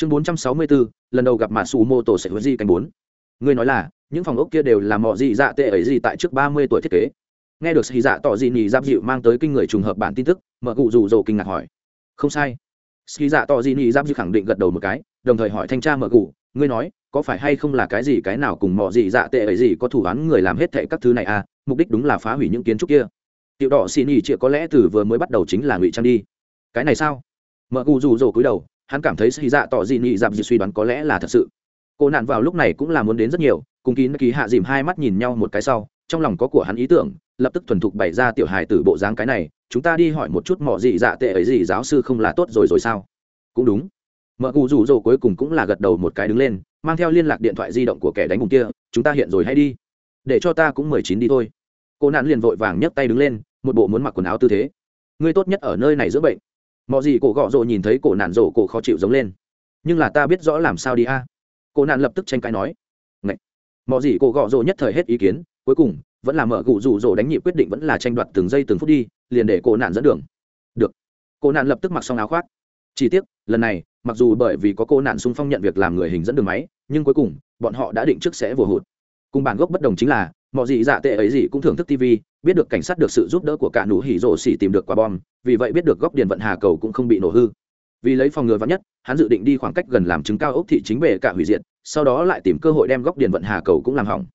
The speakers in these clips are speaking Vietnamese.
chương bốn trăm sáu mươi bốn lần đầu gặp mạ xù mô tổ sẽ huấn di cảnh bốn. Ngươi nói là, những phòng ốc kia đều là mọi gì dạ tệ ấy gì tại trước ba mươi tuổi thiết kế. Nghe được sĩ dạ tỏ gì nhì giáp dịu mang tới kinh người trùng hợp bản tin tức, mở cụ rủ rồ kinh ngạc hỏi. Không sai. Sĩ dạ tỏ gì nhì giáp dịu khẳng định gật đầu một cái, đồng thời hỏi thanh tra mở cụ, ngươi nói, có phải hay không là cái gì cái nào cùng mọi gì dạ tệ ấy gì có thủ án người làm hết thệ các thứ này à mục đích đúng là phá hủy những kiến trúc kia. Tiểu đỏ xì nhì chịa có lẽ từ vừa mới bắt đầu chính là ngụy trang đi. Cái này sao? Mở cụ rủ rồ cúi đầu hắn cảm thấy xì dạ tỏ dị nị dạp dị suy đoán có lẽ là thật sự. Cô nạn vào lúc này cũng là muốn đến rất nhiều, cùng kín ký hạ dìm hai mắt nhìn nhau một cái sau, trong lòng có của hắn ý tưởng, lập tức thuần thục bày ra tiểu hài tử bộ dáng cái này, chúng ta đi hỏi một chút mọ dị dạ tệ ấy gì giáo sư không là tốt rồi rồi sao? Cũng đúng. Mợ cụ rủ rồ cuối cùng cũng là gật đầu một cái đứng lên, mang theo liên lạc điện thoại di động của kẻ đánh cùng kia, chúng ta hiện rồi hay đi, để cho ta cũng mười chín đi thôi. Cô nạn liền vội vàng nhấc tay đứng lên, một bộ muốn mặc quần áo tư thế. Ngươi tốt nhất ở nơi này giữa bệnh mọi gì cổ gọ rộ nhìn thấy cổ nạn rộ, cổ khó chịu giống lên. Nhưng là ta biết rõ làm sao đi a. À? cổ nạn lập tức tranh cãi nói. Ngậy. mọi gì cổ gọ rộ nhất thời hết ý kiến, cuối cùng, vẫn là mở gụ rủ rộ đánh nhị quyết định vẫn là tranh đoạt từng giây từng phút đi, liền để cổ nạn dẫn đường. Được. Cổ nạn lập tức mặc xong áo khoác. Chi tiết lần này, mặc dù bởi vì có cô nạn xung phong nhận việc làm người hình dẫn đường máy, nhưng cuối cùng, bọn họ đã định trước sẽ vừa hụt. Cùng bản gốc bất đồng chính là mọi gì dạ tệ ấy gì cũng thưởng thức tivi biết được cảnh sát được sự giúp đỡ của cả nụ hỉ rổ xỉ tìm được quả bom, vì vậy biết được góc điền vận hà cầu cũng không bị nổ hư. Vì lấy phòng ngừa vắn nhất, hắn dự định đi khoảng cách gần làm chứng cao ốc thị chính bể cả hủy diệt, sau đó lại tìm cơ hội đem góc điền vận hà cầu cũng làm hỏng.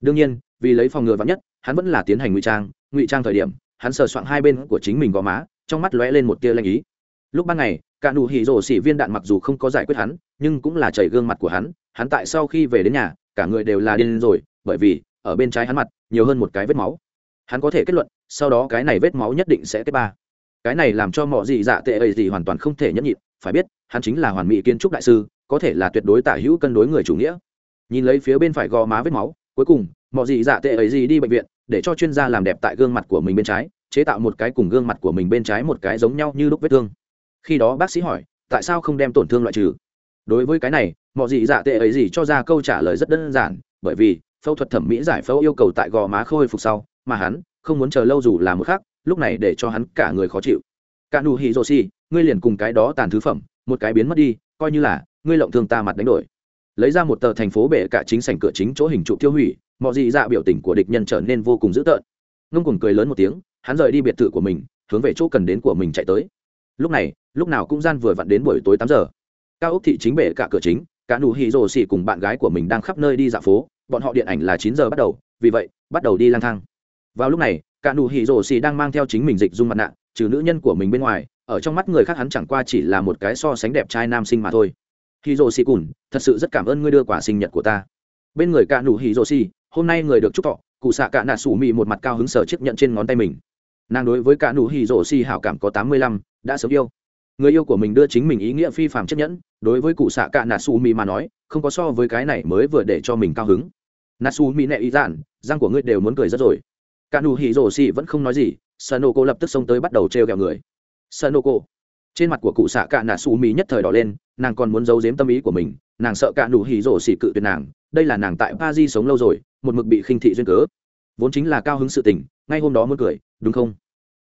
Đương nhiên, vì lấy phòng ngừa vắn nhất, hắn vẫn là tiến hành ngụy trang. Ngụy trang thời điểm, hắn sờ soạn hai bên của chính mình gò má, trong mắt lóe lên một tia lanh ý. Lúc ban ngày, cả nụ hỉ rổ xỉ viên đạn mặc dù không có giải quyết hắn, nhưng cũng là chảy gương mặt của hắn. Hắn tại sau khi về đến nhà, cả người đều là điên rồi, bởi vì, ở bên trái hắn mặt, nhiều hơn một cái vết máu hắn có thể kết luận, sau đó cái này vết máu nhất định sẽ kết ba. Cái này làm cho mọi gì dạ tệ ấy gì hoàn toàn không thể nhẫn nhịn, phải biết, hắn chính là hoàn mỹ kiến trúc đại sư, có thể là tuyệt đối tả hữu cân đối người chủ nghĩa. Nhìn lấy phía bên phải gò má vết máu, cuối cùng mọi gì dạ tệ ấy gì đi bệnh viện, để cho chuyên gia làm đẹp tại gương mặt của mình bên trái, chế tạo một cái cùng gương mặt của mình bên trái một cái giống nhau như lúc vết thương. Khi đó bác sĩ hỏi, tại sao không đem tổn thương loại trừ? Đối với cái này mọi gì dạ tệ ấy gì cho ra câu trả lời rất đơn giản, bởi vì phẫu thuật thẩm mỹ giải phẫu yêu cầu tại gò má khôi phục sau mà hắn không muốn chờ lâu dù là một khác lúc này để cho hắn cả người khó chịu. Cả nụ hỉ rồ Si, ngươi liền cùng cái đó tàn thứ phẩm một cái biến mất đi coi như là ngươi lộng thương ta mặt đánh đổi. Lấy ra một tờ thành phố bể cả chính sảnh cửa chính chỗ hình trụ tiêu hủy mọi gì dạ biểu tình của địch nhân trở nên vô cùng dữ tợn. Ngông cùng cười lớn một tiếng hắn rời đi biệt thự của mình hướng về chỗ cần đến của mình chạy tới. Lúc này lúc nào cũng gian vừa vặn đến buổi tối tám giờ. Cao ốc thị chính bể cả cửa chính cả nụ hỉ rồ Si cùng bạn gái của mình đang khắp nơi đi dạo phố bọn họ điện ảnh là chín giờ bắt đầu vì vậy bắt đầu đi lang thang vào lúc này, cả nụ hỉ rổ xì đang mang theo chính mình dịch dung mặt nạ, trừ nữ nhân của mình bên ngoài, ở trong mắt người khác hắn chẳng qua chỉ là một cái so sánh đẹp trai nam sinh mà thôi. Hỉ rổ xì cùn, thật sự rất cảm ơn ngươi đưa quả sinh nhật của ta. Bên người cả nụ hỉ rổ xì, hôm nay người được chúc thọ, cụ xạ cả nạ sủ mị một mặt cao hứng sở chiếc nhận trên ngón tay mình. Nàng đối với cả nụ hỉ rổ xì hảo cảm có tám mươi lăm, đã sớm yêu. Người yêu của mình đưa chính mình ý nghĩa phi phạm chiếc nhẫn, đối với cụ xạ cả nạ sủ mị mà nói, không có so với cái này mới vừa để cho mình cao hứng. Nạ sủ mị ý giản răng của ngươi đều muốn cười rất rồi cả nụ hỉ rồ xì vẫn không nói gì sợ nổ cô lập tức xông tới bắt đầu t r người. Sợ nổ cô trên mặt của cụ xạ cả nạ xù mì nhất thời đỏ lên, nàng còn muốn giấu giếm tâm ý của mình, nàng sợ cả nụ hỉ rồ xì cự tuyệt nàng, đây là nàng tại pa di sống lâu rồi, một mực bị khinh thị duyên cớ. Vốn chính là cao hứng sự tình, ngay hôm đó muốn cười, đúng không?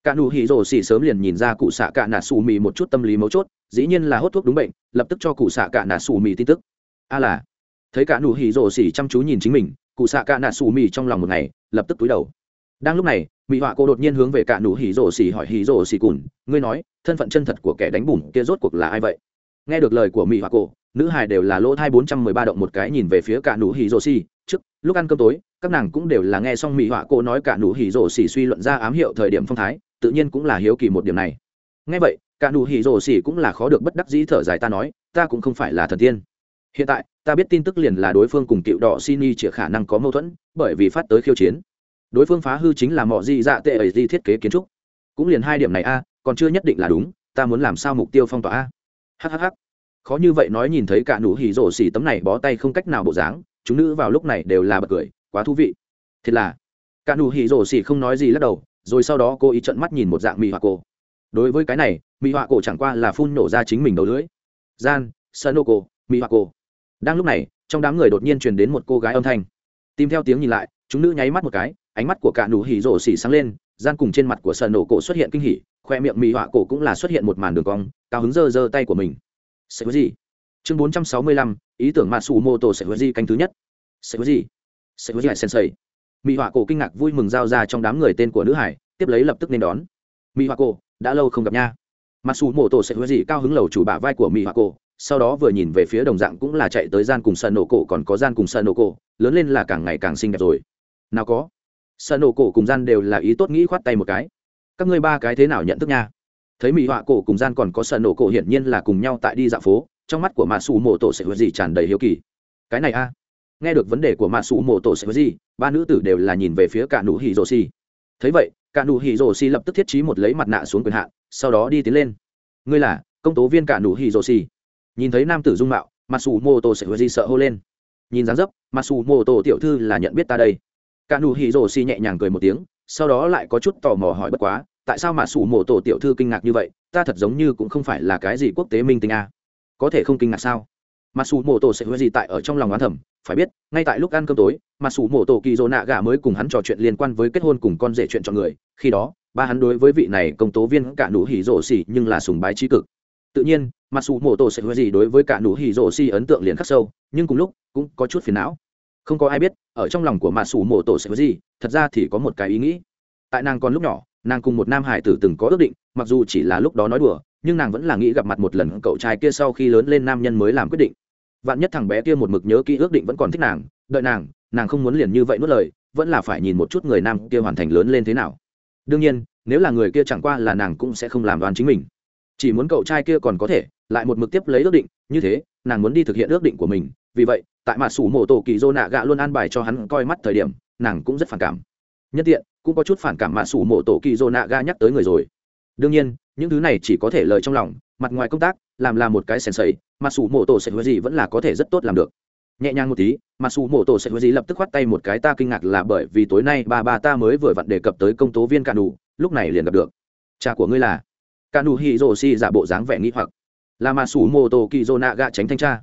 Cả nụ hỉ rồ xì sớm liền nhìn ra cụ xạ cả nạ xù mì một chút tâm lý mấu chốt, dĩ nhiên là hốt thuốc đúng bệnh, lập tức cho cụ xạ cả nạ xù mì tin tức. A là. Thấy cả nụ hỉ rồ xì chăm chú nhìn chính mình, cụ xạ cả nạ xù mì trong lòng một ngày, lập tức túi đầu đang lúc này mỹ họa cô đột nhiên hướng về cả nụ hỉ rổ xỉ hỏi hỉ rổ xỉ cùn, ngươi nói, thân phận chân thật của kẻ đánh bùn kia rốt cuộc là ai vậy? Nghe được lời của mỹ họa cô, nữ hài đều là lỗ thai bốn trăm mười ba động một cái nhìn về phía cả nụ hỉ rổ xỉ. Trước, lúc ăn cơm tối, các nàng cũng đều là nghe xong mỹ họa cô nói cả nụ hỉ rổ xỉ suy luận ra ám hiệu thời điểm phong thái, tự nhiên cũng là hiếu kỳ một điểm này. Nghe vậy, cả nụ hỉ rổ xỉ cũng là khó được bất đắc dĩ thở dài ta nói, ta cũng không phải là thần tiên. Hiện tại, ta biết tin tức liền là đối phương cùng cựu đỏ xin y chỉ khả năng có mâu thuẫn, bởi vì phát tới khiêu chiến đối phương phá hư chính là mọi gì dạ tệ ấy gì thiết kế kiến trúc. Cũng liền hai điểm này a, còn chưa nhất định là đúng, ta muốn làm sao mục tiêu phong tỏa a? À. hhh khó như vậy nói nhìn thấy cả nụ hỉ rổ xỉ tấm này bó tay không cách nào bộ dáng, chúng nữ vào lúc này đều là bật cười, quá thú vị. Thật là, cả nụ hỉ rổ xỉ không nói gì lắc đầu, rồi sau đó cô ý trận mắt nhìn một dạng mỹ họa cổ. Đối với cái này mỹ họa cổ chẳng qua là phun nổ ra chính mình đầu lưỡi. Gian, sanoko mỹ họa cổ. Đang lúc này, trong đám người đột nhiên truyền đến một cô gái âm thanh. Tìm theo tiếng nhìn lại, chúng nữ nháy mắt một cái ánh mắt của cả nụ hỉ rổ xỉ sáng lên gian cùng trên mặt của sợ nổ cổ xuất hiện kinh hỉ khoe miệng mì họa cổ cũng là xuất hiện một màn đường cong cao hứng dơ dơ tay của mình. Sẽ có gì chương 465, ý tưởng mà sủ mô tổ sẽ có gì canh thứ nhất. Sẽ có gì sẽ có gì lại sensei. Mì họa cổ kinh ngạc vui mừng giao ra trong đám người tên của nữ hải tiếp lấy lập tức nên đón. Mì họa cổ đã lâu không gặp nha. Mà sủ mô tổ sẽ có gì cao hứng lầu chủ bả vai của mì họa cổ sau đó vừa nhìn về phía đồng dạng cũng là chạy tới gian cùng sân nổ cổ còn có gian cùng sân nổ cổ lớn lên là càng ngày càng xinh đẹp rồi. Nào có sợ nổ cổ cùng gian đều là ý tốt nghĩ khoát tay một cái. Các ngươi ba cái thế nào nhận thức nha? Thấy mỹ họa cổ cùng gian còn có sợ nổ cổ hiển nhiên là cùng nhau tại đi dạo phố trong mắt của mạ xù mộ tổ sẽ hứa gì tràn đầy hiếu kỳ. Cái này a? Nghe được vấn đề của mạ xù mộ tổ sẽ hứa gì ba nữ tử đều là nhìn về phía cả nụ hỉ rồ Si. thấy vậy cả nụ hỉ rồ Si lập tức thiết trí một lấy mặt nạ xuống quyền hạ, sau đó đi tiến lên. Ngươi là công tố viên cả nụ hỉ rồ Si. nhìn thấy nam tử dung mạo mạ xù mộ tổ sẽ hứa gì sợ hô lên. Nhìn dáng dấp mạ xù mộ tổ tiểu thư là nhận biết ta đây cả nụ hỉ rồ xì nhẹ nhàng cười một tiếng, sau đó lại có chút tò mò hỏi bất quá, tại sao mà sủ mộ tổ tiểu thư kinh ngạc như vậy, ta thật giống như cũng không phải là cái gì quốc tế minh tinh a à. có thể không kinh ngạc sao mà sủ mộ tổ sẽ hứa gì tại ở trong lòng oán thẩm? phải biết, ngay tại lúc ăn cơm tối, mà sủ mộ tổ kỳ dỗ nạ gà mới cùng hắn trò chuyện liên quan với kết hôn cùng con rể chuyện chọn người, khi đó, ba hắn đối với vị này công tố viên cả nụ hỉ rổ xỉ nhưng là sùng bái trí cực tự nhiên, mà sủ mộ Tô sẽ hứa gì đối với cả nụ hỉ rổ xỉ ấn tượng liền khắc sâu, nhưng cùng lúc, cũng có chút phiền não không có ai biết, ở trong lòng của mạ sủ mộ tổ sẽ có gì, thật ra thì có một cái ý nghĩ. Tại nàng còn lúc nhỏ, nàng cùng một nam hải tử từng có ước định, mặc dù chỉ là lúc đó nói đùa, nhưng nàng vẫn là nghĩ gặp mặt một lần cậu trai kia sau khi lớn lên nam nhân mới làm quyết định. Vạn nhất thằng bé kia một mực nhớ kỹ ước định vẫn còn thích nàng, đợi nàng nàng không muốn liền như vậy nuốt lời, vẫn là phải nhìn một chút người nam kia hoàn thành lớn lên thế nào. Đương nhiên, nếu là người kia chẳng qua là nàng cũng sẽ không làm đoán chính mình. Chỉ muốn cậu trai kia còn có thể, lại một mực tiếp lấy ước định, như thế, nàng muốn đi thực hiện ước định của mình, vì vậy tại mà sủ mộ tổ kỳ dô nạ gạ luôn an bài cho hắn coi mắt thời điểm, nàng cũng rất phản cảm. Nhất tiện, cũng có chút phản cảm mà sủ mộ tổ kỳ dô nạ gạ nhắc tới người rồi. Đương nhiên, những thứ này chỉ có thể lời trong lòng, mặt ngoài công tác, làm là một cái sèn sầy, mà sủ mộ tổ sẽ hứa gì vẫn là có thể rất tốt làm được. Nhẹ nhàng một tí, mà sủ mộ tổ sẽ hứa gì lập tức khoát tay một cái, ta kinh ngạc là bởi vì tối nay bà bà ta mới vừa vặn đề cập tới công tố viên cạn đủ lúc này liền gặp được. Cha của ngươi là? Cạn đủ Hi rồ si giả bộ dáng vẻ nghĩ hoặc. Là mà sủ mộ tổ kỳ dô nạ gạ tránh thanh tra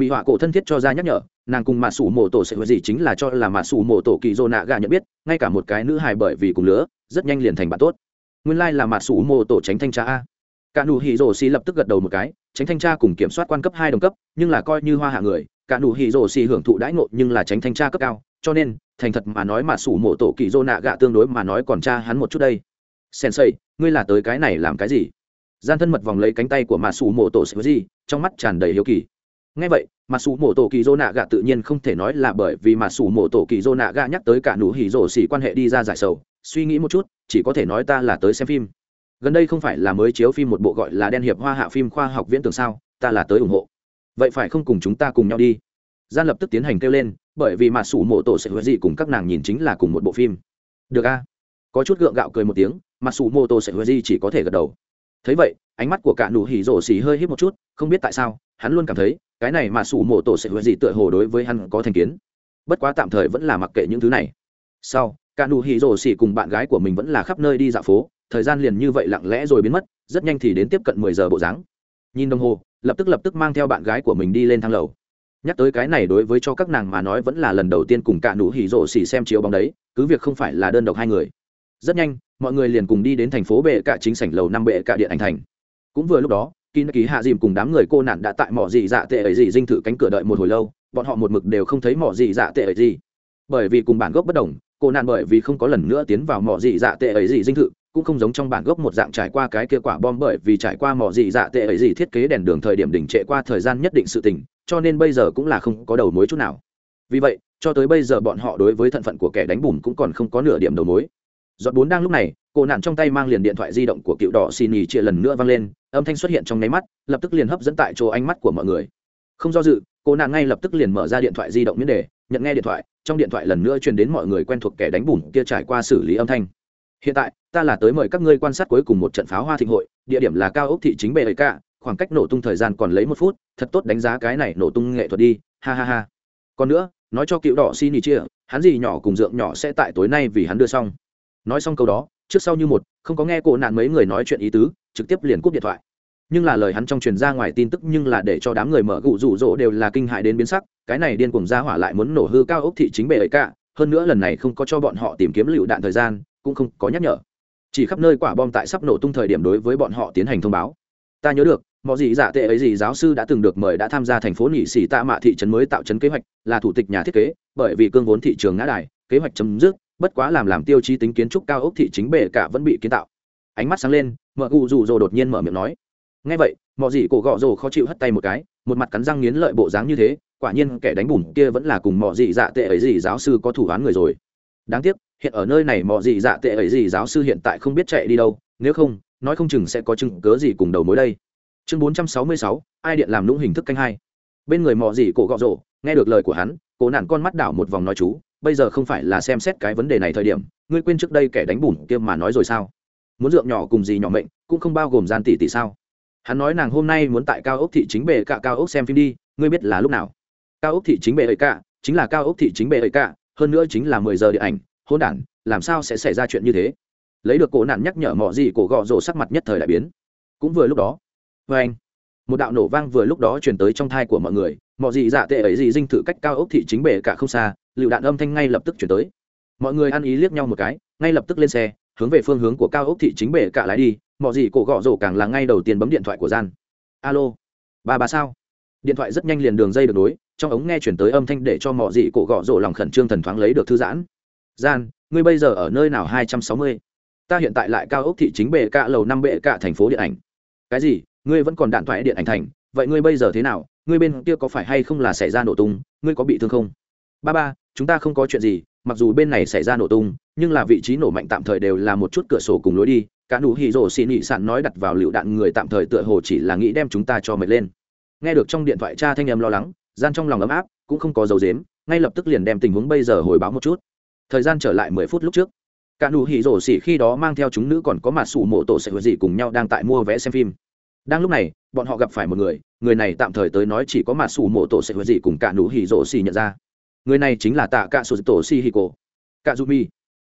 mỹ họa cổ thân thiết cho ra nhắc nhở, nàng cùng mạ sủ mổ tổ sẽ hứa gì chính là cho là mạ sủ mổ tổ kỳ dô nạ gà nhận biết, ngay cả một cái nữ hài bởi vì cùng lứa, rất nhanh liền thành bạn tốt. Nguyên lai、like、là mạ sủ mổ tổ tránh thanh tra a. Cả nụ hỉ rổ xì lập tức gật đầu một cái, tránh thanh tra cùng kiểm soát quan cấp hai đồng cấp, nhưng là coi như hoa hạ người, cả nụ hỉ rổ xì hưởng thụ đãi ngộ nhưng là tránh thanh tra cấp cao, cho nên, thành thật mà nói mạ sủ mổ tổ kỳ dô nạ gạ tương đối mà nói còn cha hắn một chút đây. Sensei, ngươi là tới cái này làm cái gì? Gian thân mật vòng lấy cánh tay của mạ sủ mổ tổ sẽ sĩ gì, trong mắt tràn đầy hiếu kỳ ngay vậy, mà sủ mổ tổ kỳ dô nạ gạ tự nhiên không thể nói là bởi vì mà sủ mổ tổ kỳ dô nạ gạ nhắc tới cả nụ hỉ rổ xỉ quan hệ đi ra giải sầu, suy nghĩ một chút, chỉ có thể nói ta là tới xem phim. Gần đây không phải là mới chiếu phim một bộ gọi là đen hiệp hoa hạ phim khoa học viễn tưởng sao, ta là tới ủng hộ. Vậy phải không cùng chúng ta cùng nhau đi? Gian lập tức tiến hành kêu lên, bởi vì mà sủ mổ tổ sẽ hứa gì cùng các nàng nhìn chính là cùng một bộ phim. Được a. Có chút gượng gạo cười một tiếng, mà sủ mổ tổ sẽ hứa gì chỉ có thể gật đầu. Thấy vậy, ánh mắt của cả nụ hỉ rổ xỉ hơi hít một chút, không biết tại sao, hắn luôn cảm thấy cái này mà sủ mộ tổ sẽ hứa gì tựa hồ đối với hắn có thành kiến. Bất quá tạm thời vẫn là mặc kệ những thứ này. Sau, cả nụ hỉ rồ xỉ cùng bạn gái của mình vẫn là khắp nơi đi dạo phố, thời gian liền như vậy lặng lẽ rồi biến mất, rất nhanh thì đến tiếp cận mười giờ bộ dáng. Nhìn đồng hồ, lập tức lập tức mang theo bạn gái của mình đi lên thang lầu. Nhắc tới cái này đối với cho các nàng mà nói vẫn là lần đầu tiên cùng cả nụ hỉ rộ xỉ xem chiếu bóng đấy, cứ việc không phải là đơn độc hai người. Rất nhanh, mọi người liền cùng đi đến thành phố bệ cả chính sảnh lầu năm bệ cả điện ảnh thành. Cũng vừa lúc đó kỳ kỳ hạ dìm cùng đám người cô nạn đã tại mỏ dị dạ tệ ấy gì dinh thự cánh cửa đợi một hồi lâu, bọn họ một mực đều không thấy mỏ dị dạ tệ ấy gì. Bởi vì cùng bản gốc bất đồng, cô nạn bởi vì không có lần nữa tiến vào mỏ dị dạ tệ ấy gì dinh thự, cũng không giống trong bản gốc một dạng trải qua cái kia quả bom bởi vì trải qua mỏ dị dạ tệ ấy gì thiết kế đèn đường thời điểm đỉnh trệ qua thời gian nhất định sự tình, cho nên bây giờ cũng là không có đầu mối chút nào. Vì vậy, cho tới bây giờ bọn họ đối với thân phận của kẻ đánh bùn cũng còn không có nửa điểm đầu mối. Giọt bốn đang lúc này cô nạn trong tay mang liền điện thoại di động của cựu đỏ xin nhì chia lần nữa vang lên, âm thanh xuất hiện trong nháy mắt, lập tức liền hấp dẫn tại chỗ ánh mắt của mọi người. Không do dự cô nạn ngay lập tức liền mở ra điện thoại di động miễn đề, nhận nghe điện thoại, trong điện thoại lần nữa truyền đến mọi người quen thuộc kẻ đánh bùn kia trải qua xử lý âm thanh. Hiện tại, ta là tới mời các ngươi quan sát cuối cùng một trận pháo hoa thịnh hội, địa điểm là cao ốc thị chính bề ấy cả khoảng cách nổ tung thời gian còn lấy một phút, thật tốt đánh giá cái này nổ tung nghệ thuật đi, ha ha ha. Còn nữa, nói cho cựu đỏ xin nhì chia hắn gì nhỏ cùng dượng nhỏ sẽ tại tối nay vì hắn đưa xong. Nói xong câu đó trước sau như một, không có nghe cổ nạn mấy người nói chuyện ý tứ, trực tiếp liền cúp điện thoại. Nhưng là lời hắn trong truyền ra ngoài tin tức nhưng là để cho đám người mở gụ rủ rỗ đều là kinh hại đến biến sắc, cái này điên cuồng ra hỏa lại muốn nổ hư cao ốc thị chính bề ấy cả, hơn nữa lần này không có cho bọn họ tìm kiếm lựu đạn thời gian, cũng không có nhắc nhở. Chỉ khắp nơi quả bom tại sắp nổ tung thời điểm đối với bọn họ tiến hành thông báo. Ta nhớ được, mọi gì giả tệ ấy gì giáo sư đã từng được mời đã tham gia thành phố nhị xỉ tạ mạ thị trấn mới tạo trấn kế hoạch, là thủ tịch nhà thiết kế, bởi vì cương vốn thị trường ngã đài, kế hoạch chấm dứt bất quá làm làm tiêu chí tính kiến trúc cao ốc thị chính bệ cả vẫn bị kiến tạo. Ánh mắt sáng lên mợ cụ rủ rồ đột nhiên mở miệng nói. Ngay vậy mọi gì cổ gọ rồ khó chịu hất tay một cái một mặt cắn răng nghiến lợi bộ dáng như thế quả nhiên kẻ đánh bùn kia vẫn là cùng mọi gì dạ tệ ấy gì giáo sư có thủ án người rồi. Đáng tiếc hiện ở nơi này mọi gì dạ tệ ấy gì giáo sư hiện tại không biết chạy đi đâu nếu không nói không chừng sẽ có chứng cớ gì cùng đầu mối đây. Chương 466, ai điện làm lũng hình thức canh hai. Bên người mọi gì cổ gọ rồ nghe được lời của hắn cố nạn con mắt đảo một vòng nói chú bây giờ không phải là xem xét cái vấn đề này thời điểm, ngươi quên trước đây kẻ đánh bùn kia mà nói rồi sao? Muốn dượng nhỏ cùng gì nhỏ mệnh, cũng không bao gồm gian tỷ tỷ sao? Hắn nói nàng hôm nay muốn tại cao ốc thị chính bề cả cao ốc xem phim đi, ngươi biết là lúc nào? Cao ốc thị chính bề ấy cả, chính là cao ốc thị chính bề ấy cả, hơn nữa chính là mười giờ điện ảnh, hỗn đản, làm sao sẽ xảy ra chuyện như thế? Lấy được cổ nạn nhắc nhở mọi gì cổ gọ rổ sắc mặt nhất thời đại biến. Cũng vừa lúc đó với anh, một đạo nổ vang vừa lúc đó truyền tới trong thai của mọi người mọi gì dạ tệ ấy gì dinh thự cách cao ốc thị chính bể cả không xa lựu đạn âm thanh ngay lập tức chuyển tới. Mọi người ăn ý liếc nhau một cái, ngay lập tức lên xe, hướng về phương hướng của cao ốc thị chính bể cả lái đi mọi gì cổ gõ rổ càng là ngay đầu tiên bấm điện thoại của gian. Alo, ba ba sao? Điện thoại rất nhanh liền đường dây được nối, trong ống nghe chuyển tới âm thanh để cho mọi gì cổ gõ rổ lòng khẩn trương thần thoáng lấy được thư giãn. Gian, ngươi bây giờ ở nơi nào hai trăm sáu mươi? ta hiện tại lại cao ốc thị chính bệ cạ lầu năm bệ cạ thành phố điện ảnh. Cái gì? Ngươi vẫn còn đạn thoại điện ảnh thành? Vậy ngươi bây giờ thế nào? Ngươi bên kia có phải hay không là xảy ra nổ tung? Ngươi có bị thương không? Ba ba chúng ta không có chuyện gì, mặc dù bên này xảy ra nổ tung, nhưng là vị trí nổ mạnh tạm thời đều là một chút cửa sổ cùng lối đi, cả nụ hỉ rổ xì nị sạn nói đặt vào lựu đạn người tạm thời tựa hồ chỉ là nghĩ đem chúng ta cho mệt lên. Nghe được trong điện thoại cha thanh em lo lắng, gian trong lòng ấm áp, cũng không có dấu dếm ngay lập tức liền đem tình huống bây giờ hồi báo một chút. Thời gian trở lại mười phút lúc trước, cả nụ hỉ rổ xì khi đó mang theo chúng nữ còn có mặt sủ mộ tổ sẽ hứa gì cùng nhau đang tại mua vé xem phim. Đang lúc này, bọn họ gặp phải một người người này tạm thời tới nói chỉ có mặt sủ mộ tổ sẽ hứa gì cùng cả nụ hỉ rổ xì nhận ra người này chính là tạ cạ sụt tổ si hì cổ cạ dù mi.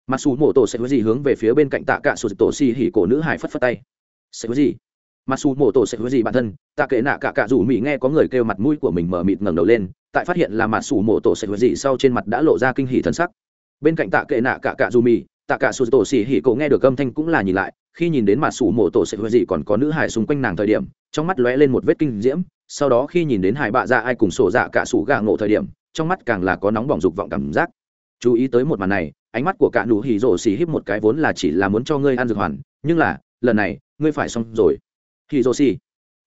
Mặc dù mổ tổ sẽ có gì hướng về phía bên cạnh tạ cạ sụt tổ si hì cổ nữ hải phất phất tay. Sẽ có gì? Mặc dù mổ tổ sẽ có gì bản thân? Tạ kệ nạ cả cạ dù mỹ nghe có người kêu mặt mũi của mình mở mịt ngẩng đầu lên, tại phát hiện là mặc dù mổ tổ sẽ có gì sau trên mặt đã lộ ra kinh hỉ thân sắc. Bên cạnh tạ kệ nạ cả cạ dù mỹ tạ cả sụt tổ xì hỉ Cổ nghe được âm thanh cũng là nhìn lại, khi nhìn đến mặt sủ mổ tổ sẽ huệ gì còn có nữ hải xung quanh nàng thời điểm, trong mắt lóe lên một vết kinh diễm, sau đó khi nhìn đến hải bạ ra ai cùng sổ dạ cả sủ gà ngộ thời điểm trong mắt càng là có nóng bỏng dục vọng cảm giác. Chú ý tới một màn này, ánh mắt của cả nụ hỉ rổ xì híp một cái vốn là chỉ là muốn cho ngươi ăn dược hoàn, nhưng là, lần này, ngươi phải xong rồi. Hỉ rổ xì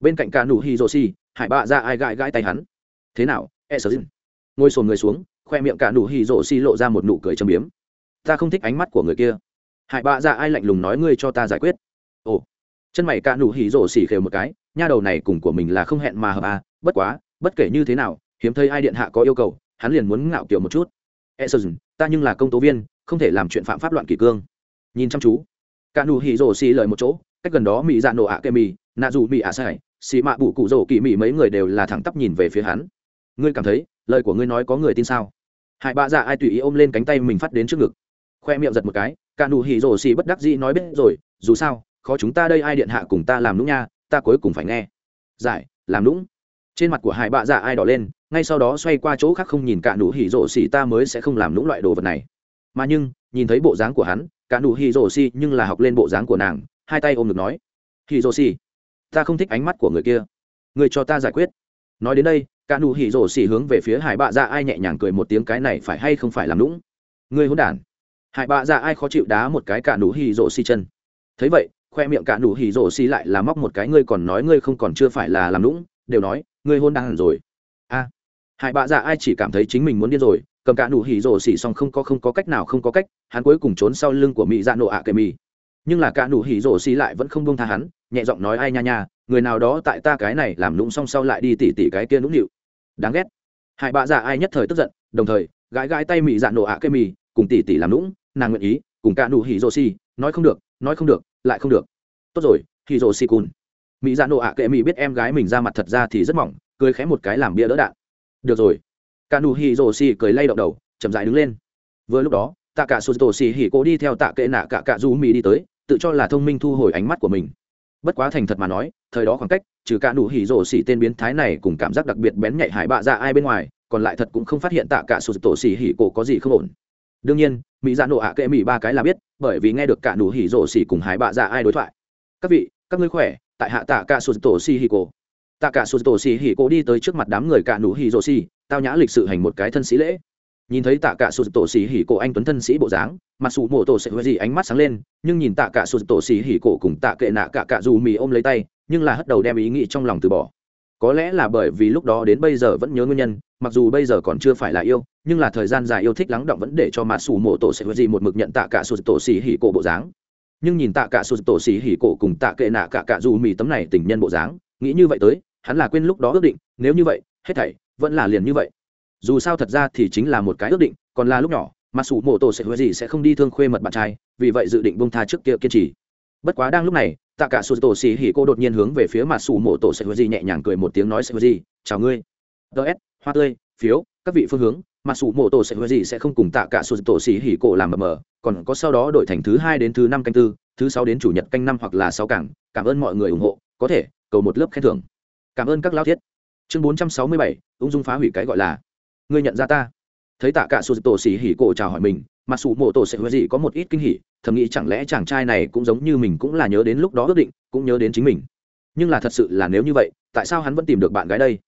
bên cạnh cả nụ hỉ rổ xì hải bạ ra ai gãi gãi tay hắn. Thế nào e sờ dinh ngồi sồn người xuống, khoe miệng cả nụ hỉ rổ xì lộ ra một nụ cười châm biếm. Ta không thích ánh mắt của người kia. Hải bạ ra ai lạnh lùng nói ngươi cho ta giải quyết. Ồ. Chân mày cả nụ hỉ rổ xì khều một cái, nha đầu này cùng của mình là không hẹn mà hợp à bất quá, bất kể như thế nào hiếm thấy ai điện hạ có yêu cầu, hắn liền muốn ngạo kiểu một chút. E s ta nhưng là công tố viên, không thể làm chuyện phạm pháp loạn kỷ cương. Nhìn chăm chú. Cả nụ hỉ rổ xì lời một chỗ, cách gần đó mỹ dạ nổ ạ kê mì nạ dù mỹ ạ sai, xì mạ bụ cụ rổ kỳ mì mấy người đều là thẳng tắp nhìn về phía hắn. Ngươi cảm thấy, lời của ngươi nói có người tin sao? Hải bạ dạ ai tùy ý ôm lên cánh tay mình phát đến trước ngực. Khoe miệng giật một cái, cả nụ hỉ rổ xì bất đắc dĩ nói biết rồi, dù sao, khó chúng ta đây ai điện hạ cùng ta làm lũng nha, ta cuối cùng phải nghe. Giải, làm lũng trên mặt của hải bạ dạ ai đỏ lên ngay sau đó xoay qua chỗ khác không nhìn cả nụ hỉ rổ xỉ ta mới sẽ không làm lũng loại đồ vật này. Mà nhưng, nhìn thấy bộ dáng của hắn, cả nụ hỉ rổ xỉ nhưng là học lên bộ dáng của nàng, hai tay ôm ngực nói, hỉ rổ xỉ ta không thích ánh mắt của người kia. Người cho ta giải quyết. Nói đến đây, cả nụ hỉ rổ xỉ hướng về phía hải bạ dạ ai nhẹ nhàng cười một tiếng, cái này phải hay không phải làm lũng? Người hôn đản. Hải bạ dạ ai khó chịu đá một cái cả nụ hỉ rổ xỉ chân. Thấy vậy, khoe miệng cả nụ hỉ rổ xỉ lại là móc một cái, ngươi còn nói ngươi không còn chưa phải là làm lũng. Đều nói, ngươi hôn đản rồi hải bạ dạ ai chỉ cảm thấy chính mình muốn điên rồi, cầm cả nụ hỉ rồ xỉ xong không có không có cách nào không có cách, hắn cuối cùng trốn sau lưng của mỹ dạ nổ ạ kệ mỹ nhưng là cả nụ hỉ rồ xỉ lại vẫn không buông tha hắn, nhẹ giọng nói, ai nha nha, người nào đó tại ta cái này làm lũng xong sau lại đi tỉ tỉ cái kia nũng nịu. Đáng ghét. Hải bạ dạ ai nhất thời tức giận, đồng thời, gãi gãi tay mỹ dạ nổ ạ kệ mỹ cùng tỉ tỉ làm lũng, nàng nguyện ý, cùng cả nụ hỉ rồ xỉ, nói không được, nói không được, lại không được. Tốt rồi, hỉ rồ xỉ cùn. Mỹ dạ nổ ạ kệ mỹ biết em gái mình ra mặt thật ra thì rất mỏng, cười khẽ một cái làm bia đỡ đạn được rồi. Cả nụ hỉ rổ xì cười lay động đầu, chậm dại đứng lên. Vừa lúc đó tạ cả sụt tổ xì hỉ cô đi theo tạ kệ nạ cả cả du mì đi tới, tự cho là thông minh thu hồi ánh mắt của mình. Bất quá thành thật mà nói, thời đó khoảng cách, trừ cả nụ hỉ rổ xì tên biến thái này cùng cảm giác đặc biệt bén nhạy hải bạ ra ai bên ngoài, còn lại thật cũng không phát hiện tạ cả sụt tổ xì hỉ cô có gì không ổn. Đương nhiên, mỹ dạ nộ ạ kệ mỹ ba cái là biết, bởi vì nghe được cả nụ hỉ rổ xì cùng hải bạ ra ai đối thoại. Các vị, các ngươi khỏe, tại hạ tạ cả sụt tổ xì hỉ cô tạ cả sụt tổ xì hỉ cổ đi tới trước mặt đám người cả nụ hỉ rồ xì tao nhã lịch sự hành một cái thân sĩ lễ. Nhìn thấy tạ cả sụt tổ xì hỉ cổ anh tuấn thân sĩ bộ dáng mặc dù mổ tổ sẽ hơi gì ánh mắt sáng lên, nhưng nhìn tạ cả sụt tổ xì hỉ cổ cùng tạ kệ nạ cả cả dù mì ôm lấy tay, nhưng là hất đầu đem ý nghĩ trong lòng từ bỏ. Có lẽ là bởi vì lúc đó đến bây giờ vẫn nhớ nguyên nhân, mặc dù bây giờ còn chưa phải là yêu, nhưng là thời gian dài yêu thích lắng động vẫn để cho mạ sủ mổ tổ sẽ hơi gì một mực nhận tạ cả sụt tổ xì hỉ cổ bộ dáng. Nhưng nhìn tạ cả sụt tổ xì hỉ cổ cùng tạ kệ nạ cả cả dù mì tấm này tình nhân bộ dáng, nghĩ như vậy tới hắn là quên lúc đó ước định, nếu như vậy, hết thảy vẫn là liền như vậy. Dù sao thật ra thì chính là một cái ước định, còn là lúc nhỏ, mà sủ mộ tổ sẽ hứa gì sẽ không đi thương khuê mật bạn trai, vì vậy dự định bông tha trước kia kiên trì. Bất quá đang lúc này, tạ cả sủ tổ xì hỉ cô đột nhiên hướng về phía mà sủ mộ tổ sẽ hứa gì nhẹ nhàng cười một tiếng nói sẽ hứa gì, chào ngươi. Ts hoa tươi, phiếu, các vị phương hướng. Mà sủ mộ tổ sẽ hứa gì sẽ không cùng tạ cả sủ tổ xì hỉ cô làm mờ mờ, còn có sau đó đổi thành thứ hai đến thứ năm canh tư, thứ sáu đến chủ nhật canh năm hoặc là sáu cảng. Cảm ơn mọi người ủng hộ, có thể, cầu một lớp khen thưởng cảm ơn các lao thiết. Chương bốn trăm sáu mươi bảy, ung dung phá hủy cái gọi là. Người nhận ra ta. Thấy tạ cả sụt tổ xỉ hỉ cổ chào hỏi mình, mặc dù mộ tổ sẽ huệ gì có một ít kinh hỉ, thầm nghĩ chẳng lẽ chàng trai này cũng giống như mình cũng là nhớ đến lúc đó ước định, cũng nhớ đến chính mình. Nhưng là thật sự là nếu như vậy, tại sao hắn vẫn tìm được bạn gái đây?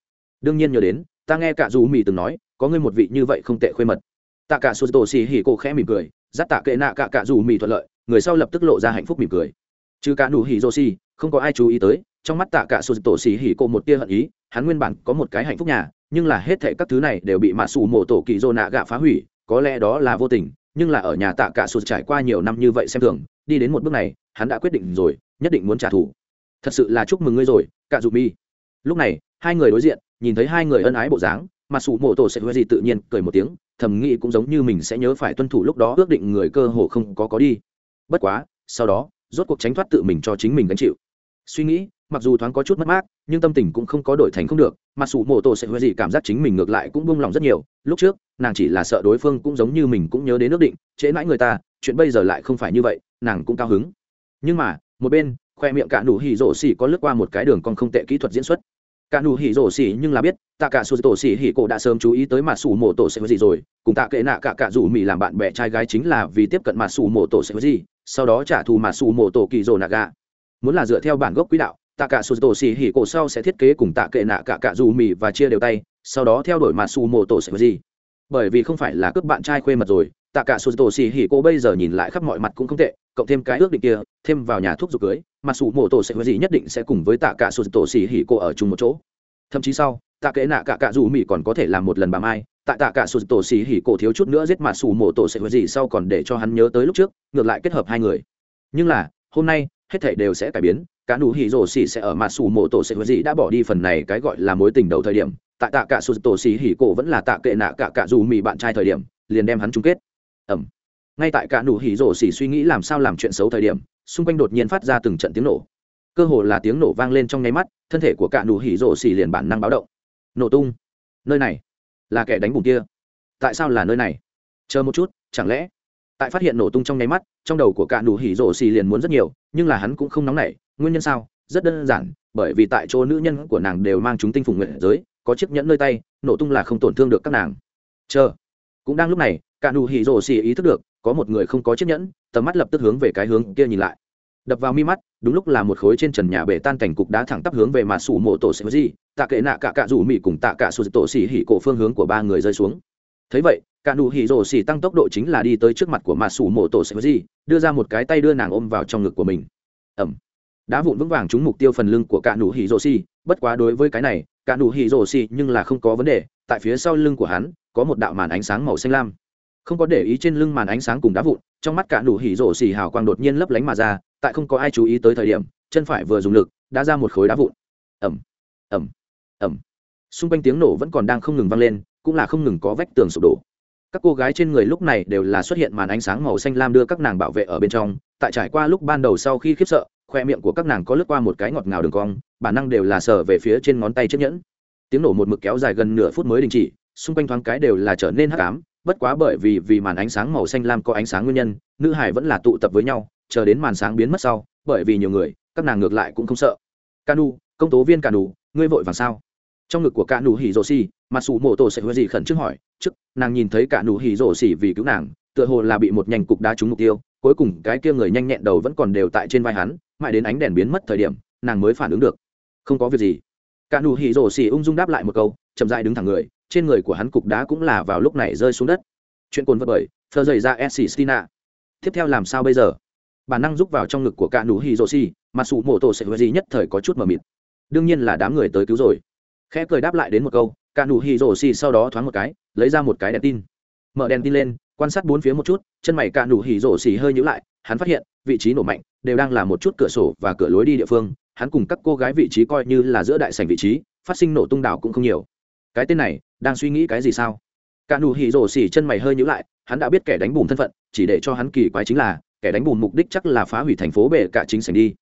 Đương nhiên nhớ đến, ta nghe cả dù mì từng nói, có người một vị như vậy không tệ khuê mật. Tạ cả sụt tổ xỉ hỉ cổ khẽ mỉm cười, dắt tạ kệ nạ cả cả dù mì thuận lợi, người sau lập tức lộ ra hạnh phúc mỉm cười. Trừ cả nụ hỉ dô rô không có ai chú ý tới trong mắt tạ cả sụt tổ xì hỉ cô một tia hận ý, hắn nguyên bản có một cái hạnh phúc nhà, nhưng là hết thệ các thứ này đều bị mạ sủ mổ tổ kỳ dô nạ gạ phá hủy, có lẽ đó là vô tình, nhưng là ở nhà tạ cả sụt trải qua nhiều năm như vậy xem thường, đi đến một bước này, hắn đã quyết định rồi, nhất định muốn trả thù. Thật sự là chúc mừng ngươi rồi cả dù mi. Lúc này, hai người đối diện, nhìn thấy hai người ân ái bộ dáng mà sủ mộ tổ sẽ huệ gì tự nhiên cười một tiếng, thầm nghĩ cũng giống như mình sẽ nhớ phải tuân thủ lúc đó ước định người cơ hồ không có có đi. Bất quá, sau đó, rốt cuộc tránh thoát tự mình cho chính mình gánh chịu. Suy nghĩ mặc dù thoáng có chút mất mát, nhưng tâm tình cũng không có đổi thành không được mặc dù mộ tổ sẽ huệ gì cảm giác chính mình ngược lại cũng buông lòng rất nhiều. Lúc trước, nàng chỉ là sợ đối phương cũng giống như mình cũng nhớ đến nước định, trễ mãi người ta, chuyện bây giờ lại không phải như vậy, nàng cũng cao hứng. Nhưng mà, một bên, khoe miệng cả nụ hỉ rổ xỉ có lướt qua một cái đường còn không tệ kỹ thuật diễn xuất. Cả nụ hỉ rổ xỉ nhưng là biết, tạ cả sù tổ xỉ hỉ cổ đã sớm chú ý tới mặt sủ mổ tổ sẽ gì rồi, cùng tạ kệ nạ cả cả rủ mỹ làm bạn bè trai gái chính là vì tiếp cận mặt sủ mổ tổ sẽ gì, sau đó trả thù mặt sủ mổ tổ kỳ rồ nạ gạ muốn là dựa theo bản gốc quỹ đạo tạ cả sụt tổ xì hỉ cổ sau sẽ thiết kế cùng tạ kệ nạ cả cả dù mì và chia đều tay, sau đó theo đuổi mà su mộ tổ sẽ gì bởi vì không phải là cướp bạn trai khuê mật rồi, tạ cả sụt tổ xì hỉ cổ bây giờ nhìn lại khắp mọi mặt cũng không tệ, cộng thêm cái ước định kia, thêm vào nhà thuốc dục cưới mà su mộ tổ sẽ gì nhất định sẽ cùng với tạ cả sụt tổ xì hỉ cổ ở chung một chỗ. Thậm chí sau, tạ kệ nạ cả cả dù mì còn có thể làm một lần bà mai, tại tạ cả sụt tổ xì hỉ cổ thiếu chút nữa giết mà su mộ tổ sẽ gì sau còn để cho hắn nhớ tới lúc trước, ngược lại kết hợp hai người. Nhưng là, hôm nay, hết thảy đều sẽ cải biến cả nụ hỉ rổ xỉ sẽ ở mặt sủ mộ tổ sẽ huệ gì đã bỏ đi phần này cái gọi là mối tình đầu thời điểm. Tại tạ cả sụt tổ xỉ hỉ cổ vẫn là tạ kệ nạ cả cả dù mì bạn trai thời điểm, liền đem hắn chung kết. Ẩm. Ngay tại cả nụ hỉ rổ xỉ suy nghĩ làm sao làm chuyện xấu thời điểm, xung quanh đột nhiên phát ra từng trận tiếng nổ. Cơ hồ là tiếng nổ vang lên trong nháy mắt, thân thể của cả nụ hỉ rổ xỉ liền bản năng báo động. Nổ tung. Nơi này là kẻ đánh bùn kia. Tại sao là nơi này? Chờ một chút, chẳng lẽ tại phát hiện nổ tung trong nháy mắt, trong đầu của cả nụ hỉ rổ xỉ liền muốn rất nhiều, nhưng là hắn cũng không nóng nảy nguyên nhân sao? Rất đơn giản, bởi vì tại chỗ nữ nhân của nàng đều mang chúng tinh phùng nguyện giới, có chiếc nhẫn nơi tay, nổ tung là không tổn thương được các nàng. Chờ. Cũng đang lúc này, cả nụ hỉ rồ xì ý thức được, có một người không có chiếc nhẫn, tầm mắt lập tức hướng về cái hướng kia nhìn lại. Đập vào mi mắt, đúng lúc là một khối trên trần nhà bể tan cảnh cục đá thẳng tắp hướng về mà sủ mộ tổ sẽ gì, tạ kệ nạ cả cạ rủ mị cùng tạ cả sụt tổ xì hỉ cổ phương hướng của ba người rơi xuống. Thấy vậy, cả nụ hỉ rồ xì tăng tốc độ chính là đi tới trước mặt của mà sủ mộ tổ sẽ gì, đưa ra một cái tay đưa nàng ôm vào trong ngực của mình. Ẩm đã vụn vững vàng trúng mục tiêu phần lưng của cạn đủ hỉ rồ xì. Bất quá đối với cái này cạn đủ hỉ rồ xì nhưng là không có vấn đề. Tại phía sau lưng của hắn, có một đạo màn ánh sáng màu xanh lam. Không có để ý trên lưng màn ánh sáng cùng đá vụn, trong mắt cạn đủ hỉ rổ xì hào quang đột nhiên lấp lánh mà ra, tại không có ai chú ý tới thời điểm, chân phải vừa dùng lực, đã ra một khối đá vụn. Ẩm ẩm ẩm xung quanh tiếng nổ vẫn còn đang không ngừng vang lên, cũng là không ngừng có vách tường sụp đổ. Các cô gái trên người lúc này đều là xuất hiện màn ánh sáng màu xanh lam đưa các nàng bảo vệ ở bên trong. Tại trải qua lúc ban đầu sau khi khiếp sợ khoe miệng của các nàng có lướt qua một cái ngọt ngào đường cong, bản năng đều là sờ về phía trên ngón tay chiếc nhẫn. Tiếng nổ một mực kéo dài gần nửa phút mới đình chỉ, xung quanh thoáng cái đều là trở nên hắc ám, bất quá bởi vì vì màn ánh sáng màu xanh lam có ánh sáng nguyên nhân, nữ hải vẫn là tụ tập với nhau, chờ đến màn sáng biến mất sau, bởi vì nhiều người, các nàng ngược lại cũng không sợ. Canu, công tố viên canu, ngươi vội vàng sao? Trong ngực của canu hỉ rồ xì mặt sủ mộ tổ sẽ hứa gì khẩn trước hỏi, trước, nàng nhìn thấy canu hỉ rồ xì vì cứu nàng, tựa hồ là bị một nhành cục đá trúng mục tiêu cuối cùng cái kia người nhanh nhẹn đầu vẫn còn đều tại trên vai hắn, mãi đến ánh đèn biến mất thời điểm, nàng mới phản ứng được. Không có việc gì. Cả nụ hỉ rổ xì ung dung đáp lại một câu, chậm dại đứng thẳng người, trên người của hắn cục đá cũng là vào lúc này rơi xuống đất. Chuyện cồn vật bởi, thơ dày ra s stina tiếp theo làm sao bây giờ? Bản năng rúc vào trong ngực của cả nụ hỉ rổ xì, mà sụ mổ tổ sẽ huệ gì nhất thời có chút mờ mịt. Đương nhiên là đám người tới cứu rồi. Khẽ cười đáp lại đến một câu, cả nụ hỉ rổ xì sau đó thoáng một cái, lấy ra một cái đèn tin. Mở đèn tin lên quan sát bốn phía một chút, chân mày cạ nụ hỉ rổ xì hơi nhữ lại, hắn phát hiện, vị trí nổ mạnh, đều đang là một chút cửa sổ và cửa lối đi địa phương, hắn cùng các cô gái vị trí coi như là giữa đại sành vị trí, phát sinh nổ tung đảo cũng không nhiều. Cái tên này, đang suy nghĩ cái gì sao? Cạ nụ hỉ rổ xì chân mày hơi nhữ lại, hắn đã biết kẻ đánh bùn thân phận, chỉ để cho hắn kỳ quái chính là, kẻ đánh bùn mục đích chắc là phá hủy thành phố bể cả chính sành đi.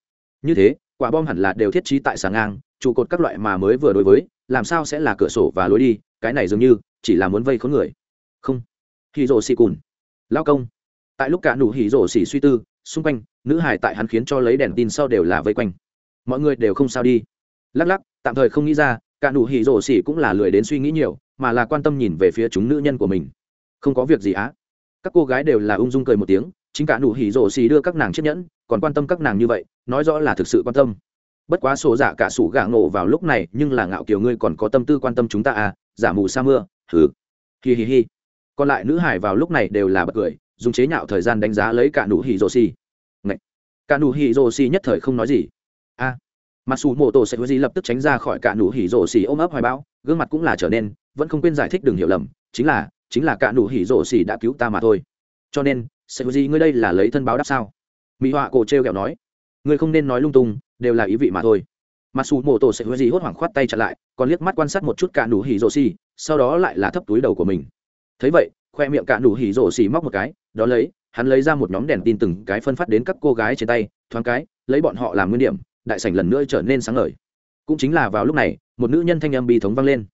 Như thế, quả bom hẳn là đều thiết trí tại sàng ngang, trụ cột các loại mà mới vừa đối với, làm sao sẽ là cửa sổ và lối đi, cái này dường như chỉ là muốn vây khốn người. Không hì rồ xì cùn. Lao công. Tại lúc cả nụ hì rồ xì suy tư, xung quanh, nữ hải tại hắn khiến cho lấy đèn tin sau đều là vây quanh. Mọi người đều không sao đi. Lắc lắc, tạm thời không nghĩ ra, cả nụ hì rồ xì cũng là lười đến suy nghĩ nhiều, mà là quan tâm nhìn về phía chúng nữ nhân của mình. Không có việc gì á. Các cô gái đều là ung dung cười một tiếng, chính cả nụ hỉ rổ xì đưa các nàng chiếc nhẫn, còn quan tâm các nàng như vậy, nói rõ là thực sự quan tâm. Bất quá sổ giả cả sủ gà ngộ vào lúc này, nhưng là ngạo kiểu ngươi còn có tâm tư quan tâm chúng ta à giả mù sa mưa thử. hi hi hi còn lại nữ hải vào lúc này đều là bật cười, dùng chế nhạo thời gian đánh giá lấy cả nụ hỉ rồ xì. Ngậy. cả nụ hỉ rồ xì nhất thời không nói gì. A! À. mặc dù mộ tổ sẽ hứa gì lập tức tránh ra khỏi cả nụ hỉ rồ xì ôm ấp hoài bão, gương mặt cũng là trở nên, vẫn không quên giải thích đừng hiểu lầm, chính là chính là cả nụ hỉ rồ xì đã cứu ta mà thôi. Cho nên, sẽ hứa gì ngươi đây là lấy thân báo đáp sao? Mỹ họa cổ treo kẹo nói. Ngươi không nên nói lung tung, đều là ý vị mà thôi. Mặc dù mộ tổ sẽ hứa gì hốt hoảng khoát tay chặn lại, còn liếc mắt quan sát một chút cả nụ hỉ rồ xì, sau đó lại là thấp túi đầu của mình thấy vậy khoe miệng cạn đủ hỉ rổ xì móc một cái đó lấy hắn lấy ra một nhóm đèn tin từng cái phân phát đến các cô gái trên tay thoáng cái lấy bọn họ làm nguyên điểm đại sảnh lần nữa trở nên sáng ngời. Cũng chính là vào lúc này một nữ nhân thanh âm bi thống vang lên.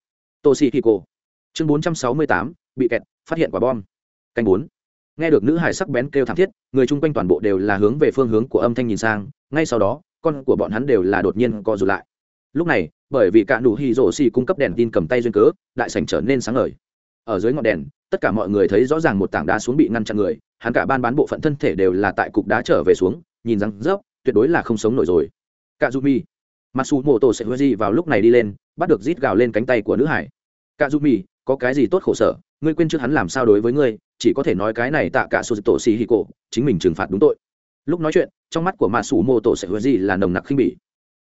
Tô xì kỳ cô, chương bốn trăm sáu mươi tám bị kẹt phát hiện quả bom. Canh bốn. Nghe được nữ hải sắc bén kêu thảm thiết người chung quanh toàn bộ đều là hướng về phương hướng của âm thanh nhìn sang ngay sau đó con của bọn hắn đều là đột nhiên co rụt lại. Lúc này bởi vì cả đủ hì rổ xì cung cấp đèn tin cầm tay duyên cớ đại sảnh trở nên sáng ngời ở dưới ngọn đèn, tất cả mọi người thấy rõ ràng một tảng đá xuống bị ngăn chặn người, hắn cả ban bán bộ phận thân thể đều là tại cục đá trở về xuống, nhìn rằng rớp, tuyệt đối là không sống nổi rồi. Cả dù mi mặc dù mô tô sẽ hứa gì vào lúc này đi lên, bắt được rít gào lên cánh tay của nữ hải. Cả dù mi có cái gì tốt khổ sở? Ngươi quên trước hắn làm sao đối với ngươi, chỉ có thể nói cái này tạ cả sụt tổ xì hì cổ chính mình trừng phạt đúng tội. Lúc nói chuyện, trong mắt của mạ sủ mô tổ sẽ hứa gì là nồng nặc khinh bỉ.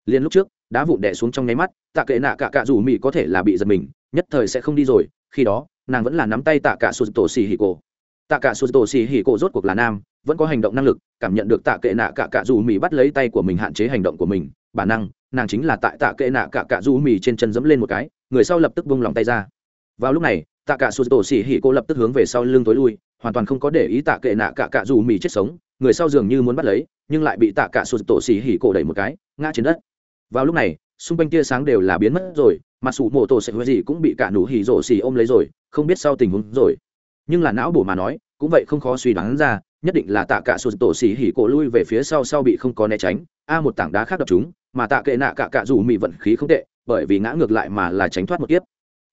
Liên lúc trước, đá vụn đẻ xuống trong nháy mắt, tạ kệ nạ cả cả dù mị có thể là bị giật mình, nhất thời sẽ không đi rồi, khi đó nàng vẫn là nắm tay tạ cả sụt tổ xì hì cổ. Tạ cả sụt tổ xì hì cổ rốt cuộc là nam, vẫn có hành động năng lực, cảm nhận được tạ kệ nạ cả cả dù mì bắt lấy tay của mình hạn chế hành động của mình. Bản năng, nàng chính là tại tạ kệ nạ cả cả dù mì trên chân dẫm lên một cái, người sau lập tức bung lòng tay ra. Vào lúc này, tạ cả sụt tổ xì hì cổ lập tức hướng về sau lưng tối lui, hoàn toàn không có để ý tạ kệ nạ cả cả dù mì chết sống, người sau dường như muốn bắt lấy, nhưng lại bị tạ cả sụt tổ xì hì cổ đẩy một cái, ngã trên đất. Vào lúc này, xung quanh tia sáng đều là biến mất rồi mặt sủ mộ tổ sẽ huệ gì cũng bị cả nụ hỉ rổ xì ôm lấy rồi, không biết sau tình huống rồi. Nhưng là não bổ mà nói, cũng vậy không khó suy đoán ra, nhất định là tạ cả sụt tổ xì hỉ cổ lui về phía sau sau bị không có né tránh. A một tảng đá khác đập chúng mà tạ kệ nạ cả cả dù mị vận khí không tệ, bởi vì ngã ngược lại mà là tránh thoát một kiếp.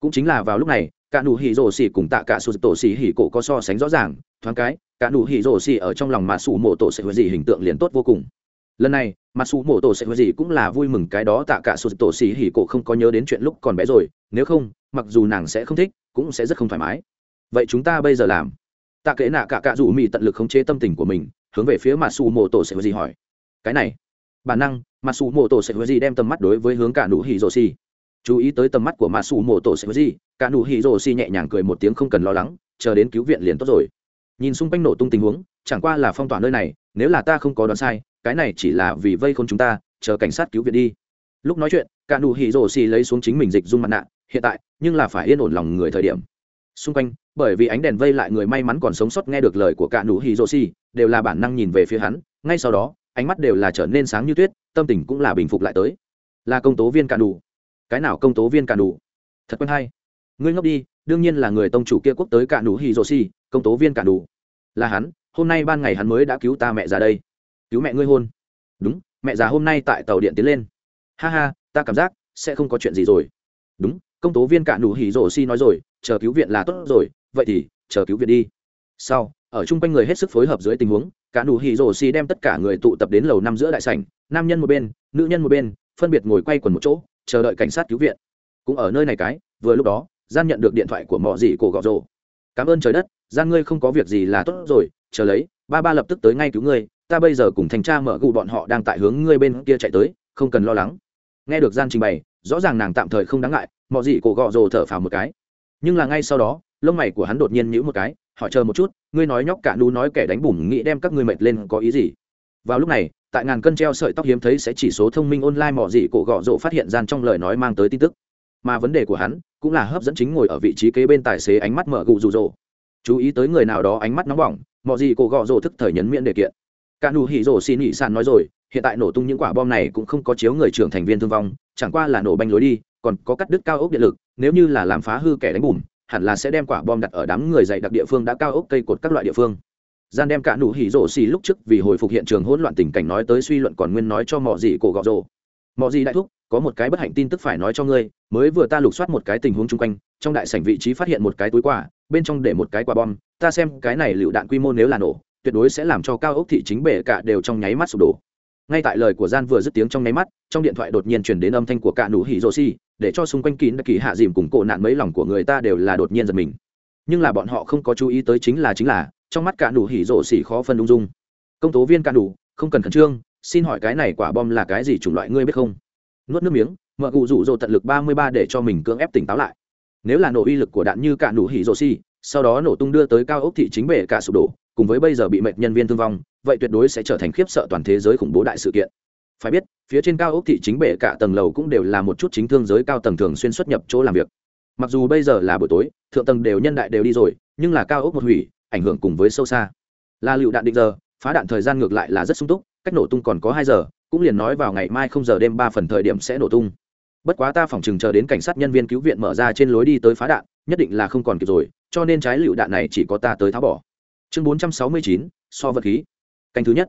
Cũng chính là vào lúc này, cả nụ hỉ rổ xì cùng tạ cả sụt tổ xì hỉ cổ có so sánh rõ ràng, thoáng cái, cả nụ hỉ rổ xì ở trong lòng mà sủ mộ tổ sẽ huệ gì hình tượng liền tốt vô cùng. Lần này mà xù mổ tổ sẽ hơi gì cũng là vui mừng cái đó tạ cả sụt tổ xì hỉ cổ không có nhớ đến chuyện lúc còn bé rồi, nếu không, mặc dù nàng sẽ không thích, cũng sẽ rất không thoải mái. Vậy chúng ta bây giờ làm. Tạ kệ nạ cả cả rủ mì tận lực khống chế tâm tình của mình, hướng về phía mà xù mổ tổ sẽ hơi gì hỏi. Cái này. Bản năng, mà xù mổ tổ sẽ hơi gì đem tầm mắt đối với hướng cả nụ hỉ rồ xì. Chú ý tới tầm mắt của mà xù mổ tổ sẽ hơi gì, cả nụ hỉ rồ xì nhẹ nhàng cười một tiếng không cần lo lắng, chờ đến cứu viện liền tốt rồi. Nhìn xung quanh nổ tung tình huống, chẳng qua là phong tỏa nơi này, nếu là ta không có đoán sai cái này chỉ là vì vây khốn chúng ta, chờ cảnh sát cứu viện đi. Lúc nói chuyện, cả nụ hỉ rổ xì lấy xuống chính mình dịch dung mặt nạ, hiện tại, nhưng là phải yên ổn lòng người thời điểm. Xung quanh, bởi vì ánh đèn vây lại người may mắn còn sống sót nghe được lời của cả nụ hỉ rổ xì, đều là bản năng nhìn về phía hắn, ngay sau đó, ánh mắt đều là trở nên sáng như tuyết, tâm tình cũng là bình phục lại tới. Là công tố viên cả nụ. Cái nào công tố viên cả nụ? Thật quen hay. Ngươi ngốc đi, đương nhiên là người tông chủ kia quốc tới cả nụ hỉ rổ xì, công tố viên cả nụ. Là hắn, hôm nay ban ngày hắn mới đã cứu ta mẹ ra đây cứu mẹ ngươi hôn. Đúng, mẹ già hôm nay tại tàu điện tiến lên. Ha ha, ta cảm giác sẽ không có chuyện gì rồi. Đúng, công tố viên cả nụ hỉ rổ xi nói rồi, chờ cứu viện là tốt rồi, vậy thì chờ cứu viện đi. Sau, ở chung quanh người hết sức phối hợp dưới tình huống, cả nụ hỉ rổ xi đem tất cả người tụ tập đến lầu năm giữa đại sảnh, nam nhân một bên, nữ nhân một bên, phân biệt ngồi quay quần một chỗ, chờ đợi cảnh sát cứu viện. Cũng ở nơi này cái, vừa lúc đó, gian nhận được điện thoại của mọ dì cổ gọ rồ. Cảm ơn trời đất, gian ngươi không có việc gì là tốt rồi, chờ lấy, ba ba lập tức tới ngay cứu ngươi ta bây giờ cùng thanh tra mở gụ bọn họ đang tại hướng ngươi bên kia chạy tới, không cần lo lắng. Nghe được gian trình bày, rõ ràng nàng tạm thời không đáng ngại mọi gì cổ gọ rồ thở phào một cái. Nhưng là ngay sau đó, lông mày của hắn đột nhiên nhíu một cái họ chờ một chút, ngươi nói nhóc cả nú nói kẻ đánh bùn nghĩ đem các ngươi mệt lên có ý gì? Vào lúc này, tại ngàn cân treo sợi tóc hiếm thấy sẽ chỉ số thông minh online mỏ gì cổ gọ rồ phát hiện gian trong lời nói mang tới tin tức. Mà vấn đề của hắn cũng là hấp dẫn chính ngồi ở vị trí kế bên tài xế ánh mắt mở gù rụ rồ. chú ý tới người nào đó ánh mắt nóng bỏng mỏ gì cổ gọ rồ thức thời nhấn miễn để kiện cả nụ hỉ rổ xin nghị sạn nói rồi, hiện tại nổ tung những quả bom này cũng không có chiếu người trưởng thành viên thương vong, chẳng qua là nổ banh lối đi, còn có cắt đứt cao ốc điện lực, nếu như là làm phá hư kẻ đánh bùm hẳn là sẽ đem quả bom đặt ở đám người dạy đặc địa phương đã cao ốc cây cột các loại địa phương. Gian đem cả nụ hỉ rổ xì lúc trước vì hồi phục hiện trường hỗn loạn tình cảnh nói tới suy luận còn nguyên nói cho mọi gì cổ gọ rồ. Mọi gì đại thúc, có một cái bất hạnh tin tức phải nói cho ngươi, mới vừa ta lục soát một cái tình huống chung quanh, trong đại sảnh vị trí phát hiện một cái túi quả bên trong để một cái quả bom, ta xem cái này lựu đạn quy mô nếu là nổ tuyệt đối sẽ làm cho cao ốc thị chính bể cả đều trong nháy mắt sụp đổ. Ngay tại lời của gian vừa dứt tiếng trong nháy mắt, trong điện thoại đột nhiên chuyển đến âm thanh của cả nụ hỉ rô si để cho xung quanh kín kỳ hạ dìm cùng cổ nạn mấy lòng của người ta đều là đột nhiên giật mình. Nhưng là bọn họ không có chú ý tới chính là chính là, trong mắt cả nụ hỉ rộ xỉ khó phân ung dung. Công tố viên cả nụ, không cần khẩn trương, xin hỏi cái này quả bom là cái gì chủng loại ngươi biết không? Nuốt nước miếng mợ cụ rủ rộ tận lực ba mươi ba để cho mình cưỡng ép tỉnh táo lại. Nếu là nổ uy lực của đạn như cả nụ hỉ rộ xỉ sau đó nổ tung đưa tới cao ốc thị chính bể cả sụp đổ cùng với bây giờ bị mệt nhân viên thương vong, vậy tuyệt đối sẽ trở thành khiếp sợ toàn thế giới khủng bố đại sự kiện. Phải biết, phía trên cao ốc thị chính bể cả tầng lầu cũng đều là một chút chính thương giới cao tầng thường xuyên xuất nhập chỗ làm việc. Mặc dù bây giờ là buổi tối, thượng tầng đều nhân đại đều đi rồi, nhưng là cao ốc một hủy, ảnh hưởng cùng với sâu xa. Là lựu đạn định giờ, phá đạn thời gian ngược lại là rất sung túc, cách nổ tung còn có hai giờ, cũng liền nói vào ngày mai không giờ đêm ba phần thời điểm sẽ nổ tung. Bất quá ta phòng chừng chờ đến cảnh sát nhân viên cứu viện mở ra trên lối đi tới phá đạn, nhất định là không còn kịp rồi, cho nên trái lựu đạn này chỉ có ta tới tháo bỏ chương bốn trăm sáu mươi chín, so vật khí. Canh thứ nhất.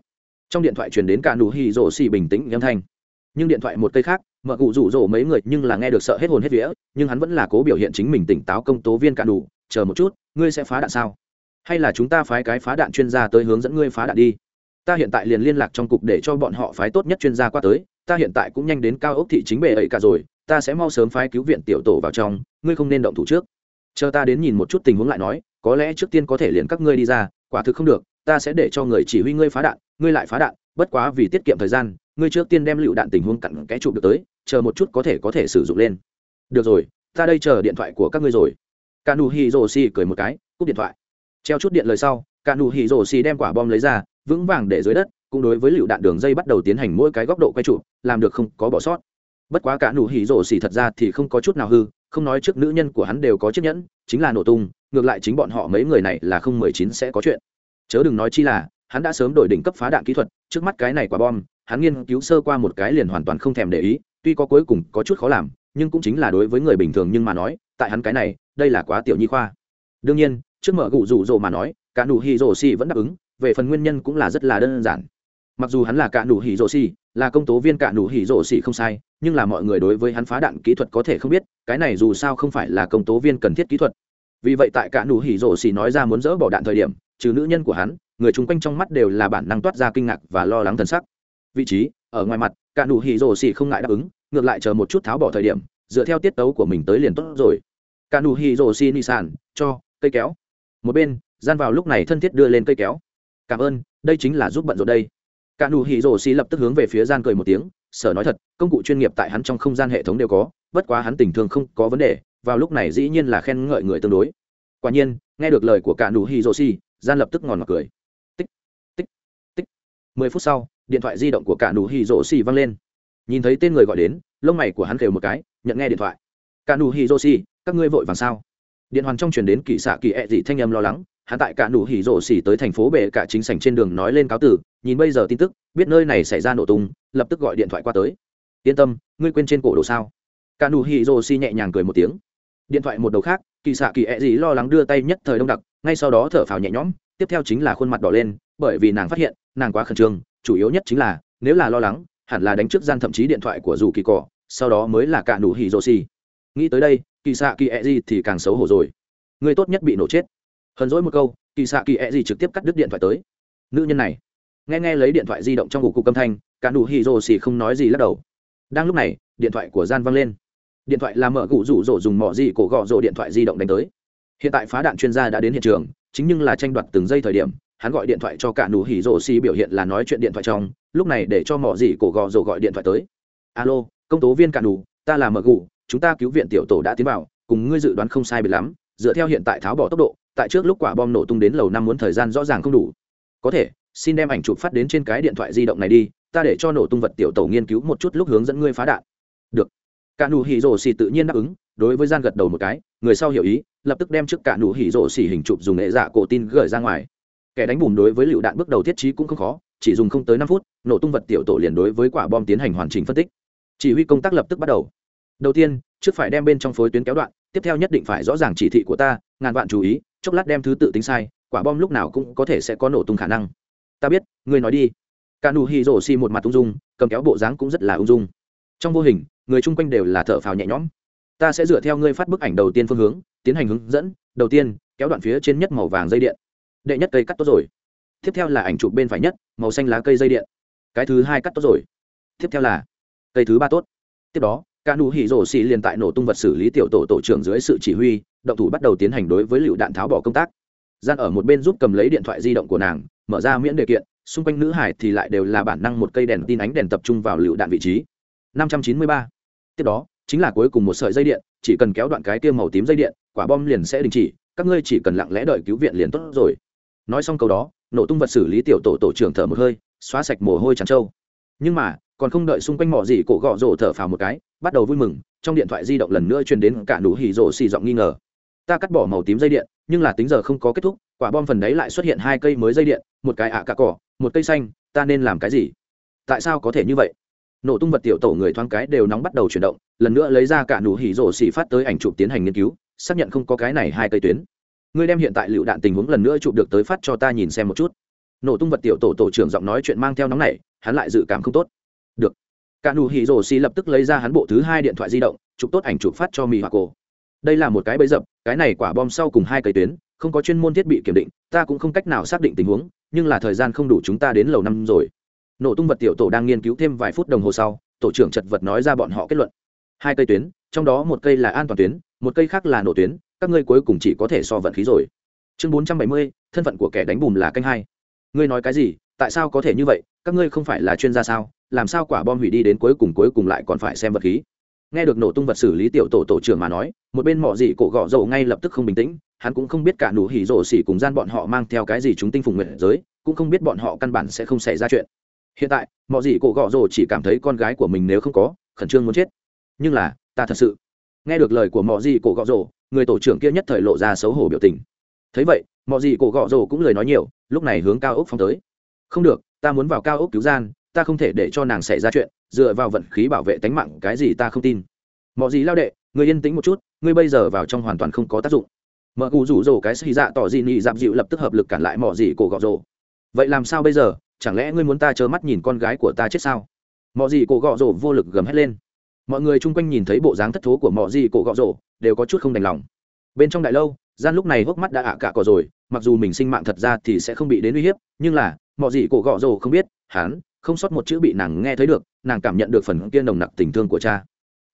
Trong điện thoại truyền đến cả nụ hì rổ xì bình tĩnh âm thanh. Nhưng điện thoại một cây khác mở cụ rủ rổ mấy người nhưng là nghe được sợ hết hồn hết vía, nhưng hắn vẫn là cố biểu hiện chính mình tỉnh táo công tố viên cả đủ chờ một chút, ngươi sẽ phá đạn sao? Hay là chúng ta phái cái phá đạn chuyên gia tới hướng dẫn ngươi phá đạn đi? Ta hiện tại liền liên lạc trong cục để cho bọn họ phái tốt nhất chuyên gia qua tới, ta hiện tại cũng nhanh đến cao ốc thị chính bề ấy cả rồi, ta sẽ mau sớm phái cứu viện tiểu tổ vào trong, ngươi không nên động thủ trước. Chờ ta đến nhìn một chút tình huống lại nói, có lẽ trước tiên có thể liền các ngươi đi ra quả thực không được, ta sẽ để cho người chỉ huy ngươi phá đạn, ngươi lại phá đạn, bất quá vì tiết kiệm thời gian, ngươi trước tiên đem lựu đạn tình huống cặn cái chụp được tới, chờ một chút có thể có thể sử dụng lên. Được rồi, ta đây chờ điện thoại của các ngươi rồi. Cả nụ hì rồ xì cười một cái, cúp điện thoại. Treo chút điện lời sau cả nụ hì rồ xì đem quả bom lấy ra, vững vàng để dưới đất, cũng đối với lựu đạn đường dây bắt đầu tiến hành mỗi cái góc độ quay chụp, làm được không có bỏ sót. Bất quá cả nụ hỉ rổ xỉ thật ra thì không có chút nào hư, không nói trước nữ nhân của hắn đều có chiếc nhẫn, chính là nổ tung ngược lại chính bọn họ mấy người này là không mười chín sẽ có chuyện. Chớ đừng nói chi là, hắn đã sớm đổi đỉnh cấp phá đạn kỹ thuật, trước mắt cái này quả bom, hắn nghiên cứu sơ qua một cái liền hoàn toàn không thèm để ý, tuy có cuối cùng có chút khó làm, nhưng cũng chính là đối với người bình thường nhưng mà nói, tại hắn cái này, đây là quá tiểu nhi khoa. Đương nhiên, trước mở gụ rủ rồ mà nói, cả nụ hì rồ xì vẫn đáp ứng, về phần nguyên nhân cũng là rất là đơn giản. Mặc dù hắn là cả nụ hỉ rổ xì, là công tố viên cả nụ hỉ rổ xì không sai, nhưng là mọi người đối với hắn phá đạn kỹ thuật có thể không biết, cái này dù sao không phải là công tố viên cần thiết kỹ thuật vì vậy tại cả nụ hỉ rổ xì nói ra muốn dỡ bỏ đạn thời điểm, trừ nữ nhân của hắn, người chung quanh trong mắt đều là bản năng toát ra kinh ngạc và lo lắng thần sắc. Vị trí, ở ngoài mặt, cả nụ hỉ rổ xì không ngại đáp ứng, ngược lại chờ một chút tháo bỏ thời điểm, dựa theo tiết tấu của mình tới liền tốt rồi. Cả nụ hỉ rổ xì xỉ nisan cho, cây kéo. Một bên, gian vào lúc này thân thiết đưa lên cây kéo. Cảm ơn, đây chính là giúp bận rồi đây. Cả nụ hỉ rổ xì lập tức hướng về phía gian cười một tiếng, sở nói thật, công cụ chuyên nghiệp tại hắn trong không gian hệ thống đều có, bất quá hắn tình thương không có vấn đề vào lúc này dĩ nhiên là khen ngợi người tương đối. Quả nhiên, nghe được lời của cả nụ hi joshi gian lập tức ngòn mặt cười. Tích tích tích. Mười phút sau, điện thoại di động của cả nụ hi joshi vang lên. Nhìn thấy tên người gọi đến, lông mày của hắn kêu một cái, nhận nghe điện thoại. Cả nụ hi joshi các ngươi vội vàng sao? Điện hoàn trong truyền đến kỳ xạ kỳ dị thanh âm lo lắng, hắn tại cả nụ hỉ rộ xỉ tới thành phố bệ cả chính sảnh trên đường nói lên cáo tử nhìn bây giờ tin tức, biết nơi này xảy ra nổ tung, lập tức gọi điện thoại qua tới. Yên tâm, ngươi quên trên cổ đồ sao? Cả nụ hỉ rộ xỉ nhẹ nhàng cười một tiếng điện thoại một đầu khác, kỳ xạ kỳ ẹ、e、gì lo lắng đưa tay nhất thời đông đặc, ngay sau đó thở phào nhẹ nhõm, tiếp theo chính là khuôn mặt đỏ lên, bởi vì nàng phát hiện, nàng quá khẩn trương, chủ yếu nhất chính là, nếu là lo lắng, hẳn là đánh trước gian thậm chí điện thoại của dù kỳ cỏ, sau đó mới là cả nụ hỉ rô xì. Nghĩ tới đây, kỳ xạ kỳ ẹ、e、gì thì càng xấu hổ rồi. Người tốt nhất bị nổ chết. Hờn dỗi một câu, kỳ xạ kỳ ẹ、e、gì trực tiếp cắt đứt điện thoại tới. Nữ nhân này. Nghe nghe lấy điện thoại di động trong ngủ cục âm thanh, cả nụ hỉ rô xì không nói gì lắc đầu. Đang lúc này, điện thoại của gian văng lên điện thoại là mở cụ rủ rỗ dùng mỏ gì cổ gọ rỗ điện thoại di động đánh tới. Hiện tại phá đạn chuyên gia đã đến hiện trường, chính nhưng là tranh đoạt từng giây thời điểm, hắn gọi điện thoại cho cả nụ hỉ rỗ xì biểu hiện là nói chuyện điện thoại trong, lúc này để cho mỏ gì cổ gọ rỗ gọi điện thoại tới. Alo, công tố viên cả nụ, ta là mở cụ chúng ta cứu viện tiểu tổ đã tiến vào, cùng ngươi dự đoán không sai biệt lắm, dựa theo hiện tại tháo bỏ tốc độ, tại trước lúc quả bom nổ tung đến lầu năm muốn thời gian rõ ràng không đủ. Có thể, xin đem ảnh chụp phát đến trên cái điện thoại di động này đi, ta để cho nổ tung vật tiểu tổ nghiên cứu một chút lúc hướng dẫn ngươi phá đạn cả nụ hỉ rổ xì tự nhiên đáp ứng, đối với gian gật đầu một cái, người sau hiểu ý, lập tức đem trước cả nụ hỉ rổ xì hình chụp dùng nghệ dạ cổ tin gửi ra ngoài. Kẻ đánh bùm đối với lựu đạn bước đầu thiết trí cũng không khó, chỉ dùng không tới năm phút, nổ tung vật tiểu tổ liền đối với quả bom tiến hành hoàn chỉnh phân tích. Chỉ huy công tác lập tức bắt đầu. Đầu tiên, trước phải đem bên trong phối tuyến kéo đoạn, tiếp theo nhất định phải rõ ràng chỉ thị của ta, ngàn vạn chú ý, chốc lát đem thứ tự tính sai, quả bom lúc nào cũng có thể sẽ có nổ tung khả năng. Ta biết, ngươi nói đi. Cả nụ hỉ rổ xỉ một mặt ung dung, cầm kéo bộ dáng cũng rất là ung dung. Trong vô hình người chung quanh đều là thợ phào nhẹ nhõm. Ta sẽ dựa theo ngươi phát bức ảnh đầu tiên phương hướng, tiến hành hướng dẫn. Đầu tiên, kéo đoạn phía trên nhất màu vàng dây điện. Đệ nhất cây cắt tốt rồi. Tiếp theo là ảnh chụp bên phải nhất, màu xanh lá cây dây điện. Cái thứ hai cắt tốt rồi. Tiếp theo là cây thứ ba tốt. Tiếp đó ca nụ hỉ rổ xì liền tại nổ tung vật xử lý tiểu tổ tổ trưởng dưới sự chỉ huy, động thủ bắt đầu tiến hành đối với lựu đạn tháo bỏ công tác. Gian ở một bên giúp cầm lấy điện thoại di động của nàng, mở ra miễn điều kiện, xung quanh nữ hải thì lại đều là bản năng một cây đèn tin ánh đèn tập trung vào lựu đạn vị trí. 593 tiếp đó, chính là cuối cùng một sợi dây điện, chỉ cần kéo đoạn cái tiêu màu tím dây điện, quả bom liền sẽ đình chỉ, các ngươi chỉ cần lặng lẽ đợi cứu viện liền tốt rồi. Nói xong câu đó, nổ tung vật xử lý tiểu tổ tổ trưởng thở một hơi, xóa sạch mồ hôi trắng trâu. Nhưng mà, còn không đợi xung quanh mỏ gì cổ gọ rổ thở phào một cái, bắt đầu vui mừng, trong điện thoại di động lần nữa truyền đến cả nụ hỉ rổ xì giọng nghi ngờ. Ta cắt bỏ màu tím dây điện, nhưng là tính giờ không có kết thúc, quả bom phần đấy lại xuất hiện hai cây mới dây điện, một cái ạ à cà cỏ, một cây xanh, ta nên làm cái gì? Tại sao có thể như vậy? nổ tung vật tiểu tổ người thoáng cái đều nóng bắt đầu chuyển động, lần nữa lấy ra cả nụ hỉ rổ xỉ phát tới ảnh chụp tiến hành nghiên cứu, xác nhận không có cái này hai cây tuyến. Ngươi đem hiện tại lựu đạn tình huống lần nữa chụp được tới phát cho ta nhìn xem một chút. Nổ tung vật tiểu tổ tổ trưởng giọng nói chuyện mang theo nóng này hắn lại dự cảm không tốt. Được. Cả nụ hỉ rổ xỉ lập tức lấy ra hắn bộ thứ hai điện thoại di động, chụp tốt ảnh chụp phát cho mỹ hoa cổ đây là một cái bẫy dập, cái này quả bom sau cùng hai cây tuyến, không có chuyên môn thiết bị kiểm định, ta cũng không cách nào xác định tình huống, nhưng là thời gian không đủ chúng ta đến lầu năm rồi nổ tung vật tiểu tổ đang nghiên cứu thêm vài phút đồng hồ sau, tổ trưởng chật vật nói ra bọn họ kết luận. Hai cây tuyến, trong đó một cây là an toàn tuyến, một cây khác là nổ tuyến, các ngươi cuối cùng chỉ có thể so vận khí rồi. Chương bốn trăm bảy mươi, thân phận của kẻ đánh bùm là canh hai. Ngươi nói cái gì? Tại sao có thể như vậy? Các ngươi không phải là chuyên gia sao? Làm sao quả bom hủy đi đến cuối cùng cuối cùng lại còn phải xem vật khí? Nghe được nổ tung vật xử lý tiểu tổ tổ trưởng mà nói, một bên mỏ dị cổ gõ dầu ngay lập tức không bình tĩnh, hắn cũng không biết cả nụ hỉ rổ xỉ cùng gian bọn họ mang theo cái gì chúng tinh phùng nguyện giới, cũng không biết bọn họ căn bản sẽ không xảy ra chuyện hiện tại, mọi gì cổ gọ rồ chỉ cảm thấy con gái của mình nếu không có, khẩn trương muốn chết. Nhưng là, ta thật sự. Nghe được lời của mọi gì cổ gọ rồ, người tổ trưởng kia nhất thời lộ ra xấu hổ biểu tình. Thấy vậy, mọi gì cổ gọ rồ cũng lời nói nhiều, lúc này hướng cao ốc phong tới. Không được, ta muốn vào cao ốc cứu gian, ta không thể để cho nàng xảy ra chuyện, dựa vào vận khí bảo vệ tánh mạng, cái gì ta không tin. Mọi gì lao đệ người yên tĩnh một chút người bây giờ vào trong hoàn toàn không có tác dụng. Mợ cụ rủ rồ cái xì dạ tỏ dị nị dạp dịu lập tức hợp lực cản lại mọi gì cổ gọ rồ. Vậy làm sao bây giờ? chẳng lẽ ngươi muốn ta trơ mắt nhìn con gái của ta chết sao? Mọi gì cổ gọ rổ vô lực gầm hét lên. Mọi người chung quanh nhìn thấy bộ dáng thất thố của mọi gì cổ gọ rổ, đều có chút không đành lòng. Bên trong đại lâu, gian lúc này hốc mắt đã ạ à cả cỏ rồi, mặc dù mình sinh mạng thật ra thì sẽ không bị đến uy hiếp, nhưng là mọi gì cổ gọ rổ không biết, hắn không sót một chữ bị nàng nghe thấy được, nàng cảm nhận được phần kia nồng nặc tình thương của cha.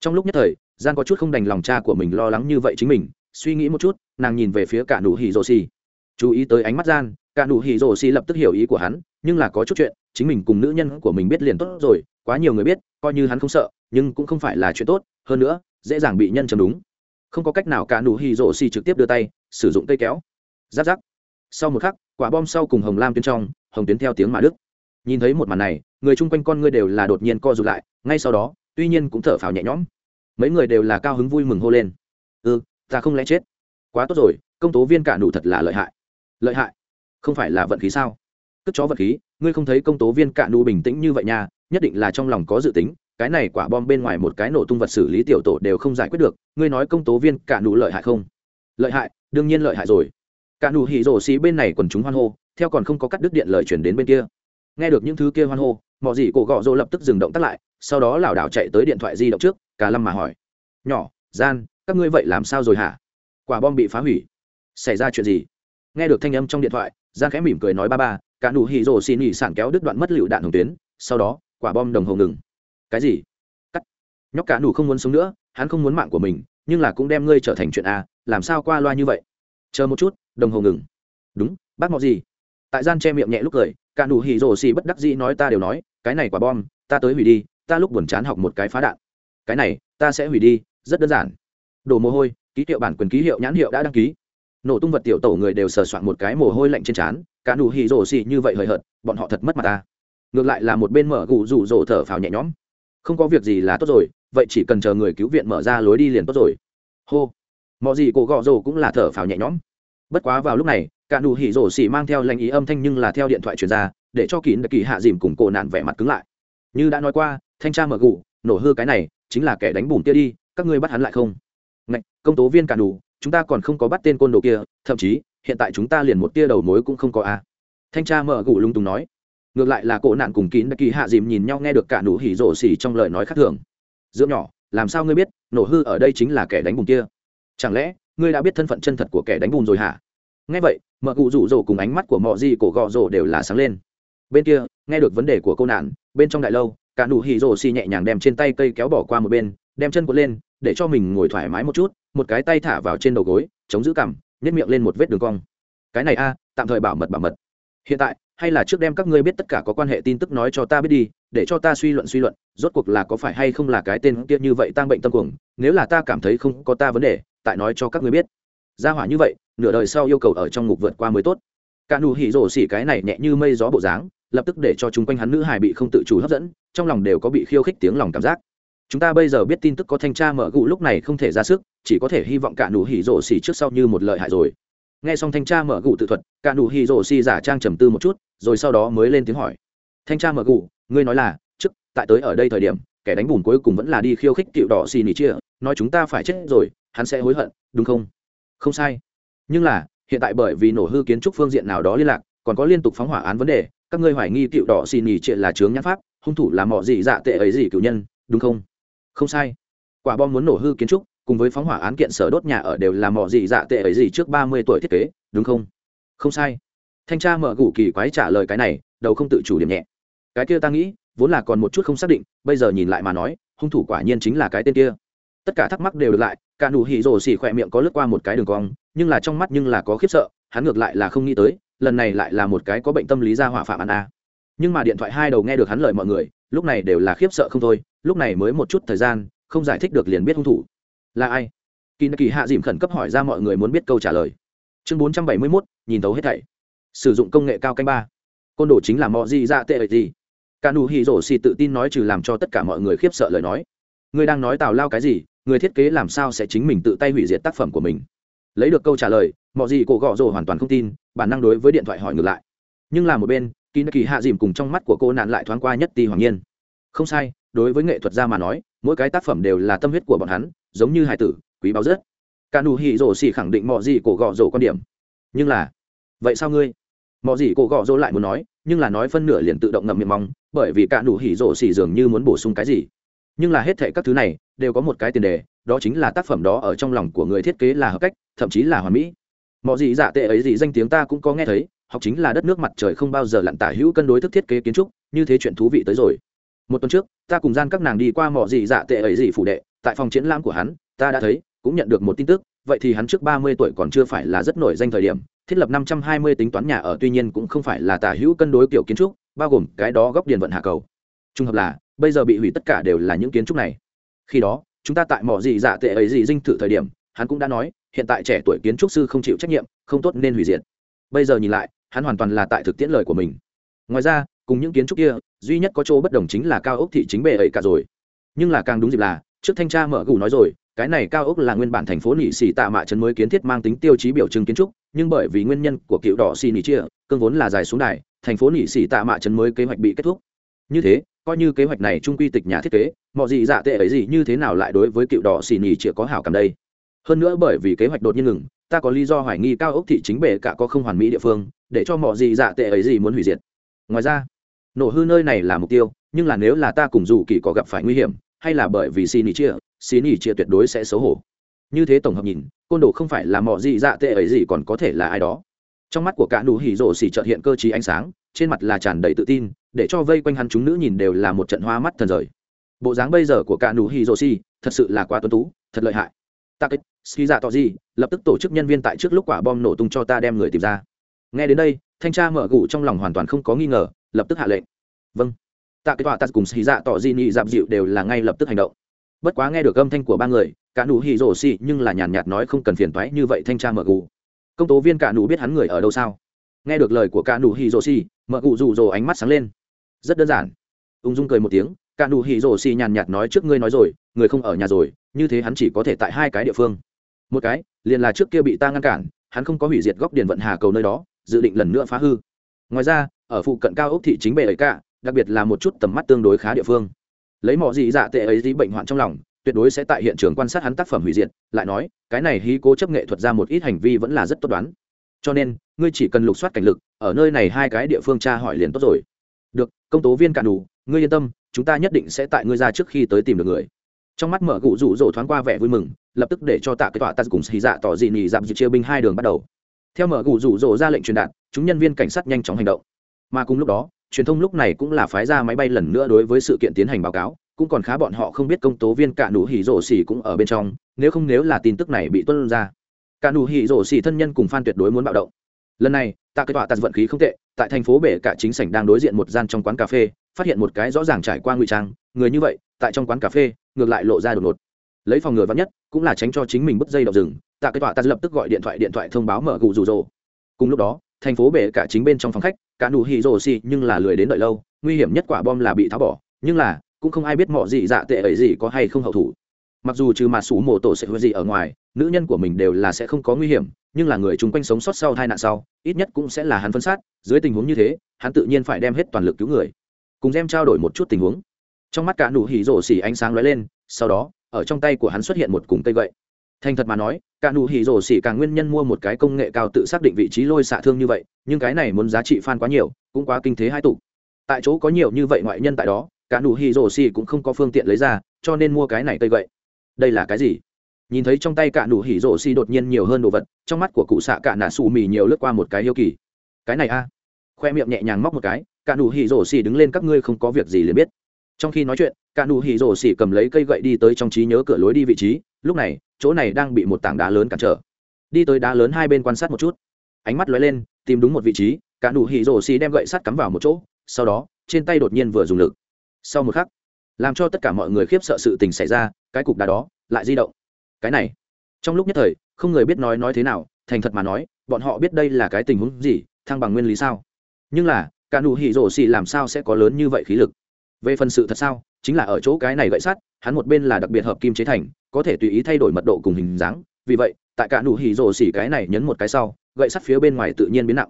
Trong lúc nhất thời, gian có chút không đành lòng cha của mình lo lắng như vậy chính mình, suy nghĩ một chút, nàng nhìn về phía cả nụ hỉ rô xì. Chú ý tới ánh mắt gian cả nụ hỉ rồ xì lập tức hiểu ý của hắn, nhưng là có chút chuyện, chính mình cùng nữ nhân của mình biết liền tốt rồi, quá nhiều người biết, coi như hắn không sợ, nhưng cũng không phải là chuyện tốt, hơn nữa, dễ dàng bị nhân chấm đúng. Không có cách nào cả nụ hỉ rồ xì trực tiếp đưa tay, sử dụng cây kéo. Giáp giáp. Sau một khắc, quả bom sau cùng hồng lam tuyến trong, hồng tuyến theo tiếng mà đức nhìn thấy một màn này, người chung quanh con ngươi đều là đột nhiên co rụt lại, ngay sau đó, tuy nhiên cũng thở phào nhẹ nhõm. Mấy người đều là cao hứng vui mừng hô lên. Ừ ta không lẽ chết? Quá tốt rồi, công tố viên cả nụ thật là lợi hại. Lợi hại không phải là vận khí sao? Cất chó vận khí, ngươi không thấy công tố viên cạn nu bình tĩnh như vậy nha, nhất định là trong lòng có dự tính, cái này quả bom bên ngoài một cái nổ tung vật xử lý tiểu tổ đều không giải quyết được, ngươi nói công tố viên cạn nu lợi hại không? Lợi hại, đương nhiên lợi hại rồi. Cạn nu hỉ rổ xì bên này quần chúng hoan hô, theo còn không có cắt đứt điện lời chuyển đến bên kia. Nghe được những thứ kia hoan hô mọi gì cổ gọ rô lập tức dừng động tắt lại, sau đó lảo đảo chạy tới điện thoại di động trước, cả lâm mà hỏi. Nhỏ, gian, các ngươi vậy làm sao rồi hả? Quả bom bị phá hủy. Xảy ra chuyện gì? Nghe được thanh âm trong điện thoại Giang khẽ mỉm cười nói ba ba, cả nụ hì rồ xì nhị sản kéo đứt đoạn mất lựu đạn hồng tuyến, sau đó, quả bom đồng hồ ngừng. Cái gì? Cắt. Nhóc cả nụ không muốn sống nữa, hắn không muốn mạng của mình, nhưng là cũng đem ngươi trở thành chuyện a, làm sao qua loa như vậy? Chờ một chút, đồng hồ ngừng. Đúng, bác mọ gì? Tại gian che miệng nhẹ lúc cười, cả nụ hì rồ xì bất đắc dĩ nói ta đều nói, cái này quả bom, ta tới hủy đi, ta lúc buồn chán học một cái phá đạn. Cái này, ta sẽ hủy đi, rất đơn giản. Đồ mồ hôi, ký hiệu bản quyền ký hiệu nhãn hiệu đã đăng ký nổ tung vật tiểu tổ người đều sờ soạn một cái mồ hôi lạnh trên trán, cả nụ hỉ rổ xì như vậy hời hợt, bọn họ thật mất mặt ta. Ngược lại là một bên mở gù rủ rổ thở phào nhẹ nhõm. Không có việc gì là tốt rồi, vậy chỉ cần chờ người cứu viện mở ra lối đi liền tốt rồi. Hô. Mọi gì cổ gọ rổ cũng là thở phào nhẹ nhõm. Bất quá vào lúc này, cả nụ hỉ rổ xì mang theo lanh ý âm thanh nhưng là theo điện thoại truyền ra, để cho kín kỳ hạ dìm cùng cổ nạn vẻ mặt cứng lại. Như đã nói qua, thanh tra mở gù, nổ hư cái này, chính là kẻ đánh bùn kia đi, các ngươi bắt hắn lại không? Ngạch, công tố viên cả đủ chúng ta còn không có bắt tên côn đồ kia, thậm chí, hiện tại chúng ta liền một tia đầu mối cũng không có a à. thanh tra mở gù lung tùng nói. Ngược lại là cổ nạn cùng kín kỳ hạ dìm nhìn nhau nghe được cả nụ hỉ rổ xỉ trong lời nói khác thường. Dưỡng nhỏ, làm sao ngươi biết, nổ hư ở đây chính là kẻ đánh bùn kia? Chẳng lẽ, ngươi đã biết thân phận chân thật của kẻ đánh bùn rồi hả? Nghe vậy, mở cụ rủ rỗ cùng ánh mắt của mọi gì cổ gọ rỗ đều là sáng lên. Bên kia, nghe được vấn đề của cô nạn, bên trong đại lâu, cả nụ hỉ rổ xỉ nhẹ nhàng đem trên tay cây kéo bỏ qua một bên đem chân cuộn lên, để cho mình ngồi thoải mái một chút, một cái tay thả vào trên đầu gối, chống giữ cằm nhét miệng lên một vết đường cong. Cái này a, tạm thời bảo mật bảo mật. Hiện tại, hay là trước đem các ngươi biết tất cả có quan hệ tin tức nói cho ta biết đi, để cho ta suy luận suy luận, rốt cuộc là có phải hay không là cái tên kia như vậy tăng bệnh tâm cuồng, nếu là ta cảm thấy không có ta vấn đề, tại nói cho các ngươi biết. Gia hỏa như vậy, nửa đời sau yêu cầu ở trong ngục vượt qua mới tốt. Cả nụ hỉ rổ xỉ cái này nhẹ như mây gió bộ dáng, lập tức để cho chúng quanh hắn nữ hài bị không tự chủ hấp dẫn, trong lòng đều có bị khiêu khích tiếng lòng cảm giác chúng ta bây giờ biết tin tức có thanh tra mở gụ lúc này không thể ra sức, chỉ có thể hy vọng cả nụ hỉ rổ xỉ trước sau như một lợi hại rồi. Nghe xong thanh tra mở gụ tự thuật, cả nụ hỉ rổ xỉ giả trang trầm tư một chút, rồi sau đó mới lên tiếng hỏi. Thanh tra mở gụ, ngươi nói là, trước, tại tới ở đây thời điểm, kẻ đánh bùn cuối cùng vẫn là đi khiêu khích cựu đỏ xì nỉ chia, nói chúng ta phải chết rồi, hắn sẽ hối hận, đúng không? Không sai. Nhưng là, hiện tại bởi vì nổ hư kiến trúc phương diện nào đó liên lạc, còn có liên tục phóng hỏa án vấn đề, các ngươi hoài nghi cựu đỏ xì nỉ chia là chướng nhãn pháp, hung thủ làm mỏ gì dạ tệ ấy gì cựu nhân, đúng không? không sai. Quả bom muốn nổ hư kiến trúc, cùng với phóng hỏa án kiện sở đốt nhà ở đều là mỏ gì dạ tệ ấy gì trước ba mươi tuổi thiết kế, đúng không? Không sai. Thanh tra mở gủ kỳ quái trả lời cái này, đầu không tự chủ điểm nhẹ. Cái kia ta nghĩ, vốn là còn một chút không xác định, bây giờ nhìn lại mà nói, hung thủ quả nhiên chính là cái tên kia. Tất cả thắc mắc đều được lại, cả nụ hỉ rồ xỉ khỏe miệng có lướt qua một cái đường cong, nhưng là trong mắt nhưng là có khiếp sợ, hắn ngược lại là không nghĩ tới, lần này lại là một cái có bệnh tâm lý ra hỏa phạm ăn a. À. nhưng mà điện thoại hai đầu nghe được hắn lời mọi người lúc này đều là khiếp sợ không thôi, lúc này mới một chút thời gian, không giải thích được liền biết hung thủ. Là ai? Kỳ kỳ hạ dìm khẩn cấp hỏi ra mọi người muốn biết câu trả lời. Chương bốn trăm bảy mươi mốt, nhìn tấu hết thảy. Sử dụng công nghệ cao canh ba. Côn đồ chính là mọi gì ra tệ gì. Cả nụ hì rổ xì tự tin nói trừ làm cho tất cả mọi người khiếp sợ lời nói. Người đang nói tào lao cái gì, người thiết kế làm sao sẽ chính mình tự tay hủy diệt tác phẩm của mình? Lấy được câu trả lời mọi gì cổ gõ rồ hoàn toàn không tin, bản năng đối với điện thoại hỏi ngược lại. Nhưng là một bên kỳ kỳ hạ dìm cùng trong mắt của cô nạn lại thoáng qua nhất ti hoàng nhiên. Không sai, đối với nghệ thuật gia mà nói, mỗi cái tác phẩm đều là tâm huyết của bọn hắn, giống như hải tử, quý báo rất. Cả nụ hỉ rổ xì khẳng định mọi gì cổ gọ rổ quan điểm. Nhưng là, vậy sao ngươi? Mọi gì cổ gọ rổ lại muốn nói, nhưng là nói phân nửa liền tự động ngậm miệng mong, bởi vì cả nụ hỉ rổ xì dường như muốn bổ sung cái gì. Nhưng là hết thệ các thứ này, đều có một cái tiền đề, đó chính là tác phẩm đó ở trong lòng của người thiết kế là hợp cách, thậm chí là hoàn mỹ. Mọi gì giả tệ ấy gì danh tiếng ta cũng có nghe thấy học chính là đất nước mặt trời không bao giờ lặn tả hữu cân đối thức thiết kế kiến trúc, như thế chuyện thú vị tới rồi. Một tuần trước, ta cùng gian các nàng đi qua mỏ gì dạ tệ ấy gì phủ đệ, tại phòng triển lãm của hắn, ta đã thấy, cũng nhận được một tin tức, vậy thì hắn trước ba mươi tuổi còn chưa phải là rất nổi danh thời điểm, thiết lập năm trăm hai mươi tính toán nhà ở tuy nhiên cũng không phải là tả hữu cân đối kiểu kiến trúc, bao gồm cái đó góc điền vận hạ cầu. Trung hợp là, bây giờ bị hủy tất cả đều là những kiến trúc này. Khi đó, chúng ta tại mỏ gì dạ tệ ấy gì dinh thự thời điểm, hắn cũng đã nói, hiện tại trẻ tuổi kiến trúc sư không chịu trách nhiệm, không tốt nên hủy diệt. Bây giờ nhìn lại hắn hoàn toàn là tại thực tiễn lời của mình. Ngoài ra, cùng những kiến trúc kia, duy nhất có chỗ bất đồng chính là cao ốc thị chính bề ấy cả rồi. Nhưng là càng đúng dịp là, trước thanh tra mở gù nói rồi, cái này cao ốc là nguyên bản thành phố nỉ xỉ tạ mạ trấn mới kiến thiết mang tính tiêu chí biểu trưng kiến trúc, nhưng bởi vì nguyên nhân của cựu đỏ xì nỉ chia, cương vốn là dài xuống đài, thành phố nỉ xỉ tạ mạ trấn mới kế hoạch bị kết thúc. Như thế, coi như kế hoạch này trung quy tịch nhà thiết kế, mọi gì dạ tệ ấy gì như thế nào lại đối với cựu đỏ xì nỉ chia có hảo cảm đây? Hơn nữa bởi vì kế hoạch đột nhiên ngừng, ta có lý do hoài nghi cao ốc thị chính bệ cả có không hoàn mỹ địa phương để cho mọi gì dạ tệ ấy gì muốn hủy diệt. Ngoài ra, nổ hư nơi này là mục tiêu, nhưng là nếu là ta cùng dù kỳ có gặp phải nguy hiểm, hay là bởi vì xin ý chia, xin ý chia tuyệt đối sẽ xấu hổ. Như thế tổng hợp nhìn, côn đồ không phải là mọi gì dạ tệ ấy gì còn có thể là ai đó. Trong mắt của cả nụ hỉ rổ xỉ chợt hiện cơ trí ánh sáng, trên mặt là tràn đầy tự tin, để cho vây quanh hắn chúng nữ nhìn đều là một trận hoa mắt thần rời. Bộ dáng bây giờ của cả nụ hỉ rổ xỉ, thật sự là quá tuấn tú, thật lợi hại. Ta kích xí dạ tỏ gì lập tức tổ chức nhân viên tại trước lúc quả bom nổ tung cho ta đem người tìm ra nghe đến đây, thanh tra mở gụ trong lòng hoàn toàn không có nghi ngờ, lập tức hạ lệnh. Vâng. Tạ kết quả tạ cùng xì dạ tỏ di nị dạp dịu đều là ngay lập tức hành động. Bất quá nghe được âm thanh của ba người, cả nụ hỉ rổ xì nhưng là nhàn nhạt nói không cần phiền toái như vậy thanh tra mở gù công tố viên cả nụ biết hắn người ở đâu sao? Nghe được lời của cả nụ hỉ rổ xì, mở gù rủ rồ ánh mắt sáng lên. Rất đơn giản. Ung dung cười một tiếng, cả nụ hỉ rổ xì nhàn nhạt nói trước ngươi nói rồi, người không ở nhà rồi, như thế hắn chỉ có thể tại hai cái địa phương. Một cái, liền là trước kia bị ta ngăn cản, hắn không có hủy diệt góc điện vận hà cầu nơi đó dự định lần nữa phá hư. Ngoài ra, ở phụ cận cao ốc thị chính bệ ấy cả, đặc biệt là một chút tầm mắt tương đối khá địa phương. Lấy mỏ gì dạ tệ ấy gì bệnh hoạn trong lòng, tuyệt đối sẽ tại hiện trường quan sát hắn tác phẩm hủy diệt, lại nói, cái này hí cố chấp nghệ thuật ra một ít hành vi vẫn là rất tốt đoán. Cho nên, ngươi chỉ cần lục soát cảnh lực, ở nơi này hai cái địa phương tra hỏi liền tốt rồi. Được, công tố viên cạn đủ, ngươi yên tâm, chúng ta nhất định sẽ tại ngươi ra trước khi tới tìm được người. Trong mắt mở cụ rủ rỗ thoáng qua vẻ vui mừng, lập tức để cho tạ cái tọa ta cùng xì dạ tỏ dị nhì dạm dị chia binh hai đường bắt đầu theo mở gù rủ rỗ ra lệnh truyền đạt, chúng nhân viên cảnh sát nhanh chóng hành động. Mà cùng lúc đó, truyền thông lúc này cũng là phái ra máy bay lần nữa đối với sự kiện tiến hành báo cáo, cũng còn khá bọn họ không biết công tố viên cả nụ hỉ rổ xỉ cũng ở bên trong, nếu không nếu là tin tức này bị tuân ra. Cả nụ hỉ rổ xỉ thân nhân cùng phan tuyệt đối muốn bạo động. Lần này, tạ kết tọa tạt vận khí không tệ, tại thành phố bể cả chính sảnh đang đối diện một gian trong quán cà phê, phát hiện một cái rõ ràng trải qua ngụy trang, người như vậy, tại trong quán cà phê, ngược lại lộ ra đột ngột. Lấy phòng ngừa vắn nhất, cũng là tránh cho chính mình bứt dây đậu rừng tạ cái tọa ta lập tức gọi điện thoại điện thoại thông báo mở gù rủ rồ. Cùng lúc đó, thành phố bể cả chính bên trong phòng khách, cả nụ hỉ rồ xì nhưng là lười đến đợi lâu, nguy hiểm nhất quả bom là bị tháo bỏ, nhưng là, cũng không ai biết mọi gì dạ tệ ấy gì có hay không hậu thủ. Mặc dù trừ mà sủ mổ tổ sẽ hứa gì ở ngoài, nữ nhân của mình đều là sẽ không có nguy hiểm, nhưng là người chung quanh sống sót sau tai nạn sau, ít nhất cũng sẽ là hắn phân sát, dưới tình huống như thế, hắn tự nhiên phải đem hết toàn lực cứu người. Cùng đem trao đổi một chút tình huống. Trong mắt cả nụ hỉ rổ xỉ ánh sáng lóe lên, sau đó, ở trong tay của hắn xuất hiện một cùng cây gậy thành thật mà nói, cả nụ hỉ rổ xỉ càng nguyên nhân mua một cái công nghệ cao tự xác định vị trí lôi xạ thương như vậy, nhưng cái này muốn giá trị fan quá nhiều, cũng quá kinh thế hai tục tại chỗ có nhiều như vậy ngoại nhân tại đó, cả nụ hỉ rổ xỉ cũng không có phương tiện lấy ra, cho nên mua cái này cây gậy. Đây là cái gì? Nhìn thấy trong tay cả nụ hỉ rổ xỉ đột nhiên nhiều hơn đồ vật, trong mắt của cụ xạ cả nạ xù mì nhiều lướt qua một cái yêu kỳ. Cái này a. Khoe miệng nhẹ nhàng móc một cái, cả nụ hỉ rổ xỉ đứng lên, các ngươi không có việc gì liền biết trong khi nói chuyện, cả nụ hỉ rổ xỉ cầm lấy cây gậy đi tới trong trí nhớ cửa lối đi vị trí, lúc này, chỗ này đang bị một tảng đá lớn cản trở. Đi tới đá lớn hai bên quan sát một chút. Ánh mắt lóe lên, tìm đúng một vị trí, cả nụ hỉ rổ xỉ đem gậy sắt cắm vào một chỗ, sau đó, trên tay đột nhiên vừa dùng lực. Sau một khắc, làm cho tất cả mọi người khiếp sợ sự tình xảy ra, cái cục đá đó lại di động. Cái này, trong lúc nhất thời, không người biết nói nói thế nào, thành thật mà nói, bọn họ biết đây là cái tình huống gì, thăng bằng nguyên lý sao? Nhưng là, cả nụ hỉ rổ xỉ làm sao sẽ có lớn như vậy khí lực? về phần sự thật sao, chính là ở chỗ cái này gậy sắt, hắn một bên là đặc biệt hợp kim chế thành, có thể tùy ý thay đổi mật độ cùng hình dáng. Vì vậy, tại cả nụ hỉ rồ xỉ cái này nhấn một cái sau, gậy sắt phía bên ngoài tự nhiên biến nặng.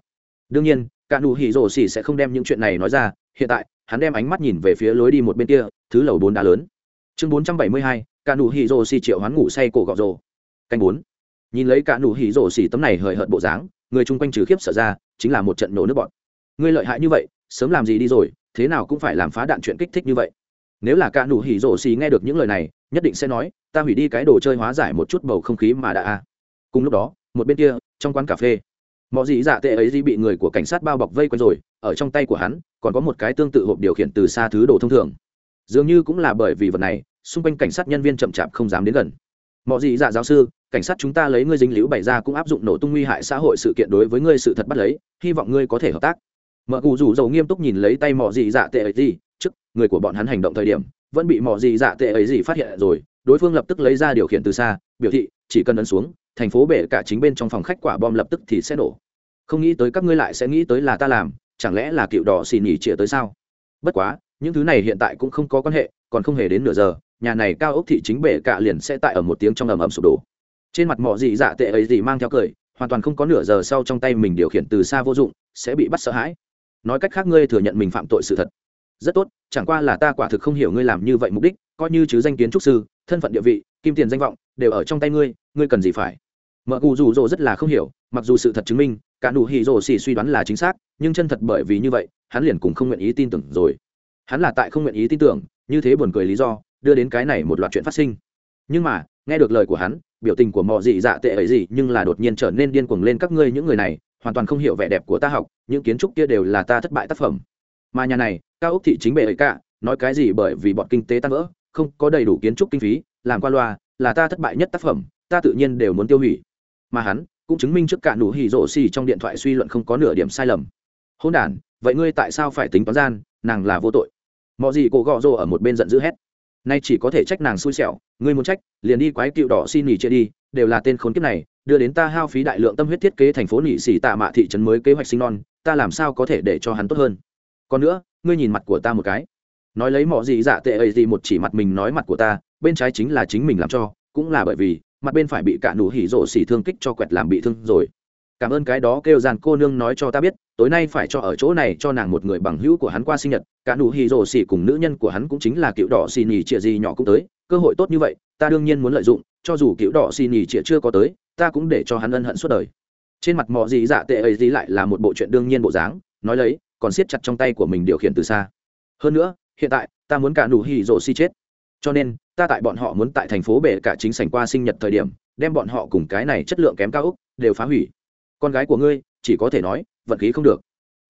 Đương nhiên, cả nụ hỉ rồ xỉ sẽ không đem những chuyện này nói ra. Hiện tại, hắn đem ánh mắt nhìn về phía lối đi một bên kia, thứ lầu bốn đá lớn. Chương bốn trăm bảy mươi hai, cả nụ hỉ rồ xỉ triệu hoán ngủ say cổ gọt rồ. Canh bốn. Nhìn lấy cả nụ hỉ rồ xỉ tấm này hời hợt bộ dáng, người chung quanh trừ khiếp sợ ra, chính là một trận nổ nước bọn ngươi lợi hại như vậy, sớm làm gì đi rồi thế nào cũng phải làm phá đạn chuyện kích thích như vậy. Nếu là cả nụ hỉ rổ xì nghe được những lời này, nhất định sẽ nói, ta hủy đi cái đồ chơi hóa giải một chút bầu không khí mà đã a. Cùng lúc đó, một bên kia, trong quán cà phê mọi gì dạ tệ ấy gì bị người của cảnh sát bao bọc vây quanh rồi, ở trong tay của hắn, còn có một cái tương tự hộp điều khiển từ xa thứ đồ thông thường. Dường như cũng là bởi vì vật này, xung quanh cảnh sát nhân viên chậm chạp không dám đến gần. Mọi gì dạ giáo sư, cảnh sát chúng ta lấy ngươi dính liễu bày ra cũng áp dụng nổ tung nguy hại xã hội sự kiện đối với ngươi sự thật bắt lấy, hy vọng ngươi có thể hợp tác mợ cụ rủ dầu nghiêm túc nhìn lấy tay mỏ dị dạ tệ ấy gì, trước, người của bọn hắn hành động thời điểm, vẫn bị mỏ dị dạ tệ ấy gì phát hiện rồi, đối phương lập tức lấy ra điều khiển từ xa, biểu thị, chỉ cần ấn xuống, thành phố bể cả chính bên trong phòng khách quả bom lập tức thì sẽ nổ. Không nghĩ tới các ngươi lại sẽ nghĩ tới là ta làm, chẳng lẽ là cựu đỏ xì nhỉ chĩa tới sao? Bất quá, những thứ này hiện tại cũng không có quan hệ, còn không hề đến nửa giờ, nhà này cao ốc thị chính bể cả liền sẽ tại ở một tiếng trong ầm ầm sụp đổ. Trên mặt mỏ dị dạ tệ ấy gì mang theo cười, hoàn toàn không có nửa giờ sau trong tay mình điều khiển từ xa vô dụng, sẽ bị bắt sợ hãi nói cách khác ngươi thừa nhận mình phạm tội sự thật. Rất tốt, chẳng qua là ta quả thực không hiểu ngươi làm như vậy mục đích, coi như chứ danh kiến trúc sư, thân phận địa vị, kim tiền danh vọng, đều ở trong tay ngươi ngươi cần gì phải? Mợ cụ rủ rỗ rất là không hiểu, mặc dù sự thật chứng minh, cả nụ hỉ rỗ xỉ suy đoán là chính xác, nhưng chân thật bởi vì như vậy, hắn liền cũng không nguyện ý tin tưởng rồi. Hắn là tại không nguyện ý tin tưởng, như thế buồn cười lý do, đưa đến cái này một loạt chuyện phát sinh. Nhưng mà, nghe được lời của hắn, biểu tình của mọi dị dạ tệ ấy gì, nhưng là đột nhiên trở nên điên cuồng lên các ngươi những người này hoàn toàn không hiểu vẻ đẹp của ta học, những kiến trúc kia đều là ta thất bại tác phẩm. Mà nhà này, cao úc thị chính bệ ấy cả, nói cái gì bởi vì bọn kinh tế tan vỡ, không có đầy đủ kiến trúc kinh phí, làm qua loa, là ta thất bại nhất tác phẩm, ta tự nhiên đều muốn tiêu hủy. Mà hắn, cũng chứng minh trước cả nụ hỉ rổ xì trong điện thoại suy luận không có nửa điểm sai lầm. Hôn đản, vậy ngươi tại sao phải tính toán gian, nàng là vô tội. Mọi gì cổ gọ rồ ở một bên giận dữ hét. Nay chỉ có thể trách nàng xui xẻo, ngươi muốn trách, liền đi quái cựu đỏ xin nghỉ chia đi, đều là tên khốn kiếp này đưa đến ta hao phí đại lượng tâm huyết thiết kế thành phố nhị xỉ tạ mạ thị trấn mới kế hoạch sinh non, ta làm sao có thể để cho hắn tốt hơn? Còn nữa, ngươi nhìn mặt của ta một cái. Nói lấy mỏ gì dạ tệ ấy gì một chỉ mặt mình nói mặt của ta, bên trái chính là chính mình làm cho, cũng là bởi vì, mặt bên phải bị cả nụ hỉ rộ xỉ thương kích cho quẹt làm bị thương rồi. Cảm ơn cái đó kêu dàn cô nương nói cho ta biết, tối nay phải cho ở chỗ này cho nàng một người bằng hữu của hắn qua sinh nhật, cả nụ hỉ rộ xỉ cùng nữ nhân của hắn cũng chính là cựu đỏ xì nhì trịa gì nhỏ cũng tới, cơ hội tốt như vậy, ta đương nhiên muốn lợi dụng cho dù cựu đỏ xì nhì chĩa chưa có tới, ta cũng để cho hắn ân hận suốt đời. Trên mặt mọi gì dạ tệ ấy gì lại là một bộ chuyện đương nhiên bộ dáng, nói lấy, còn siết chặt trong tay của mình điều khiển từ xa. Hơn nữa, hiện tại, ta muốn cả nụ hỉ rộ si chết. Cho nên, ta tại bọn họ muốn tại thành phố bể cả chính sảnh qua sinh nhật thời điểm, đem bọn họ cùng cái này chất lượng kém cao úc, đều phá hủy. Con gái của ngươi, chỉ có thể nói, vận khí không được.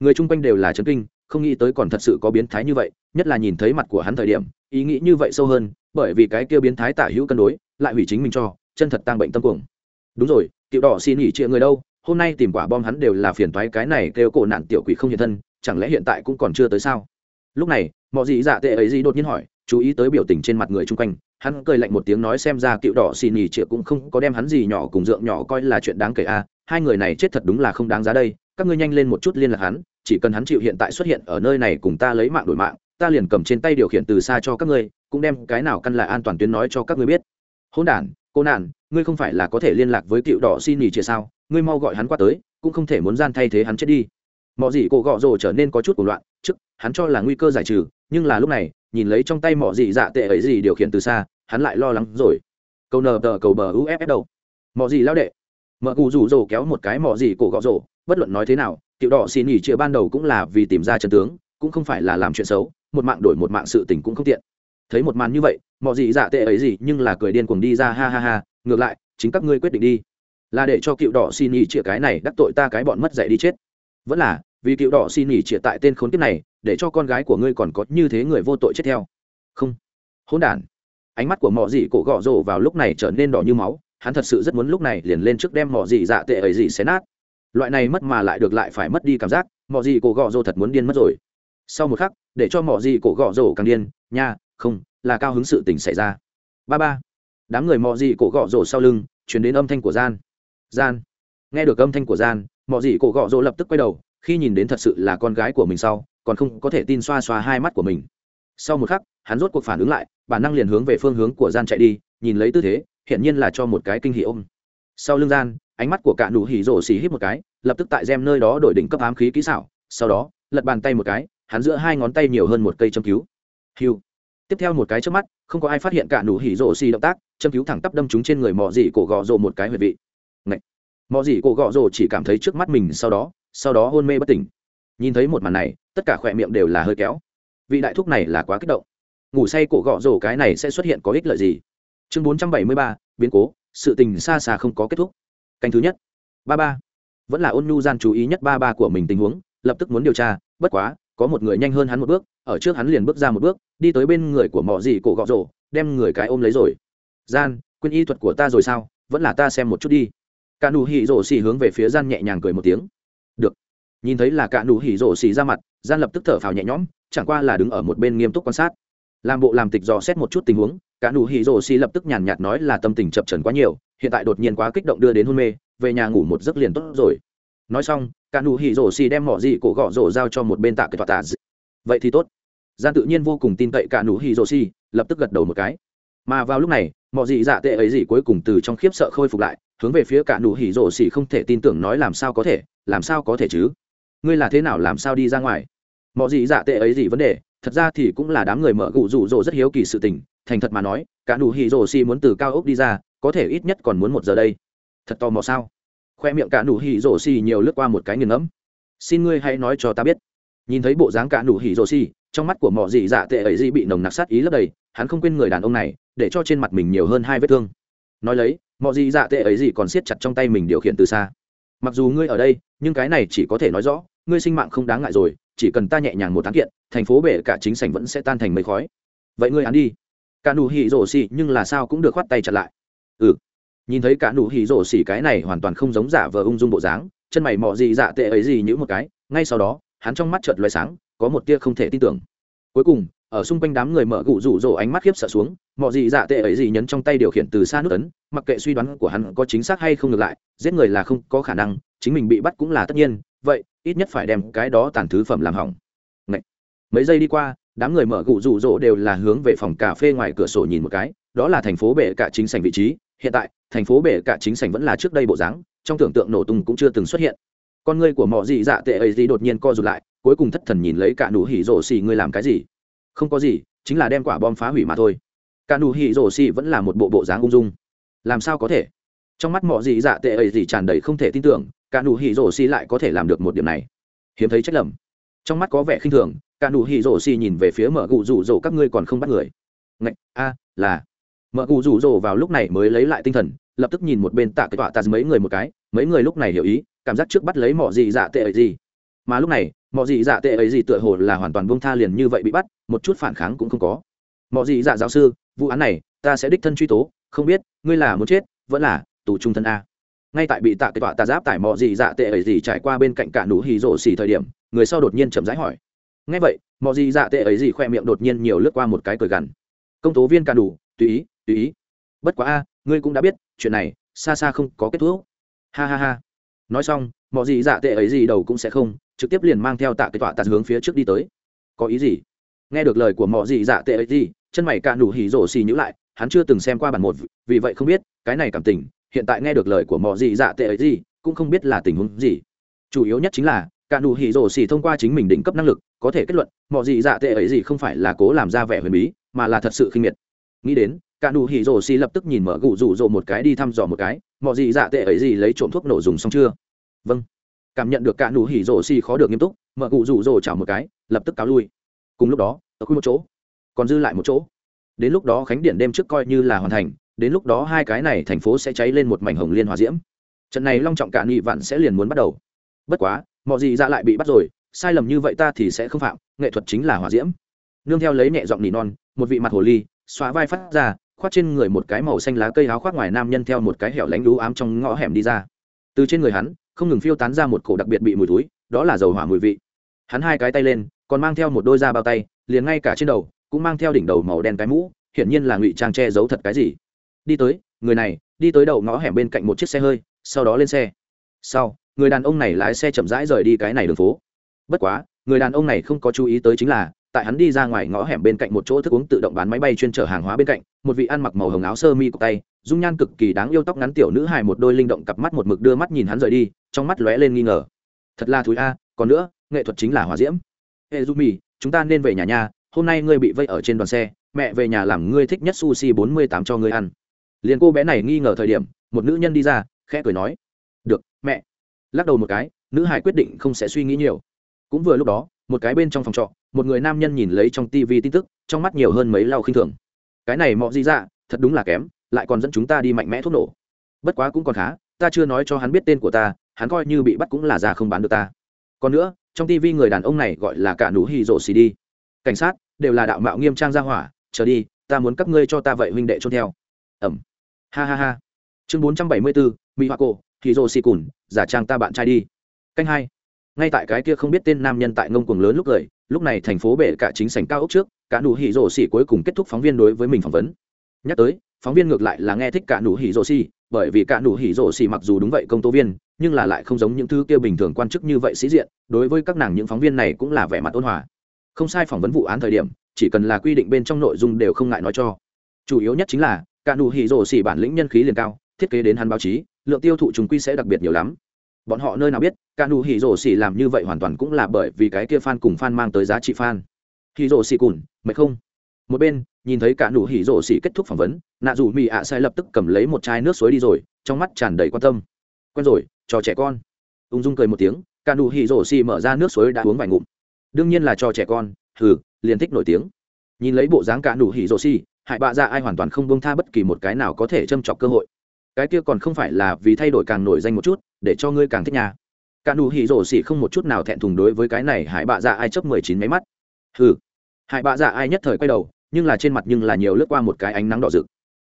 Người chung quanh đều là chấn kinh, không nghĩ tới còn thật sự có biến thái như vậy, nhất là nhìn thấy mặt của hắn thời điểm ý nghĩ như vậy sâu hơn, bởi vì cái kia biến thái tả hữu cân đối, lại hủy chính mình cho, chân thật tăng bệnh tâm cuồng. Đúng rồi, tiểu đỏ xin nghỉ chia người đâu, hôm nay tìm quả bom hắn đều là phiền toái cái này kêu cổ nạn tiểu quỷ không hiện thân, chẳng lẽ hiện tại cũng còn chưa tới sao? Lúc này mọi gì dạ tệ ấy gì đột nhiên hỏi, chú ý tới biểu tình trên mặt người chung quanh, hắn cười lạnh một tiếng nói xem ra tiểu đỏ xin nghỉ chia cũng không có đem hắn gì nhỏ cùng dượng nhỏ coi là chuyện đáng kể a hai người này chết thật đúng là không đáng giá đây, các ngươi nhanh lên một chút liên lạc hắn, chỉ cần hắn chịu hiện tại xuất hiện ở nơi này cùng ta lấy mạng đổi mạng ta liền cầm trên tay điều khiển từ xa cho các ngươi, cũng đem cái nào căn là an toàn tuyến nói cho các ngươi biết. Hôn đản, cô nạn, ngươi không phải là có thể liên lạc với cựu đỏ xin nghỉ chia sao? Ngươi mau gọi hắn qua tới, cũng không thể muốn gian thay thế hắn chết đi. Mọ gì cổ gọ rồ trở nên có chút cuộc loạn, trước, hắn cho là nguy cơ giải trừ, nhưng là lúc này, nhìn lấy trong tay mọ gì dạ tệ ấy gì điều khiển từ xa, hắn lại lo lắng rồi. Câu nờ tờ cầu bờ uff đầu. Mọ gì lao đệ. Mợ cụ rủ rồ kéo một cái mọ gì cổ gọ rồ, bất luận nói thế nào tiểu đỏ xin nghỉ chia ban đầu cũng là vì tìm ra chân tướng, cũng không phải là làm chuyện xấu một mạng đổi một mạng sự tình cũng không tiện. Thấy một màn như vậy mọi gì dạ tệ ấy gì nhưng là cười điên cuồng đi ra, ha ha ha, ngược lại, chính các ngươi quyết định đi. Là để cho cựu đỏ xin nghỉ chĩa cái này, đắc tội ta cái bọn mất dạy đi chết. Vẫn là, vì cựu đỏ xin nghỉ chĩa tại tên khốn kiếp này, để cho con gái của ngươi còn có như thế người vô tội chết theo. Không. Hỗn đản. Ánh mắt của mọ gì cổ gọ rồ vào lúc này trở nên đỏ như máu, hắn thật sự rất muốn lúc này liền lên trước đem mọ gì dạ tệ ấy gì xé nát. Loại này mất mà lại được lại phải mất đi cảm giác, mọ gì cổ gọ rồ thật muốn điên mất rồi sau một khắc, để cho mỏ gì cổ gõ rổ càng điên, nha, không, là cao hứng sự tình xảy ra. Ba ba. Đám người mỏ gì cổ gõ rổ sau lưng chuyển đến âm thanh của gian. Gian. Nghe được âm thanh của gian, mỏ gì cổ gõ rổ lập tức quay đầu, khi nhìn đến thật sự là con gái của mình sau, còn không có thể tin xoa xoa hai mắt của mình. Sau một khắc, hắn rốt cuộc phản ứng lại, bản năng liền hướng về phương hướng của gian chạy đi, nhìn lấy tư thế hiện nhiên là cho một cái kinh hỉ ôm. Sau lưng gian, ánh mắt của cả nụ hỉ rổ xì hít một cái, lập tức tại gem nơi đó đổi đỉnh cấp ám khí kỹ xảo, sau đó, lật bàn tay một cái hắn giữa hai ngón tay nhiều hơn một cây châm cứu. Hiu. Tiếp theo một cái trước mắt, không có ai phát hiện cả nụ hỉ rổ xì động tác, châm cứu thẳng tắp đâm chúng trên người mò dỉ cổ gọ rổ một cái huyệt vị. Ngậy. mò dỉ cổ gọ rổ chỉ cảm thấy trước mắt mình sau đó sau đó hôn mê bất tỉnh. Nhìn thấy một màn này, tất cả khỏe miệng đều là hơi kéo. Vị đại thúc này là quá kích động. Ngủ say cổ gọ rổ cái này sẽ xuất hiện có ích lợi gì? Chương bốn trăm bảy mươi ba, biến cố, sự tình xa xa không có kết thúc. Canh thứ nhất. Ba ba. Vẫn là ôn nhu gian chú ý nhất ba ba của mình tình huống, lập tức muốn điều tra, bất quá có một người nhanh hơn hắn một bước, ở trước hắn liền bước ra một bước, đi tới bên người của mỏ dì cổ gọ rổ, đem người cái ôm lấy rồi. Gian, quên y thuật của ta rồi sao? Vẫn là ta xem một chút đi. Cả nụ hỉ rổ xì hướng về phía gian nhẹ nhàng cười một tiếng. Được. Nhìn thấy là cả nụ hỉ rổ xì ra mặt, gian lập tức thở phào nhẹ nhõm, chẳng qua là đứng ở một bên nghiêm túc quan sát. Làm bộ làm tịch dò xét một chút tình huống, cả nụ hỉ rổ xì lập tức nhàn nhạt nói là tâm tình chập trần quá nhiều, hiện tại đột nhiên quá kích động đưa đến hôn mê, về nhà ngủ một giấc liền tốt rồi nói xong, cả nụ hỉ rổ xì đem mỏ gì cổ gọ rổ giao cho một bên tạ cái tọa tạ vậy thì tốt. Gian tự nhiên vô cùng tin cậy cả nụ hỉ rổ xì, lập tức gật đầu một cái. Mà vào lúc này, mỏ dị dạ tệ ấy gì cuối cùng từ trong khiếp sợ khôi phục lại, hướng về phía cả nụ hỉ rổ xì không thể tin tưởng nói làm sao có thể, làm sao có thể chứ? Ngươi là thế nào làm sao đi ra ngoài? Mỏ dị dạ tệ ấy gì vấn đề, thật ra thì cũng là đám người mở gụ rủ rổ rất hiếu kỳ sự tình, thành thật mà nói, cả nụ hỉ rổ xì muốn từ cao ốc đi ra, có thể ít nhất còn muốn một giờ đây. Thật tò mò sao? khoe miệng cả nụ hỉ rổ xì nhiều lướt qua một cái nghiền ngẫm. Xin ngươi hãy nói cho ta biết. Nhìn thấy bộ dáng cả nụ hỉ rổ xì, trong mắt của mỏ dị dạ tệ ấy dị bị nồng nặc sát ý lấp đầy, hắn không quên người đàn ông này, để cho trên mặt mình nhiều hơn hai vết thương. Nói lấy, mỏ dị dạ tệ ấy dị còn siết chặt trong tay mình điều khiển từ xa. Mặc dù ngươi ở đây, nhưng cái này chỉ có thể nói rõ, ngươi sinh mạng không đáng ngại rồi, chỉ cần ta nhẹ nhàng một tháng kiện, thành phố bể cả chính sảnh vẫn sẽ tan thành mây khói. Vậy ngươi ăn đi. Cả nụ hỉ rổ xì nhưng là sao cũng được khoát tay chặt lại. Ừ nhìn thấy cả nụ hỉ rổ xỉ cái này hoàn toàn không giống giả vờ ung dung bộ dáng, chân mày mọ gì dạ tệ ấy gì như một cái, ngay sau đó, hắn trong mắt chợt loay sáng, có một tia không thể tin tưởng cuối cùng, ở xung quanh đám người mở gụ rủ rổ ánh mắt khiếp sợ xuống, mọ gì dạ tệ ấy gì nhấn trong tay điều khiển từ xa nút ấn, mặc kệ suy đoán của hắn có chính xác hay không ngược lại, giết người là không có khả năng, chính mình bị bắt cũng là tất nhiên, vậy, ít nhất phải đem cái đó tàn thứ phẩm làm hỏng Ngậy. mấy giây đi qua, đám người mở gụ rủ rổ đều là hướng về phòng cà phê ngoài cửa sổ nhìn một cái, đó là thành phố bệ cả chính sảnh vị trí hiện tại, thành phố bể cả chính sảnh vẫn là trước đây bộ dáng, trong tưởng tượng nổ tung cũng chưa từng xuất hiện. Con ngươi của mỏ dị dạ tệ ấy gì đột nhiên co rụt lại, cuối cùng thất thần nhìn lấy cả nụ hỉ rổ xì ngươi làm cái gì? Không có gì, chính là đem quả bom phá hủy mà thôi. Cả nụ hỉ rổ xì vẫn là một bộ bộ dáng ung dung. Làm sao có thể? Trong mắt mỏ dị dạ tệ ấy gì tràn đầy không thể tin tưởng, cả nụ hỉ rổ xì lại có thể làm được một điểm này. Hiếm thấy trách lầm. Trong mắt có vẻ khinh thường, cả nụ hỉ rổ xì nhìn về phía mở gụ rủ rổ các ngươi còn không bắt người. Ngạch, a, là mợ cụ rủ rồ vào lúc này mới lấy lại tinh thần, lập tức nhìn một bên tạ cái tọa tạt mấy người một cái, mấy người lúc này hiểu ý, cảm giác trước bắt lấy mỏ gì dạ tệ ấy gì. Mà lúc này mỏ gì dạ tệ ấy gì tựa hồ là hoàn toàn buông tha liền như vậy bị bắt, một chút phản kháng cũng không có. Mỏ gì dạ giáo sư, vụ án này, ta sẽ đích thân truy tố, không biết, ngươi là muốn chết, vẫn là tù trung thân a. Ngay tại bị tạ cái tọa tà giáp tải mọ gì dạ tệ ấy gì trải qua bên cạnh cả nụ hì rộ xì thời điểm, người sau đột nhiên chậm rãi hỏi. Ngay vậy, mọ gì dạ tệ ấy gì khoe miệng đột nhiên nhiều lướt qua một cái cười gằn. Công tố viên cả nụ tùy ý tùy ý. Bất quá a, ngươi cũng đã biết, chuyện này xa xa không có kết thúc. Ha ha ha. Nói xong mọi gì dạ tệ ấy gì đầu cũng sẽ không, trực tiếp liền mang theo tạ cái tọa tạt hướng phía trước đi tới. Có ý gì? Nghe được lời của mọi gì dạ tệ ấy gì, chân mày cạn đủ hỉ rổ xì nhữ lại, hắn chưa từng xem qua bản một, vì vậy không biết, cái này cảm tình, hiện tại nghe được lời của mọi gì dạ tệ ấy gì, cũng không biết là tình huống gì. Chủ yếu nhất chính là, cạn đủ hỉ rổ xì thông qua chính mình đỉnh cấp năng lực, có thể kết luận mọi gì dạ tệ ấy gì không phải là cố làm ra vẻ huyền bí, mà là thật sự khinh miệt. Nghĩ đến cả nụ hỉ rổ xì lập tức nhìn mở gụ rủ rộ một cái đi thăm dò một cái mọi gì dạ tệ ấy gì lấy trộm thuốc nổ dùng xong chưa? Vâng. Cảm nhận được cả nụ hỉ rổ xì khó được nghiêm túc, mở gụ rủ rộ chảo một cái, lập tức cáo lui. Cùng lúc đó, ở khu một chỗ, còn dư lại một chỗ. Đến lúc đó khánh điện đêm trước coi như là hoàn thành, đến lúc đó hai cái này thành phố sẽ cháy lên một mảnh hồng liên hòa diễm. Trận này long trọng cả nghị vạn sẽ liền muốn bắt đầu. Bất quá mọi gì dạ lại bị bắt rồi, sai lầm như vậy ta thì sẽ không phạm, nghệ thuật chính là hòa diễm. Nương theo lấy nhẹ giọng nỉ non, một vị mặt hồ ly, xóa vai phát ra khoác trên người một cái màu xanh lá cây áo khoác ngoài nam nhân theo một cái hẻo lánh lú ám trong ngõ hẻm đi ra. Từ trên người hắn, không ngừng phiêu tán ra một cổ đặc biệt bị mùi túi đó là dầu hỏa mùi vị. Hắn hai cái tay lên, còn mang theo một đôi da bao tay, liền ngay cả trên đầu cũng mang theo đỉnh đầu màu đen cái mũ, hiển nhiên là ngụy trang che giấu thật cái gì. Đi tới, người này, đi tới đầu ngõ hẻm bên cạnh một chiếc xe hơi, sau đó lên xe. Sau, người đàn ông này lái xe chậm rãi rời đi cái này đường phố. Bất quá, người đàn ông này không có chú ý tới chính là tại hắn đi ra ngoài ngõ hẻm bên cạnh một chỗ thức uống tự động bán máy bay chuyên chở hàng hóa bên cạnh, một vị ăn mặc màu hồng áo sơ mi cộc tay, dung nhan cực kỳ đáng yêu tóc ngắn tiểu nữ hài một đôi linh động cặp mắt một mực đưa mắt nhìn hắn rời đi, trong mắt lóe lên nghi ngờ. Thật là thúi a, còn nữa, nghệ thuật chính là hòa diễm. Ê du mì chúng ta nên về nhà nha. hôm nay ngươi bị vây ở trên đoàn xe, mẹ về nhà làm ngươi thích nhất sushi bốn mươi tám cho ngươi ăn. Liền cô bé này nghi ngờ thời điểm, một nữ nhân đi ra, khẽ cười nói. Được, mẹ. Lắc đầu một cái, nữ hài quyết định không sẽ suy nghĩ nhiều cũng vừa lúc đó, một cái bên trong phòng trọ, một người nam nhân nhìn lấy trong TV tin tức, trong mắt nhiều hơn mấy lau khinh thường. Cái này mọ gì dạ thật đúng là kém, lại còn dẫn chúng ta đi mạnh mẽ thuốc nổ. Bất quá cũng còn khá, ta chưa nói cho hắn biết tên của ta, hắn coi như bị bắt cũng là già không bán được ta. Còn nữa, trong TV người đàn ông này gọi là cả nú hì rộ xì đi. Cảnh sát, đều là đạo mạo nghiêm trang ra hỏa trở đi, ta muốn các ngươi cho ta vậy huynh đệ trôn theo. Ẩm. Ha ha ha. Chương bốn trăm bảy mươi bốn, mỹ hoa cổ hì rộ xì cùn, giả trang ta bạn trai đi. Canh hai ngay tại cái kia không biết tên nam nhân tại ngông cuồng lớn lúc cười lúc này thành phố bể cả chính sảnh cao ốc trước, cả nụ hỉ rổ xỉ cuối cùng kết thúc phóng viên đối với mình phỏng vấn. Nhắc tới, phóng viên ngược lại là nghe thích cả nụ hỉ rổ xỉ, bởi vì cả nụ hỉ rổ xỉ mặc dù đúng vậy công tố viên, nhưng là lại không giống những thứ kia bình thường quan chức như vậy sĩ diện, đối với các nàng những phóng viên này cũng là vẻ mặt ôn hòa. Không sai phỏng vấn vụ án thời điểm, chỉ cần là quy định bên trong nội dung đều không ngại nói cho. Chủ yếu nhất chính là, cả nụ hỉ rổ xỉ bản lĩnh nhân khí liền cao, thiết kế đến hắn báo chí, lượng tiêu thụ chúng quy sẽ đặc biệt nhiều lắm bọn họ nơi nào biết ca nụ hỉ rổ xỉ làm như vậy hoàn toàn cũng là bởi vì cái kia fan cùng fan mang tới giá trị fan. Hỉ rổ xỉ cùn, mệt không? Một bên, nhìn thấy cả nụ hỉ rổ xỉ kết thúc phỏng vấn, nạ dù mì ạ sai lập tức cầm lấy một chai nước suối đi rồi, trong mắt tràn đầy quan tâm. Quen rồi, cho trẻ con. Ung dung cười một tiếng, cả nụ hỉ rổ xỉ mở ra nước suối đã uống vài ngụm. Đương nhiên là cho trẻ con, hừ, liền thích nổi tiếng. Nhìn lấy bộ dáng cả nụ hỉ rổ xỉ, hại bạ ra ai hoàn toàn không bông tha bất kỳ một cái nào có thể châm chọc cơ hội cái kia còn không phải là vì thay đổi càng nổi danh một chút, để cho ngươi càng thích nhà cả đủ hỉ rổ xỉ không một chút nào thẹn thùng đối với cái này hải bạ dạ ai chấp mười chín máy mắt. Hừ. Hải bạ dạ ai nhất thời quay đầu, nhưng là trên mặt nhưng là nhiều lướt qua một cái ánh nắng đỏ rực.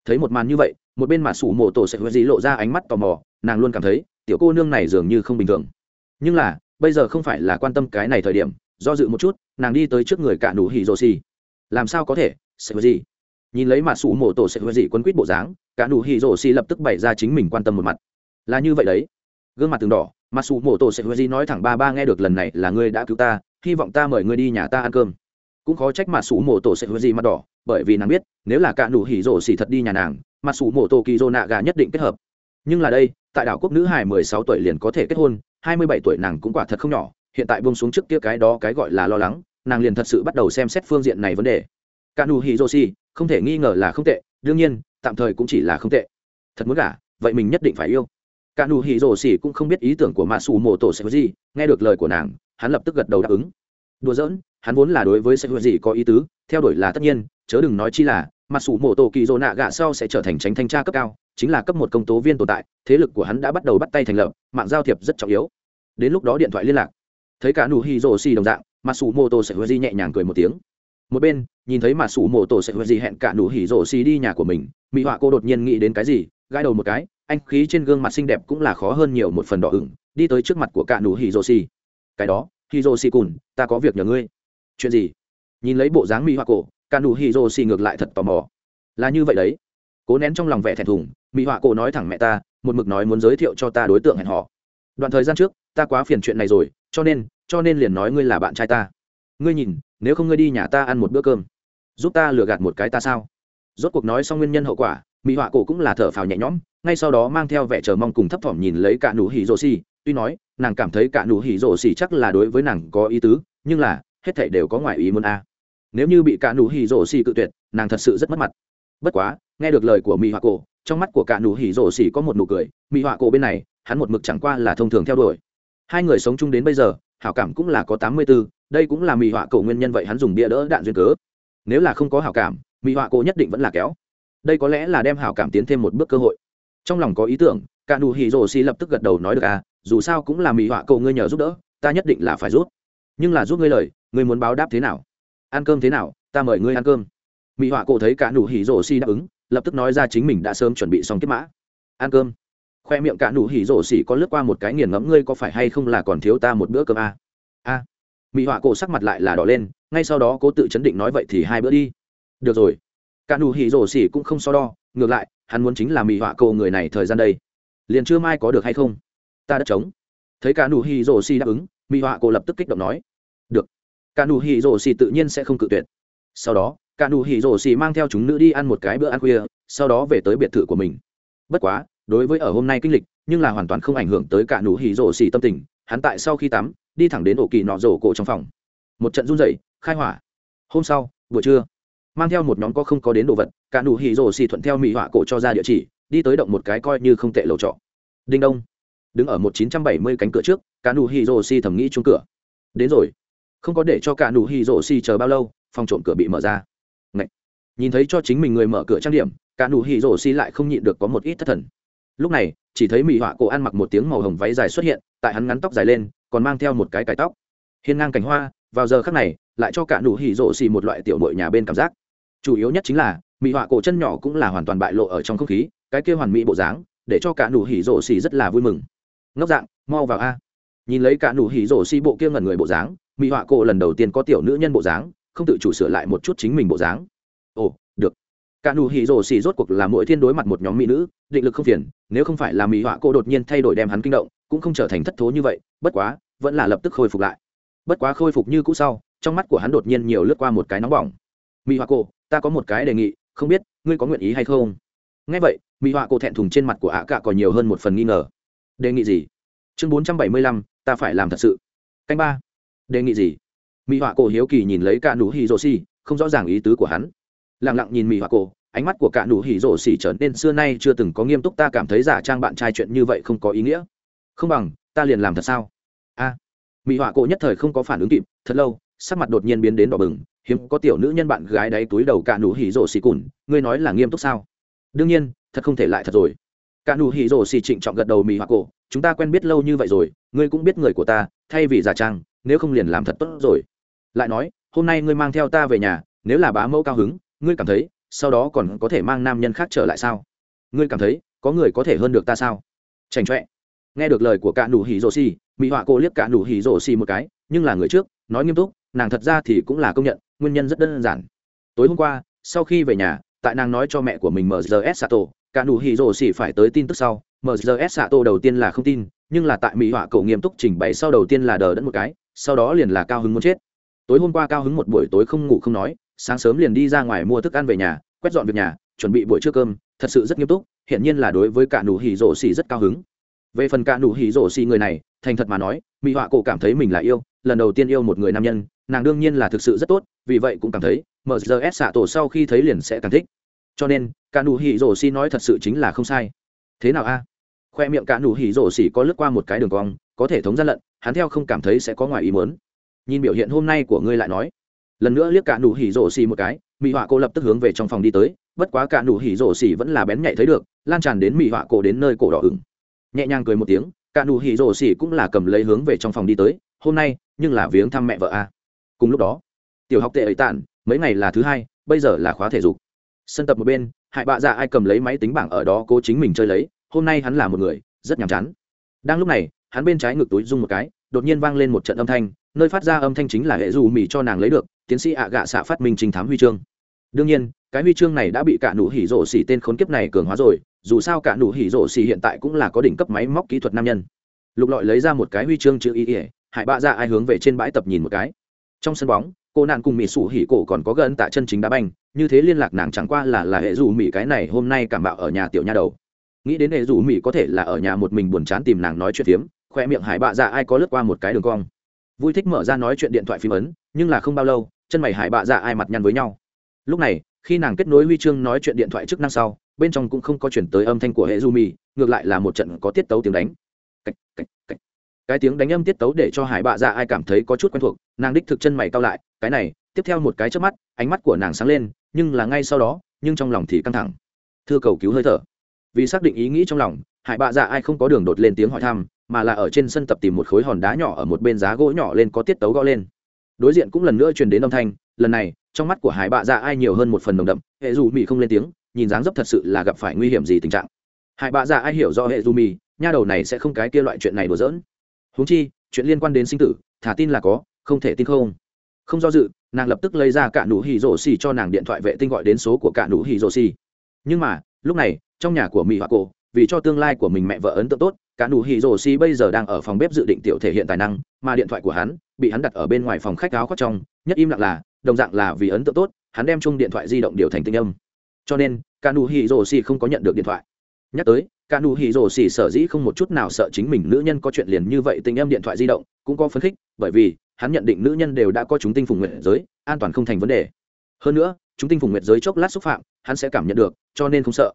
Thấy một màn như vậy, một bên mà sủ mộ tổ sẽ huệ gì lộ ra ánh mắt tò mò, nàng luôn cảm thấy, tiểu cô nương này dường như không bình thường. Nhưng là, bây giờ không phải là quan tâm cái này thời điểm, do dự một chút, nàng đi tới trước người cả đủ hỉ rổ xỉ. Làm sao có thể, sẽ huệ gì? nhìn lấy mà sủ mộ tổ sẽ huệ gì quấn quýt bộ dáng cả nụ hỉ rổ xì lập tức bày ra chính mình quan tâm một mặt. Là như vậy đấy. Gương mặt từng đỏ, mà sụ mộ tổ sẽ huệ di nói thẳng ba ba nghe được lần này là ngươi đã cứu ta, hy vọng ta mời ngươi đi nhà ta ăn cơm. Cũng khó trách mà sụ mộ tổ sẽ huệ di mặt đỏ, bởi vì nàng biết, nếu là cả nụ hỉ rổ xì thật đi nhà nàng, mà sụ mộ tổ kỳ rô nạ gà nhất định kết hợp. Nhưng là đây, tại đảo quốc nữ hải mười sáu tuổi liền có thể kết hôn, hai mươi bảy tuổi nàng cũng quả thật không nhỏ, hiện tại buông xuống trước kia cái đó cái gọi là lo lắng, nàng liền thật sự bắt đầu xem xét phương diện này vấn đề. Cả nụ hỉ rổ xì, không thể nghi ngờ là không tệ, đương nhiên tạm thời cũng chỉ là không tệ. Thật muốn gả, vậy mình nhất định phải yêu. Cả nụ hỉ rổ xỉ cũng không biết ý tưởng của mạ xù mộ tổ sẽ gì nghe được lời của nàng hắn lập tức gật đầu đáp ứng. Đùa giỡn hắn vốn là đối với sẽ gì có ý tứ theo đuổi là tất nhiên chớ đừng nói chi là mạ xù mộ tổ kỳ rồ nạ gạ sau sẽ trở thành tránh thanh tra cấp cao chính là cấp một công tố viên tồn tại thế lực của hắn đã bắt đầu bắt tay thành lập mạng giao thiệp rất trọng yếu. Đến lúc đó điện thoại liên lạc. Thấy cả nụ hỉ rổ xỉ đồng dạng mạ xù mộ tổ sẽ gì nhẹ nhàng cười một tiếng. Một bên nhìn thấy mà sủ mộ tổ sẽ huệ gì hẹn cả nụ hỉ rổ xì đi nhà của mình, mỹ họa cô đột nhiên nghĩ đến cái gì, gãi đầu một cái, anh khí trên gương mặt xinh đẹp cũng là khó hơn nhiều một phần đỏ ửng, đi tới trước mặt của cả nụ hỉ rổ xì. Cái đó, hỉ rổ xì cùn, ta có việc nhờ ngươi. Chuyện gì? Nhìn lấy bộ dáng mỹ họa cổ, cả nụ hỉ rổ xì ngược lại thật tò mò. Là như vậy đấy. Cố nén trong lòng vẻ thẹn thùng, mỹ họa cổ nói thẳng mẹ ta, một mực nói muốn giới thiệu cho ta đối tượng hẹn họ đoạn thời gian trước, ta quá phiền chuyện này rồi, cho nên cho nên liền nói ngươi là bạn trai ta. Ngươi nhìn nếu không ngươi đi nhà ta ăn một bữa cơm, giúp ta lừa gạt một cái ta sao? Rốt cuộc nói xong nguyên nhân hậu quả, mỹ họa cổ cũng là thở phào nhẹ nhõm, ngay sau đó mang theo vẻ chờ mong cùng thấp thỏm nhìn lấy cả nụ hỉ rồ xì, tuy nói, nàng cảm thấy cả nụ hỉ rồ xì chắc là đối với nàng có ý tứ, nhưng là, hết thảy đều có ngoại ý muốn a. À. nếu như bị cả nụ hỉ rồ xì cự tuyệt, nàng thật sự rất mất mặt. Bất quá, nghe được lời của mỹ họa cổ, trong mắt của cả nụ hỉ rồ xì có một nụ cười, mỹ họa cổ bên này, hắn một mực chẳng qua là thông thường theo đuổi. Hai người sống chung đến bây giờ hảo cảm cũng là có tám mươi 84, đây cũng là mỹ họa cổ nguyên nhân vậy hắn dùng bia đỡ đạn duyên cớ. Nếu là không có hảo cảm, mỹ họa cổ nhất định vẫn là kéo. Đây có lẽ là đem hảo cảm tiến thêm một bước cơ hội. Trong lòng có ý tưởng, Kanu Hiroshi lập tức gật đầu nói được à, dù sao cũng là mỹ họa cổ ngươi nhờ giúp đỡ, ta nhất định là phải giúp. Nhưng là giúp ngươi lời, ngươi muốn báo đáp thế nào? Ăn cơm thế nào, ta mời ngươi ăn cơm. Mỹ họa cổ thấy Kanu Hiroshi đáp ứng, lập tức nói ra chính mình đã sớm chuẩn bị xong kết mã. Ăn cơm khoe miệng cả nụ hỉ rổ xỉ có lướt qua một cái nghiền ngẫm, ngươi có phải hay không là còn thiếu ta một bữa cơm a à? a. Mỹ họa cổ sắc mặt lại là đỏ lên, ngay sau đó cố tự chấn định nói vậy thì hai bữa đi. Được rồi. Cả nụ hỉ rổ xỉ cũng không so đo, ngược lại, hắn muốn chính là mỹ họa cổ người này thời gian đây. Liền chưa mai có được hay không? Ta đã chống thấy cả nụ hỉ rổ xỉ đáp ứng mỹ họa cổ lập tức kích động nói. Được. Cả nụ hỉ rổ xỉ tự nhiên sẽ không cự tuyệt. Sau đó, cả nụ hỉ rổ xỉ mang theo chúng nữ đi ăn một cái bữa ăn khuya, sau đó về tới biệt thự của mình. Bất quá đối với ở hôm nay kinh lịch, nhưng là hoàn toàn không ảnh hưởng tới cả nụ hỉ rổ xỉ tâm tình, hắn tại sau khi tắm, đi thẳng đến ổ kỳ nọ rổ cổ trong phòng. Một trận run rẩy, khai hỏa. Hôm sau, buổi trưa, mang theo một nhóm có không có đến đồ vật, cả nụ hỉ rổ xỉ thuận theo mỹ họa cổ cho ra địa chỉ, đi tới động một cái coi như không tệ lầu trọ. Đinh đông, đứng ở một chín trăm bảy mươi cánh cửa trước, cả nụ hỉ rổ xỉ thầm nghĩ chung cửa. Đến rồi. Không có để cho cả nụ hỉ rổ xỉ chờ bao lâu, phòng trộm cửa bị mở ra. Ngậy. nhìn thấy cho chính mình người mở cửa trang điểm, cả nụ hỉ rổ xỉ lại không nhịn được có một ít thất thần lúc này, chỉ thấy mỹ họa cổ ăn mặc một tiếng màu hồng váy dài xuất hiện, tại hắn ngắn tóc dài lên, còn mang theo một cái cải tóc. Hiên ngang cánh hoa, vào giờ khắc này, lại cho cả nụ hỉ rộ xì một loại tiểu nội nhà bên cảm giác. Chủ yếu nhất chính là mỹ họa cổ chân nhỏ cũng là hoàn toàn bại lộ ở trong không khí, cái kia hoàn mỹ bộ dáng, để cho cả nụ hỉ rộ xì rất là vui mừng. Ngốc dạng, mau vào a. Nhìn lấy cả nụ hỉ rổ xì bộ kia ngẩn người bộ dáng mỹ họa cổ lần đầu tiên có tiểu nữ nhân bộ dáng, không tự chủ sửa lại một chút chính mình bộ dáng. Ồ cả nụ hỉ rồ xì rốt cuộc là mỗi thiên đối mặt một nhóm mỹ nữ, định lực không phiền, nếu không phải là mỹ họa cô đột nhiên thay đổi đem hắn kinh động, cũng không trở thành thất thố như vậy, bất quá, vẫn là lập tức khôi phục lại. Bất quá khôi phục như cũ sau, trong mắt của hắn đột nhiên nhiều lướt qua một cái nóng bỏng. Mỹ họa cô, ta có một cái đề nghị, không biết ngươi có nguyện ý hay không? Nghe vậy, mỹ họa cô thẹn thùng trên mặt của ạ cạ còn nhiều hơn một phần nghi ngờ. Đề nghị gì? Chương bốn trăm bảy mươi lăm, ta phải làm thật sự. Canh ba. Đề nghị gì? Mỹ họa cô hiếu kỳ nhìn lấy cả nụ hỉ rồ xì không rõ ràng ý tứ của hắn lặng lặng nhìn mỹ hoa cổ ánh mắt của cả nụ hỉ rổ xỉ trở nên xưa nay chưa từng có nghiêm túc ta cảm thấy giả trang bạn trai chuyện như vậy không có ý nghĩa. Không bằng ta liền làm thật sao? A à, mỹ họa cổ nhất thời không có phản ứng kịp thật lâu sắc mặt đột nhiên biến đến đỏ bừng hiếm có tiểu nữ nhân bạn gái đáy túi đầu cả nụ hỉ rổ xỉ cùn ngươi nói là nghiêm túc sao? Đương nhiên thật không thể lại thật rồi. Cả nụ hỉ rổ xỉ trịnh trọng gật đầu mỹ Hoa cổ chúng ta quen biết lâu như vậy rồi ngươi cũng biết người của ta thay vì giả trang nếu không liền làm thật tốt rồi. Lại nói hôm nay ngươi mang theo ta về nhà nếu là bá mẫu cao hứng ngươi cảm thấy, sau đó còn có thể mang nam nhân khác trở lại sao? Ngươi cảm thấy, có người có thể hơn được ta sao? Trành trọe nghe được lời của cả nụ hỉ rồ xì mỹ họa cô liếc cả nụ hỉ rồ xì một cái, nhưng là người trước, nói nghiêm túc, nàng thật ra thì cũng là công nhận, nguyên nhân rất đơn giản. Tối hôm qua, sau khi về nhà, tại nàng nói cho mẹ của mình mrs sato, cả nụ hỉ rồ xì phải tới tin tức sau. Mrs sato đầu tiên là không tin, nhưng là tại mỹ họa cậu nghiêm túc trình bày sau đầu tiên là đờ đẫn một cái, sau đó liền là cao hứng muốn chết. Tối hôm qua cao hứng một buổi tối không ngủ không nói sáng sớm liền đi ra ngoài mua thức ăn về nhà, quét dọn việc nhà, chuẩn bị buổi trưa cơm, thật sự rất nghiêm túc hiện nhiên là đối với cả nụ hỉ rổ xì rất cao hứng. Về phần cả nụ hỉ rổ xì người này, thành thật mà nói mỹ họa cổ cảm thấy mình là yêu, lần đầu tiên yêu một người nam nhân, nàng đương nhiên là thực sự rất tốt, vì vậy cũng cảm thấy mrs xạ tổ sau khi thấy liền sẽ càng thích. Cho nên, cả nụ hỉ rổ xì nói thật sự chính là không sai. Thế nào a? Khoe miệng cả nụ hỉ rổ xì có lướt qua một cái đường cong, có thể thống ra lận, hắn theo không cảm thấy sẽ có ngoài ý muốn. Nhìn biểu hiện hôm nay của ngươi lại nói lần nữa liếc cả nụ hỉ rổ xì một cái mỹ họa cô lập tức hướng về trong phòng đi tới, bất quá cả nụ hỉ rổ xì vẫn là bén nhạy thấy được, lan tràn đến mỹ họa cô đến nơi cổ đỏ ửng. Nhẹ nhàng cười một tiếng, cả nụ hỉ rổ xì cũng là cầm lấy hướng về trong phòng đi tới, hôm nay, nhưng là viếng thăm mẹ vợ a. Cùng lúc đó, tiểu học tệ ấy tản, mấy ngày là thứ hai, bây giờ là khóa thể dục. Sân tập một bên hại bạ dạ ai cầm lấy máy tính bảng ở đó cố chính mình chơi lấy, hôm nay hắn là một người, rất nhàm chán. Đang lúc này, hắn bên trái ngực túi rung một cái, đột nhiên vang lên một trận âm thanh, nơi phát ra âm thanh chính là hệ dù mì cho nàng lấy được tiến sĩ ạ à gạ xạ phát minh trình thám huy chương. Đương nhiên, cái huy chương này đã bị cả nụ hỉ rổ xỉ tên khốn kiếp này cường hóa rồi, dù sao cả nụ hỉ rổ xỉ hiện tại cũng là có đỉnh cấp máy móc kỹ thuật nam nhân. Lục lọi lấy ra một cái huy chương chữ ý ỉa hải bạ ra ai hướng về trên bãi tập nhìn một cái. Trong sân bóng, cô nạn cùng mỹ sủ hỉ cổ còn có gần tạ chân chính đá banh, như thế liên lạc nàng chẳng qua là là hệ dù mỹ cái này hôm nay cảm bạo ở nhà tiểu nha đầu. Nghĩ đến hệ dù mỹ có thể là ở nhà một mình buồn chán tìm nàng nói chuyện phiếm, khoe miệng hải bạ ra ai có lướt qua một cái đường cong. Vui thích mở ra nói chuyện điện thoại phim ấn, nhưng là không bao lâu chân mày hải bạ dạ ai mặt nhăn với nhau. Lúc này khi nàng kết nối huy chương nói chuyện điện thoại chức năng sau bên trong cũng không có chuyển tới âm thanh của hệ du mì ngược lại là một trận có tiết tấu tiếng đánh. Cách, cách, cách. cái tiếng đánh âm tiết tấu để cho hải bạ dạ ai cảm thấy có chút quen thuộc nàng đích thực chân mày cao lại cái này tiếp theo một cái trước mắt ánh mắt của nàng sáng lên nhưng là ngay sau đó nhưng trong lòng thì căng thẳng. Thưa cầu cứu hơi thở. Vì xác định ý nghĩ trong lòng hải bạ dạ ai không có đường đột lên tiếng hỏi thăm mà là ở trên sân tập tìm một khối hòn đá nhỏ ở một bên giá gỗ nhỏ lên có tiết tấu gõ lên đối diện cũng lần nữa truyền đến âm thanh, lần này, trong mắt của hải bạ dạ ai nhiều hơn một phần nồng đậm, hệ dù mỹ không lên tiếng, nhìn dáng dấp thật sự là gặp phải nguy hiểm gì tình trạng. Hải bạ dạ ai hiểu do hệ dù mỹ nha đầu này sẽ không cái kia loại chuyện này đùa dỡn. huống chi, chuyện liên quan đến sinh tử, thả tin là có, không thể tin không. Không do dự, nàng lập tức lấy ra cả nụ hỉ rổ xì cho nàng điện thoại vệ tinh gọi đến số của cả nụ hỉ rổ xì. Nhưng mà, lúc này, trong nhà của mỹ hoa cổ, vì cho tương lai của mình mẹ vợ ấn tượng tốt cả nụ hỉ rổ xì bây giờ đang ở phòng bếp dự định tiểu thể hiện tài năng, mà điện thoại của hắn bị hắn đặt ở bên ngoài phòng khách áo khoác trong, nhất im lặng là, đồng dạng là vì ấn tượng tốt, hắn đem chung điện thoại di động điều thành tinh âm. Cho nên, cả nụ hỉ rổ xì không có nhận được điện thoại. Nhắc tới, cả nụ hỉ rổ xì sở dĩ không một chút nào sợ chính mình nữ nhân có chuyện liền như vậy tinh âm điện thoại di động, cũng có phấn khích, bởi vì, hắn nhận định nữ nhân đều đã có chúng tinh phùng nguyện giới, an toàn không thành vấn đề. Hơn nữa, chúng tinh phùng nguyện giới chốc lát xúc phạm, hắn sẽ cảm nhận được, cho nên không sợ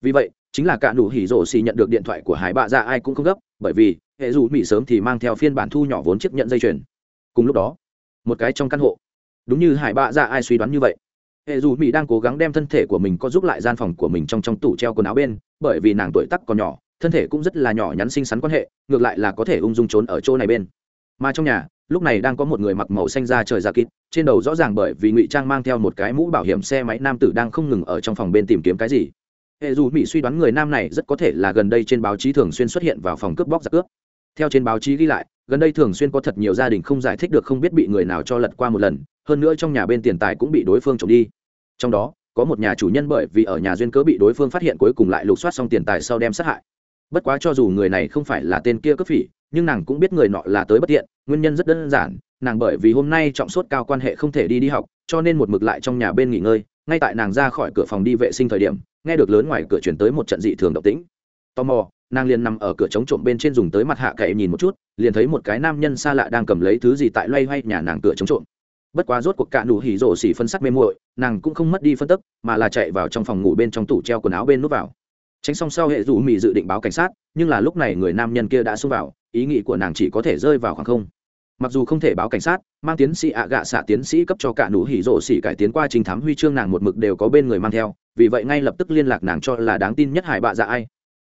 vì vậy, chính là cả nụ hỉ rổ xì nhận được điện thoại của hải bạ ra ai cũng không gấp, bởi vì hệ dù mỹ sớm thì mang theo phiên bản thu nhỏ vốn chiếc nhận dây chuyền. Cùng lúc đó, một cái trong căn hộ. Đúng như hải bạ ra ai suy đoán như vậy, hệ dù mỹ đang cố gắng đem thân thể của mình có giúp lại gian phòng của mình trong trong tủ treo quần áo bên, bởi vì nàng tuổi tắc còn nhỏ, thân thể cũng rất là nhỏ nhắn xinh xắn quan hệ, ngược lại là có thể ung dung trốn ở chỗ này bên. Mà trong nhà, lúc này đang có một người mặc màu xanh ra trời ra kịt, trên đầu rõ ràng bởi vì ngụy trang mang theo một cái mũ bảo hiểm xe máy nam tử đang không ngừng ở trong phòng bên tìm kiếm cái gì hệ dù mỹ suy đoán người nam này rất có thể là gần đây trên báo chí thường xuyên xuất hiện vào phòng cướp bóc giặc cướp. Theo trên báo chí ghi lại, gần đây thường xuyên có thật nhiều gia đình không giải thích được không biết bị người nào cho lật qua một lần, hơn nữa trong nhà bên tiền tài cũng bị đối phương trộm đi. Trong đó, có một nhà chủ nhân bởi vì ở nhà duyên cớ bị đối phương phát hiện cuối cùng lại lục soát xong tiền tài sau đem sát hại. Bất quá cho dù người này không phải là tên kia cướp phỉ, nhưng nàng cũng biết người nọ là tới bất tiện, nguyên nhân rất đơn giản, nàng bởi vì hôm nay trọng sốt cao quan hệ không thể đi đi học, cho nên một mực lại trong nhà bên nghỉ ngơi, ngay tại nàng ra khỏi cửa phòng đi vệ sinh thời điểm nghe được lớn ngoài cửa chuyển tới một trận dị thường động tĩnh. Tò mò, nàng liền nằm ở cửa trống trộm bên trên dùng tới mặt hạ cậy nhìn một chút, liền thấy một cái nam nhân xa lạ đang cầm lấy thứ gì tại loay hoay nhà nàng cửa trống trộm. Bất quá rốt cuộc cạn đủ hỉ rổ xỉ phân sắc mê muội, nàng cũng không mất đi phân tức, mà là chạy vào trong phòng ngủ bên trong tủ treo quần áo bên nút vào. Tránh xong sau hệ rủ mỹ dự định báo cảnh sát, nhưng là lúc này người nam nhân kia đã xông vào, ý nghĩ của nàng chỉ có thể rơi vào khoảng không mặc dù không thể báo cảnh sát, mang tiến sĩ ạ gạ xạ tiến sĩ cấp cho cả nụ hỉ rộ xỉ cải tiến qua trình thám huy chương nàng một mực đều có bên người mang theo, vì vậy ngay lập tức liên lạc nàng cho là đáng tin nhất hải bạ dạ ai.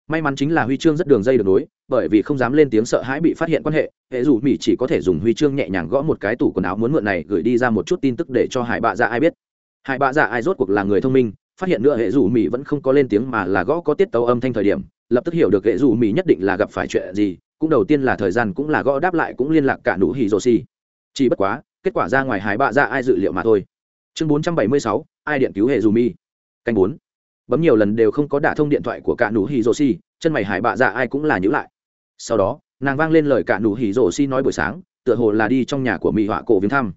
May mắn chính là huy chương rất đường dây đường nối, bởi vì không dám lên tiếng sợ hãi bị phát hiện quan hệ hệ dù mỹ chỉ có thể dùng huy chương nhẹ nhàng gõ một cái tủ quần áo muốn mượn này gửi đi ra một chút tin tức để cho hải bạ dạ ai biết. Hải bạ dạ ai rốt cuộc là người thông minh, phát hiện nữa hệ dù mỹ vẫn không có lên tiếng mà là gõ có tiết tấu âm thanh thời điểm, lập tức hiểu được hệ dù mỹ nhất định là gặp phải chuyện gì cũng đầu tiên là thời gian cũng là gõ đáp lại cũng liên lạc cả nụ hỉ rồ xì. Chỉ bất quá, kết quả ra ngoài hái bạ ra ai dự liệu mà thôi. Chương bốn trăm bảy mươi sáu, ai điện cứu hệ dù mi. Canh bốn. Bấm nhiều lần đều không có đả thông điện thoại của cả nụ hỉ rồ xì, chân mày hải bạ ra ai cũng là nhữ lại. Sau đó, nàng vang lên lời cả nụ hỉ rồ xì nói buổi sáng, tựa hồ là đi trong nhà của mỹ họa cổ viếng thăm.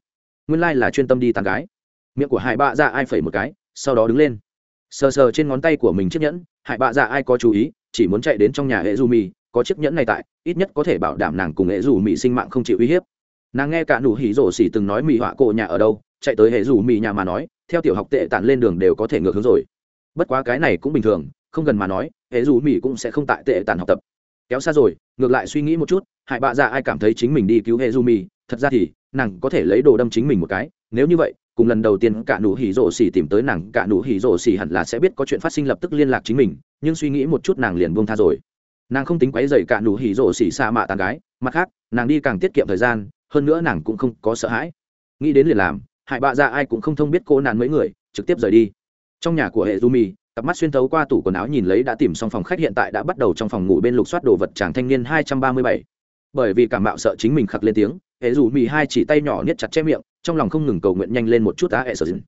Nguyên lai là chuyên tâm đi tàn gái. Miệng của hải bạ ra ai phẩy một cái, sau đó đứng lên. Sờ sờ trên ngón tay của mình chiếc nhẫn hải bạ ra ai có chú ý, chỉ muốn chạy đến trong nhà hệ du mì có chiếc nhẫn này tại, ít nhất có thể bảo đảm nàng cùng hệ dù mỹ sinh mạng không chịu uy hiếp. Nàng nghe cả nụ hỉ rổ xỉ từng nói mỹ họa cổ nhà ở đâu, chạy tới hệ dù mỹ nhà mà nói, theo tiểu học tệ tản lên đường đều có thể ngược hướng rồi. Bất quá cái này cũng bình thường, không gần mà nói, hệ dù mỹ cũng sẽ không tại tệ tản học tập. Kéo xa rồi, ngược lại suy nghĩ một chút, hại bạ ra ai cảm thấy chính mình đi cứu hệ dù mỹ thật ra thì, nàng có thể lấy đồ đâm chính mình một cái. Nếu như vậy, cùng lần đầu tiên cả nụ hỉ rổ xỉ tìm tới nàng, cả nụ hỉ rổ xỉ hẳn là sẽ biết có chuyện phát sinh lập tức liên lạc chính mình, nhưng suy nghĩ một chút nàng liền buông tha rồi nàng không tính quấy dày cả nụ hỉ rộ xỉ xa mạ tàn gái, mặt khác, nàng đi càng tiết kiệm thời gian, hơn nữa nàng cũng không có sợ hãi. Nghĩ đến liền làm, hại bạ ra ai cũng không thông biết cô nạn mấy người, trực tiếp rời đi. Trong nhà của hệ du mì cặp mắt xuyên thấu qua tủ quần áo nhìn lấy đã tìm xong phòng khách hiện tại đã bắt đầu trong phòng ngủ bên lục soát đồ vật chàng thanh niên hai trăm ba mươi bảy. Bởi vì cảm mạo sợ chính mình khặc lên tiếng, hệ dù mì hai chỉ tay nhỏ niết chặt che miệng, trong lòng không ngừng cầu nguyện nhanh lên một chút đã hệ sở dừng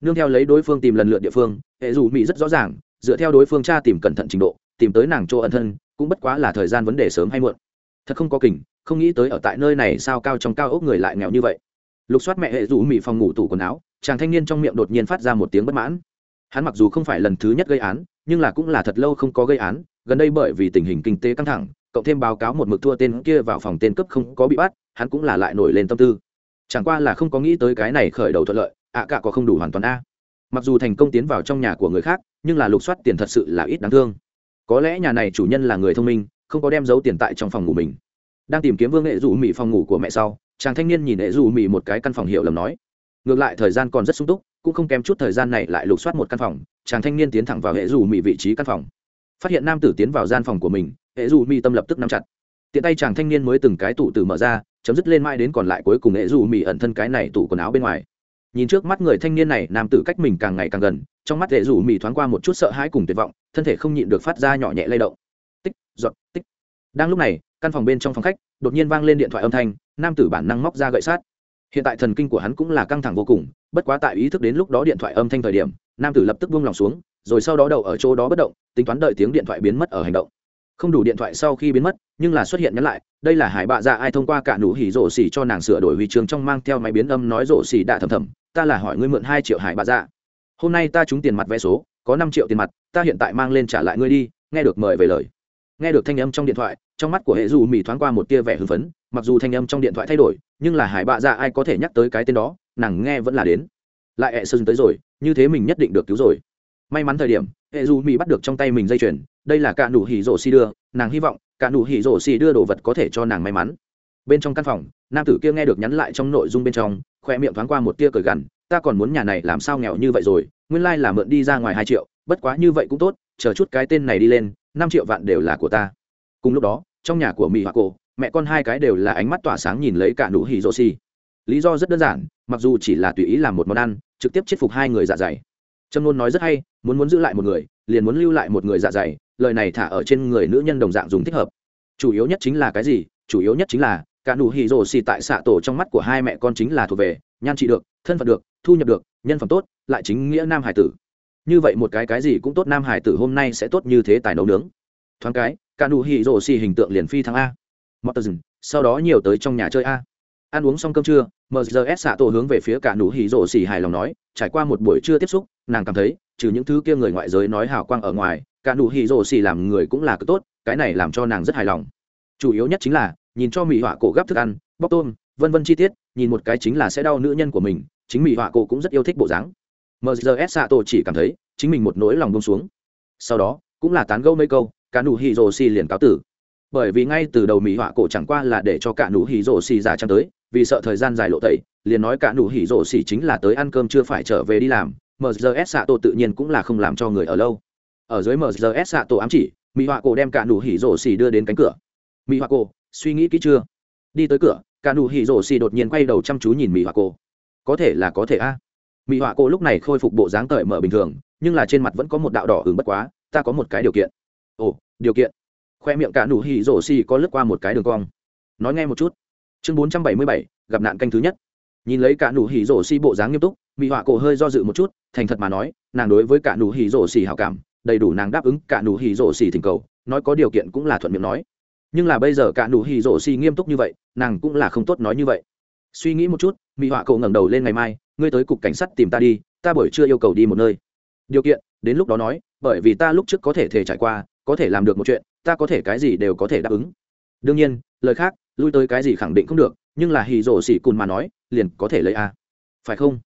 nương theo lấy đối phương tìm lần lượt địa phương, hệ dù mì rất rõ ràng, dựa theo đối phương cha tìm cẩn thận trình độ, tìm tới nàng chỗ ẩn thân cũng bất quá là thời gian vấn đề sớm hay muộn. Thật không có kình, không nghĩ tới ở tại nơi này sao cao trong cao ốc người lại nghèo như vậy. Lục soát mẹ hệ rủ mị phòng ngủ tủ quần áo, chàng thanh niên trong miệng đột nhiên phát ra một tiếng bất mãn. Hắn mặc dù không phải lần thứ nhất gây án, nhưng là cũng là thật lâu không có gây án, gần đây bởi vì tình hình kinh tế căng thẳng, cộng thêm báo cáo một mực thua tên kia vào phòng tên cấp không có bị bắt, hắn cũng là lại nổi lên tâm tư. Chẳng qua là không có nghĩ tới cái này khởi đầu thuận lợi, ạ cả có không đủ hoàn toàn a. Mặc dù thành công tiến vào trong nhà của người khác, nhưng là lục soát tiền thật sự là ít đáng thương có lẽ nhà này chủ nhân là người thông minh, không có đem giấu tiền tại trong phòng ngủ mình. Đang tìm kiếm vương nghệ rủ mỹ phòng ngủ của mẹ sau, chàng thanh niên nhìn nghệ rủ mỹ một cái căn phòng hiệu lầm nói. Ngược lại thời gian còn rất sung túc, cũng không kém chút thời gian này lại lục soát một căn phòng, chàng thanh niên tiến thẳng vào hệ dù mỹ vị trí căn phòng. Phát hiện nam tử tiến vào gian phòng của mình hệ dù mỹ tâm lập tức nắm chặt. Tiện tay chàng thanh niên mới từng cái tủ từ mở ra, chấm dứt lên mãi đến còn lại cuối cùng hệ dù mỹ ẩn thân cái này tủ quần áo bên ngoài nhìn trước mắt người thanh niên này, nam tử cách mình càng ngày càng gần, trong mắt dễ rủ mì thoáng qua một chút sợ hãi cùng tuyệt vọng, thân thể không nhịn được phát ra nhỏ nhẹ lay động. Tích, giọt, tích. Đang lúc này, căn phòng bên trong phòng khách, đột nhiên vang lên điện thoại âm thanh, nam tử bản năng móc ra gậy sát. Hiện tại thần kinh của hắn cũng là căng thẳng vô cùng, bất quá tại ý thức đến lúc đó điện thoại âm thanh thời điểm, nam tử lập tức buông lòng xuống, rồi sau đó đầu ở chỗ đó bất động, tính toán đợi tiếng điện thoại biến mất ở hành động. Không đủ điện thoại sau khi biến mất, nhưng là xuất hiện nhắn lại, đây là hải bạ dạ ai thông qua cả nụ hỉ rổ xỉ cho nàng sửa đổi huy chương trong mang theo máy biến âm nói rổ xỉ đã thầm thầm ta là hỏi ngươi mượn hai triệu hải bà dạ. Hôm nay ta trúng tiền mặt vé số, có năm triệu tiền mặt, ta hiện tại mang lên trả lại ngươi đi, nghe được mời về lời. Nghe được thanh âm trong điện thoại, trong mắt của hệ dù mỹ thoáng qua một tia vẻ hưng phấn, mặc dù thanh âm trong điện thoại thay đổi, nhưng là hải bạ dạ ai có thể nhắc tới cái tên đó, nàng nghe vẫn là đến. Lại hệ sơn tới rồi, như thế mình nhất định được cứu rồi. May mắn thời điểm, hệ dù mỹ bắt được trong tay mình dây chuyền, đây là cả nụ hỉ rổ xi đưa, nàng hy vọng cả nụ hỉ rổ xi đưa đồ vật có thể cho nàng may mắn bên trong căn phòng, nam tử kia nghe được nhắn lại trong nội dung bên trong, khoe miệng thoáng qua một tia cười gằn, ta còn muốn nhà này làm sao nghèo như vậy rồi, nguyên lai là mượn đi ra ngoài hai triệu, bất quá như vậy cũng tốt, chờ chút cái tên này đi lên, năm triệu vạn đều là của ta. Cùng lúc đó, trong nhà của mỹ hoa cổ, mẹ con hai cái đều là ánh mắt tỏa sáng nhìn lấy cả nụ hỉ rô xi lý do rất đơn giản, mặc dù chỉ là tùy ý làm một món ăn, trực tiếp chết phục hai người dạ dày. Trâm luôn nói rất hay, muốn muốn giữ lại một người, liền muốn lưu lại một người dạ dày, lời này thả ở trên người nữ nhân đồng dạng dùng thích hợp. Chủ yếu nhất chính là cái gì? Chủ yếu nhất chính là cả nụ hì rồ xì tại xạ tổ trong mắt của hai mẹ con chính là thuộc về, nhan trị được, thân phận được, thu nhập được, nhân phẩm tốt, lại chính nghĩa nam hải tử. Như vậy một cái cái gì cũng tốt nam hải tử hôm nay sẽ tốt như thế tài nấu nướng. Thoáng cái, cả nụ hì rồ xì hình tượng liền phi thăng a. Mọt dừng sau đó nhiều tới trong nhà chơi a. Ăn uống xong cơm trưa mgs xạ tổ hướng về phía cả nụ hì rồ xì hài lòng nói, trải qua một buổi trưa tiếp xúc, nàng cảm thấy, trừ những thứ kia người ngoại giới nói hào quang ở ngoài, cả nụ hì rồ xì làm người cũng là cực tốt, cái này làm cho nàng rất hài lòng. Chủ yếu nhất chính là nhìn cho mỹ họa cổ gắp thức ăn, bóc tôm, vân vân chi tiết, nhìn một cái chính là sẽ đau nữ nhân của mình, chính mỹ họa cổ cũng rất yêu thích bộ dáng. Mgs xạ tổ chỉ cảm thấy chính mình một nỗi lòng bông xuống. Sau đó, cũng là tán gẫu mấy câu, cả nụ hì rồ xì liền cáo tử. Bởi vì ngay từ đầu mỹ họa cổ chẳng qua là để cho cả nụ hì rồ xì giả trang tới, vì sợ thời gian dài lộ tẩy, liền nói cả nụ hỉ rổ xì chính là tới ăn cơm chưa phải trở về đi làm mgs xạ tổ tự nhiên cũng là không làm cho người ở lâu. Ở dưới mgs xạ tổ ám chỉ, mỹ họa cổ đem cả nụ hỉ rổ xì đưa đến cánh cửa. Mỹ họa cổ suy nghĩ kỹ chưa? Đi tới cửa, cả nụ hỉ rổ xì đột nhiên quay đầu chăm chú nhìn mỹ họa cô. có thể là có thể a. Mỹ họa cô lúc này khôi phục bộ dáng cởi mở bình thường, nhưng là trên mặt vẫn có một đạo đỏ hứng bất quá, ta có một cái điều kiện. Ồ, điều kiện. Khoe miệng cả nụ hỉ rổ xì có lướt qua một cái đường cong. Nói nghe một chút. Chương bốn trăm bảy mươi bảy, gặp nạn canh thứ nhất. Nhìn lấy cả nụ hỉ rổ xì bộ dáng nghiêm túc mỹ họa cổ hơi do dự một chút, thành thật mà nói, nàng đối với cả nụ hỉ rổ xì hảo cảm, đầy đủ nàng đáp ứng cả nụ hỉ rổ xì thỉnh cầu, nói có điều kiện cũng là thuận miệng nói nhưng là bây giờ cả nụ hì rổ xì nghiêm túc như vậy, nàng cũng là không tốt nói như vậy. Suy nghĩ một chút mỹ họa cậu ngẩng đầu lên ngày mai, ngươi tới cục cảnh sát tìm ta đi, ta buổi chưa yêu cầu đi một nơi. Điều kiện, đến lúc đó nói, bởi vì ta lúc trước có thể thể trải qua, có thể làm được một chuyện, ta có thể cái gì đều có thể đáp ứng. Đương nhiên, lời khác, lui tới cái gì khẳng định không được, nhưng là hì rổ xỉ cùn mà nói, liền có thể lấy a. À. phải không?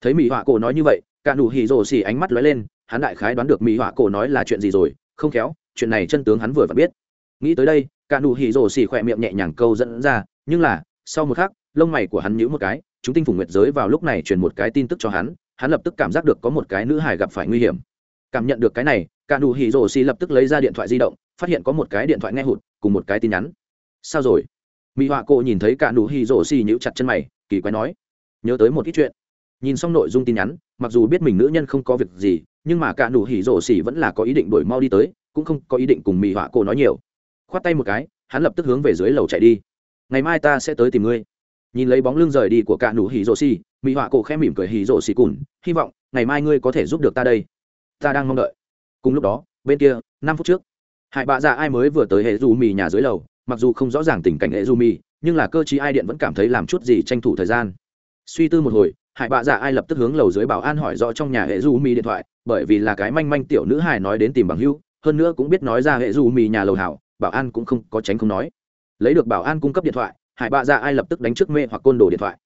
Thấy mỹ họa cổ nói như vậy, cả nụ hì rổ xỉ ánh mắt lóe lên, hắn đại khái đoán được mỹ họa cổ nói là chuyện gì rồi, không khéo, chuyện này chân tướng hắn vừa vặn biết. Nghĩ tới đây cả nụ hỉ rồ xỉ khỏe miệng nhẹ nhàng câu dẫn ra, nhưng là, sau một khắc, lông mày của hắn nhíu một cái, chúng tinh phủ nguyệt giới vào lúc này truyền một cái tin tức cho hắn hắn lập tức cảm giác được có một cái nữ hải gặp phải nguy hiểm. Cảm nhận được cái này, cả nụ hỉ rồ xỉ lập tức lấy ra điện thoại di động, phát hiện có một cái điện thoại nghe hụt, cùng một cái tin nhắn. Sao rồi? Mỹ họa cô nhìn thấy cả nụ hỉ rồ xỉ nhíu chặt chân mày, kỳ quái nói. Nhớ tới một ít chuyện. Nhìn xong nội dung tin nhắn, mặc dù biết mình nữ nhân không có việc gì, nhưng mà cả nụ hỉ rổ xỉ vẫn là có ý định đổi mau đi tới, cũng không có ý định cùng mỹ họa cô nói nhiều khoát tay một cái, hắn lập tức hướng về dưới lầu chạy đi. Ngày mai ta sẽ tới tìm ngươi. Nhìn lấy bóng lưng rời đi của cả nụ hỉ rổ xì mỹ họa cổ khẽ mỉm cười hỉ rổ xì cùn, hy vọng ngày mai ngươi có thể giúp được ta đây. Ta đang mong đợi. Cùng lúc đó, bên kia, năm phút trước, hải bạ dạ ai mới vừa tới hệ du mì nhà dưới lầu, mặc dù không rõ ràng tình cảnh hệ du mì, nhưng là cơ chí ai điện vẫn cảm thấy làm chút gì tranh thủ thời gian. Suy tư một hồi, hải bạ dạ ai lập tức hướng lầu dưới bảo an hỏi rõ trong nhà hệ du mì điện thoại, bởi vì là cái manh manh tiểu nữ hải nói đến tìm bằng hưu hơn nữa cũng biết nói ra hệ du mì nhà lầu hảo bảo an cũng không có tránh không nói. Lấy được bảo an cung cấp điện thoại, hải bạ dạ ai lập tức đánh trước mê hoặc côn đồ điện thoại.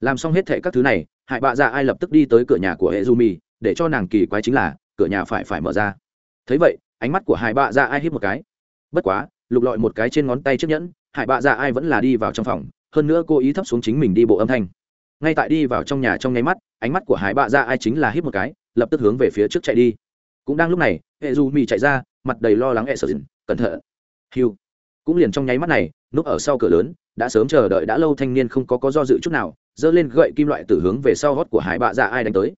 Làm xong hết thệ các thứ này, hải bạ dạ ai lập tức đi tới cửa nhà của hệ du mì để cho nàng kỳ quái chính là, cửa nhà phải phải mở ra. Thấy vậy, ánh mắt của hải bạ dạ ai hít một cái. Bất quá, lục lọi một cái trên ngón tay chiếc nhẫn, hải bạ dạ ai vẫn là đi vào trong phòng, hơn nữa cô ý thấp xuống chính mình đi bộ âm thanh. Ngay tại đi vào trong nhà trong nháy mắt, ánh mắt của hải bạ dạ ai chính là hít một cái, lập tức hướng về phía trước chạy đi. Cũng đang lúc này hệ du mì chạy ra, mặt đầy lo lắng e hệ sở dịn cẩn thận. Hưu. Cũng liền trong nháy mắt này núp ở sau cửa lớn đã sớm chờ đợi đã lâu thanh niên không có có do dự chút nào giơ lên gậy kim loại từ hướng về sau hót của hải bạ dạ ai đánh tới.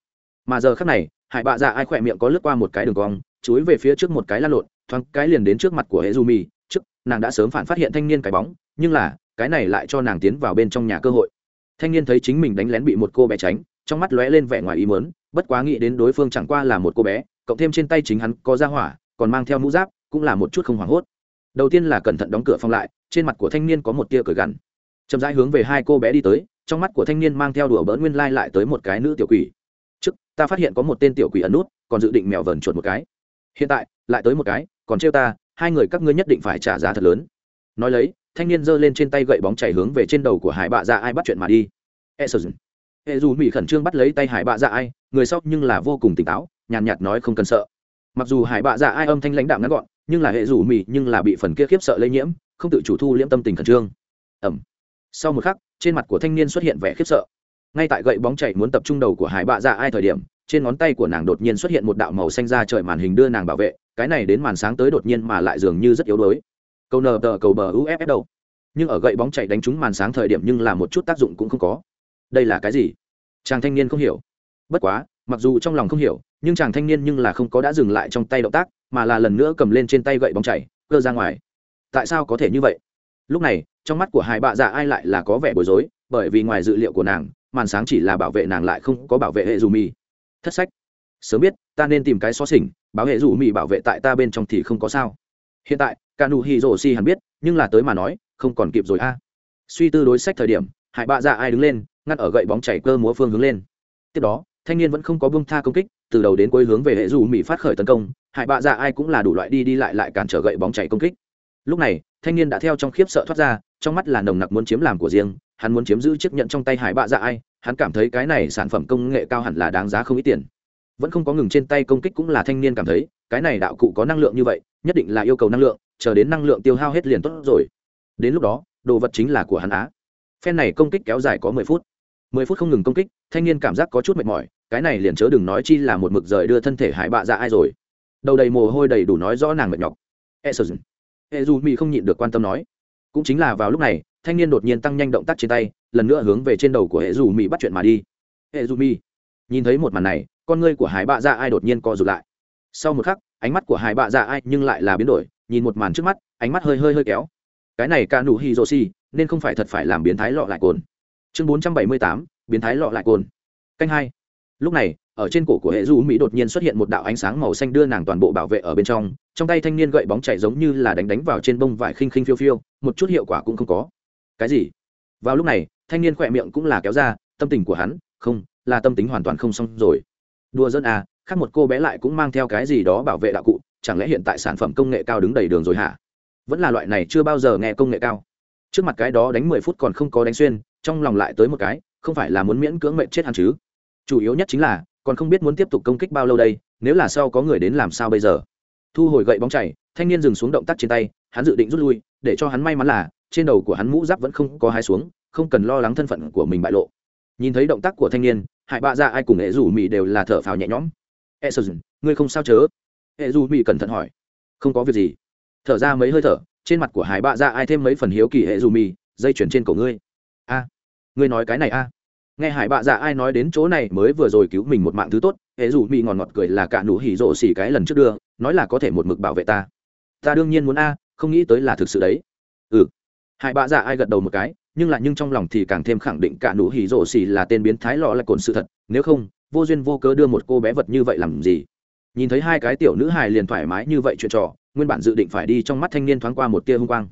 Mà giờ khắc này hải bạ dạ ai khỏe miệng có lướt qua một cái đường cong chúi về phía trước một cái lăn lộn thoáng cái liền đến trước mặt của hệ du trước nàng đã sớm phản phát hiện thanh niên cái bóng nhưng là cái này lại cho nàng tiến vào bên trong nhà cơ hội. Thanh niên thấy chính mình đánh lén bị một cô bé tránh trong mắt lóe lên vẻ ngoài ý muốn, bất quá nghĩ đến đối phương chẳng qua là một cô bé cộng thêm trên tay chính hắn có ra hỏa còn mang theo mũ giáp cũng là một chút không hoảng hốt đầu tiên là cẩn thận đóng cửa phòng lại trên mặt của thanh niên có một tia cười gằn. Chậm rãi hướng về hai cô bé đi tới trong mắt của thanh niên mang theo đùa bỡn nguyên lai lại tới một cái nữ tiểu quỷ. Trước ta phát hiện có một tên tiểu quỷ ẩn nút còn dự định mèo vờn chuột một cái. Hiện tại lại tới một cái còn trêu ta hai người các ngươi nhất định phải trả giá thật lớn. Nói lấy thanh niên giơ lên trên tay gậy bóng chảy hướng về trên đầu của hải bạ dạ ai bắt chuyện mà đi. E sơ dùn e dù mỹ khẩn trương bắt lấy tay hải bạ dạ ai người sau nhưng là vô cùng tỉnh táo nhàn nhạt, nhạt nói không cần sợ. Mặc dù hải bạ dạ ai âm thanh lãnh đạm ngắn gọn nhưng là hệ rủ mị nhưng là bị phần kia khiếp sợ lây nhiễm, không tự chủ thu liễm tâm tình khẩn trương. Ẩm. Sau một khắc, trên mặt của thanh niên xuất hiện vẻ khiếp sợ. Ngay tại gậy bóng chạy muốn tập trung đầu của hải bạ ra ai thời điểm, trên ngón tay của nàng đột nhiên xuất hiện một đạo màu xanh ra trời màn hình đưa nàng bảo vệ, cái này đến màn sáng tới đột nhiên mà lại dường như rất yếu đuối. Cầu nờ tờ cầu bờ uff đầu. Nhưng ở gậy bóng chạy đánh trúng màn sáng thời điểm nhưng là một chút tác dụng cũng không có. Đây là cái gì? Chàng thanh niên không hiểu. Bất quá, mặc dù trong lòng không hiểu, nhưng chàng thanh niên nhưng là không có đã dừng lại trong tay động tác mà là lần nữa cầm lên trên tay gậy bóng chảy, cơ ra ngoài. Tại sao có thể như vậy? Lúc này, trong mắt của hai bạ dạ ai lại là có vẻ bối rối, bởi vì ngoài dự liệu của nàng, màn sáng chỉ là bảo vệ nàng lại không có bảo vệ hệ dù mì. Thất sách. Sớm biết, ta nên tìm cái xó xỉnh, báo hệ dù mì bảo vệ tại ta bên trong thì không có sao. Hiện tại cả nụ hì rổ xì hẳn biết, nhưng là tới mà nói, không còn kịp rồi a. Suy tư đối sách thời điểm, hải bạ dạ ai đứng lên, ngắt ở gậy bóng chảy cơ múa phương hướng lên. Tiếp đó, thanh niên vẫn không có buông tha công kích từ đầu đến cuối hướng về hệ dù mỹ phát khởi tấn công hải bạ dạ ai cũng là đủ loại đi đi lại lại cản trở gậy bóng chạy công kích. Lúc này, thanh niên đã theo trong khiếp sợ thoát ra, trong mắt là nồng nặc muốn chiếm làm của riêng, hắn muốn chiếm giữ chiếc nhận trong tay hải bạ dạ ai, hắn cảm thấy cái này sản phẩm công nghệ cao hẳn là đáng giá không ít tiền. Vẫn không có ngừng trên tay công kích cũng là thanh niên cảm thấy, cái này đạo cụ có năng lượng như vậy, nhất định là yêu cầu năng lượng, chờ đến năng lượng tiêu hao hết liền tốt rồi. Đến lúc đó, đồ vật chính là của hắn á. Phen này công kích kéo dài có mười phút. Mười phút không ngừng công kích, thanh niên cảm giác có chút mệt mỏi cái này liền chớ đừng nói chi là một mực rời đưa thân thể hải bạ dạ ai rồi. Đầu đầy mồ hôi đầy đủ nói rõ nàng mệt nhọc. E sơ e dù mỹ không nhịn được quan tâm nói. Cũng chính là vào lúc này, thanh niên đột nhiên tăng nhanh động tác trên tay, lần nữa hướng về trên đầu của hệ dù mỹ bắt chuyện mà đi. Hệ dù mỹ nhìn thấy một màn này, con ngươi của hải bạ dạ ai đột nhiên co rụt lại. Sau một khắc, ánh mắt của hải bạ dạ ai nhưng lại là biến đổi, nhìn một màn trước mắt, ánh mắt hơi hơi hơi kéo. Cái này ca nụ hi rô si nên không phải thật phải làm biến thái lọ lại cồn. Chương bốn trăm bảy mươi tám, biến thái lọ lại cồn. Canh hai lúc này, ở trên cổ của hệ du mỹ đột nhiên xuất hiện một đạo ánh sáng màu xanh đưa nàng toàn bộ bảo vệ ở bên trong trong tay thanh niên gậy bóng chạy giống như là đánh đánh vào trên bông vải khinh khinh phiêu phiêu, một chút hiệu quả cũng không có. Cái gì? Vào lúc này, thanh niên khỏe miệng cũng là kéo ra, tâm tình của hắn, không, là tâm tính hoàn toàn không xong rồi. Đua dân à khác một cô bé lại cũng mang theo cái gì đó bảo vệ đạo cụ, chẳng lẽ hiện tại sản phẩm công nghệ cao đứng đầy đường rồi hả? Vẫn là loại này chưa bao giờ nghe công nghệ cao. Trước mặt cái đó đánh mười phút còn không có đánh xuyên, trong lòng lại tới một cái, không phải là muốn miễn cưỡng mệnh chết hắn chứ? chủ yếu nhất chính là, còn không biết muốn tiếp tục công kích bao lâu đây, nếu là sau có người đến làm sao bây giờ? Thu hồi gậy bóng chảy, thanh niên dừng xuống động tác trên tay, hắn dự định rút lui, để cho hắn may mắn là, trên đầu của hắn mũ giáp vẫn không có hai xuống, không cần lo lắng thân phận của mình bại lộ. Nhìn thấy động tác của thanh niên hại bạ ra ai cùng hệ rủ mỹ đều là thở phào nhẹ nhõm. E sơ ngươi không sao chớ? Hệ rủ mỹ cẩn thận hỏi. Không có việc gì. Thở ra mấy hơi thở, trên mặt của hải bạ ra ai thêm mấy phần hiếu kỳ hệ rủ mỹ dây chuyển trên cổ ngươi. A, ngươi nói cái này a nghe hải bạ dạ ai nói đến chỗ này mới vừa rồi cứu mình một mạng thứ tốt, hệ dù mỹ ngòn ngọt cười là cả nụ hỉ rộ xỉ cái lần trước đưa, nói là có thể một mực bảo vệ ta. Ta đương nhiên muốn a, không nghĩ tới là thực sự đấy. Ừ. Hải bạ dạ ai gật đầu một cái, nhưng lại nhưng trong lòng thì càng thêm khẳng định cả nụ hỉ rộ xỉ là tên biến thái lọ là cồn sự thật, nếu không, vô duyên vô cớ đưa một cô bé vật như vậy làm gì? Nhìn thấy hai cái tiểu nữ hài liền thoải mái như vậy chuyện trò, nguyên bản dự định phải đi trong mắt thanh niên thoáng qua một tia hung quang.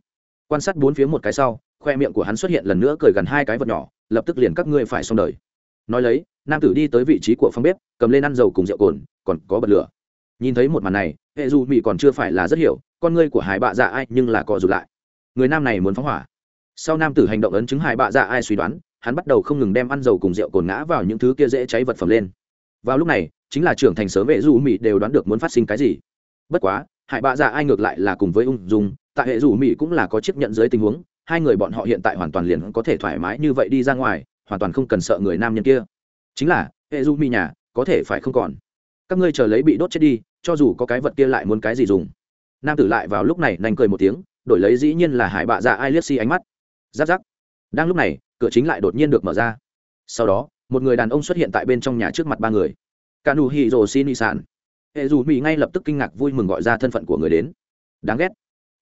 Quan sát bốn phía một cái sau khoe miệng của hắn xuất hiện lần nữa cười gần hai cái vật nhỏ, lập tức liền các ngươi phải xong đời. Nói lấy, nam tử đi tới vị trí của phòng bếp, cầm lên ăn dầu cùng rượu cồn, còn có bật lửa. Nhìn thấy một màn này, hệ dù mỹ còn chưa phải là rất hiểu, con ngươi của hải bạ dạ ai nhưng là cọ dù lại. Người nam này muốn phóng hỏa. Sau nam tử hành động ấn chứng hải bạ dạ ai suy đoán, hắn bắt đầu không ngừng đem ăn dầu cùng rượu cồn ngã vào những thứ kia dễ cháy vật phẩm lên. Vào lúc này, chính là trưởng thành sớm hệ dù mỹ đều đoán được muốn phát sinh cái gì. Bất quá, hải bạ dạ ai ngược lại là cùng với ung dung, tại hệ dù mỹ cũng là có chiếc nhận dưới tình huống hai người bọn họ hiện tại hoàn toàn liền có thể thoải mái như vậy đi ra ngoài, hoàn toàn không cần sợ người nam nhân kia. Chính là, hệ du mi nhà, có thể phải không còn? Các ngươi chờ lấy bị đốt chết đi, cho dù có cái vật kia lại muốn cái gì dùng. Nam tử lại vào lúc này nành cười một tiếng, đổi lấy dĩ nhiên là hải bạ dạ ai liếc xi ánh mắt. Giáp giáp. Đang lúc này, cửa chính lại đột nhiên được mở ra. Sau đó, một người đàn ông xuất hiện tại bên trong nhà trước mặt ba người. Cả hi hì rồ xin y sản hệ dù mỹ ngay lập tức kinh ngạc vui mừng gọi ra thân phận của người đến. Đáng ghét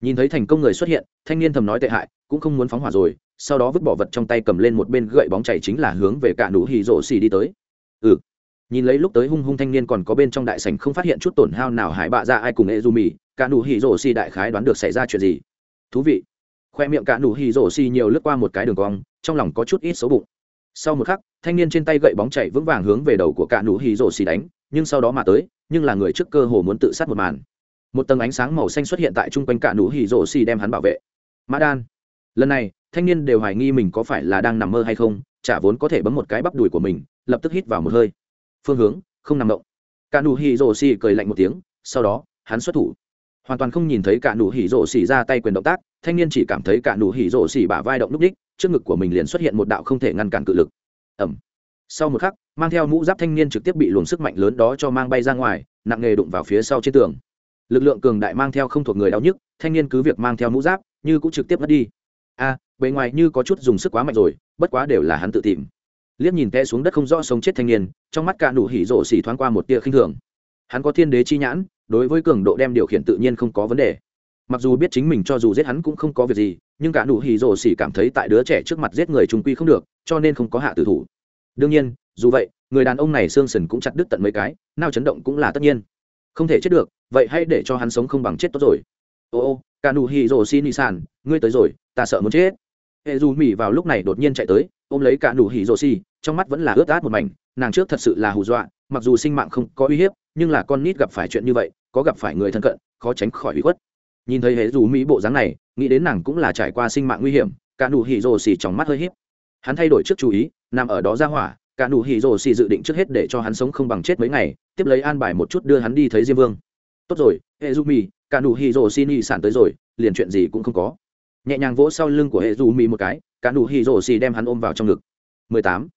nhìn thấy thành công người xuất hiện, thanh niên thầm nói tệ hại, cũng không muốn phóng hỏa rồi, sau đó vứt bỏ vật trong tay cầm lên một bên gậy bóng chảy chính là hướng về cả nụ hì rổ xì đi tới. Ừ. Nhìn lấy lúc tới hung hung thanh niên còn có bên trong đại sảnh không phát hiện chút tổn hao nào hải bạ ra ai cùng ê du mì cả nụ hì rổ xì đại khái đoán được xảy ra chuyện gì. Thú vị. Khoe miệng cả nụ hì rổ xì nhiều lướt qua một cái đường cong, trong lòng có chút ít xấu bụng. Sau một khắc, thanh niên trên tay gậy bóng chảy vững vàng hướng về đầu của cả nụ hì rổ xì đánh, nhưng sau đó mà tới, nhưng là người trước cơ hồ muốn tự sát một màn một tầng ánh sáng màu xanh xuất hiện tại chung quanh cả nụ hỉ rổ xì đem hắn bảo vệ. Mã đan, lần này, thanh niên đều hoài nghi mình có phải là đang nằm mơ hay không, chả vốn có thể bấm một cái bắp đùi của mình, lập tức hít vào một hơi. Phương hướng, không nằm động. Cả nụ hỉ rổ xì cười lạnh một tiếng, sau đó, hắn xuất thủ. Hoàn toàn không nhìn thấy cả nụ hỉ rổ xì ra tay quyền động tác, thanh niên chỉ cảm thấy cả nụ hỉ rổ xì bả vai động núp đích, trước ngực của mình liền xuất hiện một đạo không thể ngăn cản cự lực. Ẩm sau một khắc, mang theo mũ giáp thanh niên trực tiếp bị luồng sức mạnh lớn đó cho mang bay ra ngoài, nặng nghề đụng vào phía sau trên tường lực lượng cường đại mang theo không thuộc người đau nhức thanh niên cứ việc mang theo mũ giáp như cũng trực tiếp mất đi. A à, bề ngoài như có chút dùng sức quá mạnh rồi bất quá đều là hắn tự tìm. Liếc nhìn té xuống đất không rõ sống chết thanh niên trong mắt cả nụ hỉ rộ xỉ thoáng qua một tia khinh thường. Hắn có thiên đế chi nhãn đối với cường độ đem điều khiển tự nhiên không có vấn đề. Mặc dù biết chính mình cho dù giết hắn cũng không có việc gì nhưng cả nụ hỉ rộ xỉ cảm thấy tại đứa trẻ trước mặt giết người trung quy không được cho nên không có hạ tử thủ. Đương nhiên dù vậy người đàn ông này xương sần cũng chặt đứt tận mấy cái nao chấn động cũng là tất nhiên không thể chết được, vậy hãy để cho hắn sống không bằng chết tốt rồi. Ô ô cả nụ hì rồ xin đi sàn ngươi tới rồi, ta sợ muốn chết. Hệ dù mỹ vào lúc này đột nhiên chạy tới, ôm lấy cả nụ hì rồ xì trong mắt vẫn là ướt át một mảnh, nàng trước thật sự là hù dọa, mặc dù sinh mạng không có uy hiếp, nhưng là con nít gặp phải chuyện như vậy, có gặp phải người thân cận, khó tránh khỏi bị khuất. Nhìn thấy hệ dù mỹ bộ dáng này, nghĩ đến nàng cũng là trải qua sinh mạng nguy hiểm cả nụ hì rồ xì trong mắt hơi hiếp hắn thay đổi trước chú ý, nằm ở đó ra hỏa cả nụ hỉ rồ xì dự định trước hết để cho hắn sống không bằng chết mấy ngày, tiếp lấy an bài một chút đưa hắn đi thấy diêm vương. Tốt rồi hệ Dù mì cả nụ hỉ rồ xì nị sản tới rồi, liền chuyện gì cũng không có. Nhẹ nhàng vỗ sau lưng của hệ Dù mì một cái, cả nụ hỉ rồ xì đem hắn ôm vào trong ngực. 18.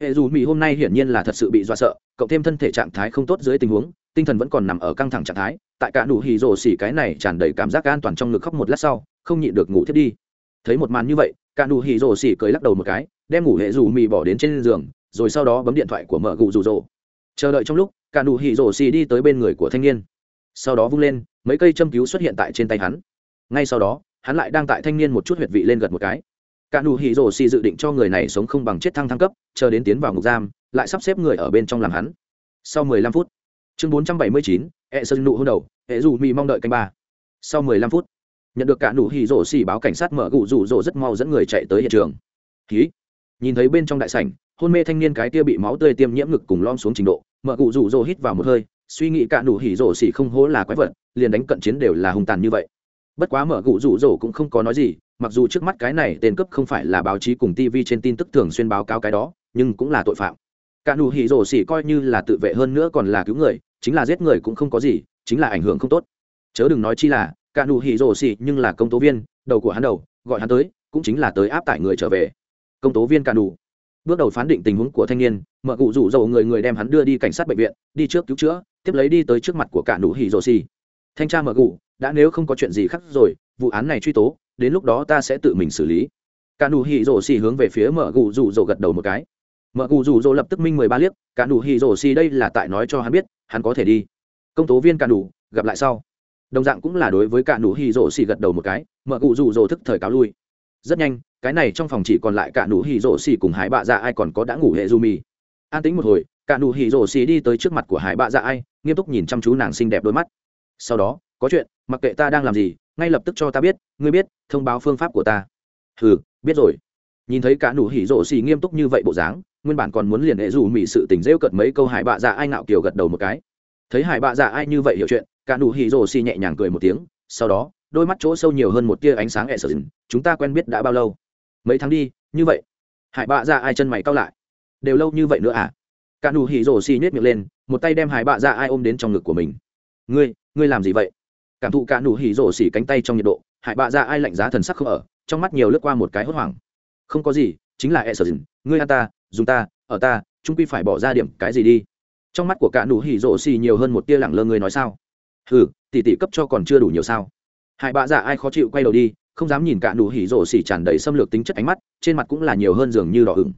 hệ Dù mì hôm nay hiển nhiên là thật sự bị dọa sợ, cộng thêm thân thể trạng thái không tốt dưới tình huống, tinh thần vẫn còn nằm ở căng thẳng trạng thái, tại cả nụ hỉ rồ xì cái này tràn đầy cảm giác an toàn trong ngực khóc một lát sau, không nhịn được ngủ thiết đi. Thấy một màn như vậy, cả nụ hỉ rồ xì cười lắc đầu một cái, đem ngủ hệ Dù mì bỏ đến trên giường rồi sau đó bấm điện thoại của mở gù rủ rỗ chờ đợi trong lúc cả nụ hỉ rổ xì đi tới bên người của thanh niên. Sau đó vung lên mấy cây châm cứu xuất hiện tại trên tay hắn. Ngay sau đó hắn lại đang tại thanh niên một chút huyệt vị lên gật một cái. Cả nụ hỉ rổ xì dự định cho người này sống không bằng chết thăng thăng cấp chờ đến tiến vào ngục giam lại sắp xếp người ở bên trong làm hắn. Sau mười lăm phút chương 479, trăm bảy sơn nụ hôn đầu e dù mị mong đợi canh ba. Sau mười lăm phút nhận được cả nụ hỉ rổ xì báo cảnh sát mở gù rủ rỗ rất mau dẫn người chạy tới hiện trường. Ký nhìn thấy bên trong đại sảnh, hôn mê thanh niên cái kia bị máu tươi tiêm nhiễm ngực cùng lom xuống trình độ, mở cụ rủ rỗ hít vào một hơi, suy nghĩ cạn đủ hỉ rỗ xỉ không hố là quái vật, liền đánh cận chiến đều là hung tàn như vậy. Bất quá mở cụ rủ rỗ cũng không có nói gì, mặc dù trước mắt cái này tên cấp không phải là báo chí cùng tv trên tin tức thường xuyên báo cáo cái đó, nhưng cũng là tội phạm. Cạn đủ hỉ rỗ xỉ coi như là tự vệ hơn nữa còn là cứu người, chính là giết người cũng không có gì, chính là ảnh hưởng không tốt. Chớ đừng nói chi là cạn đủ hỉ rỗ xỉ nhưng là công tố viên, đầu của hắn đầu, gọi hắn tới, cũng chính là tới áp tải người trở về công tố viên cả đủ bước đầu phán định tình huống của thanh niên mợ cụ rủ dầu người người đem hắn đưa đi cảnh sát bệnh viện, đi trước cứu chữa, tiếp lấy đi tới trước mặt của cả nụ hỉ rồ xì. Thanh tra mợ cụ, đã nếu không có chuyện gì khác rồi, vụ án này truy tố, đến lúc đó ta sẽ tự mình xử lý. Cả nụ hỉ rồ xì hướng về phía mợ cụ rủ dầu gật đầu một cái. Mợ cụ rủ dầu lập tức minh mười ba liếc, cả nụ hỉ rồ xì đây là tại nói cho hắn biết, hắn có thể đi. Công tố viên cả nụ gặp lại sau. Đồng dạng cũng là đối với cả nụ hỉ rồ xì gật đầu một cái mợ cụ rủ dầu thức thời cáo lui rất nhanh, cái này trong phòng chỉ còn lại cả nụ hỉ rổ xì cùng hải bạ dạ ai còn có đã ngủ hệ du mì an tính một hồi, cả nụ hỉ rổ xì đi tới trước mặt của hải bạ dạ ai, nghiêm túc nhìn chăm chú nàng xinh đẹp đôi mắt. Sau đó, có chuyện, mặc kệ ta đang làm gì, ngay lập tức cho ta biết, ngươi biết, thông báo phương pháp của ta. Ừ biết rồi. Nhìn thấy cả nụ hỉ rổ xì nghiêm túc như vậy bộ dáng, nguyên bản còn muốn liền hệ du mỹ sự tình rêu cận mấy câu hải bạ dạ ai ngạo kiều gật đầu một cái. Thấy hải bạ dạ ai như vậy hiểu chuyện, cả nụ hỉ rổ xì nhẹ nhàng cười một tiếng, sau đó đôi mắt chỗ sâu nhiều hơn một tia ánh sáng ẹ sờ dừng, chúng ta quen biết đã bao lâu? Mấy tháng đi, như vậy. Hải bạ ra ai chân mày cao lại. Đều lâu như vậy nữa à? Cả nụ hỉ rổ xì nhét miệng lên, một tay đem hải bạ ra ai ôm đến trong ngực của mình. Ngươi ngươi làm gì vậy? Cảm thụ cả nụ hỉ rổ xỉ cánh tay trong nhiệt độ, hải bạ ra ai lạnh giá thần sắc không ở, trong mắt nhiều lướt qua một cái hốt hoảng. Không có gì, chính là e sờ dừng, ngươi ăn ta, dùng ta, ở ta, chúng quy phải bỏ ra điểm cái gì đi? Trong mắt của cả nụ hỉ rổ xì nhiều hơn một tia lẳng lơ ngươi nói sao? Hừ tỷ tỷ cấp cho còn chưa đủ nhiều sao? hải bạ dạ ai khó chịu quay đầu đi, không dám nhìn cả nụ hỉ rổ xỉ tràn đầy xâm lược tính chất ánh mắt, trên mặt cũng là nhiều hơn dường như đỏ ửng.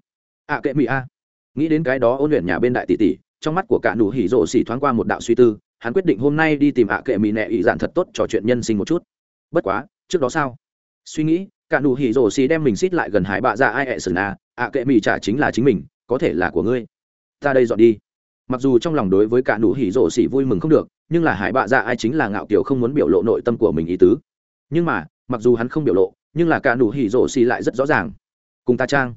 ạ kệ mỹ a. Nghĩ đến cái đó ôn luyện nhà bên đại tỷ tỷ, trong mắt của cả nụ hỉ rổ xỉ thoáng qua một đạo suy tư, hắn quyết định hôm nay đi tìm ạ kệ mỹ nẹ ỉ dạn thật tốt trò chuyện nhân sinh một chút. Bất quá, trước đó sao? Suy nghĩ, cả nụ hỉ rổ xỉ đem mình xít lại gần hải bạ dạ ai ẹ sừng a ạ kệ mỹ trả chính là chính mình, có thể là của ngươi. Ta đây dọn đi mặc dù trong lòng đối với cả nụ hỉ rổ xỉ vui mừng không được, nhưng là hải bạ dạ ai chính là ngạo kiểu không muốn biểu lộ nội tâm của mình ý tứ. Nhưng mà, mặc dù hắn không biểu lộ, nhưng là cả nụ hỉ rổ xỉ lại rất rõ ràng. Cùng ta trang.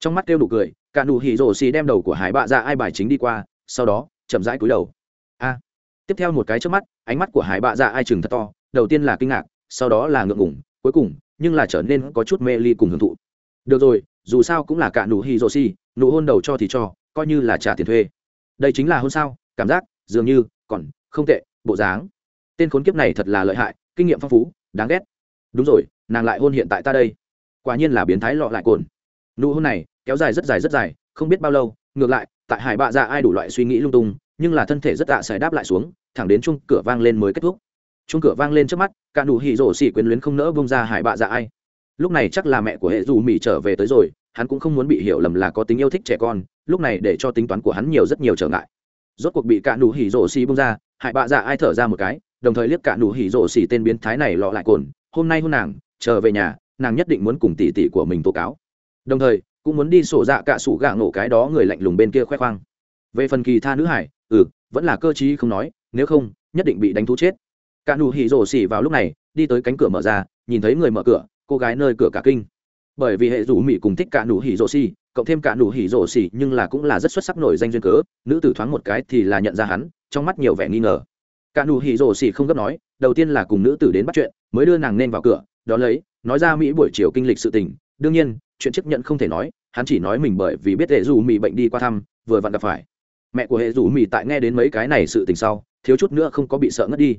Trong mắt kêu đủ cười, cả nụ hỉ rổ xỉ đem đầu của hải bạ dạ ai bài chính đi qua, sau đó, chậm rãi cúi đầu. A. Tiếp theo một cái trước mắt, ánh mắt của hải bạ dạ ai chừng thật to, đầu tiên là kinh ngạc, sau đó là ngượng ngủng cuối cùng, nhưng là trở nên có chút mê ly cùng hưởng thụ. Được rồi, dù sao cũng là cả nụ hỉ rổ xỉ, nụ hôn đầu cho thì cho, coi như là trả tiền thuê đây chính là hôn sao, cảm giác, dường như, còn không tệ, bộ dáng. Tên khốn kiếp này thật là lợi hại, kinh nghiệm phong phú, đáng ghét. Đúng rồi, nàng lại hôn hiện tại ta đây. Quả nhiên là biến thái lọ lại cồn. Nụ hôn này, kéo dài rất dài rất dài, không biết bao lâu, ngược lại, tại hải bạ ra ai đủ loại suy nghĩ lung tung, nhưng là thân thể rất tạ à xài đáp lại xuống, thẳng đến chung cửa vang lên mới kết thúc. Chung cửa vang lên trước mắt, cả nụ hỉ rổ xỉ quyến luyến không nỡ bông ra hải bạ ra ai. Lúc này chắc là mẹ của hệ dù mỹ trở về tới rồi hắn cũng không muốn bị hiểu lầm là có tính yêu thích trẻ con, lúc này để cho tính toán của hắn nhiều rất nhiều trở ngại. Rốt cuộc bị cả nụ hỉ rộ xì bung ra, hại bạ dạ ai thở ra một cái, đồng thời liếc cả nụ hỉ rộ xì tên biến thái này lọ lại cồn, hôm nay hôn nàng, trở về nhà, nàng nhất định muốn cùng tỷ tỷ của mình tố cáo. Đồng thời, cũng muốn đi sổ dạ cạ sủ gạ nổ cái đó người lạnh lùng bên kia khoe khoang. Về phần kỳ tha nữ hải ừ vẫn là cơ chí không nói, nếu không, nhất định bị đánh thú chết. Cả nụ hỉ rộ xì vào lúc này, đi tới cánh cửa mở ra, nhìn thấy người mở cửa, cô gái nơi cửa cả kinh bởi vì hệ rủ mỹ cùng thích cả nụ hỉ rổ xì, cộng thêm cả nụ hỉ rổ xì nhưng là cũng là rất xuất sắc nổi danh duyên cớ. Nữ tử thoáng một cái thì là nhận ra hắn, trong mắt nhiều vẻ nghi ngờ. Cả nụ hỉ rổ xì không gấp nói, đầu tiên là cùng nữ tử đến bắt chuyện, mới đưa nàng nên vào cửa, đón lấy, nói ra mỹ buổi chiều kinh lịch sự tình. Đương nhiên, chuyện chấp nhận không thể nói, hắn chỉ nói mình bởi vì biết hệ rủ mỹ bệnh đi qua thăm, vừa vặn gặp phải. Mẹ của hệ rủ mỹ tại nghe đến mấy cái này sự tình sau, thiếu chút nữa không có bị sợ ngất đi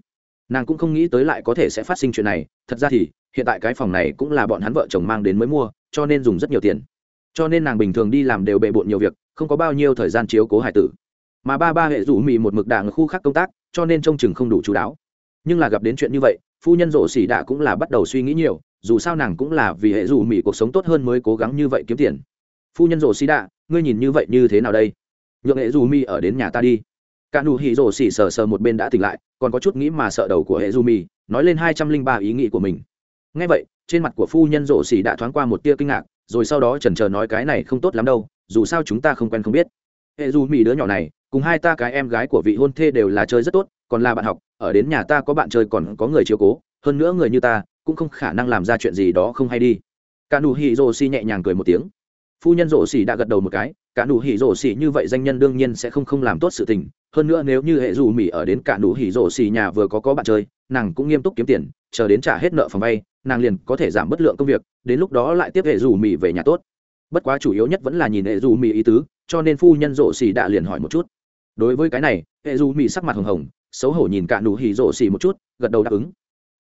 nàng cũng không nghĩ tới lại có thể sẽ phát sinh chuyện này. Thật ra thì, hiện tại cái phòng này cũng là bọn hắn vợ chồng mang đến mới mua, cho nên dùng rất nhiều tiền. Cho nên nàng bình thường đi làm đều bề bộn nhiều việc, không có bao nhiêu thời gian chiếu cố hải tử. Mà ba ba hệ rủ mì một mực đà ở khu khác công tác, cho nên trông chừng không đủ chú đáo. Nhưng là gặp đến chuyện như vậy, phu nhân rổ xỉ đạ cũng là bắt đầu suy nghĩ nhiều, dù sao nàng cũng là vì hệ rủ mì cuộc sống tốt hơn mới cố gắng như vậy kiếm tiền. Phu nhân rổ xỉ đạ, ngươi nhìn như vậy như thế nào đây? Nhượng hệ rủ mì ở đến nhà ta đi cả nụ hỉ rổ xỉ sờ sờ một bên đã tỉnh lại, còn có chút nghĩ mà sợ đầu của hệ du Mi nói lên hai trăm linh ba ý nghĩ của mình. Ngay vậy, trên mặt của phu nhân rổ xỉ đã thoáng qua một tia kinh ngạc, rồi sau đó chần chờ nói cái này không tốt lắm đâu, dù sao chúng ta không quen không biết. Hệ du Mi đứa nhỏ này, cùng hai ta cái em gái của vị hôn thê đều là chơi rất tốt, còn là bạn học, ở đến nhà ta có bạn chơi còn có người chiều cố, hơn nữa người như ta, cũng không khả năng làm ra chuyện gì đó không hay đi. Cả nụ hỉ rổ xỉ nhẹ nhàng cười một tiếng. Phu nhân rổ xỉ đã gật đầu một cái, cả nụ hỉ rổ xỉ như vậy danh nhân đương nhiên sẽ không không làm tốt sự tình hơn nữa nếu như hệ dù mỹ ở đến cả nụ hỉ rổ xì nhà vừa có có bạn chơi, nàng cũng nghiêm túc kiếm tiền, chờ đến trả hết nợ phòng vay, nàng liền có thể giảm bất lượng công việc, đến lúc đó lại tiếp hệ dù mỹ về nhà tốt. Bất quá chủ yếu nhất vẫn là nhìn hệ dù mỹ ý tứ, cho nên phu nhân rổ xì đã liền hỏi một chút. Đối với cái này, hệ dù mỹ sắc mặt hồng hồng, xấu hổ nhìn cả nụ hỉ rổ xì một chút, gật đầu đáp ứng.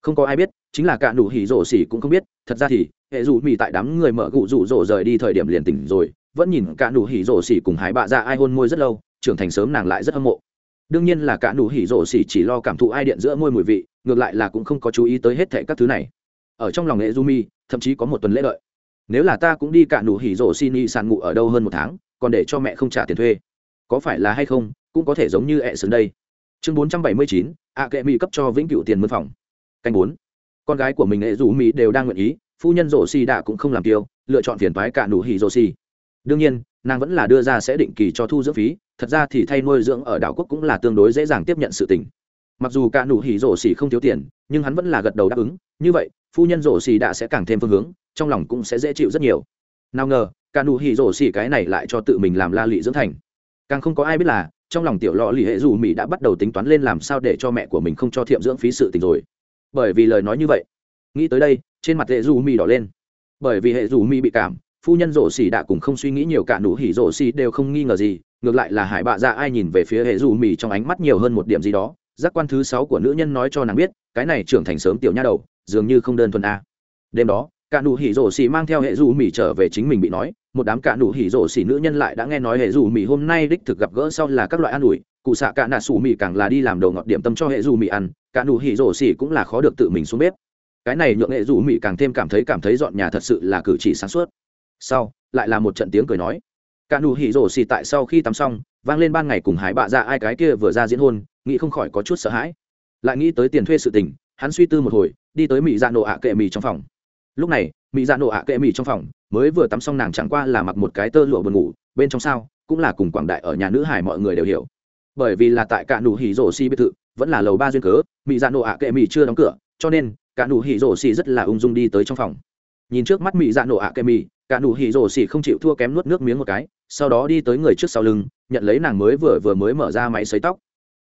Không có ai biết, chính là cả nụ hỉ rổ xì cũng không biết, thật ra thì, hệ dù mỹ tại đám người mở gụ rủ rổ rời đi thời điểm liền tỉnh rồi, vẫn nhìn cả nụ hỉ rổ xì cùng hải bạ dạ ra ai hôn môi rất lâu trưởng thành sớm nàng lại rất hâm mộ. Đương nhiên là cả nụ hỉ rổ xỉ chỉ lo cảm thụ ai điện giữa môi mùi vị, ngược lại là cũng không có chú ý tới hết thệ các thứ này. Ở trong lòng nghệ du mi thậm chí có một tuần lễ lợi nếu là ta cũng đi cả nụ hỉ rổ xỉ ni sàn ngủ ở đâu hơn một tháng, còn để cho mẹ không trả tiền thuê. Có phải là hay không, cũng có thể giống như ẹ sớm đây. Chương bốn trăm bảy mươi chín ạ kệ mỹ cấp cho vĩnh cửu tiền mân phòng. Canh bốn. Con gái của mình nghệ du mi đều đang nguyện ý, phu nhân rổ xỉ đã cũng không làm tiêu lựa chọn phiền toái cả nụ hỉ rổ xỉ. Đương nhiên, nàng vẫn là đưa ra sẽ định kỳ cho thu dưỡng phí thật ra thì thay nuôi dưỡng ở đảo quốc cũng là tương đối dễ dàng tiếp nhận sự tình. Mặc dù cả nụ hỉ rổ xỉ không thiếu tiền, nhưng hắn vẫn là gật đầu đáp ứng, như vậy, phu nhân rổ xỉ đã sẽ càng thêm phương hướng, trong lòng cũng sẽ dễ chịu rất nhiều. Nào ngờ, cả nụ hỉ rổ xỉ cái này lại cho tự mình làm la lị dưỡng thành. Càng không có ai biết là, trong lòng tiểu lọ lì hệ dù mỹ đã bắt đầu tính toán lên làm sao để cho mẹ của mình không cho thiệm dưỡng phí sự tình rồi. Bởi vì lời nói như vậy, nghĩ tới đây, trên mặt hệ dù mỹ đỏ lên. Bởi vì hệ dù mỹ bị cảm, phu nhân rổ xỉ đã cùng không suy nghĩ nhiều, cả nụ hỉ rổ xỉ đều không nghi ngờ gì ngược lại là hải bạ dạ ai nhìn về phía hệ dù mì trong ánh mắt nhiều hơn một điểm gì đó, giác quan thứ sáu của nữ nhân nói cho nàng biết, cái này trưởng thành sớm tiểu nha đầu, dường như không đơn thuần a. Đêm đó, cả nụ hỉ rổ xì mang theo hệ dù mì trở về chính mình bị nói, một đám cả nụ hỉ rổ xì nữ nhân lại đã nghe nói hệ dù mì hôm nay đích thực gặp gỡ sau là các loại an ủi, cụ xạ cả nạ sủ mì càng là đi làm đầu ngọt điểm tâm cho hệ dù mì ăn, cả nụ hỉ rổ xì cũng là khó được tự mình xuống bếp. Cái này nhượng hệ dù mì càng thêm cảm thấy cảm thấy dọn nhà thật sự là cử chỉ sáng suốt. Sau, lại là một trận tiếng cười nói cả nụ hỉ rổ xì tại sau khi tắm xong, vang lên ban ngày cùng hải bạ ra ai cái kia vừa ra diễn hôn, nghĩ không khỏi có chút sợ hãi. Lại nghĩ tới tiền thuê sự tình, hắn suy tư một hồi, đi tới mỹ dạ nổ ạ kệ mì trong phòng. Lúc này mỹ dạ nổ ạ kệ mì trong phòng, mới vừa tắm xong nàng chẳng qua là mặc một cái tơ lụa buồn ngủ, bên trong sao, cũng là cùng quảng đại ở nhà nữ hải mọi người đều hiểu. Bởi vì là tại cả nụ hỉ rổ xì biệt thự, vẫn là lầu ba duyên cớ mỹ dạ nổ ạ kệ mì chưa đóng cửa, cho nên, cả nụ hỉ rổ xì rất là ung dung đi tới trong phòng. Nhìn trước mắt mỹ dạ nổ ạ kệ mì cả nụ hỉ rổ xỉ không chịu thua kém nuốt nước miếng một cái, sau đó đi tới người trước sau lưng, nhận lấy nàng mới vừa vừa mới mở ra máy xấy tóc.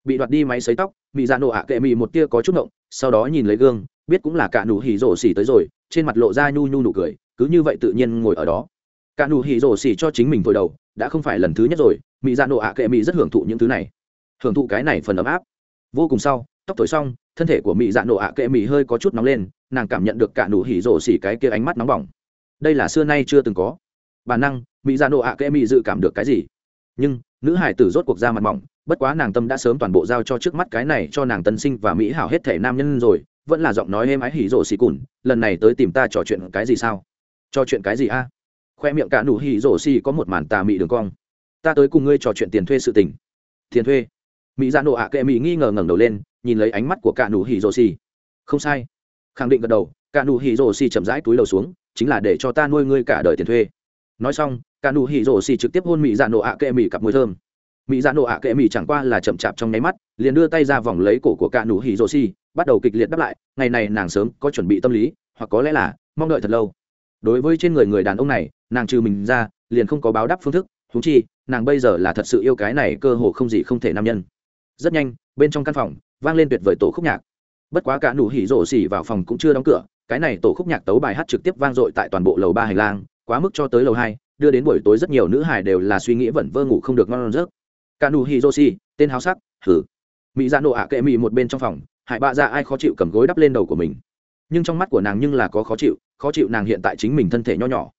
Bị đoạt đi máy xấy tóc mỹ dạ nổ ạ kệ mỹ một tia có chút động. sau đó nhìn lấy gương, biết cũng là cả nụ hỉ rổ xỉ tới rồi, trên mặt lộ ra nhu nhu nụ cười, cứ như vậy tự nhiên ngồi ở đó. Cả nụ hỉ rổ xỉ cho chính mình thổi đầu, đã không phải lần thứ nhất rồi, Mị dạ nổ ạ kệ mỹ rất hưởng thụ những thứ này. Hưởng thụ cái này phần ấm áp. Vô cùng sau, tóc thổi xong, thân thể của mị dạ nổ ạ kệ mỹ hơi có chút nóng lên, nàng cảm nhận được cả nụ hỉ rổ xỉ cái kia ánh mắt nóng bỏng đây là xưa nay chưa từng có. Bản năng, mỹ ra nộ ạ kệ mỹ dự cảm được cái gì? Nhưng, nữ hải tử rốt cuộc ra mặt mỏng, bất quá nàng tâm đã sớm toàn bộ giao cho trước mắt cái này cho nàng tân sinh và mỹ hảo hết thể nam nhân rồi, vẫn là giọng nói êm ái hỉ rộ xì cùn, lần này tới tìm ta trò chuyện cái gì sao? Trò chuyện cái gì a? Khoe miệng cả nụ hỉ rộ xì có một màn tà mị đường cong. Ta tới cùng ngươi trò chuyện tiền thuê sự tình. Tiền thuê? Mỹ ra nộ ạ kệ mỹ nghi ngờ ngẩng đầu lên, nhìn lấy ánh mắt của cả nụ hỉ rộ xì. Không sai. Khẳng định gật đầu, cả nụ hỉ rộ xì chậm rãi túi đầu xuống chính là để cho ta nuôi ngươi cả đời tiền thuê. Nói xong, cả nụ hỉ rổ xì trực tiếp hôn mỹ dạ nổ ạ à kệ mỹ cặp mùi thơm. Mỹ dạ nổ ạ à kệ mỹ chẳng qua là chậm chạp trong nháy mắt, liền đưa tay ra vòng lấy cổ của cả nụ hỉ rổ xì, bắt đầu kịch liệt đáp lại, ngày này nàng sớm có chuẩn bị tâm lý, hoặc có lẽ là mong đợi thật lâu. Đối với trên người người đàn ông này, nàng trừ mình ra, liền không có báo đáp phương thức thú chi, nàng bây giờ là thật sự yêu cái này cơ hồ không gì không thể nam nhân. Rất nhanh, bên trong căn phòng, vang lên tuyệt vời tổ khúc nhạc. Bất quá cả nụ hỉ rổ xỉ vào phòng cũng chưa đóng cửa cái này tổ khúc nhạc tấu bài hát trực tiếp vang dội tại toàn bộ lầu ba hành lang, quá mức cho tới lầu hai, đưa đến buổi tối rất nhiều nữ hài đều là suy nghĩ vẩn vơ ngủ không được ngon giấc. Kanu hiroshi tên háo sắc hừ mỹ ra nổ ạ kệ mỹ một bên trong phòng hải bạ ra ai khó chịu cầm gối đắp lên đầu của mình. Nhưng trong mắt của nàng nhưng là có khó chịu khó chịu nàng hiện tại chính mình thân thể nho nhỏ.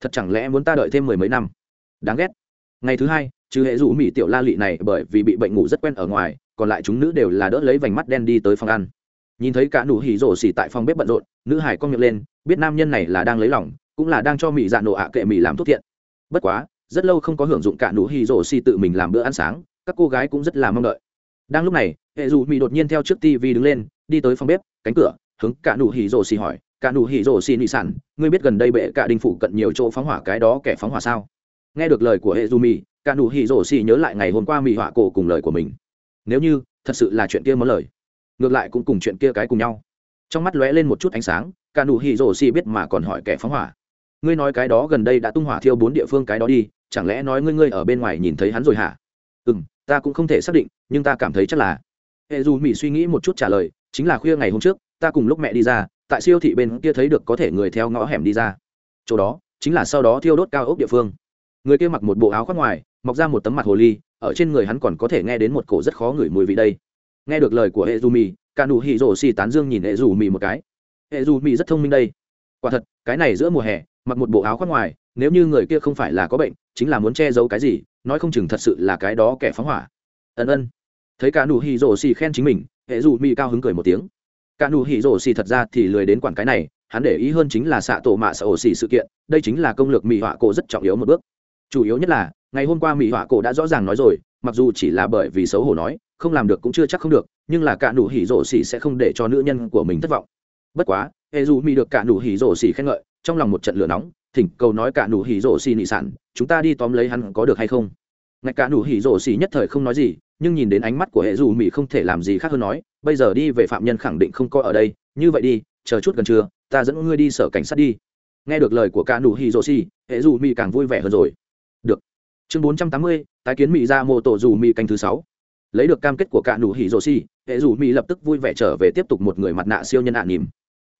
Thật chẳng lẽ muốn ta đợi thêm mười mấy năm? Đáng ghét. Ngày thứ hai, trừ hệ rủ mỹ tiểu la lị này bởi vì bị bệnh ngủ rất quen ở ngoài, còn lại chúng nữ đều là đỡ lấy vành mắt đen đi tới phòng ăn nhìn thấy cả nụ hỉ rổ xỉ tại phòng bếp bận rộn, nữ hải con miệng lên, biết nam nhân này là đang lấy lòng, cũng là đang cho mỹ dạ nổ ạ kệ mỹ làm thuốc thiện. Bất quá, rất lâu không có hưởng dụng cả nụ hỉ rổ xỉ tự mình làm bữa ăn sáng, các cô gái cũng rất là mong đợi. Đang lúc này, hệ dù mỹ đột nhiên theo trước tv đứng lên, đi tới phòng bếp, cánh cửa, hướng cả nụ hỉ rổ xỉ hỏi, cả nụ hỉ rổ xỉ nị sản, ngươi biết gần đây bệ cả đình phủ cận nhiều chỗ phóng hỏa cái đó kẻ phóng hỏa sao? Nghe được lời của hệ dù mỹ cả nụ hỉ rổ xỉ nhớ lại ngày hôm qua mỹ họa cổ cùng lời của mình. Nếu như thật sự là chuyện kia món lời ngược lại cũng cùng chuyện kia cái cùng nhau. Trong mắt lóe lên một chút ánh sáng, cả nụ hì rổ xì biết mà còn hỏi kẻ phóng hỏa. Ngươi nói cái đó gần đây đã tung hỏa thiêu bốn địa phương cái đó đi, chẳng lẽ nói ngươi ngươi ở bên ngoài nhìn thấy hắn rồi hả? Ừ m ta cũng không thể xác định, nhưng ta cảm thấy chắc là. Hệ dù mỹ suy nghĩ một chút trả lời, chính là khuya ngày hôm trước, ta cùng lúc mẹ đi ra, tại siêu thị bên kia thấy được có thể người theo ngõ hẻm đi ra. Chỗ đó, chính là sau đó thiêu đốt cao ốc địa phương. Người kia mặc một bộ áo khoác ngoài, mọc ra một tấm mặt hồ ly, ở trên người hắn còn có thể nghe đến một cổ rất khó ngửi mùi vị đây nghe được lời của hệ dù mì cả nụ hỉ rổ xì tán dương nhìn hệ dù mì một cái. Hệ dù mì rất thông minh đây. Quả thật, cái này giữa mùa hè, mặc một bộ áo khoác ngoài, nếu như người kia không phải là có bệnh, chính là muốn che giấu cái gì, nói không chừng thật sự là cái đó kẻ phóng hỏa. Ân ân. Thấy cả nụ hỉ rổ xì khen chính mình hệ dù mì cao hứng cười một tiếng. Cả nụ hỉ rổ xì thật ra thì lười đến quản cái này, hắn để ý hơn chính là xạ tổ mạ xạ ổ xì sự kiện, đây chính là công lược mỹ họa cổ rất trọng yếu một bước. Chủ yếu nhất là, ngày hôm qua mỹ họa cổ đã rõ ràng nói rồi, mặc dù chỉ là bởi vì xấu hổ nói không làm được cũng chưa chắc không được, nhưng là cả nụ hỉ rổ xỉ sẽ không để cho nữ nhân của mình thất vọng. Bất quá hệ dù mỹ được cả nụ hỉ rổ xỉ khen ngợi, trong lòng một trận lửa nóng, thỉnh cầu nói cả nụ hỉ rổ xỉ nị sản, chúng ta đi tóm lấy hắn có được hay không? Ngay cả nụ hỉ rổ xỉ nhất thời không nói gì, nhưng nhìn đến ánh mắt của hệ dù mỹ không thể làm gì khác hơn nói, bây giờ đi về phạm nhân khẳng định không có ở đây, như vậy đi, chờ chút gần trưa, ta dẫn ngươi đi sở cảnh sát đi. Nghe được lời của cả nụ hỉ rổ xỉ hệ dù mỹ càng vui vẻ hơn rồi. Được. Chương bốn trăm tám mươi, tái kiến mỹ ra mô tổ dù mỹ canh thứ sáu lấy được cam kết của cạn nụ hỉ rồ xì, hệ dù mỹ lập tức vui vẻ trở về tiếp tục một người mặt nạ siêu nhân ạ à nỉm.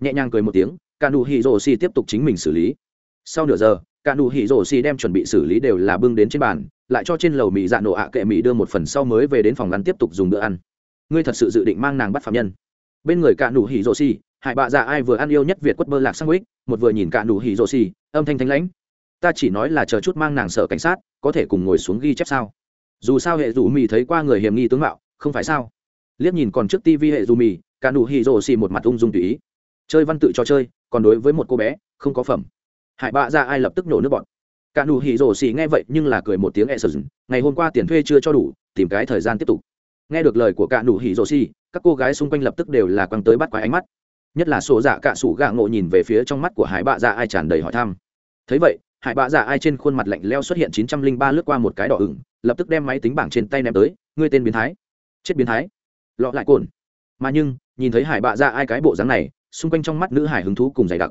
Nhẹ nhàng cười một tiếng cạn nụ hỉ rồ xì tiếp tục chính mình xử lý. Sau nửa giờ cạn nụ hỉ rổ xì đem chuẩn bị xử lý đều là bưng đến trên bàn, lại cho trên lầu mỹ dạ nổ ạ kệ mỹ đưa một phần sau mới về đến phòng ngắn tiếp tục dùng bữa ăn. Ngươi thật sự dự định mang nàng bắt phạm nhân. Bên người cạn nụ hỉ rổ xì hải bạ già ai vừa ăn yêu nhất việt quất bơ lạc sang ích một vừa nhìn cạn nụ hỉ rổ xì, âm thanh thanh lãnh. Ta chỉ nói là chờ chút mang nàng sợ cảnh sát, có thể cùng ngồi xuống ghi chép sao? dù sao hệ dù mì thấy qua người hiểm nghi tướng mạo, không phải sao? Liếc nhìn còn trước tivi hệ dù mì, cả nụ hì rồ xì một mặt ung dung tùy ý. Chơi văn tự cho chơi, còn đối với một cô bé, không có phẩm. Hải bạ ra ai lập tức nổ nước bọn cả nụ hì rồ xì nghe vậy nhưng là cười một tiếng e sờ ngày hôm qua tiền thuê chưa cho đủ, tìm cái thời gian tiếp tục. Nghe được lời của cả nụ hỉ rồ xì, các cô gái xung quanh lập tức đều là quăng tới bắt quái ánh mắt. Nhất là sổ dạ cạ sủ gạ ngộ nhìn về phía trong mắt của hải bạ dạ ai tràn đầy hỏi thăm. Thấy vậy hải bạ giả ai trên khuôn mặt lạnh leo xuất hiện chín trăm linh ba lướt qua một cái đỏ ửng, lập tức đem máy tính bảng trên tay ném tới, ngươi tên biến thái. Chết biến thái. Lọ lại cồn. Mà nhưng, nhìn thấy hải bạ giả ai cái bộ dáng này, xung quanh trong mắt nữ hải hứng thú cùng dày đặc.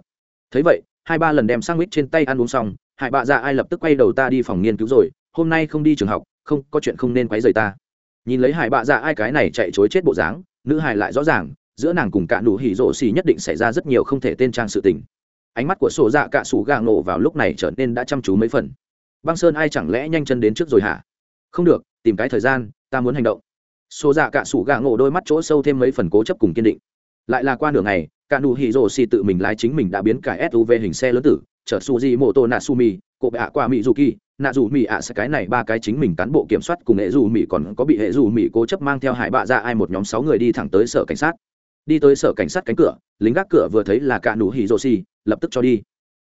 Thấy vậy, hai ba lần đem sang mít trên tay ăn uống xong, hải bạ giả ai lập tức quay đầu ta đi phòng nghiên cứu rồi, hôm nay không đi trường học, không, có chuyện không nên quấy rầy ta. Nhìn lấy hải bạ dạ ai cái này chạy chối chết bộ dáng, nữ hải lại rõ ràng, giữa nàng cùng cả đủ hỉ rộ xì nhất định xảy ra rất nhiều không thể tên trang sự tình ánh mắt của sổ dạ cạ sủ gà Ngộ vào lúc này trở nên đã chăm chú mấy phần. Băng sơn ai chẳng lẽ nhanh chân đến trước rồi hả? Không được tìm cái thời gian ta muốn hành động. Sổ dạ cạ sủ gà Ngộ đôi mắt chỗ sâu thêm mấy phần cố chấp cùng kiên định. Lại là qua nửa ngày cả nụ hỉ rồ xì tự mình lái chính mình đã biến cả suv hình xe lớn tử chở Di mô tô Nạ Sú Mi, cộ bạ qua mỹ dù kỳ nạ dù mỹ ạ sẽ cái này ba cái chính mình cán bộ kiểm soát cùng hệ dù mỹ còn có bị hệ dù mỹ cố chấp mang theo hải bạ ra ai một nhóm sáu người đi thẳng tới sở cảnh sát. Đi tới sở cảnh sát cánh cửa lính gác cửa vừa thấy là cả nụ hỉ rồ xì lập tức cho đi.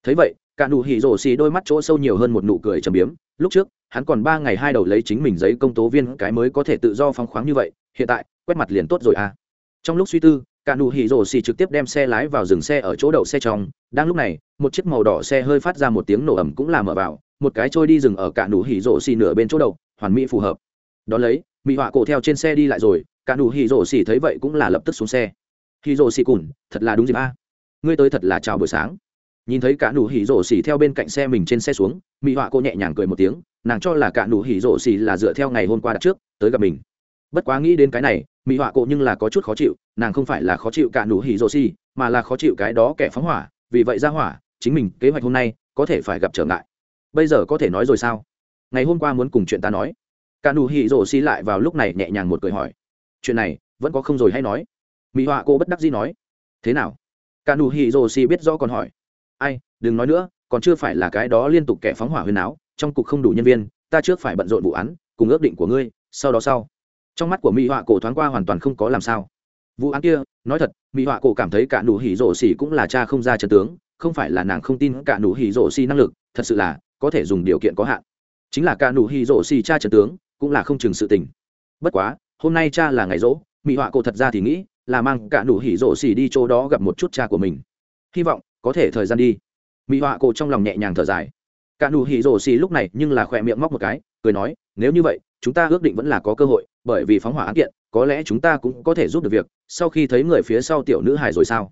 Thấy vậy, cả nụ hỉ rổ xì đôi mắt chỗ sâu nhiều hơn một nụ cười trầm biếm. Lúc trước, hắn còn ba ngày hai đầu lấy chính mình giấy công tố viên cái mới có thể tự do phóng khoáng như vậy, hiện tại, quét mặt liền tốt rồi à. Trong lúc suy tư, cả nụ hỉ rổ xì trực tiếp đem xe lái vào dừng xe ở chỗ đậu xe trong. Đang lúc này, một chiếc màu đỏ xe hơi phát ra một tiếng nổ ẩm cũng là mở vào, một cái trôi đi dừng ở cả nụ hỉ rổ xì nửa bên chỗ đậu hoàn mỹ phù hợp. Đón lấy, mỹ họa cổ theo trên xe đi lại rồi, cả nụ hỉ rổ xì thấy vậy cũng là lập tức xuống xe. Hỉ rổ xì cùn, thật là đúng dịp a. à ngươi tới thật là chào buổi sáng. Nhìn thấy cả nụ hỉ rổ xỉ theo bên cạnh xe mình trên xe xuống, mỹ họa cô nhẹ nhàng cười một tiếng, nàng cho là cả nụ hỉ rổ xỉ là dựa theo ngày hôm qua đặt trước, tới gặp mình. Bất quá nghĩ đến cái này, mỹ họa cô nhưng là có chút khó chịu, nàng không phải là khó chịu cả nụ hỉ rổ xỉ, mà là khó chịu cái đó kẻ phóng hỏa, vì vậy ra hỏa, chính mình kế hoạch hôm nay có thể phải gặp trở ngại. Bây giờ có thể nói rồi sao? Ngày hôm qua muốn cùng chuyện ta nói. Cả nụ hỉ rổ xỉ lại vào lúc này nhẹ nhàng một cười hỏi. Chuyện này vẫn có không rồi hay nói? Mỹ họa cô bất đắc dĩ nói. Thế nào? cả nụ hỉ rồ xì biết rõ còn hỏi. Ai, đừng nói nữa, còn chưa phải là cái đó liên tục kẻ phóng hỏa huyền áo trong cục không đủ nhân viên, ta trước phải bận rộn vụ án, cùng ước định của ngươi, sau đó sau. Trong mắt của mỹ họa cổ thoáng qua hoàn toàn không có làm sao. Vụ án kia, nói thật mỹ họa cổ cảm thấy cả nụ hỉ rổ xỉ cũng là cha không ra trần tướng, không phải là nàng không tin cả nụ hỉ rổ xỉ năng lực, thật sự là, có thể dùng điều kiện có hạn. Chính là cả nụ hỉ rổ xỉ cha trần tướng, cũng là không chừng sự tình. Bất quá, hôm nay cha là ngày rỗ mỹ họa cổ thật ra thì nghĩ là mang cả nụ hỉ rộ xỉ đi chỗ đó gặp một chút cha của mình. Hy vọng có thể thời gian đi. Mỹ họa cổ trong lòng nhẹ nhàng thở dài. Cả nụ hỉ rổ xì lúc này nhưng là khỏe miệng móc một cái, cười nói, nếu như vậy, chúng ta ước định vẫn là có cơ hội, bởi vì phóng hỏa án kiện, có lẽ chúng ta cũng có thể giúp được việc, sau khi thấy người phía sau tiểu nữ hài rồi sao?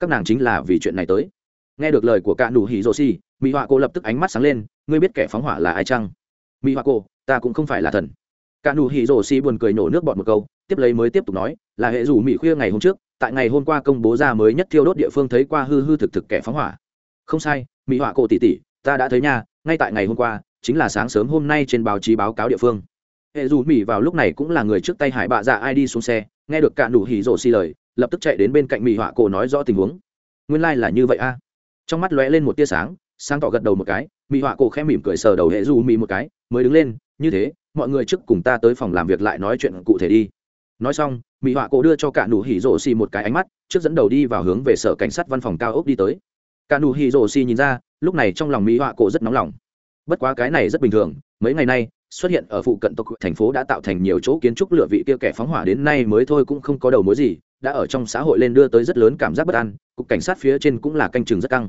Các nàng chính là vì chuyện này tới. Nghe được lời của cả nụ hỉ rổ xì, mỹ họa cô lập tức ánh mắt sáng lên, ngươi biết kẻ phóng hỏa là ai chăng? Mỹ họa cô ta cũng không phải là thần cả nụ hỉ rổ xì buồn cười nổ nước bọt một câu, tiếp lấy mới tiếp tục nói, là hệ dù mỹ khuya ngày hôm trước, tại ngày hôm qua công bố ra mới nhất thiêu đốt địa phương thấy qua hư hư thực thực kẻ phóng hỏa. Không sai mỹ họa cổ tỷ tỷ, ta đã thấy nha, ngay tại ngày hôm qua, chính là sáng sớm hôm nay trên báo chí báo cáo địa phương. Hệ dù mỹ vào lúc này cũng là người trước tay hải bạ dạ ai đi xuống xe, nghe được cả nụ hỉ rổ xì lời, lập tức chạy đến bên cạnh mỹ họa cổ nói rõ tình huống. Nguyên lai là như vậy a. Trong mắt lóe lên một tia sáng sáng tỏ gật đầu một cái mỹ họa cổ khẽ mỉm cười sờ đầu hệ du mỹ một cái, mới đứng lên, như thế mọi người trước cùng ta tới phòng làm việc lại nói chuyện cụ thể đi. Nói xong mỹ họa cổ đưa cho cả nụ hỉ rổ xì một cái ánh mắt, trước dẫn đầu đi vào hướng về sở cảnh sát văn phòng cao ốc đi tới. Cả nụ hỉ rổ xì nhìn ra, lúc này trong lòng mỹ họa cổ rất nóng lòng. Bất quá cái này rất bình thường, mấy ngày nay, xuất hiện ở phụ cận tộc thành phố đã tạo thành nhiều chỗ kiến trúc lựa vị kia kẻ phóng hỏa đến nay mới thôi cũng không có đầu mối gì, đã ở trong xã hội lên đưa tới rất lớn cảm giác bất an, cục cảnh sát phía trên cũng là canh chừng rất căng.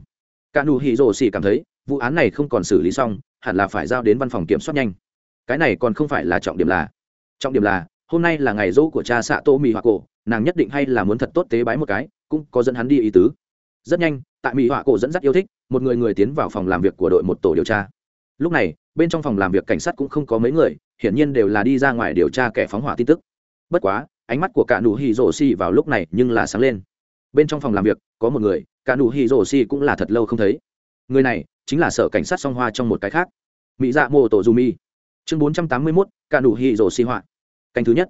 Cả nụ hỉ rổ xì cảm thấy, vụ án này không còn xử lý xong, hẳn là phải giao đến văn phòng kiểm soát nhanh cái này còn không phải là trọng điểm là, trọng điểm là, hôm nay là ngày dỗ của cha xạ tô mì họa cổ, nàng nhất định hay là muốn thật tốt tế bái một cái, cũng có dẫn hắn đi ý tứ. Rất nhanh, tại mỹ họa cổ dẫn dắt yêu thích, một người người tiến vào phòng làm việc của đội một tổ điều tra. Lúc này, bên trong phòng làm việc cảnh sát cũng không có mấy người, hiển nhiên đều là đi ra ngoài điều tra kẻ phóng hỏa tin tức. Bất quá, ánh mắt của cả nụ hì rổ xì vào lúc này nhưng là sáng lên. Bên trong phòng làm việc, có một người, cả nụ hì rổ xì cũng là thật lâu không thấy. Người này chính là sở cảnh sát song hoa trong một cái khác. Mỹ dạ mô tổ dù mi chương bốn trăm tám mươi mốt, cả nụ hì rổ xì họa. Cảnh thứ nhất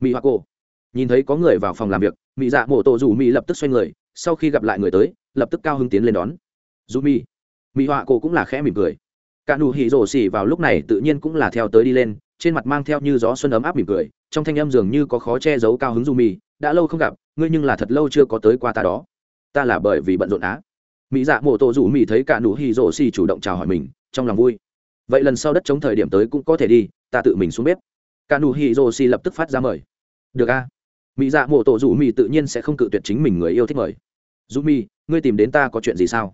mỹ hoa cổ. Nhìn thấy có người vào phòng làm việc mỹ dạ mổ tổ rủ mỹ lập tức xoay người, sau khi gặp lại người tới, lập tức cao hứng tiến lên đón. Rủ mỹ mỹ họa cổ cũng là khẽ mỉm cười. Cả nụ hì rổ xì vào lúc này tự nhiên cũng là theo tới đi lên, trên mặt mang theo như gió xuân ấm áp mỉm cười, trong thanh âm dường như có khó che giấu cao hứng rủ mỹ đã lâu không gặp, ngươi nhưng là thật lâu chưa có tới qua ta đó. Ta là bởi vì bận rộn á. Mỹ dạ mổ tổ rủ mỹ thấy cả nụ hì rổ xì chủ động chào hỏi mình, trong lòng vui vậy lần sau đất chống thời điểm tới cũng có thể đi, ta tự mình xuống bếp. Cả nụ hỉ rồ xì lập tức phát ra mời. Được a. Mỹ dạ mộ tổ rủ mỹ tự nhiên sẽ không cự tuyệt chính mình người yêu thích mời. Dù mỹ ngươi tìm đến ta có chuyện gì sao?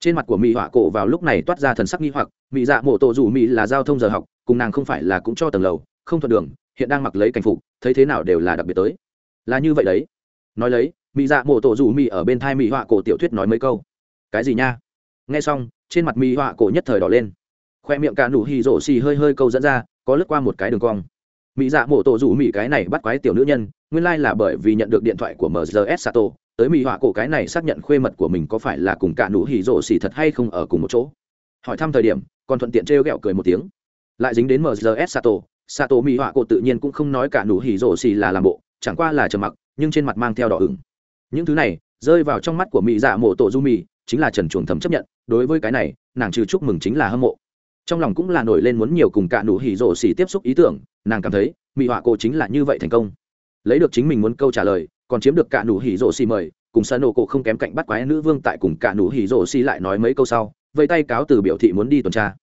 Trên mặt của mỹ họa cổ vào lúc này toát ra thần sắc nghi hoặc mỹ dạ mộ tổ rủ mỹ là giao thông giờ học, cùng nàng không phải là cũng cho tầng lầu, không thuận đường, hiện đang mặc lấy cảnh phục, thấy thế nào đều là đặc biệt tới. Là như vậy đấy. Nói lấy mỹ dạ mộ tổ rủ mỹ ở bên thai mỹ họa cổ tiểu thuyết nói mấy câu. Cái gì nha? Nghe xong, trên mặt mỹ họa cổ nhất thời đỏ lên khoe miệng cả nụ hì rổ xì hơi hơi câu dẫn ra, có lướt qua một cái đường cong. Mỹ dạ mổ tổ rủ mỹ cái này bắt quái tiểu nữ nhân, nguyên lai、like、là bởi vì nhận được điện thoại của mrs sato, tới mỹ họa cổ cái này xác nhận khuê mật của mình có phải là cùng cả nụ hì rổ xì thật hay không ở cùng một chỗ. Hỏi thăm thời điểm, còn thuận tiện trêu ghẹo cười một tiếng. Lại dính đến mrs sato sato mỹ họa cổ tự nhiên cũng không nói cả nụ hì rổ xì là làm bộ, chẳng qua là trầm mặc, nhưng trên mặt mang theo đỏ ửng. Những thứ này, rơi vào trong mắt của mỹ dạ mổ tổ du mỹ chính là trần chuồng thấm chấp nhận, đối với cái này, nàng trừ chúc mừng chính là hâm mộ trong lòng cũng là nổi lên muốn nhiều cùng cả nụ hỉ rổ xỉ tiếp xúc ý tưởng, nàng cảm thấy mỹ họa cổ chính là như vậy thành công. Lấy được chính mình muốn câu trả lời, còn chiếm được cả nụ hỉ rổ xỉ mời, cùng sa nổ cổ không kém cạnh bắt quái nữ vương tại cùng cả nụ hỉ rổ xỉ lại nói mấy câu sau, vây tay cáo từ biểu thị muốn đi tuần tra.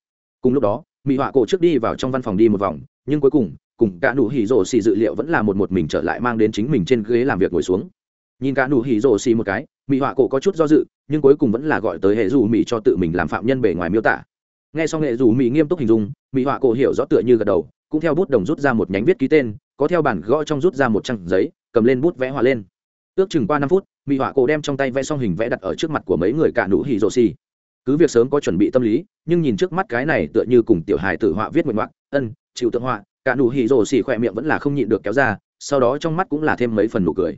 Cùng lúc đó mỹ họa cổ trước đi vào trong văn phòng đi một vòng, nhưng cuối cùng cùng cả nụ hỉ rổ xỉ dự liệu vẫn là một một mình trở lại mang đến chính mình trên ghế làm việc ngồi xuống. Nhìn cả nụ hỉ rổ xỉ một cái mỹ họa cổ có chút do dự, nhưng cuối cùng vẫn là gọi tới hệ dù mỹ cho tự mình làm phạm nhân bề ngoài miêu tả nghe xong nghệ dù mỹ nghiêm túc hình dung, mỹ họa cổ hiểu rõ tựa như gật đầu, cũng theo bút đồng rút ra một nhánh viết ký tên, có theo bản gõ trong rút ra một trang giấy, cầm lên bút vẽ họa lên. Ước chừng qua năm phút, mỹ họa cổ đem trong tay vẽ xong hình vẽ đặt ở trước mặt của mấy người cả nụ hỉ rộ xì. Cứ việc sớm có chuẩn bị tâm lý, nhưng nhìn trước mắt cái này tựa như cùng tiểu hài tử họa viết nguyện ngoạc, ân, chịu tượng họa, cả nụ hỉ rộ xì khỏe miệng vẫn là không nhịn được kéo ra, sau đó trong mắt cũng là thêm mấy phần nụ cười.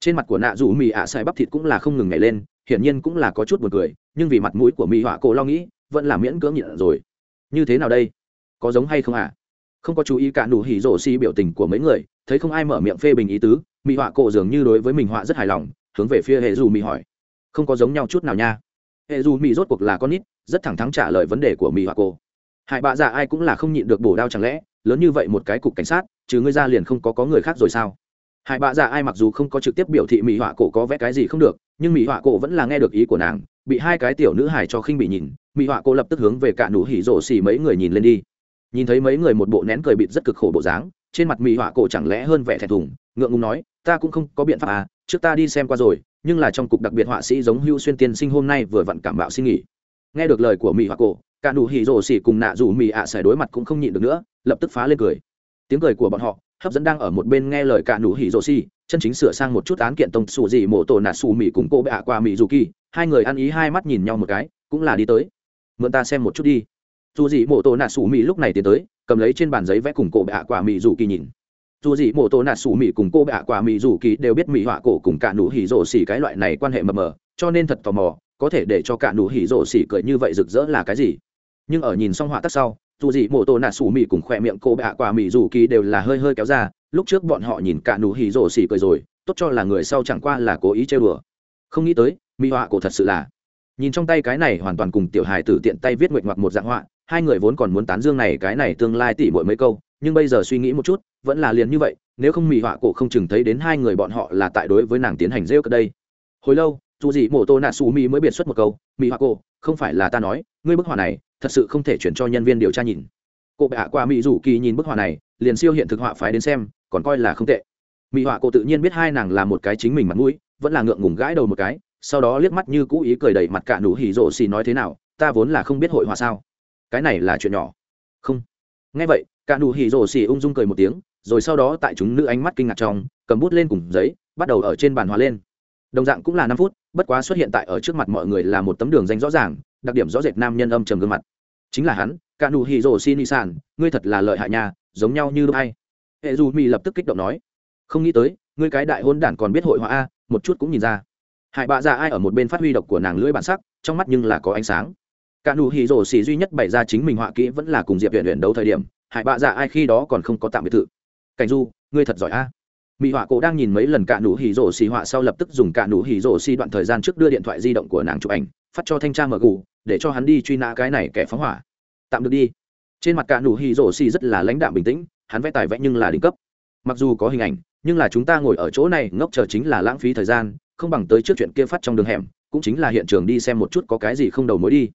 Trên mặt của nạ rủ mỹ ạ à sai bắp thịt cũng là không ngừng nhảy lên, hiển nhiên cũng là có chút buồn cười, nhưng vì mặt mũi của mỹ họa cổ lo nghĩ vẫn là miễn cưỡng nhịn rồi. Như thế nào đây? Có giống hay không à? Không có chú ý cả nụ hỉ rổ xi biểu tình của mấy người, thấy không ai mở miệng phê bình ý tứ mỹ họa cổ dường như đối với mình họa rất hài lòng, hướng về phía hệ dù mỹ hỏi. Không có giống nhau chút nào nha. Hệ dù mỹ rốt cuộc là con nít, rất thẳng thắn trả lời vấn đề của mỹ họa cổ. Hại bạ già ai cũng là không nhịn được bổ đao chẳng lẽ, lớn như vậy một cái cục cảnh sát, chứ ngươi ra liền không có có người khác rồi sao? Hại bạ già ai mặc dù không có trực tiếp biểu thị mỹ họa cổ có vẽ cái gì không được, nhưng mỹ họa cổ vẫn là nghe được ý của nàng, bị hai cái tiểu nữ hài cho khinh bị nhìn mỹ họa cô lập tức hướng về cả nụ hỉ rổ xỉ mấy người nhìn lên đi. Nhìn thấy mấy người một bộ nén cười bịt rất cực khổ bộ dáng trên mặt mỹ họa cổ chẳng lẽ hơn vẻ thẹn thùng ngượng ngùng nói ta cũng không có biện pháp à trước ta đi xem qua rồi nhưng là trong cục đặc biệt họa sĩ giống hưu xuyên tiên sinh hôm nay vừa vặn cảm bạo xin nghỉ. Nghe được lời của mỹ họa cổ cả nụ hỉ rổ xỉ cùng nạ rủ mỹ ạ à đối mặt cũng không nhịn được nữa lập tức phá lên cười. Tiếng cười của bọn họ hấp dẫn đang ở một bên nghe lời cả nụ hỉ rổ xỉ, chân chính sửa sang một chút án kiện tổng sủ gì mổ tổ nạ xù mỹ cùng cô ạ qua mỹ dù kỳ hai người ăn ý hai mắt nhìn nhau một cái cũng là đi tới mượn ta xem một chút đi. Dù gì mộ tô nạ sủ mì lúc này tiến tới, cầm lấy trên bàn giấy vẽ cùng cổ bạ quả mì dù kỳ nhìn. Dù gì mộ tô nạ sủ mì cùng cô bạ quả mì dù kỳ đều biết mì họa cổ cùng cả nụ hỉ rổ xỉ cái loại này quan hệ mờ mờ, cho nên thật tò mò, có thể để cho cả nụ hỉ rổ xỉ cười như vậy rực rỡ là cái gì? Nhưng ở nhìn xong họa tác sau, dù gì mộ tô nạ sủ mì cùng khỏe miệng cô bạ quả mì dù kỳ đều là hơi hơi kéo ra, lúc trước bọn họ nhìn cả nụ hỉ rổ xỉ cười rồi, tốt cho là người sau chẳng qua là cố ý chơi đùa. Không nghĩ tới, mì họa cổ thật sự là nhìn trong tay cái này hoàn toàn cùng tiểu hài tử tiện tay viết nguyện ngoặc một dạng họa, hai người vốn còn muốn tán dương này cái này tương lai tỉ mỗi mấy câu, nhưng bây giờ suy nghĩ một chút, vẫn là liền như vậy, nếu không mỹ họa cổ không chừng thấy đến hai người bọn họ là tại đối với nàng tiến hành rêu cất đây. Hồi lâu, dù gì mổ tô nạ xù mỹ mới biệt xuất một câu mỹ họa cổ, không phải là ta nói, ngươi bức họa này, thật sự không thể chuyển cho nhân viên điều tra nhìn. Cô bạ qua mỹ rủ kỳ nhìn bức họa này, liền siêu hiện thực họa phái đến xem, còn coi là không tệ. Mỹ họa cổ tự nhiên biết hai nàng là một cái chính mình mặt mũi, vẫn là ngượng ngùng gãi đầu một cái sau đó liếc mắt như cũ ý cười đầy mặt cả nụ hỉ rổ xì nói thế nào, ta vốn là không biết hội họa sao. Cái này là chuyện nhỏ. Không. Nghe vậy, cả nụ hỉ rổ xì ung dung cười một tiếng, rồi sau đó tại chúng nữ ánh mắt kinh ngạc trong, cầm bút lên cùng giấy, bắt đầu ở trên bàn hóa lên. Đồng dạng cũng là năm phút, bất quá xuất hiện tại ở trước mặt mọi người là một tấm đường danh rõ ràng, đặc điểm rõ rệt nam nhân âm trầm gương mặt. Chính là hắn, cả nụ hỉ rổ xì ni sản ngươi thật là lợi hại nhà giống nhau như lúc hay. Hệ dù mỹ lập tức kích động nói, không nghĩ tới, ngươi cái đại hôn đản còn biết hội họa a, một chút cũng nhìn ra hải bạ dạ ai ở một bên phát huy độc của nàng lưỡi bản sắc, trong mắt nhưng là có ánh sáng. Cả nụ hỉ rổ xì duy nhất bày ra chính mình họa kỹ vẫn là cùng diệp huyện huyện đấu thời điểm, hải bạ dạ ai khi đó còn không có tạm biệt thự. Cảnh du, ngươi thật giỏi a. À? mỹ họa cổ đang nhìn mấy lần cả nụ hỉ rổ xì họa sau lập tức dùng cả nụ hỉ rổ xì đoạn thời gian trước đưa điện thoại di động của nàng chụp ảnh, phát cho thanh tra mở gù, để cho hắn đi truy nã cái này kẻ phóng hỏa. Tạm được đi. Trên mặt cả nụ hỉ rổ xì rất là lãnh đạm bình tĩnh, hắn vẽ tài vẽ nhưng là đỉnh cấp. Mặc dù có hình ảnh, nhưng là chúng ta ngồi ở chỗ này ngốc chờ chính là lãng phí thời gian không bằng tới trước chuyện kia phát trong đường hẻm, cũng chính là hiện trường đi xem một chút có cái gì không đầu mối đi.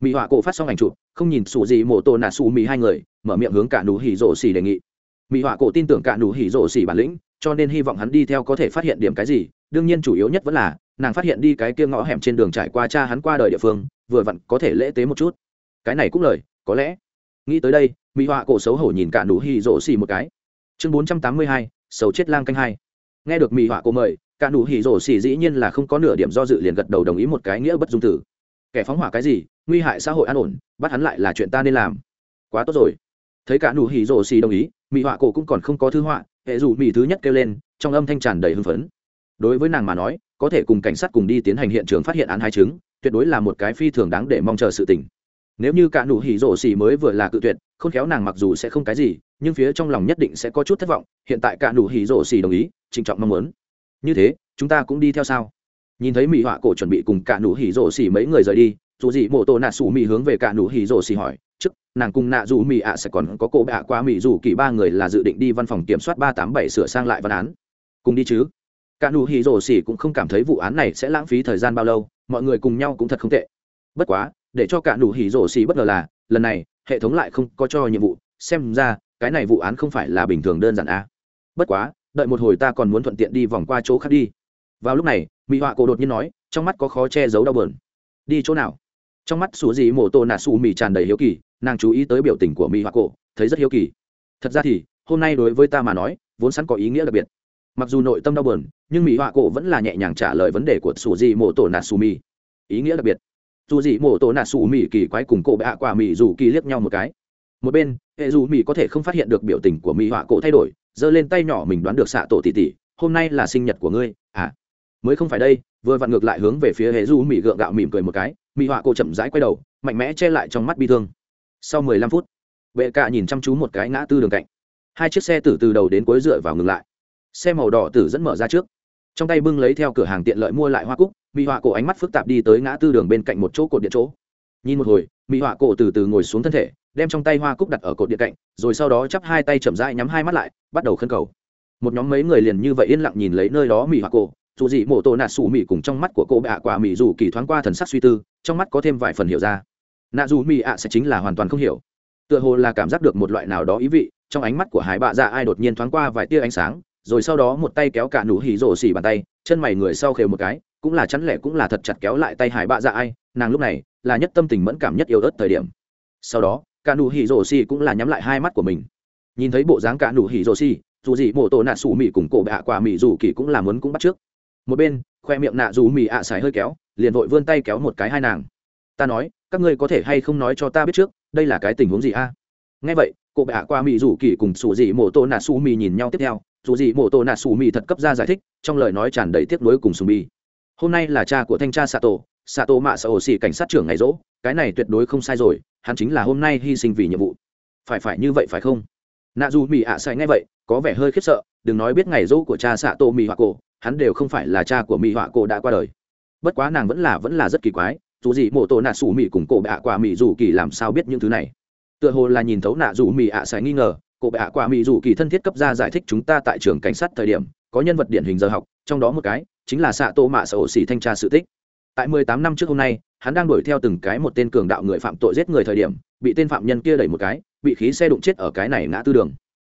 Mỹ họa cổ phát xong ảnh chụp, không nhìn sủ gì mổ tổ nà su mỹ hai người, mở miệng hướng cả nụ hỉ rổ xỉ đề nghị. Mỹ họa cổ tin tưởng cả nụ hỉ rổ xỉ bản lĩnh, cho nên hy vọng hắn đi theo có thể phát hiện điểm cái gì, đương nhiên chủ yếu nhất vẫn là, nàng phát hiện đi cái kia ngõ hẻm trên đường trải qua cha hắn qua đời địa phương, vừa vặn có thể lễ tế một chút. Cái này cũng lời, có lẽ. Nghĩ tới đây mỹ họa cổ xấu hổ nhìn cả nụ hỉ rổ xỉ một cái. Chương bốn trăm tám mươi hai xấu chết lang canh hai. Nghe được mỹ họa cổ mời cả nụ hỉ rổ xỉ dĩ nhiên là không có nửa điểm do dự liền gật đầu đồng ý một cái nghĩa bất dung tử. Kẻ phóng hỏa cái gì, nguy hại xã hội an ổn, bắt hắn lại là chuyện ta nên làm. Quá tốt rồi. Thấy cả nụ hỉ rổ xỉ đồng ý mỹ họa cổ cũng còn không có thư họa, hệ dù mỹ thứ nhất kêu lên, trong âm thanh tràn đầy hưng phấn. Đối với nàng mà nói, có thể cùng cảnh sát cùng đi tiến hành hiện trường phát hiện án hai chứng, tuyệt đối là một cái phi thường đáng để mong chờ sự tình. Nếu như cả nụ hỉ rổ xỉ mới vừa là cự tuyệt không khéo nàng mặc dù sẽ không cái gì, nhưng phía trong lòng nhất định sẽ có chút thất vọng, hiện tại cả nụ hỉ rổ xỉ đồng ý, trịnh trọng mong muốn như thế, chúng ta cũng đi theo sao? Nhìn thấy mỹ họa cổ chuẩn bị cùng cả nụ hỉ rổ xỉ mấy người rời đi, dù gì mộ tổ nạ sủ mỹ hướng về cả nụ hỉ rổ xỉ hỏi, trước, nàng cùng nạ dù mỹ ạ sẽ còn có cổ bạ qua mỹ dù kỳ ba người là dự định đi văn phòng kiểm soát ba tám bảy sửa sang lại văn án. Cùng đi chứ. Cả nụ hỉ rổ xỉ cũng không cảm thấy vụ án này sẽ lãng phí thời gian bao lâu, mọi người cùng nhau cũng thật không tệ. Bất quá, để cho cả nụ hỉ rổ xỉ bất ngờ là, lần này, hệ thống lại không có cho nhiệm vụ, xem ra, cái này vụ án không phải là bình thường đơn giản a bất quá đợi một hồi ta còn muốn thuận tiện đi vòng qua chỗ khác đi. Vào lúc này mỹ họa cổ đột nhiên nói, trong mắt có khó che giấu đau bờn đi chỗ nào? Trong mắt xù dị mổ tổ nà xù mì tràn đầy hiếu kỳ, nàng chú ý tới biểu tình của mỹ họa cổ, thấy rất hiếu kỳ. Thật ra thì, hôm nay đối với ta mà nói, vốn sẵn có ý nghĩa đặc biệt. Mặc dù nội tâm đau bờn nhưng mỹ họa cổ vẫn là nhẹ nhàng trả lời vấn đề của xù dị mổ tổ nà xù mì. Ý nghĩa đặc biệt. Dù dị mổ tổ nà xù mì kỳ quái cùng cổ bệ quả mì dù kỳ liếc nhau một cái. Một bên, hệ dù mì có thể không phát hiện được biểu tình của mỹ họa cổ thay đổi giơ lên tay nhỏ mình đoán được xạ tổ tỷ tỷ hôm nay là sinh nhật của ngươi à mới không phải đây. Vừa vặn ngược lại hướng về phía hệ du mỹ gượng gạo mỉm cười một cái mỹ họa cô chậm rãi quay đầu, mạnh mẽ che lại trong mắt bi thương. Sau mười lăm phút, vệ cạ nhìn chăm chú một cái ngã tư đường cạnh. Hai chiếc xe từ từ đầu đến cuối dựa vào ngừng lại. Xe màu đỏ tử dẫn mở ra trước. Trong tay bưng lấy theo cửa hàng tiện lợi mua lại hoa cúc mỹ họa cổ ánh mắt phức tạp đi tới ngã tư đường bên cạnh một chỗ cột điện chỗ. Nhìn một hồi mỹ họa cổ từ từ ngồi xuống thân thể đem trong tay hoa cúc đặt ở cột điện cạnh, rồi sau đó chắp hai tay chậm rãi nhắm hai mắt lại, bắt đầu khấn cầu. Một nhóm mấy người liền như vậy yên lặng nhìn lấy nơi đó mỹ hoa cổ, dù gì mổ tổ nạt xù mỹ cùng trong mắt của cô bạ quả mỹ dù kỳ thoáng qua thần sắc suy tư, trong mắt có thêm vài phần hiểu ra. Nạ dù mỹ ạ sẽ chính là hoàn toàn không hiểu. Tựa hồ là cảm giác được một loại nào đó ý vị, trong ánh mắt của hải bạ dạ ai đột nhiên thoáng qua vài tia ánh sáng, rồi sau đó một tay kéo cả nụ hỉ rổ xỉ bàn tay, chân mày người sau khều một cái, cũng là chắn lẻ cũng là thật chặt kéo lại tay hải bạ dạ ai, nàng lúc này là nhất tâm tình mẫn cảm nhất yêu ớt thời điểm. Sau đó cả nụ hỉ rổ xì cũng là nhắm lại hai mắt của mình. Nhìn thấy bộ dáng cả nụ hỉ rổ xì, dù gì mổ tổ nạ sủ mì cùng cổ bạ quả mì dù kỳ cũng là muốn cũng bắt trước. Một bên, khoe miệng nạ dù mì ạ xài hơi kéo, liền vội vươn tay kéo một cái hai nàng. Ta nói, các ngươi có thể hay không nói cho ta biết trước, đây là cái tình huống gì a? À? nghe vậy cô bạ qua mỹ rủ kỳ cùng sủ dị mổ tô nạ su mì nhìn nhau tiếp theo. Dù dị mổ tô nạ su mì thật cấp ra giải thích, trong lời nói tràn đầy tiếc nuối cùng sù mì hôm nay là cha của thanh tra xạ tổ xạ tổ mạ xã ổ xỉ cảnh sát trưởng ngày rỗ, cái này tuyệt đối không sai rồi, hắn chính là hôm nay hy sinh vì nhiệm vụ. Phải phải như vậy phải không? Nạ dù mỹ ạ sai ngay vậy, có vẻ hơi khiếp sợ, đừng nói biết ngày rỗ của cha xạ tổ mỹ họa cổ, hắn đều không phải là cha của mỹ họa cổ đã qua đời. Bất quá nàng vẫn là vẫn là rất kỳ quái, dù gì mộ tổ nạ xù mỹ cùng cổ bạ quả mỹ dù kỳ làm sao biết những thứ này? Tựa hồ là nhìn thấu nạ dù mỹ ạ sai nghi ngờ, cổ bạ quả mỹ dù kỳ thân thiết cấp ra giải thích chúng ta tại trường cảnh sát thời điểm, có nhân vật điển hình giờ học, trong đó một cái, chính là xạ tổ mạ xã ổ xỉ thanh tra sự tích tại mười tám năm trước hôm nay, hắn đang đuổi theo từng cái một tên cường đạo người phạm tội giết người thời điểm, bị tên phạm nhân kia đẩy một cái, bị khí xe đụng chết ở cái này ngã tư đường.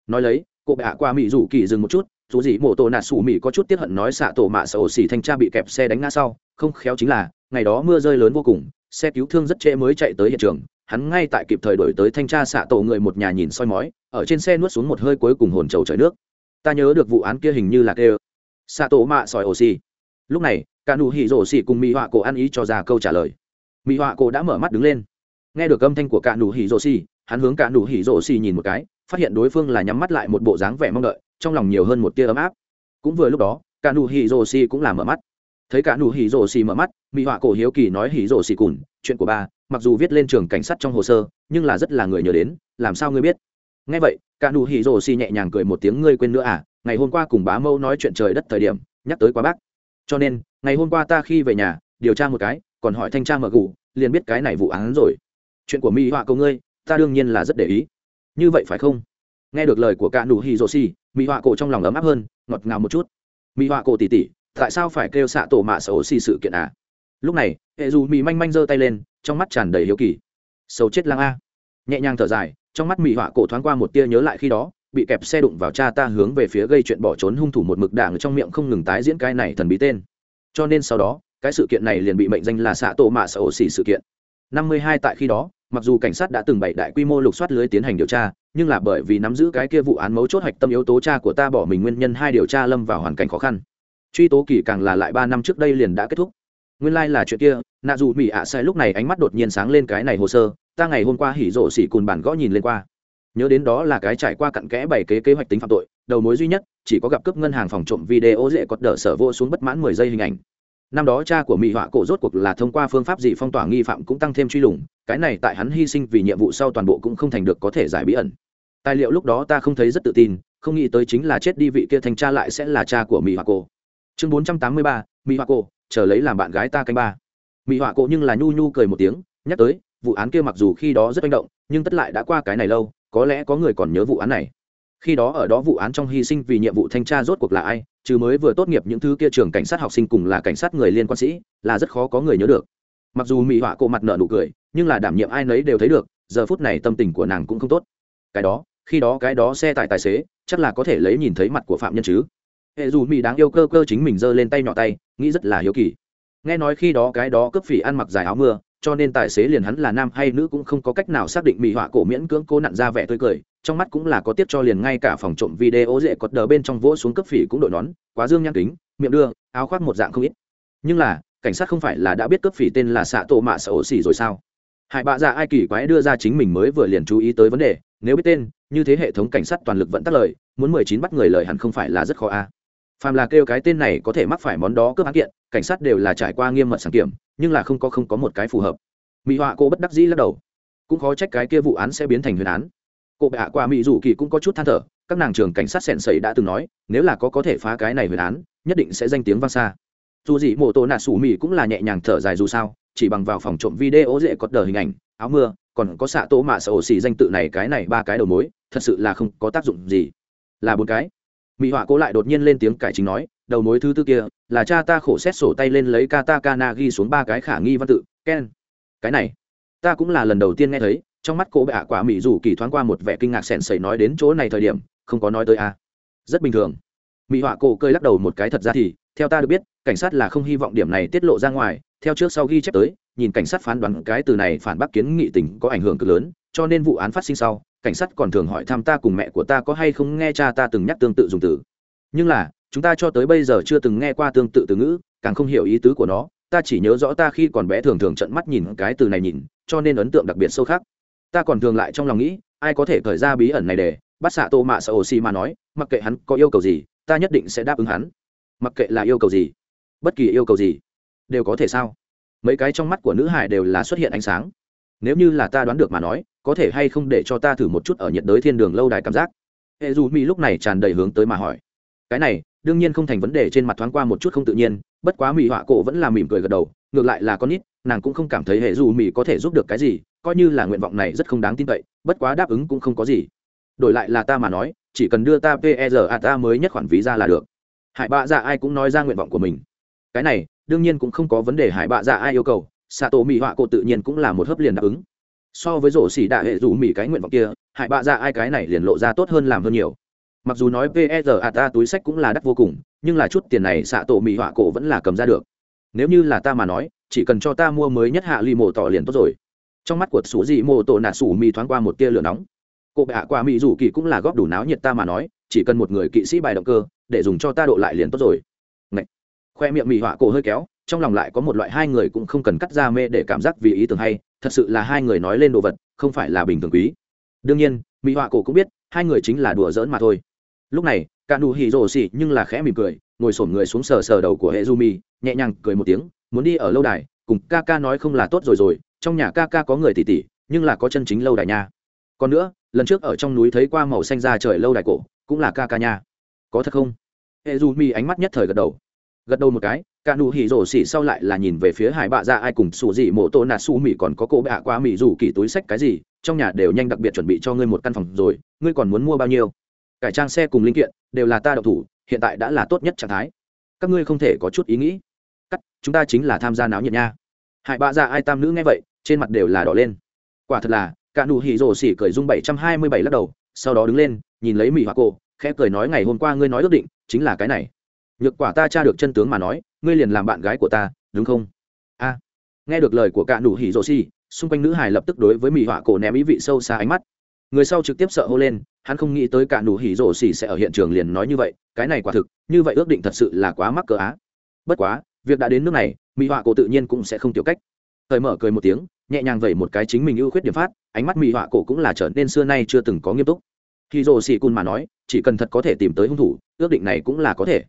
Nói lấy, cô bạ qua mỹ rủ kỳ dừng một chút, dù gì mổ tổ nà sủ mỹ có chút tiết hận nói xạ tổ mạ sợ ổ xỉ thanh tra bị kẹp xe đánh ngã sau, không khéo chính là, ngày đó mưa rơi lớn vô cùng, xe cứu thương rất trễ mới chạy tới hiện trường, hắn ngay tại kịp thời đuổi tới thanh tra xạ tổ người một nhà nhìn soi mói, ở trên xe nuốt xuống một hơi cuối cùng hồn trầu trời nước. Ta nhớ được vụ án kia hình như là kêu, xạ tổ mạ sỏi ổ xỉ lúc này, cả nụ hỉ rổ xỉ cùng mỹ họa cổ ăn ý cho ra câu trả lời. Mỹ họa cổ đã mở mắt đứng lên. Nghe được âm thanh của cả nụ hỉ rổ xỉ, hắn hướng cả nụ hỉ rổ xỉ nhìn một cái, phát hiện đối phương là nhắm mắt lại một bộ dáng vẻ mong đợi, trong lòng nhiều hơn một tia ấm áp. Cũng vừa lúc đó, cả nụ hỉ rổ xỉ cũng là mở mắt. Thấy cả nụ hỉ rổ xỉ mở mắt mỹ họa cổ hiếu kỳ nói hỉ rổ xỉ cùn, chuyện của ba, mặc dù viết lên trường cảnh sát trong hồ sơ, nhưng là rất là người nhờ đến, làm sao ngươi biết? Nghe vậy, cả nụ hỉ rổ xỉ nhẹ nhàng cười một tiếng, ngươi quên nữa à ngày hôm qua cùng bá mâu nói chuyện trời đất thời điểm, nhắc tới quá bác cho nên, ngày hôm qua ta khi về nhà, điều tra một cái, còn hỏi thanh tra mở gù, liền biết cái này vụ án rồi. Chuyện của mỹ họa cầu ngươi, ta đương nhiên là rất để ý. Như vậy phải không? Nghe được lời của cả nụ hì rồ xì, mỹ họa cổ trong lòng ấm áp hơn, ngọt ngào một chút. Mỹ họa cổ tỉ tỉ, tại sao phải kêu xạ tổ mạ sở xì sự kiện à? Lúc này, hệ dù mỹ manh manh giơ tay lên, trong mắt tràn đầy hiếu kỳ. Sầu chết lang a. Nhẹ nhàng thở dài, trong mắt mỹ họa cổ thoáng qua một tia nhớ lại khi đó bị kẹp xe đụng vào cha ta hướng về phía gây chuyện bỏ trốn hung thủ một mực đảng trong miệng không ngừng tái diễn cái này thần bí tên. Cho nên sau đó, cái sự kiện này liền bị mệnh danh là xạ tổ mạ xạ ổ xỉ sự kiện. Năm mươi hai tại khi đó, mặc dù cảnh sát đã từng bày đại quy mô lục soát lưới tiến hành điều tra, nhưng là bởi vì nắm giữ cái kia vụ án mấu chốt hạch tâm yếu tố cha của ta bỏ mình nguyên nhân hai điều tra lâm vào hoàn cảnh khó khăn. Truy tố kỳ càng là lại ba năm trước đây liền đã kết thúc. Nguyên lai、like、là chuyện kia, nạ dù mỹ ạ à sai lúc này ánh mắt đột nhiên sáng lên cái này hồ sơ, ta ngày hôm qua hỉ rộ xỉ cùn bản gõ nhìn lên qua nhớ đến đó là cái trải qua cặn kẽ bày kế kế hoạch tính phạm tội, đầu mối duy nhất, chỉ có gặp cướp ngân hàng phòng trộm video dễ cọt đỡ sở vô xuống bất mãn mười giây hình ảnh. Năm đó cha của mỹ họa cổ rốt cuộc là thông qua phương pháp gì phong tỏa nghi phạm cũng tăng thêm truy lùng, cái này tại hắn hy sinh vì nhiệm vụ sau toàn bộ cũng không thành được có thể giải bí ẩn. Tài liệu lúc đó ta không thấy rất tự tin, không nghĩ tới chính là chết đi vị kia thanh cha lại sẽ là cha của mỹ họa cổ. Chương bốn trăm tám mươi ba mỹ họa cổ, chờ lấy làm bạn gái ta canh ba. Mỹ họa cổ nhưng là nhu nhu cười một tiếng, nhắc tới, vụ án kia mặc dù khi đó rất manh động, nhưng tất lại đã qua cái này lâu có lẽ có người còn nhớ vụ án này. Khi đó ở đó vụ án trong hy sinh vì nhiệm vụ thanh tra rốt cuộc là ai trừ mới vừa tốt nghiệp những thứ kia trường cảnh sát học sinh cùng là cảnh sát người liên quan sĩ, là rất khó có người nhớ được. Mặc dù mỹ họa cô mặt nở nụ cười, nhưng là đảm nhiệm ai nấy đều thấy được, giờ phút này tâm tình của nàng cũng không tốt. Cái đó, khi đó cái đó xe tải tài xế, chắc là có thể lấy nhìn thấy mặt của phạm nhân chứ. Hệ dù mỹ đáng yêu cơ cơ chính mình giơ lên tay nhỏ tay, nghĩ rất là hiếu kỳ. Nghe nói khi đó cái đó cướp phỉ ăn mặc dài áo mưa cho nên tài xế liền hắn là nam hay nữ cũng không có cách nào xác định mỹ họa cổ miễn cưỡng cô nặn ra vẻ tươi cười, trong mắt cũng là có tiếp cho liền ngay cả phòng trộm video dễ cọt đờ bên trong vỗ xuống cấp phỉ cũng đội nón, quá dương nhăn kính, miệng đưa, áo khoác một dạng không ít nhưng là, cảnh sát không phải là đã biết cấp phỉ tên là xạ tổ mạ xạ ổ xỉ rồi sao hại bạ ra ai kỳ quái đưa ra chính mình mới vừa liền chú ý tới vấn đề, nếu biết tên, như thế hệ thống cảnh sát toàn lực vẫn tắt lời, muốn mười chín bắt người lời hẳn không phải là rất khó a à phàm là kêu cái tên này có thể mắc phải món đó cướp án kiện, cảnh sát đều là trải qua nghiêm mật sản kiểm, nhưng là không có không có một cái phù hợp. Mỹ họa cô bất đắc dĩ lắc đầu. Cũng khó trách cái kia vụ án sẽ biến thành huyền án. Cô bệ hạ qua mỹ dù kỳ cũng có chút than thở, các nàng trường cảnh sát sẹn sẩy đã từng nói, nếu là có có thể phá cái này huyền án, nhất định sẽ danh tiếng vang xa. Dù gì mô tô nạ sủ mỹ cũng là nhẹ nhàng thở dài dù sao, chỉ bằng vào phòng trộm video dễ cọt đờ hình ảnh, áo mưa, còn có xạ tố mạ sợ ổ xì danh tự này cái này ba cái đầu mối, thật sự là không có tác dụng gì. Là bốn cái mỹ họa cố lại đột nhiên lên tiếng cải chính nói, đầu mối thứ tư kia, là cha ta khổ xét sổ tay lên lấy katakana ghi xuống ba cái khả nghi văn tự, ken cái này, ta cũng là lần đầu tiên nghe thấy, trong mắt cô bạ quả mỹ dù kỳ thoáng qua một vẻ kinh ngạc sèn sẩy nói đến chỗ này thời điểm, không có nói tới a à. rất bình thường mỹ họa cổ cơi lắc đầu một cái thật ra thì, theo ta được biết, cảnh sát là không hy vọng điểm này tiết lộ ra ngoài, theo trước sau ghi chép tới, nhìn cảnh sát phán đoán cái từ này phản bác kiến nghị tình có ảnh hưởng cực lớn, cho nên vụ án phát sinh sau cảnh sát còn thường hỏi thăm ta cùng mẹ của ta có hay không nghe cha ta từng nhắc tương tự dùng từ. Nhưng là, chúng ta cho tới bây giờ chưa từng nghe qua tương tự từ ngữ, càng không hiểu ý tứ của nó, ta chỉ nhớ rõ ta khi còn bé thường thường trợn mắt nhìn cái từ này nhìn, cho nên ấn tượng đặc biệt sâu khắc. ta còn thường lại trong lòng nghĩ, ai có thể cởi ra bí ẩn này để, bắt xạ tô mạ sợ ồ mà nói, mặc kệ hắn có yêu cầu gì, ta nhất định sẽ đáp ứng hắn. Mặc kệ là yêu cầu gì, bất kỳ yêu cầu gì, đều có thể sao? Mấy cái trong mắt của nữ hải đều là xuất hiện ánh sáng nếu như là ta đoán được mà nói có thể hay không để cho ta thử một chút ở nhiệt đới thiên đường lâu đài cảm giác hệ dù mỹ lúc này tràn đầy hướng tới mà hỏi cái này đương nhiên không thành vấn đề trên mặt thoáng qua một chút không tự nhiên bất quá mỹ họa cổ vẫn là mỉm cười gật đầu ngược lại là con nít nàng cũng không cảm thấy hệ dù mỹ có thể giúp được cái gì coi như là nguyện vọng này rất không đáng tin cậy bất quá đáp ứng cũng không có gì đổi lại là ta mà nói chỉ cần đưa ta PERA ta mới nhất khoản ví ra là được. Hải bạ dạ ai cũng nói ra nguyện vọng của mình. Cái này, đương nhiên cũng không có vấn đề hải bạ dạ ai yêu cầu, xạ tổ mỹ họa cổ tự nhiên cũng là một hớp liền đáp ứng. So với rổ xỉ đạ hệ dù mỹ cái nguyện vọng kia hại bạ ra ai cái này liền lộ ra tốt hơn làm hơn nhiều. Mặc dù nói psr ta túi sách cũng là đắt vô cùng, nhưng là chút tiền này xạ tổ mỹ họa cổ vẫn là cầm ra được. Nếu như là ta mà nói, chỉ cần cho ta mua mới nhất hạ lì mổ tỏ liền tốt rồi. Trong mắt của sủ dị mô tổ nạ sủ mỹ thoáng qua một tia lửa nóng. Cụ hạ qua mỹ rủ kỳ cũng là góp đủ náo nhiệt ta mà nói, chỉ cần một người kỵ sĩ bài động cơ, để dùng cho ta độ lại liền tốt rồi. Ngậy! khoe miệng mỹ họa cổ hơi kéo trong lòng lại có một loại hai người cũng không cần cắt ra mê để cảm giác vì ý tưởng hay, thật sự là hai người nói lên đồ vật, không phải là bình thường quý. Đương nhiên, mỹ họa cổ cũng biết, hai người chính là đùa giỡn mà thôi. Lúc này, cả nụ hỉ rồ xỉ nhưng là khẽ mỉm cười, ngồi sổm người xuống sờ sờ đầu của hệ du mi, nhẹ nhàng cười một tiếng, muốn đi ở lâu đài, cùng ca ca nói không là tốt rồi rồi, trong nhà ca ca có người tỉ tỉ, nhưng là có chân chính lâu đài nha. Còn nữa, lần trước ở trong núi thấy qua màu xanh ra trời lâu đài cổ, cũng là ca ca nha. Có thật không? Hệ du mi ánh mắt nhất thời gật đầu gật đầu một cái, cả nụ hỉ rổ xỉ sau lại là nhìn về phía hải bạ ra ai cùng sủ dị mộ tô nà su mỹ còn có cỗ bạ quá mỹ rủ kỳ túi sách cái gì, trong nhà đều nhanh đặc biệt chuẩn bị cho ngươi một căn phòng rồi, ngươi còn muốn mua bao nhiêu? Cải trang xe cùng linh kiện đều là ta độc thủ, hiện tại đã là tốt nhất trạng thái. Các ngươi không thể có chút ý nghĩ. Cắt, chúng ta chính là tham gia náo nhiệt nha. Hải bạ ra ai tam nữ nghe vậy, trên mặt đều là đỏ lên. Quả thật là, cả nụ hỉ rổ xỉ cười dung bảy trăm hai mươi bảy lắc đầu, sau đó đứng lên, nhìn lấy mỹ hoa cô, khẽ cười nói ngày hôm qua ngươi nói ước định, chính là cái này nhược quả ta tra được chân tướng mà nói, ngươi liền làm bạn gái của ta, đúng không? A. Nghe được lời của cả nụ hỉ rồ xì, xung quanh nữ hài lập tức đối với mỹ họa cổ ném ý vị sâu xa ánh mắt. Người sau trực tiếp sợ hô lên, hắn không nghĩ tới cả nụ hỉ rồ xì sẽ ở hiện trường liền nói như vậy, cái này quả thực, như vậy ước định thật sự là quá mắc cỡ á. Bất quá, việc đã đến nước này mỹ họa cổ tự nhiên cũng sẽ không tiểu cách. Thời mở cười một tiếng, nhẹ nhàng vẩy một cái chính mình ưu khuyết điểm phát, ánh mắt mỹ họa cổ cũng là trở nên xưa nay chưa từng có nghiêm túc. Hỉ rồ xì cun mà nói, chỉ cần thật có thể tìm tới hung thủ, ước định này cũng là có thể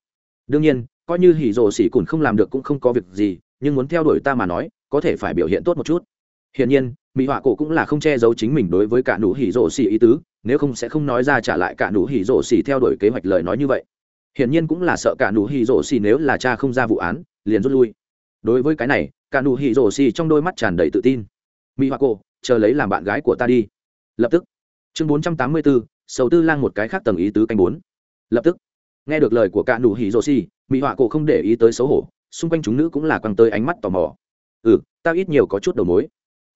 đương nhiên, coi như hỉ rồ xỉ cùn không làm được cũng không có việc gì, nhưng muốn theo đuổi ta mà nói, có thể phải biểu hiện tốt một chút. Hiển nhiên, mỹ họa cổ cũng là không che giấu chính mình đối với cả nụ hỉ rồ xỉ ý tứ, nếu không sẽ không nói ra trả lại cả nụ hỉ rồ xỉ theo đuổi kế hoạch lời nói như vậy. Hiển nhiên cũng là sợ cả nụ hỉ rồ xỉ nếu là cha không ra vụ án, liền rút lui. Đối với cái này, cả nụ hỉ rồ xỉ trong đôi mắt tràn đầy tự tin. Mỹ họa cổ, chờ lấy làm bạn gái của ta đi. Lập tức. Chương bốn trăm tám mươi bốn sầu tư lang một cái khác tầng ý tứ canh bốn. Lập tức nghe được lời của cả nụ hỉ rồ xì, mỹ họa cổ không để ý tới xấu hổ, xung quanh chúng nữ cũng là quăng tới ánh mắt tò mò. Ừ tao ít nhiều có chút đầu mối.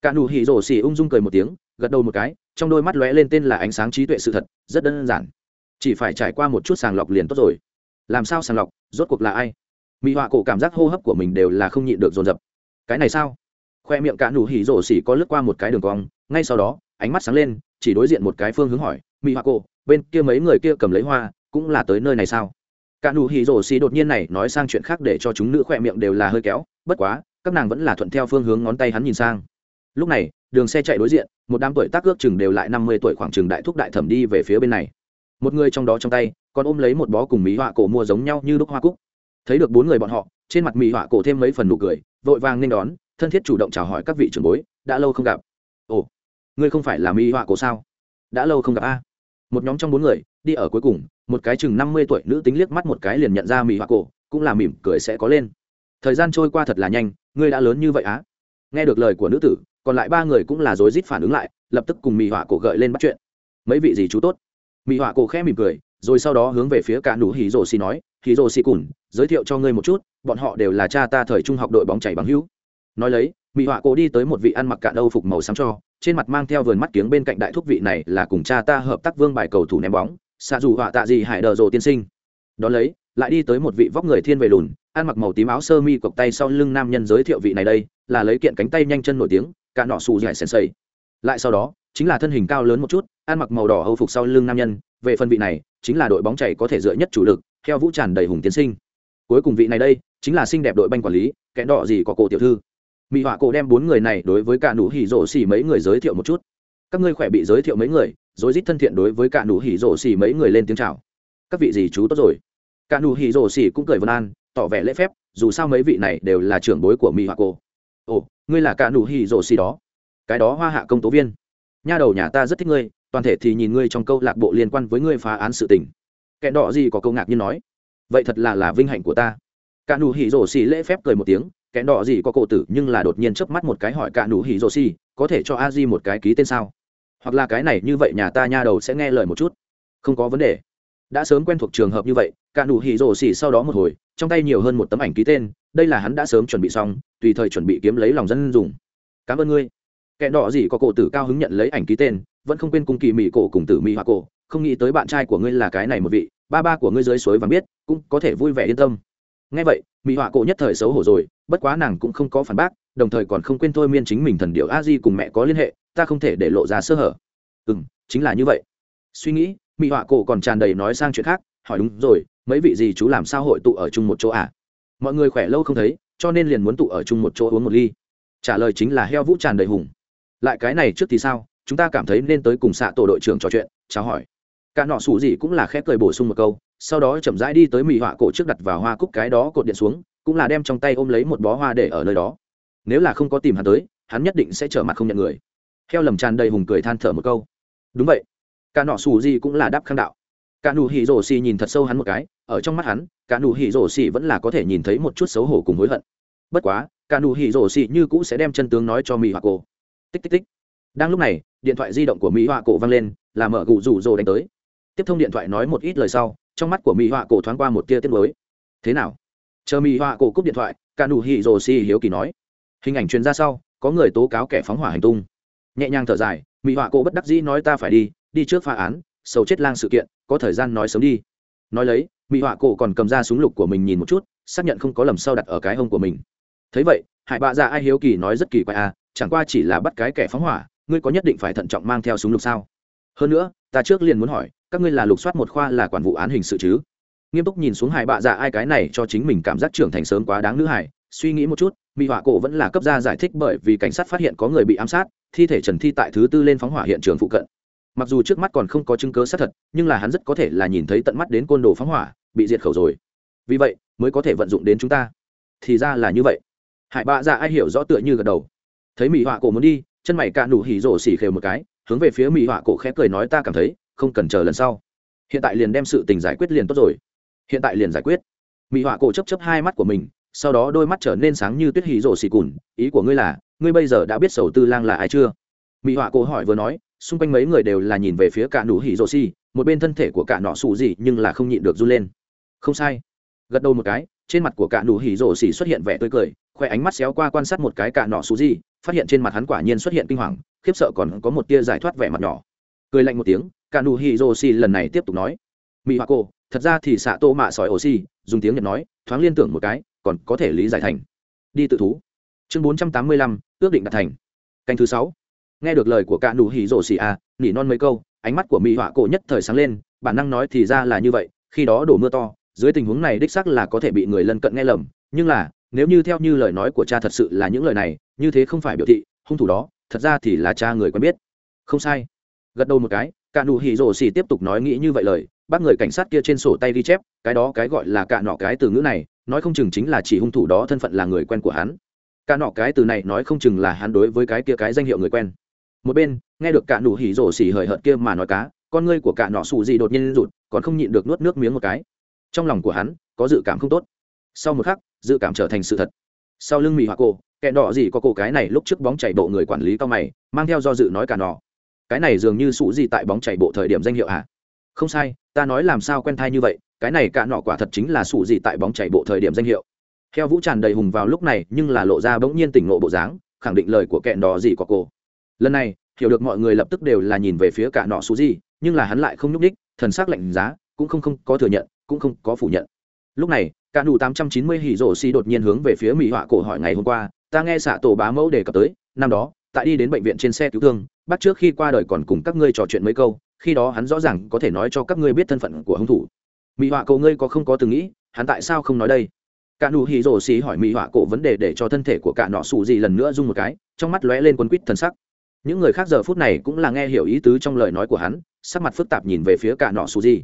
Cả nụ hỉ rồ xì ung dung cười một tiếng, gật đầu một cái, trong đôi mắt lóe lên tên là ánh sáng trí tuệ sự thật, rất đơn giản. Chỉ phải trải qua một chút sàng lọc liền tốt rồi. Làm sao sàng lọc, rốt cuộc là ai? Mỹ họa cổ cảm giác hô hấp của mình đều là không nhịn được dồn dập. Cái này sao? Khoe miệng cả nụ hỉ rổ xỉ có lướt qua một cái đường cong, ngay sau đó, ánh mắt sáng lên, chỉ đối diện một cái phương hướng hỏi, mỹ họa cổ, bên kia mấy người kia cầm lấy hoa cũng là tới nơi này sao? Cả nụ hỉ rổ xì đột nhiên này nói sang chuyện khác để cho chúng nữ khỏe miệng đều là hơi kéo, bất quá, các nàng vẫn là thuận theo phương hướng ngón tay hắn nhìn sang. Lúc này, đường xe chạy đối diện, một đám tuổi tác ước chừng đều lại năm mươi tuổi khoảng chừng đại thúc đại thẩm đi về phía bên này. Một người trong đó trong tay, còn ôm lấy một bó cùng mỹ họa cổ mua giống nhau như đúc hoa cúc. Thấy được bốn người bọn họ, trên mặt mỹ họa cổ thêm mấy phần nụ cười, vội vàng nên đón, thân thiết chủ động chào hỏi các vị trưởng bối, đã lâu không gặp. Ồ, ngươi không phải là mỹ họa cổ sao? Đã lâu không gặp a? Một nhóm trong bốn người, đi ở cuối cùng một cái chừng năm mươi tuổi nữ tính liếc mắt một cái liền nhận ra mỹ họa cổ, cũng là mỉm cười sẽ có lên. Thời gian trôi qua thật là nhanh, ngươi đã lớn như vậy á? Nghe được lời của nữ tử, còn lại ba người cũng là rối rít phản ứng lại, lập tức cùng mỹ họa cổ gợi lên bắt chuyện. Mấy vị gì chú tốt? Mỹ họa cổ khẽ mỉm cười, rồi sau đó hướng về phía cả nụ hỉ rồ xì nói, hỉ rồ xì cùn, giới thiệu cho ngươi một chút, bọn họ đều là cha ta thời trung học đội bóng chảy bằng hữu. Nói lấy mỹ họa cổ đi tới một vị ăn mặc cạn âu phục màu xám cho, trên mặt mang theo vườn mắt kiếng bên cạnh đại thúc vị này là cùng cha ta hợp tác vương bài cầu thủ ném bóng xạ dù họa tạ gì hải đờ rồ tiên sinh. Đón lấy, lại đi tới một vị vóc người thiên về lùn, ăn mặc màu tím áo sơ mi cộc tay sau lưng nam nhân giới thiệu vị này đây, là lấy kiện cánh tay nhanh chân nổi tiếng, cả nọ xù dài sèn sầy. Lại sau đó, chính là thân hình cao lớn một chút, ăn mặc màu đỏ hâu phục sau lưng nam nhân, về phần vị này, chính là đội bóng chảy có thể dựa nhất chủ lực, theo vũ tràn đầy hùng tiến sinh. Cuối cùng vị này đây, chính là xinh đẹp đội banh quản lý kẽ đỏ gì có cổ tiểu thư. Mỹ họa cổ đem bốn người này đối với cả nụ hỉ rổ xỉ mấy người giới thiệu một chút. Các ngươi khỏe bị giới thiệu mấy người rối rít thân thiện đối với cả nụ hỉ rổ xỉ mấy người lên tiếng chào. Các vị gì chú tốt rồi? Cả nụ hỉ rổ xỉ cũng cười vân an, tỏ vẻ lễ phép, dù sao mấy vị này đều là trưởng bối của mỹ hoa cô. Ồ, ngươi là cả nụ hỉ rổ xỉ đó. Cái đó hoa hạ công tố viên. Nha đầu nhà ta rất thích ngươi, toàn thể thì nhìn ngươi trong câu lạc bộ liên quan với ngươi phá án sự tình. Kẻ đỏ gì có câu ngạc như nói. Vậy thật là là vinh hạnh của ta. Cả nụ hỉ rổ xỉ lễ phép cười một tiếng, kẻ đỏ gì có cổ tử nhưng là đột nhiên chớp mắt một cái hỏi cả nụ hỉ rổ xỉ có thể cho a di một cái ký tên sao? hoặc là cái này như vậy nhà ta nha đầu sẽ nghe lời một chút. Không có vấn đề. Đã sớm quen thuộc trường hợp như vậy, cả nụ hỉ rồ xỉ sau đó một hồi, trong tay nhiều hơn một tấm ảnh ký tên, đây là hắn đã sớm chuẩn bị xong, tùy thời chuẩn bị kiếm lấy lòng dân dùng. Cảm ơn ngươi. Kẻ đỏ gì có cổ tử cao hứng nhận lấy ảnh ký tên, vẫn không quên cung kỳ mỹ cổ cùng tử mỹ hoa cổ. Không nghĩ tới bạn trai của ngươi là cái này một vị, ba ba của ngươi dưới suối vàng biết, cũng có thể vui vẻ yên tâm. Ngay vậy mỹ họa cổ nhất thời xấu hổ rồi, bất quá nàng cũng không có phản bác, đồng thời còn không quên thôi miên chính mình thần điệu a di cùng mẹ có liên hệ ta không thể để lộ ra sơ hở. Ừ m chính là như vậy. Suy nghĩ mỹ họa cổ còn tràn đầy nói sang chuyện khác, hỏi đúng rồi, mấy vị gì chú làm sao hội tụ ở chung một chỗ à? Mọi người khỏe lâu không thấy, cho nên liền muốn tụ ở chung một chỗ uống một ly. Trả lời chính là heo vũ tràn đầy hùng. Lại cái này trước thì sao? Chúng ta cảm thấy nên tới cùng xạ tổ đội trưởng trò chuyện, chào hỏi. Cả nọ sủ gì cũng là khép cười bổ sung một câu, sau đó chậm rãi đi tới mỹ họa cổ trước đặt vào hoa cúc cái đó cột điện xuống, cũng là đem trong tay ôm lấy một bó hoa để ở nơi đó. Nếu là không có tìm hắn tới, hắn nhất định sẽ trở mặt không nhận người heo lầm tràn đầy hùng cười than thở một câu. Đúng vậy. Cả nọ xù gì cũng là đáp khang đạo. Cả nụ hỉ rổ xì nhìn thật sâu hắn một cái, ở trong mắt hắn, cả nụ hỉ rổ xì vẫn là có thể nhìn thấy một chút xấu hổ cùng hối hận. Bất quá, cả nụ hỉ rổ xì như cũ sẽ đem chân tướng nói cho mỹ họa cổ. Tích tích tích. Đang lúc này, điện thoại di động của mỹ họa cổ vang lên, là mở gù rủ rồ đánh tới. Tiếp thông điện thoại nói một ít lời sau, trong mắt của mỹ họa cổ thoáng qua một tia tiết mới thế nào? Chờ mỹ họa cổ cúp điện thoại, cả nụ hỉ rổ xì hiếu kỳ nói. Hình ảnh truyền ra sau, có người tố cáo kẻ phóng hỏa hành tung nhẹ nhàng thở dài mỹ họa cô bất đắc dĩ nói ta phải đi đi trước phá án, sầu chết lang sự kiện, có thời gian nói sớm đi. Nói lấy mỹ họa cổ còn cầm ra súng lục của mình nhìn một chút, xác nhận không có lầm sau đặt ở cái hông của mình. Thấy vậy hải bạ ra ai hiếu kỳ nói rất kỳ quái à chẳng qua chỉ là bắt cái kẻ phóng hỏa, ngươi có nhất định phải thận trọng mang theo súng lục sao? Hơn nữa, ta trước liền muốn hỏi, các ngươi là lục soát một khoa là quản vụ án hình sự chứ? Nghiêm túc nhìn xuống hải bạ dạ ai cái này cho chính mình cảm giác trưởng thành sớm quá đáng nữ hải suy nghĩ một chút mỹ họa cổ vẫn là cấp ra giải thích bởi vì cảnh sát phát hiện có người bị ám sát, thi thể trần thi tại thứ tư lên phóng hỏa hiện trường phụ cận. Mặc dù trước mắt còn không có chứng cớ xác thật, nhưng là hắn rất có thể là nhìn thấy tận mắt đến côn đồ phóng hỏa, bị diệt khẩu rồi. Vì vậy, mới có thể vận dụng đến chúng ta. Thì ra là như vậy. Hải bạ dạ ai hiểu rõ tựa như gật đầu. Thấy mỹ họa cổ muốn đi, chân mày cạ nụ hỉ rổ xỉ khều một cái, hướng về phía mỹ họa cổ khẽ cười nói ta cảm thấy, không cần chờ lần sau. Hiện tại liền đem sự tình giải quyết liền tốt rồi. Hiện tại liền giải quyết. Mỹ họa cổ chấp chấp hai mắt của mình sau đó đôi mắt trở nên sáng như tuyết hì rổ xì cùn, ý của ngươi là, ngươi bây giờ đã biết sầu tư lang là ai chưa? Mỹ họa cổ hỏi vừa nói, xung quanh mấy người đều là nhìn về phía cả nụ hì rổ xì, một bên thân thể của cả nọ xù gì nhưng là không nhịn được run lên. Không sai. Gật đầu một cái, trên mặt của cả nụ hỉ rổ xì xuất hiện vẻ tươi cười, khoe ánh mắt xéo qua quan sát một cái cả nọ xù gì, phát hiện trên mặt hắn quả nhiên xuất hiện kinh hoàng, khiếp sợ còn có một tia giải thoát vẻ mặt nhỏ. Cười lạnh một tiếng, cả nụ hỉ rổ xì lần này tiếp tục nói. Mỹ họa cô, thật ra thì xạ tô mạ sỏi ổ xì, dùng tiếng nhật nói, thoáng liên tưởng một cái còn có thể lý giải thành. Đi tự thú. Chương bốn trăm tám mươi lăm, ước định đặt thành. Canh thứ sáu. Nghe được lời của cạ nụ hỉ rổ xì a, nỉ non mấy câu, ánh mắt của mỹ họa cổ nhất thời sáng lên, bản năng nói thì ra là như vậy, khi đó đổ mưa to, dưới tình huống này đích xác là có thể bị người lân cận nghe lầm, nhưng là, nếu như theo như lời nói của cha thật sự là những lời này, như thế không phải biểu thị, hung thủ đó, thật ra thì là cha người quen biết. Không sai. Gật đầu một cái cạ nụ hỉ rổ xì tiếp tục nói nghĩ như vậy lời bắt người cảnh sát kia trên sổ tay ghi chép, cái đó cái gọi là cạ nọ cái từ ngữ này nói không chừng chính là chỉ hung thủ đó thân phận là người quen của hắn. Cả nọ cái từ này nói không chừng là hắn đối với cái kia cái danh hiệu người quen. Một bên, nghe được cả nụ hỉ rổ xỉ hời hợt kia mà nói cá, con ngươi của cả nọ sụ gì đột nhiên rụt, còn không nhịn được nuốt nước miếng một cái. Trong lòng của hắn, có dự cảm không tốt. Sau một khắc, dự cảm trở thành sự thật. Sau lưng mì hoa cổ kẹn đỏ gì có cổ cái này lúc trước bóng chảy bộ người quản lý cao mày, mang theo do dự nói cả nọ. Cái này dường như sụ gì tại bóng chảy bộ thời điểm danh hiệu à? không sai, ta nói làm sao quen thai như vậy cái này cả nọ quả thật chính là sụ gì tại bóng chảy bộ thời điểm danh hiệu. Theo vũ tràn đầy hùng vào lúc này, nhưng là lộ ra bỗng nhiên tỉnh ngộ bộ dáng, khẳng định lời của kẹn đỏ gì có cô. Lần này, hiểu được mọi người lập tức đều là nhìn về phía cả nọ sụ gì, nhưng là hắn lại không nhúc đích thần sắc lạnh giá, cũng không không có thừa nhận, cũng không có phủ nhận. Lúc này, cả nụ 890 hỉ rổ xi đột nhiên hướng về phía mỹ họa cổ hỏi ngày hôm qua, ta nghe xạ tổ bá mẫu đề cập tới, năm đó, tại đi đến bệnh viện trên xe cứu thương, bắt trước khi qua đời còn cùng các ngươi trò chuyện mấy câu, khi đó hắn rõ ràng có thể nói cho các ngươi biết thân phận của hung thủ mỹ họa cổ ngươi có không có từng nghĩ, hắn tại sao không nói đây? Cả nụ hỉ rổ xì hỏi mỹ họa cổ vấn đề để cho thân thể của cả nọ sụ gì lần nữa rung một cái, trong mắt lóe lên quấn quýt thần sắc. Những người khác giờ phút này cũng là nghe hiểu ý tứ trong lời nói của hắn, sắc mặt phức tạp nhìn về phía cả nọ sụ gì.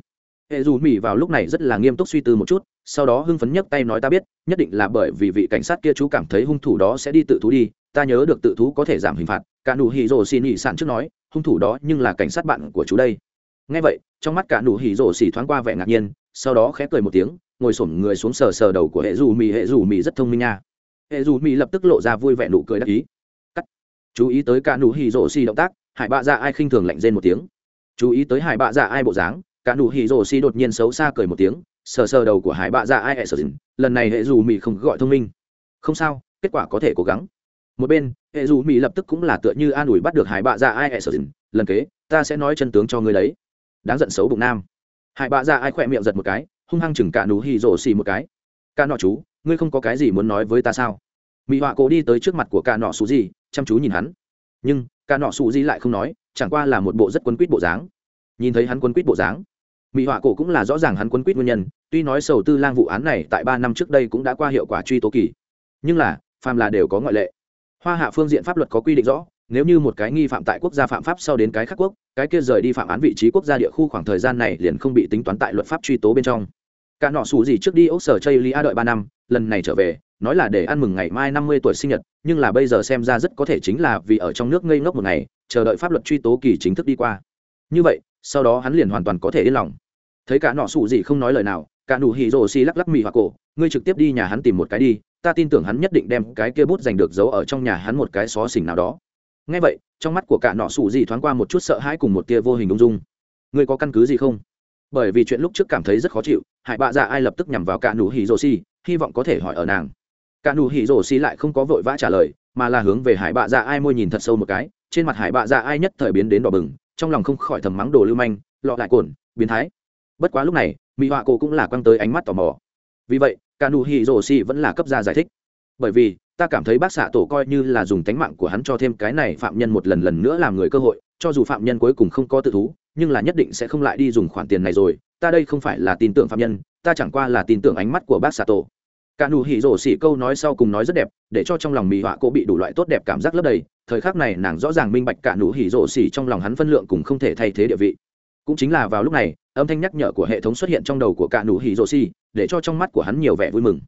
Hệ dù mỹ vào lúc này rất là nghiêm túc suy tư một chút, sau đó hưng phấn nhấc tay nói ta biết, nhất định là bởi vì vị cảnh sát kia chú cảm thấy hung thủ đó sẽ đi tự thú đi, ta nhớ được tự thú có thể giảm hình phạt, cả nụ hỉ rổ xì nhị sản trước nói, hung thủ đó nhưng là cảnh sát bạn của chú đây nghe vậy, trong mắt cả nụ hỉ rổ xỉ thoáng qua vẻ ngạc nhiên, sau đó khẽ cười một tiếng, ngồi xổm người xuống sờ sờ đầu của hệ dù mì, hệ dù mì rất thông minh nha. Hệ dù mì lập tức lộ ra vui vẻ nụ cười đắc ý. Chú ý tới cả nụ hỉ rổ xỉ động tác, hải bạ dạ ai khinh thường lạnh rên một tiếng. Chú ý tới hải bạ dạ ai bộ dáng, cả nụ hỉ rổ xỉ đột nhiên xấu xa cười một tiếng, sờ sờ đầu của hải bạ dạ ai hệ sờ dình lần này hệ dù mì không gọi thông minh. Không sao, kết quả có thể cố gắng. Một bên, hệ dù mỹ lập tức cũng là tựa như an ủi bắt được hải bạ dạ ai hệ sờ dình lần kế, ta sẽ nói chân tướng cho ngươi đấy đáng giận xấu bụng nam. Hải bạ ra ai khỏe miệng giật một cái, hung hăng chừng cả nú hi rổ xì một cái. Ca nọ chú, ngươi không có cái gì muốn nói với ta sao? Mỹ họa cổ đi tới trước mặt của ca nọ xù gì, chăm chú nhìn hắn. Nhưng ca nọ xù gì lại không nói, chẳng qua là một bộ rất quấn quýt bộ dáng. Nhìn thấy hắn quấn quýt bộ dáng mỹ họa cổ cũng là rõ ràng hắn quấn quýt nguyên nhân, tuy nói sầu tư lang vụ án này tại ba năm trước đây cũng đã qua hiệu quả truy tố kỳ. Nhưng là, phàm là đều có ngoại lệ. Hoa hạ phương diện pháp luật có quy định rõ nếu như một cái nghi phạm tại quốc gia phạm pháp sau đến cái khác quốc, cái kia rời đi phạm án vị trí quốc gia địa khu khoảng thời gian này liền không bị tính toán tại luật pháp truy tố bên trong. Cả nọ xù gì trước đi ốc sở chây lia đợi ba năm, lần này trở về, nói là để ăn mừng ngày mai năm mươi tuổi sinh nhật, nhưng là bây giờ xem ra rất có thể chính là vì ở trong nước ngây ngốc một ngày, chờ đợi pháp luật truy tố kỳ chính thức đi qua. Như vậy, sau đó hắn liền hoàn toàn có thể yên lòng. Thấy cả nọ xù gì không nói lời nào, cả nụ hì rồ xi lắc lắc mì hoặc cổ, ngươi trực tiếp đi nhà hắn tìm một cái đi, ta tin tưởng hắn nhất định đem cái kia bút giành được giấu ở trong nhà hắn một cái xó xỉnh nào đó ngay vậy trong mắt của cả nọ sủ dị thoáng qua một chút sợ hãi cùng một tia vô hình ung dung. Ngươi có căn cứ gì không? Bởi vì chuyện lúc trước cảm thấy rất khó chịu hải bạ dạ ai lập tức nhằm vào cả nụ hỉ rồ xi, hy vọng có thể hỏi ở nàng. Cả nụ hỉ rồ xi lại không có vội vã trả lời mà là hướng về hải bạ dạ ai môi nhìn thật sâu một cái trên mặt hải bạ dạ ai nhất thời biến đến đỏ bừng trong lòng không khỏi thầm mắng đồ lưu manh lọ lại cồn biến thái. Bất quá lúc này mỹ họa cổ cũng là quăng tới ánh mắt tò mò. Vì vậy cả nụ hỉ rồ xi vẫn là cấp ra giải thích. Bởi vì ta cảm thấy bác xạ tổ coi như là dùng tánh mạng của hắn cho thêm cái này phạm nhân một lần lần nữa làm người cơ hội, cho dù phạm nhân cuối cùng không có tự thú, nhưng là nhất định sẽ không lại đi dùng khoản tiền này rồi. Ta đây không phải là tin tưởng phạm nhân, ta chẳng qua là tin tưởng ánh mắt của bác xạ tổ. Cả nụ hỉ rổ xỉ câu nói sau cùng nói rất đẹp, để cho trong lòng mỹ họa cô bị đủ loại tốt đẹp cảm giác lấp đầy. Thời khắc này nàng rõ ràng minh bạch cả nụ hỉ rổ xỉ trong lòng hắn phân lượng cùng không thể thay thế địa vị. Cũng chính là vào lúc này, âm thanh nhắc nhở của hệ thống xuất hiện trong đầu của cả nụ hỉ rổ xỉ, để cho trong mắt của hắn nhiều vẻ vui mừng.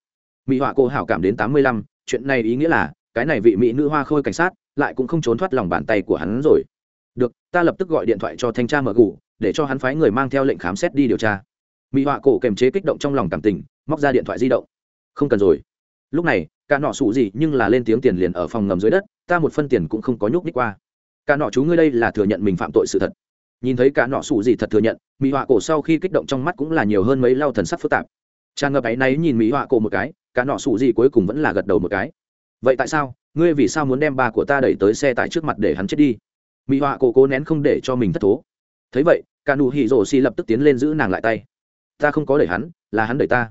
Mỹ họa cô hảo cảm đến tám mươi lăm chuyện này ý nghĩa là, cái này vị mỹ nữ hoa khôi cảnh sát lại cũng không trốn thoát lòng bàn tay của hắn rồi. Được, ta lập tức gọi điện thoại cho thanh tra mở gù, để cho hắn phái người mang theo lệnh khám xét đi điều tra. Mỹ họa cổ kềm chế kích động trong lòng cảm tình, móc ra điện thoại di động. Không cần rồi. Lúc này, cả nọ sụ gì nhưng là lên tiếng tiền liền ở phòng ngầm dưới đất, ta một phân tiền cũng không có nhúc nhích qua. Cả nọ chú ngươi đây là thừa nhận mình phạm tội sự thật. Nhìn thấy cả nọ sụ gì thật thừa nhận, mỹ họa cổ sau khi kích động trong mắt cũng là nhiều hơn mấy lau thần sắc phức tạp tràn ngập áy náy nhìn mỹ họa cổ một cái cả nọ sụ gì cuối cùng vẫn là gật đầu một cái. Vậy tại sao? Ngươi vì sao muốn đem bà của ta đẩy tới xe tải trước mặt để hắn chết đi? Mỹ họa cổ cố nén không để cho mình thất thố. Thấy vậy cả nụ hỉ rổ xì lập tức tiến lên giữ nàng lại tay. Ta không có đẩy hắn, là hắn đẩy ta.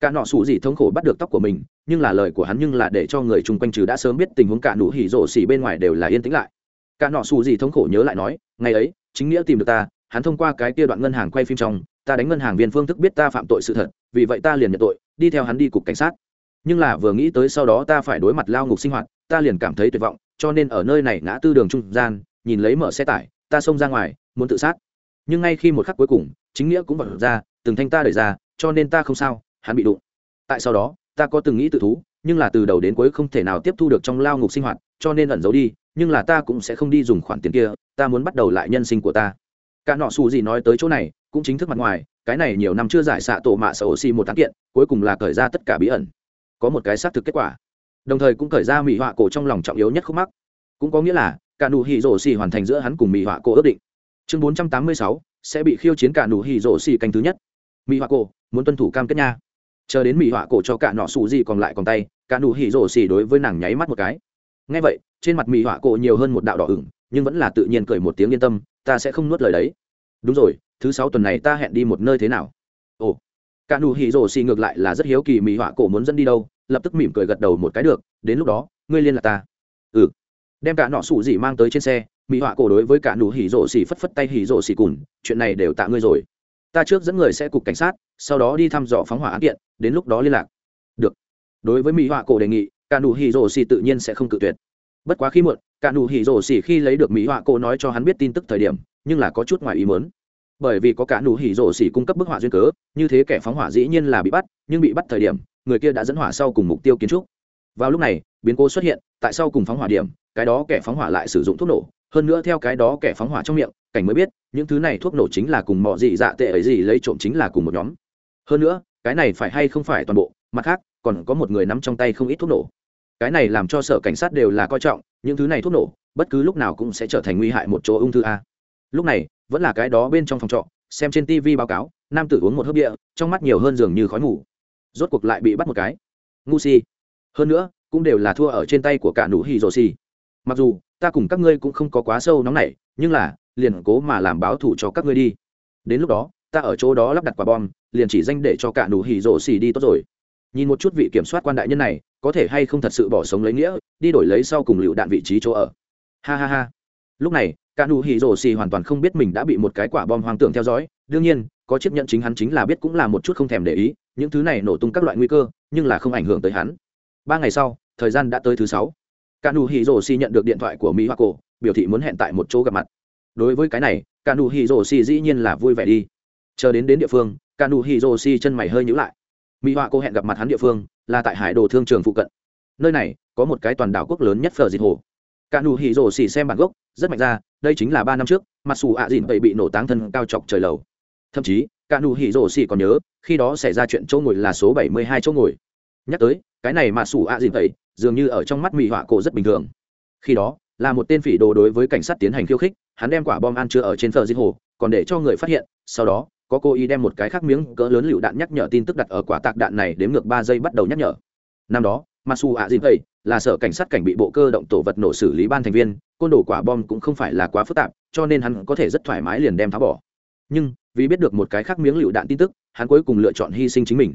Cả nọ sụ gì thống khổ bắt được tóc của mình, nhưng là lời của hắn nhưng là để cho người chung quanh trừ đã sớm biết tình huống cả nụ hỉ rổ xì bên ngoài đều là yên tĩnh lại. Cả nọ sụ gì thống khổ nhớ lại nói, ngày ấy, chính nghĩa tìm được ta, hắn thông qua cái kia đoạn ngân hàng quay phim trong ta đánh ngân hàng viên phương thức biết ta phạm tội sự thật, vì vậy ta liền nhận tội, đi theo hắn đi cục cảnh sát. Nhưng là vừa nghĩ tới sau đó ta phải đối mặt lao ngục sinh hoạt, ta liền cảm thấy tuyệt vọng, cho nên ở nơi này ngã tư đường trung gian, nhìn lấy mở xe tải, ta xông ra ngoài, muốn tự sát. Nhưng ngay khi một khắc cuối cùng, chính nghĩa cũng bật ra, từng thanh ta đẩy ra, cho nên ta không sao, hắn bị đụng. Tại sau đó, ta có từng nghĩ tự thú, nhưng là từ đầu đến cuối không thể nào tiếp thu được trong lao ngục sinh hoạt, cho nên ẩn giấu đi, nhưng là ta cũng sẽ không đi dùng khoản tiền kia, ta muốn bắt đầu lại nhân sinh của ta. Cả nọ xù gì nói tới chỗ này cũng chính thức mặt ngoài, cái này nhiều năm chưa giải xạ tổ mạ sở xì một tán kiện, cuối cùng là cởi ra tất cả bí ẩn. Có một cái xác thực kết quả. Đồng thời cũng cởi ra mỹ họa cổ trong lòng trọng yếu nhất khúc mắc. Cũng có nghĩa là, cả nụ hỉ rổ xì hoàn thành giữa hắn cùng mỹ họa cổ ước định. Chương bốn trăm tám mươi sáu, sẽ bị khiêu chiến cả nụ hỉ rổ xì canh thứ nhất. Mỹ họa cổ, muốn tuân thủ cam kết nha. Chờ đến mỹ họa cổ cho cả nọ xù gì còn lại còn tay, cả nụ hỉ rổ xì đối với nàng nháy mắt một cái. Ngay vậy, trên mặt mỹ họa cổ nhiều hơn một đạo đỏ ửng, nhưng vẫn là tự nhiên cười một tiếng yên tâm, ta sẽ không nuốt lời đấy. Đúng rồi thứ sáu tuần này ta hẹn đi một nơi thế nào? Ồ, cả nụ hỉ rổ xì ngược lại là rất hiếu kỳ mỹ họa cổ muốn dẫn đi đâu, lập tức mỉm cười gật đầu một cái được, đến lúc đó, ngươi liên lạc ta. Ừ. Đem cả nọ sủ gì mang tới trên xe mỹ họa cổ đối với cả nụ hỉ rổ xì phất phất tay hỉ rổ xì cùn, chuyện này đều tạ ngươi rồi. Ta trước dẫn người sẽ cục cảnh sát, sau đó đi thăm dò phóng hỏa án kiện, đến lúc đó liên lạc. Được. Đối với mỹ họa cổ đề nghị, cả nụ hỉ rổ xì tự nhiên sẽ không cự tuyệt. Bất quá khi muộn, cả nụ hỉ rổ xì khi lấy được mỹ họa cổ nói cho hắn biết tin tức thời điểm, nhưng là có chút ngoài ý muốn bởi vì có cả nụ hỉ rổ xỉ cung cấp bức họa duyên cớ, như thế kẻ phóng hỏa dĩ nhiên là bị bắt, nhưng bị bắt thời điểm, người kia đã dẫn hỏa sau cùng mục tiêu kiến trúc. Vào lúc này, biến cố xuất hiện, tại sau cùng phóng hỏa điểm, cái đó kẻ phóng hỏa lại sử dụng thuốc nổ. Hơn nữa theo cái đó kẻ phóng hỏa trong miệng, cảnh mới biết, những thứ này thuốc nổ chính là cùng mọi gì dạ tệ ấy gì lấy trộm chính là cùng một nhóm. Hơn nữa, cái này phải hay không phải toàn bộ, mặt khác, còn có một người nắm trong tay không ít thuốc nổ. Cái này làm cho sở cảnh sát đều là coi trọng, những thứ này thuốc nổ, bất cứ lúc nào cũng sẽ trở thành nguy hại một chỗ ung thư a. Lúc này vẫn là cái đó bên trong phòng trọ, xem trên tv báo cáo, nam tử uống một hớp địa trong mắt nhiều hơn dường như khói ngủ rốt cuộc lại bị bắt một cái. Ngu si. Hơn nữa, cũng đều là thua ở trên tay của cả nụ hì rồ xì. Mặc dù, ta cùng các ngươi cũng không có quá sâu nóng này, nhưng là, liền cố mà làm báo thủ cho các ngươi đi. Đến lúc đó, ta ở chỗ đó lắp đặt quả bom, liền chỉ danh để cho cả nụ hì rồ xì đi tốt rồi. Nhìn một chút vị kiểm soát quan đại nhân này, có thể hay không thật sự bỏ sống lấy nghĩa, đi đổi lấy sau cùng lựu đạn vị trí chỗ ở. Ha ha ha. Lúc này cả nụ hỉ rổ xì hoàn toàn không biết mình đã bị một cái quả bom hoang tưởng theo dõi. Đương nhiên, có chiếc nhận chính hắn chính là biết cũng là một chút không thèm để ý, những thứ này nổ tung các loại nguy cơ, nhưng là không ảnh hưởng tới hắn. Ba ngày sau, thời gian đã tới thứ sáu. Cả nụ hỉ rổ xì nhận được điện thoại của mỹ hoa cổ, biểu thị muốn hẹn tại một chỗ gặp mặt. Đối với cái này, cả nụ hỉ rổ xì dĩ nhiên là vui vẻ đi. Chờ đến đến địa phương, cả nụ hỉ rổ xì chân mày hơi nhíu lại. Mỹ hoa cô hẹn gặp mặt hắn địa phương, là tại hải đồ thương trường phụ cận. Nơi này có một cái toàn đảo quốc lớn nhất phở diệt hồ. Cả nụ hỉ rổ xì xem bản gốc, rất mạnh ra đây chính là ba năm trước mặc dù ạ dìn vậy bị nổ táng thân cao chọc trời lầu. Thậm chí, cả nụ hỉ rổ xỉ còn nhớ, khi đó xảy ra chuyện chỗ ngồi là số bảy mươi hai chỗ ngồi. Nhắc tới, cái này mà sủ ạ dìn vậy dường như ở trong mắt mỹ họa cổ rất bình thường. Khi đó, là một tên phỉ đồ đối với cảnh sát tiến hành khiêu khích, hắn đem quả bom ăn chưa ở trên thờ diên hồ, còn để cho người phát hiện, sau đó, có cô y đem một cái khác miếng cỡ lớn lựu đạn nhắc nhở tin tức đặt ở quả tạc đạn này đến ngược ba giây bắt đầu nhắc nhở. Năm đó mặc dù ạ dìn vậy là sở cảnh sát cảnh bị bộ cơ động tổ vật nổ xử lý ban thành viên, côn đồ quả bom cũng không phải là quá phức tạp, cho nên hắn có thể rất thoải mái liền đem tháo bỏ. Nhưng, vì biết được một cái khác miếng lựu đạn tin tức, hắn cuối cùng lựa chọn hy sinh chính mình.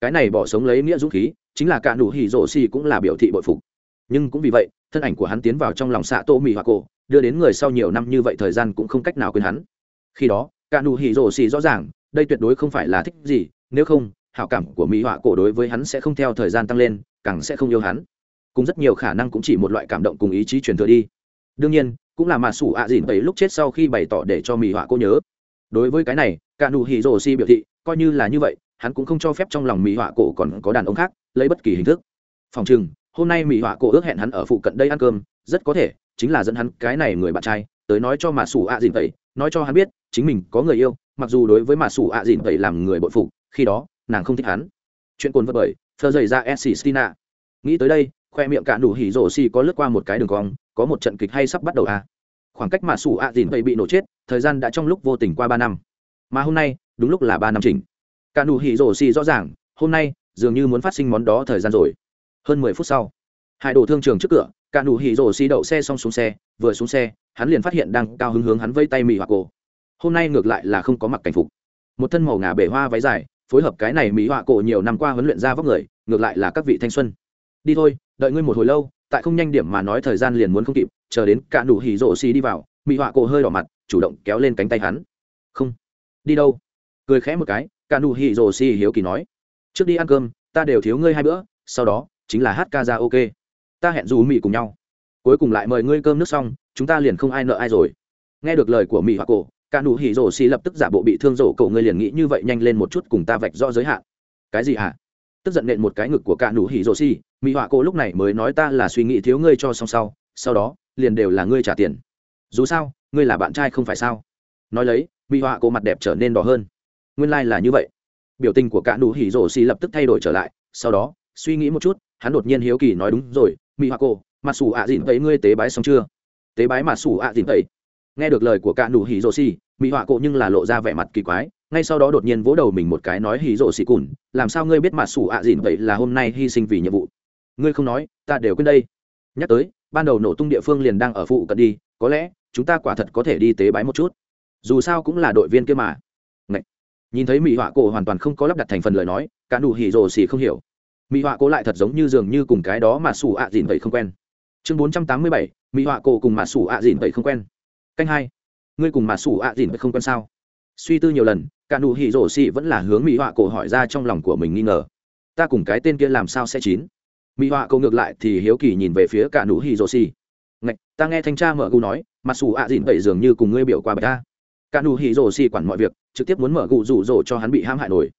Cái này bỏ sống lấy nghĩa dũng khí, chính là cả nụ hỉ rổ xì cũng là biểu thị bội phục. Nhưng cũng vì vậy, thân ảnh của hắn tiến vào trong lòng xạ tô mì hoa cổ, đưa đến người sau nhiều năm như vậy thời gian cũng không cách nào quên hắn. Khi đó, cả nụ hỉ rổ xì rõ ràng, đây tuyệt đối không phải là thích gì, nếu không, hảo cảm của mỹ họa cổ đối với hắn sẽ không theo thời gian tăng lên, càng sẽ không yêu hắn cũng rất nhiều khả năng cũng chỉ một loại cảm động cùng ý chí truyền thừa đi. Đương nhiên, cũng là mà sủ ạ à dìn lúc chết sau khi bày tỏ để cho mỹ họa cô nhớ. Đối với cái này, cả nụ hỉ rồ si biểu thị, coi như là như vậy, hắn cũng không cho phép trong lòng mỹ họa cổ còn có đàn ông khác, lấy bất kỳ hình thức. Phòng chừng hôm nay mỹ họa cổ ước hẹn hắn ở phụ cận đây ăn cơm, rất có thể chính là dẫn hắn cái này người bạn trai tới nói cho mà sủ ạ à dìn nói cho hắn biết, chính mình có người yêu, mặc dù đối với mà sủ ạ à dìn làm người bội phụ khi đó, nàng không thích hắn. Chuyện cuốn vật bởi thơ dày ra s nghĩ tới đây khoe miệng cả nụ hỉ rổ xì có lướt qua một cái đường cong, có một trận kịch hay sắp bắt đầu à. khoảng cách mà sủ ạ à dìn vậy bị nổ chết, thời gian đã trong lúc vô tình qua ba năm. Mà hôm nay, đúng lúc là ba năm chỉnh. Cả nụ hỉ rổ xì rõ ràng, hôm nay, dường như muốn phát sinh món đó thời gian rồi. Hơn mười phút sau, hải đồ thương trường trước cửa, cả nụ hỉ rổ xì đậu xe xong xuống xe, vừa xuống xe, hắn liền phát hiện đang cao hứng hướng hắn vây tay mì hoặc cổ. Hôm nay ngược lại là không có mặc cảnh phục. Một thân màu ngà bể hoa váy dài, phối hợp cái này mỹ họa cổ nhiều năm qua huấn luyện ra vóc người, ngược lại là các vị thanh xuân đi thôi, đợi ngươi một hồi lâu, tại không nhanh điểm mà nói thời gian liền muốn không kịp, chờ đến cả nụ hỉ rổ xì đi vào mỹ họa cổ hơi đỏ mặt, chủ động kéo lên cánh tay hắn. Không. Đi đâu? Cười khẽ một cái, cả nụ hỉ rổ xì hiếu kỳ nói. Trước đi ăn cơm, ta đều thiếu ngươi hai bữa, sau đó, chính là hát ca ra ok. Ta hẹn dù mỹ cùng nhau. Cuối cùng lại mời ngươi cơm nước xong, chúng ta liền không ai nợ ai rồi. Nghe được lời của mỹ họa cổ, cả nụ hỉ rổ xì lập tức giả bộ bị thương rổ cổ, ngươi liền nghĩ như vậy nhanh lên một chút cùng ta vạch rõ giới hạn. Cái gì hả? tức giận nện một cái ngực của cả nụ hỉ rồ xì. Mỹ họa cô lúc này mới nói ta là suy nghĩ thiếu ngươi cho xong sau sau đó, liền đều là ngươi trả tiền. Dù sao, ngươi là bạn trai không phải sao? Nói lấy mỹ họa cô mặt đẹp trở nên đỏ hơn. Nguyên lai、like、là như vậy. Biểu tình của cả nụ hỉ rồ xì lập tức thay đổi trở lại, sau đó, suy nghĩ một chút, hắn đột nhiên hiếu kỳ nói đúng rồi mỹ họa cô mặt xù ạ à dịn tẩy ngươi tế bái xong chưa? Tế bái mặt xù ạ à dịn tẩy. Nghe được lời của cả nụ hỉ rồ xì mỹ họa cô nhưng là lộ ra vẻ mặt kỳ quái ngay sau đó đột nhiên vỗ đầu mình một cái nói hí rộ xì cùn, làm sao ngươi biết mặt sủ ạ à dìn vậy là hôm nay hy sinh vì nhiệm vụ? Ngươi không nói, ta đều quên đây. Nhắc tới, ban đầu nổ tung địa phương liền đang ở phụ cận đi, có lẽ chúng ta quả thật có thể đi tế bái một chút. Dù sao cũng là đội viên kia mà. Ngậy. nhìn thấy mỹ họa cổ hoàn toàn không có lắp đặt thành phần lời nói, cả đủ hỉ rồ xì không hiểu. Mỹ họa cổ lại thật giống như dường như cùng cái đó mà sủ ạ à dìn vậy không quen. Chương bốn trăm tám mươi bảy mỹ họa cổ cùng mà sủ ạ à dìn vậy không quen. Canh hai. Ngươi cùng mà sủ ạ dìn vậy không quen sao? suy tư nhiều lần, cả nụ hỉ rổ xì vẫn là hướng mỹ họa cổ hỏi ra trong lòng của mình nghi ngờ. Ta cùng cái tên kia làm sao sẽ chín? Mỹ họa cổ ngược lại thì hiếu kỳ nhìn về phía cả nụ hỉ rổ xì. Ngạch, ta nghe thanh tra mở gu nói mặc dù ạ à dịn vậy dường như cùng ngươi biểu qua bạch ta. Cả nụ hỉ rổ xì quản mọi việc, trực tiếp muốn mở gu rủ rổ cho hắn bị hãm hại nổi.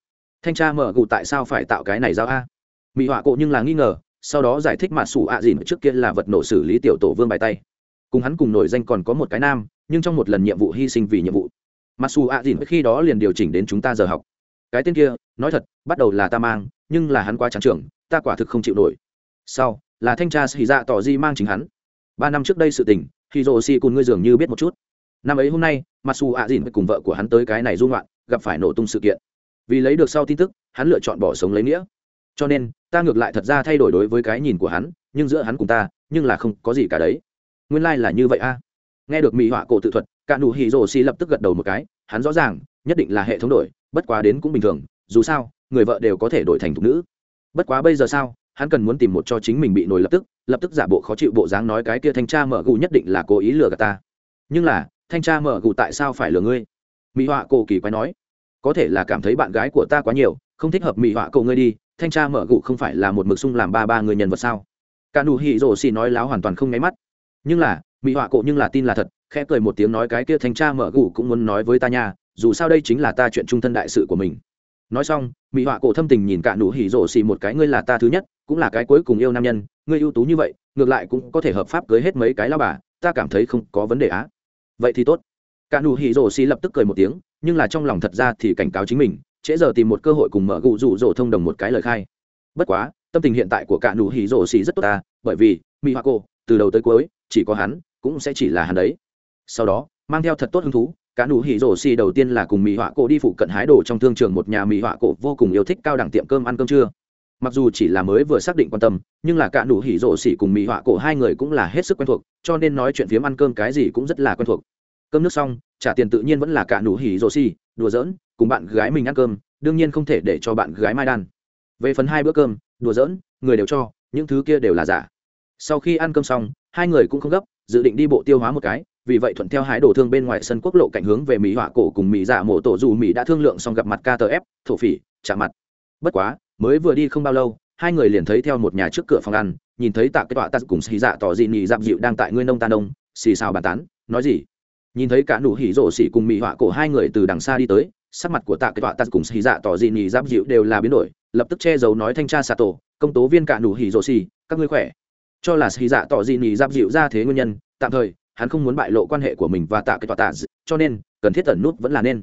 Thanh tra mở gu tại sao phải tạo cái này giao a? Mỹ họa cổ nhưng là nghi ngờ, sau đó giải thích mà sủ ạ à trước kia là vật nổ xử lý tiểu tổ vương bài tay. Cùng hắn cùng nổi danh còn có một cái nam, nhưng trong một lần nhiệm vụ hy sinh vì nhiệm vụ mặc dù ạ dìn khi đó liền điều chỉnh đến chúng ta giờ học. Cái tên kia, nói thật, bắt đầu là ta mang, nhưng là hắn quá trắng trưởng ta quả thực không chịu nổi. Sau, là thanh tra sĩ dạ tỏ di mang chính hắn. Ba năm trước đây sự tình khi rồ si cùng ngươi dường như biết một chút. Năm ấy hôm nay, mặc dù ạ dìn cùng vợ của hắn tới cái này dung loạn gặp phải nổ tung sự kiện. Vì lấy được sau tin tức, hắn lựa chọn bỏ sống lấy nghĩa. Cho nên, ta ngược lại thật ra thay đổi đối với cái nhìn của hắn, nhưng giữa hắn cùng ta, nhưng là không có gì cả đấy. Nguyên lai là như vậy a nghe được mỹ họa cổ tự thuật, cả nụ hỉ rồ xì lập tức gật đầu một cái, hắn rõ ràng, nhất định là hệ thống đổi, bất quá đến cũng bình thường, dù sao, người vợ đều có thể đổi thành thục nữ. Bất quá bây giờ sao, hắn cần muốn tìm một cho chính mình bị nổi lập tức lập tức giả bộ khó chịu bộ dáng nói cái kia thanh tra mở gù nhất định là cố ý lừa gạt ta. Nhưng là, thanh tra mở gù tại sao phải lừa ngươi? Mỹ họa cổ kỳ quái nói. Có thể là cảm thấy bạn gái của ta quá nhiều, không thích hợp mỹ họa cổ ngươi đi, thanh tra mở gù không phải là một mực sung làm ba ba người nhân vật sao? Cả nụ hỉ rồ xì nói láo hoàn toàn không nháy mắt. Nhưng là mỹ họa cổ nhưng là tin là thật, khẽ cười một tiếng nói cái kia thanh tra mở gù cũng muốn nói với ta nha, dù sao đây chính là ta chuyện trung thân đại sự của mình. Nói xong mỹ họa cổ thâm tình nhìn cả nụ hỉ rổ xì một cái, ngươi là ta thứ nhất, cũng là cái cuối cùng yêu nam nhân, ngươi ưu tú như vậy, ngược lại cũng có thể hợp pháp cưới hết mấy cái lao bà, ta cảm thấy không có vấn đề á. Vậy thì tốt. Cả nụ hỉ rổ xì lập tức cười một tiếng, nhưng là trong lòng thật ra thì cảnh cáo chính mình, trễ giờ tìm một cơ hội cùng mở gụ rủ rổ thông đồng một cái lời khai. Bất quá, tâm tình hiện tại của cả nụ hỉ rổ xì rất tốt ta, bởi vì mỹ họa cổ, từ đầu tới cuối, chỉ có hắn cũng sẽ chỉ là hắn đấy. Sau đó, mang theo thật tốt hứng thú, cả nụ hỉ rổ xì đầu tiên là cùng mỹ họa cổ đi phụ cận hái đồ trong thương trường một nhà mỹ họa cổ vô cùng yêu thích cao đẳng tiệm cơm ăn cơm trưa. Mặc dù chỉ là mới vừa xác định quan tâm, nhưng là cả nụ hỉ rổ xì cùng mỹ họa cổ hai người cũng là hết sức quen thuộc, cho nên nói chuyện phiếm ăn cơm cái gì cũng rất là quen thuộc. Cơm nước xong, trả tiền tự nhiên vẫn là cả nụ hỉ rổ xì, đùa giỡn, cùng bạn gái mình ăn cơm, đương nhiên không thể để cho bạn gái mai đan. Về phần hai bữa cơm, đùa giỡn, người đều cho, những thứ kia đều là giả. Sau khi ăn cơm xong, hai người cũng không gấp dự định đi bộ tiêu hóa một cái, vì vậy thuận theo hái đổ thương bên ngoài sân quốc lộ cảnh hướng về mỹ họa cổ cùng mỹ giả mổ tổ dù mỹ đã thương lượng xong gặp mặt ktf thổ phỉ chạm mặt. Bất quá, mới vừa đi không bao lâu, hai người liền thấy theo một nhà trước cửa phòng ăn, nhìn thấy tạ kết tọa tạ cùng xì dạ tỏ dị nhị dạm dịu đang tại ngươi nông tan đông xì xào bàn tán, nói gì? Nhìn thấy cả nụ hỉ rổ xỉ cùng mỹ họa cổ hai người từ đằng xa đi tới, sắc mặt của tạ kết tọa tạ cùng xì dạ tỏ dị nhị dạm dịu đều là biến đổi, lập tức che giấu nói thanh tra xà tổ công tố viên cả nụ hỉ rổ xỉ, các ngươi khỏe? cho là xì dạ tỏ dị nỉ giáp dịu ra thế nguyên nhân tạm thời hắn không muốn bại lộ quan hệ của mình và tạ cái tòa tạ dị, cho nên cần thiết tẩn nút vẫn là nên.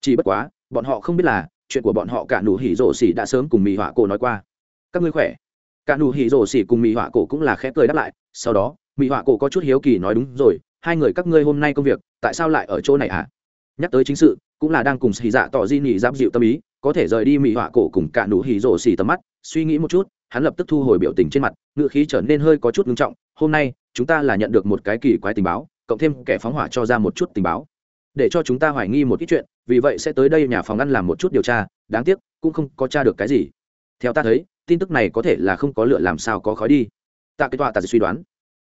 Chỉ bất quá bọn họ không biết là chuyện của bọn họ cả nụ hỉ rổ xỉ đã sớm cùng mỹ họa cổ nói qua. Các ngươi khỏe? Cả nụ hỉ rổ xỉ cùng mỹ họa cổ cũng là khẽ cười đáp lại sau đó mỹ họa cổ có chút hiếu kỳ nói đúng rồi hai người các ngươi hôm nay công việc tại sao lại ở chỗ này ạ à? nhắc tới chính sự cũng là đang cùng xì dạ tỏ di nỉ giáp dịu tâm ý có thể rời đi mỹ họa cổ cùng cả nụ hỉ rổ xỉ tầm mắt suy nghĩ một chút hắn lập tức thu hồi biểu tình trên mặt ngựa khí trở nên hơi có chút ngưng trọng, hôm nay, chúng ta là nhận được một cái kỳ quái tình báo, cộng thêm kẻ phóng hỏa cho ra một chút tình báo. Để cho chúng ta hoài nghi một ít chuyện, vì vậy sẽ tới đây nhà phòng ăn làm một chút điều tra, đáng tiếc, cũng không có tra được cái gì. Theo ta thấy, tin tức này có thể là không có lựa làm sao có khói đi. Tạ cái tọa tạ suy đoán.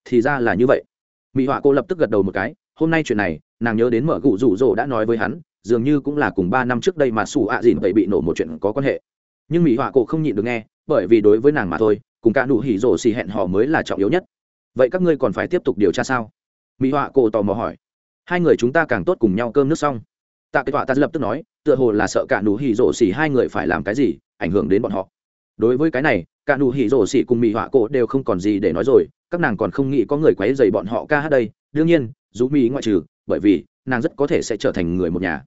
Thì ra là như vậy. Mỹ họa cô lập tức gật đầu một cái, hôm nay chuyện này, nàng nhớ đến mở gụ rủ rỗ đã nói với hắn, dường như cũng là cùng ba năm trước đây mà xù ạ dìn vậy bị nổ một chuyện có quan hệ. Nhưng mỹ họa cô không nhịn được nghe bởi vì đối với nàng mà thôi, cùng cả nụ hỉ rổ xì hẹn hò mới là trọng yếu nhất. Vậy các ngươi còn phải tiếp tục điều tra sao? Mỹ họa cổ tò mò hỏi. Hai người chúng ta càng tốt cùng nhau cơm nước xong. Tạ kết họa ta lập tức nói, tựa hồ là sợ cả nụ hỉ rổ xì hai người phải làm cái gì, ảnh hưởng đến bọn họ. Đối với cái này, cả nụ hỉ rổ xì cùng mỹ họa cổ đều không còn gì để nói rồi, các nàng còn không nghĩ có người quấy dày bọn họ ca hát đây. Đương nhiên, dù mỹ ngoại trừ, bởi vì, nàng rất có thể sẽ trở thành người một nhà.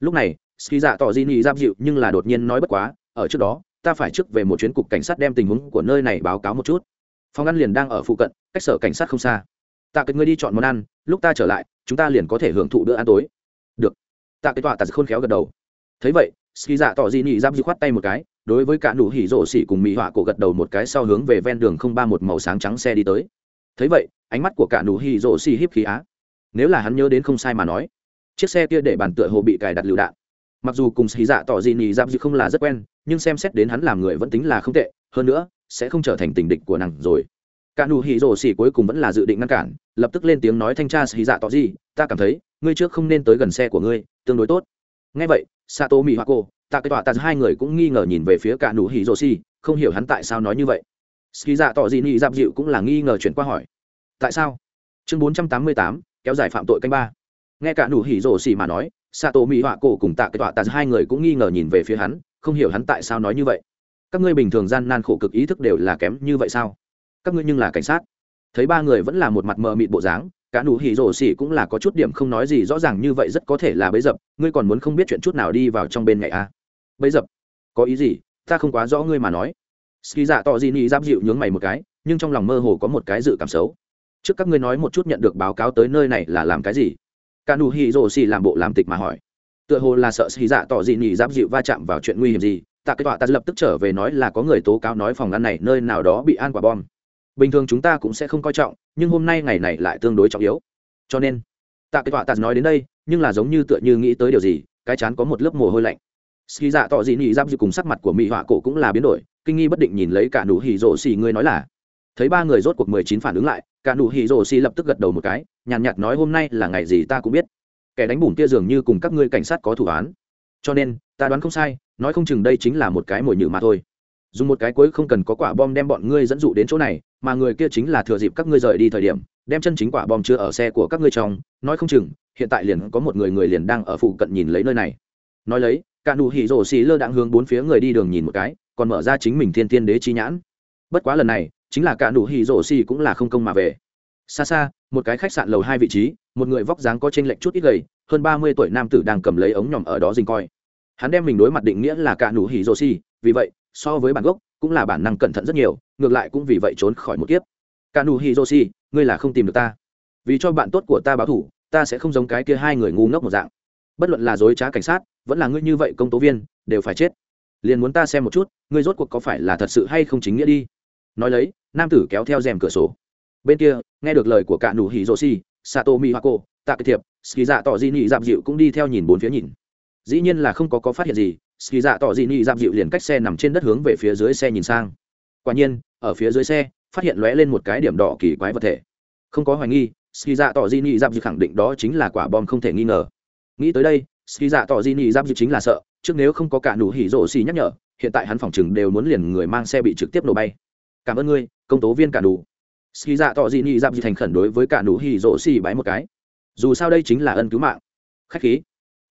Lúc này ski dạ tỏ di ni giam dịu nhưng là đột nhiên nói bất quá, ở trước đó ta phải trước về một chuyến cục cảnh sát đem tình huống của nơi này báo cáo một chút. Phòng ăn liền đang ở phụ cận, cách sở cảnh sát không xa. Tạ cái ngươi đi chọn món ăn, lúc ta trở lại, chúng ta liền có thể hưởng thụ bữa ăn tối. Được. Tạ cái tọa tạ khôn khéo gật đầu. Thấy vậy, ski dạ tỏ Di nị giáp dư khoát tay một cái, đối với cả nụ hỉ rổ xỉ cùng mỹ họa cổ gật đầu một cái sau hướng về ven đường không ba một màu sáng trắng xe đi tới. Thấy vậy, ánh mắt của cả nụ hỉ rổ xỉ híp khí á. Nếu là hắn nhớ đến không sai mà nói, chiếc xe kia để bàn tựa hồ bị cài đặt lựu đạn mặc dù cùng xì dạ tỏ gì nhị dạp dị không là rất quen, nhưng xem xét đến hắn làm người vẫn tính là không tệ, hơn nữa, sẽ không trở thành tình địch của nàng rồi. Cả nụ hỉ rổ xỉ cuối cùng vẫn là dự định ngăn cản, lập tức lên tiếng nói thanh tra xì dạ tỏ gì ta cảm thấy, ngươi trước không nên tới gần xe của ngươi, tương đối tốt. Ngay vậy, sato mỹ hoa cô ta cái tọa ta hai người cũng nghi ngờ nhìn về phía cả nụ hỉ rổ xỉ, không hiểu hắn tại sao nói như vậy. Xì dạ tỏ gì nhị dạp dịu cũng là nghi ngờ chuyển qua hỏi, tại sao? Chương bốn trăm tám mươi tám, kéo dài phạm tội canh ba. Nghe cả nụ hỉ rổ xỉ mà nói tổ mỹ họa cổ cùng tạ cái tọa tạ hai người cũng nghi ngờ nhìn về phía hắn, không hiểu hắn tại sao nói như vậy. Các ngươi bình thường gian nan khổ cực ý thức đều là kém như vậy sao? Các ngươi nhưng là cảnh sát. Thấy ba người vẫn là một mặt mờ mịt bộ dáng, cả nụ hỉ rồ xỉ cũng là có chút điểm không nói gì, rõ ràng như vậy rất có thể là bấy dập, ngươi còn muốn không biết chuyện chút nào đi vào trong bên ngày a à? bấy dập. Có ý gì? Ta không quá rõ ngươi mà nói. Ski dạ tỏ di ni giáp dịu nhướng mày một cái, nhưng trong lòng mơ hồ có một cái dự cảm xấu. Trước các ngươi nói một chút nhận được báo cáo tới nơi này là làm cái gì? cả nụ hỉ rồ xì làm bộ làm tịch mà hỏi. Tựa hồ là sợ xì dạ tỏ dị nhị giáp dịu va chạm vào chuyện nguy hiểm gì. Tạ kết tọa ta lập tức trở về nói là có người tố cáo nói phòng ngăn này nơi nào đó bị an quả bom. Bình thường chúng ta cũng sẽ không coi trọng, nhưng hôm nay ngày này lại tương đối trọng yếu. Cho nên, tạ kết tọa ta nói đến đây, nhưng là giống như tựa như nghĩ tới điều gì, cái chán có một lớp mồ hôi lạnh. Xì dạ tỏ dị nhị giáp dịu cùng sắc mặt của mỹ họa cổ cũng là biến đổi, kinh nghi bất định nhìn lấy cả nụ hỉ rồ xì người nói là thấy ba người rốt cuộc mười chín phản ứng lại cả nụ hỉ rồ Si lập tức gật đầu một cái nhàn nhạt, nhạt nói hôm nay là ngày gì ta cũng biết. Kẻ đánh bùn kia dường như cùng các ngươi cảnh sát có thủ án. Cho nên ta đoán không sai nói không chừng đây chính là một cái mồi nhử mà thôi. Dùng một cái cuối không cần có quả bom đem bọn ngươi dẫn dụ đến chỗ này mà người kia chính là thừa dịp các ngươi rời đi thời điểm đem chân chính quả bom chưa ở xe của các ngươi trong. Nói không chừng hiện tại liền có một người người liền đang ở phụ cận nhìn lấy nơi này. Nói lấy cả nụ hỉ rổ Si lơ đang hướng bốn phía người đi đường nhìn một cái còn mở ra chính mình thiên thiên đế chi nhãn. Bất quá lần này chính là cả nụ hỉ rổ xì cũng là không công mà về. Xa xa, một cái khách sạn lầu hai vị trí, một người vóc dáng có t r ê n lệch chút ít gầy, hơn ba mươi tuổi nam tử đang cầm lấy ống nhỏm ở đó dình coi. Hắn đem mình đối mặt định nghĩa là cả nụ hỉ rổ xì, vì vậy, so với bản gốc, cũng là bản năng cẩn thận rất nhiều, ngược lại cũng vì vậy trốn khỏi một kiếp. Cả nụ hỉ rổ xì, ngươi là không tìm được ta. Vì cho bạn tốt của ta báo thủ, ta sẽ không giống cái kia hai người ngu ngốc một dạng. Bất luận là dối trá cảnh sát, vẫn là ngươi như vậy công tố viên, đều phải chết. Liền muốn ta xem một chút, ngươi rốt cuộc có phải là thật sự hay không chính nghĩa đi nói lấy, nam tử kéo theo rèm cửa sổ. Bên kia, nghe được lời của cả nụ hỉ rô si, sato mi hoa cô, tạ cái thiệp, ski dạ tỏ di nị dạp dịu cũng đi theo nhìn bốn phía nhìn. Dĩ nhiên là không có có phát hiện gì, ski dạ tỏ di nị dạp dịu liền cách xe nằm trên đất hướng về phía dưới xe nhìn sang. Quả nhiên, ở phía dưới xe, phát hiện lóe lên một cái điểm đỏ kỳ quái vật thể. Không có hoài nghi, ski dạ tỏ di nị dạp dịu khẳng định đó chính là quả bom không thể nghi ngờ. Nghĩ tới đây, ski dạ tỏ di nị dạp dịu chính là sợ, trước nếu không có cả nụ hỉ rô si nhắc nhở, hiện tại hắn phòng chừng đều muốn liền người mang xe bị trực tiếp nổ bay cảm ơn ngươi, công tố viên cả đủ ski dạ tỏ dị nị dạp dị thành khẩn đối với cả nụ hỉ rổ xì bái một cái. Dù sao đây chính là ân cứu mạng. Khách khí.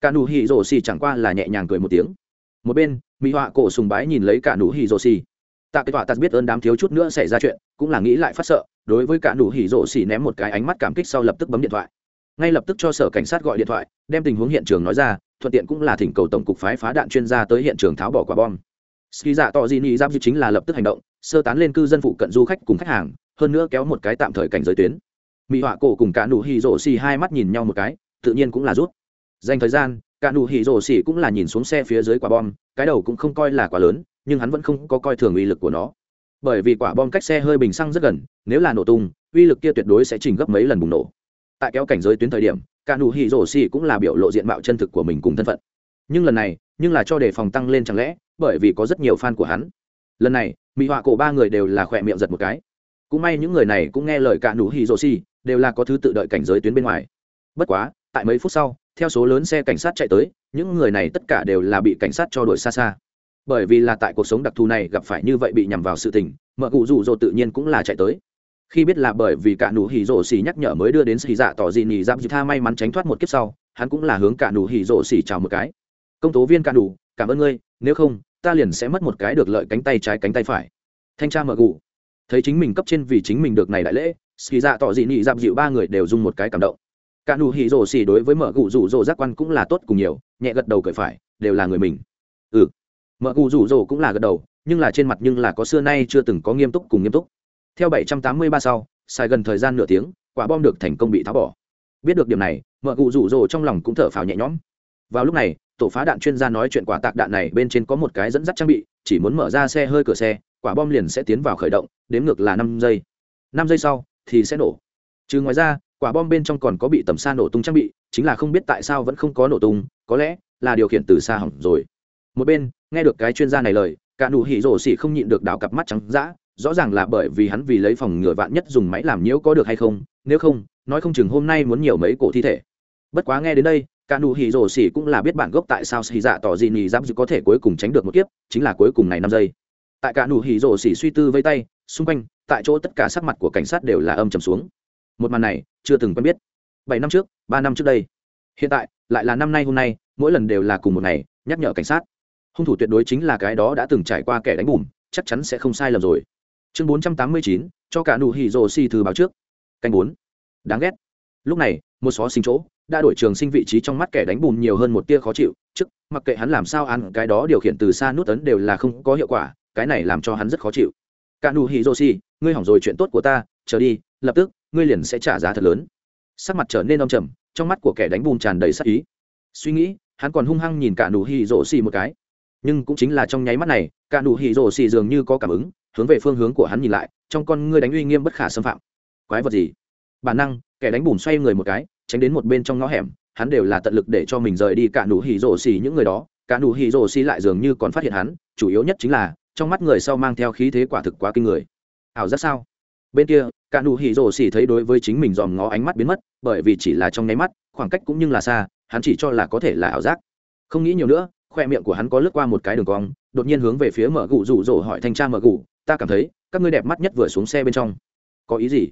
Cả nụ hỉ rổ xì chẳng qua là nhẹ nhàng cười một tiếng. Một bên, mỹ họa cổ sùng bái nhìn lấy cả nụ hỉ rổ xì. Tạ kết quả tạt biết ơn đám thiếu chút nữa xảy ra chuyện, cũng là nghĩ lại phát sợ, đối với cả nụ hỉ rổ xì ném một cái ánh mắt cảm kích sau lập tức bấm điện thoại. Ngay lập tức cho sở cảnh sát gọi điện thoại, đem tình huống hiện trường nói ra, thuận tiện cũng là thỉnh cầu tổng cục phái phá đạn chuyên gia tới hiện trường tháo bỏ quả bom. Ski dạ tỏ di ni giáp dịp chính là lập tức hành động sơ tán lên cư dân phụ cận du khách cùng khách hàng, hơn nữa kéo một cái tạm thời cảnh giới tuyến. Mỹ họa cổ cùng cả nụ hì rổ xì hai mắt nhìn nhau một cái, tự nhiên cũng là rút. Dành thời gian, cả nụ hì rổ xì cũng là nhìn xuống xe phía dưới quả bom, cái đầu cũng không coi là quá lớn, nhưng hắn vẫn không có coi thường uy lực của nó. Bởi vì quả bom cách xe hơi bình xăng rất gần, nếu là nổ tung, uy lực kia tuyệt đối sẽ trình gấp mấy lần bùng nổ. Tại kéo cảnh giới tuyến thời điểm, cả nụ hì rổ xì cũng là biểu lộ diện mạo chân thực của mình cùng thân phận. Nhưng lần này, nhưng là cho đề phòng tăng lên chẳng lẽ, bởi vì có rất nhiều fan của hắn. Lần này mỹ họa cổ ba người đều là khỏe miệng giật một cái. Cũng may những người này cũng nghe lời cả nụ hỉ rô xì, đều là có thứ tự đợi cảnh giới tuyến bên ngoài. Bất quá, tại mấy phút sau, theo số lớn xe cảnh sát chạy tới, những người này tất cả đều là bị cảnh sát cho đuổi xa xa. Bởi vì là tại cuộc sống đặc thù này gặp phải như vậy bị nhằm vào sự tình mợ cụ rủ rồ tự nhiên cũng là chạy tới. Khi biết là bởi vì cả nụ hỉ rổ xỉ nhắc nhở mới đưa đến xỉ dạ tỏ dị nỉ giáp dị tha may mắn tránh thoát một kiếp sau, hắn cũng là hướng cả nụ hỉ rổ xỉ chào một cái. Công tố viên cả nụ, cảm ơn ngươi, nếu không ta liền sẽ mất một cái được lợi cánh tay trái cánh tay phải. Thanh tra mở gù. Thấy chính mình cấp trên vì chính mình được này đại lễ, ski dạ tỏ dị nị dạm dịu ba người đều dùng một cái cảm động. Cả nụ hỉ rồ xì đối với mở cụ rủ rồ giác quan cũng là tốt cùng nhiều, nhẹ gật đầu cởi phải, đều là người mình. Ừ. Mở cụ rủ rồ cũng là gật đầu, nhưng là trên mặt nhưng là có xưa nay chưa từng có nghiêm túc cùng nghiêm túc. Theo 783 sau, sai gần thời gian nửa tiếng, quả bom được thành công bị tháo bỏ. Biết được điểm này, mở cụ rủ rồ trong lòng cũng thở phào nhẹ nhõm. Vào lúc này tổ phá đạn chuyên gia nói chuyện quả tạc đạn này bên trên có một cái dẫn dắt trang bị, chỉ muốn mở ra xe hơi cửa xe, quả bom liền sẽ tiến vào khởi động đếm ngược là năm giây. Năm giây sau thì sẽ nổ. Trừ ngoài ra, quả bom bên trong còn có bị tầm xa nổ tung trang bị, chính là không biết tại sao vẫn không có nổ tung, có lẽ là điều khiển từ xa hỏng rồi. Một bên, nghe được cái chuyên gia này lời, cả nụ hỉ rổ xỉ không nhịn được đào cặp mắt trắng d rõ ràng là bởi vì hắn vì lấy phòng ngừa vạn nhất dùng máy làm nhiễu có được hay không, nếu không, nói không chừng hôm nay muốn nhiều mấy cổ thi thể. Bất quá nghe đến đây cả nụ hỉ rồ xỉ cũng là biết bản gốc tại sao xì dạ tỏ gì nhì giáp dự có thể cuối cùng tránh được một kiếp, chính là cuối cùng này năm giây. Tại cả nụ hỉ rồ xỉ suy tư vây tay, xung quanh, tại chỗ tất cả sắc mặt của cảnh sát đều là âm trầm xuống. Một màn này, chưa từng quen biết. Bảy năm trước, ba năm trước đây. Hiện tại, lại là năm nay hôm nay, mỗi lần đều là cùng một ngày, nhắc nhở cảnh sát. Hung thủ tuyệt đối chính là cái đó đã từng trải qua kẻ đánh bùm, chắc chắn sẽ không sai lầm rồi. Chương bốn trăm tám mươi chín, cho cả nụ hỉ rồ xì thư báo trước. Canh bốn. Đáng ghét. Lúc này, một số sinh chỗ đã đổi trường sinh vị trí trong mắt kẻ đánh bùn nhiều hơn một tia khó chịu, trước, mặc kệ hắn làm sao ăn, cái đó điều khiển từ xa nút ấn đều là không có hiệu quả, cái này làm cho hắn rất khó chịu. Cả nụ hỉ rô xì ngươi hỏng rồi chuyện tốt của ta, chờ đi, lập tức, ngươi liền sẽ trả giá thật lớn. Sắc mặt trở nên đông trầm, trong mắt của kẻ đánh bùn tràn đầy sắc ý. Suy nghĩ, hắn còn hung hăng nhìn cả nụ hỉ rô xì một cái. Nhưng cũng chính là trong nháy mắt này cả nụ hỉ rô xì dường như có cảm ứng, hướng về phương hướng của hắn nhìn lại, trong con ngươi đánh uy nghiêm bất khả xâm phạm. Quái vật gì? Bản năng, kẻ đánh bùn xoay người một cái tránh đến một bên trong ngõ hẻm, hắn đều là tận lực để cho mình rời đi cả nụ hỉ rổ xì những người đó. Cả nụ hỉ rổ xì lại dường như còn phát hiện hắn, chủ yếu nhất chính là, trong mắt người sau mang theo khí thế quả thực quá kinh người. Ảo giác sao? Bên kia, cả nụ hỉ rổ xì thấy đối với chính mình dòm ngó ánh mắt biến mất, bởi vì chỉ là trong nháy mắt, khoảng cách cũng như là xa, hắn chỉ cho là có thể là ảo giác. Không nghĩ nhiều nữa, khoe miệng của hắn có lướt qua một cái đường cong, đột nhiên hướng về phía mở gụ rủ rổ hỏi thanh tra mở gụ ta cảm thấy, các ngươi đẹp mắt nhất vừa xuống xe bên trong. Có ý gì?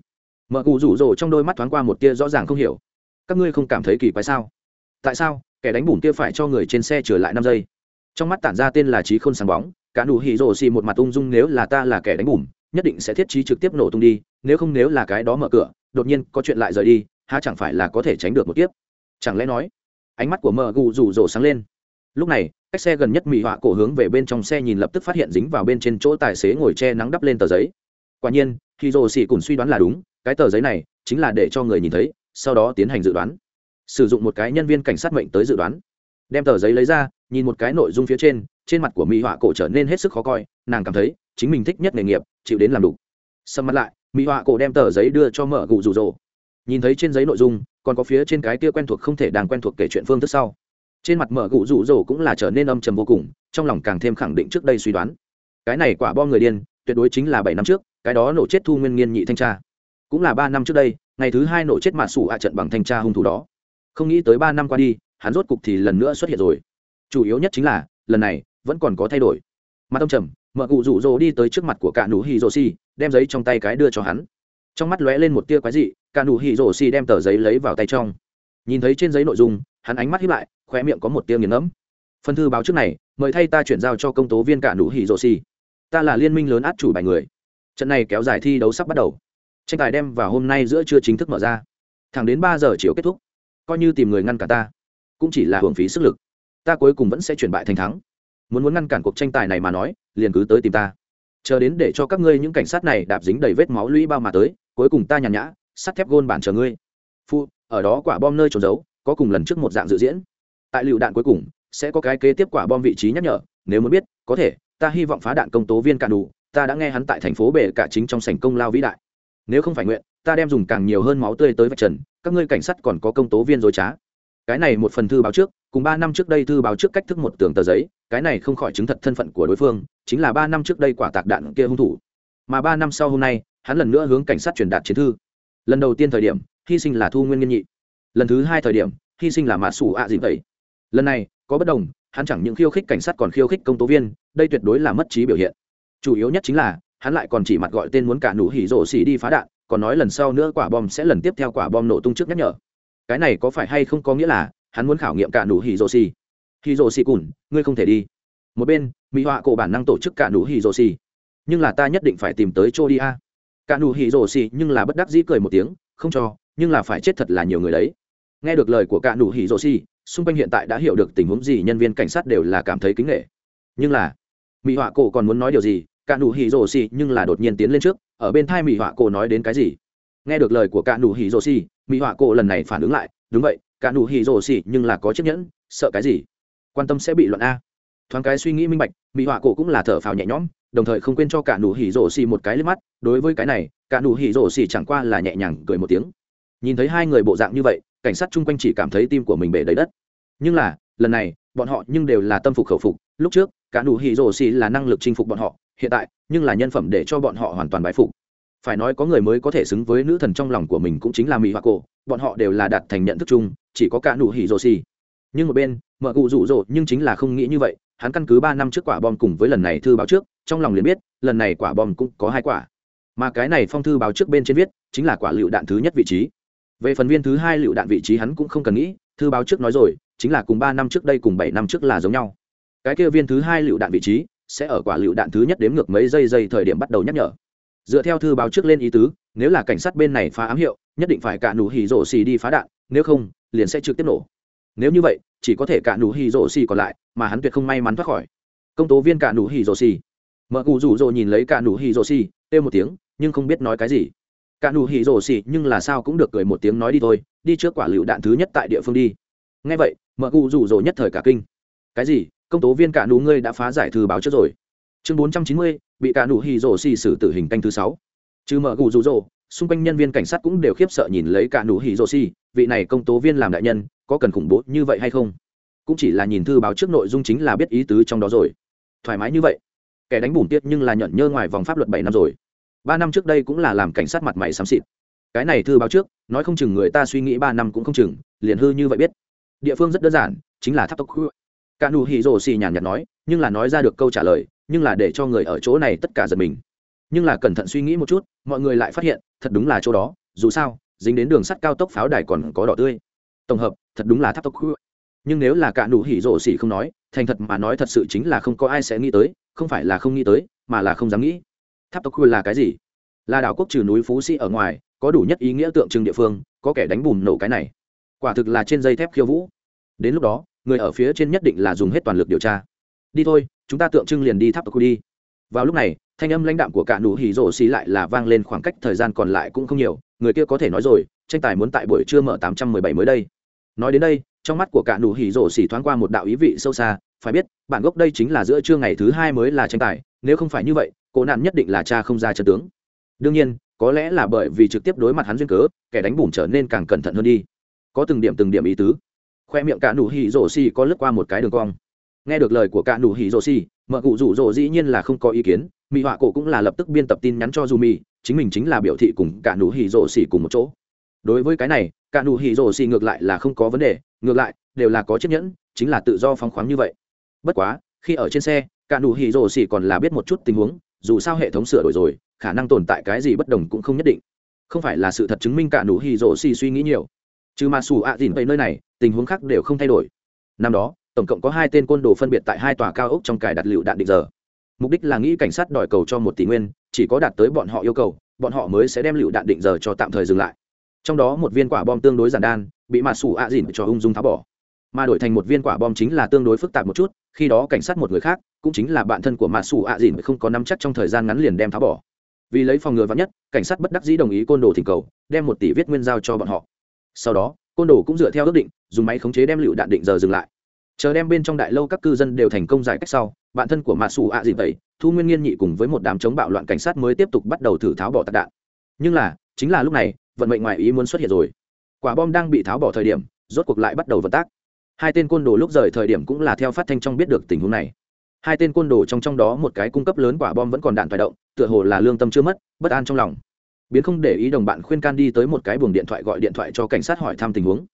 Mở gụ rủ rổ trong đôi mắt thoáng qua một tia rõ ràng không hiểu các ngươi không cảm thấy kỳ quái sao? Tại sao? Kẻ đánh bùn kia phải cho người trên xe trở lại năm giây. Trong mắt tản ra tên là trí khôn sáng bóng, cả nụ hỉ rồ xì một mặt ung dung nếu là ta là kẻ đánh bùn, nhất định sẽ thiết trí trực tiếp nổ tung đi, nếu không nếu là cái đó mở cửa, đột nhiên có chuyện lại rời đi ha chẳng phải là có thể tránh được một kiếp? Chẳng lẽ nói, ánh mắt của mờ gù rủ rồ sáng lên. Lúc này, cách xe gần nhất mỹ họa cổ hướng về bên trong xe nhìn lập tức phát hiện dính vào bên trên chỗ tài xế ngồi che nắng đắp lên tờ giấy. Quả nhiên, khi rồ xì cùng suy đoán là đúng, cái tờ giấy này chính là để cho người nhìn thấy sau đó tiến hành dự đoán. Sử dụng một cái nhân viên cảnh sát mệnh tới dự đoán. Đem tờ giấy lấy ra, nhìn một cái nội dung phía trên trên mặt của mỹ họa cổ trở nên hết sức khó coi, nàng cảm thấy chính mình thích nhất nghề nghiệp, chịu đến làm đủ. Sầm mặt lại, mỹ họa cổ đem tờ giấy đưa cho mở gù rủ rồ. Nhìn thấy trên giấy nội dung, còn có phía trên cái kia quen thuộc không thể đàng quen thuộc kể chuyện phương thức sau. Trên mặt mở gù rủ rồ cũng là trở nên âm trầm vô cùng, trong lòng càng thêm khẳng định trước đây suy đoán. Cái này quả bom người điên, tuyệt đối chính là bảy năm trước, cái đó nổ chết thu nguyên nghiên nhị thanh tra. Cũng là ba năm trước đây ngày thứ hai nổ chết mạt sủ ạ trận bằng thanh tra hung thủ đó. Không nghĩ tới ba năm qua đi, hắn rốt cục thì lần nữa xuất hiện rồi. Chủ yếu nhất chính là, lần này, vẫn còn có thay đổi. Mặt ông trầm, mợ cụ rủ rỗ đi tới trước mặt của cả nụ hì rỗ xì, đem giấy trong tay cái đưa cho hắn. Trong mắt lóe lên một tia quái dị, cả nụ hì rỗ xì đem tờ giấy lấy vào tay trong. Nhìn thấy trên giấy nội dung, hắn ánh mắt hiếp lại, khóe miệng có một tia nghiền ngẫm. Phần thư báo trước này, mời thay ta chuyển giao cho công tố viên cả nụ hì rỗ xì. Ta là liên minh lớn át chủ bài người. Trận này kéo dài thi đấu sắp bắt đầu tranh tài đem vào hôm nay giữa trưa chính thức mở ra. Thẳng đến ba giờ chiều kết thúc, coi như tìm người ngăn cả ta, cũng chỉ là hưởng phí sức lực. Ta cuối cùng vẫn sẽ chuyển bại thành thắng. Muốn muốn ngăn cản cuộc tranh tài này mà nói, liền cứ tới tìm ta. Chờ đến để cho các ngươi những cảnh sát này đạp dính đầy vết máu lũy bao mà tới, cuối cùng ta nhàn nhã, sắt thép gôn bản chờ ngươi. Phu, ở đó quả bom nơi trốn giấu, có cùng lần trước một dạng dự diễn. Tại lựu đạn cuối cùng, sẽ có cái kế tiếp quả bom vị trí nhắc nhở, nếu muốn biết, có thể, ta hy vọng phá đạn công tố viên cạn đủ, ta đã nghe hắn tại thành phố bể cả chính trong sảnh công lao vĩ đại nếu không phải nguyện, ta đem dùng càng nhiều hơn máu tươi tới vạch trần, các ngươi cảnh sát còn có công tố viên dối trá. Cái này một phần thư báo trước, cùng ba năm trước đây thư báo trước cách thức một tường tờ giấy, cái này không khỏi chứng thật thân phận của đối phương, chính là ba năm trước đây quả tạc đạn kia hung thủ. Mà ba năm sau hôm nay, hắn lần nữa hướng cảnh sát truyền đạt chiến thư. Lần đầu tiên thời điểm, hy sinh là thu nguyên nghiên nhị. Lần thứ hai thời điểm, hy sinh là mã sủ ạ à gì vậy lần này, có bất đồng, hắn chẳng những khiêu khích cảnh sát còn khiêu khích công tố viên, đây tuyệt đối là mất trí biểu hiện. Chủ yếu nhất chính là hắn lại còn chỉ mặt gọi tên muốn cả nụ hỉ rổ xỉ đi phá đạn, còn nói lần sau nữa quả bom sẽ lần tiếp theo quả bom nổ tung trước nhắc nhở. Cái này có phải hay không có nghĩa là hắn muốn khảo nghiệm cả nụ hỉ rổ xỉ hỉ rổ xỉ cùn, ngươi không thể đi. Một bên, mỹ họa cổ bản năng tổ chức cả nụ hỉ rổ xỉ nhưng là ta nhất định phải tìm tới chỗ đi a. Cả nụ hỉ rổ xỉ nhưng là bất đắc dĩ cười một tiếng, không cho, nhưng là phải chết thật là nhiều người đấy. Nghe được lời của cả nụ hỉ rổ xỉ xung quanh hiện tại đã hiểu được tình huống gì, nhân viên cảnh sát đều là cảm thấy kính nghệ nhưng là, mỹ họa cổ còn muốn nói điều gì cả nụ hỉ rồ xì nhưng là đột nhiên tiến lên trước, ở bên thai mỹ họa cổ nói đến cái gì? Nghe được lời của cả nụ hỉ rồ xì mỹ họa cổ lần này phản ứng lại, đúng vậy, cả nụ hỉ rồ xì nhưng là có chiếc nhẫn, sợ cái gì? Quan tâm sẽ bị luận a. Thoáng cái suy nghĩ minh bạch mỹ họa cổ cũng là thở phào nhẹ nhõm, đồng thời không quên cho cả nụ hỉ rổ xì một cái lên mắt. Đối với cái này, cả nụ hỉ rổ xì chẳng qua là nhẹ nhàng cười một tiếng. Nhìn thấy hai người bộ dạng như vậy, cảnh sát chung quanh chỉ cảm thấy tim của mình bể đầy đất. Nhưng là, lần này, bọn họ nhưng đều là tâm phục khẩu phục. Lúc trước, cả nụ hỉ rổ xì là năng lực chinh phục bọn họ hiện tại, nhưng là nhân phẩm để cho bọn họ hoàn toàn bái phục. Phải nói có người mới có thể xứng với nữ thần trong lòng của mình cũng chính là mỹ hoa cổ, bọn họ đều là đạt thành nhận thức chung, chỉ có cả nụ hỉ rồ xì. Nhưng một bên, mợ cụ rủ rỗ nhưng chính là không nghĩ như vậy, hắn căn cứ ba năm trước quả bom cùng với lần này thư báo trước, trong lòng liền biết, lần này quả bom cũng có hai quả. Mà cái này phong thư báo trước bên trên viết, chính là quả lựu đạn thứ nhất vị trí. Về phần viên thứ hai lựu đạn vị trí hắn cũng không cần nghĩ, thư báo trước nói rồi, chính là cùng ba năm trước đây cùng bảy năm trước là giống nhau. Cái kia viên thứ hai lựu đạn vị trí sẽ ở quả lựu đạn thứ nhất đếm ngược mấy giây giây thời điểm bắt đầu nhắc nhở. Dựa theo thư báo trước lên ý tứ, nếu là cảnh sát bên này phá ám hiệu, nhất định phải cả nụ hì rổ xì đi phá đạn, nếu không, liền sẽ trực tiếp nổ. Nếu như vậy, chỉ có thể cả nụ hì rổ xì còn lại, mà hắn tuyệt không may mắn thoát khỏi. Công tố viên cả nụ hì rổ xì. Mợ cụ rủ rỗ nhìn lấy cả nụ hì rổ xì, kêu một tiếng, nhưng không biết nói cái gì. Cả nụ hì rổ xì, nhưng là sao cũng được cười một tiếng nói đi thôi, đi trước quả lựu đạn thứ nhất tại địa phương đi. Nghe vậy mợ cụ rủ rỗ nhất thời cả kinh. Cái gì? công tố viên cả nụ ngươi đã phá giải thư báo trước rồi. Chương bốn trăm chín mươi, bị cả nụ hì rổ xì xử tử hình canh thứ sáu. Chứ mở gù rụ rỗ xung quanh nhân viên cảnh sát cũng đều khiếp sợ nhìn lấy cả nụ hì rổ xì, vị này công tố viên làm đại nhân, có cần khủng bố như vậy hay không? Cũng chỉ là nhìn thư báo trước nội dung chính là biết ý tứ trong đó rồi. Thoải mái như vậy. Kẻ đánh bùn tiết nhưng là nhận nhơ ngoài vòng pháp luật bảy năm rồi. Ba năm trước đây cũng là làm cảnh sát mặt mày xám xịt. Cái này thư báo trước, nói không chừng người ta suy nghĩ ba năm cũng không chừng, liền hư như vậy biết. Địa phương rất đơn giản, chính là tháp tốc khu cả nụ hỉ rồ xì nhàn nhạt nói, nhưng là nói ra được câu trả lời, nhưng là để cho người ở chỗ này tất cả giật mình. Nhưng là cẩn thận suy nghĩ một chút, mọi người lại phát hiện, thật đúng là chỗ đó, dù sao, dính đến đường sắt cao tốc pháo đài còn có đỏ tươi. Tổng hợp, thật đúng là tháp tốc khuya nhưng nếu là cả nụ hỉ rồ xì không nói, thành thật mà nói thật sự chính là không có ai sẽ nghĩ tới, không phải là không nghĩ tới, mà là không dám nghĩ. Tháp tốc khuya là cái gì? Là đảo quốc trừ núi phú sĩ ở ngoài, có đủ nhất ý nghĩa tượng trưng địa phương, có kẻ đánh bùn nổ cái này. Quả thực là trên dây thép khiêu vũ. Đến lúc đó người ở phía trên nhất định là dùng hết toàn lực điều tra. Đi thôi, chúng ta tượng trưng liền đi tháp tộc đi. Vào lúc này, thanh âm lãnh đạm của cả nụ hỉ rổ xì lại là vang lên khoảng cách thời gian còn lại cũng không nhiều, người kia có thể nói rồi, tranh tài muốn tại buổi trưa mở 817 mới đây. Nói đến đây, trong mắt của cả nụ hỉ rổ xì thoáng qua một đạo ý vị sâu xa, phải biết bản gốc đây chính là giữa trưa ngày thứ hai mới là tranh tài, nếu không phải như vậy, cô nạn nhất định là cha không ra chân tướng. Đương nhiên, có lẽ là bởi vì trực tiếp đối mặt hắn duyên cớ, kẻ đánh bùm trở nên càng cẩn thận hơn đi. Có từng điểm từng điểm ý tứ khoe miệng cả nụ hỉ rổ xì có lướt qua một cái đường cong. Nghe được lời của cả nụ hỉ rổ xì, mợ cụ rủ rổ dĩ nhiên là không có ý kiến mỹ họa cổ cũng là lập tức biên tập tin nhắn cho dù mì chính mình chính là biểu thị cùng cả nụ hỉ rổ xì cùng một chỗ. Đối với cái này, cả nụ hỉ rổ xì ngược lại là không có vấn đề, ngược lại, đều là có chiếc nhẫn, chính là tự do phóng khoáng như vậy. Bất quá, khi ở trên xe, cả nụ hỉ rổ xì còn là biết một chút tình huống, dù sao hệ thống sửa đổi rồi, khả năng tồn tại cái gì bất đồng cũng không nhất định. Không phải là sự thật chứng minh cả nụ hỉ rổ xì suy nghĩ nhiều. Trừ mà xù ạ à dìn vậy nơi này tình huống khác đều không thay đổi. Năm đó, tổng cộng có hai tên côn đồ phân biệt tại hai tòa cao ốc trong cài đặt lựu đạn định giờ. Mục đích là nghĩ cảnh sát đòi cầu cho một tỷ nguyên, chỉ có đạt tới bọn họ yêu cầu, bọn họ mới sẽ đem lựu đạn định giờ cho tạm thời dừng lại. Trong đó một viên quả bom tương đối giản đan, bị mạt xù ạ dìn cho ung dung tháo bỏ. Mà đổi thành một viên quả bom chính là tương đối phức tạp một chút, khi đó cảnh sát một người khác, cũng chính là bạn thân của mạt xù ạ dìn không có nắm chắc trong thời gian ngắn liền đem tháo bỏ. Vì lấy phòng ngừa vắn nhất, cảnh sát bất đắc dĩ đồng ý côn đồ thỉnh cầu, đem một tỷ viết nguyên giao cho bọn họ. Sau đó côn đồ cũng dựa theo ước định, dùng máy khống chế đem lựu đạn định giờ dừng lại. Chờ đem bên trong đại lâu các cư dân đều thành công giải cách sau, bạn thân của mạ xù ạ dịp tẩy thu nguyên nghiên nhị cùng với một đám chống bạo loạn cảnh sát mới tiếp tục bắt đầu thử tháo bỏ tạc đạn. Nhưng là, chính là lúc này, vận mệnh ngoài ý muốn xuất hiện rồi. Quả bom đang bị tháo bỏ thời điểm, rốt cuộc lại bắt đầu vận tác. Hai tên côn đồ lúc rời thời điểm cũng là theo phát thanh trong biết được tình huống này. Hai tên côn đồ trong trong đó một cái cung cấp lớn quả bom vẫn còn đạn thoại động, tựa hồ là lương tâm chưa mất, bất an trong lòng biến không để ý đồng bạn khuyên can đi tới một cái buồng điện thoại gọi điện thoại cho cảnh sát hỏi thăm tình huống.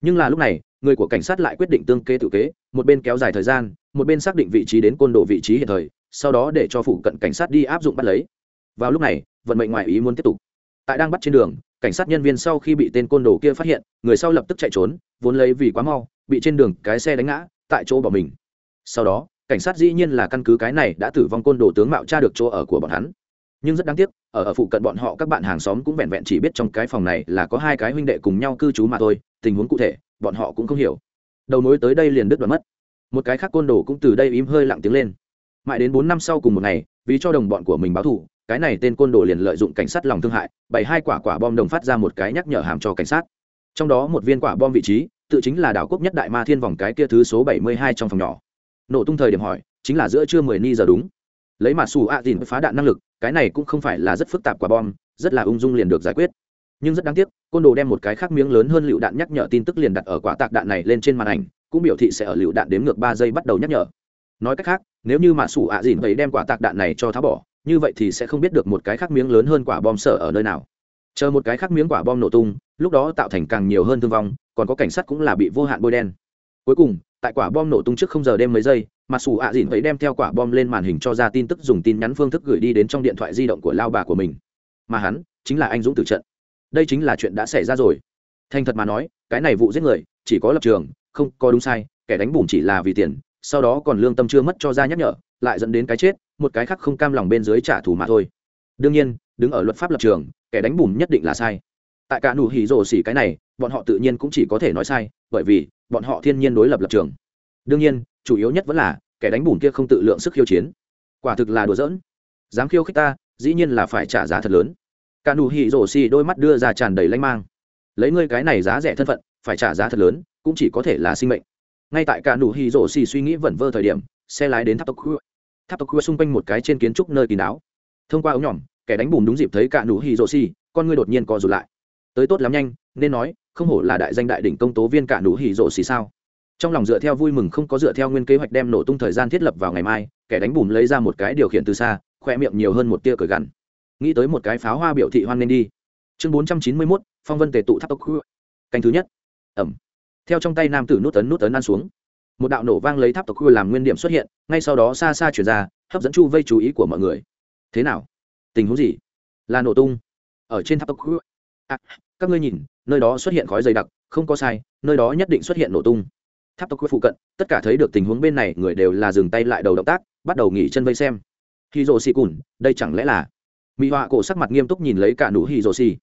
Nhưng là lúc này, người của cảnh sát lại quyết định tương kê tự kế, một bên kéo dài thời gian, một bên xác định vị trí đến côn đồ vị trí hiện thời, sau đó để cho phụ cận cảnh sát đi áp dụng bắt lấy. Vào lúc này, vận mệnh ngoại ý muốn tiếp tục. Tại đang bắt trên đường, cảnh sát nhân viên sau khi bị tên côn đồ kia phát hiện, người sau lập tức chạy trốn, vốn lấy vì quá mau, bị trên đường cái xe đánh ngã, tại chỗ bỏ mình. Sau đó, cảnh sát dĩ nhiên là căn cứ cái này đã tử vong côn đồ tướng mạo tra được chỗ ở của bọn hắn nhưng rất đáng tiếc, ở ở phụ cận bọn họ các bạn hàng xóm cũng vẹn vẹn chỉ biết trong cái phòng này là có hai cái huynh đệ cùng nhau cư trú mà thôi, tình huống cụ thể, bọn họ cũng không hiểu. Đầu mối tới đây liền đứt đoạn mất. Một cái khác côn đồ cũng từ đây im hơi lặng tiếng lên. Mãi đến bốn năm sau cùng một ngày, vì cho đồng bọn của mình báo thù, cái này tên côn đồ liền lợi dụng cảnh sát lòng thương hại, bày hai quả quả bom đồng phát ra một cái nhắc nhở hàm cho cảnh sát. Trong đó một viên quả bom vị trí, tự chính là đảo quốc nhất đại ma thiên vòng cái kia thứ số bảy mươi hai trong phòng nhỏ. Nổ tung thời điểm hỏi, chính là giữa trưa mười ni giờ đúng lấy mà xù ạ dìn phá đạn năng lực, cái này cũng không phải là rất phức tạp quả bom, rất là ung dung liền được giải quyết. Nhưng rất đáng tiếc, côn đồ đem một cái khác miếng lớn hơn lựu đạn nhắc nhở tin tức liền đặt ở quả tạc đạn này lên trên màn ảnh, cũng biểu thị sẽ ở lựu đạn đếm ngược ba giây bắt đầu nhắc nhở. Nói cách khác, nếu như mạ sủ ạ dìn vậy đem quả tạc đạn này cho tháo bỏ, như vậy thì sẽ không biết được một cái khác miếng lớn hơn quả bom sở ở nơi nào. Chờ một cái khác miếng quả bom nổ tung, lúc đó tạo thành càng nhiều hơn thương vong, còn có cảnh sát cũng là bị vô hạn bôi đen. Cuối cùng, tại quả bom nổ tung trước không giờ đêm mấy giây mặc dù ạ dịn vậy đem theo quả bom lên màn hình cho ra tin tức dùng tin nhắn phương thức gửi đi đến trong điện thoại di động của lao bà của mình. Mà hắn chính là anh dũng tử trận. Đây chính là chuyện đã xảy ra rồi. Thành thật mà nói, cái này vụ giết người, chỉ có lập trường, không có đúng sai, kẻ đánh bùn chỉ là vì tiền, sau đó còn lương tâm chưa mất cho ra nhắc nhở, lại dẫn đến cái chết, một cái khác không cam lòng bên dưới trả thù mà thôi. Đương nhiên, đứng ở luật pháp lập trường, kẻ đánh bùn nhất định là sai. Tại cả nụ hỉ rồ xỉ cái này, bọn họ tự nhiên cũng chỉ có thể nói sai, bởi vì bọn họ thiên nhiên đối lập lập trường. Đương nhiên chủ yếu nhất vẫn là, kẻ đánh bùn kia không tự lượng sức khiêu chiến. Quả thực là đùa giỡn. Dám khiêu khích ta, dĩ nhiên là phải trả giá thật lớn. Cả nụ hỉ rổ xì đôi mắt đưa ra tràn đầy lanh mang. Lấy ngươi cái này giá rẻ thân phận, phải trả giá thật lớn, cũng chỉ có thể là sinh mệnh. Ngay tại cả nụ hỉ rổ xì suy nghĩ vẩn vơ thời điểm, xe lái đến tháp tộc khuya tháp tộc khuya xung quanh một cái trên kiến trúc nơi kín đáo. Thông qua ống nhỏm, kẻ đánh bùn đúng dịp thấy cả nụ hỉ rổ xì con ngươi đột nhiên co rụt lại. Tới tốt lắm nhanh, nên nói, không hổ là đại danh đại đỉnh công tố viên cả nụ hỉ rổ xì sao? trong lòng dựa theo vui mừng không có dựa theo nguyên kế hoạch đem nổ tung thời gian thiết lập vào ngày mai kẻ đánh bùm lấy ra một cái điều khiển từ xa khoe miệng nhiều hơn một tia cởi gằn. Nghĩ tới một cái pháo hoa biểu thị hoan nên đi. Chương bốn trăm chín mươi mốt phong vân tề tụ tháp tốc khu. Canh thứ nhất. Ẩm. Theo trong tay nam tử nút tấn nút tấn ăn xuống một đạo nổ vang lấy tháp tộc khu làm nguyên điểm xuất hiện ngay sau đó xa xa chuyển ra hấp dẫn chu vây chú ý của mọi người. Thế nào? Tình huống gì? Là nổ tung. Ở trên tháp tộc khu. À, các ngươi nhìn nơi đó xuất hiện khói dày đặc không có sai nơi đó nhất định xuất hiện nổ tung tháp tộc quyết phụ cận, tất cả thấy được tình huống bên này, người đều là dừng tay lại đầu động tác, bắt đầu nghỉ chân vây xem. Hì rồ xì cùn đây chẳng lẽ là? Mỹ họa cổ sắc mặt nghiêm túc nhìn lấy cả nụ hì rồ xì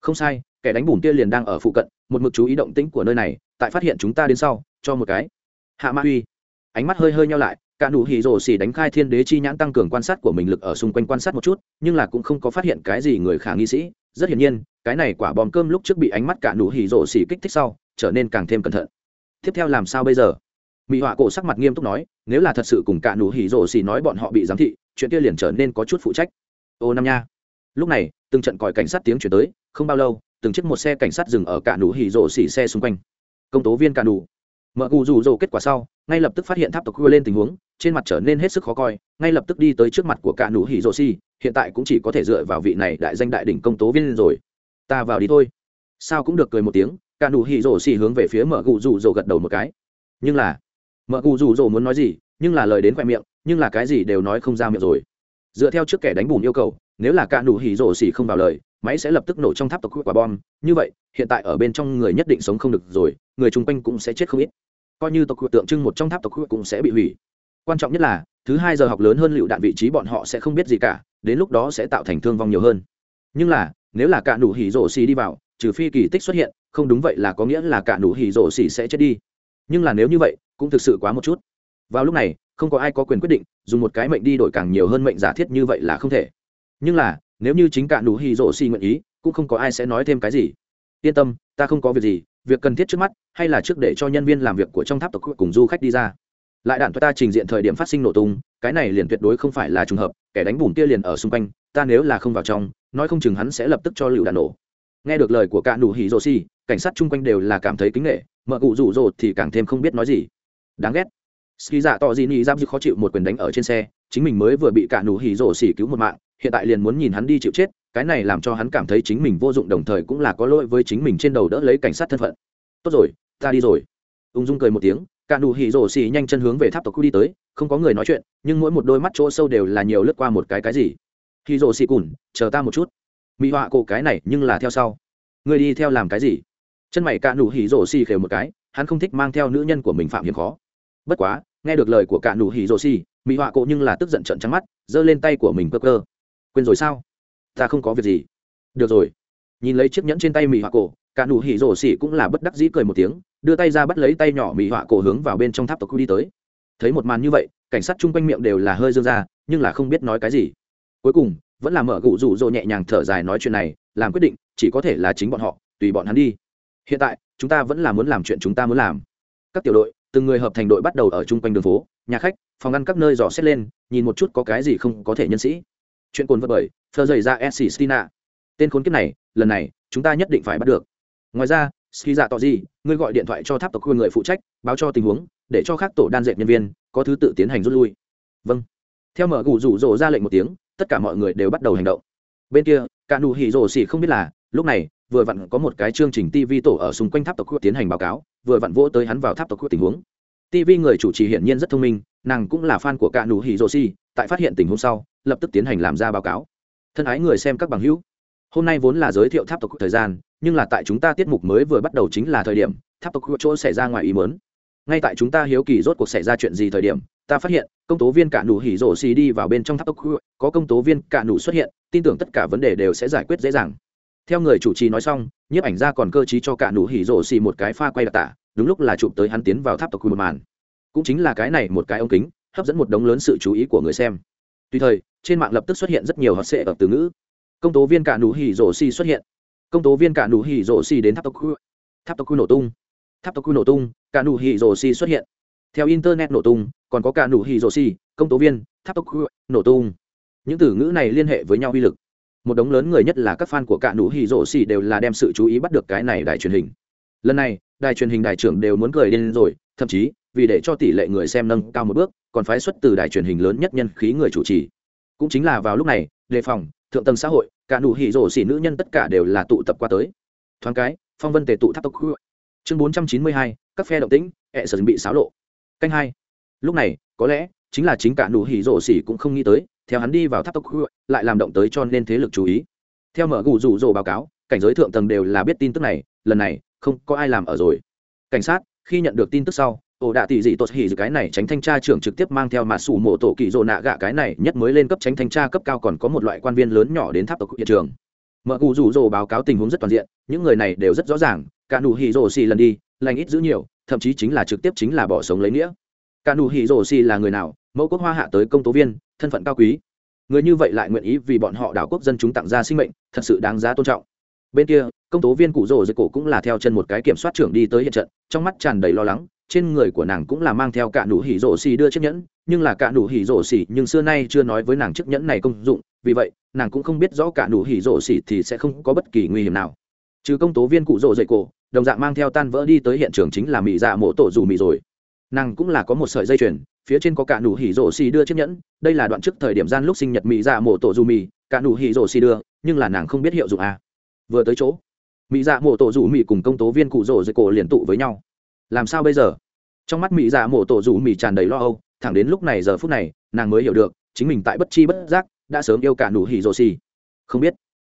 không sai, kẻ đánh bùn kia liền đang ở phụ cận, một mực chú ý động tĩnh của nơi này, tại phát hiện chúng ta đến sau, cho một cái. Hạ ma uy ánh mắt hơi hơi nhau lại, cả nụ hì rồ xì đánh khai thiên đế chi nhãn tăng cường quan sát của mình lực ở xung quanh quan sát một chút, nhưng là cũng không có phát hiện cái gì người khả nghi sĩ. Rất hiển nhiên, cái này quả bom cơm lúc trước bị ánh mắt cả nụ hì rồ xì kích thích sau, trở nên càng thêm cẩn thận tiếp theo làm sao bây giờ? Mỹ họa cổ sắc mặt nghiêm túc nói, nếu là thật sự cùng cả nụ hỉ rổ xì nói bọn họ bị giám thị, chuyện kia liền trở nên có chút phụ trách. Ô năm nha. Lúc này, từng trận còi cảnh sát tiếng chuyển tới, không bao lâu, từng chiếc một xe cảnh sát dừng ở cả nụ hỉ rổ xì xe xung quanh. Công tố viên cả nụ. Mợ cụ rủ rổ kết quả sau, ngay lập tức phát hiện tháp tộc quê lên tình huống, trên mặt trở nên hết sức khó coi, ngay lập tức đi tới trước mặt của cả nụ hỉ rổ xì, hiện tại cũng chỉ có thể dựa vào vị này đại danh đại đỉnh công tố viên rồi. Ta vào đi thôi. Sao cũng được cười một tiếng cả nụ hỉ rổ xì hướng về phía mở cụ rủ rổ gật đầu một cái. Nhưng là mở cụ rủ rổ muốn nói gì, nhưng là lời đến khoe miệng, nhưng là cái gì đều nói không ra miệng rồi. Dựa theo trước kẻ đánh bùn yêu cầu, nếu là cả nụ hỉ rổ xì không vào lời, máy sẽ lập tức nổ trong tháp tộc quả bom. Như vậy, hiện tại ở bên trong người nhất định sống không được rồi, người chung quanh cũng sẽ chết không ít. Coi như tộc tượng trưng một trong tháp tộc cũng sẽ bị hủy. Quan trọng nhất là, thứ hai giờ học lớn hơn lựu đạn vị trí bọn họ sẽ không biết gì cả, đến lúc đó sẽ tạo thành thương vong nhiều hơn. Nhưng là, nếu là cả nụ hỉ rổ xì đi vào, trừ phi kỳ tích xuất hiện không đúng vậy là có nghĩa là cả nụ hỉ rổ xỉ sẽ chết đi. Nhưng là nếu như vậy, cũng thực sự quá một chút. Vào lúc này, không có ai có quyền quyết định, dùng một cái mệnh đi đổi càng nhiều hơn mệnh giả thiết như vậy là không thể. Nhưng là, nếu như chính cả nụ hỉ rổ xỉ nguyện ý, cũng không có ai sẽ nói thêm cái gì. Yên tâm, ta không có việc gì, việc cần thiết trước mắt, hay là trước để cho nhân viên làm việc của trong tháp tộc cùng du khách đi ra. Lại đạn ta trình diện thời điểm phát sinh nổ tung, cái này liền tuyệt đối không phải là trùng hợp, kẻ đánh bùn kia liền ở xung quanh, ta nếu là không vào trong, nói không chừng hắn sẽ lập tức cho lựu đạn nổ nghe được lời của cạn đủ hỉ rồ xì cảnh sát chung quanh đều là cảm thấy kính nghệ mợ cụ rủ rồ thì càng thêm không biết nói gì. Đáng ghét. Ski dạ tỏ dị nị giam giữ khó chịu một quyền đánh ở trên xe, chính mình mới vừa bị cạn đủ hỉ rồ xì cứu một mạng, hiện tại liền muốn nhìn hắn đi chịu chết, cái này làm cho hắn cảm thấy chính mình vô dụng đồng thời cũng là có lỗi với chính mình trên đầu đỡ lấy cảnh sát thân phận. Tốt rồi, ta đi rồi. Ung dung cười một tiếng cạn đủ hỉ rồ xì nhanh chân hướng về tháp tộc khu đi tới, không có người nói chuyện, nhưng mỗi một đôi mắt chỗ sâu đều là nhiều lướt qua một cái cái gì. Hỉ rồ xì cùn, chờ ta một chút mỹ họa cổ cái này nhưng là theo sau. Người đi theo làm cái gì? Chân mày cạ nụ hỉ rổ xì khều một cái, hắn không thích mang theo nữ nhân của mình phạm hiểm khó. Bất quá, nghe được lời của cạ nụ hỉ rổ xì, mỹ họa cổ nhưng là tức giận trận trắng mắt, giơ lên tay của mình cơ cơ. Quên rồi sao? Ta không có việc gì. Được rồi. Nhìn lấy chiếc nhẫn trên tay mỹ họa cổ cả nụ hỉ rổ xỉ cũng là bất đắc dĩ cười một tiếng, đưa tay ra bắt lấy tay nhỏ mỹ họa cổ hướng vào bên trong tháp tộc khu đi tới. Thấy một màn như vậy, cảnh sát chung quanh miệng đều là hơi dương ra, nhưng là không biết nói cái gì. Cuối cùng vẫn là mở gụ rủ rỗ nhẹ nhàng thở dài nói chuyện này, làm quyết định, chỉ có thể là chính bọn họ, tùy bọn hắn đi. Hiện tại, chúng ta vẫn là muốn làm chuyện chúng ta muốn làm. Các tiểu đội, từng người hợp thành đội bắt đầu ở chung quanh đường phố, nhà khách, phòng ăn các nơi dò xét lên, nhìn một chút có cái gì không có thể nhân sĩ. Chuyện cồn vật bởi thơ dày ra s stina. Tên khốn kiếp này, lần này, chúng ta nhất định phải bắt được. Ngoài ra ski dạ tỏ gì ngươi gọi điện thoại cho tháp tộc quân người phụ trách, báo cho tình huống, để cho các tổ đan dệt nhân viên, có thứ tự tiến hành rút lui. Vâng. Theo mở gù rủ rỗ ra lệnh một tiếng tất cả mọi người đều bắt đầu hành động. Bên kia cả nụ hỉ rồ xỉ không biết là, lúc này, vừa vặn có một cái chương trình tv tổ ở xung quanh tháp tộc quốc tiến hành báo cáo, vừa vặn vỗ tới hắn vào tháp tộc quốc tình huống. tv người chủ trì hiển nhiên rất thông minh, nàng cũng là fan của cả nụ hỉ rồ xỉ tại phát hiện tình huống sau, lập tức tiến hành làm ra báo cáo. Thân ái người xem các bằng hữu, hôm nay vốn là giới thiệu tháp tộc quốc thời gian, nhưng là tại chúng ta tiết mục mới vừa bắt đầu chính là thời điểm, tháp tộc quốc chỗ xảy ra ngoài ý muốn ngay tại chúng ta hiếu kỳ rốt cuộc xảy ra chuyện gì thời điểm, ta phát hiện, công tố viên cả nụ hỉ rổ xì đi vào bên trong tháp tốc có công tố viên cả nụ xuất hiện, tin tưởng tất cả vấn đề đều sẽ giải quyết dễ dàng. Theo người chủ trì nói xong, nhiếp ảnh ra còn cơ t cho cả nụ hỉ rổ xì một cái pha quay đặc tả, đúng lúc là chụp tới hắn tiến vào tháp tộc quy một màn. Cũng chính là cái này một cái ống kính, hấp dẫn một đống lớn sự chú ý của người xem. Tùy thời, trên mạng lập tức xuất hiện rất nhiều hạt sệ ở từ ngữ. Công tố viên cả nụ hỉ rổ xì xuất hiện. Công tố viên cả nụ hỉ rổ xì đến tháp tộc quy tháp tộc quy nổ tung. Tháp tộc quy nổ tung cả nụ hỉ rồ xì xuất hiện. Theo internet nổ tung, còn có cả nụ hỉ rồ xì, công tố viên, tháp tốc nổ tung. Những từ ngữ này liên hệ với nhau uy lực. Một đống lớn người nhất là các fan của cả nụ hỉ rồ xì đều là đem sự chú ý bắt được cái này đài truyền hình. Lần này, đài truyền hình đài trưởng đều muốn cười lên rồi, thậm chí, vì để cho tỷ lệ người xem nâng cao một bước, còn phái xuất từ đài truyền hình lớn nhất nhân khí người chủ trì. Cũng chính là vào lúc này, đề phòng, thượng tầng xã hội, cả nụ hỉ rồ xỉ nữ nhân tất cả đều là tụ tập qua tới. Thoáng cái, phong vân tề tụ tháp tốc khu. Chương bốn trăm chín mươi hai các phe động tĩnh, ẹ sờ bị xáo lộ. Canh hai. Lúc này, có lẽ chính là chính cả nụ hỉ rổ xỉ cũng không nghĩ tới, theo hắn đi vào tháp tốc khu, lại làm động tới cho nên thế lực chú ý. Theo mở gù rủ rổ báo cáo, cảnh giới thượng tầng đều là biết tin tức này, lần này, không có ai làm ở rồi. Cảnh sát, khi nhận được tin tức sau, ổ đạ tỷ dị tốt hỉ cái này tránh thanh tra trưởng trực tiếp mang theo mà sủ mộ tổ kỳ rộ nạ gạ cái này nhất mới lên cấp tránh thanh tra cấp cao còn có một loại quan viên lớn nhỏ đến tháp tốc hiện trường. Mở cụ rủ rồ báo cáo tình huống rất toàn diện, những người này đều rất rõ ràng cả nụ hỉ rổ xì lần đi, lành ít giữ nhiều, thậm chí chính là trực tiếp chính là bỏ sống lấy nghĩa. Cả nụ hỉ rổ xì là người nào? Mẫu quốc hoa hạ tới công tố viên, thân phận cao quý. Người như vậy lại nguyện ý vì bọn họ đảo quốc dân chúng tặng ra sinh mệnh, thật sự đáng giá tôn trọng. Bên kia, công tố viên cụ rổ dưới cổ cũng là theo chân một cái kiểm soát trưởng đi tới hiện trận, trong mắt tràn đầy lo lắng, trên người của nàng cũng là mang theo cả nụ hỉ rổ xì đưa chiếc nhẫn, nhưng là cả nụ hỉ rổ xì nhưng xưa nay chưa nói với nàng chiếc nhẫn này công dụng, vì vậy, nàng cũng không biết rõ cả nụ hỉ rổ xì thì sẽ không có bất kỳ nguy hiểm nào trừ công tố viên cụ rỗ dậy cổ, đồng dạng mang theo tan vỡ đi tới hiện trường chính là mỹ dạ mổ tổ dù mỹ rồi. Nàng cũng là có một sợi dây chuyền, phía trên có cả nụ hỉ rổ xì đưa chiếc nhẫn, đây là đoạn trước thời điểm gian lúc sinh nhật mỹ dạ mổ tổ dù mỹ cả nụ hỉ rổ xì đưa, nhưng là nàng không biết hiệu dụng à. vừa tới chỗ mỹ dạ mổ tổ dù mỹ cùng công tố viên cụ rỗ dậy cổ liền tụ với nhau. Làm sao bây giờ? Trong mắt mỹ dạ mổ tổ dù mỹ tràn đầy lo âu, thẳng đến lúc này giờ phút này, nàng mới hiểu được, chính mình tại bất chi bất giác, đã sớm yêu cả nụ hỉ rổ xì. Không biết.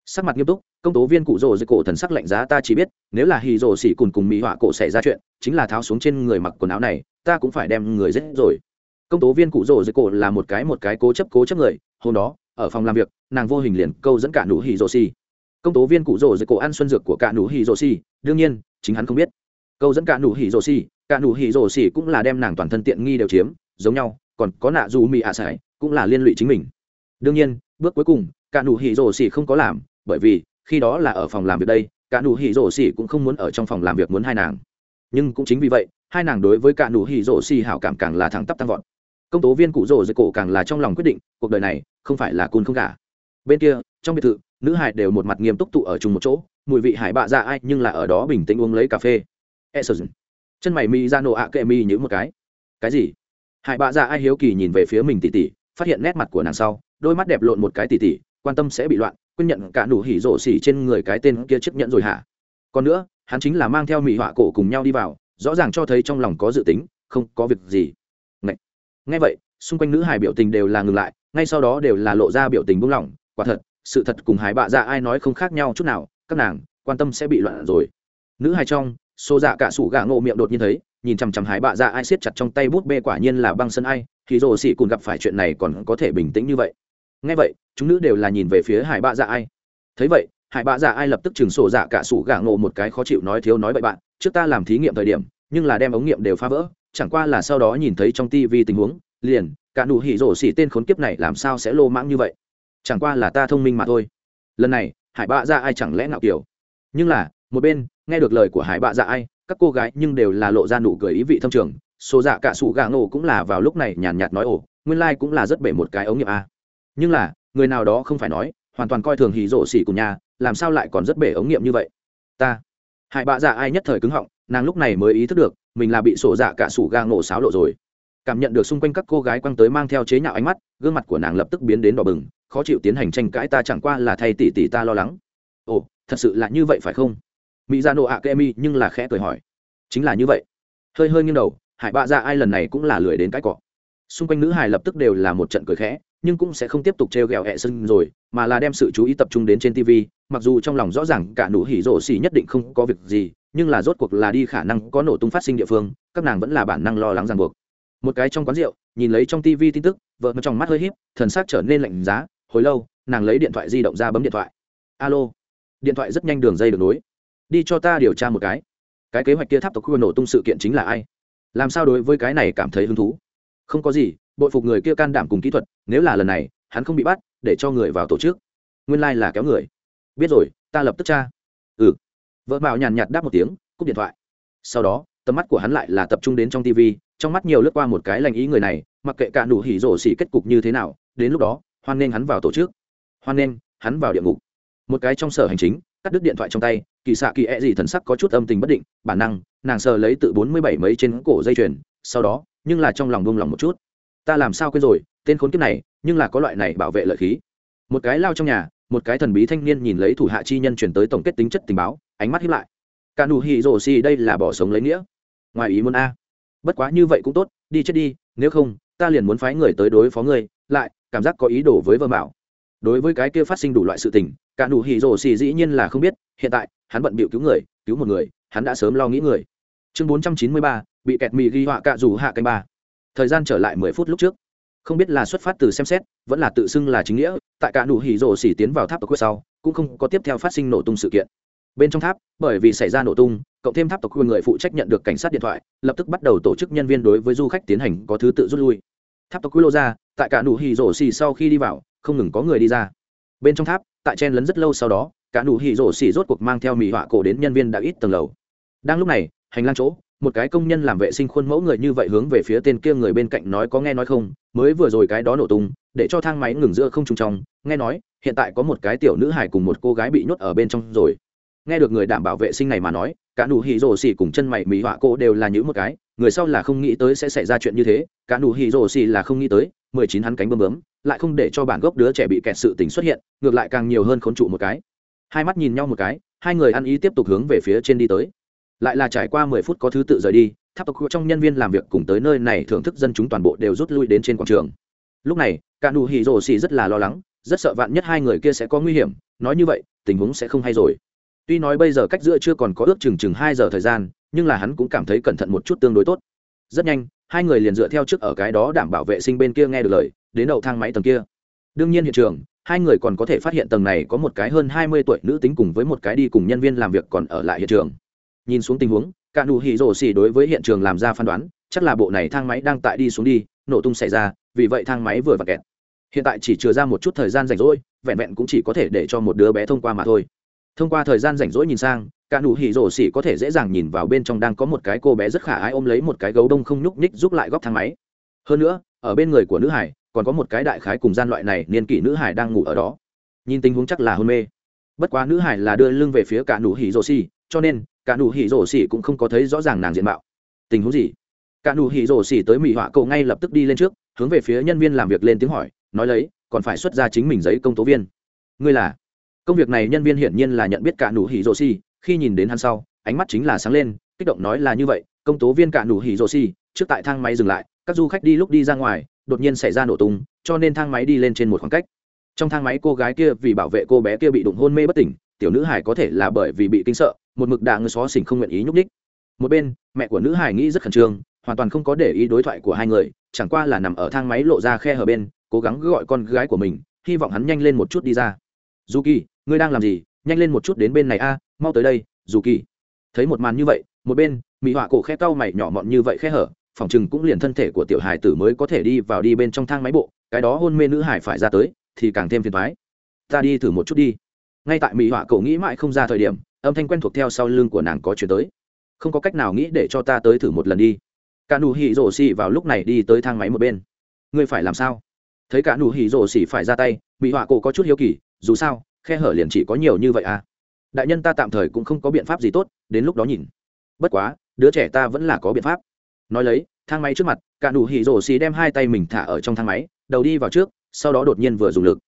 Sắc mặt nghiêm túc công tố viên cụ rồ dưới cổ thần sắc lạnh giá, ta chỉ biết, nếu là hì rồ xỉ cùn cùng mỹ họa cổ xảy ra chuyện, chính là tháo xuống trên người mặc quần áo này, ta cũng phải đem người giết rồi. Công tố viên cụ rồ dưới cổ là một cái một cái cố chấp cố chấp người, hôm đó, ở phòng làm việc, nàng vô hình liền câu dẫn cả nụ hì rồ xỉ. Công tố viên cụ rồ dưới cổ ăn xuân dược của cả nụ hì rồ xỉ, đương nhiên, chính hắn không biết. Câu dẫn cả nụ hì rồ xỉ, cả nụ hì rồ xỉ cũng là đem nàng toàn thân tiện nghi đều chiếm, giống nhau, còn có nạ dù mỹ ạ à cũng là liên lụy chính mình. Đương nhiên, bước cuối cùng, cả nụ hì rồ xỉ không có làm, bởi vì khi đó là ở phòng làm việc đây, cả nụ hỉ rổ xỉ cũng không muốn ở trong phòng làm việc muốn hai nàng. Nhưng cũng chính vì vậy, hai nàng đối với cả nụ hỉ rổ xỉ hảo cảm càng là thẳng tắp tăng vọt. Công tố viên cụ rổ dưới cổ càng là trong lòng quyết định, cuộc đời này không phải là cun không cả bên kia, trong biệt thự, nữ hải đều một mặt nghiêm túc tụ ở chung một chỗ, mùi vị hải bạ ra ai nhưng là ở đó bình tĩnh uống lấy cà phê. E sơ chân mày mi ra nổ ạ à kệ mi như một cái. Cái gì? Hải bạ ra ai hiếu kỳ nhìn về phía mình tỉ tỉ, phát hiện nét mặt của nàng sau, đôi mắt đẹp lộn một cái tỉ tỉ, quan tâm sẽ bị loạn quên nhận cả nụ hỉ rộ xỉ trên người cái tên kia chấp nhận rồi hả? Còn nữa hắn chính là mang theo mỹ họa cổ cùng nhau đi vào rõ ràng cho thấy trong lòng có dự tính không có việc gì. Ngay, ngay vậy xung quanh nữ hài biểu tình đều là ngừng lại ngay sau đó đều là lộ ra biểu tình buông lỏng. Quả thật sự thật cùng hài bạ dạ ai nói không khác nhau chút nào các nàng quan tâm sẽ bị loạn rồi. Nữ hài trong xô dạ cả sủ gà ngộ miệng đột nhiên thấy nhìn chằm chằm hái bạ dạ ai siết chặt trong tay bút bê quả nhiên là băng sân ai thì rồ xỉ cùng gặp phải chuyện này còn có thể bình tĩnh như vậy ngay vậy, chúng nữ đều là nhìn về phía hải bạ dạ ai thấy vậy, hải bạ dạ ai lập tức chừng sổ dạ cả sủ gạ ngộ một cái khó chịu nói thiếu nói bậy bạn, trước ta làm thí nghiệm thời điểm, nhưng là đem ống nghiệm đều phá vỡ, chẳng qua là sau đó nhìn thấy trong tivi tình huống, liền, cả nụ hỉ rổ xỉ tên khốn kiếp này làm sao sẽ lô mãng như vậy chẳng qua là ta thông minh mà thôi lần này, hải bạ dạ ai chẳng lẽ ngạo kiểu nhưng là, một bên, nghe được lời của hải bạ dạ ai, các cô gái nhưng đều là lộ ra nụ cười ý vị thông trường, sổ dạ cả sủ gà ngộ cũng là vào lúc này nhàn nhạt nói ổ. nguyên lai cũng là rất bể một cái ống nghiệm a à nhưng là, người nào đó không phải nói, hoàn toàn coi thường hì rổ xỉ cùng nhà, làm sao lại còn rất bể ống nghiệm như vậy? Ta. Hại bạ dạ ai nhất thời cứng họng, nàng lúc này mới ý thức được, mình là bị sổ dạ cả sủ ga ngộ sáo lộ rồi. Cảm nhận được xung quanh các cô gái quăng tới mang theo chế nhạo ánh mắt, gương mặt của nàng lập tức biến đến đỏ bừng, khó chịu tiến hành tranh cãi ta chẳng qua là thay tỷ tỷ ta lo lắng. Ồ, thật sự là như vậy phải không? Mỹ ra nộ ạ kemi nhưng là khẽ cười hỏi. Chính là như vậy. Hơi hơi nghiêng đầu hải bạ dạ ai lần này cũng là lười đến cái cọ. Xung quanh nữ hải lập tức đều là một trận cười khẽ nhưng cũng sẽ không tiếp tục trêu ghẹo hẹ sưng rồi, mà là đem sự chú ý tập trung đến trên tv mặc dù trong lòng rõ ràng cả nụ hỉ rổ xỉ nhất định không có việc gì, nhưng là rốt cuộc là đi khả năng có nổ tung phát sinh địa phương, các nàng vẫn là bản năng lo lắng ràng buộc. Một cái trong quán rượu, nhìn lấy trong tv tin tức, vợ trong mắt hơi h í p thần s á c trở nên lạnh giá, hồi lâu, nàng lấy điện thoại di động ra bấm điện thoại. Alo. Điện thoại rất nhanh đường dây được nối. Đi cho ta điều tra một cái. Cái kế hoạch kia tháp tộc khu nổ tung sự kiện chính là ai? Làm sao đối với cái này cảm thấy hứng thú? Không có gì bội phục người kia can đảm cùng kỹ thuật, nếu là lần này, hắn không bị bắt, để cho người vào tổ chức. Nguyên lai、like、là kéo người. Biết rồi, ta lập tức cha ừ. Vợ bảo nhàn nhạt đáp một tiếng, cúp điện thoại. Sau đó, tầm mắt của hắn lại là tập trung đến trong tv trong mắt nhiều lướt qua một cái lành ý người này, mặc kệ cả nụ hỉ rổ xỉ kết cục như thế nào, đến lúc đó, hoan nên hắn vào tổ chức. Hoan nên hắn vào địa ngục. Một cái trong sở hành chính, cắt đứt điện thoại trong tay, kỳ xạ kỳ e gì thần sắc có chút âm tình bất định, bản năng, nàng sờ lấy tự bốn mươi bảy mấy trên cổ dây chuyền, sau đó, nhưng là trong lòng buông lòng một chút ta làm sao quên rồi, tên khốn kiếp này, nhưng là có loại này bảo vệ lợi khí. Một cái lao trong nhà, một cái thần bí thanh niên nhìn lấy thủ hạ chi nhân chuyển tới tổng kết tính chất tình báo, ánh mắt hiếp lại. Cả nụ hỉ rổ xì đây là bỏ sống lấy nghĩa. Ngoài ý muốn a. Bất quá như vậy cũng tốt, đi chết đi, nếu không, ta liền muốn phái người tới đối phó ngươi, lại, cảm giác có ý đồ với vợ bảo. Đối với cái kia phát sinh đủ loại sự tình, cả nụ hỉ rổ xì dĩ nhiên là không biết, hiện tại, hắn bận bịu cứu người, cứu một người, hắn đã sớm lo nghĩ người. Chương bốn trăm chín mươi ba, bị kẹt mì ghi họa cạ rủ hạ canh ba thời gian trở lại mười phút lúc trước. Không biết là xuất phát từ xem xét, vẫn là tự xưng là chính nghĩa, tại cả nụ hỉ rổ xỉ tiến vào tháp tộc quyết sau, cũng không có tiếp theo phát sinh nổ tung sự kiện. Bên trong tháp, bởi vì xảy ra nổ tung, cộng thêm tháp tộc quyền người phụ trách nhận được cảnh sát điện thoại, lập tức bắt đầu tổ chức nhân viên đối với du khách tiến hành có thứ tự rút lui. Tháp tộc quy lô ra, tại cả nụ hỉ rổ xỉ sau khi đi vào, không ngừng có người đi ra. Bên trong tháp, tại chen lấn rất lâu sau đó, cả nụ hỉ rổ xỉ rốt cuộc mang theo mỹ họa cổ đến nhân viên đã ít tầng lầu. Đang lúc này, hành lang chỗ một cái công nhân làm vệ sinh khuôn mẫu người như vậy hướng về phía tên kia người bên cạnh nói có nghe nói không, mới vừa rồi cái đó nổ tung, để cho thang máy ngừng giữa không trùng trong, nghe nói, hiện tại có một cái tiểu nữ hải cùng một cô gái bị nhốt ở bên trong rồi. Nghe được người đảm bảo vệ sinh này mà nói, cả nụ hỉ rồ xỉ cùng chân mày mỹ họa cô đều là những một cái, người sau là không nghĩ tới sẽ xảy ra chuyện như thế, cả nụ hỉ rồ xỉ là không nghĩ tới, mười chín hắn cánh bơm bướm, lại không để cho bản gốc đứa trẻ bị kẹt sự tình xuất hiện, ngược lại càng nhiều hơn khốn trụ một cái. Hai mắt nhìn nhau một cái, hai người ăn ý tiếp tục hướng về phía trên đi tới lại là trải qua mười phút có thứ tự rời đi, tháp tộc trong nhân viên làm việc cùng tới nơi này thưởng thức dân chúng toàn bộ đều rút lui đến trên quảng trường. Lúc này, cả nụ hỉ rồ xì rất là lo lắng, rất sợ vạn nhất hai người kia sẽ có nguy hiểm, nói như vậy, tình huống sẽ không hay rồi. Tuy nói bây giờ cách giữa chưa còn có ước chừng chừng hai giờ thời gian, nhưng là hắn cũng cảm thấy cẩn thận một chút tương đối tốt. Rất nhanh, hai người liền dựa theo trước ở cái đó đảm bảo vệ sinh bên kia nghe được lời, đến đầu thang máy tầng kia. Đương nhiên hiện trường, hai người còn có thể phát hiện tầng này có một cái hơn hai mươi tuổi nữ tính cùng với một cái đi cùng nhân viên làm việc còn ở lại hiện trường nhìn xuống tình huống, cả nụ hỉ rổ xỉ đối với hiện trường làm ra phán đoán, chắc là bộ này thang máy đang tại đi xuống đi, nổ tung xảy ra, vì vậy thang máy vừa vặn kẹt. Hiện tại chỉ chừa ra một chút thời gian rảnh rỗi, vẹn vẹn cũng chỉ có thể để cho một đứa bé thông qua mà thôi. Thông qua thời gian rảnh rỗi nhìn sang, cả nụ hỉ rổ xỉ có thể dễ dàng nhìn vào bên trong đang có một cái cô bé rất khả ái ôm lấy một cái gấu đông không nhúc nhích giúp lại góc thang máy. Hơn nữa, ở bên người của nữ hải, còn có một cái đại khái cùng gian loại này niên kỷ nữ hải đang ngủ ở đó. Nhìn tình huống chắc là hôn mê. Bất quá nữ hải là đưa lưng về phía cả nụ hỉ rổ xỉ, cho nên cả nụ hỉ rổ xỉ cũng không có thấy rõ ràng nàng diện mạo. Tình huống gì? Cả nụ hỉ rổ xỉ tới mỹ họa cậu ngay lập tức đi lên trước, hướng về phía nhân viên làm việc lên tiếng hỏi, nói lấy, còn phải xuất ra chính mình giấy công tố viên. Ngươi là? Công việc này nhân viên hiển nhiên là nhận biết cả nụ hỉ rổ xỉ, khi nhìn đến hắn sau, ánh mắt chính là sáng lên, kích động nói là như vậy, công tố viên cả nụ hỉ rổ xỉ, trước tại thang máy dừng lại, các du khách đi lúc đi ra ngoài, đột nhiên xảy ra nổ tung, cho nên thang máy đi lên trên một khoảng cách. Trong thang máy cô gái kia vì bảo vệ cô bé kia bị đụng hôn mê bất tỉnh tiểu nữ hải có thể là bởi vì bị kinh sợ, một mực đạ ngư xó xỉnh không nguyện ý nhúc ních một bên, mẹ của nữ hải nghĩ rất khẩn trương, hoàn toàn không có để ý đối thoại của hai người, chẳng qua là nằm ở thang máy lộ ra khe hở bên, cố gắng gọi con gái của mình, hy vọng hắn nhanh lên một chút đi ra. Dù kỳ ngươi đang làm gì? Nhanh lên một chút đến bên này a, mau tới đây dù kỳ thấy một màn như vậy, một bên mỹ họa cổ khe cau mày nhỏ mọn như vậy khe hở, phòng chừng cũng liền thân thể của tiểu hải tử mới có thể đi vào đi bên trong thang máy bộ, cái đó hôn mê nữ hải phải ra tới, thì càng thêm phiền thoái ta đi thử một chút đi ngay tại mỹ họa cậu nghĩ mãi không ra thời điểm, âm thanh quen thuộc theo sau lưng của nàng có chuyển tới. Không có cách nào nghĩ để cho ta tới thử một lần đi. Cả nụ hỉ rổ xỉ vào lúc này đi tới thang máy một bên. Ngươi phải làm sao? Thấy cả nụ hỉ rổ xỉ phải ra tay, mỹ họa cổ có chút hiếu kỳ, dù sao, khe hở liền chỉ có nhiều như vậy à? Đại nhân ta tạm thời cũng không có biện pháp gì tốt, đến lúc đó nhìn. Bất quá, đứa trẻ ta vẫn là có biện pháp. Nói lấy, thang máy trước mặt, cả nụ hỉ rổ xỉ đem hai tay mình thả ở trong thang máy, đầu đi vào trước, sau đó đột nhiên vừa dùng lực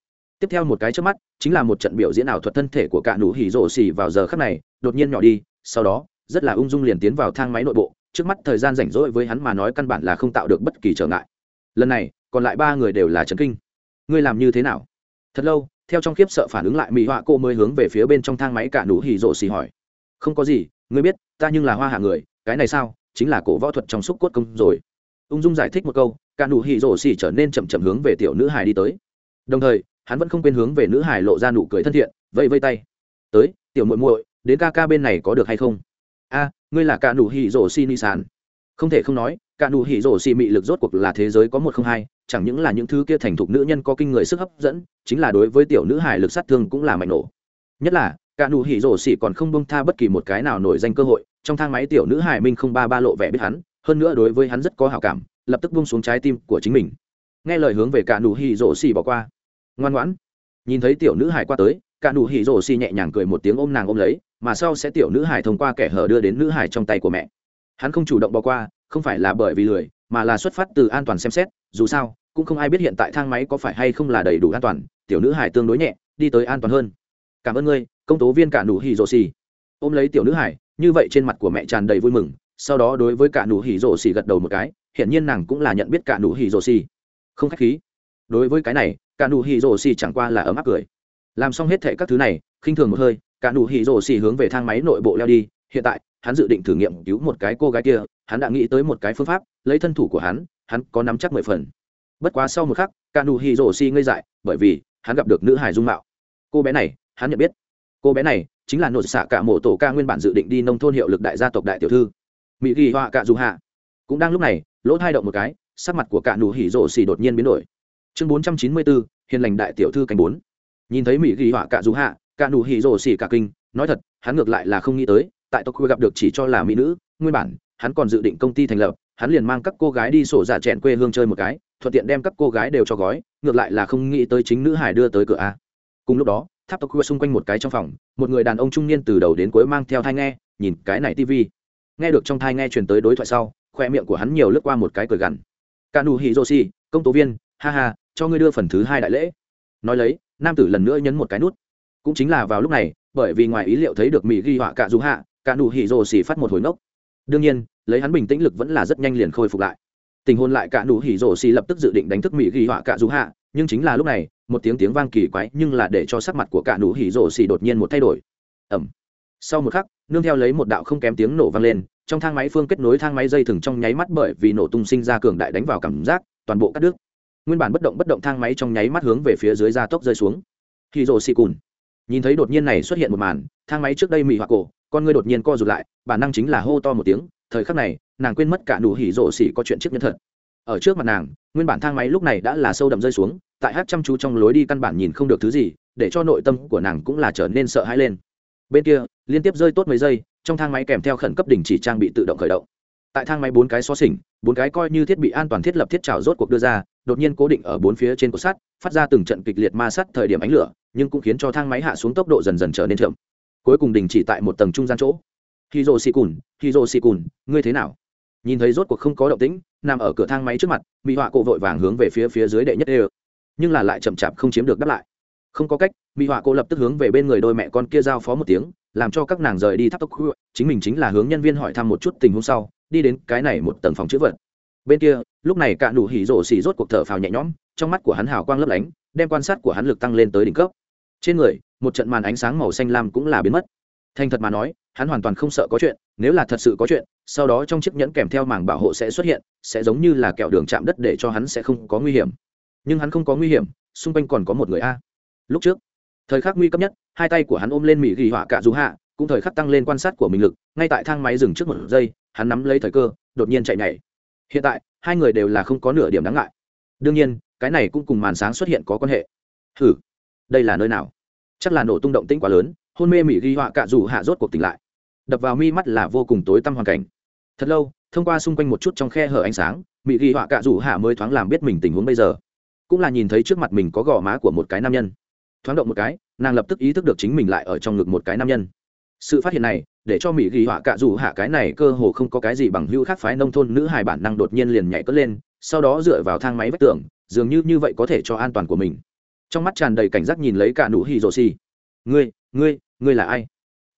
tiếp theo một cái trước mắt, chính là một trận biểu diễn ảo thuật thân thể của cả nụ hỉ rổ xì vào giờ khắc này, đột nhiên nhỏ đi, sau đó, rất là ung dung liền tiến vào thang máy nội bộ, trước mắt thời gian rảnh rỗi với hắn mà nói căn bản là không tạo được bất kỳ trở ngại. Lần này, còn lại ba người đều là trấn kinh. Ngươi làm như thế nào? Thật lâu, theo trong khiếp sợ phản ứng lại mỹ họa cô mới hướng về phía bên trong thang máy cả nụ hỉ rổ xì hỏi. Không có gì, ngươi biết, ta nhưng là hoa hạ người, cái này sao? Chính là cổ võ thuật trong xúc cốt công rồi. Ung dung giải thích một câu, cả nụ hỉ rổ xì trở nên chậm chậm hướng về tiểu nữ hài đi tới. Đồng thời hắn vẫn không quên hướng về nữ hải lộ ra nụ cười thân thiện, vẫy vây tay. Tới, tiểu muội muội, đến ca ca bên này có được hay không? A, ngươi là cả nụ hỉ rổ xi ni sàn. Không thể không nói cả nụ hỉ rổ xi mị lực rốt cuộc là thế giới có một không hai, chẳng những là những thứ kia thành thục nữ nhân có kinh người sức hấp dẫn, chính là đối với tiểu nữ hải lực sát thương cũng là mạnh nổ. Nhất là cả nụ hỉ rổ xi còn không bông tha bất kỳ một cái nào nổi danh cơ hội, trong thang máy tiểu nữ hải minh không ba ba lộ vẻ biết hắn, hơn nữa đối với hắn rất có hảo cảm, lập tức bung xuống trái tim của chính mình. Nghe lời hướng về cả nụ hỉ rổ xi bỏ qua ngoan ngoãn. Nhìn thấy tiểu nữ hải qua tới, cả nụ hỉ rổ xì nhẹ nhàng cười một tiếng ôm nàng ôm lấy, mà sau sẽ tiểu nữ hải thông qua kẻ hở đưa đến nữ hải trong tay của mẹ. Hắn không chủ động bỏ qua, không phải là bởi vì lười, mà là xuất phát từ an toàn xem xét, dù sao, cũng không ai biết hiện tại thang máy có phải hay không là đầy đủ an toàn, tiểu nữ hải tương đối nhẹ, đi tới an toàn hơn. Cảm ơn ngươi, công tố viên cả nụ hỉ rổ xì. Ôm lấy tiểu nữ hải như vậy trên mặt của mẹ tràn đầy vui mừng, sau đó đối với cả nụ hỉ rổ xì gật đầu một cái, hiển nhiên nàng cũng là nhận biết cả nụ hỉ rổ xì. Không khách khí. Đối với cái này cả nụ hỉ rổ xì chẳng qua là ấm áp cười. Làm xong hết thệ các thứ này, khinh thường một hơi, cả nụ hỉ rổ xì hướng về thang máy nội bộ leo đi. Hiện tại, hắn dự định thử nghiệm cứu một cái cô gái kia, hắn đã nghĩ tới một cái phương pháp, lấy thân thủ của hắn hắn có nắm chắc mười phần. Bất quá sau một khắc, cả nụ hỉ rổ xì ngây dại, bởi vì hắn gặp được nữ hải dung mạo. Cô bé này, hắn nhận biết. Cô bé này chính là nội xạ cả mộ tổ ca nguyên bản dự định đi nông thôn hiệu lực đại gia tộc đại tiểu thư. Mỹ ghi họa cả dù hạ. Cũng đang lúc này, lỗ thai động một cái, sắc mặt của cả nụ hỉ rổ xì đột nhiên biến đổi chương bốn trăm chín mươi bốn, hiền lành đại tiểu thư cảnh bốn. Nhìn thấy mỹ ghi họa cả dù hạ cả nụ hỉ rồ xỉ cả kinh, nói thật, hắn ngược lại là không nghĩ tới, tại tokyo gặp được chỉ cho là mỹ nữ, nguyên bản, hắn còn dự định công ty thành lập, hắn liền mang các cô gái đi sổ giả trẻn quê hương chơi một cái, thuận tiện đem các cô gái đều cho gói, ngược lại là không nghĩ tới chính nữ hải đưa tới cửa a. Cùng lúc đó, tháp tokyo xung quanh một cái trong phòng, một người đàn ông trung niên từ đầu đến cuối mang theo thai nghe, nhìn cái này tivi nghe được trong thai nghe truyền tới đối thoại sau, khoe miệng của hắn nhiều lướt qua một cái cười gằn. Kanu hiroshi công tố viên ha ha, cho ngươi đưa phần thứ hai đại lễ. Nói lấy, nam tử lần nữa nhấn một cái nút. Cũng chính là vào lúc này, bởi vì ngoài ý liệu thấy được mỹ ghi họa cạ dù hạ, cạ nụ hỉ rồ xỉ phát một hồi nốc đương nhiên, lấy hắn bình tĩnh lực vẫn là rất nhanh liền khôi phục lại. Tình hôn lại cạ nụ hỉ rồ xỉ lập tức dự định đánh thức mỹ ghi họa cạ dù hạ, nhưng chính là lúc này, một tiếng tiếng vang kỳ quái nhưng là để cho sắc mặt của cạ nụ hỉ rồ xỉ đột nhiên một thay đổi. Ẩm sau một khắc, nương theo lấy một đạo không kém tiếng nổ vang lên, trong thang máy phương kết nối thang máy dây thừng trong nháy mắt bởi vì nổ tung sinh ra cường đại đánh vào cảm giác, toàn bộ các nước nguyên bản bất động bất động thang máy trong nháy mắt hướng về phía dưới da tốc rơi xuống. Khi rồ xì cùn, nhìn thấy đột nhiên này xuất hiện một màn, thang máy trước đây mị hoặc cổ, con ngươi đột nhiên co rụt lại, bản năng chính là hô to một tiếng, thời khắc này, nàng quên mất cả đủ hỉ rồ xỉ có chuyện trước nhân thật. Ở trước mặt nàng, nguyên bản thang máy lúc này đã là sâu đậm rơi xuống, tại hát chăm chú trong lối đi căn bản nhìn không được thứ gì, để cho nội tâm của nàng cũng là trở nên sợ hãi lên. Bên kia, liên tiếp rơi tốt mấy giây, trong thang máy kèm theo khẩn cấp đình chỉ trang bị tự động khởi động. Tại thang máy bốn cái xó xỉnh, bốn cái coi như thiết bị an toàn thiết lập thiết trào rốt cuộc đưa ra đột nhiên cố định ở bốn phía trên cột sắt, phát ra từng trận kịch liệt ma sát thời điểm ánh lửa, nhưng cũng khiến cho thang máy hạ xuống tốc độ dần dần trở nên chậm. Cuối cùng đình chỉ tại một tầng trung gian chỗ. Khi rồ xì cùn khi rồ xì cùn ngươi thế nào? Nhìn thấy rốt cuộc không có động tĩnh, nằm ở cửa thang máy trước mặt mỹ họa cổ vội vàng hướng về phía phía dưới đệ nhất đê nhưng là lại chậm chạp không chiếm được đáp lại. Không có cách mỹ họa cô lập tức hướng về bên người đôi mẹ con kia giao phó một tiếng, làm cho các nàng rời đi tháp tốc khuya. Chính mình chính là hướng nhân viên hỏi thăm một chút tình huống sau, đi đến cái này một tầng phòng chữ vật bên kia, lúc này cả đủ hỉ rổ xỉ rốt cuộc thở phào nhẹ nhõm, trong mắt của hắn hào quang lấp lánh, đem quan sát của hắn lực tăng lên tới đỉnh cấp. Trên người, một trận màn ánh sáng màu xanh lam cũng là biến mất. Thành thật mà nói, hắn hoàn toàn không sợ có chuyện, nếu là thật sự có chuyện, sau đó trong chiếc nhẫn kèm theo màng bảo hộ sẽ xuất hiện, sẽ giống như là kẹo đường chạm đất để cho hắn sẽ không có nguy hiểm. Nhưng hắn không có nguy hiểm, xung quanh còn có một người a. Lúc trước, thời khắc nguy cấp nhất, hai tay của hắn ôm lên mỹ ghi họa cả dù hạ, cũng thời khắc tăng lên quan sát của mình lực, ngay tại thang máy dừng trước một giây, hắn nắm lấy thời cơ, đột nhiên chạy nhảy hiện tại, hai người đều là không có nửa điểm đáng ngại. Đương nhiên, cái này cũng cùng màn sáng xuất hiện có quan hệ. Hử, đây là nơi nào? Chắc là nổ tung động tĩnh quá lớn, hôn mê mỹ ghi họa cạ rủ hạ rốt cuộc tỉnh lại. Đập vào mi mắt là vô cùng tối tăm hoàn cảnh. Thật lâu, thông qua xung quanh một chút trong khe hở ánh sáng mỹ ghi họa cạ rủ hạ mới thoáng làm biết mình tình huống bây giờ. Cũng là nhìn thấy trước mặt mình có gò má của một cái nam nhân. Thoáng động một cái, nàng lập tức ý thức được chính mình lại ở trong ngực một cái nam nhân. Sự phát hiện này để cho mỹ ghi họa cạ dù hạ cái này cơ hồ không có cái gì bằng hữu khác phái nông thôn nữ hài bản năng đột nhiên liền nhảy cất lên, sau đó dựa vào thang máy vách tường, dường như như vậy có thể cho an toàn của mình. Trong mắt tràn đầy cảnh giác nhìn lấy cả nụ hì rồ xì. Ngươi ngươi ngươi là ai?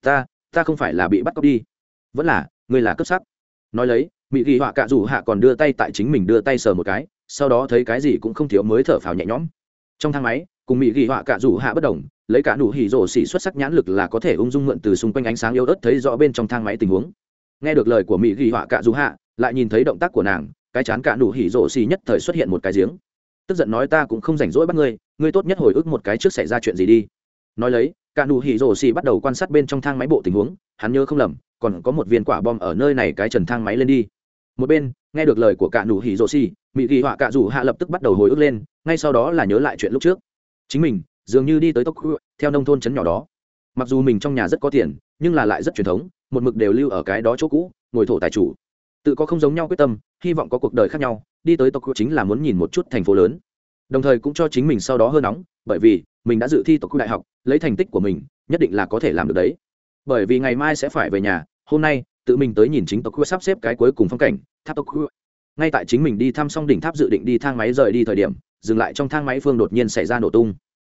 Ta ta không phải là bị bắt cóc đi. Vẫn là, ngươi là cấp sắc. Nói lấy, mỹ ghi họa cạ dù hạ còn đưa tay tại chính mình đưa tay sờ một cái, sau đó thấy cái gì cũng không thiếu mới thở phào nhẹ nhõm. Trong thang máy, cùng mỹ ghi họa cạ dù hạ bất đồng lấy cả nụ hỉ rổ xỉ xuất sắc nhãn lực là có thể ung dung mượn từ xung quanh ánh sáng yếu ớt thấy rõ bên trong thang máy tình huống. Nghe được lời của mỹ ghi họa cạ dù hạ, lại nhìn thấy động tác của nàng, cái chán cạ nụ hỉ rổ xỉ nhất thời xuất hiện một cái giếng. Tức giận nói ta cũng không rảnh rỗi bắt ngươi ngươi tốt nhất hồi ức một cái trước xảy ra chuyện gì đi. Nói lấy, cả nụ hỉ rổ xì bắt đầu quan sát bên trong thang máy bộ tình huống, hắn nhớ không lầm, còn có một viên quả bom ở nơi này cái trần thang máy lên đi. Một bên, nghe được lời của cả nụ hỉ rổ xì mỹ kỳ họa cả rủ hạ lập tức bắt đầu hồi ức lên, ngay sau đó là nhớ lại chuyện lúc trước. Chính mình dường như đi tới tốc theo nông thôn chấn nhỏ đó. Mặc dù mình trong nhà rất có tiền, nhưng là lại rất truyền thống, một mực đều lưu ở cái đó chỗ cũ, ngồi thổ tài chủ. Tự có không giống nhau quyết tâm, hy vọng có cuộc đời khác nhau, đi tới Tokyo chính là muốn nhìn một chút thành phố lớn. Đồng thời cũng cho chính mình sau đó hơn nóng, bởi vì mình đã dự thi Tokyo đại học, lấy thành tích của mình, nhất định là có thể làm được đấy. Bởi vì ngày mai sẽ phải về nhà, hôm nay, tự mình tới nhìn chính Tokyo sắp xếp cái cuối cùng phong cảnh, tháp tộc ngay tại chính mình đi thăm xong đỉnh tháp dự định đi thang máy rời đi thời điểm, dừng lại trong thang máy phương đột nhiên xảy ra nổ tung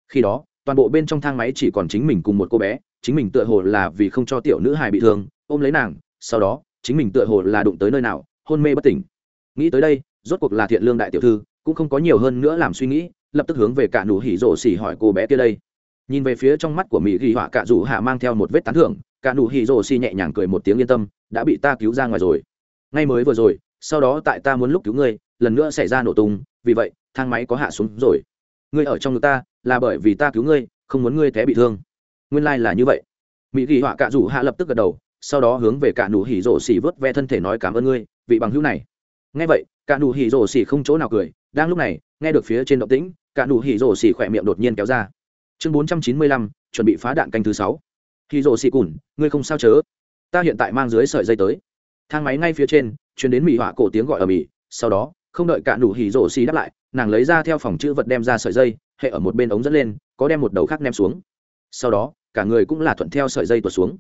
khi đó, toàn bộ bên trong thang máy chỉ còn chính mình cùng một cô bé, chính mình tựa hồ là vì không cho tiểu nữ hài bị thương, ôm lấy nàng, sau đó, chính mình tựa hồ là đụng tới nơi nào, hôn mê bất tỉnh. Nghĩ tới đây, rốt cuộc là thiện lương đại tiểu thư, cũng không có nhiều hơn nữa làm suy nghĩ, lập tức hướng về cả nụ hỉ rổ xỉ hỏi cô bé kia đây. Nhìn về phía trong mắt của mỹ ghi họa, cả rủ hạ mang theo một vết tán thưởng, cả nụ hỉ rổ xỉ nhẹ nhàng cười một tiếng yên tâm, đã bị ta cứu ra ngoài rồi. Ngay mới vừa rồi, sau đó tại ta muốn lúc cứu ngươi, lần nữa xảy ra nổ tung, vì vậy, thang máy có hạ xuống rồi ngươi ở trong người ta, là bởi vì ta cứu ngươi, không muốn ngươi té bị thương. Nguyên lai là như vậy. Mỹ ghi họa cạ rủ hạ lập tức gật đầu, sau đó hướng về cạ nụ hỉ rổ xỉ vớt ve thân thể nói cảm ơn ngươi, vị bằng hữu này. Nghe vậy, cạ nụ hỉ rổ xỉ không chỗ nào cười, đang lúc này, nghe được phía trên động tĩnh, cạ nụ hỉ rổ xỉ khỏe miệng đột nhiên kéo ra. Chương bốn trăm chín mươi lăm, chuẩn bị phá đạn canh thứ sáu. Hỉ rổ xỉ cùn, ngươi không sao chớ? Ta hiện tại mang dưới sợi dây tới. Thang máy ngay phía trên chuyến đến mỹ họa cổ tiếng gọi ở mỹ, sau đó, không đợi cạ nụ hỉ rổ xỉ đáp lại nàng lấy ra theo phòng chữ vật đem ra sợi dây, hệ ở một bên ống dẫn lên, có đem một đầu khác ném xuống. Sau đó, cả người cũng là thuận theo sợi dây tuột xuống.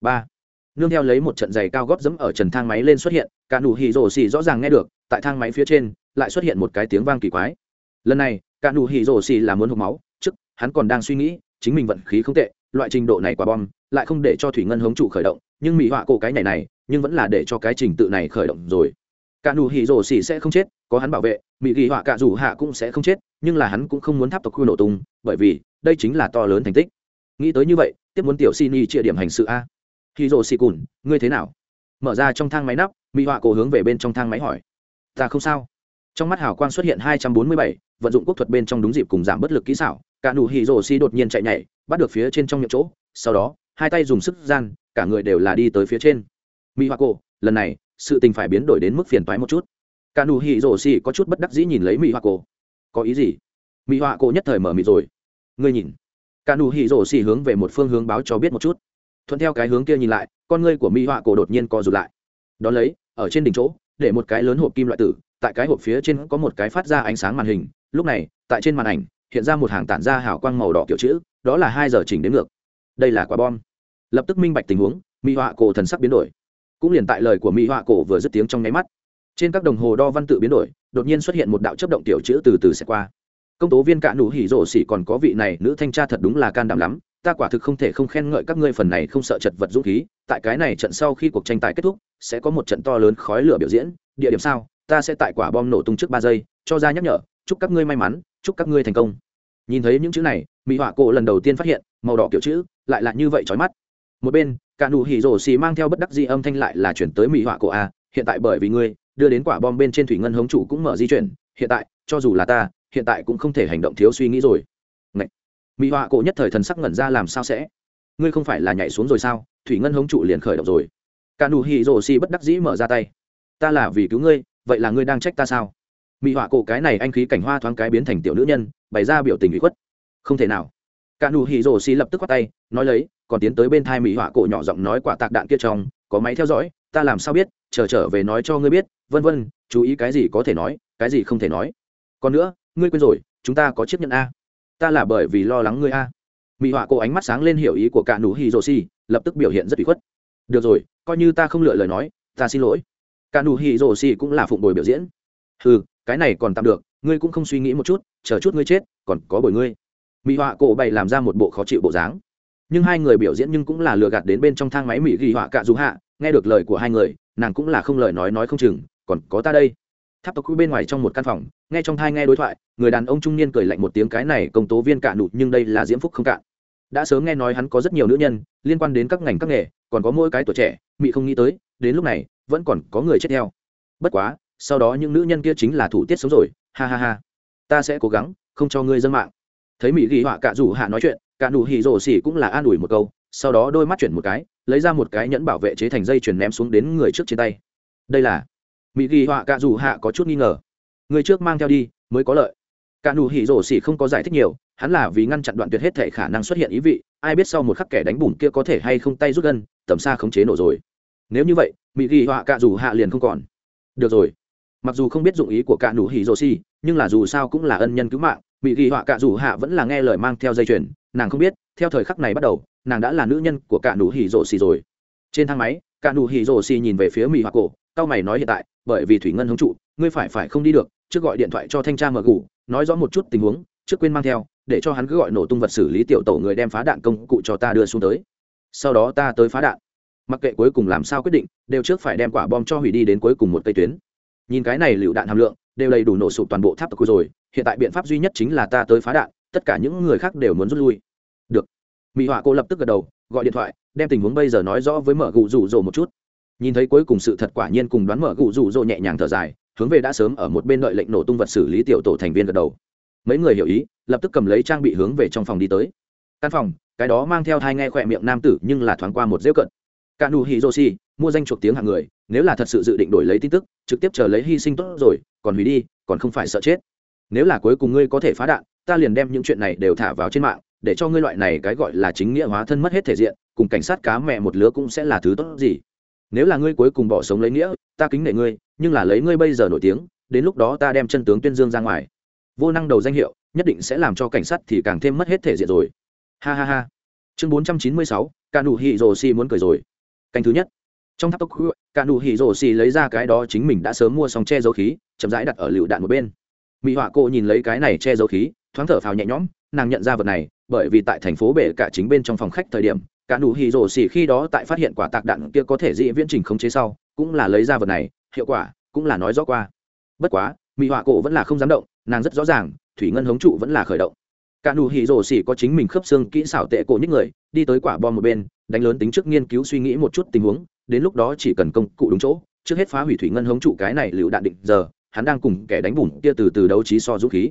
Ba. Nương theo lấy một trận giày cao góp dẫm ở trần thang máy lên xuất hiện, cả nụ hỉ rổ xì rõ ràng nghe được, tại thang máy phía trên, lại xuất hiện một cái tiếng vang kỳ quái. Lần này, cả nụ hỉ rổ xì là muốn hộp máu, trước, hắn còn đang suy nghĩ, chính mình vận khí không tệ, loại trình độ này quả bom, lại không để cho thủy ngân hống trụ khởi động, nhưng mỹ họa cổ cái này này, nhưng vẫn là để cho cái trình tự này khởi động rồi. Cả nụ hỉ rổ xì sẽ không chết có hắn bảo vệ mỹ ghi họa cạ dù hạ cũng sẽ không chết, nhưng là hắn cũng không muốn tháp tộc khu nổ tung, bởi vì đây chính là to lớn thành tích. Nghĩ tới như vậy, tiếp muốn tiểu xin y chia điểm hành sự a. Khi rồ xì cùn ngươi thế nào? Mở ra trong thang máy nắp mỹ họa cổ hướng về bên trong thang máy hỏi. Ta không sao. Trong mắt hào quang xuất hiện hai trăm bốn mươi bảy, vận dụng quốc thuật bên trong đúng dịp cùng giảm bất lực kỹ xảo, cả nụ hì rồ xì đột nhiên chạy nhảy, bắt được phía trên trong miệng chỗ, sau đó, hai tay dùng sức gian, cả người đều là đi tới phía trên. Mỹ họa cổ lần này, sự tình phải biến đổi đến mức phiền toái một chút cả nụ hỉ rổ xì có chút bất đắc dĩ nhìn lấy Mị họa cổ. Có ý gì? Mị họa cổ nhất thời mở miệng rồi. Ngươi nhìn. Cả nụ hỉ rổ xì hướng về một phương hướng báo cho biết một chút. Thuận theo cái hướng kia nhìn lại, con ngươi của Mị họa cổ đột nhiên co rụt lại. Đó lấy, ở trên đỉnh chỗ, để một cái lớn hộp kim loại tử, tại cái hộp phía trên có một cái phát ra ánh sáng màn hình, lúc này, tại trên màn ảnh, hiện ra một hàng tản ra hào quang màu đỏ kiểu chữ, đó là hai giờ chỉnh đến ngược. Đây là quả bom. Lập tức minh bạch tình huống, Mị họa cổ thần sắc biến đổi. Cũng liền tại lời của Mị họa cổ vừa dứt tiếng trong nháy mắt trên các đồng hồ đo văn tự biến đổi, đột nhiên xuất hiện một đạo chấp động tiểu chữ từ từ sẽ qua. Công tố viên cạ nụ hỉ rổ xỉ còn có vị này nữ thanh tra thật đúng là can đảm lắm, ta quả thực không thể không khen ngợi các ngươi phần này không sợ chật vật dũng khí, tại cái này trận sau khi cuộc tranh tài kết thúc, sẽ có một trận to lớn khói lửa biểu diễn, địa điểm sao, ta sẽ tại quả bom nổ tung trước ba giây, cho ra nhắc nhở, chúc các ngươi may mắn, chúc các ngươi thành công. Nhìn thấy những chữ này, mỹ họa cổ lần đầu tiên phát hiện, màu đỏ kiểu chữ, lại là như vậy trói mắt. Một bên cạ nụ hỉ rổ xì mang theo bất đắc di âm thanh lại là chuyển tới mỹ họa cổ a, hiện tại bởi vì ngươi đưa đến quả bom bên trên thủy ngân hống chủ cũng mở di chuyển, hiện tại, cho dù là ta, hiện tại cũng không thể hành động thiếu suy nghĩ rồi. Ngậy! mỹ họa cổ nhất thời thần sắc ngẩn ra làm sao sẽ? Ngươi không phải là nhảy xuống rồi sao? Thủy ngân hống trụ liền khởi động rồi. Cả nụ hỉ rồ xì bất đắc dĩ mở ra tay. Ta là vì cứu ngươi, vậy là ngươi đang trách ta sao? Mỹ họa cổ cái này anh khí cảnh hoa thoáng cái biến thành tiểu nữ nhân, bày ra biểu tình bị khuất. Không thể nào. Cả nụ hỉ rồ xì lập tức quát tay, nói lấy, còn tiến tới bên thai mỹ họa cổ nhỏ giọng nói quả tạc đạn kia trong có máy theo dõi ta làm sao biết chờ trở, trở về nói cho ngươi biết vân vân chú ý cái gì có thể nói cái gì không thể nói. Còn nữa ngươi quên rồi chúng ta có chiếc nhẫn a. Ta là bởi vì lo lắng ngươi a. Mỹ họa cô ánh mắt sáng lên hiểu ý của cả nụ hì rồ xì lập tức biểu hiện rất bị khuất. Được rồi coi như ta không lựa lời nói ta xin lỗi. Cả nụ hì rồ xì cũng là phụng bồi biểu diễn. Ừ cái này còn tạm được ngươi cũng không suy nghĩ một chút chờ chút ngươi chết còn có bồi ngươi. Mỹ họa cô bày làm ra một bộ khó chịu bộ dáng nhưng hai người biểu diễn nhưng cũng là lừa gạt đến bên trong thang máy mỹ ghi họa cạ dù hạ. Nghe được lời của hai người, nàng cũng là không lời nói nói không chừng. Còn có ta đây. Tháp tộc quỹ bên ngoài trong một căn phòng, nghe trong thai nghe đối thoại, người đàn ông trung niên cười lạnh một tiếng cái này công tố viên cạ nụt nhưng đây là diễm phúc không cạn. Đã sớm nghe nói hắn có rất nhiều nữ nhân, liên quan đến các ngành các nghề, còn có mỗi cái tuổi trẻ Mỹ không nghĩ tới, đến lúc này, vẫn còn có người chết theo. Bất quá, sau đó những nữ nhân kia chính là thủ tiết sống rồi. Ha ha ha. Ta sẽ cố gắng, không cho ngươi dân mạng. Thấy mỹ ghi họa cạ rủ hạ nói chuyện cả nụ hỉ rổ xỉ cũng là an ủi một câu, sau đó đôi mắt chuyển một cái, lấy ra một cái nhẫn bảo vệ chế thành dây chuyển ném xuống đến người trước trên tay. Đây là mỹ ghi họa cả dù hạ có chút nghi ngờ. Người trước mang theo đi, mới có lợi. Cả nụ hỉ rổ xỉ không có giải thích nhiều, hắn là vì ngăn chặn đoạn tuyệt hết thể khả năng xuất hiện ý vị, ai biết sau một khắc kẻ đánh bùn kia có thể hay không tay rút gân, tầm xa khống chế nổ rồi. Nếu như vậy, mỹ ghi họa cả dù hạ liền không còn. Được rồi. Mặc dù không biết dụng ý của cả nụ hỉ rổ xỉ, nhưng là dù sao cũng là ân nhân cứu mạng, mỹ ghi họa cả dù hạ vẫn là nghe lời mang theo dây chuyền nàng không biết, theo thời khắc này bắt đầu, nàng đã là nữ nhân của cả nụ hỉ rổ xì rồi. Trên thang máy, cả nụ hỉ rổ xì nhìn về phía mỹ hoa cổ, cao mày nói hiện tại, bởi vì thủy ngân hống trụ, ngươi phải phải không đi được, trước gọi điện thoại cho thanh tra mở gù nói rõ một chút tình huống, trước quên mang theo, để cho hắn cứ gọi nổ tung vật xử lý tiểu tổ người đem phá đạn công cụ cho ta đưa xuống tới. Sau đó ta tới phá đạn. Mặc kệ cuối cùng làm sao quyết định, đều trước phải đem quả bom cho hủy đi đến cuối cùng một cây tuyến. Nhìn cái này lựu đạn hàm lượng, đều đầy đủ nổ sụp toàn bộ tháp tộc rồi, hiện tại biện pháp duy nhất chính là ta tới phá đạn tất cả những người khác đều muốn rút lui. Được. Mỹ họa cô lập tức gật đầu, gọi điện thoại, đem tình huống bây giờ nói rõ với mở gù rủ rồ một chút. Nhìn thấy cuối cùng sự thật quả nhiên cùng đoán mở gù rủ rồ nhẹ nhàng thở dài, hướng về đã sớm ở một bên đợi lệnh nổ tung vật xử lý tiểu tổ thành viên gật đầu. Mấy người hiểu ý, lập tức cầm lấy trang bị hướng về trong phòng đi tới. Căn phòng, cái đó mang theo thai nghe khỏe miệng nam tử nhưng là thoáng qua một dễ cận. Cả nụ hiroshi, mua danh chuộc tiếng hàng người, nếu là thật sự dự định đổi lấy tin tức, trực tiếp chờ lấy hy sinh tốt rồi, còn hủy đi, còn không phải sợ chết. Nếu là cuối cùng ngươi có thể phá đạn ta liền đem những chuyện này đều thả vào trên mạng, để cho ngươi loại này cái gọi là chính nghĩa hóa thân mất hết thể diện, cùng cảnh sát cá mẹ một lứa cũng sẽ là thứ tốt gì. Nếu là ngươi cuối cùng bỏ sống lấy nghĩa, ta kính nể ngươi, nhưng là lấy ngươi bây giờ nổi tiếng, đến lúc đó ta đem chân tướng tuyên dương ra ngoài. Vô năng đầu danh hiệu, nhất định sẽ làm cho cảnh sát thì càng thêm mất hết thể diện rồi. Ha ha ha. Chương bốn trăm chín mươi sáu cả nụ hỉ rồ Si muốn cười rồi. Canh thứ nhất. Trong tháp tốc khu cả nụ hỉ rồ Si lấy ra cái đó chính mình đã sớm mua xong che dấu khí, chậm rãi đặt ở lựu đạn một bên. Mỹ họa cô nhìn lấy cái này che dấu khí thoáng thở phào nhẹ nhõm, nàng nhận ra vật này, bởi vì tại thành phố bể cả chính bên trong phòng khách thời điểm, cả nụ hì rổ xỉ khi đó tại phát hiện quả tạc đạn kia có thể dị viễn trình khống chế sau, cũng là lấy ra vật này, hiệu quả cũng là nói rõ qua. Bất quá mỹ họa cổ vẫn là không dám động, nàng rất rõ ràng, thủy ngân hống trụ vẫn là khởi động. Cả nụ hì rổ xỉ có chính mình khớp xương kỹ xảo tệ cổ những người, đi tới quả bom một bên, đánh lớn tính trước nghiên cứu suy nghĩ một chút tình huống, đến lúc đó chỉ cần công cụ đúng chỗ, trước hết phá hủy thủy ngân hống trụ cái này lựu đạn định giờ, hắn đang cùng kẻ đánh bùn kia từ từ đấu trí so dũng khí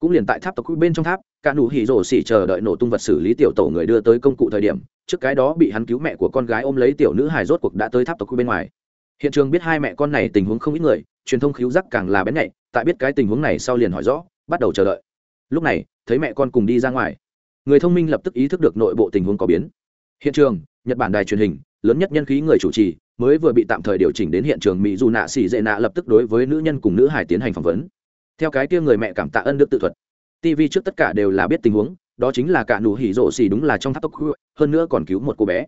cũng liền tại tháp tộc bên trong tháp, cả nụ hỉ rổ xỉ chờ đợi nổ tung vật xử lý tiểu tổ người đưa tới công cụ thời điểm, trước cái đó bị hắn cứu mẹ của con gái ôm lấy tiểu nữ hài rốt cuộc đã tới tháp tộc bên ngoài. Hiện trường biết hai mẹ con này tình huống không ít người, truyền thông khiếu giác càng là bén nhạy, tại biết cái tình huống này sau liền hỏi rõ, bắt đầu chờ đợi. Lúc này, thấy mẹ con cùng đi ra ngoài. Người thông minh lập tức ý thức được nội bộ tình huống có biến. Hiện trường, nhật bản đài truyền hình, lớn nhất nhân khí người chủ trì, mới vừa bị tạm thời điều chỉnh đến hiện trường mỹ dù nạ xỉ dệ nạ lập tức đối với nữ nhân cùng nữ hải tiến hành phỏng vấn theo cái kia người mẹ cảm tạ ân đức tự thuật tv trước tất cả đều là biết tình huống, đó chính là cả nụ hỉ rộ xì đúng là trong tháp tốc khu, hơn nữa còn cứu một cô bé.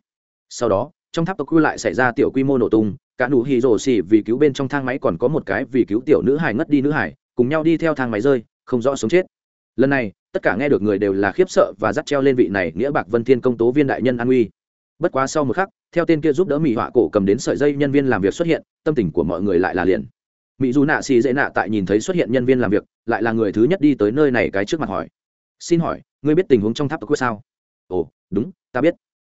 Sau đó, trong tháp tốc khu lại xảy ra tiểu quy mô nổ tung, cả nụ hỉ rộ xì vì cứu bên trong thang máy còn có một cái vì cứu tiểu nữ hải ngất đi nữ hải cùng nhau đi theo thang máy rơi, không rõ sống chết. Lần này, tất cả nghe được người đều là khiếp sợ và dắt treo lên vị này nghĩa bạc vân thiên công tố viên đại nhân an uy bất quá sau một khắc, theo tên kia giúp đỡ mỹ họa cổ cầm đến sợi dây nhân viên làm việc xuất hiện, tâm tình của mọi người lại là liền mỹ dù nạ xì dễ nạ tại nhìn thấy xuất hiện nhân viên làm việc, lại là người thứ nhất đi tới nơi này cái trước mặt hỏi. Xin hỏi, ngươi biết tình huống trong tháp tơ sao? Ồ, đúng, ta biết.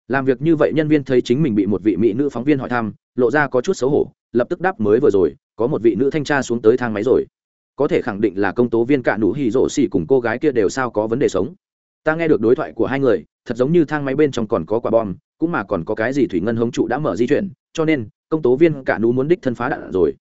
Làm việc như vậy nhân viên thấy chính mình bị một vị mỹ nữ phóng viên hỏi thăm, lộ ra có chút xấu hổ, lập tức đáp mới vừa rồi, có một vị nữ thanh tra xuống tới thang máy rồi. Có thể khẳng định là công tố viên cạn đủ hì rổ xỉ cùng cô gái kia đều sao có vấn đề sống. Ta nghe được đối thoại của hai người, thật giống như thang máy bên trong còn có quả bom, cũng mà còn có cái gì thủy ngân hống trụ đã mở di chuyển, cho nên công tố viên cạn đủ muốn đích thân phá đạn rồi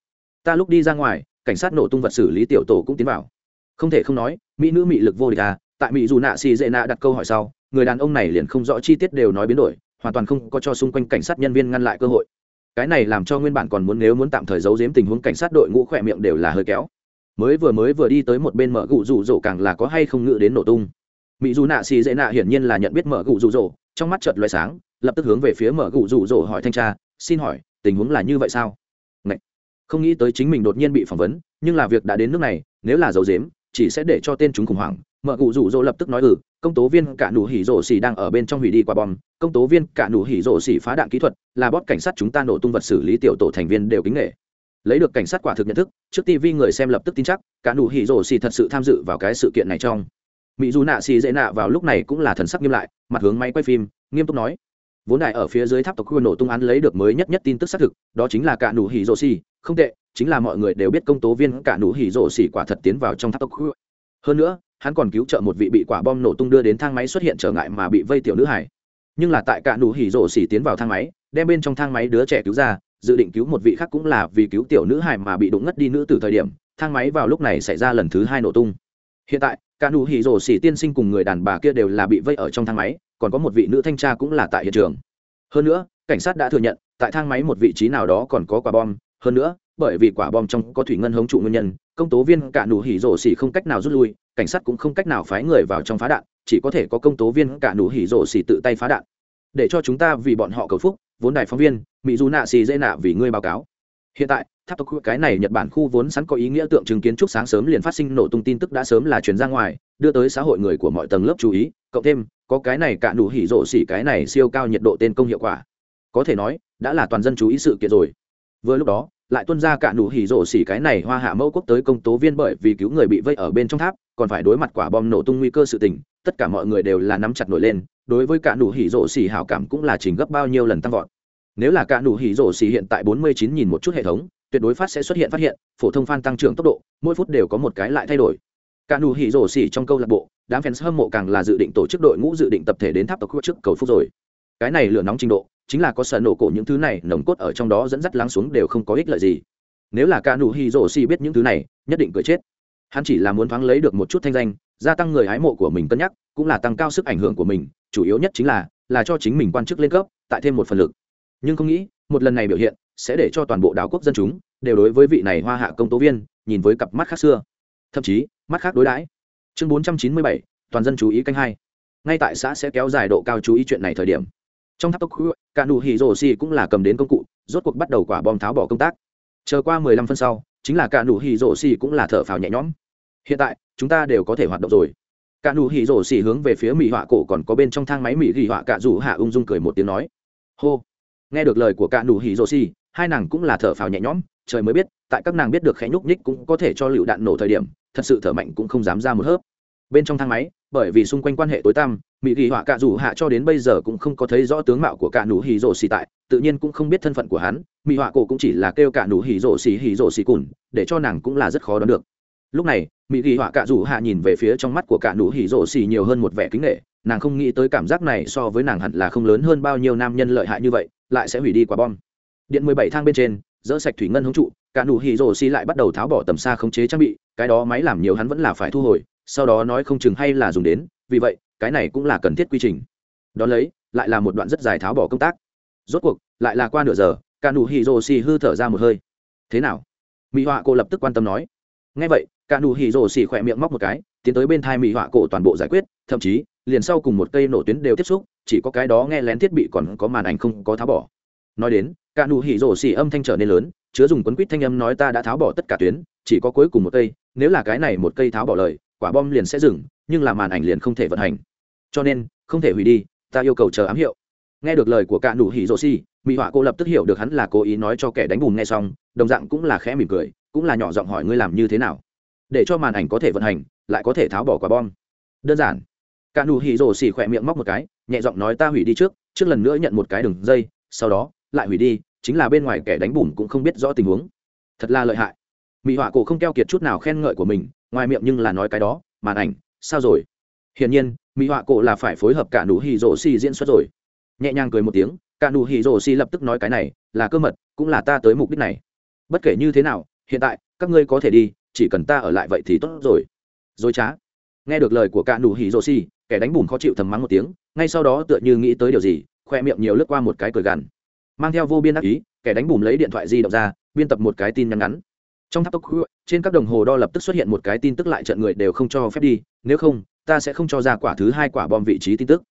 ta lúc đi ra ngoài, cảnh sát nổ tung vật xử lý tiểu tổ cũng tiến vào. Không thể không nói, mỹ nữ mỹ lực vô địch à tại mỹ dù nạ xì dễ nạ đặt câu hỏi sau, người đàn ông này liền không rõ chi tiết đều nói biến đổi, hoàn toàn không có cho xung quanh cảnh sát nhân viên ngăn lại cơ hội. Cái này làm cho nguyên bản còn muốn nếu muốn tạm thời giấu giếm tình huống cảnh sát đội ngũ khỏe miệng đều là hơi kéo. Mới vừa mới vừa đi tới một bên mở gụ rụ rỗ càng là có hay không ngự đến nổ tung. Mỹ dù nạ xì dễ nạ hiển nhiên là nhận biết mở gụ rụ rỗ, trong mắt chợt loại sáng, lập tức hướng về phía mở gụ rụ rỗ hỏi thanh tra, xin hỏi, tình huống là như vậy sao? không nghĩ tới chính mình đột nhiên bị phỏng vấn, nhưng là việc đã đến nước này, nếu là dấu dếm chỉ sẽ để cho tên chúng khủng hoảng. Mợ cụ rủ rỗ lập tức nói ừ công tố viên cả nụ hỉ rổ xỉ đang ở bên trong hủy đi quả bom. Công tố viên cả nụ hỉ rổ xỉ phá đạn kỹ thuật, là bóp cảnh sát chúng ta nổ tung vật xử lý tiểu tổ thành viên đều kính nghệ lấy được cảnh sát quả thực nhận thức, trước tv người xem lập tức tin chắc, cả nụ hỉ rổ xỉ thật sự tham dự vào cái sự kiện này trong. Mỹ dù nạ xì dễ nạ vào lúc này cũng là thần sắc nghiêm lại, mặt hướng máy quay phim, nghiêm túc nói. Vốn đại ở phía dưới tháp tộc quân nổ tung án lấy được mới nhất nhất tin tức xác thực, đó chính là cả nụ hỉ rổ xỉ không tệ, chính là mọi người đều biết công tố viên cả nụ hỉ rổ xỉ quả thật tiến vào trong tháp tốc hơn nữa, hắn còn cứu trợ một vị bị quả bom nổ tung đưa đến thang máy xuất hiện trở ngại mà bị vây tiểu nữ hải. Nhưng là tại cả nụ hỉ rổ xỉ tiến vào thang máy, đem bên trong thang máy đứa trẻ cứu ra, dự định cứu một vị khác cũng là vì cứu tiểu nữ hải mà bị đụng ngất đi nữ từ thời điểm, thang máy vào lúc này xảy ra lần thứ hai nổ tung. Hiện tại, cả nụ hỉ rổ xỉ tiên sinh cùng người đàn bà kia đều là bị vây ở trong thang máy, còn có một vị nữ thanh tra cũng là tại hiện trường. Hơn nữa, cảnh sát đã thừa nhận, tại thang máy một vị trí nào đó còn có quả bom hơn nữa, bởi vì quả bom trong có thủy ngân hống trụ nguyên nhân, công tố viên cả nụ hỉ rổ xỉ không cách nào rút lui, cảnh sát cũng không cách nào phái người vào trong phá đạn, chỉ có thể có công tố viên cả nụ hỉ rổ xỉ tự tay phá đạn. Để cho chúng ta vì bọn họ cầu phúc, vốn đài phóng viên, mỹ du nạ xì dễ nạ vì ngươi báo cáo. Hiện tại, tháp tộc cái này nhật bản khu vốn sẵn có ý nghĩa tượng chứng kiến trúc sáng sớm liền phát sinh nổ tung tin tức đã sớm là chuyển ra ngoài, đưa tới xã hội người của mọi tầng lớp chú ý. Cộng thêm, có cái này cả nụ hỉ rổ xỉ cái này siêu cao nhiệt độ tên công hiệu quả. Có thể nói, đã là toàn dân chú ý sự kiện rồi vừa lúc đó, lại tuân ra cả nụ hỉ rổ xỉ cái này hoa hạ mẫu quốc tới công tố viên bởi vì cứu người bị vây ở bên trong tháp, còn phải đối mặt quả bom nổ tung nguy cơ sự tình, tất cả mọi người đều là nắm chặt nổi lên, đối với cả nụ hỉ rổ xỉ hảo cảm cũng là trình gấp bao nhiêu lần tăng vọt. Nếu là cả nụ hỉ rổ xỉ hiện tại bốn mươi chín nhìn một chút hệ thống, tuyệt đối phát sẽ xuất hiện phát hiện, phổ thông fan tăng trưởng tốc độ, mỗi phút đều có một cái lại thay đổi. Cả nụ hỉ rổ xỉ trong câu lạc bộ, đám fans hâm mộ càng là dự định tổ chức đội ngũ dự định tập thể đến tháp tộc trước cầu phúc rồi. Cái này lửa nóng trình độ chính là có sở nổ cổ những thứ này, nồng cốt ở trong đó dẫn dắt lắng xuống đều không có ích lợi gì. Nếu là ca nụ hi rổ xì biết những thứ này, nhất định cười chết. Hắn chỉ là muốn thoáng lấy được một chút thanh danh, gia tăng người hái mộ của mình cân nhắc, cũng là tăng cao sức ảnh hưởng của mình, chủ yếu nhất chính là là cho chính mình quan chức lên cấp, tại thêm một phần lực. Nhưng không nghĩ, một lần này biểu hiện, sẽ để cho toàn bộ đảo quốc dân chúng, đều đối với vị này hoa hạ công tố viên, nhìn với cặp mắt khác xưa. Thậm chí, mắt khác đối đãi. Chương bốn trăm chín mươi bảy, toàn dân chú ý canh hai. Ngay tại xã sẽ kéo dài độ cao chú ý chuyện này thời điểm trong tháp tốc khu cả nụ hỉ rổ xì cũng là cầm đến công cụ, rốt cuộc bắt đầu quả bom tháo bỏ công tác. Chờ qua mười lăm phân sau, chính là cả nụ hỉ rổ xì cũng là thở phào nhẹ nhõm. Hiện tại, chúng ta đều có thể hoạt động rồi. Cả nụ hỉ rổ xì hướng về phía mỹ họa cổ còn có bên trong thang máy mỹ ghi họa cả rủ hạ ung dung cười một tiếng nói. Hô. Nghe được lời của cả nụ hỉ rổ xì, hai nàng cũng là thở phào nhẹ nhõm, trời mới biết, tại các nàng biết được khẽ nhúc nhích cũng có thể cho lựu đạn nổ thời điểm, thật sự thở mạnh cũng không dám ra một hớp bên trong thang máy, bởi vì xung quanh quan hệ tối tăm, mỹ ghi họa cạ rủ hạ cho đến bây giờ cũng không có thấy rõ tướng mạo của cạ nụ hì rổ xì tại, tự nhiên cũng không biết thân phận của hắn, mỹ họa cổ cũng chỉ là kêu cạ nụ hì rổ xì hì rổ xì cùn, để cho nàng cũng là rất khó đoán được. Lúc này, mỹ ghi họa cạ rủ hạ nhìn về phía trong mắt của cạ nụ hì rổ xì nhiều hơn một vẻ kính nghệ nàng không nghĩ tới cảm giác này so với nàng hẳn là không lớn hơn bao nhiêu nam nhân lợi hại như vậy, lại sẽ hủy đi quả bom. Điện mười bảy thang bên trên, dỡ sạch thủy ngân hống trụ, cạ nụ hỉ rổ xì lại bắt đầu tháo bỏ tầm xa khống chế trang bị, cái đó máy làm nhiều hắn vẫn là phải thu hồi sau đó nói không chừng hay là dùng đến, vì vậy, cái này cũng là cần thiết quy trình. Đón lấy, lại là một đoạn rất dài tháo bỏ công tác. Rốt cuộc, lại là qua nửa giờ cả nụ hì rồ xì hư thở ra một hơi. Thế nào? Mỹ họa Cổ lập tức quan tâm nói. Ngay vậy cả nụ hì rồ xì khỏe miệng móc một cái, tiến tới bên thai mỹ họa cổ toàn bộ giải quyết, thậm chí, liền sau cùng một cây nổ tuyến đều tiếp xúc, chỉ có cái đó nghe lén thiết bị còn có màn ảnh không có tháo bỏ. Nói đến cả nụ hỉ rổ xì âm thanh trở nên lớn, chứa dùng quấn quýt thanh âm nói ta đã tháo bỏ tất cả tuyến, chỉ có cuối cùng một cây, nếu là cái này một cây tháo bỏ lời quả bom liền sẽ dừng, nhưng là màn ảnh liền không thể vận hành. Cho nên, không thể hủy đi, ta yêu cầu chờ ám hiệu. Nghe được lời của Cạn nụ hỉ rồ xì mỹ họa cô lập tức hiểu được hắn là cố ý nói cho kẻ đánh bùn nghe xong, đồng dạng cũng là khẽ mỉm cười, cũng là nhỏ giọng hỏi ngươi làm như thế nào. Để cho màn ảnh có thể vận hành, lại có thể tháo bỏ quả bom. Đơn giản. Cạn nụ hỉ rồ xì khỏe miệng móc một cái, nhẹ giọng nói ta hủy đi trước trước lần nữa nhận một cái đường dây, sau đó, lại hủy đi, chính là bên ngoài kẻ đánh bùn cũng không biết rõ tình huống. Thật là lợi hại. Mỹ họa Cô không keo kiệt chút nào khen ngợi của mình ngoài miệng nhưng là nói cái đó, màn ảnh, sao rồi? Hiển nhiên, mỹ họa cổ là phải phối hợp cả nụ hì rổ xì diễn xuất rồi. Nhẹ nhàng cười một tiếng, cả nụ hì rổ xì lập tức nói cái này, là cơ mật, cũng là ta tới mục đích này. Bất kể như thế nào, hiện tại, các ngươi có thể đi, chỉ cần ta ở lại vậy thì tốt rồi. Dối trá. Nghe được lời của cả nụ hì rổ xì, kẻ đánh bùn khó chịu thầm mắng một tiếng, ngay sau đó tựa như nghĩ tới điều gì, khoe miệng nhiều lướt qua một cái cười gằn. Mang theo vô biên đắc ý, kẻ đánh bùm lấy điện thoại di động ra, biên tập một cái tin nhắn ngắn trong tháp tốc khu trên các đồng hồ đo lập tức xuất hiện một cái tin tức lại trận người đều không cho phép đi, nếu không, ta sẽ không cho ra quả thứ hai quả bom vị trí tin tức.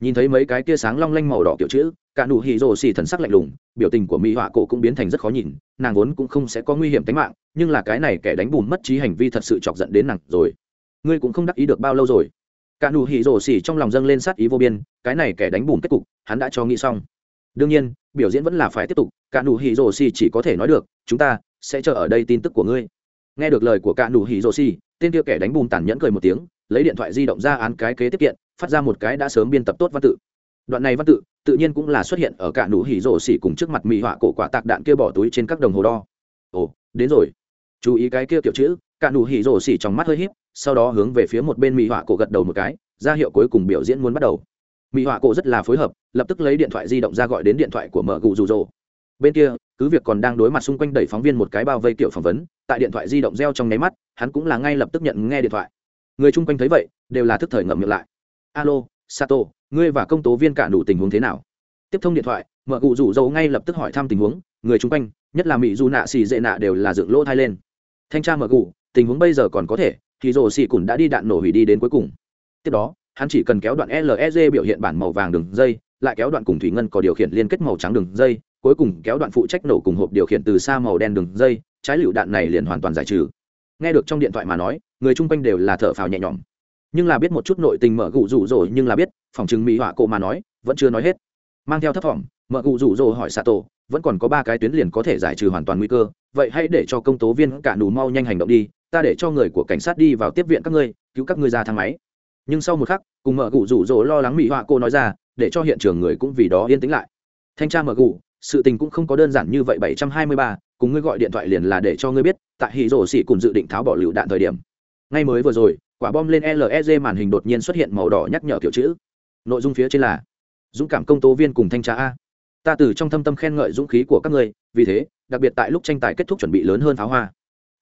Nhìn thấy mấy cái tia sáng long lanh màu đỏ kiểu chữ, cả nụ hỉ rồ xì thần sắc lạnh lùng, biểu tình của mỹ họa cổ cũng biến thành rất khó nhìn, nàng vốn cũng không sẽ có nguy hiểm tính mạng, nhưng là cái này kẻ đánh bùn mất trí hành vi thật sự chọc giận đến nàng rồi. Ngươi cũng không đắc ý được bao lâu rồi. Cả nụ hỉ rồ xì trong lòng dâng lên sát ý vô biên, cái này kẻ đánh bùn kết cục, hắn đã cho nghĩ xong. Đương nhiên, biểu diễn vẫn là phải tiếp tục, cả nụ hỉ rồ xì chỉ có thể nói được, chúng ta sẽ chờ ở đây tin tức của ngươi. Nghe được lời của cả nụ hỉ rồ xì tên kia kẻ đánh bùm tàn nhẫn cười một tiếng, lấy điện thoại di động ra án cái kế tiếp kiện, phát ra một cái đã sớm biên tập tốt văn tự. Đoạn này văn tự tự nhiên cũng là xuất hiện ở cả nụ hỉ rồ xì cùng trước mặt mỹ họa cổ quả tạc đạn kia bỏ túi trên các đồng hồ đo. Ồ, đến rồi. Chú ý cái kia kiểu chữ cả nụ hỉ rồ xì trong mắt hơi híp, sau đó hướng về phía một bên mỹ họa cổ gật đầu một cái, ra hiệu cuối cùng biểu diễn muốn bắt đầu. Mỹ họa cổ rất là phối hợp, lập tức lấy điện thoại di động ra gọi đến điện thoại của mở gù rủ rồ bên kia, cứ việc còn đang đối mặt xung quanh đẩy phóng viên một cái bao vây kiểu phỏng vấn, tại điện thoại di động reo trong nháy mắt, hắn cũng là ngay lập tức nhận nghe điện thoại. Người chung quanh thấy vậy, đều là thức thời ngậm miệng lại. Alo, sato, ngươi và công tố viên cả đủ tình huống thế nào? Tiếp thông điện thoại mợ cụ rủ dầu ngay lập tức hỏi thăm tình huống, người chung quanh, nhất là mỹ du nạ xì dệ nạ đều là dựng lỗ thai lên. Thanh tra mợ cụ, tình huống bây giờ còn có thể, thì rồ xì cùn đã đi đạn nổ hủy đi đến cuối cùng. Tiếp đó, hắn chỉ cần kéo đoạn lsg biểu hiện bản màu vàng đường dây, lại kéo đoạn cùng thủy ngân có điều khiển liên kết màu trắng đường dây cuối cùng kéo đoạn phụ trách nổ cùng hộp điều khiển từ xa màu đen đường dây trái lựu đạn này liền hoàn toàn giải trừ. Nghe được trong điện thoại mà nói người chung quanh đều là thở phào nhẹ nhõm. Nhưng là biết một chút nội tình mở gụ rủ rồi nhưng là biết phòng chứng mỹ họa cổ mà nói vẫn chưa nói hết. Mang theo thấp thỏm, mở gụ rủ rồi hỏi xạ tổ vẫn còn có ba cái tuyến liền có thể giải trừ hoàn toàn nguy cơ vậy hãy để cho công tố viên cả nù mau nhanh hành động đi ta để cho người của cảnh sát đi vào tiếp viện các ngươi cứu các ngươi ra thang máy. Nhưng sau một khắc cùng mở gụ rủ rồi lo lắng mỹ họa cô nói ra để cho hiện trường người cũng vì đó yên tĩnh lại. Thanh tra mở gụ sự tình cũng không có đơn giản như vậy bảy trăm hai mươi ba, cùng ngươi gọi điện thoại liền là để cho ngươi biết, tại hì rổ xỉ cùng dự định tháo bỏ lựu đạn thời điểm. Ngay mới vừa rồi, quả bom lên LED màn hình đột nhiên xuất hiện màu đỏ nhắc nhở tiểu chữ. Nội dung phía trên là, dũng cảm công tố viên cùng thanh tra a. Ta từ trong thâm tâm khen ngợi dũng khí của các ngươi, vì thế, đặc biệt tại lúc tranh tài kết thúc chuẩn bị lớn hơn pháo hoa.